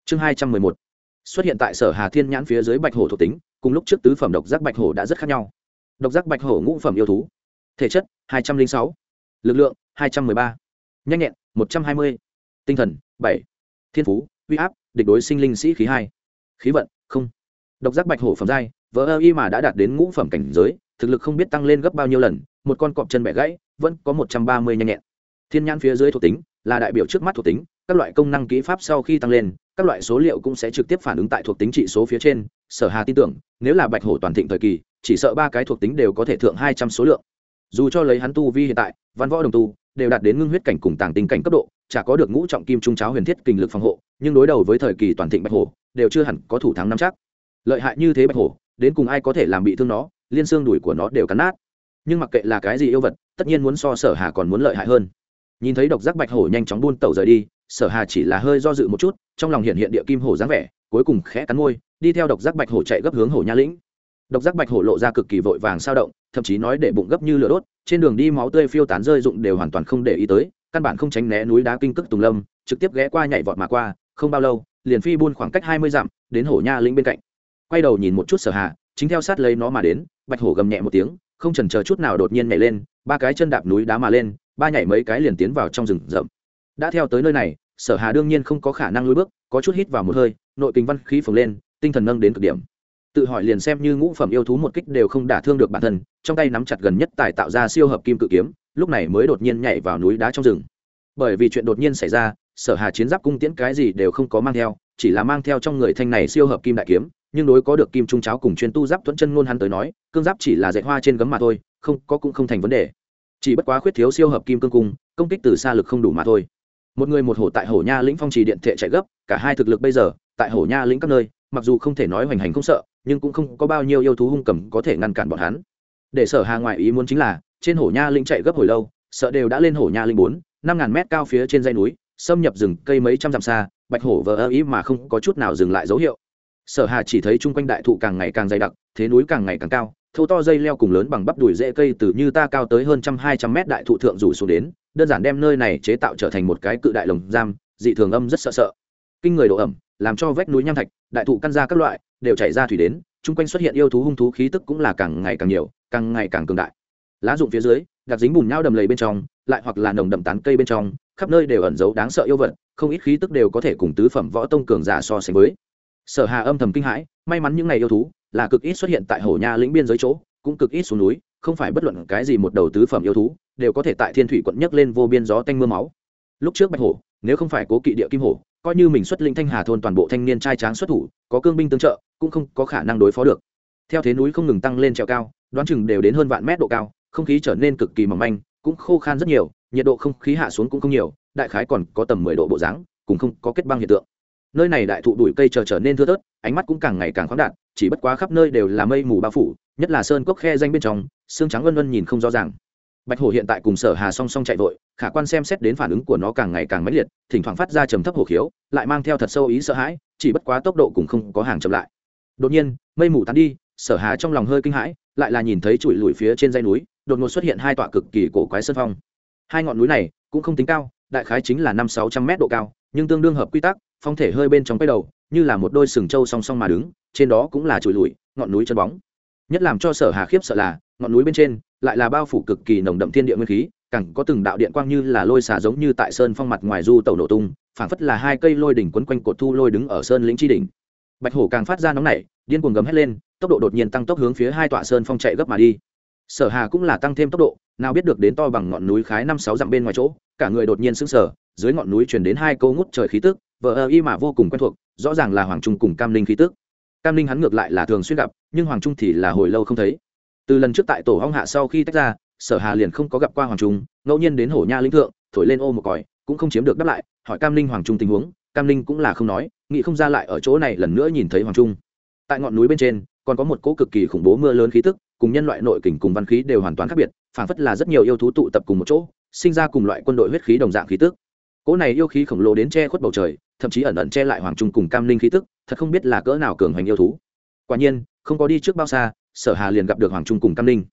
Chương hai trăm mười một. Xuất hiện tại sở hà thiên nhãn phía dưới bạch hổ thuộc tính, cùng lúc trước tứ phẩm độc giác bạch hổ đã rất khác nhau. Độc giác bạch hổ ngũ phẩm yêu thú. Thể chất, hai trăm linh sáu. Lực lượng, hai trăm mười ba. Nhanh nhẹn, một trăm hai mươi. Tinh thần, bảy. Thiên phú huy áp, địch đối sinh linh sĩ khí hai. Khí vận, không. Độc giác bạch hổ phẩm giai, vỡ ơ y mà đã đạt đến ngũ phẩm cảnh giới thực lực không biết tăng lên gấp bao nhiêu lần, một con cọp chân bẻ gãy, vẫn có một trăm ba mươi nhanh nhẹn. Thiên nhãn phía dưới thuộc tính, là đại biểu trước mắt thuộc tính, các loại công năng kỹ pháp sau khi tăng lên, các loại số liệu cũng sẽ trực tiếp phản ứng tại thuộc tính trị số phía trên. Sở hà tin tưởng, nếu là bạch hổ toàn thịnh thời kỳ, chỉ sợ ba cái thuộc tính đều có thể thượng hai trăm số lượng. Dù cho lấy hắn tu vi hiện tại, văn võ đồng tu, đều đạt đến ngưng huyết cảnh cùng tàng tình cảnh cấp độ, chả có được ngũ trọng kim trung cháo huyền thiết kình lực phòng hộ, nhưng đối đầu với thời kỳ toàn thịnh bạch hổ, đều chưa hẳn có thủ thắng năm chắc. Lợi hại như thế bạch hổ, đến cùng ai có thể làm bị thương nó? Liên xương đùi của nó đều cắn nát. Nhưng mặc kệ là cái gì yêu vật, tất nhiên muốn so sở hà còn muốn lợi hại hơn. Nhìn thấy độc giác bạch hổ nhanh chóng buôn tẩu rời đi, sở hà chỉ là hơi do dự một chút, trong lòng hiện hiện địa kim hổ dáng vẻ, cuối cùng khẽ cắn môi, đi theo độc giác bạch hổ chạy gấp hướng hổ nha lĩnh. Độc giác bạch hổ lộ ra cực kỳ vội vàng sao động, thậm chí nói để bụng gấp như lửa đốt, trên đường đi máu tươi phiêu tán rơi dụng đều hoàn toàn không để ý tới, căn bản không tránh né núi đá kinh cức tùng lâm, trực tiếp ghé qua nhảy vọt mà qua, không bao lâu, liền phi buôn khoảng cách hai mươi dặm, đến hổ nha lĩnh bên cạnh. Quay đầu nhìn một chút sở hà chính theo sát lấy nó mà đến, bạch hổ gầm nhẹ một tiếng, không chần chờ chút nào đột nhiên nhảy lên, ba cái chân đạp núi đá mà lên, ba nhảy mấy cái liền tiến vào trong rừng rậm. Đã theo tới nơi này, sở hà đương nhiên không có khả năng lùi bước, có chút hít vào một hơi, nội kinh văn khí phồng lên, tinh thần nâng đến cực điểm. Tự hỏi liền xem như ngũ phẩm yêu thú một kích đều không đả thương được bản thân, trong tay nắm chặt gần nhất tài tạo ra siêu hợp kim cự kiếm, lúc này mới đột nhiên nhảy vào núi đá trong rừng. Bởi vì chuyện đột nhiên xảy ra, sở hà chiến giáp cung tiễn cái gì đều không có mang theo, chỉ là mang theo trong người thanh này siêu hợp kim đại kiếm nhưng đối có được kim trung cháo cùng chuyên tu giáp thuẫn chân ngôn hắn tới nói, cương giáp chỉ là dạy hoa trên gấm mà thôi, không, có cũng không thành vấn đề. Chỉ bất quá khuyết thiếu siêu hợp kim cương cung, công kích từ xa lực không đủ mà thôi. Một người một hổ tại hổ nha lĩnh phong trì điện thệ chạy gấp, cả hai thực lực bây giờ, tại hổ nha lĩnh các nơi, mặc dù không thể nói hoành hành không sợ, nhưng cũng không có bao nhiêu yêu thú hung cầm có thể ngăn cản bọn hắn. Để sở hà ngoại ý muốn chính là, trên hổ nha lĩnh chạy gấp hồi lâu, sợ đều đã lên hổ nha lĩnh bốn, năm ngàn mét cao phía trên dãy núi, xâm nhập rừng cây mấy trăm dặm xa, bạch hổ vờ ơ ý mà không có chút nào dừng lại dấu hiệu sở hà chỉ thấy chung quanh đại thụ càng ngày càng dày đặc, thế núi càng ngày càng cao, thô to dây leo cùng lớn bằng bắp đùi rễ cây từ như ta cao tới hơn trăm hai trăm mét đại thụ thượng rủ xuống đến, đơn giản đem nơi này chế tạo trở thành một cái cự đại lồng giam, dị thường âm rất sợ sợ. Kinh người độ ẩm, làm cho vách núi nham thạch, đại thụ căn ra các loại, đều chảy ra thủy đến, chung quanh xuất hiện yêu thú hung thú khí tức cũng là càng ngày càng nhiều, càng ngày càng cường đại. Lá rụng phía dưới đặc dính bùn nhau đầm lầy bên trong, lại hoặc là nồng đậm tán cây bên trong, khắp nơi đều ẩn giấu đáng sợ yêu vật, không ít khí tức đều có thể cùng tứ phẩm võ tông cường giả so sánh với sở hà âm thầm kinh hãi, may mắn những ngày yêu thú là cực ít xuất hiện tại hồ nha lĩnh biên giới chỗ, cũng cực ít xuống núi, không phải bất luận cái gì một đầu tứ phẩm yêu thú đều có thể tại thiên thủy quận nhấc lên vô biên gió tanh mưa máu. Lúc trước bạch hổ, nếu không phải cố kỵ địa kim hổ, coi như mình xuất linh thanh hà thôn toàn bộ thanh niên trai tráng xuất thủ, có cương binh tương trợ, cũng không có khả năng đối phó được. Theo thế núi không ngừng tăng lên trèo cao, đoán chừng đều đến hơn vạn mét độ cao, không khí trở nên cực kỳ mỏng manh, cũng khô khan rất nhiều, nhiệt độ không khí hạ xuống cũng không nhiều, đại khái còn có tầm mười độ bộ dáng, cũng không có kết băng hiện tượng nơi này đại thụ đuổi cây chờ trở nên thưa thớt, ánh mắt cũng càng ngày càng khoáng đạt, chỉ bất quá khắp nơi đều là mây mù bao phủ, nhất là sơn cốc khe danh bên trong, xương trắng ân ân nhìn không rõ ràng. Bạch hổ hiện tại cùng sở hà song song chạy vội, khả quan xem xét đến phản ứng của nó càng ngày càng mãnh liệt, thỉnh thoảng phát ra trầm thấp hổ khiếu, lại mang theo thật sâu ý sợ hãi, chỉ bất quá tốc độ cũng không có hàng chậm lại. Đột nhiên, mây mù tán đi, sở hà trong lòng hơi kinh hãi, lại là nhìn thấy chuỗi lùi phía trên dãy núi, đột ngột xuất hiện hai tọa cực kỳ cổ quái sơn phong. Hai ngọn núi này cũng không tính cao, đại khái chính là năm sáu trăm mét độ cao, nhưng tương đương hợp quy tắc phong thể hơi bên trong cái đầu, như là một đôi sừng trâu song song mà đứng, trên đó cũng là chuỗi lùi ngọn núi chân bóng. Nhất làm cho sở hà khiếp sợ là, ngọn núi bên trên lại là bao phủ cực kỳ nồng đậm thiên địa nguyên khí, càng có từng đạo điện quang như là lôi xả giống như tại sơn phong mặt ngoài du tàu nổ tung, phảng phất là hai cây lôi đỉnh quấn quanh cột thu lôi đứng ở sơn lĩnh chi đỉnh. Bạch hổ càng phát ra nóng nảy, điên cuồng gầm hét lên, tốc độ đột nhiên tăng tốc hướng phía hai tọa sơn phong chạy gấp mà đi. Sở hà cũng là tăng thêm tốc độ, nào biết được đến to bằng ngọn núi khái năm sáu dặm bên ngoài chỗ, cả người đột nhiên sững sờ, dưới ngọn núi truyền đến hai câu ngút trời khí tức vợ ơ y mà vô cùng quen thuộc, rõ ràng là hoàng trung cùng cam linh khí tức. Cam linh hắn ngược lại là thường xuyên gặp, nhưng hoàng trung thì là hồi lâu không thấy. Từ lần trước tại tổ hong hạ sau khi tách ra, sở hà liền không có gặp qua hoàng trung, ngẫu nhiên đến hổ nha lĩnh thượng, thổi lên ô một còi, cũng không chiếm được đáp lại, hỏi cam linh hoàng trung tình huống, cam linh cũng là không nói, nghĩ không ra lại ở chỗ này lần nữa nhìn thấy hoàng trung. Tại ngọn núi bên trên, còn có một cỗ cực kỳ khủng bố mưa lớn khí tức, cùng nhân loại nội kình cùng văn khí đều hoàn toàn khác biệt, phảng phất là rất nhiều yêu thú tụ tập cùng một chỗ, sinh ra cùng loại quân đội huyết khí đồng dạng khí tức. Cỗ này yêu khí khổng lồ đến che khuất bầu trời thậm chí ẩn ẩn che lại hoàng trung cùng cam linh khí tức, thật không biết là cỡ nào cường hành yêu thú. Quả nhiên, không có đi trước bao xa, sở hà liền gặp được hoàng trung cùng cam Linh.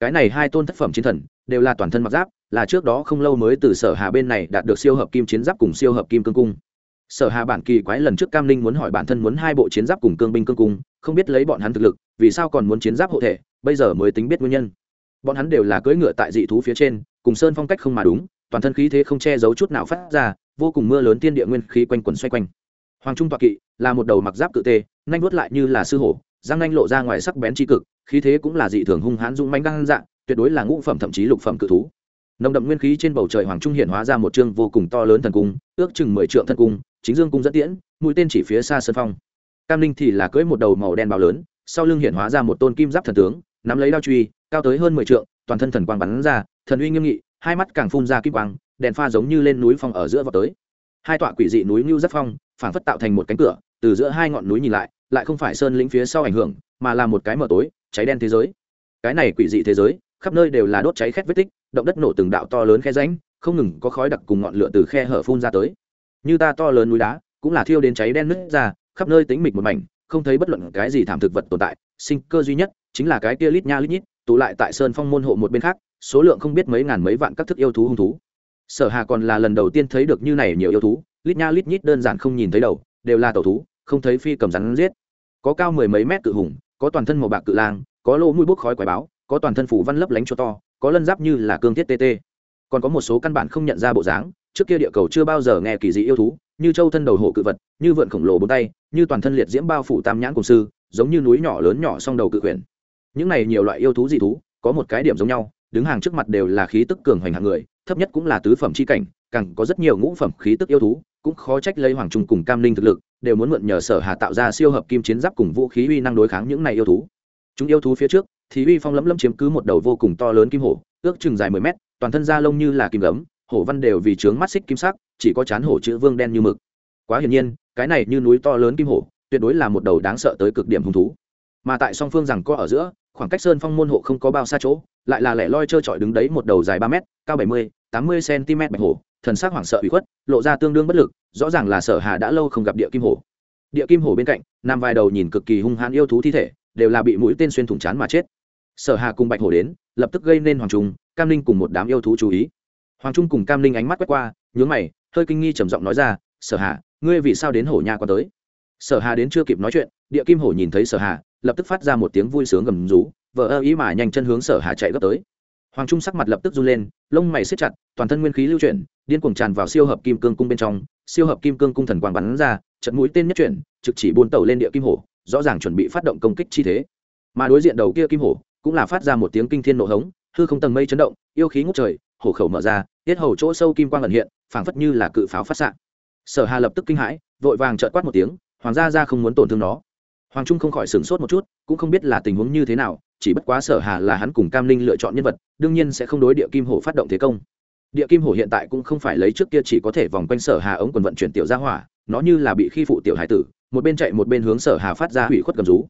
cái này hai tôn thất phẩm chiến thần, đều là toàn thân mặc giáp, là trước đó không lâu mới từ sở hà bên này đạt được siêu hợp kim chiến giáp cùng siêu hợp kim cương cung. Sở hà bản kỳ quái lần trước cam Linh muốn hỏi bản thân muốn hai bộ chiến giáp cùng cương binh cương cung, không biết lấy bọn hắn thực lực, vì sao còn muốn chiến giáp hộ thể, bây giờ mới tính biết nguyên nhân. Bọn hắn đều là cưỡi ngựa tại dị thú phía trên, cùng sơn phong cách không mà đúng toàn thân khí thế không che giấu chút nào phát ra, vô cùng mưa lớn tiên địa nguyên khí quanh quẩn xoay quanh. Hoàng trung toạc kỵ là một đầu mặc giáp cự tê, nhanh vuốt lại như là sư hổ, răng nanh lộ ra ngoài sắc bén tri cực, khí thế cũng là dị thường hung hãn dũng manh gan dạng, tuyệt đối là ngũ phẩm thậm chí lục phẩm cự thú. Nồng đậm nguyên khí trên bầu trời hoàng trung hiện hóa ra một chương vô cùng to lớn thần cung, ước chừng mười trượng thân cung, chính dương cung dẫn tiễn, mũi tên chỉ phía xa sân phong. Cam linh thì là cưỡi một đầu màu đen bao lớn, sau lưng hiện hóa ra một tôn kim giáp thần tướng, nắm lấy đao truy, cao tới hơn mười trượng, toàn thân thần quang bắn ra, thần uy nghiêm nghị hai mắt càng phun ra kim quang, đèn pha giống như lên núi phong ở giữa vào tới. Hai tọa quỷ dị núi ngưu rất phong, phảng phất tạo thành một cánh cửa, từ giữa hai ngọn núi nhìn lại lại không phải sơn lĩnh phía sau ảnh hưởng, mà là một cái mở tối, cháy đen thế giới. Cái này quỷ dị thế giới, khắp nơi đều là đốt cháy khét vết tích, động đất nổ từng đạo to lớn khe ránh không ngừng có khói đặc cùng ngọn lửa từ khe hở phun ra tới. Như ta to lớn núi đá, cũng là thiêu đến cháy đen nứt ra, khắp nơi tính mịch một mảnh, không thấy bất luận cái gì thảm thực vật tồn tại, sinh cơ duy nhất chính là cái kia lít nha lít nhít tụ lại tại sơn phong môn hộ một bên khác, số lượng không biết mấy ngàn mấy vạn các thức yêu thú hung thú. Sở hà còn là lần đầu tiên thấy được như này nhiều yêu thú, lít nha lít nhít đơn giản không nhìn thấy đầu, đều là tẩu thú, không thấy phi cầm rắn giết. Có cao mười mấy mét cự hùng, có toàn thân màu bạc cự lang, có lỗ mũi bốc khói quái báo, có toàn thân phủ văn lấp lánh cho to, có lân giáp như là cương thiết tt còn có một số căn bản không nhận ra bộ dáng, trước kia địa cầu chưa bao giờ nghe kỳ dị yêu thú, như châu thân đầu hổ cự vật, như vượn khổng lồ bốn tay, như toàn thân liệt diễm bao phủ tam nhãn cùng sư, giống như núi nhỏ lớn nhỏ song đầu cự quyển những này nhiều loại yêu thú dị thú, có một cái điểm giống nhau, đứng hàng trước mặt đều là khí tức cường hoành hạng người, thấp nhất cũng là tứ phẩm c h i cảnh, càng có rất nhiều ngũ phẩm khí tức yêu thú, cũng khó trách lấy hoàng trung cùng cam linh thực lực, đều muốn mượn nhờ sở hà tạo ra siêu hợp kim chiến giáp cùng vũ khí uy năng đối kháng những này yêu thú. Chúng yêu thú phía trước, thì uy phong lẫm lẫm chiếm cứ một đầu vô cùng to lớn kim hổ, ước chừng dài mười mét, toàn thân da lông như là kim gấm, hổ văn đều vì trướng mắt xích kim sắc, chỉ có chán hổ chữ vương đen như mực. Quá hiển nhiên, cái này như núi to lớn kim hổ, tuyệt đối là một đầu đáng sợ tới cực điểm hung thú. Mà tại song phương rằng có ở giữa khoảng cách sơn phong môn hộ không có bao xa chỗ, lại là lẻ loi trơ trọi đứng đấy một đầu dài ba m cao bảy mươi, tám mươi cm bạch hổ, thần sắc hoảng sợ bị khuất, lộ ra tương đương bất lực, rõ ràng là sở hà đã lâu không gặp địa kim hổ. Địa kim hổ bên cạnh, nam vài đầu nhìn cực kỳ hung hãn yêu thú thi thể, đều là bị mũi tên xuyên thủng chán mà chết. Sở hà cùng bạch hổ đến, lập tức gây nên hoàng trung, cam linh cùng một đám yêu thú chú ý. Hoàng trung cùng cam linh ánh mắt quét qua, nhướng mày, hơi kinh nghi trầm giọng nói ra, sở hà, ngươi vì sao đến hổ nha qua tới? Sở hà đến chưa kịp nói chuyện, địa kim hổ nhìn thấy sở hà lập tức phát ra một tiếng vui sướng gầm rú vợ ơ ý mà nhanh chân hướng sở hà chạy gấp tới. Hoàng trung sắc mặt lập tức run lên, lông mày siết chặt, toàn thân nguyên khí lưu chuyển, điên cuồng tràn vào siêu hợp kim cương cung bên trong, siêu hợp kim cương cung thần quang bắn ra trận mũi tên nhất chuyển, trực chỉ buôn tàu lên địa kim hổ, rõ ràng chuẩn bị phát động công kích chi thế. Mà đối diện đầu kia kim hổ, cũng là phát ra một tiếng kinh thiên nộ hống, hư không tầng mây chấn động, yêu khí ngút trời, hổ khẩu mở ra, tiết hầu chỗ sâu kim quang ẩn hiện, phảng phất như là cự pháo phát xạ. Sở hà lập tức kinh hãi, vội vàng trợn quát một tiếng, hoàng gia ra không muốn tổn thương nó hoàng trung không khỏi sửng sốt một chút, cũng không biết là tình huống như thế nào, chỉ bất quá sở hà là hắn cùng cam linh lựa chọn nhân vật, đương nhiên sẽ không đối địa kim hổ phát động thế công. Địa kim hổ hiện tại cũng không phải lấy trước kia chỉ có thể vòng quanh sở hà ống quần vận chuyển tiểu gia hỏa, nó như là bị khi phụ tiểu hải tử, một bên chạy một bên hướng sở hà phát ra hủy khuất cầm rú.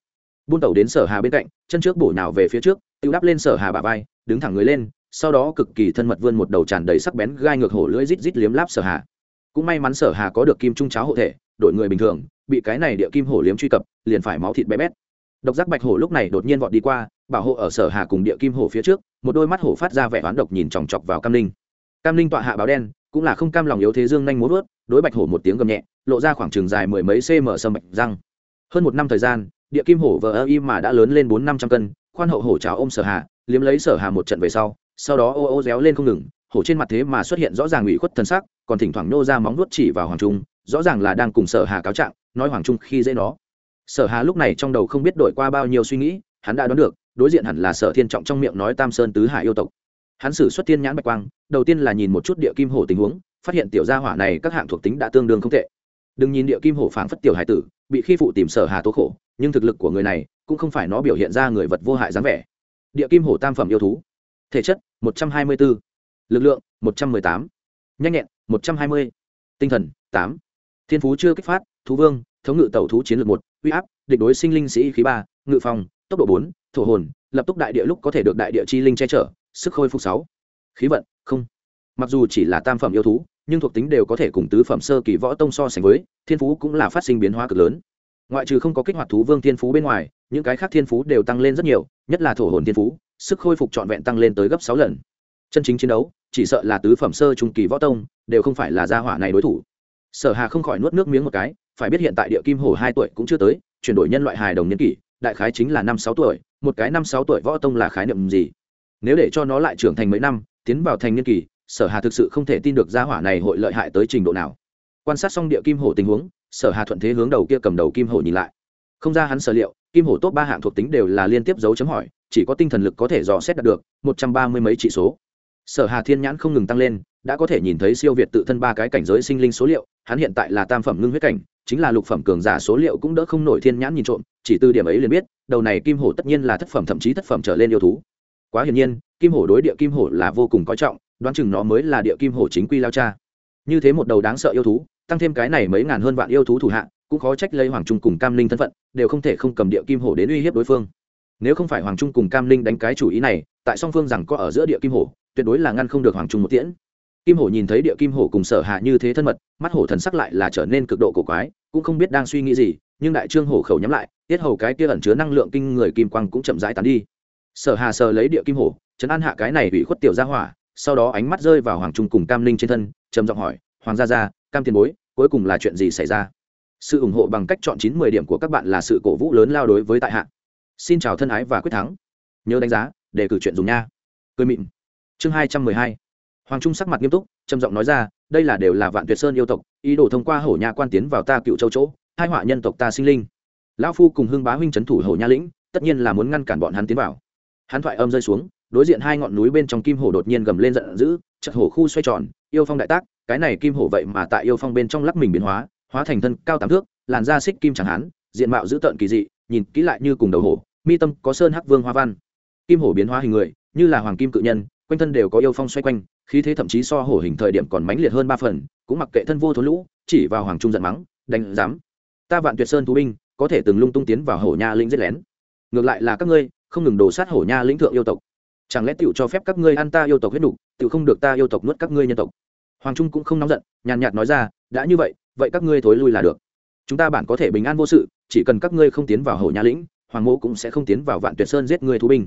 Buôn tàu đến sở hà bên cạnh, chân trước bổ nào về phía trước tiêu đắp lên sở hà bà vai, đứng thẳng người lên, sau đó cực kỳ thân mật vươn một đầu tràn đầy sắc bén gai ngược hổ lưỡi rít rít liếm láp sở hà. Cũng may mắn sở hà có được kim trung cháo hộ thể, đội người bình thường bị cái này địa kim hổ liếm truy cập, liền phải máu thịt bé bét. Độc giác bạch hổ lúc này đột nhiên vọt đi qua, bảo hộ ở sở hà cùng địa kim hổ phía trước, một đôi mắt hổ phát ra vẻ oán độc nhìn chòng chọc vào cam linh cam linh tọa hạ báo đen, cũng là không cam lòng yếu thế dương nhanh muốn vớt đối bạch hổ một tiếng gầm nhẹ, lộ ra khoảng trường dài mười mấy cm sâm bạch răng. Hơn một năm thời gian, địa kim hổ vờ ơ im mà đã lớn lên bốn năm trăm cân, khoan hậu hổ cháo ôm sở hà, liếm lấy sở hà một trận về sau sau đó ô ô réo lên không ngừng, hổ trên mặt thế mà xuất hiện rõ ràng ủy khuất thân sắc, còn thỉnh thoảng nô ra móng nuốt chỉ vào hoàng trung, rõ ràng là đang cùng sở hà cáo trạng nói hoàng trung khi dễ nó. Sở hà lúc này trong đầu không biết đổi qua bao nhiêu suy nghĩ hắn đã đoán được đối diện hẳn là sở thiên trọng trong miệng nói tam sơn tứ hải yêu tộc. Hắn xử xuất thiên nhãn bạch quang đầu tiên là nhìn một chút địa kim hổ tình huống phát hiện tiểu gia hỏa này các hạng thuộc tính đã tương đương không tệ. Đừng nhìn địa kim hổ phảng phất tiểu hải tử bị khi phụ tìm sở hà tố khổ nhưng thực lực của người này cũng không phải nó biểu hiện ra người vật vô hại dáng vẻ. Địa kim hổ tam phẩm yêu thú. Thể chất 124, lực lượng 118, nhanh nhẹn 120, tinh thần 8, thiên phú chưa kích phát thú vương, thống ngự tàu thú chiến lược một, uy áp, địch đối sinh linh sĩ khí ba, ngự phòng, tốc độ bốn, thổ hồn, lập tức đại địa lúc có thể được đại địa chi linh che chở, sức khôi phục sáu. Khí vận, không. Mặc dù chỉ là tam phẩm yêu thú, nhưng thuộc tính đều có thể cùng tứ phẩm sơ kỳ võ tông so sánh với, thiên phú cũng là phát sinh biến hóa cực lớn. Ngoại trừ không có kích hoạt thú vương thiên phú bên ngoài, những cái khác thiên phú đều tăng lên rất nhiều, nhất là thổ hồn thiên phú, sức khôi phục trọn vẹn tăng lên tới gấp sáu lần. Chân chính chiến đấu, chỉ sợ là tứ phẩm sơ trung kỳ võ tông, đều không phải là gia hỏa này đối thủ. Sở hà không khỏi nuốt nước miếng một cái phải biết hiện tại địa kim hổ hai tuổi cũng chưa tới, chuyển đổi nhân loại hài đồng niên kỷ, đại khái chính là năm sáu tuổi, một cái năm sáu tuổi võ tông là khái niệm gì? Nếu để cho nó lại trưởng thành mấy năm, tiến vào thành niên kỳ sở hà thực sự không thể tin được gia hỏa này hội lợi hại tới trình độ nào. Quan sát xong địa kim hổ tình huống, sở hà thuận thế hướng đầu kia cầm đầu kim hổ nhìn lại. Không ra hắn sở liệu, kim hổ tốt ba hạng thuộc tính đều là liên tiếp dấu chấm hỏi, chỉ có tinh thần lực có thể dò xét đạt được một trăm ba mươi mấy chỉ số. Sở hà thiên nhãn không ngừng tăng lên, đã có thể nhìn thấy siêu việt tự thân ba cái cảnh giới sinh linh số liệu, hắn hiện tại là tam phẩm ngưng huyết cảnh chính là lục phẩm cường giả số liệu cũng đỡ không nổi thiên nhãn nhìn trộm, chỉ từ điểm ấy liền biết, đầu này kim hổ tất nhiên là thất phẩm, thậm chí thất phẩm trở lên yêu thú. Quá hiển nhiên, kim hổ đối địa kim hổ là vô cùng coi trọng, đoán chừng nó mới là địa kim hổ chính quy lao cha. Như thế một đầu đáng sợ yêu thú, tăng thêm cái này mấy ngàn hơn vạn yêu thú thủ hạ, cũng khó trách lấy hoàng trung cùng cam linh thân phận, đều không thể không cầm địa kim hổ đến uy hiếp đối phương. Nếu không phải hoàng trung cùng cam linh đánh cái chủ ý này, tại song phương rằng có ở giữa địa kim hổ, tuyệt đối là ngăn không được hoàng trung một tiễn. Kim hổ nhìn thấy địa kim hổ cùng sở hạ như thế thân mật, mắt hổ thần sắc lại là trở nên cực độ cổ quái cũng không biết đang suy nghĩ gì, nhưng đại trương hổ khẩu nhắm lại, tiết hầu cái kia ẩn chứa năng lượng kinh người kim quang cũng chậm rãi tán đi. Sở hà sờ lấy địa kim hổ chấn an hạ cái này bị khuất tiểu ra hỏa, sau đó ánh mắt rơi vào hoàng trung cùng cam linh trên thân, trầm giọng hỏi, hoàng gia gia, cam tiền bối, cuối cùng là chuyện gì xảy ra? Sự ủng hộ bằng cách chọn chín mười điểm của các bạn là sự cổ vũ lớn lao đối với tại hạ. Xin chào thân ái và quyết thắng. Nhớ đánh giá, để cử chuyện dùng nha. Cười mịn. Chương hai trăm mười hai. Hoàng trung sắc mặt nghiêm túc, trầm giọng nói ra đây là đều là vạn tuyệt sơn yêu tộc, ý đồ thông qua hổ nha quan tiến vào ta cựu châu chỗ, hai họa nhân tộc ta sinh linh. Lão phu cùng hưng bá huynh trấn thủ hổ nha lĩnh, tất nhiên là muốn ngăn cản bọn hắn tiến vào. Hắn thoại âm rơi xuống, đối diện hai ngọn núi bên trong kim hổ đột nhiên gầm lên giận dữ chật hổ khu xoay tròn, yêu phong đại tác, cái này kim hổ vậy mà tại yêu phong bên trong lắc mình biến hóa hóa thành thân cao tám thước, làn da xích kim chẳng hán diện mạo dữ tợn kỳ dị, nhìn kỹ lại như cùng đầu hổ, mi tâm có sơn hắc vương hoa văn. Kim hổ biến hóa hình người, như là hoàng kim cự nhân quanh thân đều có yêu phong xoay quanh khí thế thậm chí so hổ hình thời điểm còn mãnh liệt hơn ba phần cũng mặc kệ thân vô thốn lũ chỉ vào hoàng trung giận mắng đánh dám ta vạn tuyệt sơn thú binh có thể từng lung tung tiến vào hổ nha lĩnh giết lén. Ngược lại là các ngươi không ngừng đổ sát hổ nha lĩnh thượng yêu tộc. Chẳng lẽ tựu cho phép các ngươi ăn ta yêu tộc huyết đủ, tựu không được ta yêu tộc nuốt các ngươi nhân tộc? Hoàng trung cũng không nóng giận nhàn nhạt nói ra đã như vậy vậy các ngươi thối lui là được. Chúng ta bản có thể bình an vô sự chỉ cần các ngươi không tiến vào hổ nha lĩnh hoàng mẫu cũng sẽ không tiến vào vạn tuyệt sơn giết ngươi thú binh.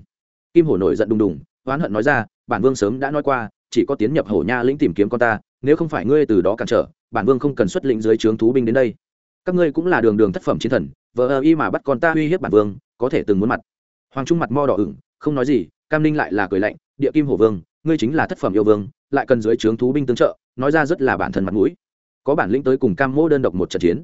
Kim hổ nổi giận đùng đùng oán hận nói ra bản vương sớm đã nói qua, chỉ có tiến nhập hổ nha lĩnh tìm kiếm con ta, nếu không phải ngươi từ đó cản trở, bản vương không cần xuất lĩnh dưới trướng thú binh đến đây. Các ngươi cũng là đường đường thất phẩm chiến thần vợ ơ y mà bắt con ta uy hiếp bản vương, có thể từng muốn mặt. Hoàng trung mặt mo đỏ ửng, không nói gì, cam ninh lại là cười lạnh, địa kim hổ vương, ngươi chính là thất phẩm yêu vương, lại cần dưới trướng thú binh tương trợ, nói ra rất là bản thân mặt mũi. Có bản lĩnh tới cùng cam mô đơn độc một trận chiến.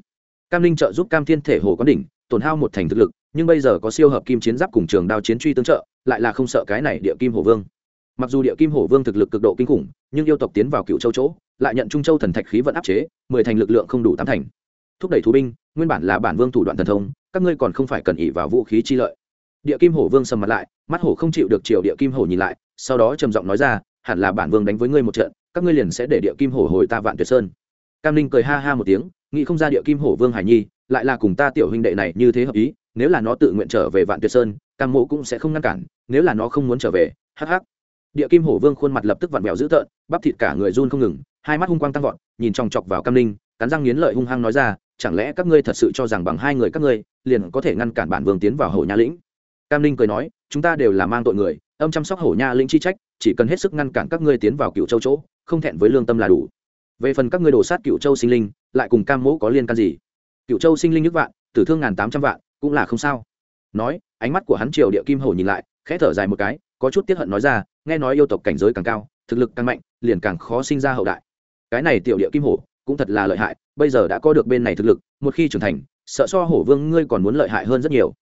Cam ninh trợ giúp cam thiên thể hồ quán đỉnh, tổn hao một thành thực lực, nhưng bây giờ có siêu hợp kim chiến giáp cùng trường đao chiến truy tương trợ, lại là không sợ cái này địa kim hổ vương mặc dù địa kim hổ vương thực lực cực độ kinh khủng, nhưng yêu tộc tiến vào cựu châu chỗ, lại nhận trung châu thần thạch khí vận áp chế, mười thành lực lượng không đủ tám thành. Thúc đẩy thú binh, nguyên bản là bản vương thủ đoạn thần thông, các ngươi còn không phải cần ỉ vào vũ khí chi lợi. Địa kim hổ vương sầm mặt lại, mắt hổ không chịu được chiều địa kim hổ nhìn lại, sau đó trầm giọng nói ra, hẳn là bản vương đánh với ngươi một trận, các ngươi liền sẽ để địa kim hổ hồi ta vạn tuyệt sơn. Cam linh cười ha ha một tiếng, nghĩ không ra địa kim hổ vương hải nhi, lại là cùng ta tiểu huynh đệ này như thế hợp ý, nếu là nó tự nguyện trở về vạn tuyệt sơn, cam mộ cũng sẽ không ngăn cản, nếu là nó không muốn trở về, hắc hắc địa kim hổ vương khuôn mặt lập tức vặn vẹo dữ tợn, bắp thịt cả người run không ngừng, hai mắt hung quang tăng vọt, nhìn chòng chọc vào cam linh cắn răng nghiến lợi hung hăng nói ra, chẳng lẽ các ngươi thật sự cho rằng bằng hai người các ngươi, liền có thể ngăn cản bản vương tiến vào hổ nha lĩnh? Cam linh cười nói, chúng ta đều là mang tội người, âm chăm sóc hổ nha lĩnh chi trách, chỉ cần hết sức ngăn cản các ngươi tiến vào cựu châu chỗ, không thẹn với lương tâm là đủ. Về phần các ngươi đổ sát cựu châu sinh linh, lại cùng cam mỗ có liên can gì? Cựu châu sinh linh nước vạn, tử thương ngàn tám trăm vạn, cũng là không sao. Nói, ánh mắt của hắn triều địa kim hổ nhìn lại, khẽ thở dài một cái có chút tiếc hận nói ra, nghe nói yêu tộc cảnh giới càng cao, thực lực càng mạnh, liền càng khó sinh ra hậu đại. Cái này tiểu địa kim hổ, cũng thật là lợi hại, bây giờ đã có được bên này thực lực, một khi trưởng thành, sợ so hổ vương ngươi còn muốn lợi hại hơn rất nhiều.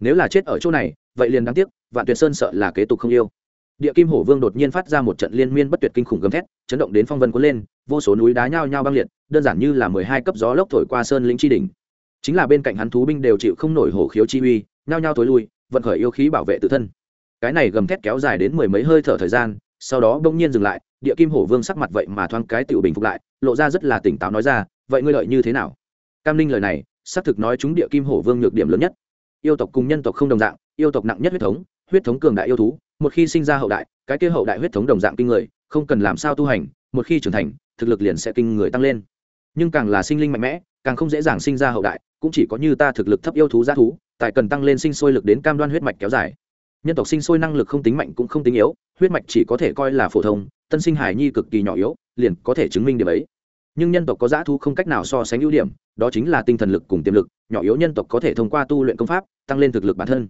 Nếu là chết ở chỗ này, vậy liền đáng tiếc, vạn tuyệt sơn sợ là kế tục không yêu. Địa kim hổ vương đột nhiên phát ra một trận liên miên bất tuyệt kinh khủng gầm thét, chấn động đến phong vân cuốn lên, vô số núi đá nhao nhao băng liệt, đơn giản như là mười hai cấp gió lốc thổi qua sơn lĩnh chi đỉnh. Chính là bên cạnh hắn thú binh đều chịu không nổi hổ khiếu chi uy, nhao nhao tối lui, vận khởi yêu khí bảo vệ tự thân cái này gầm thét kéo dài đến mười mấy hơi thở thời gian, sau đó bỗng nhiên dừng lại, địa kim hổ vương sắc mặt vậy mà thoáng cái tiểu bình phục lại, lộ ra rất là tỉnh táo nói ra, vậy ngươi lợi như thế nào? Cam ninh lời này, xác thực nói chúng địa kim hổ vương nhược điểm lớn nhất. Yêu tộc cùng nhân tộc không đồng dạng, yêu tộc nặng nhất huyết thống huyết thống cường đại yêu thú, một khi sinh ra hậu đại, cái kia hậu đại huyết thống đồng dạng kinh người, không cần làm sao tu hành, một khi trưởng thành, thực lực liền sẽ kinh người tăng lên. Nhưng càng là sinh linh mạnh mẽ, càng không dễ dàng sinh ra hậu đại, cũng chỉ có như ta thực lực thấp yêu thú g thú tại cần tăng lên sinh sôi lực đến cam đoan huyết mạch kéo dài nhân tộc sinh sôi năng lực không tính mạnh cũng không tính yếu, huyết mạch chỉ có thể coi là phổ thông, tân sinh hải nhi cực kỳ nhỏ yếu, liền có thể chứng minh điểm ấy. Nhưng nhân tộc có dã thu không cách nào so sánh ưu điểm, đó chính là tinh thần lực cùng tiềm lực, nhỏ yếu nhân tộc có thể thông qua tu luyện công pháp, tăng lên thực lực bản thân.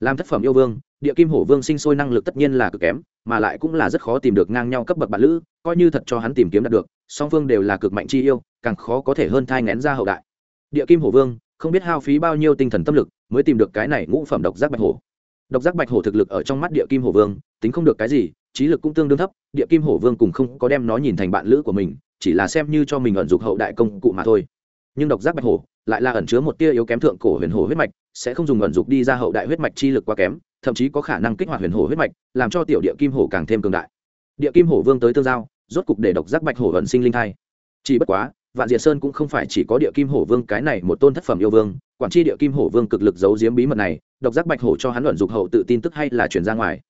Làm thất phẩm yêu vương, địa kim hổ vương sinh sôi năng lực tất nhiên là cực kém, mà lại cũng là rất khó tìm được ngang nhau cấp bậc bản lữ, coi như thật cho hắn tìm kiếm đạt được, song phương đều là cực mạnh chi yêu, càng khó có thể hơn thai ngén ra hậu đại. Địa kim hổ vương, không biết hao phí bao nhiêu tinh thần tâm lực, mới tìm được cái này ngũ phẩm độc giác bạch hổ độc giác bạch hổ thực lực ở trong mắt địa kim hổ vương, tính không được cái gì, trí lực cũng tương đương thấp, địa kim hổ vương cùng không có đem nó nhìn thành bạn lữ của mình, chỉ là xem như cho mình ẩn dục hậu đại công cụ mà thôi. Nhưng độc giác bạch hổ lại là ẩn chứa một tia yếu kém thượng cổ huyền hổ huyết mạch, sẽ không dùng ẩn dục đi ra hậu đại huyết mạch chi lực quá kém, thậm chí có khả năng kích hoạt huyền hổ huyết mạch, làm cho tiểu địa kim hổ càng thêm cường đại. Địa kim hổ vương tới tương giao, rốt cục để độc giác bạch hổ ẩn sinh linh thai. Chỉ bất quá vạn diệt sơn cũng không phải chỉ có địa kim hổ vương cái này một tôn thất phẩm yêu vương, quản tri địa kim hổ vương cực lực giấu giếm bí mật này, độc giác bạch hổ cho hắn luận dục hậu tự tin tức hay là chuyển ra ngoài.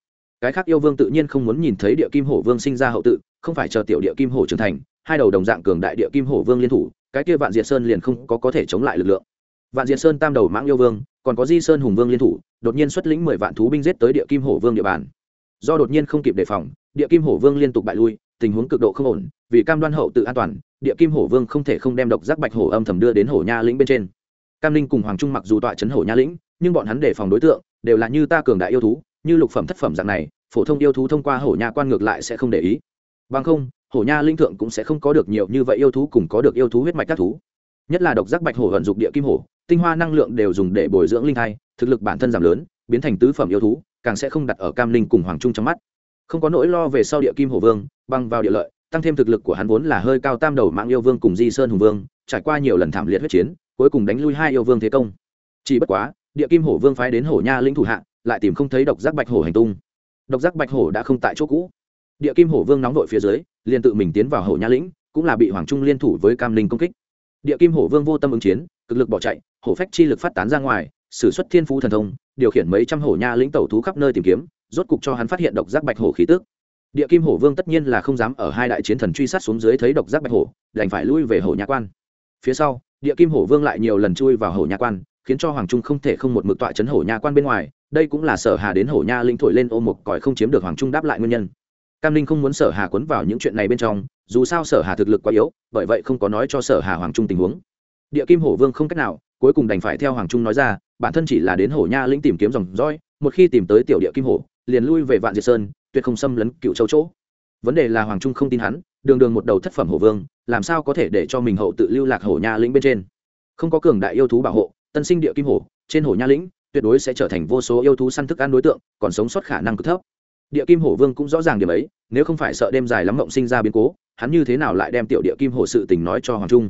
Cái khác yêu vương tự nhiên không muốn nhìn thấy địa kim hổ vương sinh ra hậu tự, không phải chờ tiểu địa kim hổ trưởng thành, hai đầu đồng dạng cường đại địa kim hổ vương liên thủ, cái kia vạn diệt sơn liền không có có thể chống lại lực lượng. Vạn diệt sơn tam đầu mãng yêu vương, còn có di sơn hùng vương liên thủ, đột nhiên xuất lĩnh mười vạn thú binh giết tới địa kim hổ vương địa bàn. Do đột nhiên không kịp đề phòng, địa kim hổ vương liên tục bại lui, tình huống cực độ không ổn, vì cam đoan hậu tự an toàn địa kim hổ vương không thể không đem độc giác bạch hổ âm thầm đưa đến hổ nha lĩnh bên trên. Cam linh cùng hoàng trung mặc dù tọa chấn hổ nha lĩnh, nhưng bọn hắn đề phòng đối tượng, đều là như ta cường đại yêu thú, như lục phẩm thất phẩm dạng này, phổ thông yêu thú thông qua hổ nha quan ngược lại sẽ không để ý. Bằng không, hổ nha linh thượng cũng sẽ không có được nhiều như vậy yêu thú cùng có được yêu thú huyết mạch các thú. Nhất là độc giác bạch hổ vận dụng địa kim hổ, tinh hoa năng lượng đều dùng để bồi dưỡng linh thai, thực lực bản thân giảm lớn, biến thành tứ phẩm yêu thú, càng sẽ không đặt ở cam linh cùng hoàng trung trong mắt. Không có nỗi lo về sau địa kim hổ vương băng vào địa lợi tăng thêm thực lực của hắn vốn là hơi cao tam đầu mạng yêu vương cùng di sơn hùng vương, trải qua nhiều lần thảm liệt huyết chiến, cuối cùng đánh lui hai yêu vương thế công. Chỉ bất quá, địa kim hổ vương phái đến hổ nha linh thủ hạ, lại tìm không thấy độc giác bạch hổ hành tung. Độc giác bạch hổ đã không tại chỗ cũ. Địa kim hổ vương nóng vội phía dưới, liền tự mình tiến vào hổ nha lĩnh, cũng là bị hoàng trung liên thủ với cam linh công kích. Địa kim hổ vương vô tâm ứng chiến, cực lực bỏ chạy, hổ phách chi lực phát tán ra ngoài s ử suất thiên phú thần thông, điều khiển mấy trăm hổ nha lĩnh tẩu thú khắp nơi tìm kiếm, rốt cục cho hắn phát hiện độc giác bạch hổ khí tức địa kim hổ vương tất nhiên là không dám ở hai đại chiến thần truy sát xuống dưới thấy độc giác bạch hổ, đành phải lui về hổ nhà quan. Phía sau, địa kim hổ vương lại nhiều lần chui vào hổ nhà quan, khiến cho hoàng trung không thể không một mực tọa chấn hổ nhà quan bên ngoài, đây cũng là sở hà đến hổ nha linh thổi lên ôm một còi không chiếm được hoàng trung đáp lại nguyên nhân. Cam linh không muốn sở hà quấn vào những chuyện này bên trong, dù sao sở hà thực lực quá yếu, bởi vậy không có nói cho sở hà hoàng trung tình huống. Địa kim hổ vương không cách nào, cuối cùng đành phải theo hoàng trung nói ra, bản thân chỉ là đến hổ nha lĩnh tìm kiếm dòng dõi, một khi tìm tới tiểu địa kim hổ, liền lui về vạn diệt sơn tuyệt không xâm lấn cựu châu chỗ. Vấn đề là hoàng trung không tin hắn, đường đường một đầu thất phẩm hổ vương, làm sao có thể để cho mình hậu tự lưu lạc hổ nha lĩnh bên trên? Không có cường đại yêu thú bảo hộ, tân sinh địa kim hổ, trên hổ nha lĩnh, tuyệt đối sẽ trở thành vô số yêu thú săn thức ăn đối tượng, còn sống sót khả năng cực thấp. Địa kim hổ vương cũng rõ ràng điểm ấy, nếu không phải sợ đêm dài lắm mộng sinh ra biến cố, hắn như thế nào lại đem tiểu địa kim hổ sự tình nói cho hoàng trung?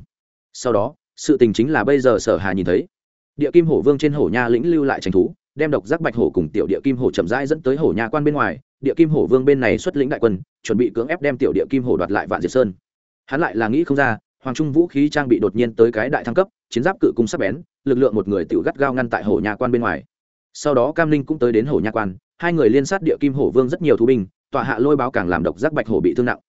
Sau đó, sự tình chính là bây giờ sở hà nhìn thấy, địa kim hổ vương trên hổ nha lĩnh lưu lại tranh thú, đem độc giác bạch hổ cùng tiểu địa kim hổ chậm rãi dẫn tới hổ nha quan bên ngoài địa kim hổ vương bên này xuất lĩnh đại quân, chuẩn bị cưỡng ép đem tiểu địa kim hổ đoạt lại vạn diệt sơn. Hắn lại là nghĩ không ra, hoàng trung vũ khí trang bị đột nhiên tới cái đại thăng cấp, chiến giáp cự cung sắc bén, lực lượng một người tự gắt gao ngăn tại hổ nhà quan bên ngoài. Sau đó cam linh cũng tới đến hổ nhà quan, hai người liên sát địa kim hổ vương rất nhiều thú binh, tọa hạ lôi báo càng làm độc giác bạch hổ bị thương nặng.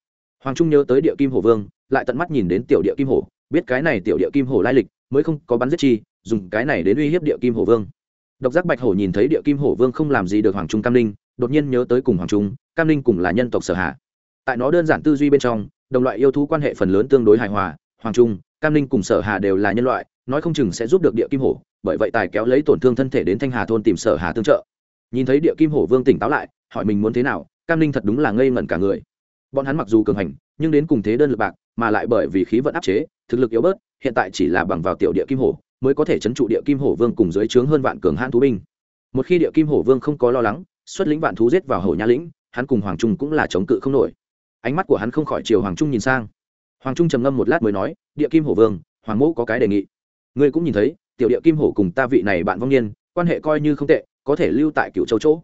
Hoàng trung nhớ tới địa kim hổ vương, lại tận mắt nhìn đến tiểu địa kim hổ, biết cái này tiểu địa kim hổ lai lịch, mới không có bắn giết chi, dùng cái này đến uy hiếp địa kim hổ vương. Độc giác bạch hổ nhìn thấy địa kim hổ vương không làm gì được hoàng trung cam linh đột nhiên nhớ tới cùng hoàng trung, cam Ninh cùng là nhân tộc sở hạ tại nó đơn giản tư duy bên trong, đồng loại yêu thú quan hệ phần lớn tương đối hài hòa, hoàng trung, cam Ninh cùng sở hà đều là nhân loại, nói không chừng sẽ giúp được địa kim hổ, bởi vậy tài kéo lấy tổn thương thân thể đến thanh hà thôn tìm sở hà tương trợ. Nhìn thấy địa kim hổ vương tỉnh táo lại, hỏi mình muốn thế nào, cam Ninh thật đúng là ngây ngẩn cả người. Bọn hắn mặc dù cường hành, nhưng đến cùng thế đơn lực bạc, mà lại bởi vì khí vận áp chế, thực lực yếu bớt, hiện tại chỉ là bằng vào tiểu địa kim hổ, mới có thể chấn trụ địa kim hổ vương cùng dưới trướng hơn vạn cường hãn thú binh. Một khi địa kim hổ vương không có lo lắng xuất lĩnh vạn thú giết vào hổ nha lĩnh, hắn cùng hoàng trung cũng là chống cự không nổi. Ánh mắt của hắn không khỏi chiều hoàng trung nhìn sang. Hoàng trung trầm ngâm một lát mới nói, địa kim hổ vương, hoàng mẫu có cái đề nghị. Ngươi cũng nhìn thấy, tiểu địa kim hổ cùng ta vị này bạn vong niên, quan hệ coi như không tệ, có thể lưu tại cựu châu chỗ.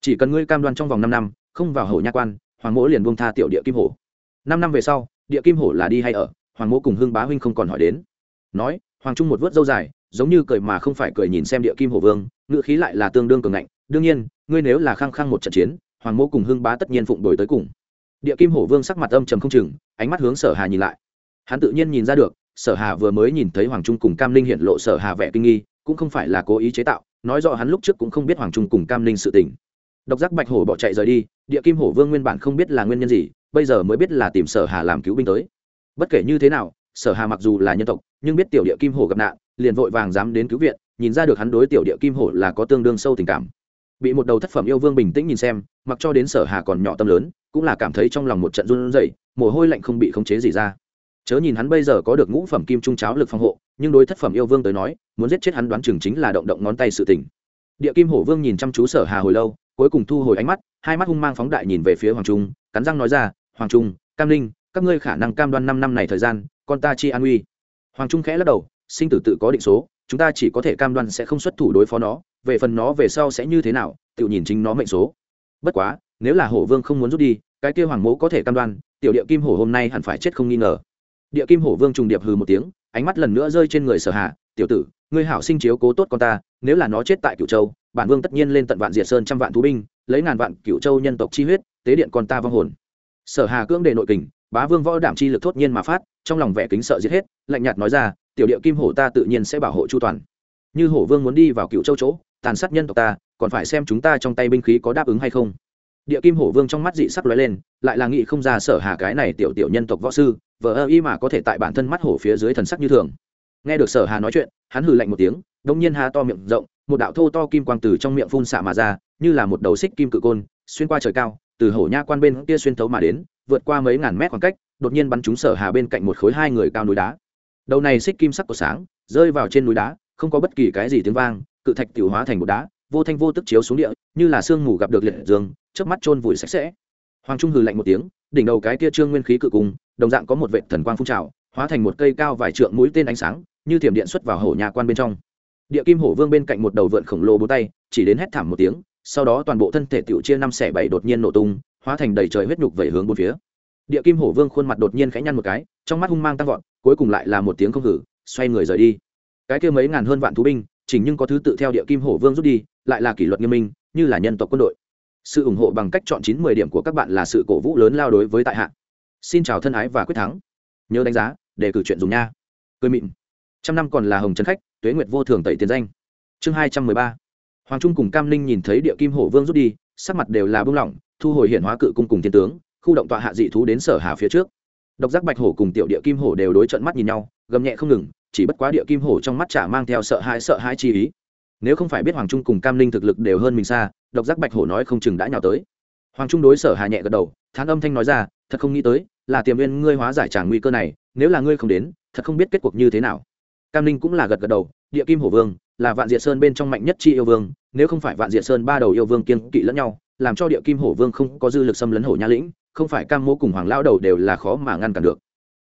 Chỉ cần ngươi cam đoan trong vòng năm năm, không vào hổ nha quan, hoàng mỗ liền buông tha tiểu địa kim hổ. Năm năm về sau, địa kim hổ là đi hay ở, hoàng mỗ cùng hương bá huynh không còn hỏi đến. Nói, hoàng trung một vớt dâu dài, giống như cười mà không phải cười nhìn xem địa kim hổ vương ngự khí lại là tương đương cường ngạnh. Đương nhiên ngươi nếu là khăng khăng một trận chiến, hoàng mô cùng hưng bá tất nhiên phụng đổi tới cùng. Địa kim hổ vương sắc mặt âm trầm không chừng, ánh mắt hướng sở hà nhìn lại. Hắn tự nhiên nhìn ra được, sở hà vừa mới nhìn thấy hoàng trung cùng cam linh hiện lộ sở hà vẻ kinh nghi, cũng không phải là cố ý chế tạo, nói rõ hắn lúc trước cũng không biết hoàng trung cùng cam Linh sự tình. Độc giác bạch hổ bỏ chạy rời đi, địa kim hổ vương nguyên bản không biết là nguyên nhân gì, bây giờ mới biết là tìm sở hà làm cứu binh tới. Bất kể như thế nào, sở hà mặc dù là nhân tộc, nhưng biết tiểu địa kim hổ gặp nạn, liền vội vàng dám đến cứu viện, nhìn ra được hắn đối tiểu địa kim hổ là có tương đương sâu tình cảm bị một đầu thất phẩm yêu vương bình tĩnh nhìn xem, mặc cho đến sở hà còn nhỏ tâm lớn, cũng là cảm thấy trong lòng một trận run rẩy, mồ hôi lạnh không bị khống chế gì ra. Chớ nhìn hắn bây giờ có được ngũ phẩm kim trung cháo lực phòng hộ, nhưng đối thất phẩm yêu vương tới nói, muốn giết chết hắn đoán chừng chính là động động ngón tay sự tình. Địa kim hổ vương nhìn chăm chú sở hà hồi lâu, cuối cùng thu hồi ánh mắt, hai mắt hung mang phóng đại nhìn về phía hoàng trung, cắn răng nói ra, hoàng trung, cam linh, các ngươi khả năng cam đoan năm năm này thời gian, con ta chi an uy. Hoàng trung khẽ lắc đầu, sinh tử tự có định số, chúng ta chỉ có thể cam đoan sẽ không xuất thủ đối phó nó về phần nó về sau sẽ như thế nào, tự nhìn chính nó mệnh số. Bất quá, nếu là hổ vương không muốn rút đi, cái kia hoàng mẫu có thể cam đoan, tiểu địa kim hổ hôm nay hẳn phải chết không nghi ngờ. Địa kim hổ vương trùng điệp hừ một tiếng, ánh mắt lần nữa rơi trên người sở hạ, tiểu tử, ngươi hảo sinh chiếu cố tốt con ta, nếu là nó chết tại cửu châu, bản vương tất nhiên lên tận vạn diệt sơn trăm vạn thú binh, lấy ngàn vạn cửu châu nhân tộc chi huyết, tế điện con ta vong hồn. Sở hà cưỡng đề nội kình, bá vương võ đảm chi lực thốt nhiên mà phát, trong lòng vẻ kính sợ giết hết, lạnh nhạt nói ra, tiểu địa kim hổ ta tự nhiên sẽ bảo hộ chu toàn. Như hổ vương muốn đi vào cựu châu chỗ tàn sát nhân tộc ta, còn phải xem chúng ta trong tay binh khí có đáp ứng hay không. Địa kim hổ vương trong mắt dị sắc lóe lên, lại là nghị không ra sở hà cái này tiểu tiểu nhân tộc võ sư, vờ ơ y mà có thể tại bản thân mắt hổ phía dưới thần sắc như thường. Nghe được sở hà nói chuyện, hắn hừ lạnh một tiếng đông nhiên hà to miệng rộng, một đạo thô to kim quang từ trong miệng phun xạ mà ra, như là một đầu xích kim cự côn, xuyên qua trời cao, từ hổ nha quan bên kia xuyên thấu mà đến, vượt qua mấy ngàn mét khoảng cách, đột nhiên bắn trúng sở hà bên cạnh một khối hai người cao núi đá. Đầu này xích kim sắc của sáng, rơi vào trên núi đá, không có bất kỳ cái gì tiếng vang cự thạch tiểu hóa thành một đá, vô thanh vô tức chiếu xuống địa, như là sương mù gặp được liệt dương trước mắt chôn vùi sạch sẽ. Hoàng trung hừ lạnh một tiếng, đỉnh đầu cái kia trương nguyên khí cự cung đồng dạng có một vệ thần quang phun trào, hóa thành một cây cao vài trượng mũi tên ánh sáng, như thiểm điện xuất vào hổ nhà quan bên trong. Địa kim hổ vương bên cạnh một đầu vượn khổng lồ bốn tay, chỉ đến hét thảm một tiếng, sau đó toàn bộ thân thể tiểu chia năm xẻ bảy đột nhiên nổ tung, hóa thành đầy trời huyết nhục về hướng bốn phía. Địa kim hổ vương khuôn mặt đột nhiên khẽ nhăn một cái, trong mắt hung mang tăng vọt, cuối cùng lại là một tiếng không hử, xoay người rời đi. Cái kia mấy ngàn hơn vạn thú binh chỉnh nhưng có thứ tự theo địa kim hổ vương rút đi, lại là kỷ luật nghiêm minh, như là nhân tộc quân đội. Sự ủng hộ bằng cách chọn chín mười điểm của các bạn là sự cổ vũ lớn lao đối với tại hạ. Xin chào thân ái và quyết thắng. Nhớ đánh giá để cử chuyện dùng nha. Cười mịn. Trăm năm còn là hồng trấn khách, tuế nguyệt vô thường tẩy tiền danh. Chương hai trăm mười ba. Hoàng trung cùng cam ninh nhìn thấy địa kim hổ vương rút đi, sắc mặt đều là bưng lỏng, thu hồi hiện hóa cự cung cùng thiên tướng, khu động tọa hạ dị thú đến sở hà phía trước. Độc giác bạch hổ cùng tiểu địa kim hổ đều đối trận mắt nhìn nhau, gầm nhẹ không ngừng chỉ bất quá địa kim hổ trong mắt chả mang theo sợ hãi sợ hãi chi ý. Nếu không phải biết hoàng trung cùng cam linh thực lực đều hơn mình xa, độc giác bạch hổ nói không chừng đã nhào tới. Hoàng trung đối sở hà nhẹ gật đầu, thán âm thanh nói ra, thật không nghĩ tới, là tiềm viên ngươi hóa giải trả nguy cơ này, nếu là ngươi không đến, thật không biết kết cuộc như thế nào. Cam linh cũng là gật gật đầu, địa kim hổ vương, là vạn diệt sơn bên trong mạnh nhất chi yêu vương, nếu không phải vạn diệt sơn ba đầu yêu vương kiên kỵ lẫn nhau, làm cho địa kim hổ vương không có dư lực xâm lấn hổ nha lĩnh, không phải cam mô cùng hoàng lao đầu đều là khó mà ngăn cản được.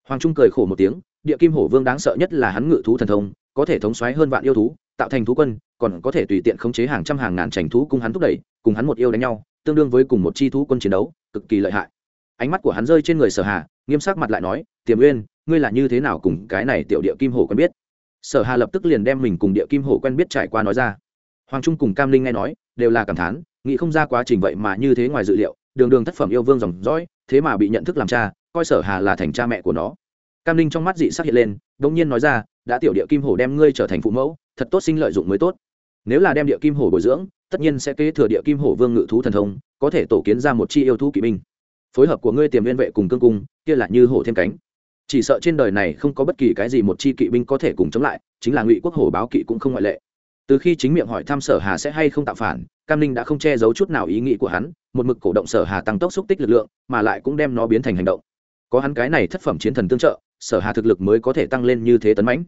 Hoàng trung cười khổ một tiếng địa kim hổ vương đáng sợ nhất là hắn ngự thú thần thông, có thể thống xoáy hơn vạn yêu thú, tạo thành thú quân, còn có thể tùy tiện khống chế hàng trăm hàng ngàn trành thú cùng hắn thúc đẩy, cùng hắn một yêu đánh nhau, tương đương với cùng một chi thú quân chiến đấu, cực kỳ lợi hại. Ánh mắt của hắn rơi trên người sở hà, nghiêm sắc mặt lại nói, tiềm uyên, ngươi là như thế nào cùng cái này tiểu địa kim hổ quen biết? Sở hà lập tức liền đem mình cùng địa kim hổ quen biết trải qua nói ra. Hoàng trung cùng cam linh nghe nói, đều là cảm thán, nghĩ không ra quá trình vậy mà như thế ngoài dự liệu, đường đường thất phẩm yêu vương dòng dõi thế mà bị nhận thức làm cha, coi sở hà là thành cha mẹ của nó cam linh trong mắt dị sắc hiện lên, đống nhiên nói ra, đã tiểu địa kim hổ đem ngươi trở thành phụ mẫu, thật tốt sinh lợi dụng mới tốt. Nếu là đem địa kim hổ bồi dưỡng, tất nhiên sẽ kế thừa địa kim hổ vương ngự thú thần thông, có thể tổ kiến ra một chi yêu thú kỵ binh. Phối hợp của ngươi tiềm liên vệ cùng cương cung, kia là như hổ thêm cánh. Chỉ sợ trên đời này không có bất kỳ cái gì một chi kỵ binh có thể cùng chống lại, chính là ngụy quốc hổ báo kỵ cũng không ngoại lệ. Từ khi chính miệng hỏi thăm sở hà sẽ hay không tạo phản, cam ninh đã không che giấu chút nào ý nghĩ của hắn, một mực cổ động sở hà tăng tốc xúc tích lực lượng, mà lại cũng đem nó biến thành hành động. Có hắn cái này thất phẩm chiến thần tương trợ sở hà thực lực mới có thể tăng lên như thế tấn mãnh.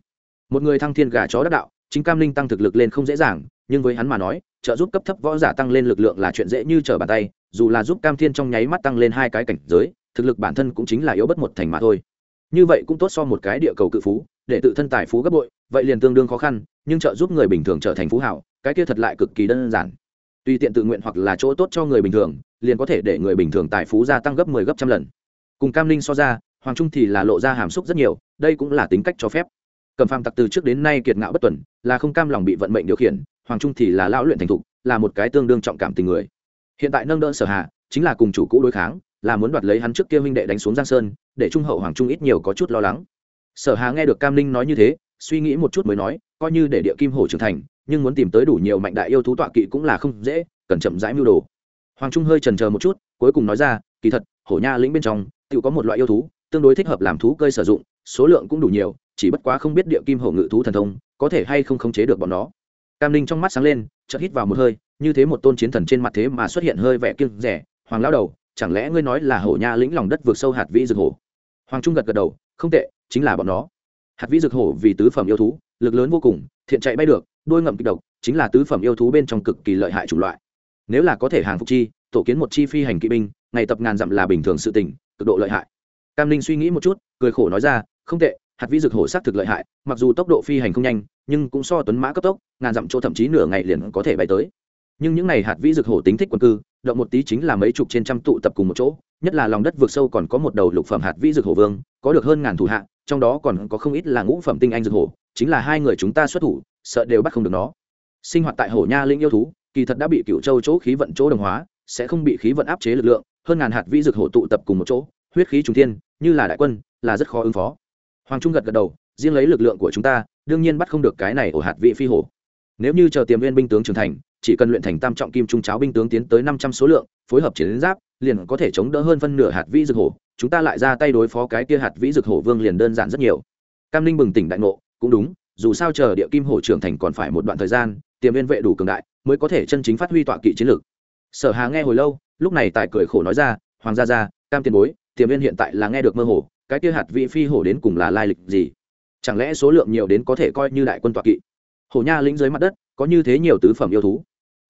Một người thăng thiên gà chó đắc đạo, chính cam Linh tăng thực lực lên không dễ dàng, nhưng với hắn mà nói, trợ giúp cấp thấp võ giả tăng lên lực lượng là chuyện dễ như trở bàn tay, dù là giúp cam thiên trong nháy mắt tăng lên hai cái cảnh giới, thực lực bản thân cũng chính là yếu bất một thành mà thôi. Như vậy cũng tốt so một cái địa cầu cự phú, để tự thân tài phú gấp bội, vậy liền tương đương khó khăn, nhưng trợ giúp người bình thường trở thành phú hảo, cái kia thật lại cực kỳ đơn giản. Tùy tiện tự nguyện hoặc là chỗ tốt cho người bình thường, liền có thể để người bình thường tài phú gia tăng gấp 10 gấp trăm lần. Cùng cam linh so ra hoàng trung thì là lộ ra hàm xúc rất nhiều, đây cũng là tính cách cho phép. Cầm phàm tặc từ trước đến nay kiệt ngạo bất tuần, là không cam lòng bị vận mệnh điều khiển, hoàng trung thì là lão luyện thành thục, là một cái tương đương trọng cảm tình người. Hiện tại nâng đỡ sở hà, chính là cùng chủ cũ đối kháng, là muốn đoạt lấy hắn trước kia huynh đệ đánh xuống giang sơn, để trung hậu hoàng trung ít nhiều có chút lo lắng. Sở hà nghe được cam ninh nói như thế, suy nghĩ một chút mới nói, coi như để địa kim hổ trưởng thành, nhưng muốn tìm tới đủ nhiều mạnh đại yêu thú tọa kỵ cũng là không dễ, cần chậm rãi mưu đồ. Hoàng trung hơi trần chờ một chút, cuối cùng nói ra, kỳ thật, hổ nha lĩnh bên trong tự có một loại yêu thú tương đối thích hợp làm thú cơi sử dụng, số lượng cũng đủ nhiều, chỉ bất quá không biết địa kim hổ ngự thú thần thông có thể hay không khống chế được bọn nó. Cam linh trong mắt sáng lên, chợt hít vào một hơi, như thế một tôn chiến thần trên mặt thế mà xuất hiện hơi vẻ kiêng rẻ, hoàng lao đầu, chẳng lẽ ngươi nói là hổ nha lĩnh lòng đất vượt sâu hạt vĩ rực hổ? Hoàng trung gật gật đầu, không tệ, chính là bọn nó. Hạt vĩ rực hổ vì tứ phẩm yêu thú, lực lớn vô cùng, thiện chạy bay được, đôi ngậm kịch độc, chính là tứ phẩm yêu thú bên trong cực kỳ lợi hại chủng loại. Nếu là có thể hàng phục chi, tổ kiến một chi phi hành kỵ binh, ngày tập ngàn dặm là bình thường sự tình, cực độ lợi hại cam ninh suy nghĩ một chút, cười khổ nói ra, không tệ, hạt vĩ dược hổ xác thực lợi hại, mặc dù tốc độ phi hành không nhanh, nhưng cũng so tuấn mã cấp tốc, ngàn dặm chỗ thậm chí nửa ngày liền có thể bay tới. Nhưng những n à y hạt vĩ dược hổ tính thích quân cư, động một tí chính là mấy chục trên trăm tụ tập cùng một chỗ, nhất là lòng đất vượt sâu còn có một đầu lục phẩm hạt vĩ dược hổ vương, có được hơn ngàn thủ hạ, trong đó còn có không ít là ngũ phẩm tinh anh dược hổ, chính là hai người chúng ta xuất thủ, sợ đều bắt không được nó. Sinh hoạt tại hổ nha linh yêu thú, kỳ thật đã bị cựu châu chỗ khí vận chỗ đồng hóa, sẽ không bị khí vận áp chế lực lượng, hơn ngàn hạt vĩ dược hổ tụ tập cùng một chỗ huyết khí trung thiên, như là đại quân, là rất khó ứng phó. Hoàng trung gật gật đầu, riêng lấy lực lượng của chúng ta, đương nhiên bắt không được cái này ổ hạt vị phi hổ. Nếu như chờ tiềm viên binh tướng trưởng thành, chỉ cần luyện thành tam trọng kim trung cháo binh tướng tiến tới năm trăm số lượng, phối hợp chiến giáp, liền có thể chống đỡ hơn phân nửa hạt vĩ dược hổ. Chúng ta lại ra tay đối phó cái kia hạt vĩ dược hổ vương liền đơn giản rất nhiều. Cam ninh bừng tỉnh đại ngộ, cũng đúng, dù sao chờ địa kim hổ trưởng thành còn phải một đoạn thời gian, tiềm viên vệ đủ cường đại, mới có thể chân chính phát huy tọa kỵ chiến lược. Sở hà nghe hồi lâu, lúc này tại cười khổ nói ra, hoàng gia gia, cam tiền bối tiềm viên hiện tại là nghe được mơ hồ, cái kia hạt vị phi hổ đến cùng là lai lịch gì? Chẳng lẽ số lượng nhiều đến có thể coi như đại quân tọa kỵ? Hổ nha lĩnh dưới mặt đất, có như thế nhiều tứ phẩm yêu thú?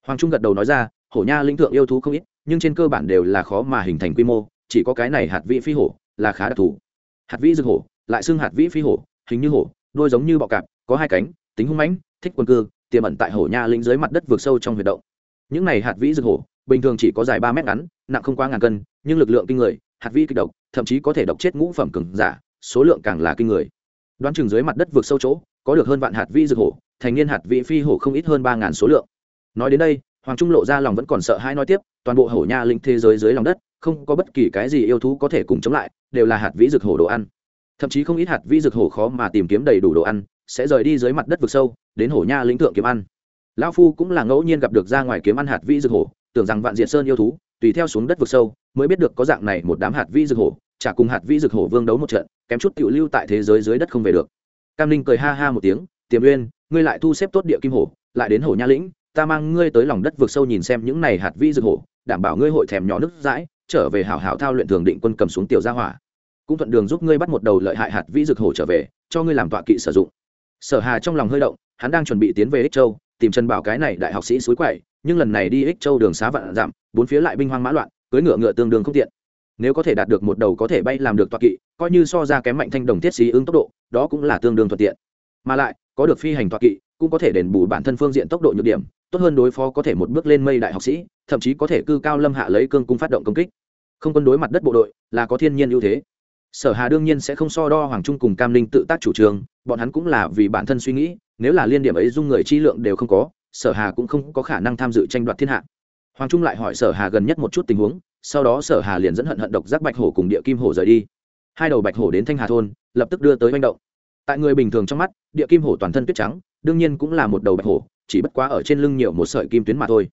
Hoàng trung gật đầu nói ra, hổ nha lĩnh thượng yêu thú không ít, nhưng trên cơ bản đều là khó mà hình thành quy mô, chỉ có cái này hạt vị phi hổ là khá đặc thù. Hạt vĩ rực hổ, lại xưng hạt vĩ phi hổ, hình như hổ, đôi giống như bọ cạp, có hai cánh, tính hung mãnh, thích quân cư, tiềm ẩn tại hổ nha lĩnh dưới mặt đất vượt sâu trong huyệt động. Những này hạt vĩ rực hổ, bình thường chỉ có dài ba mét ngắn, nặng không quá ngàn cân, nhưng lực lượng kinh người hạt vi kịch độc, thậm chí có thể độc chết ngũ phẩm cường giả, số lượng càng là kinh người. Đoán chừng dưới mặt đất vượt sâu chỗ, có được hơn vạn hạt vi rực hổ, thành niên hạt vị phi hổ không ít hơn ba ngàn số lượng. Nói đến đây, hoàng trung lộ ra lòng vẫn còn sợ hai nói tiếp, toàn bộ hổ nha linh thế giới dưới lòng đất, không có bất kỳ cái gì yêu thú có thể cùng chống lại, đều là hạt vĩ rực hổ đồ ăn. Thậm chí không ít hạt vĩ rực hổ khó mà tìm kiếm đầy đủ đồ ăn, sẽ rời đi dưới mặt đất vực sâu, đến hổ nha lĩnh thượng kiếm ăn. Lão phu cũng là ngẫu nhiên gặp được ra ngoài kiếm ăn hạt vĩ rực hổ, tưởng rằng vạn diệt sơn yêu thú, tùy theo xuống đất vực sâu mới biết được có dạng này một đám hạt vi dược hổ, chả cùng hạt vi dược hổ vương đấu một trận, kém chút tiểu lưu tại thế giới dưới đất không về được. Cam ninh cười ha ha một tiếng, tiềm uyên, ngươi lại thu xếp tốt địa kim hổ, lại đến hổ nha lĩnh, ta mang ngươi tới lòng đất vực sâu nhìn xem những này hạt vi dược hổ, đảm bảo ngươi hội thèm nhỏ nước dãi, trở về hảo hảo thao luyện thường định quân cầm xuống tiểu gia hỏa. Cũng thuận đường giúp ngươi bắt một đầu lợi hại hạt vi dược hổ trở về, cho ngươi làm tọa kỵ sử dụng. Sở hà trong lòng hơi động, hắn đang chuẩn bị tiến về ích châu, tìm trần bảo cái này đại học sĩ suối quậy, nhưng lần này đi ích châu đường xá vạn giảm bốn phía lại binh hoang mã loạn cưỡi ngựa ngựa tương đương không tiện. Nếu có thể đạt được một đầu có thể bay làm được tọa kỵ, coi như so ra kém mạnh thanh đồng thiết xí ứng tốc độ, đó cũng là tương đương thuận tiện. Mà lại, có được phi hành tọa kỵ, cũng có thể đền bù bản thân phương diện tốc độ nhược điểm, tốt hơn đối phó có thể một bước lên mây đại học sĩ, thậm chí có thể cư cao lâm hạ lấy cương cung phát động công kích. Không quân đối mặt đất bộ đội, là có thiên nhiên ưu thế. Sở hà đương nhiên sẽ không so đo hoàng trung cùng cam linh tự tác chủ trương, bọn hắn cũng là vì bản thân suy nghĩ, nếu là liên điểm ấy dung người chi lượng đều không có, sở hà cũng không có khả năng tham dự tranh đoạt thiên hạ hoàng trung lại hỏi sở hà gần nhất một chút tình huống, sau đó sở hà liền dẫn hận hận độc giác bạch hổ cùng địa kim hổ rời đi. Hai đầu bạch hổ đến thanh hà thôn, lập tức đưa tới manh động. Tại người bình thường trong mắt, địa kim hổ toàn thân tuyết trắng, đương nhiên cũng là một đầu bạch hổ, chỉ bất quá ở trên lưng nhiều một sợi kim tuyến mà thôi.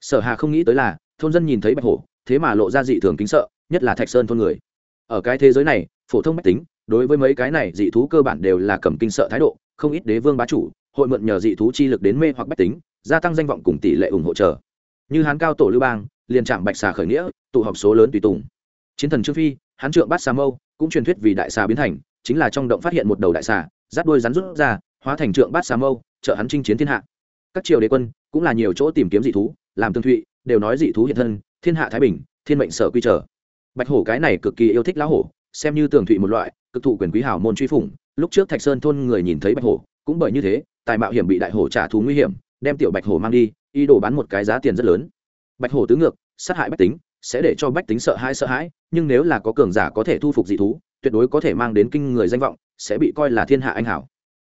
Sở hà không nghĩ tới là, thôn dân nhìn thấy bạch hổ, thế mà lộ ra dị thường kính sợ, nhất là thạch sơn thôn người. Ở cái thế giới này, phổ thông mách tính, đối với mấy cái này dị thú cơ bản đều là cầm kinh sợ thái độ, không ít đế vương bá chủ, hội mượn nhờ dị thú chi lực đến mê hoặc bách tính, gia tăng danh vọng cùng tỷ lệ ủng hộ trợ như hán cao tổ lưu bang, liền trạng bạch xà khởi nghĩa, tụ họp số lớn tùy tùng. Chiến thần trương phi, hán trượng bát xà mâu, cũng truyền thuyết vì đại xà biến thành, chính là trong động phát hiện một đầu đại xà rát đuôi rắn rút ra, hóa thành trượng bát xà mâu, trợ hắn chinh chiến thiên hạ. Các triều đế quân cũng là nhiều chỗ tìm kiếm dị thú, làm tương thụy, đều nói dị thú hiện thân, thiên hạ thái bình, thiên mệnh sở quy trở. Bạch hổ cái này cực kỳ yêu thích lão hổ, xem như tường thụy một loại, cực thụ quyền quý hảo môn truy phủng. Lúc trước thạch sơn thôn người nhìn thấy bạch hổ, cũng bởi như thế, tài mạo hiểm bị đại hổ trả thù nguy hiểm, đem tiểu bạch hổ mang đi ý đồ bán một cái giá tiền rất lớn. Bạch hổ tứ ngược, sát hại bách tính, sẽ để cho bách tính sợ hãi sợ hãi, nhưng nếu là có cường giả có thể thu phục dị thú, tuyệt đối có thể mang đến kinh người danh vọng, sẽ bị coi là thiên hạ anh hảo.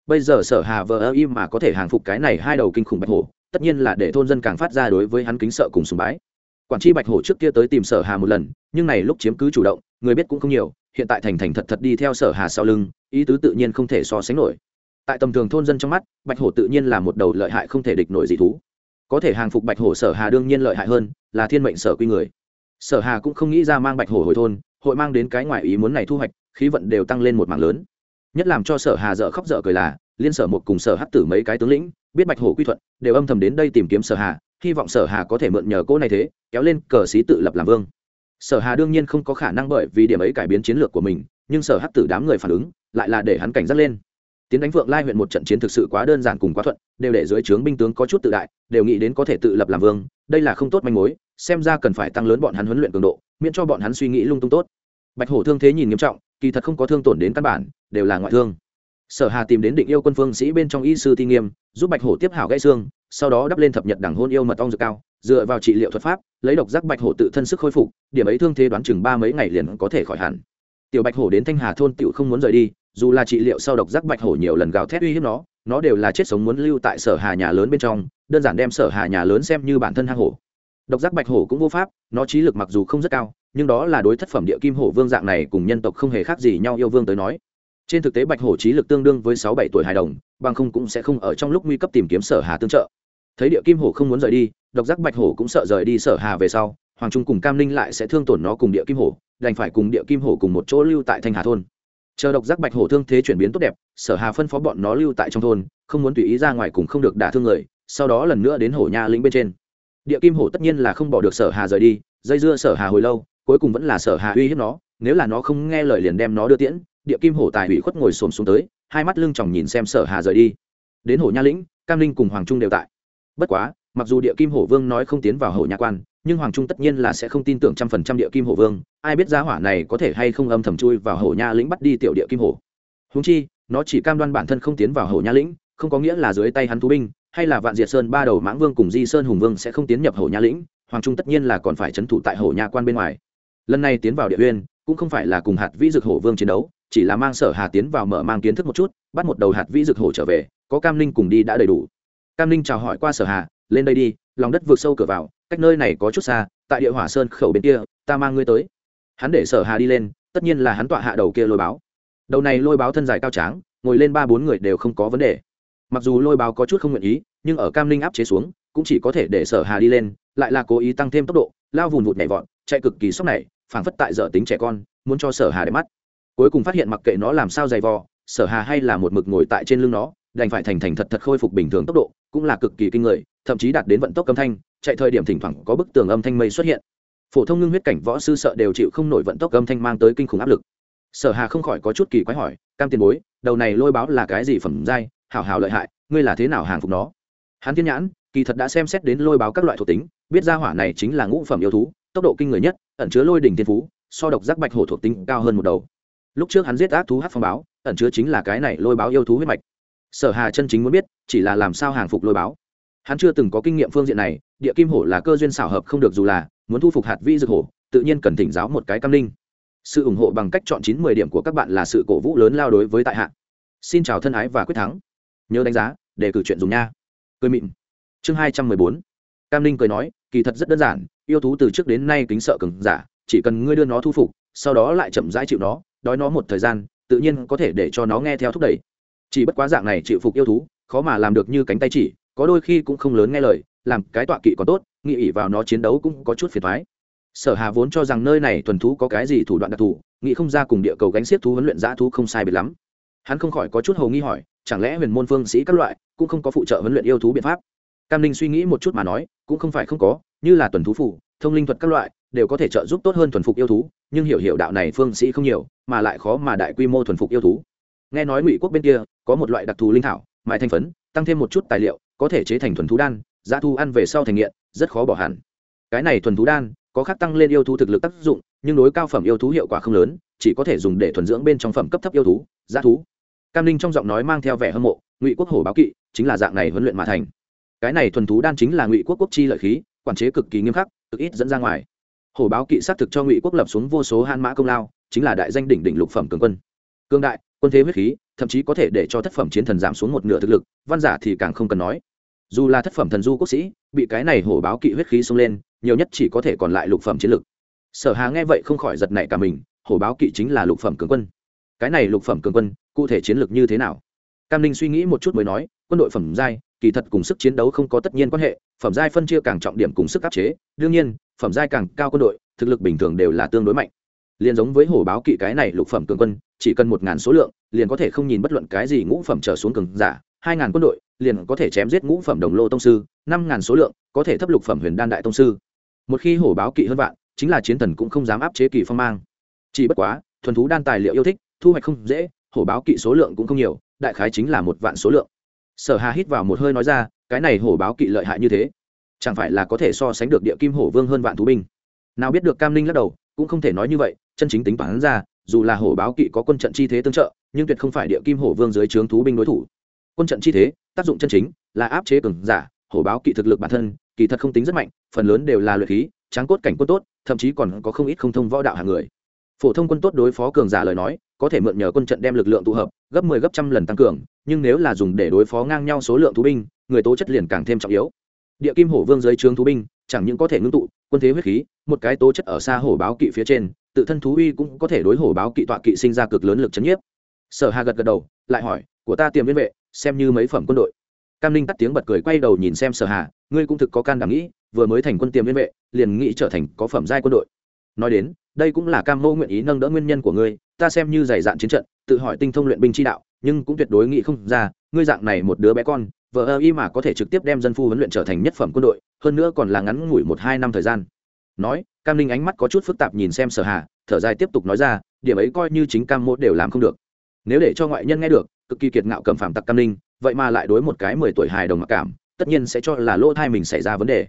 Bây giờ sở hà vờ ơ im mà có thể hàng phục cái này hai đầu kinh khủng bạch hổ, tất nhiên là để thôn dân càng phát ra đối với hắn kính sợ cùng sùng bái. Quản tri bạch hổ trước kia tới tìm sở hà một lần, nhưng này lúc chiếm cứ chủ động, người biết cũng không nhiều, hiện tại thành thành thật thật đi theo sở hà sau lưng, ý tứ tự nhiên không thể so sánh nổi. Tại tầm thường thôn dân trong mắt, bạch hổ tự nhiên là một đầu lợi hại không thể địch nổi dị thú có thể hàng phục bạch hổ sở hà đương nhiên lợi hại hơn, là thiên mệnh sở quy người. Sở hà cũng không nghĩ ra mang bạch hổ hồi thôn, hội mang đến cái ngoại ý muốn này thu hoạch, khí vận đều tăng lên một mảng lớn. Nhất làm cho sở hà dở khóc dở cười là, liên sở một cùng sở hắc tử mấy cái tướng lĩnh, biết bạch hổ quy thuận, đều âm thầm đến đây tìm kiếm sở hà, hy vọng sở hà có thể mượn nhờ cỗ này thế, kéo lên cờ xí tự lập làm vương. Sở hà đương nhiên không có khả năng bởi vì điểm ấy cải biến chiến lược của mình, nhưng sở hắc tử đám người phản ứng, lại là để hắn cảnh giác lên tiến đánh vượng lai huyện một trận chiến thực sự quá đơn giản cùng quá thuận, đều để dưới trướng binh tướng có chút tự đại, đều nghĩ đến có thể tự lập làm vương, đây là không tốt manh mối, xem ra cần phải tăng lớn bọn hắn huấn luyện cường độ, miễn cho bọn hắn suy nghĩ lung tung tốt. Bạch hổ thương thế nhìn nghiêm trọng, kỳ thật không có thương tổn đến căn bản, đều là ngoại thương. Sở hà tìm đến định yêu quân phương sĩ bên trong y sư thi nghiêm, giúp bạch hổ tiếp hảo gãy xương, sau đó đắp lên thập nhật đẳng hôn yêu mật ong dược cao, dựa vào trị liệu thuật pháp, lấy độc giác bạch hổ tự thân sức khôi phục, điểm ấy thương thế đoán chừng ba mấy ngày liền có thể khỏi hẳn. Tiểu bạch hổ đến thanh hà thôn tiểu không muốn rời đi dù là trị liệu sau độc giác bạch hổ nhiều lần gào thét uy hiếp nó nó đều là chết sống muốn lưu tại sở hà nhà lớn bên trong, đơn giản đem sở hà nhà lớn xem như bản thân hang hổ. Độc giác bạch hổ cũng vô pháp, nó trí lực mặc dù không rất cao, nhưng đó là đối thất phẩm địa kim hổ vương dạng này cùng nhân tộc không hề khác gì nhau yêu vương tới nói. Trên thực tế bạch hổ trí lực tương đương với sáu bảy tuổi hài đồng, bằng không cũng sẽ không ở trong lúc nguy cấp tìm kiếm sở hà tương trợ. Thấy địa kim hổ không muốn rời đi, độc giác bạch hổ cũng sợ rời đi sở hà về sau, hoàng trung cùng cam ninh lại sẽ thương tổn nó cùng địa kim hổ, đành phải cùng địa kim hổ cùng một chỗ lưu tại thanh hà thôn chờ độc giác bạch hổ thương thế chuyển biến tốt đẹp, sở hà phân phó bọn nó lưu tại trong thôn, không muốn tùy ý ra ngoài cùng không được đả thương người, sau đó lần nữa đến hổ nha lĩnh bên trên. Địa kim hổ tất nhiên là không bỏ được sở hà rời đi, dây dưa sở hà hồi lâu, cuối cùng vẫn là sở hà uy hiếp nó, nếu là nó không nghe lời liền đem nó đưa tiễn, địa kim hổ tài ủy khuất ngồi xổm xuống tới, hai mắt lưng chòng nhìn xem sở hà rời đi. Đến hổ nha lĩnh, cam linh cùng hoàng trung đều tại. Bất quá, mặc dù địa kim hổ vương nói không tiến vào hổ nha quan nhưng hoàng trung tất nhiên là sẽ không tin tưởng trăm phần trăm địa kim hổ vương, ai biết giá hỏa này có thể hay không âm thầm chui vào hổ nha lĩnh bắt đi tiểu địa kim hổ. Húng chi, nó chỉ cam đoan bản thân không tiến vào hổ nha lĩnh, không có nghĩa là dưới tay hắn thú binh, hay là vạn diệt sơn ba đầu mãng vương cùng di sơn hùng vương sẽ không tiến nhập hổ nha lĩnh, hoàng trung tất nhiên là còn phải trấn thủ tại hổ nha quan bên ngoài. Lần này tiến vào địa uyên, cũng không phải là cùng hạt vĩ dực hổ vương chiến đấu, chỉ là mang sở hà tiến vào mở mang kiến thức một chút, bắt một đầu hạt vĩ dực hổ trở về, có cam linh cùng đi đã đầy đủ. Cam linh chào hỏi qua sở hà, lên đây đi, lòng đất vượt sâu cửa vào cách nơi này có chút xa, tại địa hỏa sơn khẩu bên kia, ta mang ngươi tới. Hắn để sở hà đi lên, tất nhiên là hắn tọa hạ đầu kia lôi báo. Đầu này lôi báo thân dài cao tráng, ngồi lên ba bốn người đều không có vấn đề. Mặc dù lôi báo có chút không nguyện ý, nhưng ở cam ninh áp chế xuống, cũng chỉ có thể để sở hà đi lên, lại là cố ý tăng thêm tốc độ, lao vùn vụt nhảy vọt, chạy cực kỳ sốc này, phảng phất tại dở tính trẻ con, muốn cho sở hà để mắt. Cuối cùng phát hiện mặc kệ nó làm sao dày vò, sở hà hay là một mực ngồi tại trên lưng nó đành phải thành thành thật thật khôi phục bình thường tốc độ, cũng là cực kỳ kinh người, thậm chí đạt đến vận tốc âm thanh, chạy thời điểm thỉnh thoảng có bức tường âm thanh mây xuất hiện. Phổ thông ngưng huyết cảnh võ sư sợ đều chịu không nổi vận tốc âm thanh mang tới kinh khủng áp lực. Sở hà không khỏi có chút kỳ quái hỏi, cam tiền bối, đầu này lôi báo là cái gì phẩm giai? Hảo hảo lợi hại, ngươi là thế nào hàng phục nó? Hắn thiên nhãn, kỳ thật đã xem xét đến lôi báo các loại thuộc tính, biết ra hỏa này chính là ngũ phẩm yêu thú, tốc độ kinh người nhất, ẩn chứa lôi đỉnh thiên phú, so độc giác bạch hổ thuộc tính cao hơn một đầu. Lúc trước hắn giết ác thú hát phong báo, ẩn chứa chính là cái này lôi báo yêu thú huyết mạch sở hà chân chính muốn biết, chỉ là làm sao hàng phục lôi báo. Hắn chưa từng có kinh nghiệm phương diện này, địa kim hổ là cơ duyên xảo hợp không được dù là, muốn thu phục hạt vi dược hổ, tự nhiên cần thỉnh giáo một cái cam linh. Sự ủng hộ bằng cách chọn chín mười điểm của các bạn là sự cổ vũ lớn lao đối với tại hạ. Xin chào thân ái và quyết thắng. Nhớ đánh giá, để cử chuyện dùng nha. Cười mịn. Chương hai trăm mười bốn. Cam linh cười nói, kỳ thật rất đơn giản, yêu thú từ trước đến nay kính sợ cứng giả, chỉ cần ngươi đưa nó thu phục, sau đó lại chậm rãi chịu nó, đói nó một thời gian, tự nhiên có thể để cho nó nghe theo thúc đẩy chỉ bất quá dạng này chịu phục yêu thú, khó mà làm được như cánh tay chỉ, có đôi khi cũng không lớn nghe lời, làm cái tọa kỵ còn tốt, nghĩ ỉ vào nó chiến đấu cũng có chút phiền thoái sở hà vốn cho rằng nơi này thuần thú có cái gì thủ đoạn đặc thù, nghĩ không ra cùng địa cầu gánh xiết thú huấn luyện giã thú không sai biệt lắm. Hắn không khỏi có chút hầu nghi hỏi, chẳng lẽ huyền môn phương sĩ các loại cũng không có phụ trợ huấn luyện yêu thú biện pháp? Cam ninh suy nghĩ một chút mà nói, cũng không phải không có, như là tuần thú phủ, thông linh thuật các loại, đều có thể trợ giúp tốt hơn thuần phục yêu thú, nhưng hiểu hiểu đạo này phương sĩ không nhiều, mà lại khó mà đại quy mô thuần phục yêu thú nghe nói ngụy quốc bên kia có một loại đặc thù linh thảo mại thành phấn, tăng thêm một chút tài liệu, có thể chế thành thuần thú đan, giá thu ăn về sau thành nghiện, rất khó bỏ hẳn. Cái này thuần thú đan có khác tăng lên yêu thú thực lực tác dụng, nhưng đối cao phẩm yêu thú hiệu quả không lớn, chỉ có thể dùng để thuần dưỡng bên trong phẩm cấp thấp yêu thú, giá thú cam linh trong giọng nói mang theo vẻ hâm mộ, ngụy quốc hổ báo kỵ, chính là dạng này huấn luyện mà thành. Cái này thuần thú đan chính là ngụy quốc quốc chi lợi khí, quản chế cực kỳ nghiêm khắc, cực ít dẫn ra ngoài. Hổ báo kỵ xác thực cho ngụy quốc lập xuống vô số han mã công lao, chính là đại danh đỉnh đỉnh lục phẩm cường quân. Cương đại quân thế huyết khí, thậm chí có thể để cho thất phẩm chiến thần giảm xuống một nửa thực lực, văn giả thì càng không cần nói. Dù là thất phẩm thần du quốc sĩ, bị cái này hổ báo kỵ huyết khí xông lên, nhiều nhất chỉ có thể còn lại lục phẩm chiến lực. Sở hà nghe vậy không khỏi giật nảy cả mình, hổ báo kỵ chính là lục phẩm cường quân. Cái này lục phẩm cường quân, cụ thể chiến lược như thế nào? Cam ninh suy nghĩ một chút mới nói, quân đội phẩm giai, kỳ thật cùng sức chiến đấu không có tất nhiên quan hệ, phẩm giai phân chia càng trọng điểm cùng sức áp chế, đương nhiên, phẩm giai càng cao quân đội, thực lực bình thường đều là tương đối mạnh. Liền giống với hổ báo kỵ cái này lục phẩm cường quân chỉ cần một ngàn số lượng, liền có thể không nhìn bất luận cái gì ngũ phẩm trở xuống cường giả, hai ngàn quân đội, liền có thể chém giết ngũ phẩm đồng lô tông sư, năm ngàn số lượng, có thể thấp lục phẩm huyền đan đại tông sư. Một khi hổ báo kỵ hơn vạn, chính là chiến thần cũng không dám áp chế kỳ phong mang. Chỉ bất quá, thuần thú đan tài liệu yêu thích, thu hoạch không dễ, hổ báo kỵ số lượng cũng không nhiều, đại khái chính là một vạn số lượng. Sở hà hít vào một hơi nói ra, cái này hổ báo kỵ lợi hại như thế, chẳng phải là có thể so sánh được địa kim hổ vương hơn vạn thú binh. Nào biết được cam ninh lắc đầu, cũng không thể nói như vậy, chân chính tính toán ra dù là hổ báo kỵ có quân trận chi thế tương trợ, nhưng tuyệt không phải địa kim hổ vương dưới trướng thú binh đối thủ. Quân trận chi thế, tác dụng chân chính là áp chế cường giả, hổ báo kỵ thực lực bản thân, kỳ thật không tính rất mạnh, phần lớn đều là luyện khí, tráng cốt cảnh quân tốt, thậm chí còn có không ít không thông võ đạo hàng người. Phổ thông quân tốt đối phó cường giả lời nói, có thể mượn nhờ quân trận đem lực lượng tụ hợp, gấp 10 gấp trăm lần tăng cường, nhưng nếu là dùng để đối phó ngang nhau số lượng thú binh, người tố chất liền càng thêm trọng yếu. Địa kim hổ vương dưới trướng thú binh, chẳng những có thể ngưng tụ, quân thế huyết khí, một cái tố chất ở xa hổ báo kỵ phía trên tự thân thú uy cũng có thể đối hổ báo kỵ tọa kỵ sinh ra cực lớn lực chấn nhiếp. Sở hà gật gật đầu, lại hỏi, của ta tiềm liên vệ, xem như mấy phẩm quân đội. Cam ninh tắt tiếng bật cười quay đầu nhìn xem sở hà, ngươi cũng thực có can đảm nghĩ, vừa mới thành quân tiềm liên vệ, liền nghĩ trở thành có phẩm giai quân đội. Nói đến, đây cũng là cam mô nguyện ý nâng đỡ nguyên nhân của ngươi, ta xem như dày dạn chiến trận, tự hỏi tinh thông luyện binh chi đạo, nhưng cũng tuyệt đối nghĩ không ra, ngươi dạng này một đứa bé con vợ ơ y mà có thể trực tiếp đem dân phu huấn luyện trở thành nhất phẩm quân đội, hơn nữa còn là ngắn ngủi một hai năm thời gian nói, cam ninh ánh mắt có chút phức tạp nhìn xem sở hà, thở dài tiếp tục nói ra, điểm ấy coi như chính cam mô đều làm không được. Nếu để cho ngoại nhân nghe được, cực kỳ kiệt ngạo cầm phạm tặc cam ninh, vậy mà lại đối một cái mười tuổi hài đồng mặc cảm, tất nhiên sẽ cho là lỗ thai mình xảy ra vấn đề.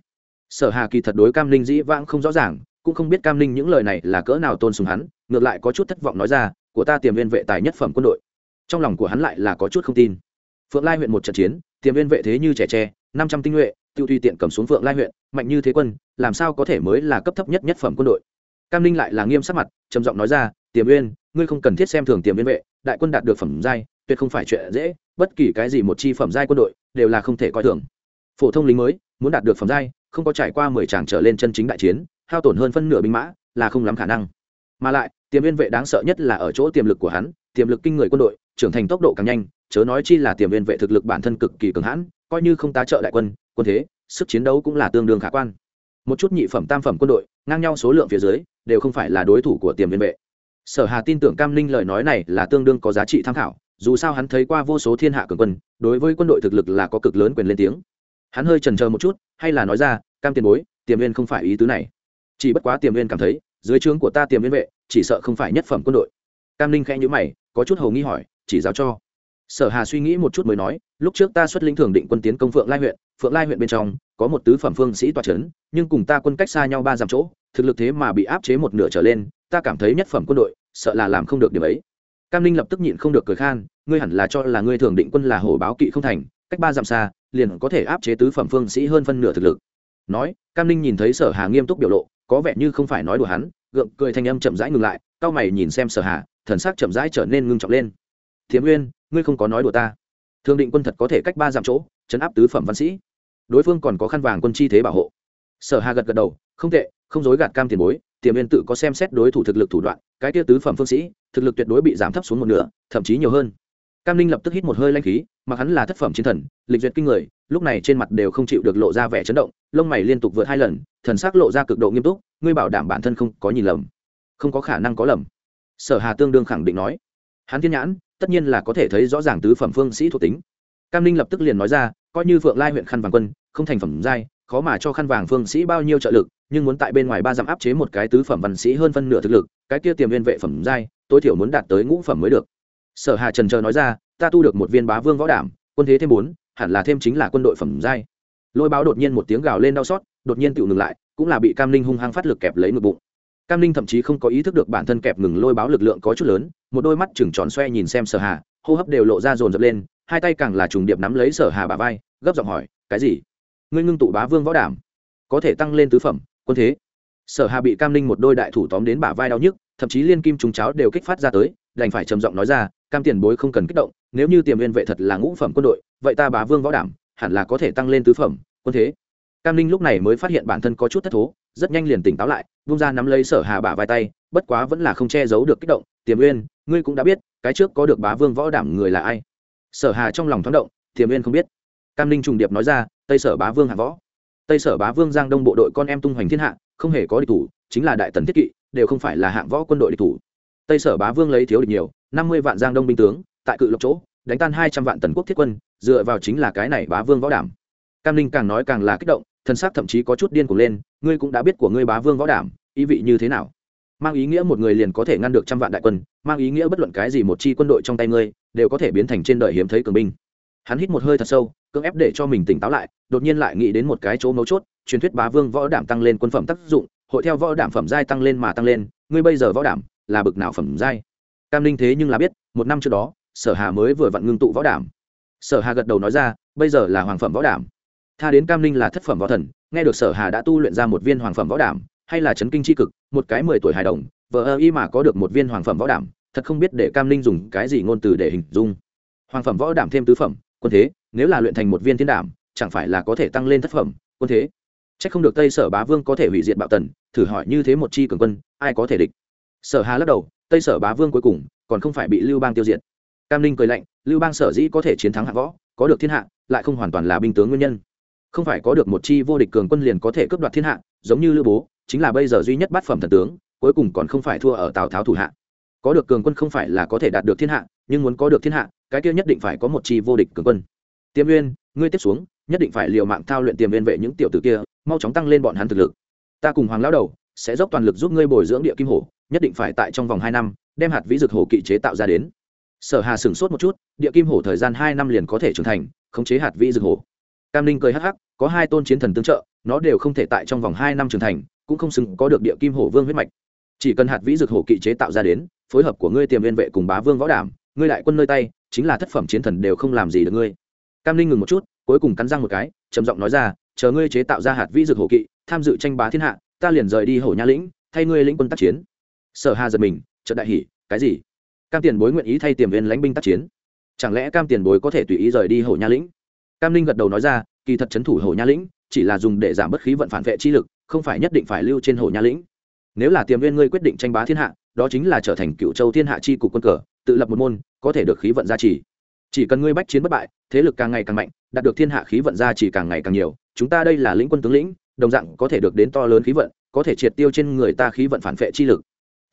Sở hà kỳ thật đối cam ninh dĩ vãng không rõ ràng, cũng không biết cam ninh những lời này là cỡ nào tôn sùng hắn, ngược lại có chút thất vọng nói ra, của ta tiềm viên vệ tài nhất phẩm quân đội. Trong lòng của hắn lại là có chút không tin. Phượng lai huyện một trận chiến, tiềm viên vệ thế như trẻ tre, năm trăm tinh nhuệ tiêu tùy tiện cầm xuống phượng lai huyện, mạnh như thế quân, làm sao có thể mới là cấp thấp nhất nhất phẩm quân đội? Cam ninh lại là nghiêm sắc mặt, trầm giọng nói ra, tiềm viên ngươi không cần thiết xem thường tiềm viên vệ, đại quân đạt được phẩm giai, tuyệt không phải chuyện dễ, bất kỳ cái gì một chi phẩm giai quân đội, đều là không thể coi thường. Phổ thông lính mới, muốn đạt được phẩm giai, không có trải qua mười tràng trở lên chân chính đại chiến, hao tổn hơn phân nửa binh mã, là không lắm khả năng. Mà lại, tiềm viên vệ đáng sợ nhất là ở chỗ tiềm lực của hắn, tiềm lực kinh người quân đội, trưởng thành tốc độ càng nhanh, chớ nói chi là tiềm viên vệ thực lực bản thân cực kỳ cường hãn coi như không tá trợ đại quân quân thế, sức chiến đấu cũng là tương đương khả quan. Một chút nhị phẩm, tam phẩm quân đội, ngang nhau số lượng phía dưới, đều không phải là đối thủ của tiềm viên vệ. Sở hà tin tưởng cam ninh lời nói này là tương đương có giá trị tham khảo, dù sao hắn thấy qua vô số thiên hạ cường quân, đối với quân đội thực lực là có cực lớn quyền lên tiếng. Hắn hơi chần chờ một chút, hay là nói ra, cam tiền bối, tiềm viên không phải ý tứ này. Chỉ bất quá tiềm viên cảm thấy, dưới trướng của ta tiềm viên vệ, chỉ sợ không phải nhất phẩm quân đội. Cam ninh khẽ nhữ mày, có chút hầu nghi hỏi, chỉ giáo cho sở hà suy nghĩ một chút mới nói, lúc trước ta xuất lĩnh thường định quân tiến công phượng lai huyện, phượng lai huyện bên trong, có một tứ phẩm phương sĩ tòa c h ấ n nhưng cùng ta quân cách xa nhau ba dặm chỗ, thực lực thế mà bị áp chế một nửa trở lên, ta cảm thấy nhất phẩm quân đội, sợ là làm không được điểm ấy. Cam ninh lập tức nhịn không được cười khan, ngươi hẳn là cho là ngươi thường định quân là hổ báo kỵ không thành, cách ba dặm xa, liền có thể áp chế tứ phẩm phương sĩ hơn phân nửa thực lực. Nói, cam ninh nhìn thấy sở hà nghiêm túc biểu lộ, có vẻ như không phải nói đùa hắn, gượng cười thanh âm chậm rãi ngừng lại cao mày nhìn xem sở hà, thần sắc chậm rãi trở nên ngưng trọng lên. Thiếm nguyên ngươi không có nói đùa ta. Thương định quân thật có thể cách ba dặm chỗ, chấn áp tứ phẩm văn sĩ. Đối phương còn có khăn vàng quân chi thế bảo hộ. Sở hà gật gật đầu, không tệ, không dối gạt cam tiền bối, tiềm viên tự có xem xét đối thủ thực lực thủ đoạn, cái tia tứ phẩm phương sĩ, thực lực tuyệt đối bị giảm thấp xuống một nửa, thậm chí nhiều hơn. Cam ninh lập tức hít một hơi lanh khí, mặc hắn là thất phẩm chiến thần, lịch duyệt kinh người, lúc này trên mặt đều không chịu được lộ ra vẻ chấn động, lông mày liên tục vượt hai lần, thần sắc lộ ra cực độ nghiêm túc, ngươi bảo đảm bản thân không có nhìn lầm. Không có khả năng có lầm. Sở hà tương đương khẳng định nói. Hắn thiên nhãn tất nhiên là có thể thấy rõ ràng tứ phẩm phương sĩ thuộc tính. Cam ninh lập tức liền nói ra, coi như phượng lai huyện khăn vàng quân, không thành phẩm giai, khó mà cho khăn vàng phương sĩ bao nhiêu trợ lực, nhưng muốn tại bên ngoài ba dặm áp chế một cái tứ phẩm văn sĩ hơn phân nửa thực lực, cái kia tiềm viên vệ phẩm giai, tối thiểu muốn đạt tới ngũ phẩm mới được. Sở hà trần chờ nói ra, ta tu được một viên bá vương võ đảm, quân thế thêm bốn, hẳn là thêm chính là quân đội phẩm giai. Lôi báo đột nhiên một tiếng gào lên đau xót, đột nhiên tự ngừng lại, cũng là bị cam ninh hung hăng phát lực kẹp lấy ngực bụng cam linh thậm chí không có ý thức được bản thân kẹp ngừng lôi báo lực lượng có chút lớn, một đôi mắt chừng tròn xoe nhìn xem sở hà, hô hấp đều lộ ra dồn dập lên, hai tay càng là trùng điệp nắm lấy sở hà bà vai, gấp giọng hỏi, cái gì? Ngươi ngưng tụ bá vương võ đảm, có thể tăng lên tứ phẩm, quân thế? Sở hà bị cam linh một đôi đại thủ tóm đến bả vai đau nhức, thậm chí liên kim trùng cháo đều kích phát ra tới, đành phải trầm giọng nói ra, cam tiền bối không cần kích động, nếu như tiềm viên vệ thật là ngũ phẩm quân đội, vậy ta bá vương võ đảm hẳn là có thể tăng lên tứ phẩm, quân thế. Cam ninh lúc này mới phát hiện bản thân có chút thất thố rất nhanh liền tỉnh táo lại, vung ra nắm lấy sở hà bả vai tay, bất quá vẫn là không che giấu được kích động, tiềm uyên, ngươi cũng đã biết, cái trước có được bá vương võ đảm người là ai? Sở hà trong lòng thoáng động, tiềm uyên không biết. Cam ninh trùng điệp nói ra, tây sở bá vương hạ võ. Tây sở bá vương giang đông bộ đội con em tung hoành thiên hạ, không hề có địch thủ, chính là đại tần thiết kỵ, đều không phải là hạng võ quân đội địch thủ. Tây sở bá vương lấy thiếu địch nhiều, năm mươi vạn giang đông binh tướng, tại cự lộc chỗ, đánh tan hai trăm vạn tần quốc thiết quân, dựa vào chính là cái này bá vương võ đảm. Cam ninh càng nói càng là kích động thân xác thậm chí có chút điên cuồng lên, ngươi cũng đã biết của ngươi bá vương võ đảm, ý vị như thế nào. Mang ý nghĩa một người liền có thể ngăn được trăm vạn đại quân, mang ý nghĩa bất luận cái gì một chi quân đội trong tay ngươi, đều có thể biến thành trên đời hiếm thấy cường binh. Hắn hít một hơi thật sâu, cưỡng ép để cho mình tỉnh táo lại, đột nhiên lại nghĩ đến một cái chỗ mấu chốt, truyền thuyết bá vương võ đảm tăng lên quân phẩm tác dụng, hội theo võ đảm phẩm giai tăng lên mà tăng lên, ngươi bây giờ võ đảm là bực nào phẩm giai? Cam linh thế nhưng là biết, một năm trước đó, sở hà mới vừa vặn ngưng tụ võ đảm. Sở hà gật đầu nói ra, bây giờ là hoàng phẩm võ đảm tha đến cam linh là thất phẩm võ thần, nghe được sở hà đã tu luyện ra một viên hoàng phẩm võ đảm, hay là chấn kinh c h i cực, một cái mười tuổi hài đồng vợ ơ y mà có được một viên hoàng phẩm võ đảm, thật không biết để cam linh dùng cái gì ngôn từ để hình dung. Hoàng phẩm võ đảm thêm tứ phẩm, quân thế, nếu là luyện thành một viên thiên đảm, chẳng phải là có thể tăng lên thất phẩm, quân thế. C h ắ c không được tây sở bá vương có thể hủy diệt bạo tần, thử hỏi như thế một chi cường quân, ai có thể địch? Sở hà lắc đầu, tây sở bá vương cuối cùng, còn không phải bị lưu bang tiêu diệt. Cam ninh cười lạnh, lưu bang sở dĩ có thể chiến thắng hạ võ, có được thiên hạ, lại không hoàn toàn là binh tướng nguyên nhân không phải có được một chi vô địch cường quân liền có thể cướp đoạt thiên hạ, giống như lữ bố, chính là bây giờ duy nhất bát phẩm thần tướng, cuối cùng còn không phải thua ở tào tháo thủ hạ. Có được cường quân không phải là có thể đạt được thiên hạ, nhưng muốn có được thiên hạ, cái kia nhất định phải có một chi vô địch cường quân. Tiêm uyên, ngươi tiếp xuống, nhất định phải liều mạng thao luyện tiềm viên vệ những tiểu tử kia, mau chóng tăng lên bọn hắn thực lực. Ta cùng hoàng lão đầu sẽ dốc toàn lực giúp ngươi bồi dưỡng địa kim hổ, nhất định phải tại trong vòng hai năm, đem hạt vĩ dược hổ kỵ chế tạo ra đến. Sở hà sửng sốt một chút, địa kim hổ thời gian hai năm liền có thể trưởng thành, khống chế hạt vĩ dược hổ cam linh cười hắc hắc, có hai tôn chiến thần tương trợ, nó đều không thể tại trong vòng hai năm trưởng thành, cũng không xứng có được địa kim hổ vương huyết mạch. Chỉ cần hạt vĩ dược hổ kỵ chế tạo ra đến, phối hợp của ngươi tiềm liên vệ cùng bá vương võ đảm, ngươi đại quân nơi tay, chính là thất phẩm chiến thần đều không làm gì được ngươi. Cam linh ngừng một chút, cuối cùng cắn răng một cái, trầm giọng nói ra, chờ ngươi chế tạo ra hạt vĩ dược hổ kỵ, tham dự tranh bá thiên hạ, ta liền rời đi hổ nha lĩnh, thay ngươi lĩnh quân tác chiến. Sở hà giật mình trợ đại hỉ, cái gì? Cam tiền bối nguyện ý thay tiềm viên lãnh binh tác chiến? Chẳng lẽ cam tiền bối có thể tùy ý rời đi hổ nha lĩnh? Cam linh gật đầu nói ra, kỳ thật c h ấ n thủ hồ nha lĩnh chỉ là dùng để giảm bất khí vận phản vệ chi lực, không phải nhất định phải lưu trên hồ nha lĩnh. Nếu là tiềm viên ngươi quyết định tranh bá thiên hạ, đó chính là trở thành cựu châu thiên hạ chi cục quân cờ, tự lập một môn, có thể được khí vận gia trì. Chỉ cần ngươi bách chiến bất bại, thế lực càng ngày càng mạnh, đạt được thiên hạ khí vận gia trì càng ngày càng nhiều, chúng ta đây là lĩnh quân tướng lĩnh, đồng dạng có thể được đến to lớn khí vận, có thể triệt tiêu trên người ta khí vận phản vệ chi lực.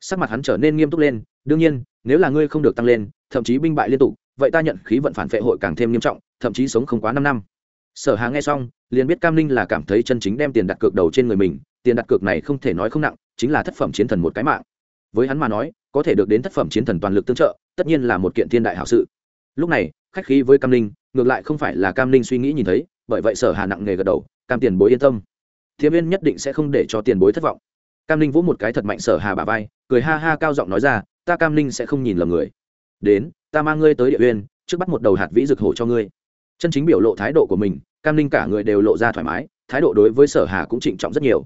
Sắc mặt hắn trở nên nghiêm túc lên, đương nhiên, nếu là ngươi không được tăng lên, thậm chí binh bại liên tục, vậy ta nhận khí vận phản vệ hội càng thêm nghiêm trọng thậm chí sống không quá năm năm. Sở hà nghe xong, liền biết cam ninh là cảm thấy chân chính đem tiền đặt cược đầu trên người mình, tiền đặt cược này không thể nói không nặng, chính là thất phẩm chiến thần một cái mạng. Với hắn mà nói, có thể được đến thất phẩm chiến thần toàn lực tương trợ, tất nhiên là một kiện thiên đại hảo sự. Lúc này, khách khí với cam ninh, ngược lại không phải là cam ninh suy nghĩ nhìn thấy, bởi vậy sở hà nặng nghề gật đầu, cam tiền bối yên tâm. Thiếm viên nhất định sẽ không để cho tiền bối thất vọng. Cam ninh vỗ một cái thật mạnh sở hà bà vai, cười ha ha cao giọng nói ra, ta cam ninh sẽ không nhìn lầm người. Đến, ta mang ngươi tới địa uyên, trước bắt một đầu hạt vĩ rực hổ cho ngươi chân chính biểu lộ thái độ của mình, cam ninh cả người đều lộ ra thoải mái, thái độ đối với sở hà cũng trịnh trọng rất nhiều.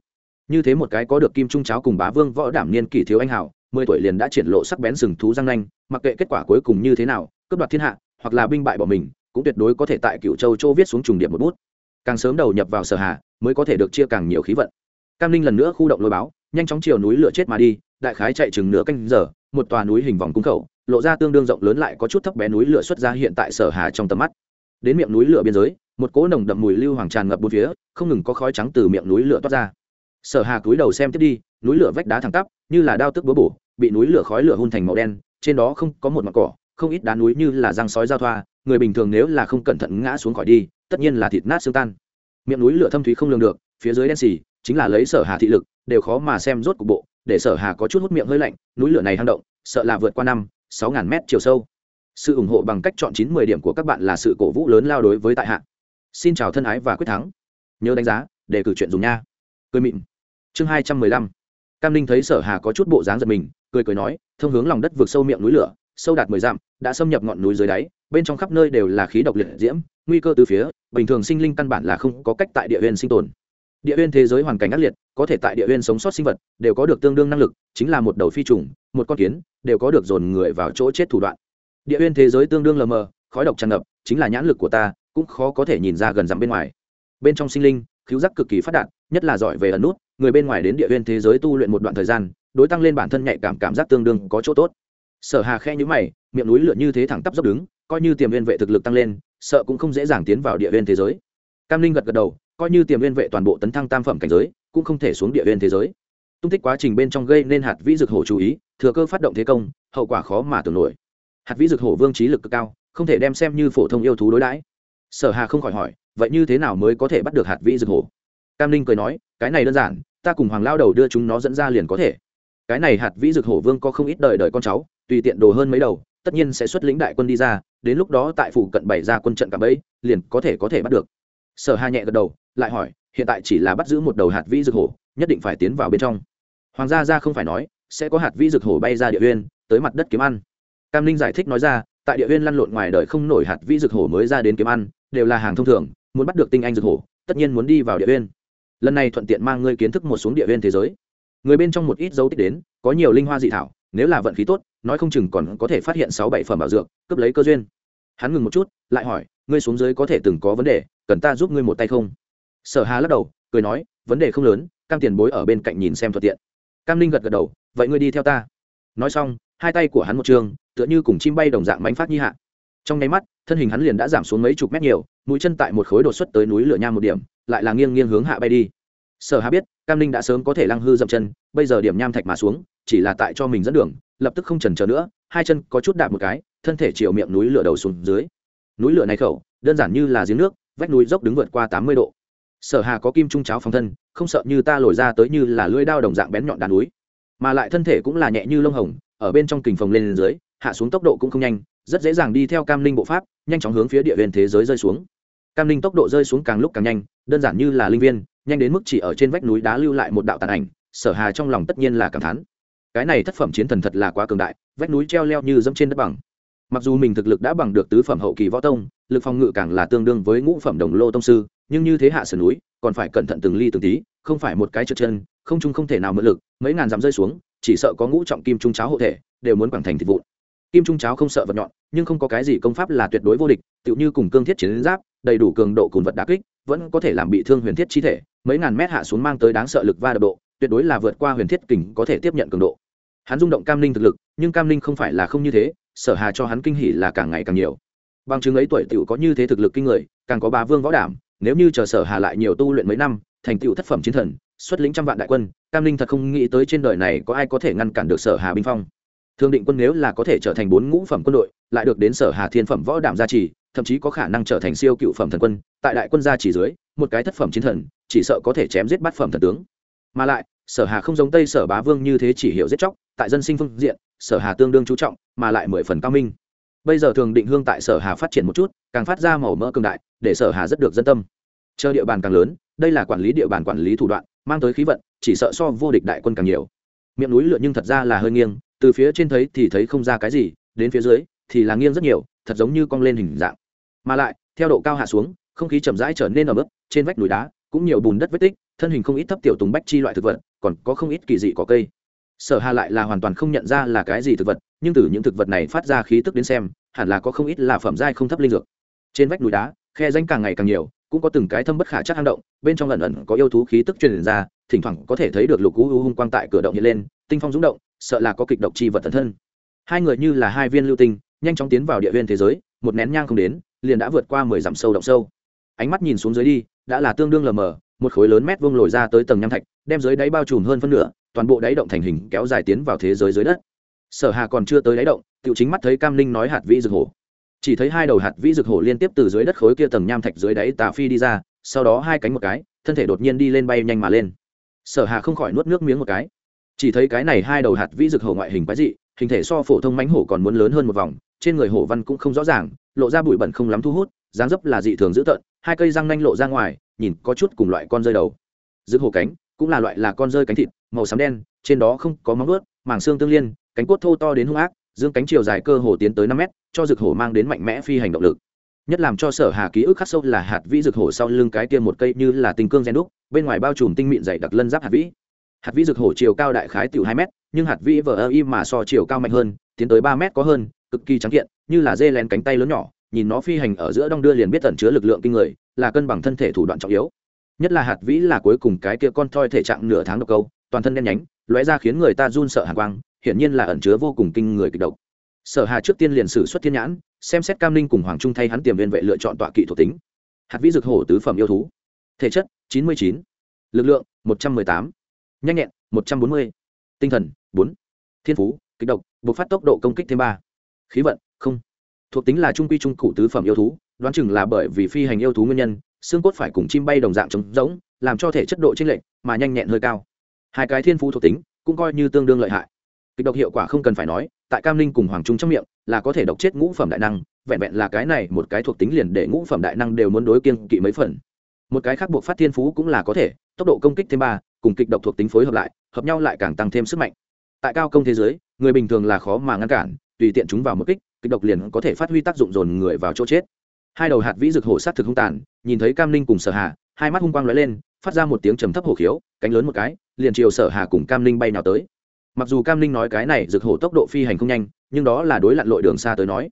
Như thế một cái có được kim trung cháo cùng bá vương võ đảm niên kỷ thiếu anh hảo mười tuổi liền đã triển lộ sắc bén sừng thú răng nanh, mặc kệ kết quả cuối cùng như thế nào, cướp đoạt thiên hạ, hoặc là binh bại bỏ mình, cũng tuyệt đối có thể tại cựu châu châu viết xuống trùng điểm một bút. Càng sớm đầu nhập vào sở hà, mới có thể được chia càng nhiều khí vận. Cam ninh lần nữa khu động lôi báo, nhanh chóng chiều núi lửa chết mà đi, đại khái chạy chừng nửa canh giờ, một tòa núi hình vòng cung khẩu, lộ ra tương đương rộng lớn lại có chút thấp bé núi lửa xuất ra hiện tại sở hà trong tầm mắt đến miệng núi lửa biên giới, một cỗ nồng đậm mùi lưu hoàng tràn ngập bốn phía, không ngừng có khói trắng từ miệng núi lửa toát ra. Sở hà cúi đầu xem tiếp đi, núi lửa vách đá thẳng tắp, như là đao tức búa bổ, bị núi lửa khói lửa hun thành màu đen, trên đó không có một mặt cỏ, không ít đá núi như là răng sói giao thoa, người bình thường nếu là không cẩn thận ngã xuống khỏi đi, tất nhiên là thịt nát xương tan. Miệng núi lửa thâm thúy không lường được, phía dưới đen xì, chính là lấy sở hà thị lực, đều khó mà xem rốt cục bộ, để sở hà có chút hút miệng hơi lạnh, núi lửa này hang động, sợ là vượt qua năm, sáu ngàn mét chiều sâu sự ủng hộ bằng cách chọn chín mười điểm của các bạn là sự cổ vũ lớn lao đối với tại hạ. Xin chào thân ái và quyết thắng. Nhớ đánh giá để cử chuyện dùng nha. Cười mịn. Chương hai trăm mười lăm. Cam Linh thấy sở hà có chút bộ dáng giật mình, cười cười nói, thông hướng lòng đất vượt sâu miệng núi lửa, sâu đạt mười dặm, đã xâm nhập ngọn núi dưới đáy, bên trong khắp nơi đều là khí độc liệt diễm, nguy cơ từ phía, bình thường sinh linh căn bản là không có cách tại địa huyên sinh tồn. Địa huyên thế giới hoàn cảnh ác liệt, có thể tại địa huyên sống sót sinh vật, đều có được tương đương năng lực, chính là một đầu phi trùng, một con kiến, đều có được dồn người vào chỗ chết thủ đoạn địa huyên thế giới tương đương lờ mờ, khói độc tràn ngập, chính là nhãn lực của ta, cũng khó có thể nhìn ra gần dặm bên ngoài. Bên trong sinh linh cứu giác cực kỳ phát đạt, nhất là giỏi về ẩn nút, người bên ngoài đến địa huyên thế giới tu luyện một đoạn thời gian, đối tăng lên bản thân nhạy cảm cảm giác tương đương có chỗ tốt. Sở hà khe nhữ mày, miệng núi lửa như thế thẳng tắp dốc đứng, coi như tiềm viên vệ thực lực tăng lên, sợ cũng không dễ dàng tiến vào địa viên thế giới. Cam linh gật gật đầu, coi như tiềm viên vệ toàn bộ tấn thăng tam phẩm cảnh giới, cũng không thể xuống địa viên thế giới. Tung tích quá trình bên trong gây nên hạt vĩ dược hổ chú ý, thừa cơ phát động thế công, hậu quả khó mà tưởng nổi hạt vĩ dược hổ vương trí lực cực cao, không thể đem xem như phổ thông yêu thú đối đãi. Sở hà không khỏi hỏi, vậy như thế nào mới có thể bắt được hạt vĩ dược hổ? Cam linh cười nói, cái này đơn giản, ta cùng hoàng lao đầu đưa chúng nó dẫn ra liền có thể. Cái này hạt vĩ dược hổ vương có không ít đời đời con cháu, tùy tiện đồ hơn mấy đầu, tất nhiên sẽ xuất lĩnh đại quân đi ra, đến lúc đó tại phủ cận bảy ra quân trận cả bẫy, liền có thể có thể bắt được. Sở hà nhẹ gật đầu, lại hỏi, hiện tại chỉ là bắt giữ một đầu hạt vĩ dược hổ, nhất định phải tiến vào bên trong. Hoàng gia ra không phải nói, sẽ có hạt vĩ dược hổ bay ra địa uyên, tới mặt đất kiếm ăn cam linh giải thích nói ra, tại địa uyên lăn lộn ngoài đời không nổi hạt vĩ dược hổ mới ra đến kiếm ăn, đều là hàng thông thường, muốn bắt được tinh anh dược hổ, tất nhiên muốn đi vào địa uyên lần này thuận tiện mang ngươi kiến thức một xuống địa uyên thế giới. Người bên trong một ít dấu tích đến, có nhiều linh hoa dị thảo, nếu là vận khí tốt, nói không chừng còn có thể phát hiện sáu bảy phẩm bảo dược, cướp lấy cơ duyên. Hắn ngừng một chút, lại hỏi, ngươi xuống dưới có thể từng có vấn đề, cần ta giúp ngươi một tay không? Sở hà lắc đầu, cười nói, vấn đề không lớn, cam tiền bối ở bên cạnh nhìn xem thuận tiện. Cam linh gật gật đầu, vậy ngươi đi theo ta. Nói xong, hai tay của hắn một trường tựa như cùng chim bay đồng dạng mánh phát nhi hạ. Trong nháy mắt, thân hình hắn liền đã giảm xuống mấy chục mét nhiều, mũi chân tại một khối đột xuất tới núi lửa nham một điểm, lại là nghiêng nghiêng hướng hạ bay đi. Sở hà biết, cam linh đã sớm có thể lăng hư dậm chân, bây giờ điểm nham thạch mà xuống, chỉ là tại cho mình dẫn đường, lập tức không chần chờ nữa, hai chân có chút đạp một cái, thân thể chiều miệng núi lửa đầu xuống dưới. Núi lửa này khẩu, đơn giản như là giếng nước, vách núi dốc đứng vượt qua tám mươi độ. Sở hà có kim trung cháo phòng thân, không sợ như ta lồi ra tới như là lưỡi đao đồng dạng bén nhọn đàn núi. Mà lại thân thể cũng là nhẹ như lông hồng, ở bên trong kình phòng lên dưới hạ xuống tốc độ cũng không nhanh, rất dễ dàng đi theo cam linh bộ pháp, nhanh chóng hướng phía địa huyền thế giới rơi xuống. Cam linh tốc độ rơi xuống càng lúc càng nhanh, đơn giản như là linh viên, nhanh đến mức chỉ ở trên vách núi đá lưu lại một đạo tàn ảnh, sở hà trong lòng tất nhiên là cảm thán. Cái này thất phẩm chiến thần thật là quá cường đại, vách núi treo leo như dẫm trên đất bằng. Mặc dù mình thực lực đã bằng được tứ phẩm hậu kỳ võ tông, lực phòng ngự càng là tương đương với ngũ phẩm đồng lô tông sư, nhưng như thế hạ sườn núi, còn phải cẩn thận từng ly từng tí, không phải một cái trượt chân, không chung không thể nào mượn lực, mấy ngàn dặm rơi xuống, chỉ sợ có ngũ trọng kim trung cháo hộ thể, đều muốn quảng thành thịt vụn kim trung cháo không sợ vật nhọn, nhưng không có cái gì công pháp là tuyệt đối vô địch, tựu như cùng cương thiết chiến giáp, đầy đủ cường độ cùn vật đá kích, vẫn có thể làm bị thương huyền thiết chi thể, mấy ngàn mét hạ xuống mang tới đáng sợ lực va đập độ, tuyệt đối là vượt qua huyền thiết kình có thể tiếp nhận cường độ. Hắn rung động cam linh thực lực, nhưng cam linh không phải là không như thế, sở hà cho hắn kinh hỉ là càng ngày càng nhiều. Bằng chứng ấy tuổi tiểu có như thế thực lực kinh người, càng có ba vương võ đảm, nếu như chờ sở hà lại nhiều tu luyện mấy năm, thành tựu thất phẩm chiến thần, xuất lĩnh trăm vạn đại quân, cam linh thật không nghĩ tới trên đời này có ai có thể ngăn cản được sở hà binh phong thương định quân nếu là có thể trở thành bốn ngũ phẩm quân đội, lại được đến sở hà thiên phẩm võ đảm gia trì, thậm chí có khả năng trở thành siêu cựu phẩm thần quân, tại đại quân gia trì dưới, một cái thất phẩm chiến thần, chỉ sợ có thể chém giết bát phẩm thần tướng. Mà lại, sở hà không giống tây sở bá vương như thế chỉ hiểu giết chóc, tại dân sinh phương diện, sở hà tương đương chú trọng, mà lại mười phần cao minh. Bây giờ thường định hương tại sở hà phát triển một chút, càng phát ra màu mỡ cường đại, để sở hà rất được dân tâm. Chờ địa bàn càng lớn, đây là quản lý địa bàn quản lý thủ đoạn, mang tới khí vận, chỉ sợ so vô địch đại quân càng nhiều. Miệng núi lượn nhưng thật ra là hơi nghiêng từ phía trên thấy thì thấy không ra cái gì, đến phía dưới thì là nghiêng rất nhiều, thật giống như cong lên hình dạng. Mà lại, theo độ cao hạ xuống, không khí chậm rãi trở nên ở mức trên vách núi đá cũng nhiều bùn đất vết tích, thân hình không ít thấp tiểu tùng bách chi loại thực vật, còn có không ít kỳ dị có cây. Sở hà lại là hoàn toàn không nhận ra là cái gì thực vật, nhưng từ những thực vật này phát ra khí tức đến xem, hẳn là có không ít là phẩm giai không thấp linh dược. Trên vách núi đá, khe danh càng ngày càng nhiều, cũng có từng cái thâm bất khả chắc hang động, bên trong lần ẩn có yêu thú khí tức truyền ra, thỉnh thoảng có thể thấy được lục cú u hung quang tại cửa động hiện lên tinh phong dũng động, sợ là có kịch độc chi vật thân thân. Hai người như là hai viên lưu tinh, nhanh chóng tiến vào địa viên thế giới, một nén nhang không đến, liền đã vượt qua mười dặm sâu động sâu. Ánh mắt nhìn xuống dưới đi, đã là tương đương lờ mờ, một khối lớn mét vuông lồi ra tới tầng nham thạch, đem dưới đáy bao trùm hơn phân nửa, toàn bộ đáy động thành hình kéo dài tiến vào thế giới dưới đất. Sở hà còn chưa tới đáy động tự chính mắt thấy cam linh nói hạt vĩ rực hổ. Chỉ thấy hai đầu hạt vĩ rực hổ liên tiếp từ dưới đất khối kia tầng nham thạch dưới đáy tà phi đi ra, sau đó hai cánh một cái, thân thể đột nhiên đi lên bay nhanh mà lên. Sở hà không khỏi nuốt nước miếng một cái chỉ thấy cái này hai đầu hạt vĩ rực hổ ngoại hình quái dị, hình thể so phổ thông mánh hổ còn muốn lớn hơn một vòng, trên người hổ văn cũng không rõ ràng, lộ ra bụi bẩn không lắm thu hút, dáng dấp là dị thường dữ tợn, hai cây răng nanh lộ ra ngoài, nhìn có chút cùng loại con rơi đầu. Rực hổ cánh cũng là loại là con rơi cánh thịt, màu xám đen, trên đó không có móng ướt màng xương tương liên, cánh cốt thô to đến hung ác, dương cánh chiều dài cơ hồ tiến tới năm mét, cho rực hổ mang đến mạnh mẽ phi hành động lực. Nhất làm cho sở hà ký ức khắc sâu là hạt vĩ rực hổ sau lưng cái kia một cây như là tinh cương gen đúc, bên ngoài bao trùm tinh mịn dày đặc lân giáp hạt vĩ hạt vĩ rực hổ chiều cao đại khái tiểu hai mét, nhưng hạt vĩ vờ ơ y mà so chiều cao mạnh hơn, tiến tới ba mét có hơn, cực kỳ trắng kiện, như là dê lén cánh tay lớn nhỏ, nhìn nó phi hành ở giữa đong đưa liền biết tẩn chứa lực lượng kinh người, là cân bằng thân thể thủ đoạn trọng yếu. Nhất là hạt vĩ là cuối cùng cái kia con thoi thể trạng nửa tháng độc câu, toàn thân đen nhánh, lóe ra khiến người ta run sợ hàng quang, hiển nhiên là ẩn chứa vô cùng kinh người kịch độc. Sở hà trước tiên liền sử xuất thiên nhãn, xem xét cam linh cùng hoàng trung thay hắn tiềm viên vệ lựa chọn tọa kỵ thuộc tính. Hạt vĩ dược hổ tứ phẩm yêu thú. Thể chất, chín mươi chín. Lực lượng, một trăm m ư ơ i tám nhanh nhẹn, một trăm bốn mươi. Tinh thần, bốn. Thiên phú kích độc, bộc phát tốc độ công kích thêm ba. Khí vận, không. Thuộc tính là trung quy trung cụ tứ phẩm yêu thú, đoán chừng là bởi vì phi hành yêu thú nguyên nhân, xương cốt phải cùng chim bay đồng dạng trống rỗng, làm cho thể chất độ chênh lệch, mà nhanh nhẹn hơi cao. Hai cái thiên phú thuộc tính cũng coi như tương đương lợi hại. Kịch độc hiệu quả không cần phải nói, tại cam linh cùng hoàng trung trong miệng, là có thể độc chết ngũ phẩm đại năng, vẹn vẹn là cái này một cái thuộc tính liền để ngũ phẩm đại năng đều muốn đối kiên kỵ mấy phần. Một cái khác buộc phát thiên phú cũng là có thể, tốc độ công kích thêm ba cùng kịch độc thuộc tính phối hợp lại, hợp nhau lại càng tăng thêm sức mạnh. Tại cao công thế giới, người bình thường là khó mà ngăn cản, tùy tiện chúng vào một kích, kịch độc liền có thể phát huy tác dụng dồn người vào chỗ chết. Hai đầu hạt vĩ rực hổ sát thực hung tàn, nhìn thấy cam ninh cùng sở hà, hai mắt hung quang lóe lên, phát ra một tiếng trầm thấp hổ khiếu, cánh lớn một cái, liền chiều sở hà cùng cam ninh bay nào tới. Mặc dù cam ninh nói cái này rực hổ tốc độ phi hành không nhanh, nhưng đó là đối lặn lội đường xa tới nói.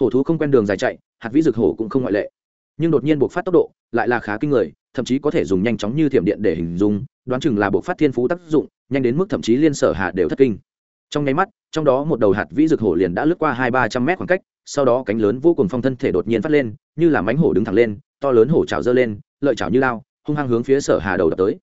Hổ thú không quen đường dài chạy, hạt vĩ rực hổ cũng không ngoại lệ. Nhưng đột nhiên buộc phát tốc độ, lại là khá kinh người thậm chí có thể dùng nhanh chóng như thiểm điện để hình dung, đoán chừng là bộ phát thiên phú tác dụng, nhanh đến mức thậm chí liên sở hạ đều thất kinh. Trong nháy mắt, trong đó một đầu hạt vĩ rực hổ liền đã lướt qua hai ba trăm mét khoảng cách, sau đó cánh lớn vô cùng phong thân thể đột nhiên phát lên, như là mánh hổ đứng thẳng lên, to lớn hổ trào dơ lên, lợi chảo như lao, hung hăng hướng phía sở hà đầu đập tới.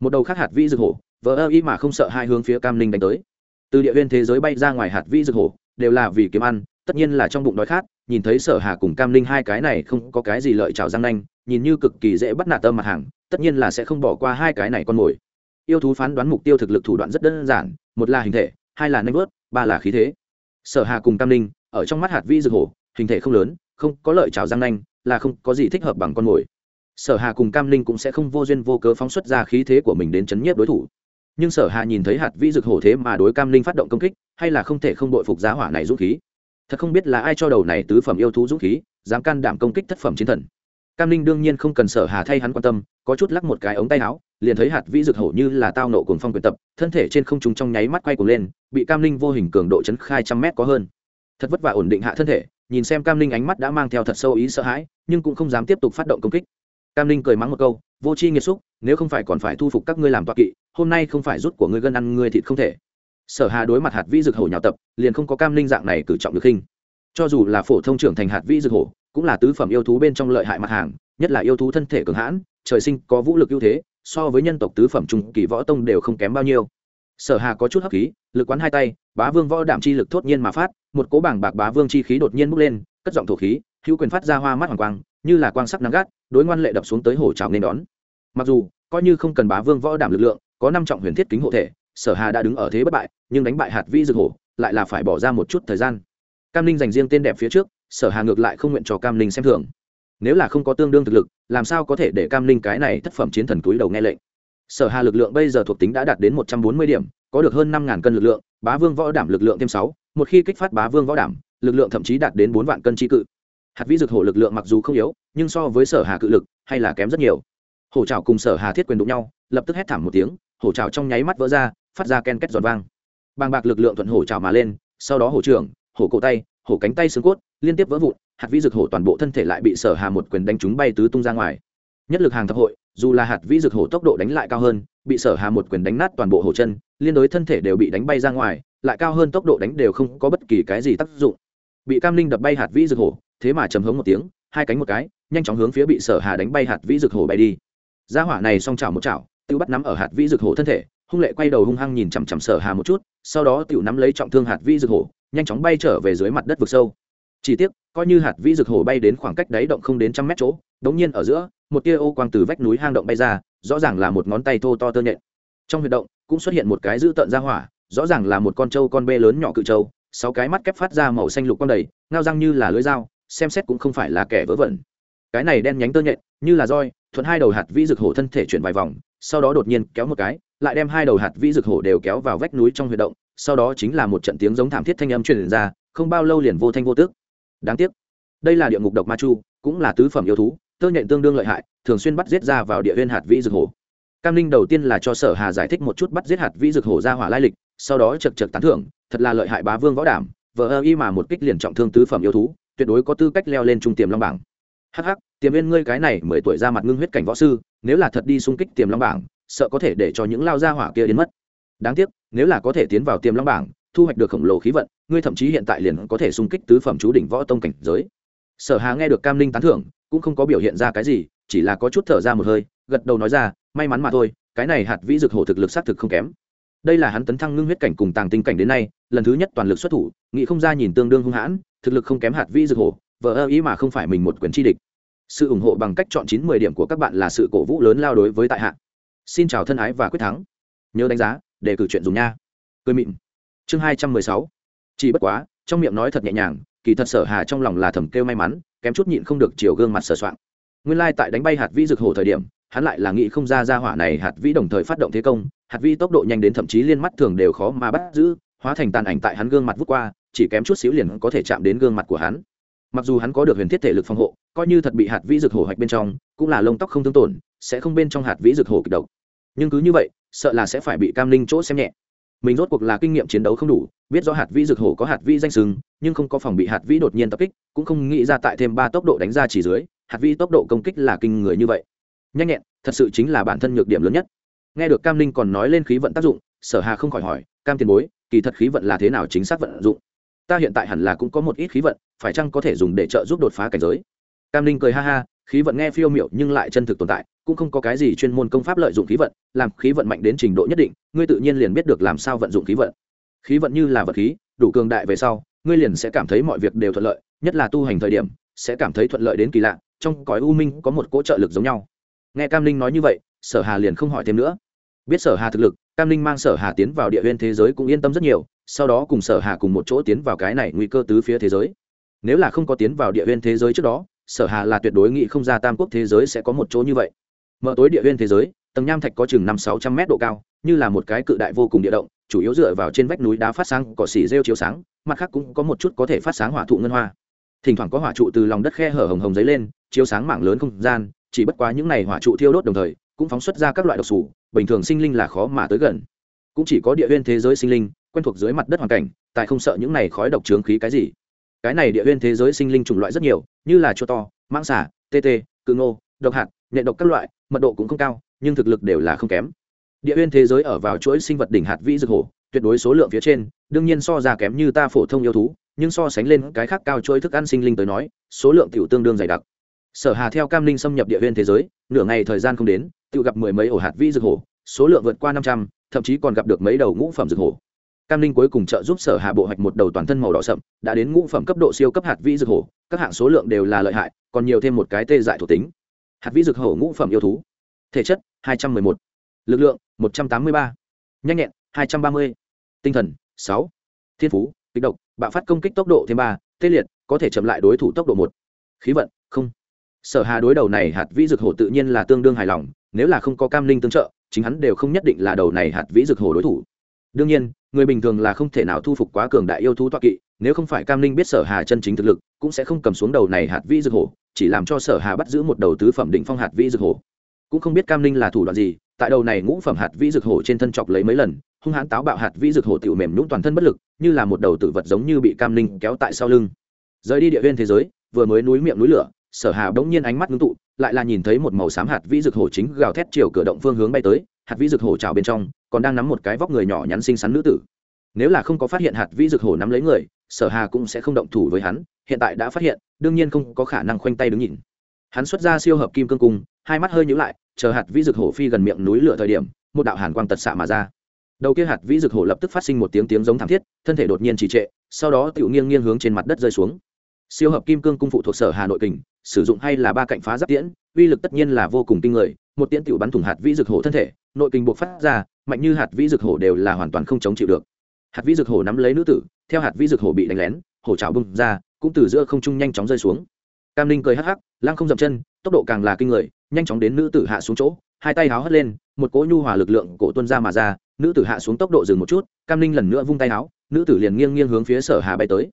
Một đầu khác hạt vĩ rực hổ vỡ ơ y mà không sợ hai hướng phía cam linh đánh tới. Từ địa viên thế giới bay ra ngoài hạt vĩ rực hổ, đều là vì kiếm ăn, tất nhiên là trong bụng đói khát, nhìn thấy sở hà cùng cam linh hai cái này không có cái gì lợi chảo răng nanh nhìn như cực kỳ dễ bắt nạt tâm mặt hàng, tất nhiên là sẽ không bỏ qua hai cái này con mồi. Yêu thú phán đoán mục tiêu thực lực thủ đoạn rất đơn giản, một là hình thể, hai là nanh vớt ba là khí thế. Sở hà cùng cam linh ở trong mắt hạt vi dược hổ, hình thể không lớn, không có lợi chảo răng nanh, là không có gì thích hợp bằng con mồi. Sở hà cùng cam linh cũng sẽ không vô duyên vô cớ phóng xuất ra khí thế của mình đến chấn nhiếp đối thủ. Nhưng sở hà nhìn thấy hạt vi dược hổ thế mà đối cam linh phát động công kích, hay là không thể không đội phục giá hỏa này dũng khí. Thật không biết là ai cho đầu này tứ phẩm yêu thú dũng khí, dám can đảm công kích thất phẩm chiến thần cam linh đương nhiên không cần sở hà thay hắn quan tâm, có chút lắc một cái ống tay áo, liền thấy hạt vĩ rực hổ như là tao nộ cuồng phong quyền tập, thân thể trên không trung trong nháy mắt quay cuồng lên, bị cam linh vô hình cường độ chấn khai trăm mét có hơn. Thật vất vả ổn định hạ thân thể, nhìn xem cam linh ánh mắt đã mang theo thật sâu ý sợ hãi, nhưng cũng không dám tiếp tục phát động công kích. Cam linh cười mắng một câu, vô c h i nghiệt xúc, nếu không phải còn phải thu phục các ngươi làm toạc kỵ, hôm nay không phải rút của ngươi gân ăn ngươi thịt không thể. Sở hà đối mặt hạt vĩ dược hổ nhào tập, liền không có cam linh dạng này cử trọng được khinh. Cho dù là phổ thông trưởng thành hạt vĩ dược hổ cũng là tứ phẩm yêu thú bên trong lợi hại mặt hàng, nhất là yêu thú thân thể cường hãn, trời sinh có vũ lực ưu thế, so với nhân tộc tứ phẩm trung kỳ võ tông đều không kém bao nhiêu. Sở hà có chút hấp khí, lực quán hai tay, bá vương võ đảm chi lực thốt nhiên mà phát, một cố bảng bạc bá vương chi khí đột nhiên bốc lên, cất giọng thổ khí, hữu quyền phát ra hoa mắt hoàng quang, như là quang sắc nắng gắt, đối ngoan lệ đập xuống tới hổ trào nên đón. Mặc dù, coi như không cần bá vương võ đảm lực lượng, có năm trọng huyền thiết kính hộ thể, sở hà đã đứng ở thế bất bại, nhưng đánh bại hạt vi dược hổ, lại là phải bỏ ra một chút thời gian. Cam linh dành riêng tên đẹp phía trước sở hà ngược lại không nguyện cho cam linh xem thường. Nếu là không có tương đương thực lực, làm sao có thể để cam linh cái này thất phẩm chiến thần túi đầu nghe lệnh? Sở hà lực lượng bây giờ thuộc tính đã đạt đến một trăm bốn mươi điểm, có được hơn năm ngàn cân lực lượng, bá vương võ đảm lực lượng thêm sáu, một khi kích phát bá vương võ đảm, lực lượng thậm chí đạt đến bốn vạn cân chi cự. Hạt vĩ dược hổ lực lượng mặc dù không yếu, nhưng so với sở hà cự lực, hay là kém rất nhiều. Hổ trào cùng sở hà thiết quyền đụng nhau, lập tức hét thảm một tiếng, hổ trào trong nháy mắt vỡ ra, phát ra ken két giọt vang. Bàng bạc lực lượng thuận hổ trào mà lên, sau đó hổ trưởng, hổ cổ tay, hổ cánh tay xương cốt liên tiếp vỡ vụn, hạt vĩ dược hổ toàn bộ thân thể lại bị sở hà một quyền đánh trúng bay tứ tung ra ngoài. Nhất lực hàng thập hội, dù là hạt vĩ dược hổ tốc độ đánh lại cao hơn, bị sở hà một quyền đánh nát toàn bộ hổ chân, liên đối thân thể đều bị đánh bay ra ngoài, lại cao hơn tốc độ đánh đều không có bất kỳ cái gì tác dụng. Bị cam linh đập bay hạt vĩ dược hổ, thế mà chầm hống một tiếng, hai cánh một cái, nhanh chóng hướng phía bị sở hà đánh bay hạt vĩ dược hổ bay đi. Gia hỏa này xong chảo một chảo tự bắt nắm ở hạt vĩ dược hổ thân thể, hung lệ quay đầu hung hăng nhìn chằm chằm sở hà một chút, sau đó tự nắm lấy trọng thương hạt vĩ dược hổ, nhanh chóng bay trở về dưới mặt đất vực sâu chỉ tiếc, coi như hạt vĩ dược hổ bay đến khoảng cách đáy động không đến trăm mét chỗ, đống nhiên ở giữa, một tia ô quang từ vách núi hang động bay ra, rõ ràng là một ngón tay thô to tơ nhện trong huyệt động, cũng xuất hiện một cái dữ tợn ra hỏa, rõ ràng là một con trâu con bê lớn nhỏ cự trâu, sáu cái mắt kép phát ra màu xanh lục con đầy, ngao răng như là lưới dao, xem xét cũng không phải là kẻ vớ vẩn cái này đen nhánh tơ nhện, như là roi, thuận hai đầu hạt vĩ rực hổ thân thể chuyển vài vòng, sau đó đột nhiên kéo một cái, lại đem hai đầu hạt vĩ rực hổ đều kéo vào vách núi trong huyệt động, sau đó chính là một trận tiếng giống thảm thiết thanh âm truyền ra, không bao lâu liền vô thanh vô tức đáng tiếc, đây là địa ngục độc ma chu, cũng là tứ phẩm yêu thú, tơ nhện tương đương lợi hại, thường xuyên bắt giết ra vào địa huyên hạt vĩ dược hổ. Cam linh đầu tiên là cho sở hà giải thích một chút bắt giết hạt vĩ dược hổ ra hỏa lai lịch, sau đó chật chật tán thưởng, thật là lợi hại bá vương võ đảm vợ ơ y mà một kích liền trọng thương tứ phẩm yêu thú, tuyệt đối có tư cách leo lên trung tiềm long bảng. Hắc hắc, tiềm viên ngươi cái này mười tuổi ra mặt ngưng huyết cảnh võ sư, nếu là thật đi xung kích tiềm long bảng, sợ có thể để cho những lao gia hỏa kia đến mất. Đáng tiếc, nếu là có thể tiến vào tiềm long bảng, thu hoạch được khổng lồ khí vận ngươi thậm chí hiện tại liền có thể xung kích tứ phẩm chú đỉnh võ tông cảnh giới. Sở hà nghe được cam ninh tán thưởng, cũng không có biểu hiện ra cái gì, chỉ là có chút thở ra một hơi, gật đầu nói ra, may mắn mà thôi, cái này hạt vĩ dược hổ thực lực xác thực không kém. Đây là hắn tấn thăng ngưng huyết cảnh cùng tàng tinh cảnh đến nay, lần thứ nhất toàn lực xuất thủ, nghĩ không ra nhìn tương đương hung hãn, thực lực không kém hạt vĩ dược hổ, vợ ơ ý mà không phải mình một quyền chi địch. Sự ủng hộ bằng cách chọn chín mười điểm của các bạn là sự cổ vũ lớn lao đối với tại hạ. Xin chào thân ái và quyết thắng. Nhớ đánh giá để cử chuyện dùng nha. Cười mịn. Chương hai trăm mười sáu chỉ bất quá, trong miệng nói thật nhẹ nhàng, kỳ thật sở hà trong lòng là thầm kêu may mắn, kém chút nhịn không được chiều gương mặt sờ soạn nguyên lai tại đánh bay hạt vĩ dược hổ thời điểm, hắn lại là nghĩ không ra ra hỏa này hạt vĩ đồng thời phát động thế công, hạt vĩ tốc độ nhanh đến thậm chí liên mắt thường đều khó mà bắt giữ, hóa thành tàn ảnh tại hắn gương mặt vút qua, chỉ kém chút xíu liền có thể chạm đến gương mặt của hắn. Mặc dù hắn có được huyền thiết thể lực phòng hộ, coi như thật bị hạt vĩ rực hổ hoạch bên trong, cũng là lông tóc không thương tổn, sẽ không bên trong hạt vĩ rực hổ kịch độc. Nhưng cứ như vậy, sợ là sẽ phải bị cam linh chỗ xem nhẹ mình rốt cuộc là kinh nghiệm chiến đấu không đủ, biết rõ hạt vĩ dược hổ có hạt vĩ danh sừng, nhưng không có phòng bị hạt vĩ đột nhiên tập kích, cũng không nghĩ ra tại thêm ba tốc độ đánh ra chỉ dưới, hạt vĩ tốc độ công kích là kinh người như vậy. Nhanh nhẹn, thật sự chính là bản thân nhược điểm lớn nhất. Nghe được cam linh còn nói lên khí vận tác dụng, sở hà không khỏi hỏi, cam tiền bối, kỳ thật khí vận là thế nào chính xác vận dụng? Ta hiện tại hẳn là cũng có một ít khí vận, phải chăng có thể dùng để trợ giúp đột phá cảnh giới? Cam linh cười ha ha khí vận nghe phiêu miểu nhưng lại chân thực tồn tại, cũng không có cái gì chuyên môn công pháp lợi dụng khí vận, làm khí vận mạnh đến trình độ nhất định, ngươi tự nhiên liền biết được làm sao vận dụng khí vận. Khí vận như là vật khí, đủ cường đại về sau, ngươi liền sẽ cảm thấy mọi việc đều thuận lợi, nhất là tu hành thời điểm, sẽ cảm thấy thuận lợi đến kỳ lạ, trong cõi u minh có một cỗ trợ lực giống nhau. Nghe cam linh nói như vậy, sở hà liền không hỏi thêm nữa. Biết sở hà thực lực, cam linh mang sở hà tiến vào địa huyên thế giới cũng yên tâm rất nhiều, sau đó cùng sở hà cùng một chỗ tiến vào cái này nguy cơ tứ phía thế giới. Nếu là không có tiến vào địa huyên thế giới trước đó sở hà là tuyệt đối nghĩ không ra tam quốc thế giới sẽ có một chỗ như vậy. Mở tối địa huyên thế giới, tầng nham thạch có chừng năm sáu trăm mét độ cao, như là một cái cự đại vô cùng địa động, chủ yếu dựa vào trên vách núi đá phát sáng, cỏ xỉ rêu chiếu sáng, mặt khác cũng có một chút có thể phát sáng hỏa thụ ngân hoa. Thỉnh thoảng có hỏa trụ từ lòng đất khe hở hồng hồng dấy lên, chiếu sáng mảng lớn không gian, chỉ bất quá những này hỏa trụ thiêu đốt đồng thời, cũng phóng xuất ra các loại độc sủ bình thường sinh linh là khó mà tới gần. Cũng chỉ có địa huyên thế giới sinh linh, quen thuộc dưới mặt đất hoàn cảnh, tại không sợ những này khói độc trướng khí cái gì cái này địa huyên thế giới sinh linh chủng loại rất nhiều, như là chua to mang xả tê tê, cự ngô, độc hạt, nhện độc các loại, mật độ cũng không cao, nhưng thực lực đều là không kém. Địa huyên thế giới ở vào chuỗi sinh vật đỉnh hạt vĩ dược hổ, tuyệt đối số lượng phía trên, đương nhiên so ra kém như ta phổ thông yêu thú, nhưng so sánh lên cái khác cao chuỗi thức ăn sinh linh tới nói, số lượng tiểu tương đương dày đặc. Sở hà theo cam linh xâm nhập địa huyên thế giới, nửa ngày thời gian không đến tự gặp mười mấy ổ hạt vĩ dược hổ, số lượng vượt qua năm trăm, thậm chí còn gặp được mấy đầu ngũ phẩm dược hổ cam linh cuối cùng trợ giúp sở hạ bộ hạch một đầu toàn thân màu đỏ sậm, đã đến ngũ phẩm cấp độ siêu cấp hạt vĩ dược hổ, các hạng số lượng đều là lợi hại, còn nhiều thêm một cái tê dại thuộc tính hạt vĩ dược hổ ngũ phẩm yêu thú thể chất 211. lực lượng 183. nhanh nhẹn 230. tinh thần 6. thiên phú kích độc, bạo phát công kích tốc độ thêm ba, tê liệt, có thể chậm lại đối thủ tốc độ một khí vận, không sở hà đối đầu này hạt vĩ dược hổ tự nhiên là tương đương hài lòng, nếu là không có cam linh tương trợ, chính hắn đều không nhất định là đầu này hạt vĩ dược hổ đối thủ đương nhiên người bình thường là không thể nào thu phục quá cường đại yêu thú toa kỵ, nếu không phải cam linh biết sở hà chân chính thực lực, cũng sẽ không cầm xuống đầu này hạt vĩ dược hổ, chỉ làm cho sở hà bắt giữ một đầu tứ phẩm định phong hạt vĩ dược hổ. Cũng không biết cam linh là thủ đoạn gì, tại đầu này ngũ phẩm hạt vĩ dược hổ trên thân chọc lấy mấy lần, hung hãn táo bạo hạt vĩ dược hổ tiểu mềm nhũng toàn thân bất lực, như là một đầu tử vật giống như bị cam linh kéo tại sau lưng. Rời đi địa viên thế giới, vừa mới núi miệng núi lửa sở hà bỗng nhiên ánh mắt ngưng tụ, lại là nhìn thấy một màu xám hạt vĩ dược hổ chính gào thét chiều cửa động phương hướng bay tới, hạt vĩ dược hổ trào bên trong, còn đang nắm một cái vóc người nhỏ nhắn xinh xắn nữ tử. Nếu là không có phát hiện hạt vĩ dược hổ nắm lấy người, sở hà cũng sẽ không động thủ với hắn, hiện tại đã phát hiện, đương nhiên không có khả năng khoanh tay đứng nhìn. Hắn xuất ra siêu hợp kim cương cung, hai mắt hơi nhíu lại, chờ hạt vĩ dược hổ phi gần miệng núi lửa thời điểm, một đạo hàn quang tật xạ mà ra. Đầu kia hạt vĩ dược hổ lập tức phát sinh một tiếng tiếng giống thảm thiết, thân thể đột nhiên trì trệ, sau đó tự nghiêng nghiêng hướng trên mặt đất rơi xuống siêu hợp kim cương cung phụ thuộc sở hà nội kình, sử dụng hay là ba cạnh phá giáp tiễn, uy lực tất nhiên là vô cùng kinh người, một tiễn tiểu bắn thủng hạt vĩ dược hổ thân thể, nội kình buộc phát ra, mạnh như hạt vĩ dược hổ đều là hoàn toàn không chống chịu được. Hạt vĩ dược hổ nắm lấy nữ tử, theo hạt vĩ dược hổ bị đánh lén, hổ trào bung ra, cũng từ giữa không trung nhanh chóng rơi xuống. Cam linh cười hắc hắc, lăng không dậm chân, tốc độ càng là kinh người, nhanh chóng đến nữ tử hạ xuống chỗ, hai tay háo hất lên, một cỗ nhu hòa lực lượng cổ tuân ra mà ra, nữ tử hạ xuống tốc độ dừng một chút, cam linh lần nữa vung tay háo, nữ tử liền nghiêng nghiêng hướng phía sở hà bay tới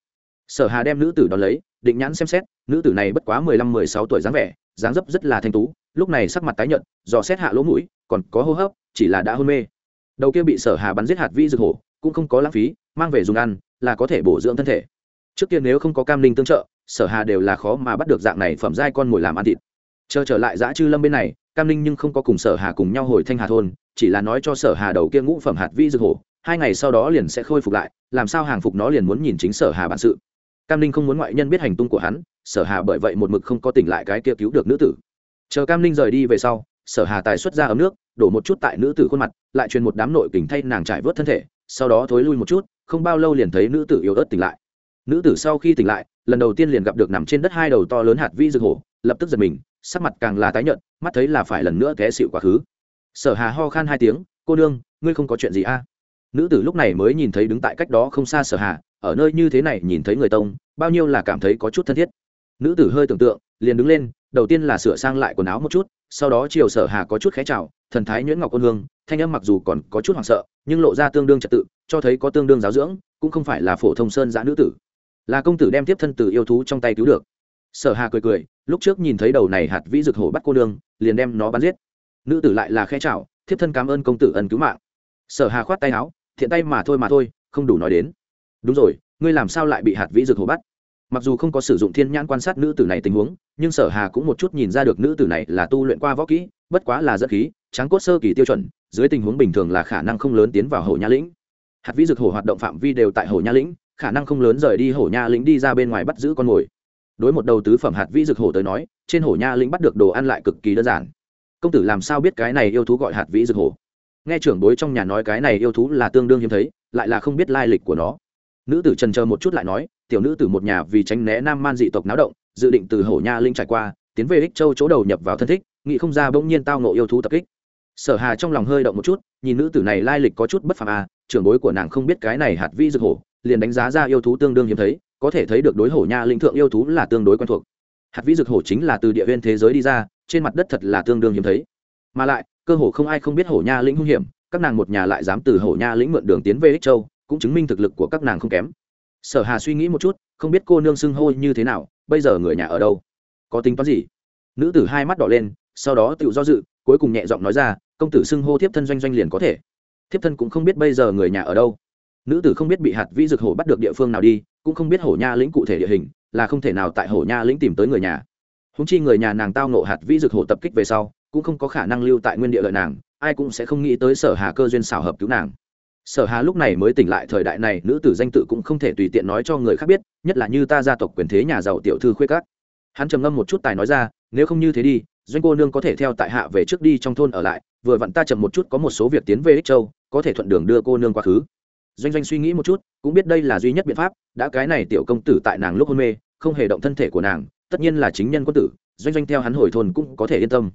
sở hà đem nữ tử đón lấy, định nhãn xem xét, nữ tử này bất quá mười lăm, mười sáu tuổi dáng vẻ, dáng dấp rất là thanh tú, lúc này sắc mặt tái nhợt, dò xét hạ lỗ mũi, còn có hô hấp, chỉ là đã hôn mê. Đầu kia bị sở hà bắn giết hạt vi dược hổ, cũng không có lãng phí, mang về dùng ăn, là có thể bổ dưỡng thân thể. Trước kia nếu không có cam linh tương trợ, sở hà đều là khó mà bắt được dạng này phẩm giai con mồi làm ăn thịt. Chờ trở lại dã chư lâm bên này, cam linh nhưng không có cùng sở hà cùng nhau hồi thanh hà thôn, chỉ là nói cho sở hà đầu kia ngũ phẩm hạt vi dược hổ, hai ngày sau đó liền sẽ khôi phục lại, làm sao hàng phục nó liền muốn nhìn chính sở hà bản sự cam ninh không muốn ngoại nhân biết hành tung của hắn, sở hà bởi vậy một mực không có tỉnh lại cái kia cứu được nữ tử. Chờ cam ninh rời đi về sau, sở hà tài xuất ra ấm nước, đổ một chút tại nữ tử khuôn mặt, lại truyền một đám nội kình thay nàng trải vớt thân thể, sau đó thối lui một chút, không bao lâu liền thấy nữ tử yếu ớt tỉnh lại. Nữ tử sau khi tỉnh lại, lần đầu tiên liền gặp được nằm trên đất hai đầu to lớn hạt vi rực hổ, lập tức giật mình, sắc mặt càng là tái nhợt, mắt thấy là phải lần nữa té xịu quá khứ. Sở hà ho khan hai tiếng, cô nương, ngươi không có chuyện gì a? À? nữ tử lúc này mới nhìn thấy đứng tại cách đó không xa sở hà ở nơi như thế này nhìn thấy người tông, bao nhiêu là cảm thấy có chút thân thiết. Nữ tử hơi tưởng tượng, liền đứng lên, đầu tiên là sửa sang lại quần áo một chút, sau đó chiều sở hà có chút khé chào, thần thái nhuyễn ngọc ôn hương, thanh âm mặc dù còn có chút hoảng sợ, nhưng lộ ra tương đương trật tự, cho thấy có tương đương giáo dưỡng, cũng không phải là phổ thông sơn giã nữ tử. Là công tử đem tiếp thân từ yêu thú trong tay cứu được. Sở hà cười cười, lúc trước nhìn thấy đầu này hạt vĩ rực hổ bắt cô nương, liền đem nó bắn giết. Nữ tử lại là khẽ chào, thiếp thân cảm ơn công tử ân cứu mạng. Sở hà khoát tay áo, thiện tay mà thôi mà thôi, không đủ nói đến đúng rồi, ngươi làm sao lại bị hạt vĩ dược hồ bắt? Mặc dù không có sử dụng thiên nhãn quan sát nữ tử này tình huống, nhưng sở hà cũng một chút nhìn ra được nữ tử này là tu luyện qua võ kỹ, bất quá là dẫn khí, tráng cốt sơ kỳ tiêu chuẩn, dưới tình huống bình thường là khả năng không lớn tiến vào hồ nha lĩnh. Hạt vĩ dược hồ hoạt động phạm vi đều tại hồ nha lĩnh, khả năng không lớn rời đi hồ nha lĩnh đi ra bên ngoài bắt giữ con mồi. Đối một đầu tứ phẩm hạt vĩ dược hồ tới nói, trên hồ nha lĩnh bắt được đồ ăn lại cực kỳ đơn giản. Công tử làm sao biết cái này yêu thú gọi hạt vĩ dược hồ? nghe trưởng bối trong nhà nói cái này yêu thú là tương đương hiếm thấy, lại là không biết lai lịch của nó nữ tử trần chờ một chút lại nói, tiểu nữ tử một nhà vì tránh né nam man dị tộc náo động, dự định từ hổ nha linh trải qua, tiến về ích châu chỗ đầu nhập vào thân thích nghị không ra bỗng nhiên tao nộ yêu thú tập kích. Sở hà trong lòng hơi động một chút, nhìn nữ tử này lai lịch có chút bất phàm à trưởng bối của nàng không biết cái này hạt vi dược hổ, liền đánh giá ra yêu thú tương đương hiếm thấy, có thể thấy được đối hổ nha linh thượng yêu thú là tương đối quen thuộc. Hạt vi dược hổ chính là từ địa viên thế giới đi ra, trên mặt đất thật là tương đương hiếm thấy. Mà lại, cơ hồ không ai không biết hổ nha lĩnh hung hiểm, các nàng một nhà lại dám từ hổ nha lĩnh mượn đường tiến về ích châu cũng chứng minh thực lực của các nàng không kém. Sở hà suy nghĩ một chút, không biết cô nương xưng hô như thế nào, bây giờ người nhà ở đâu? Có tính toán gì? Nữ tử hai mắt đỏ lên, sau đó tự do dự, cuối cùng nhẹ giọng nói ra, công tử xưng hô thiếp thân doanh doanh liền có thể. Thiếp thân cũng không biết bây giờ người nhà ở đâu. Nữ tử không biết bị hạt vĩ dược hổ bắt được địa phương nào đi, cũng không biết hổ nha lĩnh cụ thể địa hình, là không thể nào tại hổ nha lĩnh tìm tới người nhà. Húng chi người nhà nàng tao nộ hạt vĩ dược hổ tập kích về sau, cũng không có khả năng lưu tại nguyên địa lợi nàng, ai cũng sẽ không nghĩ tới sở hà cơ duyên xảo hợp cứu nàng sở hà lúc này mới tỉnh lại, thời đại này nữ tử danh tự cũng không thể tùy tiện nói cho người khác biết, nhất là như ta gia tộc quyền thế nhà giàu tiểu thư khuê cát hắn trầm ngâm một chút tài nói ra, nếu không như thế đi, doanh cô nương có thể theo tại hạ về trước đi trong thôn ở lại, vừa vặn ta chậm một chút có một số việc tiến về ích châu, có thể thuận đường đưa cô nương quá khứ. Doanh doanh suy nghĩ một chút, cũng biết đây là duy nhất biện pháp, đã cái này tiểu công tử tại nàng lúc hôn mê, không hề động thân thể của nàng, tất nhiên là chính nhân quân tử, doanh doanh theo hắn hồi thôn cũng có thể yên tâm.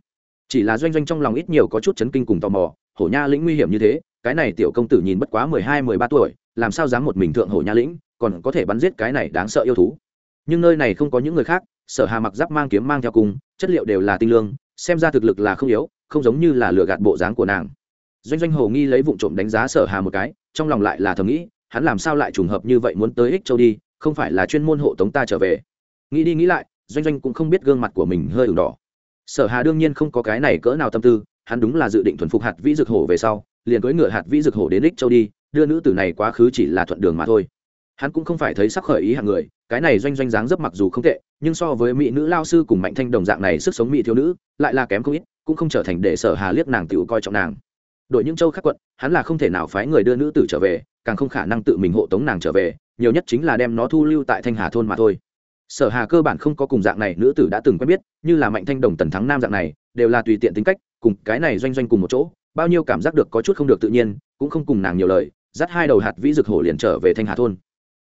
Chỉ là doanh doanh trong lòng ít nhiều có chút chấn kinh cùng tò mò, hổ nha lĩnh nguy hiểm như thế cái này tiểu công tử nhìn bất quá mười hai, mười ba tuổi, làm sao dám một mình thượng hổ nha lĩnh, còn có thể bắn giết cái này đáng sợ yêu thú. Nhưng nơi này không có những người khác, sở hà mặc giáp mang kiếm mang theo cùng, chất liệu đều là tinh lương, xem ra thực lực là không yếu, không giống như là lừa gạt bộ dáng của nàng. Doanh doanh hồ nghi lấy vụ trộm đánh giá sở hà một cái, trong lòng lại là thầm nghĩ, hắn làm sao lại trùng hợp như vậy muốn tới ích châu đi, không phải là chuyên môn hộ tống ta trở về. Nghĩ đi nghĩ lại, doanh doanh cũng không biết gương mặt của mình hơi ửng đỏ. Sở hà đương nhiên không có cái này cỡ nào tâm tư, hắn đúng là dự định thuần phục hạt vĩ dược hổ về sau liền cưỡi ngựa hạt vĩ dược hổ đến ích châu đi, đưa nữ tử này quá khứ chỉ là thuận đường mà thôi. Hắn cũng không phải thấy sắc khởi ý hạng người, cái này doanh doanh dáng dấp mặc dù không tệ, nhưng so với mỹ nữ lao sư cùng mạnh thanh đồng dạng này sức sống mỹ thiếu nữ, lại là kém không ít, cũng không trở thành để sở hà liếc nàng tiểu coi trọng nàng. Đội những châu khác quận, hắn là không thể nào phái người đưa nữ tử trở về, càng không khả năng tự mình hộ tống nàng trở về, nhiều nhất chính là đem nó thu lưu tại thanh hà thôn mà thôi. Sở hà cơ bản không có cùng dạng này nữ tử đã từng quen biết, như là mạnh thanh đồng tần thắng nam dạng này, đều là tùy tiện tính cách, cùng cái này doanh doanh cùng một chỗ bao nhiêu cảm giác được có chút không được tự nhiên, cũng không cùng nàng nhiều lời, dắt hai đầu hạt vĩ dược hổ liền trở về thanh hà thôn.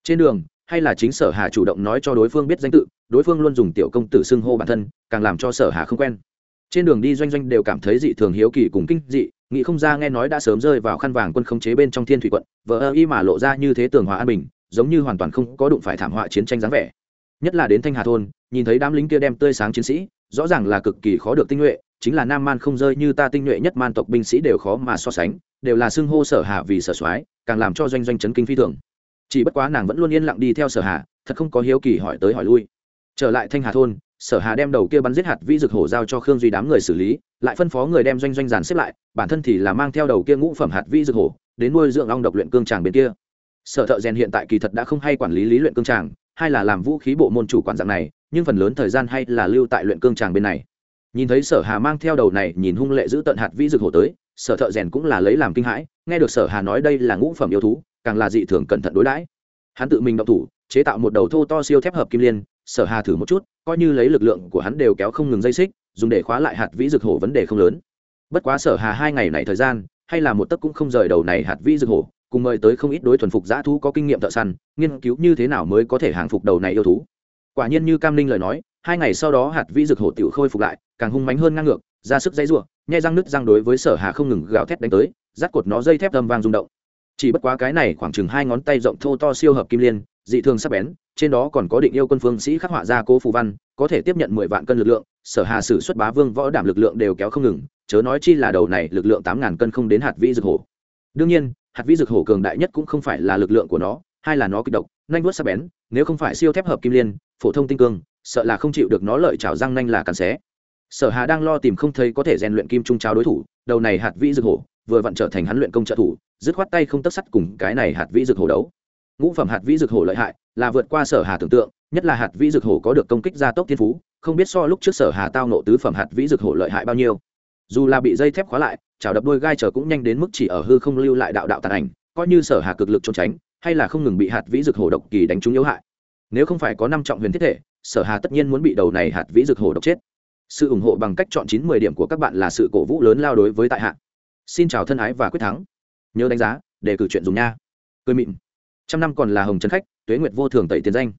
Trên đường, hay là chính sở hà chủ động nói cho đối phương biết danh tự, đối phương luôn dùng tiểu công tử xưng hô bản thân, càng làm cho sở hà không quen. Trên đường đi doanh doanh đều cảm thấy dị thường hiếu kỳ cùng kinh dị, nghĩ không ra nghe nói đã sớm rơi vào khăn vàng quân khống chế bên trong thiên thủy quận vợ ơ y mà lộ ra như thế tường hòa an bình, giống như hoàn toàn không có đụng phải thảm họa chiến tranh dáng vẻ. Nhất là đến thanh hà thôn, nhìn thấy đám lính kia đem tươi sáng chiến sĩ, rõ ràng là cực kỳ khó được tinh nhuệ chính là nam man không rơi như ta tinh nhuệ nhất man tộc binh sĩ đều khó mà so sánh, đều là xưng hô sở hạ vì sở soái, càng làm cho doanh doanh chấn kinh phi thường. Chỉ bất quá nàng vẫn luôn yên lặng đi theo sở hạ thật không có hiếu kỳ hỏi tới hỏi lui. Trở lại thanh hà thôn, sở hà đem đầu kia bắn giết hạt vĩ dược hổ giao cho khương duy đám người xử lý, lại phân phó người đem doanh doanh giàn xếp lại, bản thân thì là mang theo đầu kia ngũ phẩm hạt vĩ dược hổ, đến nuôi dưỡng ong độc luyện cương tràng bên kia. Sở thợ rèn hiện tại kỳ thật đã không hay quản lý lý luyện cương tràng hay là làm vũ khí bộ môn chủ quản dạng này, nhưng phần lớn thời gian hay là lưu tại luyện cương tràng bên này nhìn thấy sở hà mang theo đầu này, nhìn hung lệ giữ tận hạt vĩ dược hổ tới, sở thợ rèn cũng là lấy làm kinh hãi, nghe được sở hà nói đây là ngũ phẩm yêu thú, càng là dị thường cẩn thận đối đãi. Hắn tự mình động thủ, chế tạo một đầu thô to siêu thép hợp kim liên, sở hà thử một chút, coi như lấy lực lượng của hắn đều kéo không ngừng dây xích, dùng để khóa lại hạt vĩ dược hổ vấn đề không lớn. Bất quá sở hà hai ngày này thời gian, hay là một tấc cũng không rời đầu này hạt vĩ dược hổ, cùng mời tới không ít đối thuần phục giã thú có kinh nghiệm thợ săn, nghiên cứu như thế nào mới có thể hàng phục đầu này yêu thú. Quả nhiên như cam ninh lời nói hai ngày sau đó hạt vĩ dược hổ tiểu khôi phục lại, càng hung mánh hơn ngang ngược, ra sức dãy rủa, nhai răng nứt răng đối với sở hà không ngừng gào thét đánh tới rát cột nó dây thép âm vang rung động. Chỉ bất quá cái này khoảng chừng hai ngón tay rộng thô to siêu hợp kim liên, dị thường sắc bén, trên đó còn có định yêu quân phương sĩ khắc họa ra cố phù văn, có thể tiếp nhận mười vạn cân lực lượng, sở hà sử xuất bá vương võ đảm lực lượng đều kéo không ngừng, chớ nói chi là đầu này lực lượng tám ngàn cân không đến hạt vĩ dược hổ. Đương nhiên, hạt vĩ dược hổ cường đại nhất cũng không phải là lực lượng của nó hay là nó kịch độc, nhanh vuốt sắc bén, nếu không phải siêu thép hợp kim liên, phổ thông tinh cương sợ là không chịu được nó lợi chảo răng nhanh là cắn xé. Sở hà đang lo tìm không thấy có thể rèn luyện kim trung cháo đối thủ, đầu này hạt vĩ dược hổ, vừa vặn trở thành hắn luyện công trợ thủ, dứt khoát tay không tất sắt cùng cái này hạt vĩ dược hổ đấu. Ngũ phẩm hạt vĩ dược hổ lợi hại, là vượt qua sở hà tưởng tượng, nhất là hạt vĩ dược hổ có được công kích gia tốc thiên phú, không biết so lúc trước sở hà tao nộ tứ phẩm hạt vĩ dược hổ lợi hại bao nhiêu. Dù là bị dây thép khóa lại, chảo đập đôi gai chờ cũng nhanh đến mức chỉ ở hư không lưu lại đạo đạo tàn ảnh, coi như sở hà cực lực trốn tránh, hay là không ngừng bị hạt vĩ dược hổ độc kỳ đánh trúng yếu hại. Nếu không phải có năm trọng huyền thiết thể sở hà tất nhiên muốn bị đầu này hạt vĩ dược hồ độc chết. Sự ủng hộ bằng cách chọn chín mười điểm của các bạn là sự cổ vũ lớn lao đối với tại hạ. Xin chào thân ái và quyết thắng. Nhớ đánh giá để cử chuyện dùng nha. Cười mịn. Trăm năm còn là hồng trần khách, tuế nguyệt vô thường tẩy tiền danh.